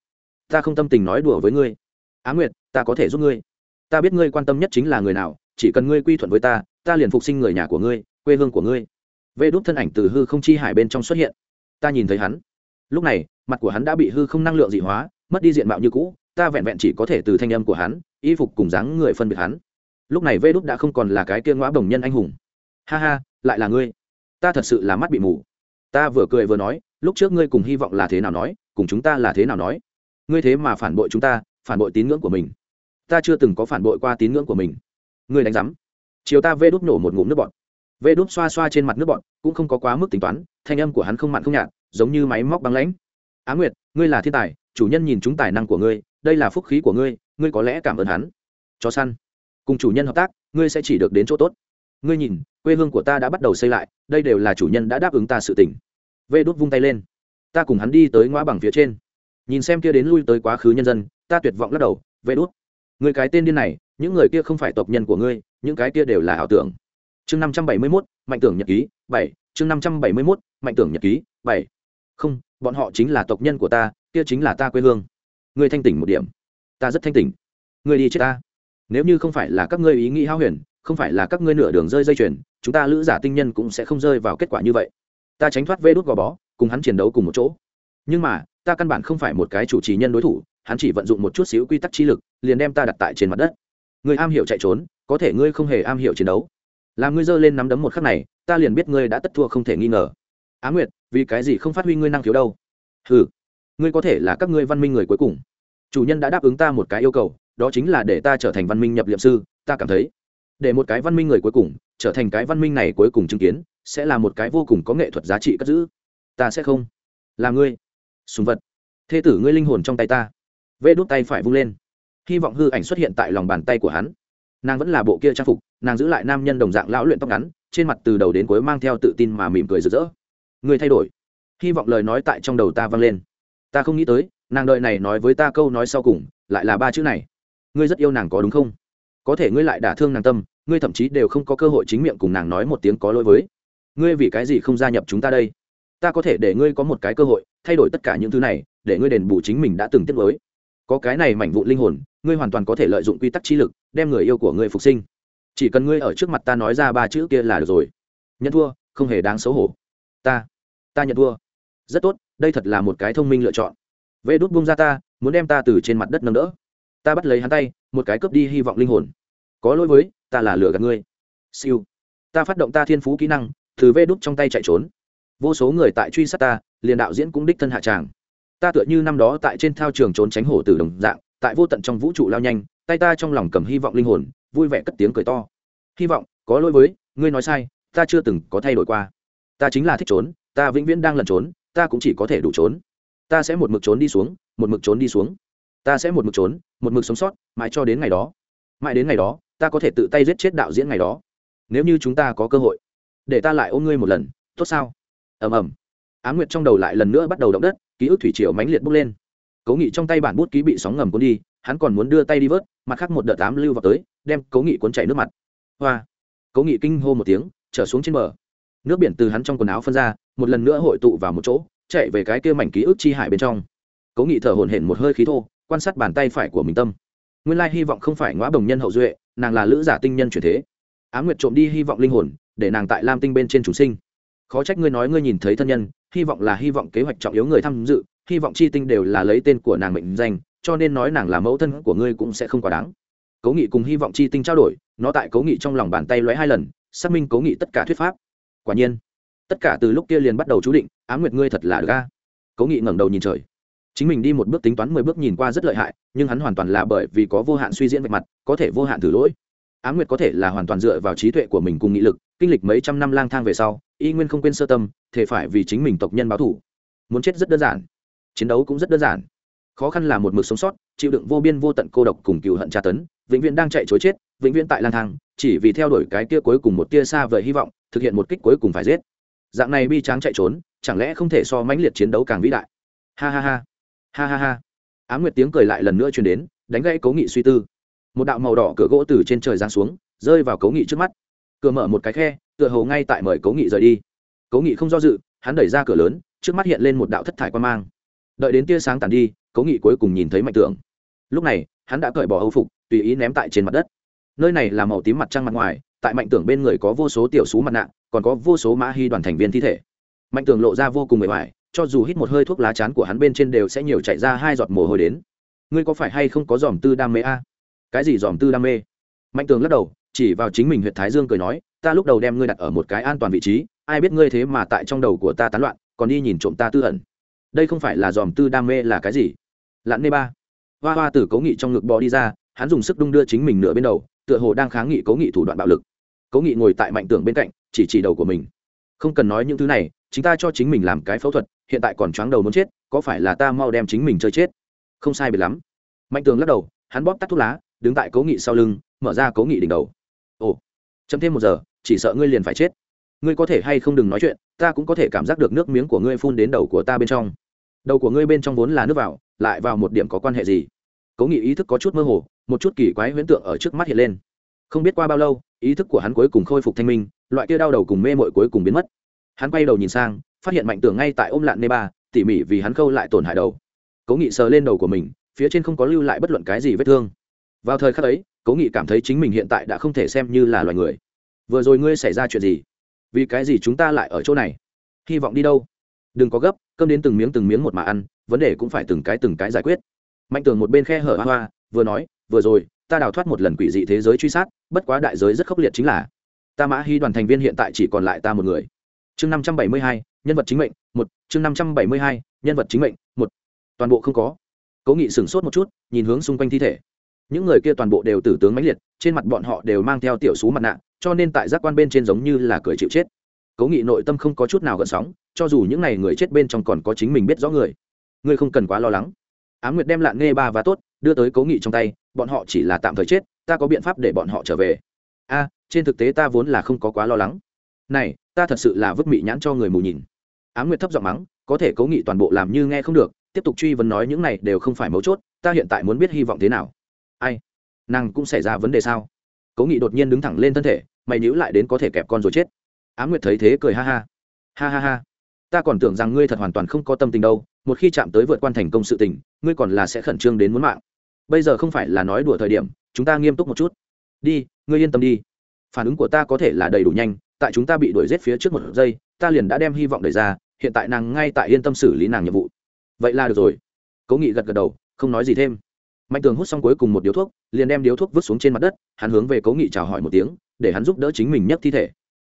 Ta không tâm tình nói đùa với ngươi. Á nguyệt, ta có thể giúp ngươi. Ta biết ngươi quan tâm nhất chính là người nào, chỉ cần ngươi quy thuận với ta ta liền phục sinh người nhà của ngươi, quê hương của ngươi. Vê đốt thân ảnh từ hư không chi hải bên trong xuất hiện. Ta nhìn thấy hắn. Lúc này, mặt của hắn đã bị hư không năng lượng dị hóa, mất đi diện mạo như cũ, ta vẹn vẹn chỉ có thể từ thanh âm của hắn, y phục cùng dáng người phân biệt hắn. Lúc này vê đúc đã không còn là cái kia ngõ bồng nhân anh hùng. Ha ha, lại là ngươi ta thật sự là mắt bị mù. Ta vừa cười vừa nói, lúc trước ngươi cùng hy vọng là thế nào nói, cùng chúng ta là thế nào nói. Ngươi thế mà phản bội chúng ta, phản bội tín ngưỡng của mình. Ta chưa từng có phản bội qua tín ngưỡng của mình. Ngươi đánh giám. Chiều ta vê đút nổ một ngụm nước bọt. Vê đút xoa xoa trên mặt nước bọt, cũng không có quá mức tính toán, thanh âm của hắn không mặn không nhạt, giống như máy móc băng lãnh. Á nguyệt, ngươi là thiên tài, chủ nhân nhìn chúng tài năng của ngươi, đây là phúc khí của ngươi ngươi có lẽ cảm ơn hắn. Chó săn. Cùng chủ nhân hợp tác, ngươi sẽ chỉ được đến chỗ tốt ngươi nhìn, quê hương của ta đã bắt đầu xây lại, đây đều là chủ nhân đã đáp ứng ta sự tỉnh vê đốt vung tay lên. Ta cùng hắn đi tới ngõ bằng phía trên. Nhìn xem kia đến lui tới quá khứ nhân dân, ta tuyệt vọng lắc đầu, vê đốt người cái tên điên này, những người kia không phải tộc nhân của ngươi, những cái kia đều là ảo tưởng. Chương năm trăm bảy mươi mốt, mạnh tưởng nhật ký, bảy. Chương năm trăm bảy mươi mốt, mạnh tưởng nhật ký, bảy. Không, bọn họ chính là tộc nhân của ta, kia chính là ta quê hương. Ngươi thanh tỉnh một điểm. Ta rất thanh tỉnh. Ngươi đi chết ta. Nếu như không phải là các ngươi ý nghĩ hao huyền không phải là các ngươi nửa đường rơi dây chuyền, chúng ta lữ giả tinh nhân cũng sẽ không rơi vào kết quả như vậy. Ta tránh thoát vê đốt gò bó, cùng hắn chiến đấu cùng một chỗ. Nhưng mà, ta căn bản không phải một cái chủ trì nhân đối thủ, hắn chỉ vận dụng một chút xíu quy tắc chi lực, liền đem ta đặt tại trên mặt đất. Người am hiểu chạy trốn, có thể ngươi không hề am hiểu chiến đấu. Làm ngươi giơ lên nắm đấm một khắc này, ta liền biết ngươi đã tất thua không thể nghi ngờ. Á nguyệt, vì cái gì không phát huy ngươi năng khiếu đâu? Ừ ngươi có thể là các ngươi văn minh người cuối cùng. Chủ nhân đã đáp ứng ta một cái yêu cầu, đó chính là để ta trở thành văn minh nhập liệm sư, ta cảm thấy để một cái văn minh người cuối cùng trở thành cái văn minh này cuối cùng chứng kiến, sẽ là một cái vô cùng có nghệ thuật giá trị cất giữ. Ta sẽ không. Là ngươi. Sùng vật. Thê tử ngươi linh hồn trong tay ta. Vê đút tay phải vung lên. Hy vọng hư ảnh xuất hiện tại lòng bàn tay của hắn. Nàng vẫn là bộ kia trang phục, nàng giữ lại nam nhân đồng dạng lão luyện tóc ngắn, trên mặt từ đầu đến cuối mang theo tự tin mà mỉm cười rực rỡ. Người thay đổi. Hy vọng lời nói tại trong đầu ta vang lên. Ta không nghĩ tới, nàng đợi này nói với ta câu nói sau cùng, lại là ba chữ này. Ngươi rất yêu nàng có đúng không? Có thể ngươi lại đả thương nàng tâm ngươi thậm chí đều không có cơ hội chính miệng cùng nàng nói một tiếng có lỗi với. Ngươi vì cái gì không gia nhập chúng ta đây? Ta có thể để ngươi có một cái cơ hội, thay đổi tất cả những thứ này, để ngươi đền bù chính mình đã từng tiết với có cái này mảnh vụ linh hồn, ngươi hoàn toàn có thể lợi dụng quy tắc trí lực, đem người yêu của ngươi phục sinh. Chỉ cần ngươi ở trước mặt ta nói ra ba chữ kia là được rồi. Nhận thua, không hề đáng xấu hổ. Ta ta nhận thua. Rất tốt, đây thật là một cái thông minh lựa chọn. Vê đốt bung ra ta, muốn đem ta từ trên mặt đất nâng đỡ. Ta bắt lấy hắn tay, một cái cướp đi hy vọng linh hồn có lỗi với, ta là lừa gạt ngươi. Siêu. Ta phát động ta thiên phú kỹ năng, từ vê đúc trong tay chạy trốn. Vô số người tại truy sát ta, liền đạo diễn cũng đích thân hạ tràng. Ta tựa như năm đó tại trên thao trường trốn tránh hổ từ đồng dạng, tại vô tận trong vũ trụ lao nhanh, tay ta trong lòng cầm hy vọng linh hồn, vui vẻ cất tiếng cười to. Hy vọng, có lỗi với, ngươi nói sai, ta chưa từng có thay đổi qua. Ta chính là thích trốn, ta vĩnh viễn đang lẩn trốn, ta cũng chỉ có thể đủ trốn. Ta sẽ một mực trốn đi xuống, một mực trốn đi xuống. Ta sẽ một mực trốn, một mực sống sót, mãi cho đến ngày đó. Mãi đến ngày đó ta có thể tự tay giết chết đạo diễn ngày đó. Nếu như chúng ta có cơ hội, để ta lại ôm ngươi một lần, tốt sao? Ầm ầm. Á nguyệt trong đầu lại lần nữa bắt đầu động đất, ký ức thủy triều mãnh liệt bốc lên. Cố nghị trong tay bản bút ký bị sóng ngầm cuốn đi, hắn còn muốn đưa tay đi vớt, mặt khác một đợt tám lưu vào tới, đem cố nghị cuốn chảy nước mặt. Hoa. Cố nghị kinh hô một tiếng, trở xuống trên bờ. Nước biển từ hắn trong quần áo phân ra, một lần nữa hội tụ vào một chỗ, chạy về cái kia mảnh ký ức chi hải bên trong. Cố nghị thở hổn hển một hơi khí thô, quan sát bàn tay phải của mình tâm. Nguyên lai hy vọng không phải ngõ bồng nhân hậu duệ nàng là lữ giả tinh nhân chuyển thế. Á nguyệt trộm đi hy vọng linh hồn, để nàng tại lam tinh bên trên chủ sinh. Khó trách ngươi nói ngươi nhìn thấy thân nhân, hy vọng là hy vọng kế hoạch trọng yếu người tham dự, hy vọng chi tinh đều là lấy tên của nàng mệnh danh, cho nên nói nàng là mẫu thân của ngươi cũng sẽ không quá đáng. Cố nghị cùng hy vọng chi tinh trao đổi, nó tại cố nghị trong lòng bàn tay lóe hai lần, xác minh cố nghị tất cả thuyết pháp. Quả nhiên, tất cả từ lúc kia liền bắt đầu chú định, á nguyệt ngươi thật là ga cố nghị ngẩng đầu nhìn trời chính mình đi một bước tính toán mười bước nhìn qua rất lợi hại, nhưng hắn hoàn toàn là bởi vì có vô hạn suy diễn vạch mặt, có thể vô hạn thử lỗi. Á nguyệt có thể là hoàn toàn dựa vào trí tuệ của mình cùng nghị lực, kinh lịch mấy trăm năm lang thang về sau, y nguyên không quên sơ tâm, thể phải vì chính mình tộc nhân báo thủ muốn chết rất đơn giản, chiến đấu cũng rất đơn giản. Khó khăn là một mực sống sót, chịu đựng vô biên vô tận cô độc cùng cựu hận tra tấn, vĩnh viễn đang chạy chối chết, vĩnh viễn tại lang thang, chỉ vì theo đuổi cái tia cuối cùng một tia xa vời hy vọng, thực hiện một kích cuối cùng phải giết. Dạng này bi tráng chạy trốn, chẳng lẽ không thể so mãnh liệt chiến đấu càng vĩ đại? Ha ha ha ha ha ha. Á nguyệt tiếng cười lại lần nữa truyền đến, đánh gãy cố nghị suy tư. Một đạo màu đỏ cửa gỗ từ trên trời giáng xuống, rơi vào cố nghị trước mắt. Cửa mở một cái khe, tựa hồ ngay tại mời cố nghị rời đi. Cố nghị không do dự, hắn đẩy ra cửa lớn, trước mắt hiện lên một đạo thất thải quan mang. Đợi đến tia sáng tàn đi cố nghị cuối cùng nhìn thấy mạnh tưởng lúc này, hắn đã cởi bỏ âu phục, tùy ý ném tại trên mặt đất. Nơi này là màu tím mặt trăng mặt ngoài, tại mạnh tưởng bên người có vô số tiểu sú mặt nạ, còn có vô số mã hy đoàn thành viên thi thể. Mạnh tưởng lộ ra vô cùng mệt mỏi cho dù hít một hơi thuốc lá chán của hắn bên trên đều sẽ nhiều chảy ra hai giọt mồ hôi đến. Ngươi có phải hay không có dòm tư đam mê a? Cái gì dòm tư đam mê? Mạnh tường lắc đầu, chỉ vào chính mình huyện thái dương cười nói, ta lúc đầu đem ngươi đặt ở một cái an toàn vị trí, ai biết ngươi thế mà tại trong đầu của ta tán loạn, còn đi nhìn trộm ta tư ẩn. Đây không phải là dòm tư đam mê là cái gì? Lãn nê ba. Hoa hoa tử cố nghị trong ngực bò đi ra, hắn dùng sức đung đưa chính mình nửa bên đầu, tựa hồ đang kháng nghị cố nghị thủ đoạn bạo lực. Cố nghị ngồi tại mạnh tường bên cạnh, chỉ chỉ đầu của mình. Không cần nói những thứ này chính ta cho chính mình làm cái phẫu thuật, hiện tại còn choáng đầu muốn chết, có phải là ta mau đem chính mình chơi chết? Không sai biệt lắm. Mạnh tường lắc đầu, hắn bóp tắt thuốc lá, đứng tại cố nghị sau lưng, mở ra cố nghị đỉnh đầu. Ồ chấm thêm một giờ, chỉ sợ ngươi liền phải chết. Ngươi có thể hay không đừng nói chuyện, ta cũng có thể cảm giác được nước miếng của ngươi phun đến đầu của ta bên trong. Đầu của ngươi bên trong vốn là nước vào, lại vào một điểm có quan hệ gì? Cố nghị ý thức có chút mơ hồ, một chút kỳ quái huyễn tượng ở trước mắt hiện lên. Không biết qua bao lâu, ý thức của hắn cuối cùng khôi phục thanh minh, loại kia đau đầu cùng mê mội cuối cùng biến mất hắn quay đầu nhìn sang, phát hiện mạnh tường ngay tại ôm lạn nê ba, tỉ mỉ vì hắn khâu lại tổn hại đầu. Cố nghị sờ lên đầu của mình, phía trên không có lưu lại bất luận cái gì vết thương. Vào thời khắc ấy, cố nghị cảm thấy chính mình hiện tại đã không thể xem như là loài người. Vừa rồi ngươi xảy ra chuyện gì? Vì cái gì chúng ta lại ở chỗ này? Hy vọng đi đâu? Đừng có gấp, cơm đến từng miếng từng miếng một mà ăn, vấn đề cũng phải từng cái từng cái giải quyết. Mạnh tường một bên khe hở hoa hoa, vừa nói, vừa rồi, ta đào thoát một lần quỷ dị thế giới truy sát, bất quá đại giới rất khốc liệt chính là, ta mã hy đoàn thành viên hiện tại chỉ còn lại ta một người chương năm trăm bảy mươi hai, nhân vật chính mệnh, một, chương năm trăm bảy mươi hai, nhân vật chính mệnh, một. Toàn bộ không có. Cố nghị sửng sốt một chút, nhìn hướng xung quanh thi thể. Những người kia toàn bộ đều tử tướng mãnh liệt, trên mặt bọn họ đều mang theo tiểu xú mặt nạ, cho nên tại giác quan bên trên giống như là cười chịu chết. Cố nghị nội tâm không có chút nào gợn sóng, cho dù những n à y người chết bên trong còn có chính mình biết rõ người. Ngươi không cần quá lo lắng. Á m nguyệt đem lạng nghe ba và tốt, đưa tới cố nghị trong tay, bọn họ chỉ là tạm thời chết, ta có biện pháp để bọn họ trở về. A, trên thực tế ta vốn là không có quá lo lắng này, ta thật sự là vứt mị nhãn cho người mù nhìn. Á m nguyệt thấp giọng mắng, có thể cố nghị toàn bộ làm như nghe không được, tiếp tục truy vấn nói những này đều không phải mấu chốt, ta hiện tại muốn biết hy vọng thế nào. Ai? Nàng cũng xảy ra vấn đề sao? Cố nghị đột nhiên đứng thẳng lên thân thể, mày nhữ lại đến có thể kẹp con rồi chết. Á nguyệt thấy thế cười ha ha. Ha ha ha. Ta còn tưởng rằng ngươi thật hoàn toàn không có tâm tình đâu, một khi chạm tới vượt quan thành công sự tình, ngươi còn là sẽ khẩn trương đến muốn mạng. Bây giờ không phải là nói đùa thời điểm, chúng ta nghiêm túc một chút. Đi, ngươi yên tâm đi. Phản ứng của ta có thể là đầy đủ nhanh tại chúng ta bị đuổi giết phía trước một giây, ta liền đã đem hy vọng đẩy ra, hiện tại nàng ngay tại yên tâm xử lý nàng nhiệm vụ. Vậy là được rồi. Cố nghị gật gật đầu, không nói gì thêm. Mạnh tường hút xong cuối cùng một điếu thuốc, liền đem điếu thuốc vứt xuống trên mặt đất, hắn hướng về cố nghị chào hỏi một tiếng, để hắn giúp đỡ chính mình nhấc thi thể.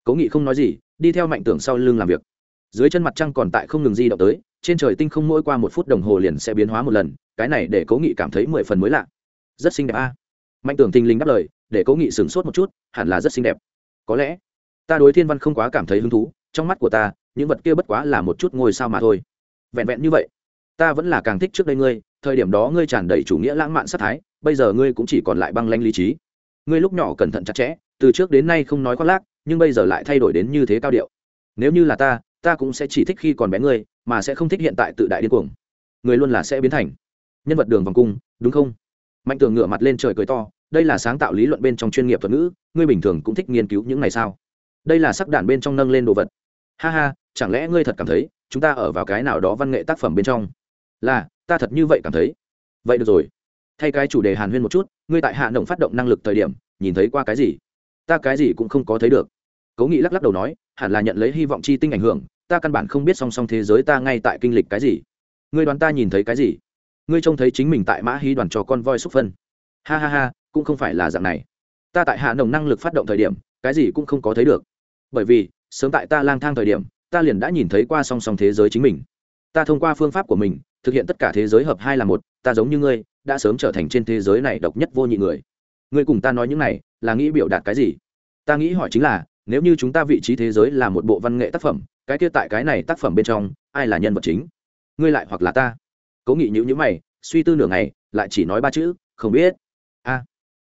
Cố nghị không nói gì, đi theo mạnh tường sau lưng làm việc. Dưới chân mặt trăng còn tại không ngừng di động tới, trên trời tinh không mỗi qua một phút đồng hồ liền sẽ biến hóa một lần, cái này để cố nghị cảm thấy mười phần mới lạ. Rất xinh đẹp a. Mạnh tưởng thình lình đáp lời, để cố nghị sửng sốt một chút, hẳn là rất xinh đẹp. Có lẽ ta đối thiên văn không quá cảm thấy hứng thú, trong mắt của ta, những vật kia bất quá là một chút ngôi sao mà thôi. Vẹn vẹn như vậy, ta vẫn là càng thích trước đây ngươi, thời điểm đó ngươi tràn đầy chủ nghĩa lãng mạn sát thái, bây giờ ngươi cũng chỉ còn lại băng lanh lý trí. Ngươi lúc nhỏ cẩn thận chặt chẽ, từ trước đến nay không nói khoác lác, nhưng bây giờ lại thay đổi đến như thế cao điệu. Nếu như là ta ta cũng sẽ chỉ thích khi còn bé ngươi, mà sẽ không thích hiện tại tự đại điên cuồng. Người luôn là sẽ biến thành nhân vật đường vòng cung, đúng không? Mạnh tường ngửa mặt lên trời cười to, đây là sáng tạo lý luận bên trong chuyên nghiệp thuật ngữ, ngươi bình thường cũng thích nghiên cứu những ngày sao? Đây là sắc đàn bên trong nâng lên đồ vật. Ha ha, chẳng lẽ ngươi thật cảm thấy chúng ta ở vào cái nào đó văn nghệ tác phẩm bên trong? Là, ta thật như vậy cảm thấy. Vậy được rồi. Thay cái chủ đề hàn huyên một chút, ngươi tại hạ động phát động năng lực thời điểm, nhìn thấy qua cái gì? Ta cái gì cũng không có thấy được. Cố nghị lắc lắc đầu nói, hẳn là nhận lấy hy vọng chi tinh ảnh hưởng, ta căn bản không biết song song thế giới ta ngay tại kinh lịch cái gì. Ngươi đoán ta nhìn thấy cái gì? Ngươi trông thấy chính mình tại mã hí đoàn trò con voi xúc phân. Ha ha ha, cũng không phải là dạng này. Ta tại hạ nồng năng lực phát động thời điểm, cái gì cũng không có thấy được bởi vì, sớm tại ta lang thang thời điểm, ta liền đã nhìn thấy qua song song thế giới chính mình. Ta thông qua phương pháp của mình, thực hiện tất cả thế giới hợp hai là một, ta giống như ngươi, đã sớm trở thành trên thế giới này độc nhất vô nhị người. Ngươi cùng ta nói những này, là nghĩ biểu đạt cái gì? Ta nghĩ hỏi chính là, nếu như chúng ta vị trí thế giới là một bộ văn nghệ tác phẩm, cái kia tại cái này tác phẩm bên trong, ai là nhân vật chính? Ngươi lại hoặc là ta? Cố nghị nhữ nhữ mày, suy tư nửa ngày, lại chỉ nói ba chữ, không biết. A,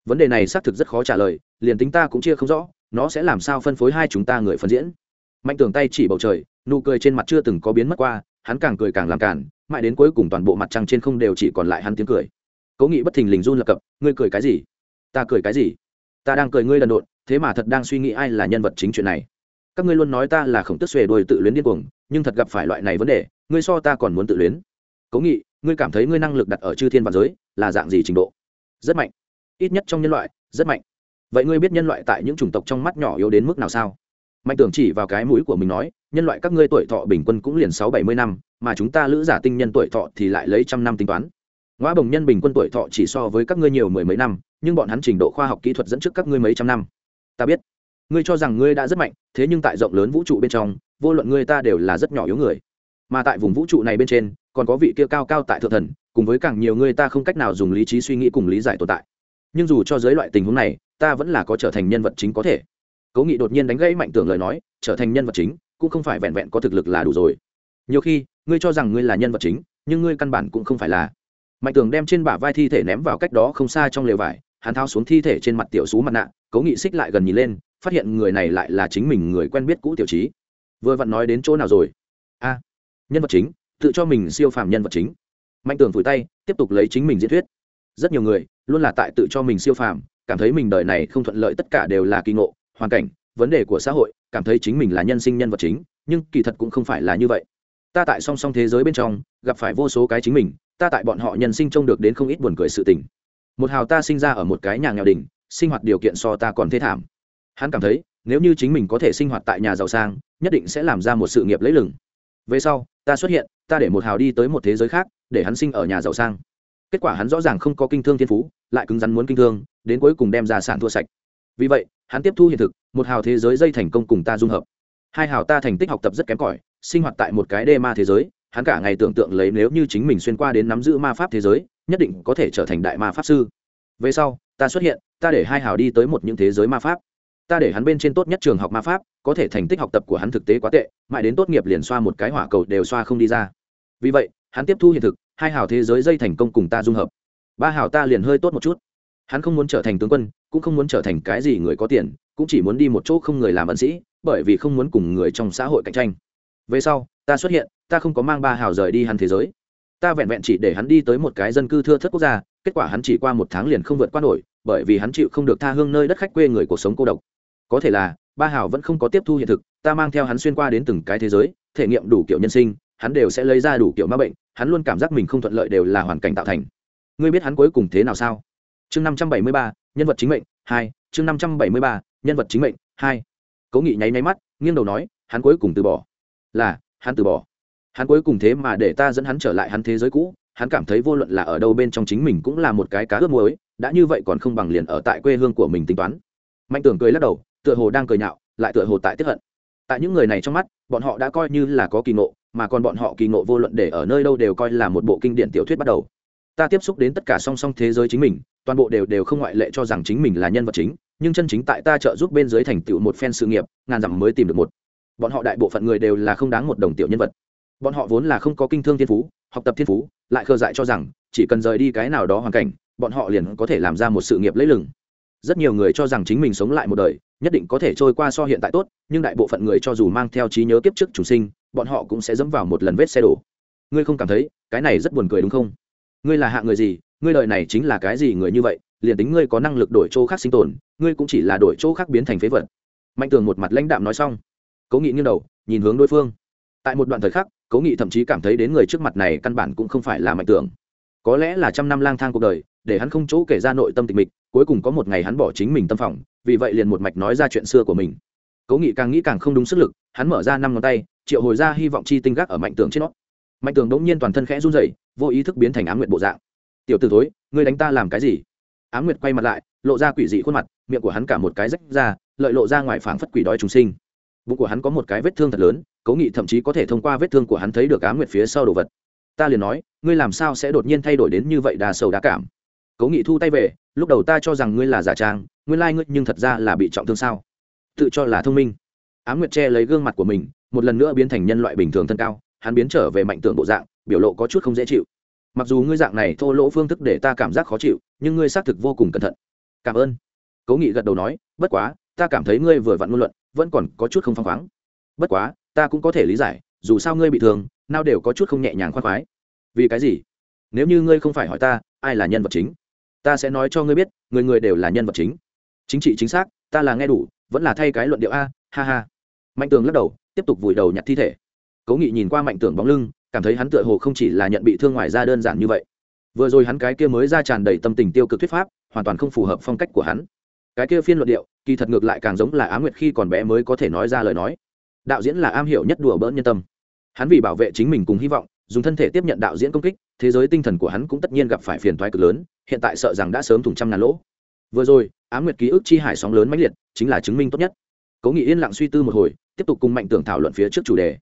vấn đề này xác thực rất khó trả lời, liền tính ta cũng chia không rõ nó sẽ làm sao phân phối hai chúng ta người phân diễn? Mạnh tường tay chỉ bầu trời, nụ cười trên mặt chưa từng có biến mất qua, hắn càng cười càng làm cản mãi đến cuối cùng toàn bộ mặt trăng trên không đều chỉ còn lại hắn tiếng cười. Cố nghị bất thình lình run lập cập, ngươi cười cái gì? Ta cười cái gì? Ta đang cười ngươi đần độn, thế mà thật đang suy nghĩ ai là nhân vật chính chuyện này. Các ngươi luôn nói ta là khổng tức xuề đuôi tự luyến điên cuồng, nhưng thật gặp phải loại này vấn đề, ngươi so ta còn muốn tự luyến. Cố nghị, ngươi cảm thấy ngươi năng lực đặt ở chư thiên và giới là dạng gì trình độ? Rất mạnh. Ít nhất trong nhân loại, rất mạnh vậy ngươi biết nhân loại tại những chủng tộc trong mắt nhỏ yếu đến mức nào sao? Mạnh tưởng chỉ vào cái mũi của mình nói, nhân loại các ngươi tuổi thọ bình quân cũng liền sáu bảy mươi năm, mà chúng ta lữ giả tinh nhân tuổi thọ thì lại lấy trăm năm tính toán. Ngoa bồng nhân bình quân tuổi thọ chỉ so với các ngươi nhiều mười mấy năm, nhưng bọn hắn trình độ khoa học kỹ thuật dẫn trước các ngươi mấy trăm năm. Ta biết. Ngươi cho rằng ngươi đã rất mạnh, thế nhưng tại rộng lớn vũ trụ bên trong, vô luận ngươi ta đều là rất nhỏ yếu người. Mà tại vùng vũ trụ này bên trên, còn có vị kia cao cao tại thượng thần, cùng với càng nhiều người ta không cách nào dùng lý trí suy nghĩ cùng lý giải tồn tại. Nhưng dù cho giới loại tình huống này ta vẫn là có trở thành nhân vật chính có thể. Cố nghị đột nhiên đánh gãy mạnh tưởng lời nói, trở thành nhân vật chính, cũng không phải vẹn vẹn có thực lực là đủ rồi. Nhiều khi, ngươi cho rằng ngươi là nhân vật chính, nhưng ngươi căn bản cũng không phải là. Mạnh tưởng đem trên bả vai thi thể ném vào cách đó không xa trong lều vải, hắn thao xuống thi thể trên mặt tiểu xú mặt nạ, cố nghị xích lại gần nhìn lên, phát hiện người này lại là chính mình người quen biết cũ tiểu trí. Vừa vặn nói đến chỗ nào rồi? A, nhân vật chính, tự cho mình siêu phàm nhân vật chính. Mạnh tưởng vùi tay, tiếp tục lấy chính mình diễn thuyết. Rất nhiều người, luôn là tại tự cho mình siêu phàm cảm thấy mình đời này không thuận lợi tất cả đều là kỳ ngộ, hoàn cảnh, vấn đề của xã hội, cảm thấy chính mình là nhân sinh nhân vật chính, nhưng kỳ thật cũng không phải là như vậy. Ta tại song song thế giới bên trong, gặp phải vô số cái chính mình, ta tại bọn họ nhân sinh trông được đến không ít buồn cười sự tình. Một hào ta sinh ra ở một cái nhà nghèo đình sinh hoạt điều kiện so ta còn thê thảm. Hắn cảm thấy, nếu như chính mình có thể sinh hoạt tại nhà giàu sang, nhất định sẽ làm ra một sự nghiệp lấy lừng. Về sau, ta xuất hiện, ta để một hào đi tới một thế giới khác, để hắn sinh ở nhà giàu sang kết quả hắn rõ ràng không có kinh thương thiên phú, lại cứng rắn muốn kinh thương, đến cuối cùng đem ra sản thua sạch. Vì vậy, hắn tiếp thu hiện thực, một hào thế giới dây thành công cùng ta dung hợp. Hai hào ta thành tích học tập rất kém cỏi, sinh hoạt tại một cái đê ma thế giới, hắn cả ngày tưởng tượng lấy nếu như chính mình xuyên qua đến nắm giữ ma pháp thế giới, nhất định có thể trở thành đại ma pháp sư. Về sau, ta xuất hiện, ta để hai hào đi tới một những thế giới ma pháp. Ta để hắn bên trên tốt nhất trường học ma pháp, có thể thành tích học tập của hắn thực tế quá tệ, mãi đến tốt nghiệp liền xoa một cái hỏa cầu đều xoa không đi ra. Vì vậy hắn tiếp thu hiện thực, hai hào thế giới dây thành công cùng ta dung hợp. Ba hào ta liền hơi tốt một chút. Hắn không muốn trở thành tướng quân, cũng không muốn trở thành cái gì người có tiền, cũng chỉ muốn đi một chỗ không người làm ẩn sĩ, bởi vì không muốn cùng người trong xã hội cạnh tranh. Về sau, ta xuất hiện, ta không có mang ba hào rời đi hắn thế giới. Ta vẹn vẹn chỉ để hắn đi tới một cái dân cư thưa thất quốc gia, kết quả hắn chỉ qua một tháng liền không vượt qua nổi, bởi vì hắn chịu không được tha hương nơi đất khách quê người cuộc sống cô độc. Có thể là, ba hào vẫn không có tiếp thu hiện thực, ta mang theo hắn xuyên qua đến từng cái thế giới, thể nghiệm đủ kiểu nhân sinh, hắn đều sẽ lấy ra đủ kiểu ma bệnh hắn luôn cảm giác mình không thuận lợi đều là hoàn cảnh tạo thành. Ngươi biết hắn cuối cùng thế nào sao? Chương năm trăm bảy mươi ba, nhân vật chính mệnh, hai, chương năm trăm bảy mươi ba, nhân vật chính mệnh, hai. Cố nghị nháy nháy mắt, nghiêng đầu nói, hắn cuối cùng từ bỏ. Là, hắn từ bỏ. Hắn cuối cùng thế mà để ta dẫn hắn trở lại hắn thế giới cũ, hắn cảm thấy vô luận là ở đâu bên trong chính mình cũng là một cái cá ướp muối, đã như vậy còn không bằng liền ở tại quê hương của mình tính toán. Mạnh tưởng cười lắc đầu, tựa hồ đang cười nhạo, lại tựa hồ tại tiếp hận. Tại những người này trong mắt, bọn họ đã coi như là có kỳ ngộ mà còn bọn họ kỳ ngộ vô luận để ở nơi đâu đều coi là một bộ kinh điển tiểu thuyết bắt đầu. Ta tiếp xúc đến tất cả song song thế giới chính mình, toàn bộ đều đều không ngoại lệ cho rằng chính mình là nhân vật chính, nhưng chân chính tại ta trợ giúp bên dưới thành tựu một phen sự nghiệp, ngàn dặm mới tìm được một. Bọn họ đại bộ phận người đều là không đáng một đồng tiểu nhân vật. Bọn họ vốn là không có kinh thương thiên phú, học tập thiên phú, lại khờ dại cho rằng, chỉ cần rời đi cái nào đó hoàn cảnh, bọn họ liền có thể làm ra một sự nghiệp lấy lừng. Rất nhiều người cho rằng chính mình sống lại một đời, nhất định có thể trôi qua so hiện tại tốt, nhưng đại bộ phận người cho dù mang theo trí nhớ kiếp trước chủ sinh bọn họ cũng sẽ dẫm vào một lần vết xe đổ. Ngươi không cảm thấy, cái này rất buồn cười đúng không? Ngươi là hạ người gì, ngươi đời này chính là cái gì người như vậy, liền tính ngươi có năng lực đổi chỗ khác sinh tồn, ngươi cũng chỉ là đổi chỗ khác biến thành phế vật. Mạnh tường một mặt lãnh đạm nói xong. Cố nghị nghiêng đầu, nhìn hướng đối phương. Tại một đoạn thời khắc, cố nghị thậm chí cảm thấy đến người trước mặt này căn bản cũng không phải là mạnh tường. Có lẽ là trăm năm lang thang cuộc đời, để hắn không chỗ kể ra nội tâm tịch mịch, cuối cùng có một ngày hắn bỏ chính mình tâm phòng, vì vậy liền một mạch nói ra chuyện xưa của mình. Cố nghị càng nghĩ càng không đúng sức lực, hắn mở ra năm ngón tay triệu hồi ra hy vọng chi tinh gác ở mạnh tường trên nó mạnh tường đống nhiên toàn thân khẽ run rẩy, vô ý thức biến thành ám nguyệt bộ dạng. Tiểu t ử thối, ngươi đánh ta làm cái gì? Ám nguyệt quay mặt lại, lộ ra quỷ dị khuôn mặt, miệng của hắn cả một cái rách ra, lợi lộ ra ngoài phảng phất quỷ đói trùng sinh. Bụng của hắn có một cái vết thương thật lớn, cố nghị thậm chí có thể thông qua vết thương của hắn thấy được ám nguyệt phía sau đồ vật. Ta liền nói, ngươi làm sao sẽ đột nhiên thay đổi đến như vậy đa sầu đa cảm? Cố nghị thu tay về, lúc đầu ta cho rằng ngươi là giả trang, nguyên lai ngươi nhưng thật ra là bị trọng thương sao? Tự cho là thông minh. Ám nguyệt che lấy gương mặt của mình một lần nữa biến thành nhân loại bình thường thân cao, hắn biến trở về mạnh tượng bộ dạng, biểu lộ có chút không dễ chịu. Mặc dù ngươi dạng này thô lỗ phương thức để ta cảm giác khó chịu, nhưng ngươi xác thực vô cùng cẩn thận. Cảm ơn. Cố nghị gật đầu nói, bất quá, ta cảm thấy ngươi vừa vặn ngôn luận, vẫn còn có chút không phăng khoáng. Bất quá, ta cũng có thể lý giải, dù sao ngươi bị thương, nào đều có chút không nhẹ nhàng khoan khoái. Vì cái gì? Nếu như ngươi không phải hỏi ta, ai là nhân vật chính? Ta sẽ nói cho ngươi biết, người người đều là nhân vật chính. Chính trị chính xác, ta là nghe đủ, vẫn là thay cái luận điệu a, ha ha mạnh tường lắc đầu, tiếp tục vùi đầu nhặt thi thể. Cố nghị nhìn qua mạnh tường bóng lưng, cảm thấy hắn tựa hồ không chỉ là nhận bị thương ngoài ra đơn giản như vậy. Vừa rồi hắn cái kia mới ra tràn đầy tâm tình tiêu cực thuyết pháp, hoàn toàn không phù hợp phong cách của hắn. Cái kia phiên luận điệu, kỳ thật ngược lại càng giống là á nguyệt khi còn bé mới có thể nói ra lời nói. Đạo diễn là am hiểu nhất đùa bỡn nhân tâm. Hắn vì bảo vệ chính mình cùng hy vọng, dùng thân thể tiếp nhận đạo diễn công kích, thế giới tinh thần của hắn cũng tất nhiên gặp phải phiền thoái cực lớn, hiện tại sợ rằng đã sớm thủng trăm ngàn lỗ. Vừa rồi, á nguyệt ký ức chi hải sóng lớn mãnh liệt, chính là chứng minh tốt nhất. Cố nghị yên lặng suy tư một hồi tiếp tục cùng mạnh tưởng thảo luận phía trước chủ đề.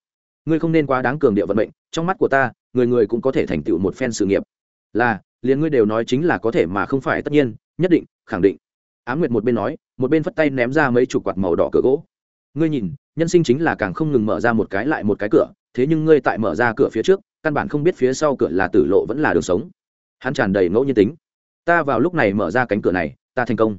Ngươi không nên quá đáng cường địa vận mệnh, trong mắt của ta, người người cũng có thể thành tựu một phen sự nghiệp. Là, liền ngươi đều nói chính là có thể mà không phải tất nhiên, nhất định, khẳng định. Á m nguyệt một bên nói, một bên phất tay ném ra mấy chục quạt màu đỏ cửa gỗ. Ngươi nhìn, nhân sinh chính là càng không ngừng mở ra một cái lại một cái cửa, thế nhưng ngươi tại mở ra cửa phía trước, căn bản không biết phía sau cửa là tử lộ vẫn là đường sống. Hắn tràn đầy ngẫu nhiên tính. Ta vào lúc này mở ra cánh cửa này, ta thành công.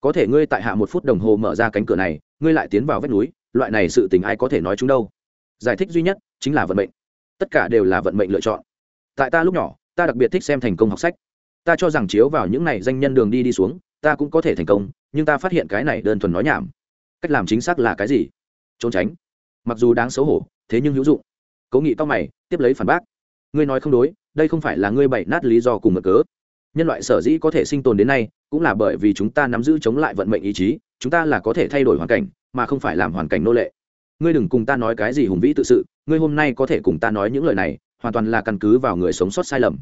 Có thể ngươi tại hạ một phút đồng hồ mở ra cánh cửa này, ngươi lại tiến vào vách núi loại này sự tình ai có thể nói chúng đâu? Giải thích duy nhất chính là vận mệnh. Tất cả đều là vận mệnh lựa chọn. Tại ta lúc nhỏ, ta đặc biệt thích xem thành công học sách. Ta cho rằng chiếu vào những này danh nhân đường đi đi xuống, ta cũng có thể thành công, nhưng ta phát hiện cái này đơn thuần nói nhảm. Cách làm chính xác là cái gì? Trốn tránh. Mặc dù đáng xấu hổ, thế nhưng hữu dụng. Cố nghị tóc mày, tiếp lấy phản bác. Ngươi nói không đối, đây không phải là ngươi bậy nát lý do cùng mở cớ. Nhân loại sở dĩ có thể sinh tồn đến nay, cũng là bởi vì chúng ta nắm giữ chống lại vận mệnh ý chí chúng ta là có thể thay đổi hoàn cảnh, mà không phải làm hoàn cảnh nô lệ. Ngươi đừng cùng ta nói cái gì hùng vĩ tự sự, ngươi hôm nay có thể cùng ta nói những lời này, hoàn toàn là căn cứ vào người sống sót sai lầm.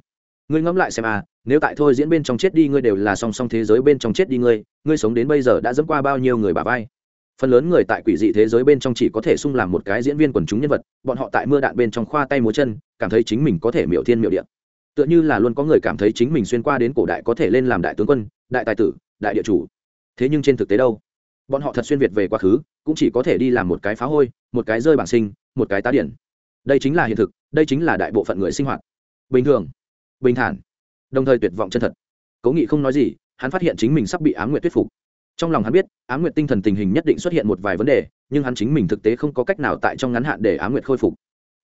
Ngươi ngẫm lại xem à nếu tại thôi diễn bên trong chết đi ngươi đều là song song thế giới bên trong chết đi ngươi ngươi sống đến bây giờ đã dẫm qua bao nhiêu người bà vai? Phần lớn người tại quỷ dị thế giới bên trong chỉ có thể sung làm một cái diễn viên quần chúng nhân vật, bọn họ tại mưa đạn bên trong khoa tay múa chân, cảm thấy chính mình có thể miểu thiên miểu điện tựa như là luôn có người cảm thấy chính mình xuyên qua đến cổ đại có thể lên làm đại tướng quân, đại tài tử, đại địa chủ. Thế nhưng trên thực tế đâu? Bọn họ thật xuyên việt về quá khứ, cũng chỉ có thể đi làm một cái phá hôi, một cái rơi bảng sinh, một cái tá điển. Đây chính là hiện thực, đây chính là đại bộ phận người sinh hoạt. Bình thường, bình thản, đồng thời tuyệt vọng chân thật. Cố nghị không nói gì, hắn phát hiện chính mình sắp bị á m nguyệt thuyết phục. Trong lòng hắn biết á m nguyệt tinh thần tình hình nhất định xuất hiện một vài vấn đề, nhưng hắn chính mình thực tế không có cách nào tại trong ngắn hạn để á m nguyệt khôi phục.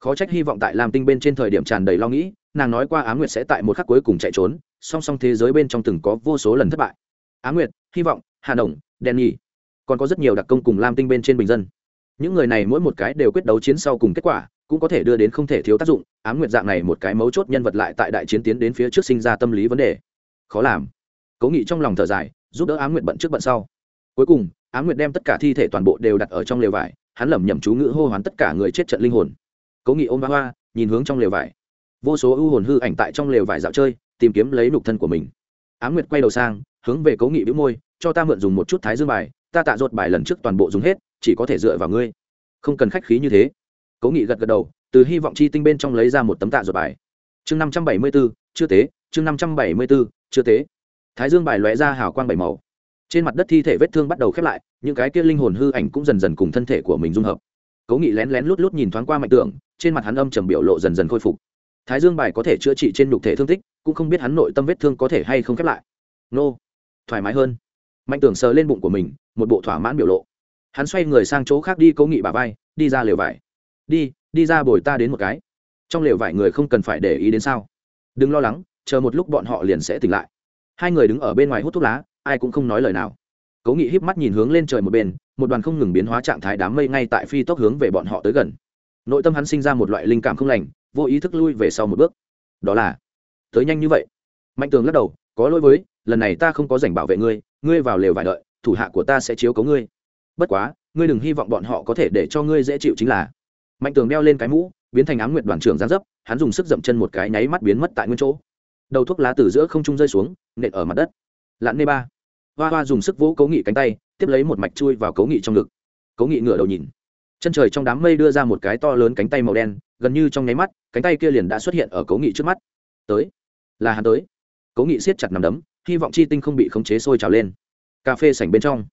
Khó trách hy vọng tại làm tinh bên trên thời điểm tràn đầy lo nghĩ, nàng nói qua á m nguyệt sẽ tại một khắc cuối cùng chạy trốn, song song thế giới bên trong từng có vô số lần thất bại. Á m nguyệt, hy vọng, hà đồng đen nhi còn có rất nhiều đặc công cùng lam tinh bên trên bình dân. Những người này mỗi một cái đều quyết đấu chiến sau cùng kết quả, cũng có thể đưa đến không thể thiếu tác dụng, ám nguyệt dạng này một cái mấu chốt nhân vật lại tại đại chiến tiến đến phía trước sinh ra tâm lý vấn đề. Khó làm. Cố nghị trong lòng thở dài, giúp đỡ ám nguyệt bận trước bận sau. Cuối cùng, ám nguyệt đem tất cả thi thể toàn bộ đều đặt ở trong lều vải, hắn lẩm nhẩm chú ngữ hô hoán tất cả người chết trận linh hồn. Cố nghị ôm ba hoa, nhìn hướng trong lều vải. Vô số ưu hồn hư ảnh tại trong lều vải dạo chơi, tìm kiếm lấy nục thân của mình. Ám nguyệt quay đầu sang, hướng về cố nghị bĩu môi, cho ta mượn dùng một chút thái dương bài ta tạ ruột bài lần trước toàn bộ dùng hết, chỉ có thể dựa vào ngươi. Không cần khách khí như thế. Cố nghị gật gật đầu, từ hy vọng chi tinh bên trong lấy ra một tấm tạ ruột bài. Chương năm trăm bảy mươi b ố chưa tế, chương năm trăm bảy mươi b ố chưa tế. Thái dương bài lóe ra hào quang bảy màu. Trên mặt đất thi thể vết thương bắt đầu khép lại, những cái kia linh hồn hư ảnh cũng dần dần cùng thân thể của mình dung hợp. Cố nghị lén lén lút lút nhìn thoáng qua mạnh tượng, trên mặt hắn âm trầm biểu lộ dần dần khôi phục. Thái dương bài có thể chữa trị trên nhục thể thương tích, cũng không biết hắn nội tâm vết thương có thể hay không khép lại. Nô, thoải mái hơn. Mạnh tưởng sờ lên bụng của mình một bộ thỏa mãn biểu lộ. Hắn xoay người sang chỗ khác đi cố nghị bà vai, đi ra lều vải. Đi đi ra bồi ta đến một cái. Trong lều vải người không cần phải để ý đến sao. Đừng lo lắng, chờ một lúc bọn họ liền sẽ tỉnh lại. Hai người đứng ở bên ngoài hút thuốc lá, ai cũng không nói lời nào. Cố nghị híp mắt nhìn hướng lên trời một bên, một đoàn không ngừng biến hóa trạng thái đám mây ngay tại phi tốc hướng về bọn họ tới gần. Nội tâm hắn sinh ra một loại linh cảm không lành, vô ý thức lui về sau một bước. Đó là, tới nhanh như vậy. Mạnh tường lắc đầu, có lỗi với, lần này ta không có giành bảo vệ ngươi ngươi vào lều vải đợi thủ hạ của ta sẽ chiếu cấu ngươi. Bất quá, ngươi đừng hy vọng bọn họ có thể để cho ngươi dễ chịu chính là. Mạnh tường đeo lên cái mũ, biến thành ám nguyệt đoàn trưởng gián dấp, hắn dùng sức dậm chân một cái nháy mắt biến mất tại nguyên chỗ. Đầu thuốc lá từ giữa không trung rơi xuống, nện ở mặt đất. Lãn nê ba. Hoa hoa dùng sức vỗ cấu nghị cánh tay, tiếp lấy một mạch chui vào cấu nghị trong ngực. Cấu nghị ngửa đầu nhìn. Chân trời trong đám mây đưa ra một cái to lớn cánh tay màu đen, gần như trong nháy mắt, cánh tay kia liền đã xuất hiện ở cấu nghị trước mắt. Tới. Là hắn tới. Cấu nghị siết chặt nằm đấm, hy vọng chi tinh không bị khống chế sôi trào lên cà phê sảnh bên trong.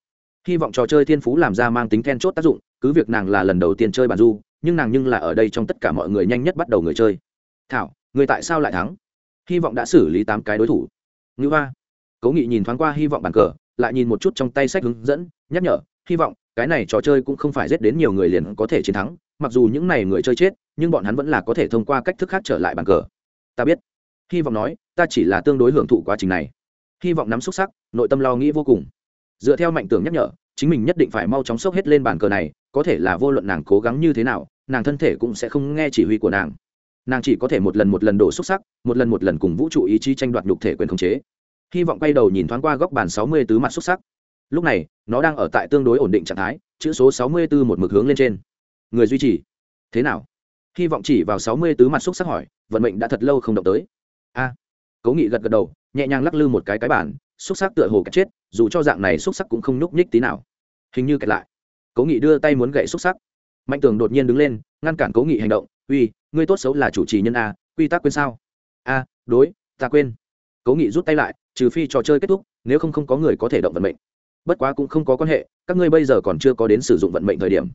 Hy vọng trò chơi thiên phú làm ra mang tính then chốt tác dụng, cứ việc nàng là lần đầu tiên chơi bàn du, nhưng nàng nhưng là ở đây trong tất cả mọi người nhanh nhất bắt đầu người chơi. Thảo, người tại sao lại thắng? Hy vọng đã xử lý tám cái đối thủ. Ngữ hoa. Cố nghị nhìn thoáng qua hy vọng bàn cờ, lại nhìn một chút trong tay sách hướng dẫn, nhắc nhở, hy vọng, cái này trò chơi cũng không phải giết đến nhiều người liền có thể chiến thắng, mặc dù những này người chơi chết, nhưng bọn hắn vẫn là có thể thông qua cách thức khác trở lại bàn cờ. Ta biết. Hy vọng nói, ta chỉ là tương đối hưởng thụ quá trình này. Hy vọng nắm xúc sắc, nội tâm lo nghĩ vô cùng dựa theo mạnh tưởng nhắc nhở, chính mình nhất định phải mau chóng sốc hết lên bàn cờ này, có thể là vô luận nàng cố gắng như thế nào, nàng thân thể cũng sẽ không nghe chỉ huy của nàng. Nàng chỉ có thể một lần một lần đổ xúc sắc, một lần một lần cùng vũ trụ ý chí tranh đoạt nhục thể quyền khống chế. Hy vọng quay đầu nhìn thoáng qua góc bàn sáu mươi tứ mặt xúc sắc. Lúc này, nó đang ở tại tương đối ổn định trạng thái, chữ số sáu mươi tư một mực hướng lên trên. Người duy trì. Thế nào? Hy vọng chỉ vào sáu mươi tứ mặt xúc sắc hỏi, vận mệnh đã thật lâu không động tới. A. Cố nghị gật gật đầu, nhẹ nhàng lắc lư một cái cái bản xúc sắc tựa hồ cách chết, dù cho dạng này xúc sắc cũng không nhúc nhích tí nào. Hình như kẹt lại. Cố nghị đưa tay muốn gậy xúc sắc. Mạnh tường đột nhiên đứng lên, ngăn cản cố nghị hành động, uy, ngươi tốt xấu là chủ trì nhân a, quy tắc quên sao? A, đối, ta quên. Cố nghị rút tay lại, trừ phi trò chơi kết thúc, nếu không không có người có thể động vận mệnh. Bất quá cũng không có quan hệ, các ngươi bây giờ còn chưa có đến sử dụng vận mệnh thời điểm.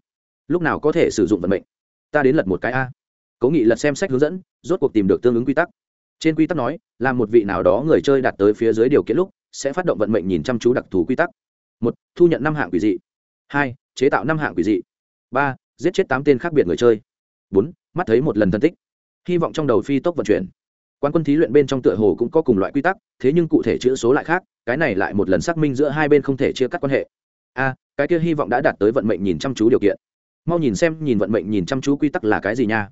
Lúc nào có thể sử dụng vận mệnh? Ta đến lật một cái a. Cố nghị lật xem sách hướng dẫn, rốt cuộc tìm được tương ứng quy tắc. Trên quy tắc nói, là một vị nào đó người chơi đạt tới phía dưới điều kiện lúc sẽ phát động vận mệnh nhìn chăm chú đặc thù quy tắc. Một, thu nhận năm hạng quỷ dị. Hai, chế tạo năm hạng quỷ dị. Ba, giết chết tám tên khác biệt người chơi. Bốn, mắt thấy một lần thân tích. Hy vọng trong đầu phi tốc vận chuyển. Quan quân thí luyện bên trong tựa hồ cũng có cùng loại quy tắc, thế nhưng cụ thể chữ số lại khác, cái này lại một lần xác minh giữa hai bên không thể chia cắt quan hệ. A, cái kia hy vọng đã đạt tới vận mệnh nhìn chăm chú điều kiện. Mau nhìn xem, nhìn vận mệnh nhìn chăm chú quy tắc là cái gì nha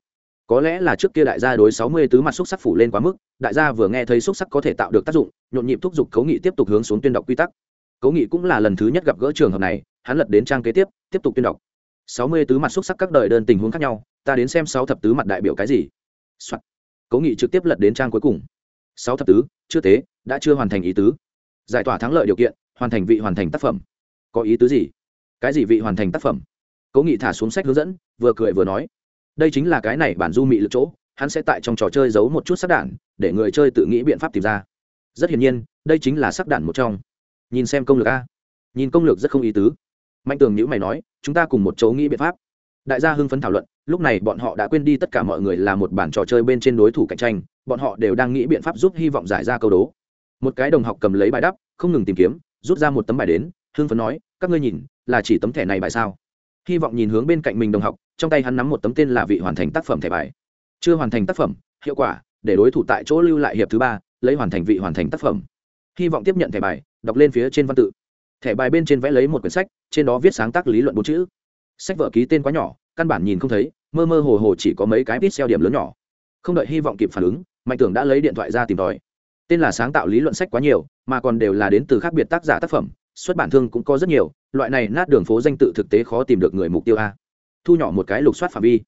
có lẽ là trước kia đại gia đối sáu mươi tứ mặt xúc sắc phủ lên quá mức, đại gia vừa nghe thấy xúc sắc có thể tạo được tác dụng, nhộn nhịp thúc giục cấu nghị tiếp tục hướng xuống tuyên đọc quy tắc. Cấu nghị cũng là lần thứ nhất gặp gỡ trường hợp này, hắn lật đến trang kế tiếp tiếp tục tuyên đọc. sáu mươi tứ mặt xúc sắc các đời đơn tình huống khác nhau, ta đến xem sáu thập tứ mặt đại biểu cái gì、Soạn. cấu nghị trực tiếp lật đến trang cuối cùng. sáu thập tứ, chưa tế, đã chưa hoàn thành ý tứ. Giải tỏa thắng lợi điều kiện, hoàn thành vị hoàn thành tác phẩm. Có ý tứ gì? Cái gì vị hoàn thành tác phẩm? Cố nghị thả xuống sách hướng dẫn, vừa cười vừa nói đây chính là cái này bản du mị lực chỗ, hắn sẽ tại trong trò chơi giấu một chút sắc đạn, để người chơi tự nghĩ biện pháp tìm ra. Rất hiển nhiên, đây chính là sắc đạn một trong. Nhìn xem công lược a. Nhìn công lược rất không ý tứ. Mạnh tường nhữ mày nói, chúng ta cùng một chỗ nghĩ biện pháp. Đại gia hưng phấn thảo luận, lúc này bọn họ đã quên đi tất cả mọi người là một bản trò chơi bên trên đối thủ cạnh tranh, bọn họ đều đang nghĩ biện pháp giúp hy vọng giải ra câu đố. Một cái đồng học cầm lấy bài đắp không ngừng tìm kiếm, rút ra một tấm bài đến, hưng phấn nói, các ngươi nhìn, là chỉ tấm thẻ này bài sao? Hy vọng nhìn hướng bên cạnh mình đồng học trong tay hắn nắm một tấm tên là vị hoàn thành tác phẩm thẻ bài. Chưa hoàn thành tác phẩm, hiệu quả, để đối thủ tại chỗ lưu lại hiệp thứ ba, lấy hoàn thành vị hoàn thành tác phẩm. Hy vọng tiếp nhận thẻ bài, đọc lên phía trên văn tự. Thẻ bài bên trên vẽ lấy một quyển sách, trên đó viết sáng tác lý luận bốn chữ. Sách vợ ký tên quá nhỏ, căn bản nhìn không thấy, mơ mơ hồ hồ chỉ có mấy cái pít xeo điểm lớn nhỏ. Không đợi hy vọng kịp phản ứng, mạnh tưởng đã lấy điện thoại ra tìm tòi. Tên là sáng tạo lý luận sách quá nhiều, mà còn đều là đến từ khác biệt tác giả tác phẩm, xuất bản thương cũng có rất nhiều, loại này nát đường phố danh tự thực tế khó tìm được người mục tiêu a thu nhỏ một cái lục soát phạm vi.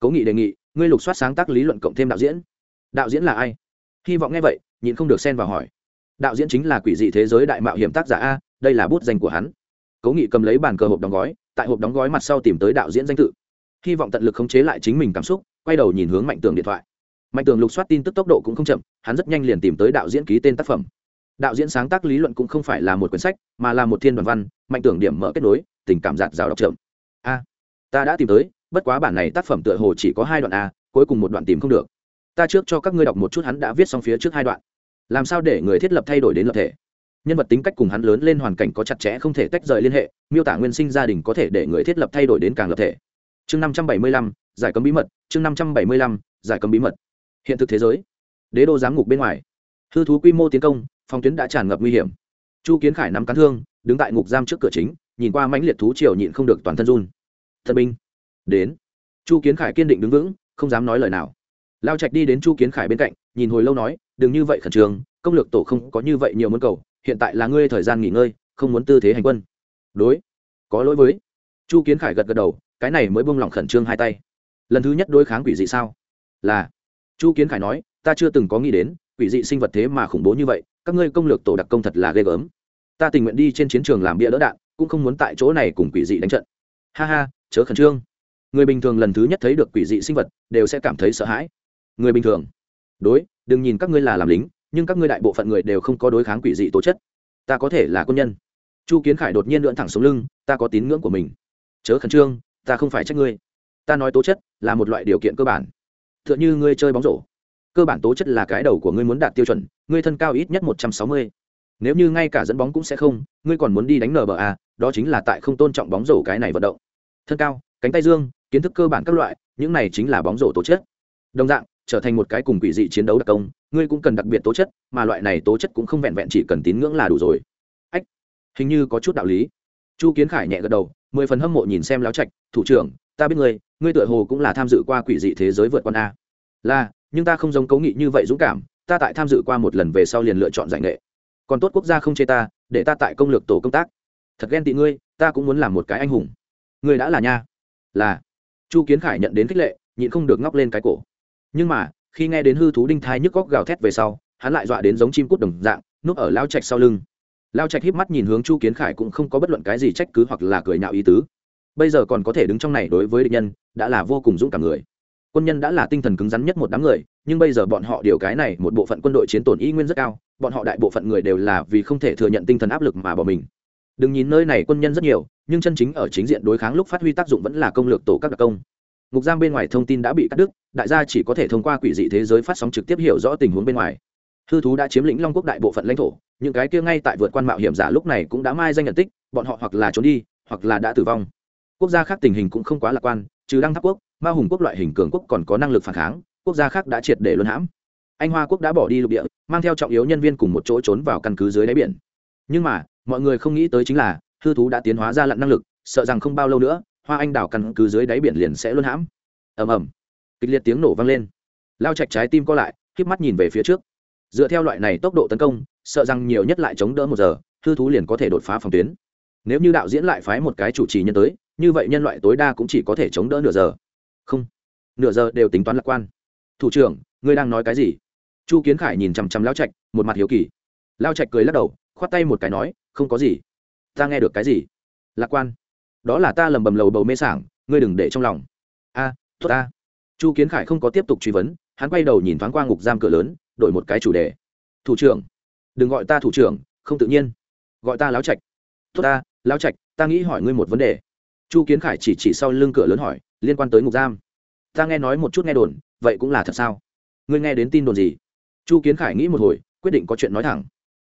Cố nghị đề nghị, ngươi lục soát sáng tác lý luận cộng thêm đạo diễn. Đạo diễn là ai? Hy vọng nghe vậy, nhịn không được xen vào hỏi. Đạo diễn chính là quỷ dị thế giới đại mạo hiểm tác giả a, đây là bút danh của hắn. Cố nghị cầm lấy bàn cờ hộp đóng gói, tại hộp đóng gói mặt sau tìm tới đạo diễn danh tự. Hy vọng tận lực khống chế lại chính mình cảm xúc, quay đầu nhìn hướng mạnh tường điện thoại. Mạnh tường lục soát tin tức tốc độ cũng không chậm, hắn rất nhanh liền tìm tới đạo diễn ký tên tác phẩm. Đạo diễn sáng tác lý luận cũng không phải là một quyển sách, mà là một thiên đoàn văn, mạnh tưởng điểm mở kết nối, tình cảm giạt rào đọc chậm ta đã tìm tới, bất quá bản này tác phẩm tựa hồ chỉ có hai đoạn a, cuối cùng một đoạn tìm không được. Ta trước cho các ngươi đọc một chút, hắn đã viết xong phía trước hai đoạn. Làm sao để người thiết lập thay đổi đến lập thể? Nhân vật tính cách cùng hắn lớn lên hoàn cảnh có chặt chẽ không thể tách rời liên hệ, miêu tả nguyên sinh gia đình có thể để người thiết lập thay đổi đến càng lập thể. Chương năm trăm bảy mươi lăm, giải cấm bí mật, chương năm trăm bảy mươi lăm, giải cấm bí mật. Hiện thực thế giới. Đế đô giám ngục bên ngoài. Hư thú quy mô tiến công, phòng tuyến đã tràn ngập nguy hiểm. Chu kiến khải nắm cán thương, đứng tại ngục giam trước cửa chính, nhìn qua mãnh liệt thú triều nhịn không được toàn thân run thân binh. Đến. Chu kiến khải kiên định đứng vững, không dám nói lời nào. Lao trạch đi đến chu kiến khải bên cạnh, nhìn hồi lâu nói, đừng như vậy khẩn trương, công lược tổ không có như vậy nhiều muốn cầu, hiện tại là ngươi thời gian nghỉ ngơi, không muốn tư thế hành quân. Đối. Có lỗi với. Chu kiến khải gật gật đầu, cái này mới buông lỏng khẩn trương hai tay. Lần thứ nhất đối kháng quỷ dị sao? Là. Chu kiến khải nói, ta chưa từng có nghĩ đến, quỷ dị sinh vật thế mà khủng bố như vậy, các ngươi công lược tổ đặc công thật là ghê gớm. Ta tình nguyện đi trên chiến trường làm bia đỡ đạn, cũng không muốn tại chỗ này cùng quỷ dị đánh trận. Ha ha chớ khẩn trương. Người bình thường lần thứ nhất thấy được quỷ dị sinh vật, đều sẽ cảm thấy sợ hãi. Người bình thường. Đối, đừng nhìn các ngươi là làm lính, nhưng các ngươi đại bộ phận người đều không có đối kháng quỷ dị tố chất. Ta có thể là quân nhân. Chu kiến khải đột nhiên lượn thẳng xuống lưng, ta có tín ngưỡng của mình. Chớ khẩn trương, ta không phải trách ngươi. Ta nói tố chất là một loại điều kiện cơ bản. T h ư ợ n h ư ngươi chơi bóng rổ. Cơ bản tố chất là cái đầu của ngươi muốn đạt tiêu chuẩn, ngươi thân cao ít nhất một trăm sáu mươi. Nếu như ngay cả dẫn bóng cũng sẽ không, ngươi còn muốn đi đánh nba đó chính là tại không tôn trọng bóng rổ cái này vận động thân cao, cánh tay dương, kiến thức cơ bản các loại, những này chính là bóng rổ tố chất. Đồng dạng, trở thành một cái cùng quỷ dị chiến đấu đặc công, ngươi cũng cần đặc biệt tố chất, mà loại này tố chất cũng không vẹn vẹn chỉ cần tín ngưỡng là đủ rồi. Ách, hình như có chút đạo lý. Chu kiến khải nhẹ gật đầu, mười phần hâm mộ nhìn xem láo trạch, thủ trưởng, ta biết ngươi ngươi tựa hồ cũng là tham dự qua quỷ dị thế giới vượt con a. Là, nhưng ta không giống cấu nghị như vậy dũng cảm, ta tại tham dự qua một lần về sau liền lựa chọn giải nghệ. Còn tốt quốc gia không chê ta, để ta tại công lược tổ công tác. Thật ghen tị ngươi, ta cũng muốn làm một cái anh hùng ngươi đã là nha. Là. Chu kiến khải nhận đến khích lệ, nhịn không được ngóc lên cái cổ. Nhưng mà, khi nghe đến hư thú đinh thai nhức góc gào thét về sau, hắn lại dọa đến giống chim cút đồng dạng núp ở lao trạch sau lưng. Lao trạch híp mắt nhìn hướng chu kiến khải cũng không có bất luận cái gì trách cứ hoặc là cười nhạo ý tứ. Bây giờ còn có thể đứng trong này đối với địch nhân, đã là vô cùng dũng cảm người. Quân nhân đã là tinh thần cứng rắn nhất một đám người, nhưng bây giờ bọn họ điều cái này một bộ phận quân đội chiến tổn y nguyên rất cao, bọn họ đại bộ phận người đều là vì không thể thừa nhận tinh thần áp lực mà bỏ mình. Đừng nhìn nơi này quân nhân rất nhiều nhưng chân chính ở chính diện đối kháng lúc phát huy tác dụng vẫn là công lược tổ các đặc công. Ngục giam bên ngoài thông tin đã bị cắt đứt, đại gia chỉ có thể thông qua quỷ dị thế giới phát sóng trực tiếp hiểu rõ tình huống bên ngoài. Hư thú đã chiếm lĩnh long quốc đại bộ phận lãnh thổ, những cái kia ngay tại vượt quan mạo hiểm giả lúc này cũng đã mai danh nhận tích, bọn họ hoặc là trốn đi, hoặc là đã tử vong. Quốc gia khác tình hình cũng không quá lạc quan, trừ đăng tháp quốc, ma hùng quốc loại hình cường quốc còn có năng lực phản kháng, quốc gia khác đã triệt để luân hãm. Anh hoa quốc đã bỏ đi lục địa, mang theo trọng yếu nhân viên cùng một chỗ trốn vào căn cứ dưới đáy biển. Nhưng mà, mọi người không nghĩ tới chính là hư thú đã tiến hóa ra lặn năng lực, sợ rằng không bao lâu nữa, hoa anh đảo căn cứ dưới đáy biển liền sẽ luôn hãm. Ầm ầm. Kịch liệt tiếng nổ vang lên. Lao chạch trái tim co lại, híp mắt nhìn về phía trước. Dựa theo loại này tốc độ tấn công, sợ rằng nhiều nhất lại chống đỡ một giờ, hư thú liền có thể đột phá phòng tuyến. Nếu như đạo diễn lại phái một cái chủ trì nhân tới, như vậy nhân loại tối đa cũng chỉ có thể chống đỡ nửa giờ. Không. Nửa giờ đều tính toán lạc quan. Thủ trưởng, ngươi đang nói cái gì? Chu kiến khải nhìn chằm chằm lao trạch, một mặt hiếu kỳ. Lao trạch cười lắc đầu, khoát tay một cái nói, không có gì ta nghe được cái gì? Lạc quan. Đó là ta lầm bầm lầu bầu mê sảng ngươi đừng để trong lòng. A à, tốt ta. Chu kiến khải không có tiếp tục truy vấn hắn quay đầu nhìn thoáng qua ngục giam cửa lớn đổi một cái chủ đề. Thủ trưởng. Đừng gọi ta thủ trưởng không tự nhiên. Gọi ta láo trạch. Tốt ta láo trạch ta nghĩ hỏi ngươi một vấn đề. Chu kiến khải chỉ chỉ sau lưng cửa lớn hỏi liên quan tới ngục giam. Ta nghe nói một chút nghe đồn vậy cũng là thật sao? Ngươi nghe đến tin đồn gì? Chu kiến khải nghĩ một hồi quyết định có chuyện nói thẳng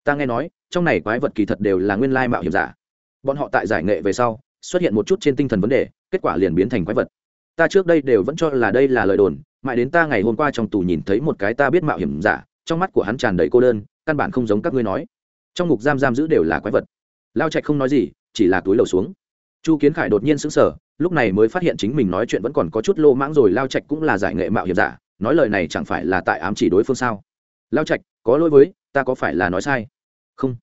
ta nghe nói, trong này quái vật kỳ thật đều là nguyên lai mạo hiểm giả. Bọn họ tại giải nghệ về sau, xuất hiện một chút trên tinh thần vấn đề, kết quả liền biến thành quái vật. Ta trước đây đều vẫn cho là đây là lời đồn, mãi đến ta ngày hôm qua trong tù nhìn thấy một cái ta biết mạo hiểm giả, trong mắt của hắn tràn đầy cô đơn, căn bản không giống các ngươi nói. Trong ngục giam giam giữ đều là quái vật. Lao trạch không nói gì, chỉ là túi lầu xuống. Chu kiến khải đột nhiên sững sờ, lúc này mới phát hiện chính mình nói chuyện vẫn còn có chút lô mãng rồi, lao trạch cũng là giải nghệ mạo hiểm giả, nói lời này chẳng phải là tại ám chỉ đối phương sao? Lao trạch, có lỗi với, ta có phải là nói sai? Không.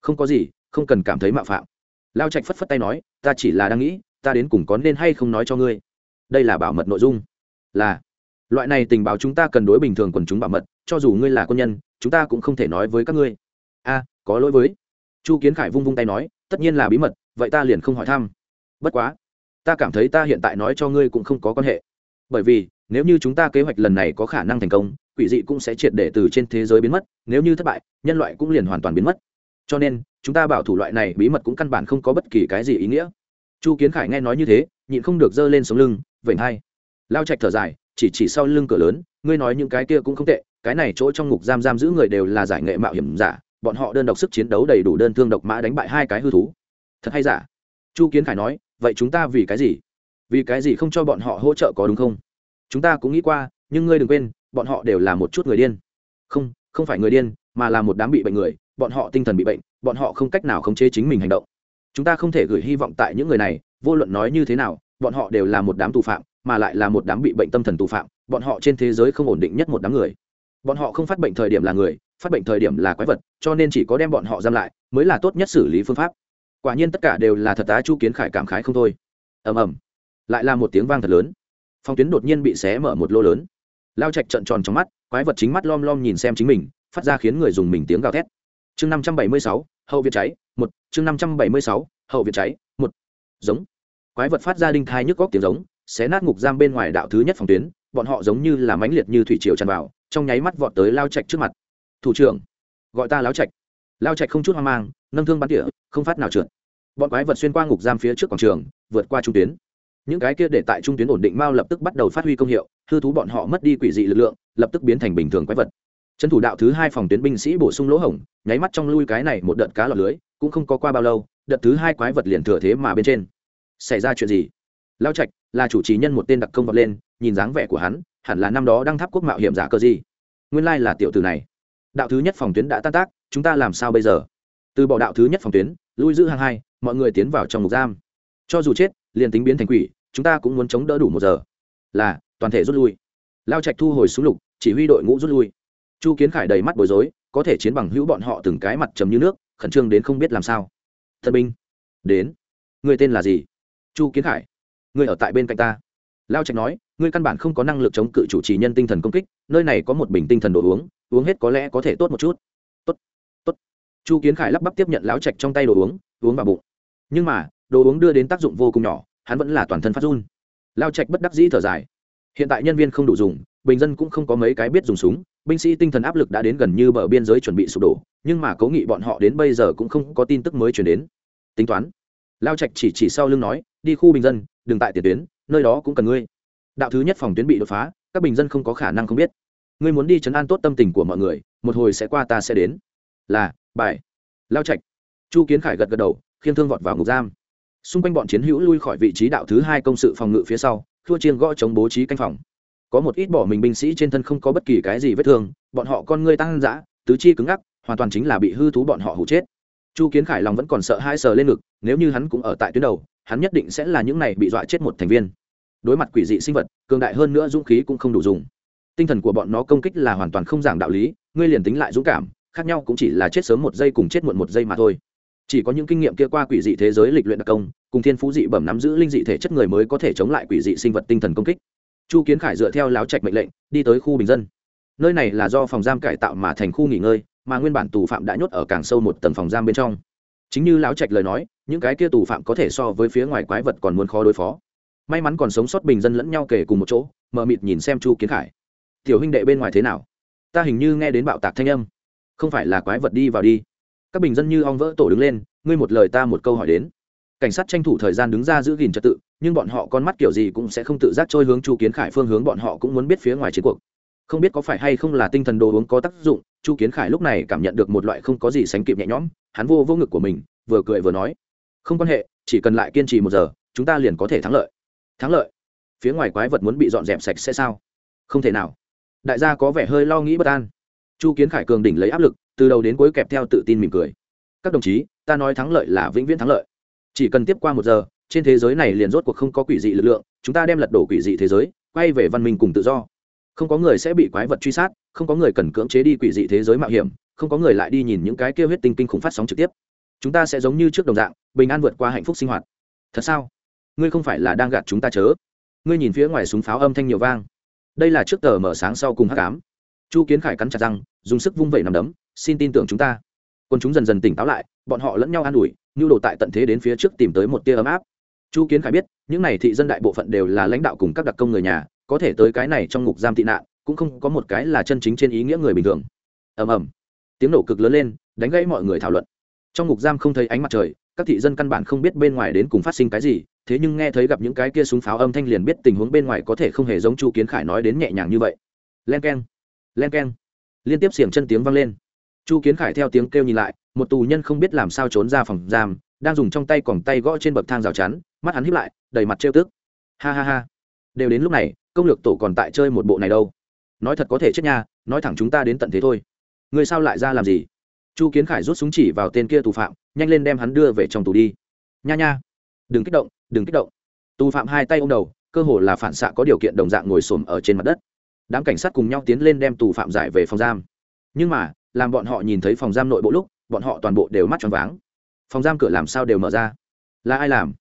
Không có gì, không cần cảm thấy mạo phạm. Lao trạch phất phất tay nói, ta chỉ là đang nghĩ, ta đến cùng có nên hay không nói cho ngươi? Đây là bảo mật nội dung. Là, loại này tình báo chúng ta cần đối bình thường quần chúng bảo mật, cho dù ngươi là quân nhân, chúng ta cũng không thể nói với các ngươi. A, có lỗi với. Chu kiến khải vung vung tay nói, tất nhiên là bí mật, vậy ta liền không hỏi thăm. Bất quá, ta cảm thấy ta hiện tại nói cho ngươi cũng không có quan hệ. Bởi vì nếu như chúng ta kế hoạch lần này có khả năng thành công, quỷ dị cũng sẽ triệt để từ trên thế giới biến mất, nếu như thất bại, nhân loại cũng liền hoàn toàn biến mất. Cho nên, chúng ta bảo thủ loại này bí mật cũng căn bản không có bất kỳ cái gì ý nghĩa. Chu kiến khải nghe nói như thế, nhịn không được giơ lên sống lưng, vểnh hai. Lao trạch thở dài, chỉ chỉ sau lưng cửa lớn, ngươi nói những cái kia cũng không tệ, cái này chỗ trong ngục giam giam giữ người đều là giải nghệ mạo hiểm giả, bọn họ đơn độc sức chiến đấu đầy đủ đơn thương độc mã đánh bại hai cái hư thú. Thật hay giả? Chu kiến khải nói, vậy chúng ta vì cái gì? Vì cái gì không cho bọn họ hỗ trợ có đúng không? Chúng ta cũng nghĩ qua, nhưng ngươi đừng quên, bọn họ đều là một chút người điên. Không không phải người điên, mà là một đám bị bệnh người. Bọn họ tinh thần bị bệnh, bọn họ không cách nào khống chế chính mình hành động. Chúng ta không thể gửi hy vọng tại những người này, vô luận nói như thế nào, bọn họ đều là một đám tù phạm, mà lại là một đám bị bệnh tâm thần tù phạm. Bọn họ trên thế giới không ổn định nhất một đám người. Bọn họ không phát bệnh thời điểm là người, phát bệnh thời điểm là quái vật, cho nên chỉ có đem bọn họ giam lại, mới là tốt nhất xử lý phương pháp. Quả nhiên tất cả đều là thật tá chu kiến khải cảm khái không thôi. Ầm ầm. Lại là một tiếng vang thật lớn phong tuyến đột nhiên bị xé mở một lô lớn. Lao trạch trận tròn trong mắt, quái vật chính mắt lom lom nhìn xem chính mình, phát ra khiến người dùng mình tiếng gào thét. Chương năm trăm bảy mươi sáu, hậu việt cháy, một. Chương năm trăm bảy mươi sáu, hậu việt cháy, một. Giống. Quái vật phát ra đinh thai nhức góc tiếng giống, xé nát ngục giam bên ngoài đạo thứ nhất phòng tuyến, bọn họ giống như là mãnh liệt như thủy triều tràn vào, trong nháy mắt vọt tới lao trạch trước mặt. Thủ trưởng, gọi ta lao trạch. Lao trạch không chút hoang mang, nâng thương bắn tỉa, không phát nào trượt. Bọn quái vật xuyên qua ngục giam phía trước quảng trường, vượt qua trung tuyến những cái kia để tại trung tuyến ổn định mao lập tức bắt đầu phát huy công hiệu, hư thú bọn họ mất đi quỷ dị lực lượng, lập tức biến thành bình thường quái vật. Trấn thủ đạo thứ hai phòng tuyến binh sĩ bổ sung lỗ hổng, nháy mắt trong lui cái này một đợt cá lọt lưới, cũng không có qua bao lâu, đợt thứ hai quái vật liền thừa thế mà bên trên. Xảy ra chuyện gì? Lao trạch là chủ trì nhân một tên đặc công vọt lên, nhìn dáng vẻ của hắn, hẳn là năm đó đang tháp quốc mạo hiểm giả cơ gì. Nguyên lai là tiểu tử này. Đạo thứ nhất phòng tuyến đã tan tác, chúng ta làm sao bây giờ? Từ bỏ đạo thứ nhất phòng tuyến, lui giữ hàng hai, mọi người tiến vào trong ngục giam. Cho dù chết, liền tính biến thành quỷ chúng ta cũng muốn chống đỡ đủ một giờ. Là, toàn thể rút lui. Lao trạch thu hồi súng lục, chỉ huy đội ngũ rút lui. Chu kiến khải đầy mắt bối rối, có thể chiến bằng hữu bọn họ từng cái mặt trầm như nước, khẩn trương đến không biết làm sao. Thân binh, đến. Người tên là gì? Chu kiến khải, người ở tại bên cạnh ta. Lao trạch nói ngươi căn bản không có năng lực chống cự chủ trì nhân tinh thần công kích, nơi này có một bình tinh thần đồ uống uống hết có lẽ có thể tốt một chút. Tốt tốt. Chu kiến khải lắp bắp tiếp nhận lão trạch trong tay đồ uống uống vào bụng. Nhưng mà, đồ uống đưa đến tác dụng vô cùng nhỏ hắn vẫn là toàn thân phát run. Lao trạch bất đắc dĩ thở dài. Hiện tại nhân viên không đủ dùng, bình dân cũng không có mấy cái biết dùng súng, binh sĩ tinh thần áp lực đã đến gần như bờ biên giới chuẩn bị sụp đổ, nhưng mà cố nghị bọn họ đến bây giờ cũng không có tin tức mới chuyển đến. Tính toán. Lao trạch chỉ chỉ sau lưng nói, đi khu bình dân, đừng tại tiền tuyến, nơi đó cũng cần ngươi. Đạo thứ nhất phòng tuyến bị đột phá, các bình dân không có khả năng không biết. Ngươi muốn đi chấn an tốt tâm tình của mọi người, một hồi sẽ qua ta sẽ đến. Là, bài. Lao trạch. Chu kiến khải gật gật đầu, khiêng thương vọt vào ngục giam xung quanh bọn chiến hữu lui khỏi vị trí đạo thứ hai công sự phòng ngự phía sau, thua chiên gõ chống bố trí canh phòng. Có một ít bỏ mình binh sĩ trên thân không có bất kỳ cái gì vết thương, bọn họ con ngươi tăng dã, tứ chi cứng ngắc, hoàn toàn chính là bị hư thú bọn họ hụ chết. Chu kiến khải lòng vẫn còn sợ hai sờ lên ngực, nếu như hắn cũng ở tại tuyến đầu, hắn nhất định sẽ là những này bị dọa chết một thành viên. Đối mặt quỷ dị sinh vật, cường đại hơn nữa dũng khí cũng không đủ dùng. Tinh thần của bọn nó công kích là hoàn toàn không giảng đạo lý, ngươi liền tính lại dũng cảm, khác nhau cũng chỉ là chết sớm một giây cùng chết muộn một giây mà thôi chỉ có những kinh nghiệm kia qua quỷ dị thế giới lịch luyện đặc công, cùng thiên phú dị bẩm nắm giữ linh dị thể chất người mới có thể chống lại quỷ dị sinh vật tinh thần công kích. Chu kiến khải dựa theo láo trạch mệnh lệnh, đi tới khu bình dân. Nơi này là do phòng giam cải tạo mà thành khu nghỉ ngơi, mà nguyên bản tù phạm đã nhốt ở càng sâu một tầng phòng giam bên trong. Chính như láo trạch lời nói, những cái kia tù phạm có thể so với phía ngoài quái vật còn muốn khó đối phó. May mắn còn sống sót bình dân lẫn nhau kể cùng một chỗ mờ mịt nhìn xem chu kiến khải. Tiểu huynh đệ bên ngoài thế nào? Ta hình như nghe đến bạo tạc thanh âm. Không phải là quái vật đi vào đi các bình dân như ong vỡ tổ đứng lên, ngươi một lời ta một câu hỏi đến. Cảnh sát tranh thủ thời gian đứng ra giữ gìn trật tự, nhưng bọn họ con mắt kiểu gì cũng sẽ không tự giác trôi hướng chu kiến khải phương hướng, bọn họ cũng muốn biết phía ngoài chiến cuộc. Không biết có phải hay không là tinh thần đồ uống có tác dụng, chu kiến khải lúc này cảm nhận được một loại không có gì sánh kịp nhẹ nhõm, hắn vô vô ngực của mình, vừa cười vừa nói, không quan hệ, chỉ cần lại kiên trì một giờ, chúng ta liền có thể thắng lợi. Thắng lợi? Phía ngoài quái vật muốn bị dọn dẹp sạch sẽ sao? Không thể nào. Đại gia có vẻ hơi lo nghĩ bất an chu kiến khải cường đỉnh lấy áp lực, từ đầu đến cuối kẹp theo tự tin mỉm cười. Các đồng chí, ta nói thắng lợi là vĩnh viễn thắng lợi. Chỉ cần tiếp qua một giờ, trên thế giới này liền rốt cuộc không có quỷ dị lực lượng, chúng ta đem lật đổ quỷ dị thế giới, quay về văn minh cùng tự do. Không có người sẽ bị quái vật truy sát, không có người cần cưỡng chế đi quỷ dị thế giới mạo hiểm, không có người lại đi nhìn những cái kêu huyết tinh kinh khủng phát sóng trực tiếp. Chúng ta sẽ giống như trước đồng dạng, bình an vượt qua hạnh phúc sinh hoạt. Thật sao? Ngươi không phải là đang gạt chúng ta chớ? Ngươi nhìn phía ngoài súng pháo âm thanh nhiều vang. Đây là trước tờ mở sáng sau cùng hát cám chu kiến khải cắn chặt răng, dùng sức vung vẩy nằm đấm, xin tin tưởng chúng ta. Quân chúng dần dần tỉnh táo lại, bọn họ lẫn nhau an ủi, nhu đồ tại tận thế đến phía trước tìm tới một tia ấm áp. Chu kiến khải biết, những này thị dân đại bộ phận đều là lãnh đạo cùng các đặc công người nhà, có thể tới cái này trong ngục giam tị nạn, cũng không có một cái là chân chính trên ý nghĩa người bình thường. Ầm ầm. Tiếng nổ cực lớn lên, đánh gãy mọi người thảo luận. Trong ngục giam không thấy ánh mặt trời, các thị dân căn bản không biết bên ngoài đến cùng phát sinh cái gì, thế nhưng nghe thấy gặp những cái kia súng pháo âm thanh liền biết tình huống bên ngoài có thể không hề giống chu kiến khải nói đến nhẹ nhàng như vậy. Len k e n len k e n liên tiếp xiềng chân tiếng vang lên. Chu kiến khải theo tiếng kêu nhìn lại, một tù nhân không biết làm sao trốn ra phòng giam, đang dùng trong tay còng tay gõ trên bậc thang rào chắn, mắt hắn hiếp lại, đầy mặt trêu tức. Ha ha ha. Đều đến lúc này, công lược tổ còn tại chơi một bộ này đâu. Nói thật có thể chết nha, nói thẳng chúng ta đến tận thế thôi. Người sao lại ra làm gì? Chu kiến khải rút súng chỉ vào tên kia tù phạm, nhanh lên đem hắn đưa về trong tù đi. Nha nha. Đừng kích động, đừng kích động. Tù phạm hai tay ô m đầu, cơ hồ là phản xạ có điều kiện đồng dạng ngồi xổm ở trên mặt đất đám cảnh sát cùng nhau tiến lên đem tù phạm giải về phòng giam. Nhưng mà, làm bọn họ nhìn thấy phòng giam nội bộ lúc, bọn họ toàn bộ đều mắt tròn váng. Phòng giam cửa làm sao đều mở ra? Là ai làm?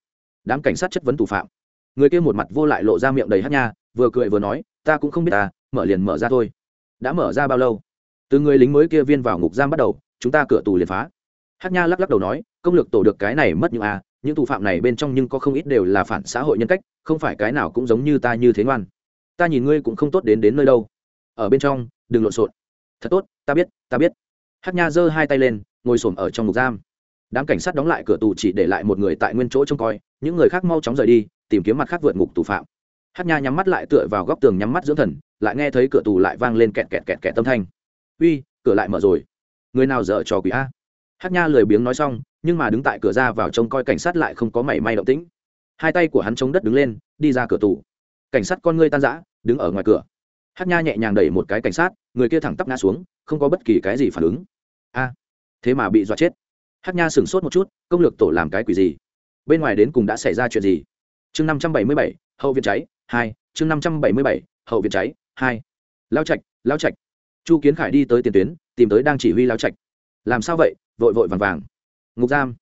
Đám cảnh sát chất vấn tù phạm. Người kia một mặt vô lại lộ ra miệng đầy hát nha, vừa cười vừa nói, ta cũng không biết ta, mở liền mở ra thôi. Đã mở ra bao lâu? Từ người lính mới kia viên vào ngục giam bắt đầu, chúng ta cửa tù liền phá. Hát nha lắc lắc đầu nói, công lực tổ được cái này mất những à những tù phạm này bên trong nhưng có không ít đều là phản xã hội nhân cách, không phải cái nào cũng giống như ta như thế ngoan ta nhìn ngươi cũng không tốt đến đến nơi đâu. Ở bên trong, đừng lộn xộn. Thật tốt, ta biết ta biết. Hát nha giơ hai tay lên, ngồi s ở trong ngục giam. Đám cảnh sát đóng lại cửa tù chỉ để lại một người tại nguyên chỗ trông coi, những người khác mau chóng rời đi, tìm kiếm mặt khác vượt ngục tù phạm. Hát nha nhắm mắt lại tựa vào góc tường nhắm mắt dưỡng thần, lại nghe thấy cửa tù lại vang lên kẹt kẹt kẹt kẹt tâm thanh. Uy, cửa lại mở rồi. Người nào dở trò quỷ a? Hát nha lười biếng nói xong, nhưng mà đứng tại cửa ra vào trông coi cảnh sát lại không có mảy may động tĩnh. Hai tay của hắn chống đất đứng lên, đi ra cửa tù cảnh sát con ngươi tan rã, đứng ở ngoài cửa. Hát nha nhẹ nhàng đẩy một cái cảnh sát, người kia thẳng tắp ngã xuống, không có bất kỳ cái gì phản ứng. A, thế mà bị dọa chết. Hát nha sửng sốt một chút, công lược tổ làm cái quỷ gì? Bên ngoài đến cùng đã xảy ra chuyện gì? Chương năm trăm bảy mươi bảy, hậu viện cháy, hai, chương năm trăm bảy mươi bảy, hậu viện cháy, hai. Lao trạch lao trạch. Chu kiến khải đi tới tiền tuyến, tìm tới đang chỉ huy lao trạch. Làm sao vậy? Vội vội vàng vàng. Ngục giam.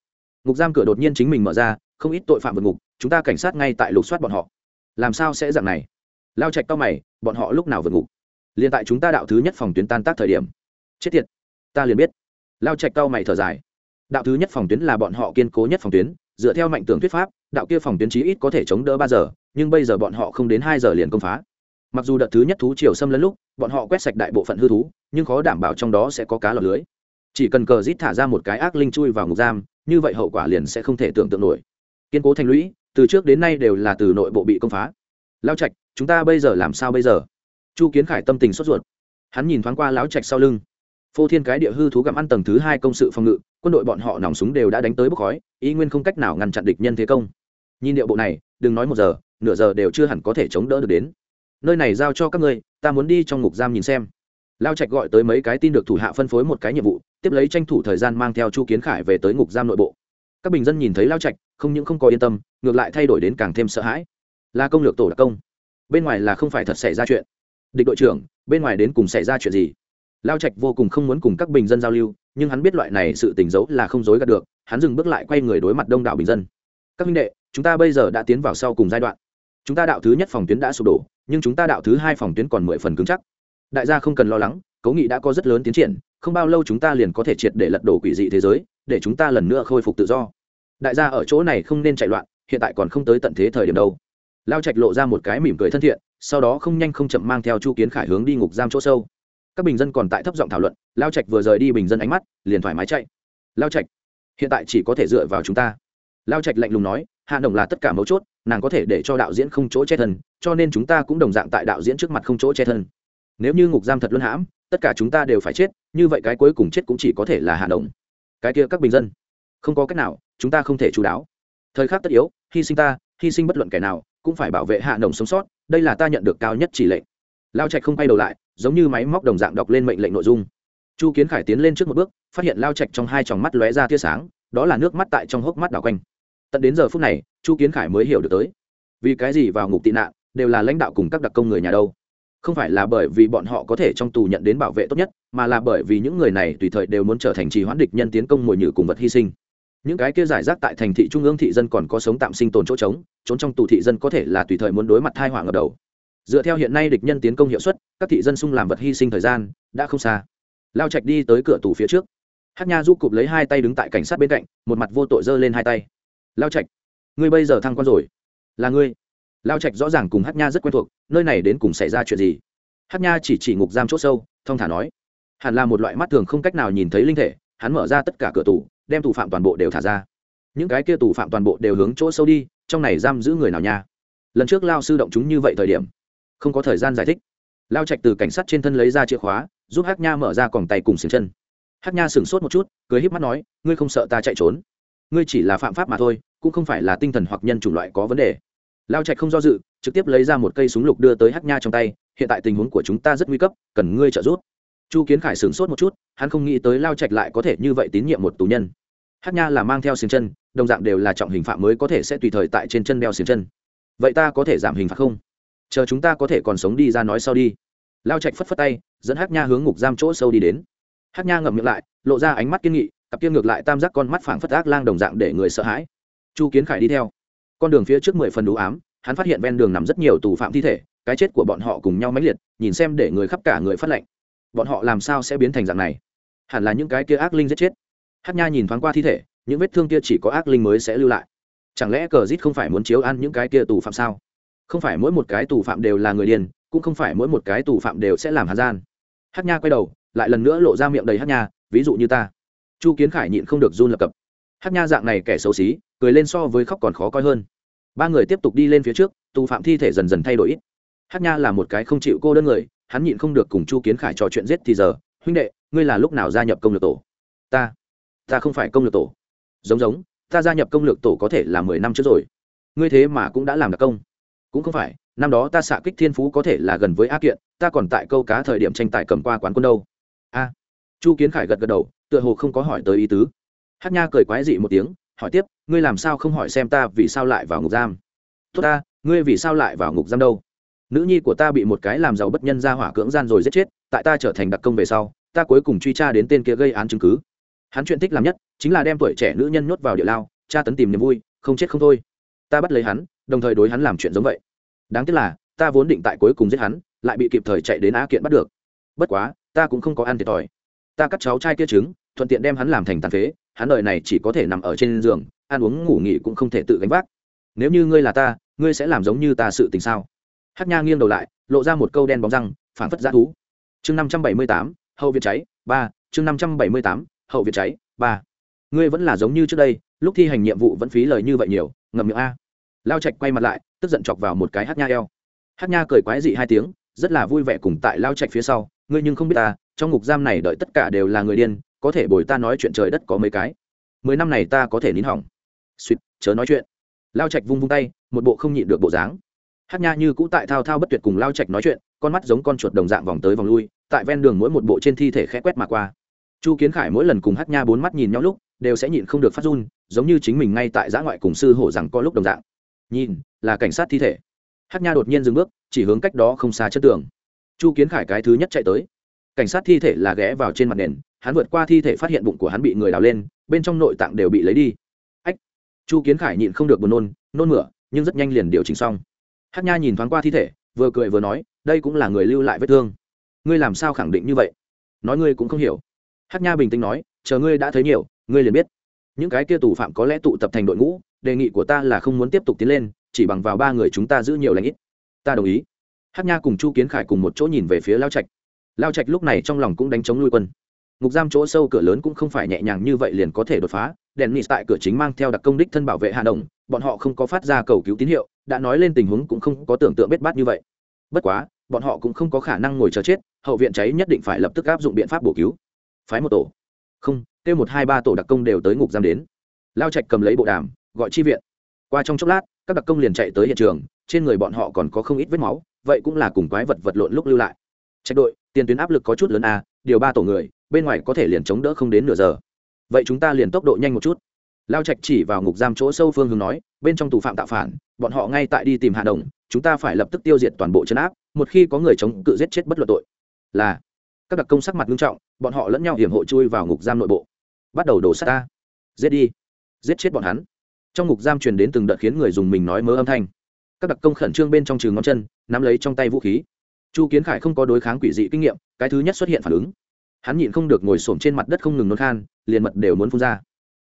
Ngục giam cửa đột nhiên chính mình mở ra, không ít tội phạm vượt ngục, chúng ta cảnh sát ngay tại lục soát bọn họ làm sao sẽ dạng này? Lao trạch tao mày, bọn họ lúc nào vượt ngục? Liền tại chúng ta đạo thứ nhất phòng tuyến tan tác thời điểm. Chết tiệt, ta liền biết. Lao trạch tao mày thở dài. Đạo thứ nhất phòng tuyến là bọn họ kiên cố nhất phòng tuyến, dựa theo mạnh tưởng thuyết pháp, đạo kia phòng tuyến chí ít có thể chống đỡ ba giờ, nhưng bây giờ bọn họ không đến hai giờ liền công phá. Mặc dù đợt thứ nhất thú chiều xâm lấn lúc, bọn họ quét sạch đại bộ phận hư thú, nhưng khó đảm bảo trong đó sẽ có cá lọt lưới. Chỉ cần cờ rít thả ra một cái ác linh chui vào ngục giam, như vậy hậu quả liền sẽ không thể tưởng tượng nổi. Kiên cố thành lũy từ trước đến nay đều là từ nội bộ bị công phá. Lao trạch, chúng ta bây giờ làm sao bây giờ? Chu kiến khải tâm tình sốt ruột. Hắn nhìn thoáng qua lão trạch sau lưng. Phô thiên cái địa hư thú gặm ăn tầng thứ hai công sự phòng ngự, quân đội bọn họ nòng súng đều đã đánh tới bốc khói, ý nguyên không cách nào ngăn chặn địch nhân thế công. Nhìn điệu bộ này, đừng nói một giờ, nửa giờ đều chưa hẳn có thể chống đỡ được đến. Nơi này giao cho các ngươi, ta muốn đi trong ngục giam nhìn xem. Lao trạch gọi tới mấy cái tin được thủ hạ phân phối một cái nhiệm vụ, tiếp lấy tranh thủ thời gian mang theo chu kiến khải về tới ngục giam nội bộ các bình dân nhìn thấy lao trạch, không những không có yên tâm, ngược lại thay đổi đến càng thêm sợ hãi. Là công lược tổ đặc công. Bên ngoài là không phải thật xảy ra chuyện. Địch đội trưởng, bên ngoài đến cùng xảy ra chuyện gì? Lao trạch vô cùng không muốn cùng các bình dân giao lưu, nhưng hắn biết loại này sự tình giấu là không dối gạt được, hắn dừng bước lại quay người đối mặt đông đảo bình dân. Các minh đệ, chúng ta bây giờ đã tiến vào sau cùng giai đoạn. Chúng ta đạo thứ nhất phòng tuyến đã sụp đổ, nhưng chúng ta đạo thứ hai phòng tuyến còn mười phần cứng chắc. Đại gia không cần lo lắng cố nghị đã có rất lớn tiến triển, không bao lâu chúng ta liền có thể triệt để lật đổ quỷ dị thế giới, để chúng ta lần nữa khôi phục tự do đại gia ở chỗ này không nên chạy loạn, hiện tại còn không tới tận thế thời điểm đâu. Lao trạch lộ ra một cái mỉm cười thân thiện, sau đó không nhanh không chậm mang theo chu kiến khải hướng đi ngục giam chỗ sâu. Các bình dân còn tại thấp giọng thảo luận, lao trạch vừa rời đi bình dân ánh mắt, liền thoải mái chạy. Lao trạch, hiện tại chỉ có thể dựa vào chúng ta. Lao trạch lạnh lùng nói, hạ đồng là tất cả mấu chốt, nàng có thể để cho đạo diễn không chỗ che thân, cho nên chúng ta cũng đồng dạng tại đạo diễn trước mặt không chỗ che thân. Nếu như ngục giam thật luân hãm, tất cả chúng ta đều phải chết, như vậy cái cuối cùng chết cũng chỉ có thể là hạ đồng. Cái kia các bình dân, không có cách nào chúng ta không thể chú đáo. Thời khắc tất yếu, hy sinh ta, hy sinh bất luận kẻ nào, cũng phải bảo vệ hạ đồng sống sót, đây là ta nhận được cao nhất chỉ lệnh. Lao trạch không quay đầu lại, giống như máy móc đồng dạng đọc lên mệnh lệnh nội dung. Chu kiến khải tiến lên trước một bước, phát hiện lao trạch trong hai tròng mắt lóe ra tia sáng, đó là nước mắt tại trong hốc mắt đảo quanh. Tận đến giờ phút này, chu kiến khải mới hiểu được tới. Vì cái gì vào ngục tị nạn, đều là lãnh đạo cùng các đặc công người nhà đâu? Không phải là bởi vì bọn họ có thể trong tù nhận đến bảo vệ tốt nhất, mà là bởi vì những người này tùy thời đều muốn trở thành trì hoãn địch nhân tiến công mồi nhử cùng vật hy sinh những cái kia giải rác tại thành thị trung ương thị dân còn có sống tạm sinh tồn chỗ trống, trốn trong tù thị dân có thể là tùy thời muốn đối mặt thai họa ngập đầu. Dựa theo hiện nay địch nhân tiến công hiệu suất, các thị dân sung làm vật hy sinh thời gian đã không xa. Lao trạch đi tới cửa tù phía trước. Hát nha giúp cụp lấy hai tay đứng tại cảnh sát bên cạnh, một mặt vô tội giơ lên hai tay. Lao trạch, ngươi bây giờ thăng quan rồi. Là ngươi. Lao trạch rõ ràng cùng hát nha rất quen thuộc, nơi này đến cùng xảy ra chuyện gì? Hát nha chỉ chỉ ngục giam chỗ sâu, thong thả nói. Hẳn là một loại mắt thường không cách nào nhìn thấy linh thể hắn mở ra tất cả cửa tủ, đem tù phạm toàn bộ đều thả ra. Những cái kia tù phạm toàn bộ đều hướng chỗ sâu đi trong này giam giữ người nào nha? Lần trước lao sư động chúng như vậy thời điểm không có thời gian giải thích. Lao trạch từ cảnh sát trên thân lấy ra chìa khóa giúp hát nha mở ra còng tay cùng xiềng chân. Hát nha sửng sốt một chút cười híp mắt nói ngươi không sợ ta chạy trốn? Ngươi chỉ là phạm pháp mà thôi cũng không phải là tinh thần hoặc nhân chủng loại có vấn đề. Lao trạch không do dự trực tiếp lấy ra một cây súng lục đưa tới hát nha trong tay hiện tại tình huống của chúng ta rất nguy cấp cần ngươi trợ giúp chu kiến khải sửng sốt một chút, hắn không nghĩ tới lao trạch lại có thể như vậy tín nhiệm một tù nhân. Hát nha là mang theo xiềng chân, đồng dạng đều là trọng hình phạm mới có thể sẽ tùy thời tại trên chân đeo xiềng chân. Vậy ta có thể giảm hình phạt không? Chờ chúng ta có thể còn sống đi ra nói sau đi. Lao trạch phất phất tay, dẫn hát nha hướng ngục giam chỗ sâu đi đến. Hát nha ngậm miệng lại, lộ ra ánh mắt kiên nghị, cặp kia ngược lại tam giác con mắt phảng phất ác lang đồng dạng để người sợ hãi. Chu kiến khải đi theo. Con đường phía trước mười phần đủ ám, hắn phát hiện ven đường nằm rất nhiều tù phạm thi thể, cái chết của bọn họ cùng nhau mãnh liệt, nhìn xem để người khắp cả người phát lệnh bọn họ làm sao sẽ biến thành dạng này? Hẳn là những cái kia ác linh giết chết. Hát nha nhìn thoáng qua thi thể, những vết thương kia chỉ có ác linh mới sẽ lưu lại. Chẳng lẽ cờ rít không phải muốn chiếu ăn những cái kia tù phạm sao? Không phải mỗi một cái tù phạm đều là người điên, cũng không phải mỗi một cái tù phạm đều sẽ làm hà gian. Hát nha quay đầu, lại lần nữa lộ ra miệng đầy hát nha, ví dụ như ta. Chu kiến khải nhịn không được run lập cập. Hát nha dạng này kẻ xấu xí, cười lên so với khóc còn khó coi hơn. Ba người tiếp tục đi lên phía trước, tù phạm thi thể dần dần thay đổi ít. Hát nha là một cái không chịu cô đơn người hắn nhịn không được cùng chu kiến khải trò chuyện giết thì giờ, huynh đệ, ngươi là lúc nào gia nhập công lược tổ? Ta ta không phải công lược tổ. Giống giống, ta gia nhập công lược tổ có thể là mười năm trước rồi. Ngươi thế mà cũng đã làm đặc công. Cũng không phải, năm đó ta xạ kích thiên phú có thể là gần với a kiện, ta còn tại câu cá thời điểm tranh tài cầm qua quán quân đâu. A. Chu kiến khải gật gật đầu, tựa hồ không có hỏi tới ý tứ. Hát nha cười quái dị một tiếng, hỏi tiếp, ngươi làm sao không hỏi xem ta vì sao lại vào ngục giam? Tốt ta, ngươi vì sao lại vào ngục giam đâu? Nữ nhi của ta bị một cái làm giàu bất nhân ra hỏa cưỡng gian rồi giết chết, tại ta trở thành đặc công về sau, ta cuối cùng truy tra đến tên kia gây án chứng cứ. Hắn chuyện thích làm nhất chính là đem tuổi trẻ nữ nhân nhốt vào địa lao, tra tấn tìm niềm vui, không chết không thôi. Ta bắt lấy hắn, đồng thời đối hắn làm chuyện giống vậy. Đáng tiếc là, ta vốn định tại cuối cùng giết hắn, lại bị kịp thời chạy đến á kiện bắt được. Bất quá, ta cũng không có ăn thiệt thòi. Ta cắt cháu trai kia trứng, thuận tiện đem hắn làm thành tàn phế, hắn đời này chỉ có thể nằm ở trên giường, ăn uống ngủ nghỉ cũng không thể tự gánh vác. Nếu như ngươi là ta, ngươi sẽ làm giống như ta sự tình sao? Hát nha nghiêng đầu lại, lộ ra một câu đen bóng răng, phảng phất g thú. Chương năm trăm bảy mươi tám, hậu việt cháy, ba. Chương năm trăm bảy mươi tám, hậu việt cháy, ba. Ngươi vẫn là giống như trước đây, lúc thi hành nhiệm vụ vẫn phí lời như vậy nhiều, ngậm miệng a. Lao trạch quay mặt lại, tức giận chọc vào một cái hát nha eo. Hát nha cười quái dị hai tiếng, rất là vui vẻ cùng tại lao trạch phía sau. Ngươi nhưng không biết ta, trong ngục giam này đợi tất cả đều là người điên, có thể bồi ta nói chuyện trời đất có mấy cái. Mười năm này ta có thể nín hỏng. Suýt, chớ nói chuyện. Lao trạch vung vung tay, một bộ không nhịn được bộ dáng hát nha như cũ tại thao thao bất tuyệt cùng lao trạch nói chuyện con mắt giống con chuột đồng dạng vòng tới vòng lui tại ven đường mỗi một bộ trên thi thể khẽ quét mà qua chu kiến khải mỗi lần cùng hát nha bốn mắt nhìn nhau lúc đều sẽ nhịn không được phát run giống như chính mình ngay tại giã ngoại cùng sư hổ rằng có lúc đồng dạng nhìn là cảnh sát thi thể hát nha đột nhiên dừng bước chỉ hướng cách đó không xa chất tường chu kiến khải cái thứ nhất chạy tới cảnh sát thi thể là ghé vào trên mặt nền hắn vượt qua thi thể phát hiện bụng của hắn bị người đào lên bên trong nội tạng đều bị lấy đi ách chu kiến khải nhịn không được buồn nôn nôn mửa nhưng rất nhanh liền điều chỉnh xong hát nha nhìn thoáng qua thi thể, vừa cười vừa nói, đây cũng là người lưu lại vết thương. Ngươi làm sao khẳng định như vậy? Nói ngươi cũng không hiểu. Hát nha bình tĩnh nói, chờ ngươi đã thấy nhiều, ngươi liền biết. Những cái kia tù phạm có lẽ tụ tập thành đội ngũ, đề nghị của ta là không muốn tiếp tục tiến lên, chỉ bằng vào ba người chúng ta giữ nhiều lãnh ít. Ta đồng ý. Hát nha cùng chu kiến khải cùng một chỗ nhìn về phía lao trạch. Lao trạch lúc này trong lòng cũng đánh chống lui quân. Ngục giam chỗ sâu cửa lớn cũng không phải nhẹ nhàng như vậy liền có thể đột phá. Đèn nịt tại cửa chính mang theo đặc công đích thân bảo vệ hạ đồng, bọn họ không có phát ra cầu cứu tín hiệu đã nói lên tình huống cũng không có tưởng tượng bết bát như vậy. Bất quá, bọn họ cũng không có khả năng ngồi chờ chết, hậu viện cháy nhất định phải lập tức áp dụng biện pháp bổ cứu. Phái một tổ. Không, kêu một, hai, ba tổ đặc công đều tới ngục giam đến. Lao trạch cầm lấy bộ đàm, gọi chi viện. Qua trong chốc lát, các đặc công liền chạy tới hiện trường, trên người bọn họ còn có không ít vết máu, vậy cũng là cùng quái vật vật lộn lúc lưu lại. Trạch đội, tiền tuyến áp lực có chút lớn à điều ba tổ người, bên ngoài có thể liền chống đỡ không đến nửa giờ. Vậy chúng ta liền tốc độ nhanh một chút lao trạch chỉ vào ngục giam chỗ sâu phương hướng nói, bên trong tù phạm tạo phản, bọn họ ngay tại đi tìm hạ đồng, chúng ta phải lập tức tiêu diệt toàn bộ chấn áp, một khi có người chống cự giết chết bất luận tội. Là, các đặc công sắc mặt nghiêm trọng, bọn họ lẫn nhau hiểm hộ chui vào ngục giam nội bộ. Bắt đầu đổ sát ta. Giết đi. Giết chết bọn hắn. Trong ngục giam truyền đến từng đợt khiến người dùng mình nói mớ âm thanh. Các đặc công khẩn trương bên trong trường ngón chân, nắm lấy trong tay vũ khí. Chu kiến khải không có đối kháng quỷ dị kinh nghiệm, cái thứ nhất xuất hiện phản ứng. Hắn nhịn không được ngồi xổm trên mặt đất không ngừng nôn khan, liền mật đều muốn phun ra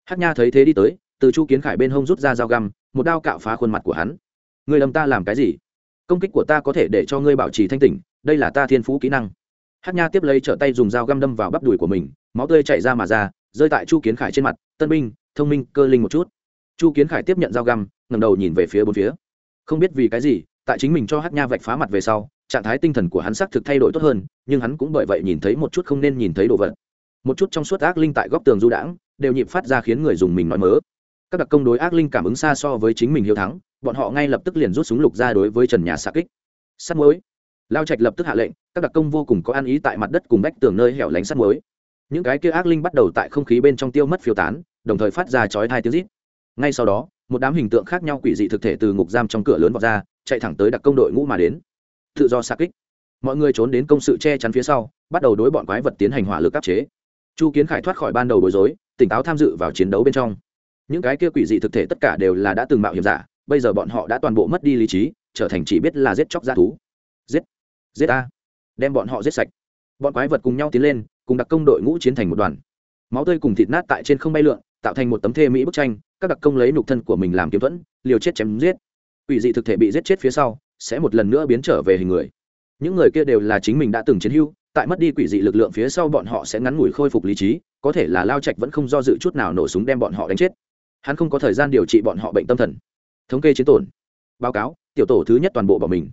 hát nha thấy thế đi tới từ chu kiến khải bên hông rút ra dao găm một đao cạo phá khuôn mặt của hắn người đâm ta làm cái gì công kích của ta có thể để cho ngươi bảo trì thanh tỉnh đây là ta thiên phú kỹ năng hát nha tiếp lấy trở tay dùng dao găm đâm vào bắp đùi của mình máu tươi chảy ra mà ra rơi tại chu kiến khải trên mặt tân binh thông minh cơ linh một chút chu kiến khải tiếp nhận dao găm ngầm đầu nhìn về phía bốn phía không biết vì cái gì tại chính mình cho hát nha vạch phá mặt về sau trạng thái tinh thần của hắn xác thực thay đổi tốt hơn nhưng hắn cũng bởi vậy nhìn thấy một chút không nên nhìn thấy đồ vật một chút trong suốt ác linh tại góc tường du đãng đều nhịp phát ra khiến người dùng mình nói mớ. Các đặc công đối ác linh cảm ứng xa so với chính mình hiếu thắng, bọn họ ngay lập tức liền rút súng lục ra đối với trần nhà xạ kích. Sắt muối. Lao trạch lập tức hạ lệnh, các đặc công vô cùng có ăn ý tại mặt đất cùng bách tường nơi hẻo lánh sắt muối. Những cái kia ác linh bắt đầu tại không khí bên trong tiêu mất phiêu tán, đồng thời phát ra chói thai tiếng rít. Ngay sau đó, một đám hình tượng khác nhau quỷ dị thực thể từ ngục giam trong cửa lớn vọt ra, chạy thẳng tới đặc công đội ngũ mà đến. Tự do xa kích. Mọi người trốn đến công sự che chắn phía sau, bắt đầu đối bọn quái vật tiến hành hỏa lực áp chế. Chu kiến khải thoát khỏi ban đầu bối rối tỉnh táo tham dự vào chiến đấu bên trong. Những cái kia quỷ dị thực thể tất cả đều là đã từng mạo hiểm giả, bây giờ bọn họ đã toàn bộ mất đi lý trí, trở thành chỉ biết là giết chóc g thú. Giết giết ta. Đem bọn họ giết sạch. Bọn quái vật cùng nhau tiến lên, cùng đặc công đội ngũ chiến thành một đoàn. Máu tươi cùng thịt nát tại trên không bay lượn, tạo thành một tấm thê mỹ bức tranh, các đặc công lấy nục thân của mình làm kiếm thuẫn, liều chết chém giết. Quỷ dị thực thể bị giết chết phía sau, sẽ một lần nữa biến trở về hình người. Những người kia đều là chính mình đã từng chiến hưu tại mất đi quỷ dị lực lượng phía sau bọn họ sẽ ngắn ngủi khôi phục lý trí, có thể là lao trạch vẫn không do dự chút nào nổ súng đem bọn họ đánh chết. Hắn không có thời gian điều trị bọn họ bệnh tâm thần. Thống kê chiến tổn. Báo cáo, tiểu tổ thứ nhất toàn bộ bỏ mình.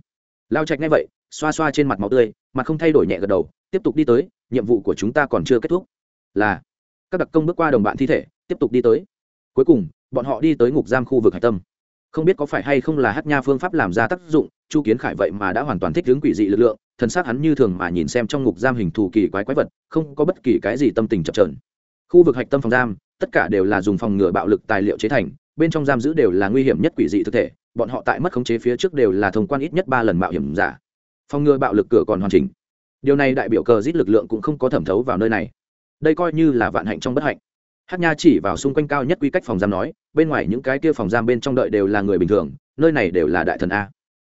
Lao trạch ngay vậy, xoa xoa trên mặt máu tươi, mặt không thay đổi nhẹ gật đầu, tiếp tục đi tới, nhiệm vụ của chúng ta còn chưa kết thúc. Là, các đặc công bước qua đồng bạn thi thể, tiếp tục đi tới. Cuối cùng, bọn họ đi tới ngục giam khu vực hạch tâm. Không biết có phải hay không là hát nha phương pháp làm ra tác dụng, chu kiến khải vậy mà đã hoàn toàn thích hướng quỷ dị lực lượng thần xác hắn như thường mà nhìn xem trong ngục giam hình thù kỳ quái quái vật, không có bất kỳ cái gì tâm tình chập trờn khu vực hạch tâm phòng giam, tất cả đều là dùng phòng ngừa bạo lực tài liệu chế thành, bên trong giam giữ đều là nguy hiểm nhất quỷ dị thực thể, bọn họ tại mất khống chế phía trước đều là thông quan ít nhất ba lần mạo hiểm giả. Phòng ngừa bạo lực cửa còn hoàn chỉnh. Điều này đại biểu cờ giết lực lượng cũng không có thẩm thấu vào nơi này. Đây coi như là vạn hạnh trong bất hạnh. Hát nha chỉ vào xung quanh cao nhất quy cách phòng giam nói, bên ngoài những cái kia phòng giam bên trong đợi đều là người bình thường, nơi này đều là đại thần a.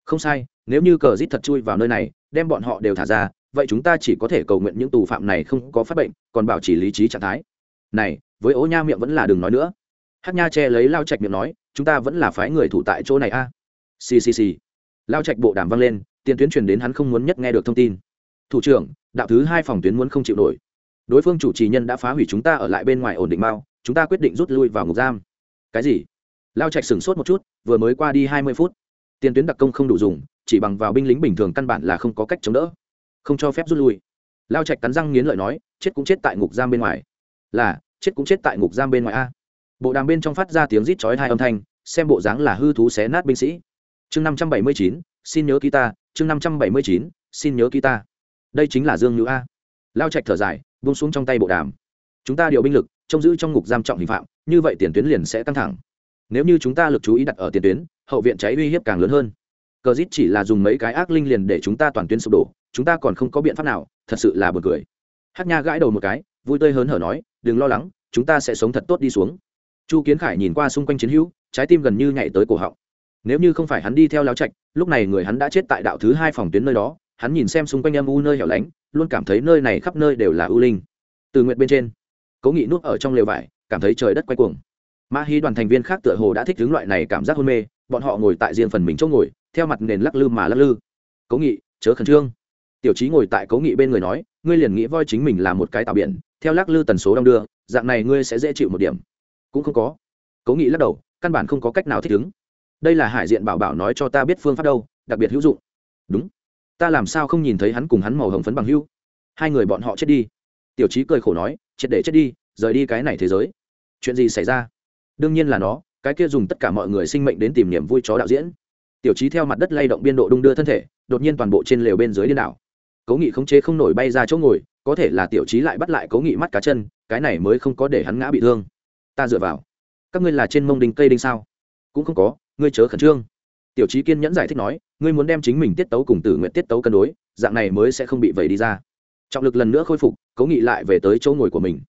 Không sai, nếu như cờ giết thật chui vào nơi này đem bọn họ đều thả ra, vậy chúng ta chỉ có thể cầu nguyện những tù phạm này không có phát bệnh, còn bảo trì lý trí trạng thái. Này, với ố nha miệng vẫn là đừng nói nữa. Hát nha che lấy lao trạch miệng nói, chúng ta vẫn là phái người thủ tại chỗ này a. À? ccc lao trạch bộ đàm vang lên, tiền tuyến truyền đến hắn không muốn nhất nghe được thông tin. Thủ trưởng, đạo thứ hai phòng tuyến muốn không chịu nổi. Đối phương chủ trì nhân đã phá hủy chúng ta ở lại bên ngoài ổn định mao chúng ta quyết định rút lui vào ngục giam. Cái gì? Lao trạch sửng sốt một chút, vừa mới qua đi hai mươi phút. Tiền tuyến đặc công không đủ dùng chỉ bằng vào binh lính bình thường căn bản là không có cách chống đỡ. Không cho phép rút lui. Lao trạch cắn răng nghiến lợi nói, chết cũng chết tại ngục giam bên ngoài. Là, chết cũng chết tại ngục giam bên ngoài a. Bộ đàm bên trong phát ra tiếng rít chói hai âm thanh, xem bộ dáng là hư thú xé nát binh sĩ. Chương năm trăm bảy mươi chín, xin nhớ ký ta. Chương năm trăm bảy mươi chín, xin nhớ ký ta. Đây chính là dương nhữ a. Lao trạch thở dài bung xuống trong tay bộ đàm. Chúng ta điều binh lực, trông giữ trong ngục giam trọng hình phạm, như vậy tiền tuyến liền sẽ căng thẳng. Nếu như chúng ta lực chú ý đặt ở tiền tuyến, hậu viện cháy uy hiếp càng lớn hơn cờ dít chỉ là dùng mấy cái ác linh liền để chúng ta toàn tuyến sụp đổ, chúng ta còn không có biện pháp nào, thật sự là b u ồ n cười. Hát nha gãi đầu một cái, vui tươi hớn hở nói, đừng lo lắng, chúng ta sẽ sống thật tốt đi xuống. Chu kiến khải nhìn qua xung quanh chiến hữu, trái tim gần như nhảy tới cổ họng. Nếu như không phải hắn đi theo lao trạch, lúc này người hắn đã chết tại đạo thứ hai phòng tuyến nơi đó, hắn nhìn xem xung quanh âm u nơi hẻo lánh, luôn cảm thấy nơi này khắp nơi đều là ưu linh. Từ nguyện bên trên, cố nghị nuốt ở trong lều vải, cảm thấy trời đất quay cuồng. Ma hy đoàn thành viên khác tựa hồ đã thích hướng loại này cảm giác hôn mê, bọn họ ngồi tại riêng phần mình chỗ ngồi theo mặt nền lắc lư mà lắc lư. Cố nghị, chớ khẩn trương. Tiểu trí ngồi tại cố nghị bên người nói, ngươi liền nghĩ voi chính mình là một cái tạo biển, theo lắc lư tần số đong đưa, dạng này ngươi sẽ dễ chịu một điểm. Cũng không có. Cố nghị lắc đầu, căn bản không có cách nào thích ứng. Đây là hải diện bảo bảo nói cho ta biết phương pháp đâu, đặc biệt hữu dụng. Đúng. Ta làm sao không nhìn thấy hắn cùng hắn màu hồng phấn bằng hưu? Hai người bọn họ chết đi. Tiểu trí cười khổ nói triệt để chết đi, rời đi cái này thế giới. Chuyện gì xảy ra? Đương nhiên là nó, cái kia dùng tất cả mọi người sinh mệnh đến tìm niềm vui chó đạo diễn tiểu trí theo mặt đất lay động biên độ đung đưa thân thể, đột nhiên toàn bộ trên lều bên dưới điên đảo. Cố nghị khống chế không nổi bay ra chỗ ngồi, có thể là tiểu trí lại bắt lại cố nghị mắt cá chân, cái này mới không có để hắn ngã bị thương. Ta dựa vào. Các ngươi là trên mông đinh cây đinh sao? Cũng không có, ngươi chớ khẩn trương. Tiểu trí kiên nhẫn giải thích nói, ngươi muốn đem chính mình tiết tấu cùng tử nguyện tiết tấu cân đối, dạng này mới sẽ không bị vẩy đi ra. Trọng lực lần nữa khôi phục, cố nghị lại về tới chỗ ngồi của mình.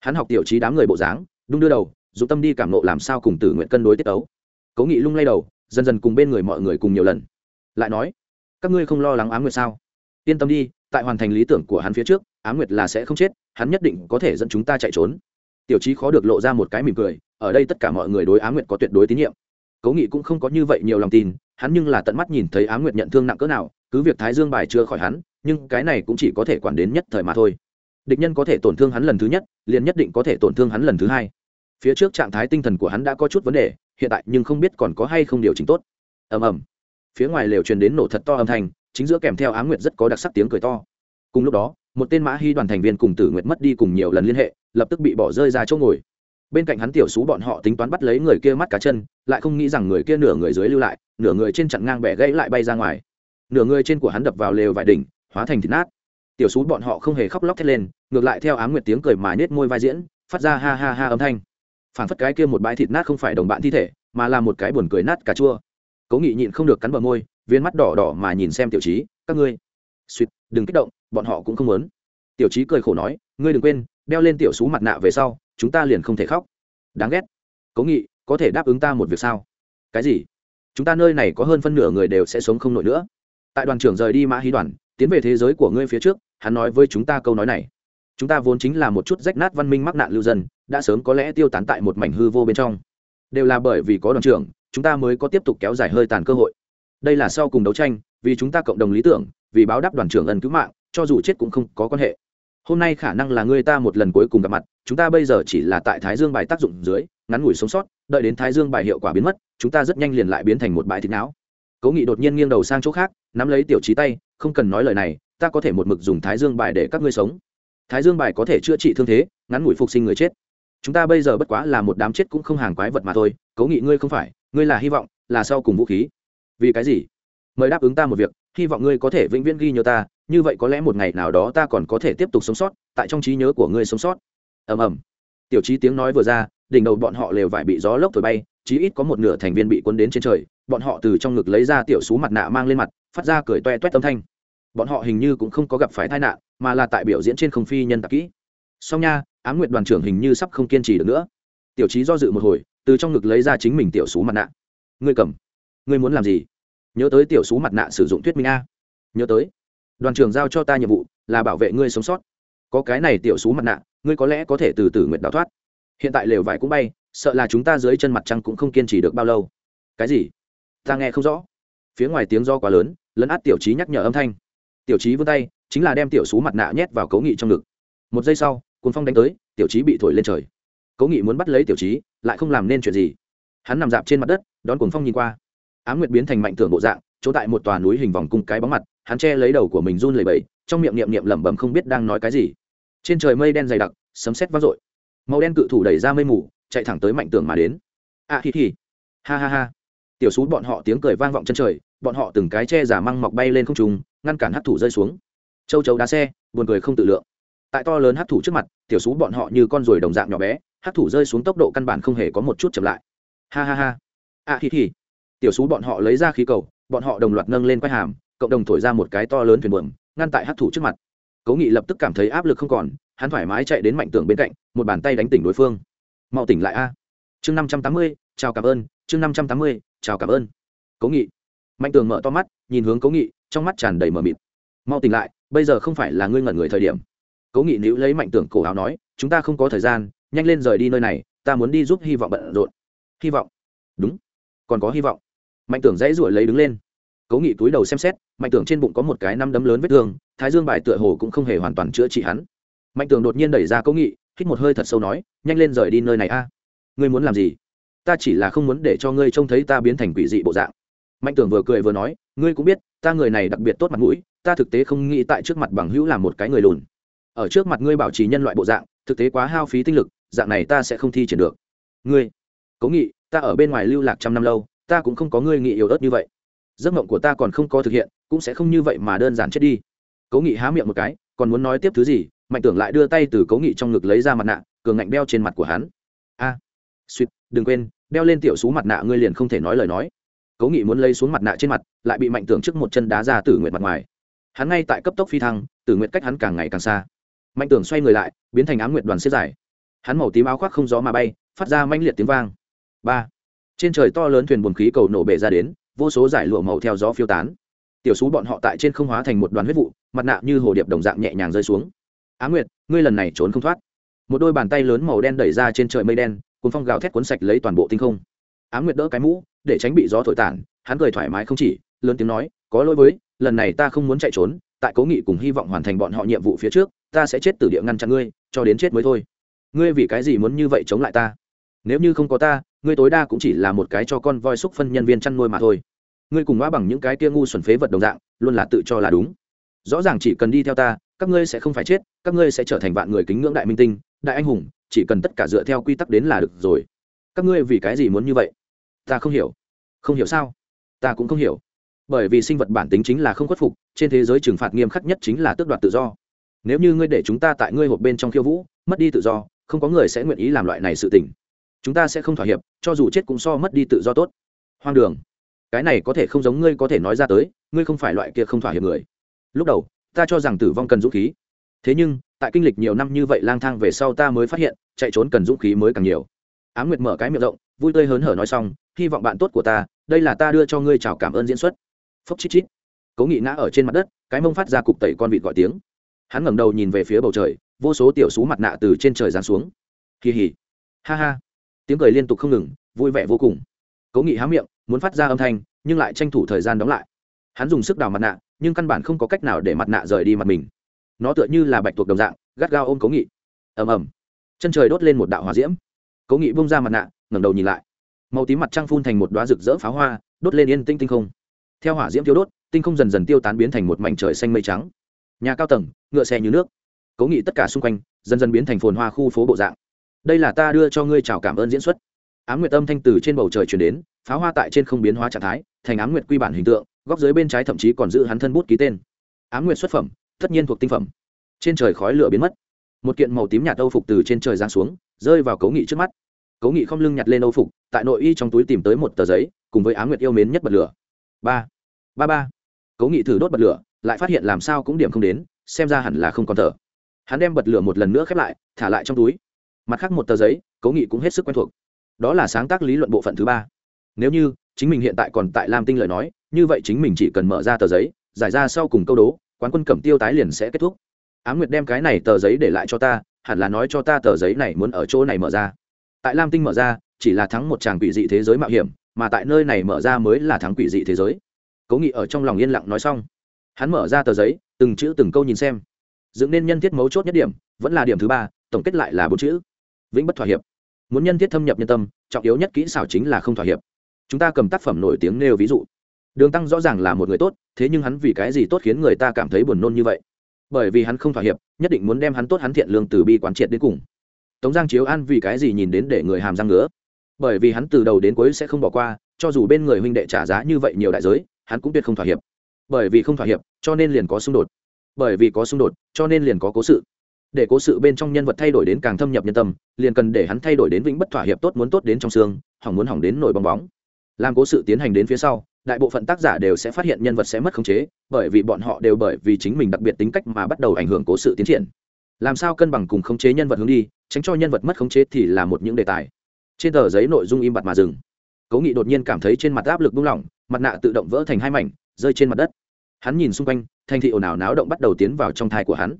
Hắn học tiểu trí đám người bộ dáng, đung đưa đầu dù tâm đi cảm nộ làm sao cùng tử nguyện cân đối tiết tấu. Cố nghị lung lay đầu dần dần cùng bên người mọi người cùng nhiều lần. Lại nói, các ngươi không lo lắng á nguyệt sao? Yên tâm đi, tại hoàn thành lý tưởng của hắn phía trước á nguyệt là sẽ không chết, hắn nhất định có thể dẫn chúng ta chạy trốn. Tiểu trí khó được lộ ra một cái mỉm cười, ở đây tất cả mọi người đối á nguyệt có tuyệt đối tín nhiệm. Cố nghị cũng không có như vậy nhiều lòng tin, hắn nhưng là tận mắt nhìn thấy á nguyệt nhận thương nặng cỡ nào, cứ việc thái dương bài chưa khỏi hắn, nhưng cái này cũng chỉ có thể quản đến nhất thời mà thôi. Địch nhân có thể tổn thương hắn lần thứ nhất, liền nhất định có thể tổn thương hắn lần thứ hai. Phía trước trạng thái tinh thần của hắn đã có chút vấn đề hiện tại nhưng không biết còn có hay không điều chỉnh tốt. Ầm ầm. Phía ngoài lều truyền đến nổ thật to âm thanh, chính giữa kèm theo á nguyệt rất có đặc sắc tiếng cười to. Cùng lúc đó, một tên mã hy đoàn thành viên cùng tử nguyệt mất đi cùng nhiều lần liên hệ, lập tức bị bỏ rơi ra chỗ ngồi. Bên cạnh hắn tiểu xú bọn họ tính toán bắt lấy người kia mắt cá chân, lại không nghĩ rằng người kia nửa người dưới lưu lại, nửa người trên chặn ngang bẻ gãy lại bay ra ngoài. Nửa người trên của hắn đập vào lều vải đỉnh, hóa thành thịt nát. Tiểu xú bọn họ không hề khóc lóc thét lên, ngược lại theo á nguyệt tiếng cười mà nết môi vai diễn, phát ra ha ha ha âm thanh phản phất cái kia một bãi thịt nát không phải đồng bạn thi thể, mà là một cái buồn cười nát cà chua. Cố nghị nhịn không được cắn bờ môi, viên mắt đỏ đỏ mà nhìn xem tiểu trí các ngươi, suýt, đừng kích động, bọn họ cũng không muốn. Tiểu trí cười khổ nói, ngươi đừng quên, đeo lên tiểu xú mặt nạ về sau, chúng ta liền không thể khóc. Đáng ghét. Cố nghị, có thể đáp ứng ta một việc sao? Cái gì? Chúng ta nơi này có hơn phân nửa người đều sẽ sống không nổi nữa. Tại đoàn trưởng rời đi mã hí đoàn, tiến về thế giới của ngươi phía trước, hắn nói với chúng ta câu nói này. Chúng ta vốn chính là một chút rách nát văn minh mắc nạn lưu dân đã sớm có lẽ tiêu tán tại một mảnh hư vô bên trong. Đều là bởi vì có đoàn trưởng, chúng ta mới có tiếp tục kéo dài hơi tàn cơ hội. Đây là sau cùng đấu tranh, vì chúng ta cộng đồng lý tưởng, vì báo đáp đoàn trưởng ân cứu mạng, cho dù chết cũng không có quan hệ. Hôm nay khả năng là người ta một lần cuối cùng gặp mặt, chúng ta bây giờ chỉ là tại thái dương bài tác dụng dưới, ngắn ngủi sống sót, đợi đến thái dương bài hiệu quả biến mất, chúng ta rất nhanh liền lại biến thành một bãi thịt não. Cố nghị đột nhiên nghiêng đầu sang chỗ khác, nắm lấy tiểu trí tay, không cần nói lời này, ta có thể một mực dùng thái dương bài để các ngươi sống. Thái dương bài có thể chữa trị thương thế, ngắn ngủi phục sinh người chết chúng ta bây giờ bất quá là một đám chết cũng không hàng quái vật mà thôi cố nghị ngươi không phải, ngươi là hy vọng, là sau cùng vũ khí. Vì cái gì? Mời đáp ứng ta một việc, hy vọng ngươi có thể vĩnh viễn ghi nhớ ta, như vậy có lẽ một ngày nào đó ta còn có thể tiếp tục sống sót, tại trong trí nhớ của ngươi sống sót. Ầm ầm. Tiểu trí tiếng nói vừa ra, đỉnh đầu bọn họ lều vải bị gió lốc thổi bay, chí ít có một nửa thành viên bị cuốn đến trên trời, bọn họ từ trong ngực lấy ra tiểu xú mặt nạ mang lên mặt, phát ra cười toe toét âm thanh. Bọn họ hình như cũng không có gặp phải tai nạn, mà là tại biểu diễn trên không phi nhân tạc kỹ. Song nha á m nguyện đoàn trưởng hình như sắp không kiên trì được nữa. Tiểu trí do dự một hồi, từ trong ngực lấy ra chính mình tiểu xú mặt nạ. Ngươi cầm. Ngươi muốn làm gì? Nhớ tới tiểu xú mặt nạ sử dụng thuyết minh a. Nhớ tới. Đoàn trưởng giao cho ta nhiệm vụ là bảo vệ ngươi sống sót. Có cái này tiểu xú mặt nạ, ngươi có lẽ có thể từ từ nguyện đào thoát. Hiện tại lều vải cũng bay, sợ là chúng ta dưới chân mặt trăng cũng không kiên trì được bao lâu. Cái gì? Ta nghe không rõ. Phía ngoài tiếng do quá lớn, lấn át tiểu trí nhắc nhở âm thanh. Tiểu trí vươn tay, chính là đem tiểu xú mặt nạ nhét vào cấu nghị trong ngực. Một giây sau cuốn phong đánh tới tiểu trí bị thổi lên trời. Cố nghị muốn bắt lấy tiểu trí lại không làm nên chuyện gì. Hắn nằm dạp trên mặt đất đón cuốn phong nhìn qua. Á m nguyệt biến thành mạnh thường bộ dạng chỗ tại một tòa núi hình vòng cung cái bóng mặt hắn che lấy đầu của mình run lẩy bẩy trong miệng niệm niệm lẩm bẩm không biết đang nói cái gì. Trên trời mây đen dày đặc sấm sét vang rội. màu đen cự thủ đẩy ra mây mù chạy thẳng tới mạnh tường mà đến. A à, hi hi. Ha ha ha. Tiểu sú bọn họ tiếng cười vang vọng chân trời bọn họ từng cái che giả măng mọc bay lên không trùng ngăn cản hát thủ rơi xuống. Châu chấu đá xe buồn cười không tự lượng tại to lớn hát thủ trước mặt tiểu xú bọn họ như con ruồi đồng dạng nhỏ bé hát thủ rơi xuống tốc độ căn bản không hề có một chút chậm lại. Ha ha ha. À, thì thì tiểu xú bọn họ lấy ra khí cầu bọn họ đồng loạt nâng lên quay hàm cộng đồng thổi ra một cái to lớn thuyền buồm ngăn tại hát thủ trước mặt. Cố nghị lập tức cảm thấy áp lực không còn hắn thoải mái chạy đến mạnh tường bên cạnh một bàn tay đánh tỉnh đối phương. Mau tỉnh lại a. Chương năm trăm tám mươi chào cảm ơn chương năm trăm tám mươi chào cảm ơn. Cố nghị. Mạnh tường mở to mắt nhìn hướng cố nghị trong mắt tràn đầy mờ mịt. Mau tỉnh lại bây giờ không phải là ngươi ngẩn người thời điểm cố nghị níu lấy mạnh tưởng cổ áo nói, chúng ta không có thời gian, nhanh lên rời đi nơi này, ta muốn đi giúp hy vọng bận rộn. Hy vọng? Đúng, còn có hy vọng. Mạnh tưởng dãy ruổi lấy đứng lên. Cố nghị túi đầu xem xét, mạnh tưởng trên bụng có một cái năm đấm lớn vết thương, thái dương bài tựa hồ cũng không hề hoàn toàn chữa trị hắn. Mạnh tưởng đột nhiên đẩy ra cố nghị, hít một hơi thật sâu nói, nhanh lên rời đi nơi này a. Ngươi muốn làm gì? Ta chỉ là không muốn để cho ngươi trông thấy ta biến thành quỷ dị bộ dạng. Mạnh tưởng vừa cười vừa nói, ngươi cũng biết, ta người này đặc biệt tốt mặt mũi, ta thực tế không nghĩ tại trước mặt bằng hữu là một cái người lùn ở trước mặt ngươi bảo trì nhân loại bộ dạng thực tế quá hao phí tinh lực dạng này ta sẽ không thi triển được. Ngươi cố nghị ta ở bên ngoài lưu lạc trăm năm lâu ta cũng không có ngươi nghị yếu ớt như vậy. Giấc mộng của ta còn không có thực hiện cũng sẽ không như vậy mà đơn giản chết đi. Cố nghị há miệng một cái còn muốn nói tiếp thứ gì mạnh tưởng lại đưa tay từ cố nghị trong ngực lấy ra mặt nạ cường ngạnh đeo trên mặt của hắn. A à, suýt đừng quên đeo lên tiểu xú mặt nạ ngươi liền không thể nói lời nói. Cố nghị muốn lấy xuống mặt nạ trên mặt lại bị mạnh tưởng trước một chân đá ra tử nguyện mặt ngoài. Hắn ngay tại cấp tốc phi thăng tử nguyện cách hắn càng ngày càng xa mạnh tưởng xoay người lại, biến thành Áng Nguyệt đoàn xếp dài. Hắn màu tím áo khoác không gió mà bay, phát ra manh liệt tiếng vang. Ba. Trên trời to lớn thuyền buồn khí cầu nổ bể ra đến, vô số giải lụa màu theo gió phiêu tán. Tiểu xú bọn họ tại trên không hóa thành một đoàn huyết vụ, mặt nạ như hồ điệp đồng dạng nhẹ nhàng rơi xuống. Á nguyệt, ngươi lần này trốn không thoát. Một đôi bàn tay lớn màu đen đẩy ra trên trời mây đen, cuốn phong gào thét cuốn sạch lấy toàn bộ tinh không. Á nguyệt đỡ cái mũ, để tránh bị gió thổi tản, hắn cười thoải mái không chỉ, lớn tiếng nói, có lỗi với, lần này ta không muốn chạy trốn, tại cố nghị cùng hy vọng hoàn thành bọn họ nhiệm vụ phía trước ta sẽ chết từ địa ngăn chặn ngươi, cho đến chết mới thôi. Ngươi vì cái gì muốn như vậy chống lại ta? Nếu như không có ta, ngươi tối đa cũng chỉ là một cái cho con voi xúc phân nhân viên chăn nuôi mà thôi. Ngươi cùng ngã bằng những cái kia ngu xuẩn phế vật đồng dạng, luôn là tự cho là đúng. Rõ ràng chỉ cần đi theo ta, các ngươi sẽ không phải chết, các ngươi sẽ trở thành vạn người kính ngưỡng đại minh tinh, đại anh hùng, chỉ cần tất cả dựa theo quy tắc đến là được rồi. Các ngươi vì cái gì muốn như vậy? Ta không hiểu. Không hiểu sao? Ta cũng không hiểu. Bởi vì sinh vật bản tính chính là không khuất phục, trên thế giới trừng phạt nghiêm khắc nhất chính là tước đoạt tự do nếu như ngươi để chúng ta tại ngươi hộp bên trong khiêu vũ, mất đi tự do, không có người sẽ nguyện ý làm loại này sự tình. Chúng ta sẽ không thỏa hiệp, cho dù chết cũng so mất đi tự do tốt. Hoang đường. Cái này có thể không giống ngươi có thể nói ra tới, ngươi không phải loại kia không thỏa hiệp người. Lúc đầu, ta cho rằng tử vong cần dũng khí. Thế nhưng, tại kinh lịch nhiều năm như vậy lang thang về sau ta mới phát hiện, chạy trốn cần dũng khí mới càng nhiều. Á m nguyệt mở cái miệng rộng, vui tươi hớn hở nói xong, hy vọng bạn tốt của ta, đây là ta đưa cho ngươi chào cảm ơn diễn xuất. Phốc chít chít. Cố nghị ngã ở trên mặt đất, cái mông phát ra cục tẩy con vịt gọi tiếng hắn ngẩng đầu nhìn về phía bầu trời, vô số tiểu xú mặt nạ từ trên trời giáng xuống. Kỳ hỉ. Ha ha. Tiếng cười liên tục không ngừng, vui vẻ vô cùng. Cố nghị há miệng, muốn phát ra âm thanh, nhưng lại tranh thủ thời gian đóng lại. Hắn dùng sức đào mặt nạ, nhưng căn bản không có cách nào để mặt nạ rời đi mặt mình. Nó tựa như là bạch tuộc đồng dạng, gắt gao ôm cố nghị. Ầm ầm. Chân trời đốt lên một đạo hòa diễm. Cố nghị bông ra mặt nạ, ngẩng đầu nhìn lại. Màu tím mặt trăng phun thành một đoá rực rỡ pháo hoa, đốt lên yên tinh tinh không. Theo hỏa diễm thiếu đốt, tinh không dần dần tiêu tán biến thành một mảnh trời xanh mây trắng nhà cao tầng, ngựa xe như nước. Cố nghị tất cả xung quanh, dần dần biến thành phồn hoa khu phố bộ dạng. Đây là ta đưa cho ngươi chào cảm ơn diễn xuất. Ám nguyệt âm thanh từ trên bầu trời chuyển đến, pháo hoa tại trên không biến hóa trạng thái, thành ám nguyệt quy bản hình tượng, góc dưới bên trái thậm chí còn giữ hắn thân bút ký tên. Ám nguyệt xuất phẩm, tất nhiên thuộc tinh phẩm. Trên trời khói lửa biến mất. Một kiện màu tím nhạt âu phục từ trên trời giáng xuống, rơi vào cấu nghị trước mắt. Cấu nghị không lưng nhặt lên âu phục, tại nội y trong túi tìm tới một tờ giấy, cùng với ám nguyệt yêu mến nhất bật lửa. Ba. Ba ba. Cấu nghị thử đốt bật lửa lại phát hiện làm sao cũng điểm không đến, xem ra hẳn là không còn thở. Hắn đem bật lửa một lần nữa khép lại, thả lại trong túi. Mặt khác một tờ giấy, cố nghị cũng hết sức quen thuộc. Đó là sáng tác lý luận bộ phận thứ ba. Nếu như chính mình hiện tại còn tại lam tinh lời nói, như vậy chính mình chỉ cần mở ra tờ giấy, giải ra sau cùng câu đố, quán quân cẩm tiêu tái liền sẽ kết thúc. Á m nguyệt đem cái này tờ giấy để lại cho ta, hẳn là nói cho ta tờ giấy này muốn ở chỗ này mở ra. Tại lam tinh mở ra, chỉ là thắng một chàng quỷ dị thế giới mạo hiểm, mà tại nơi này mở ra mới là thắng quỷ dị thế giới. Cố nghị ở trong lòng yên lặng nói xong hắn mở ra tờ giấy, từng chữ từng câu nhìn xem. Dựng nên nhân thiết mấu chốt nhất điểm, vẫn là điểm thứ ba, tổng kết lại là bốn chữ. Vĩnh bất thỏa hiệp. Muốn nhân thiết thâm nhập nhân tâm, trọng yếu nhất kỹ xảo chính là không thỏa hiệp. Chúng ta cầm tác phẩm nổi tiếng nêu ví dụ. Đường tăng rõ ràng là một người tốt, thế nhưng hắn vì cái gì tốt khiến người ta cảm thấy buồn nôn như vậy? Bởi vì hắn không thỏa hiệp, nhất định muốn đem hắn tốt hắn thiện lương từ bi quán triệt đến cùng. Tống giang chiếu an vì cái gì nhìn đến để người hàm răng ngứa? Bởi vì hắn từ đầu đến cuối sẽ không bỏ qua, cho dù bên người huynh đệ trả giá như vậy nhiều đại giới, hắn cũng tuyệt không thỏa hiệp bởi vì không thỏa hiệp, cho nên liền có xung đột. Bởi vì có xung đột, cho nên liền có cố sự. Để cố sự bên trong nhân vật thay đổi đến càng thâm nhập nhân tâm, liền cần để hắn thay đổi đến vĩnh bất thỏa hiệp tốt muốn tốt đến trong xương, hỏng muốn hỏng đến nổi bong bóng. Làm cố sự tiến hành đến phía sau, đại bộ phận tác giả đều sẽ phát hiện nhân vật sẽ mất khống chế, bởi vì bọn họ đều bởi vì chính mình đặc biệt tính cách mà bắt đầu ảnh hưởng cố sự tiến triển. Làm sao cân bằng cùng khống chế nhân vật hướng đi, tránh cho nhân vật mất khống chế thì là một những đề tài. Trên tờ giấy nội dung im bặt mà dừng. Cố nghị đột nhiên cảm thấy trên mặt áp lực buông lỏng, mặt nạ tự động vỡ thành hai mảnh rơi trên mặt đất. Hắn nhìn xung quanh, thành thị ồn ào náo động bắt đầu tiến vào trong thai của hắn.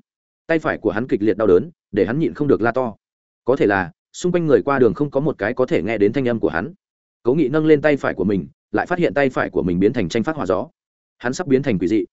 Tay phải của hắn kịch liệt đau đớn, để hắn nhịn không được la to. Có thể là, xung quanh người qua đường không có một cái có thể nghe đến thanh âm của hắn. Cố nghị nâng lên tay phải của mình, lại phát hiện tay phải của mình biến thành tranh phát hỏa gió. Hắn sắp biến thành quỷ dị.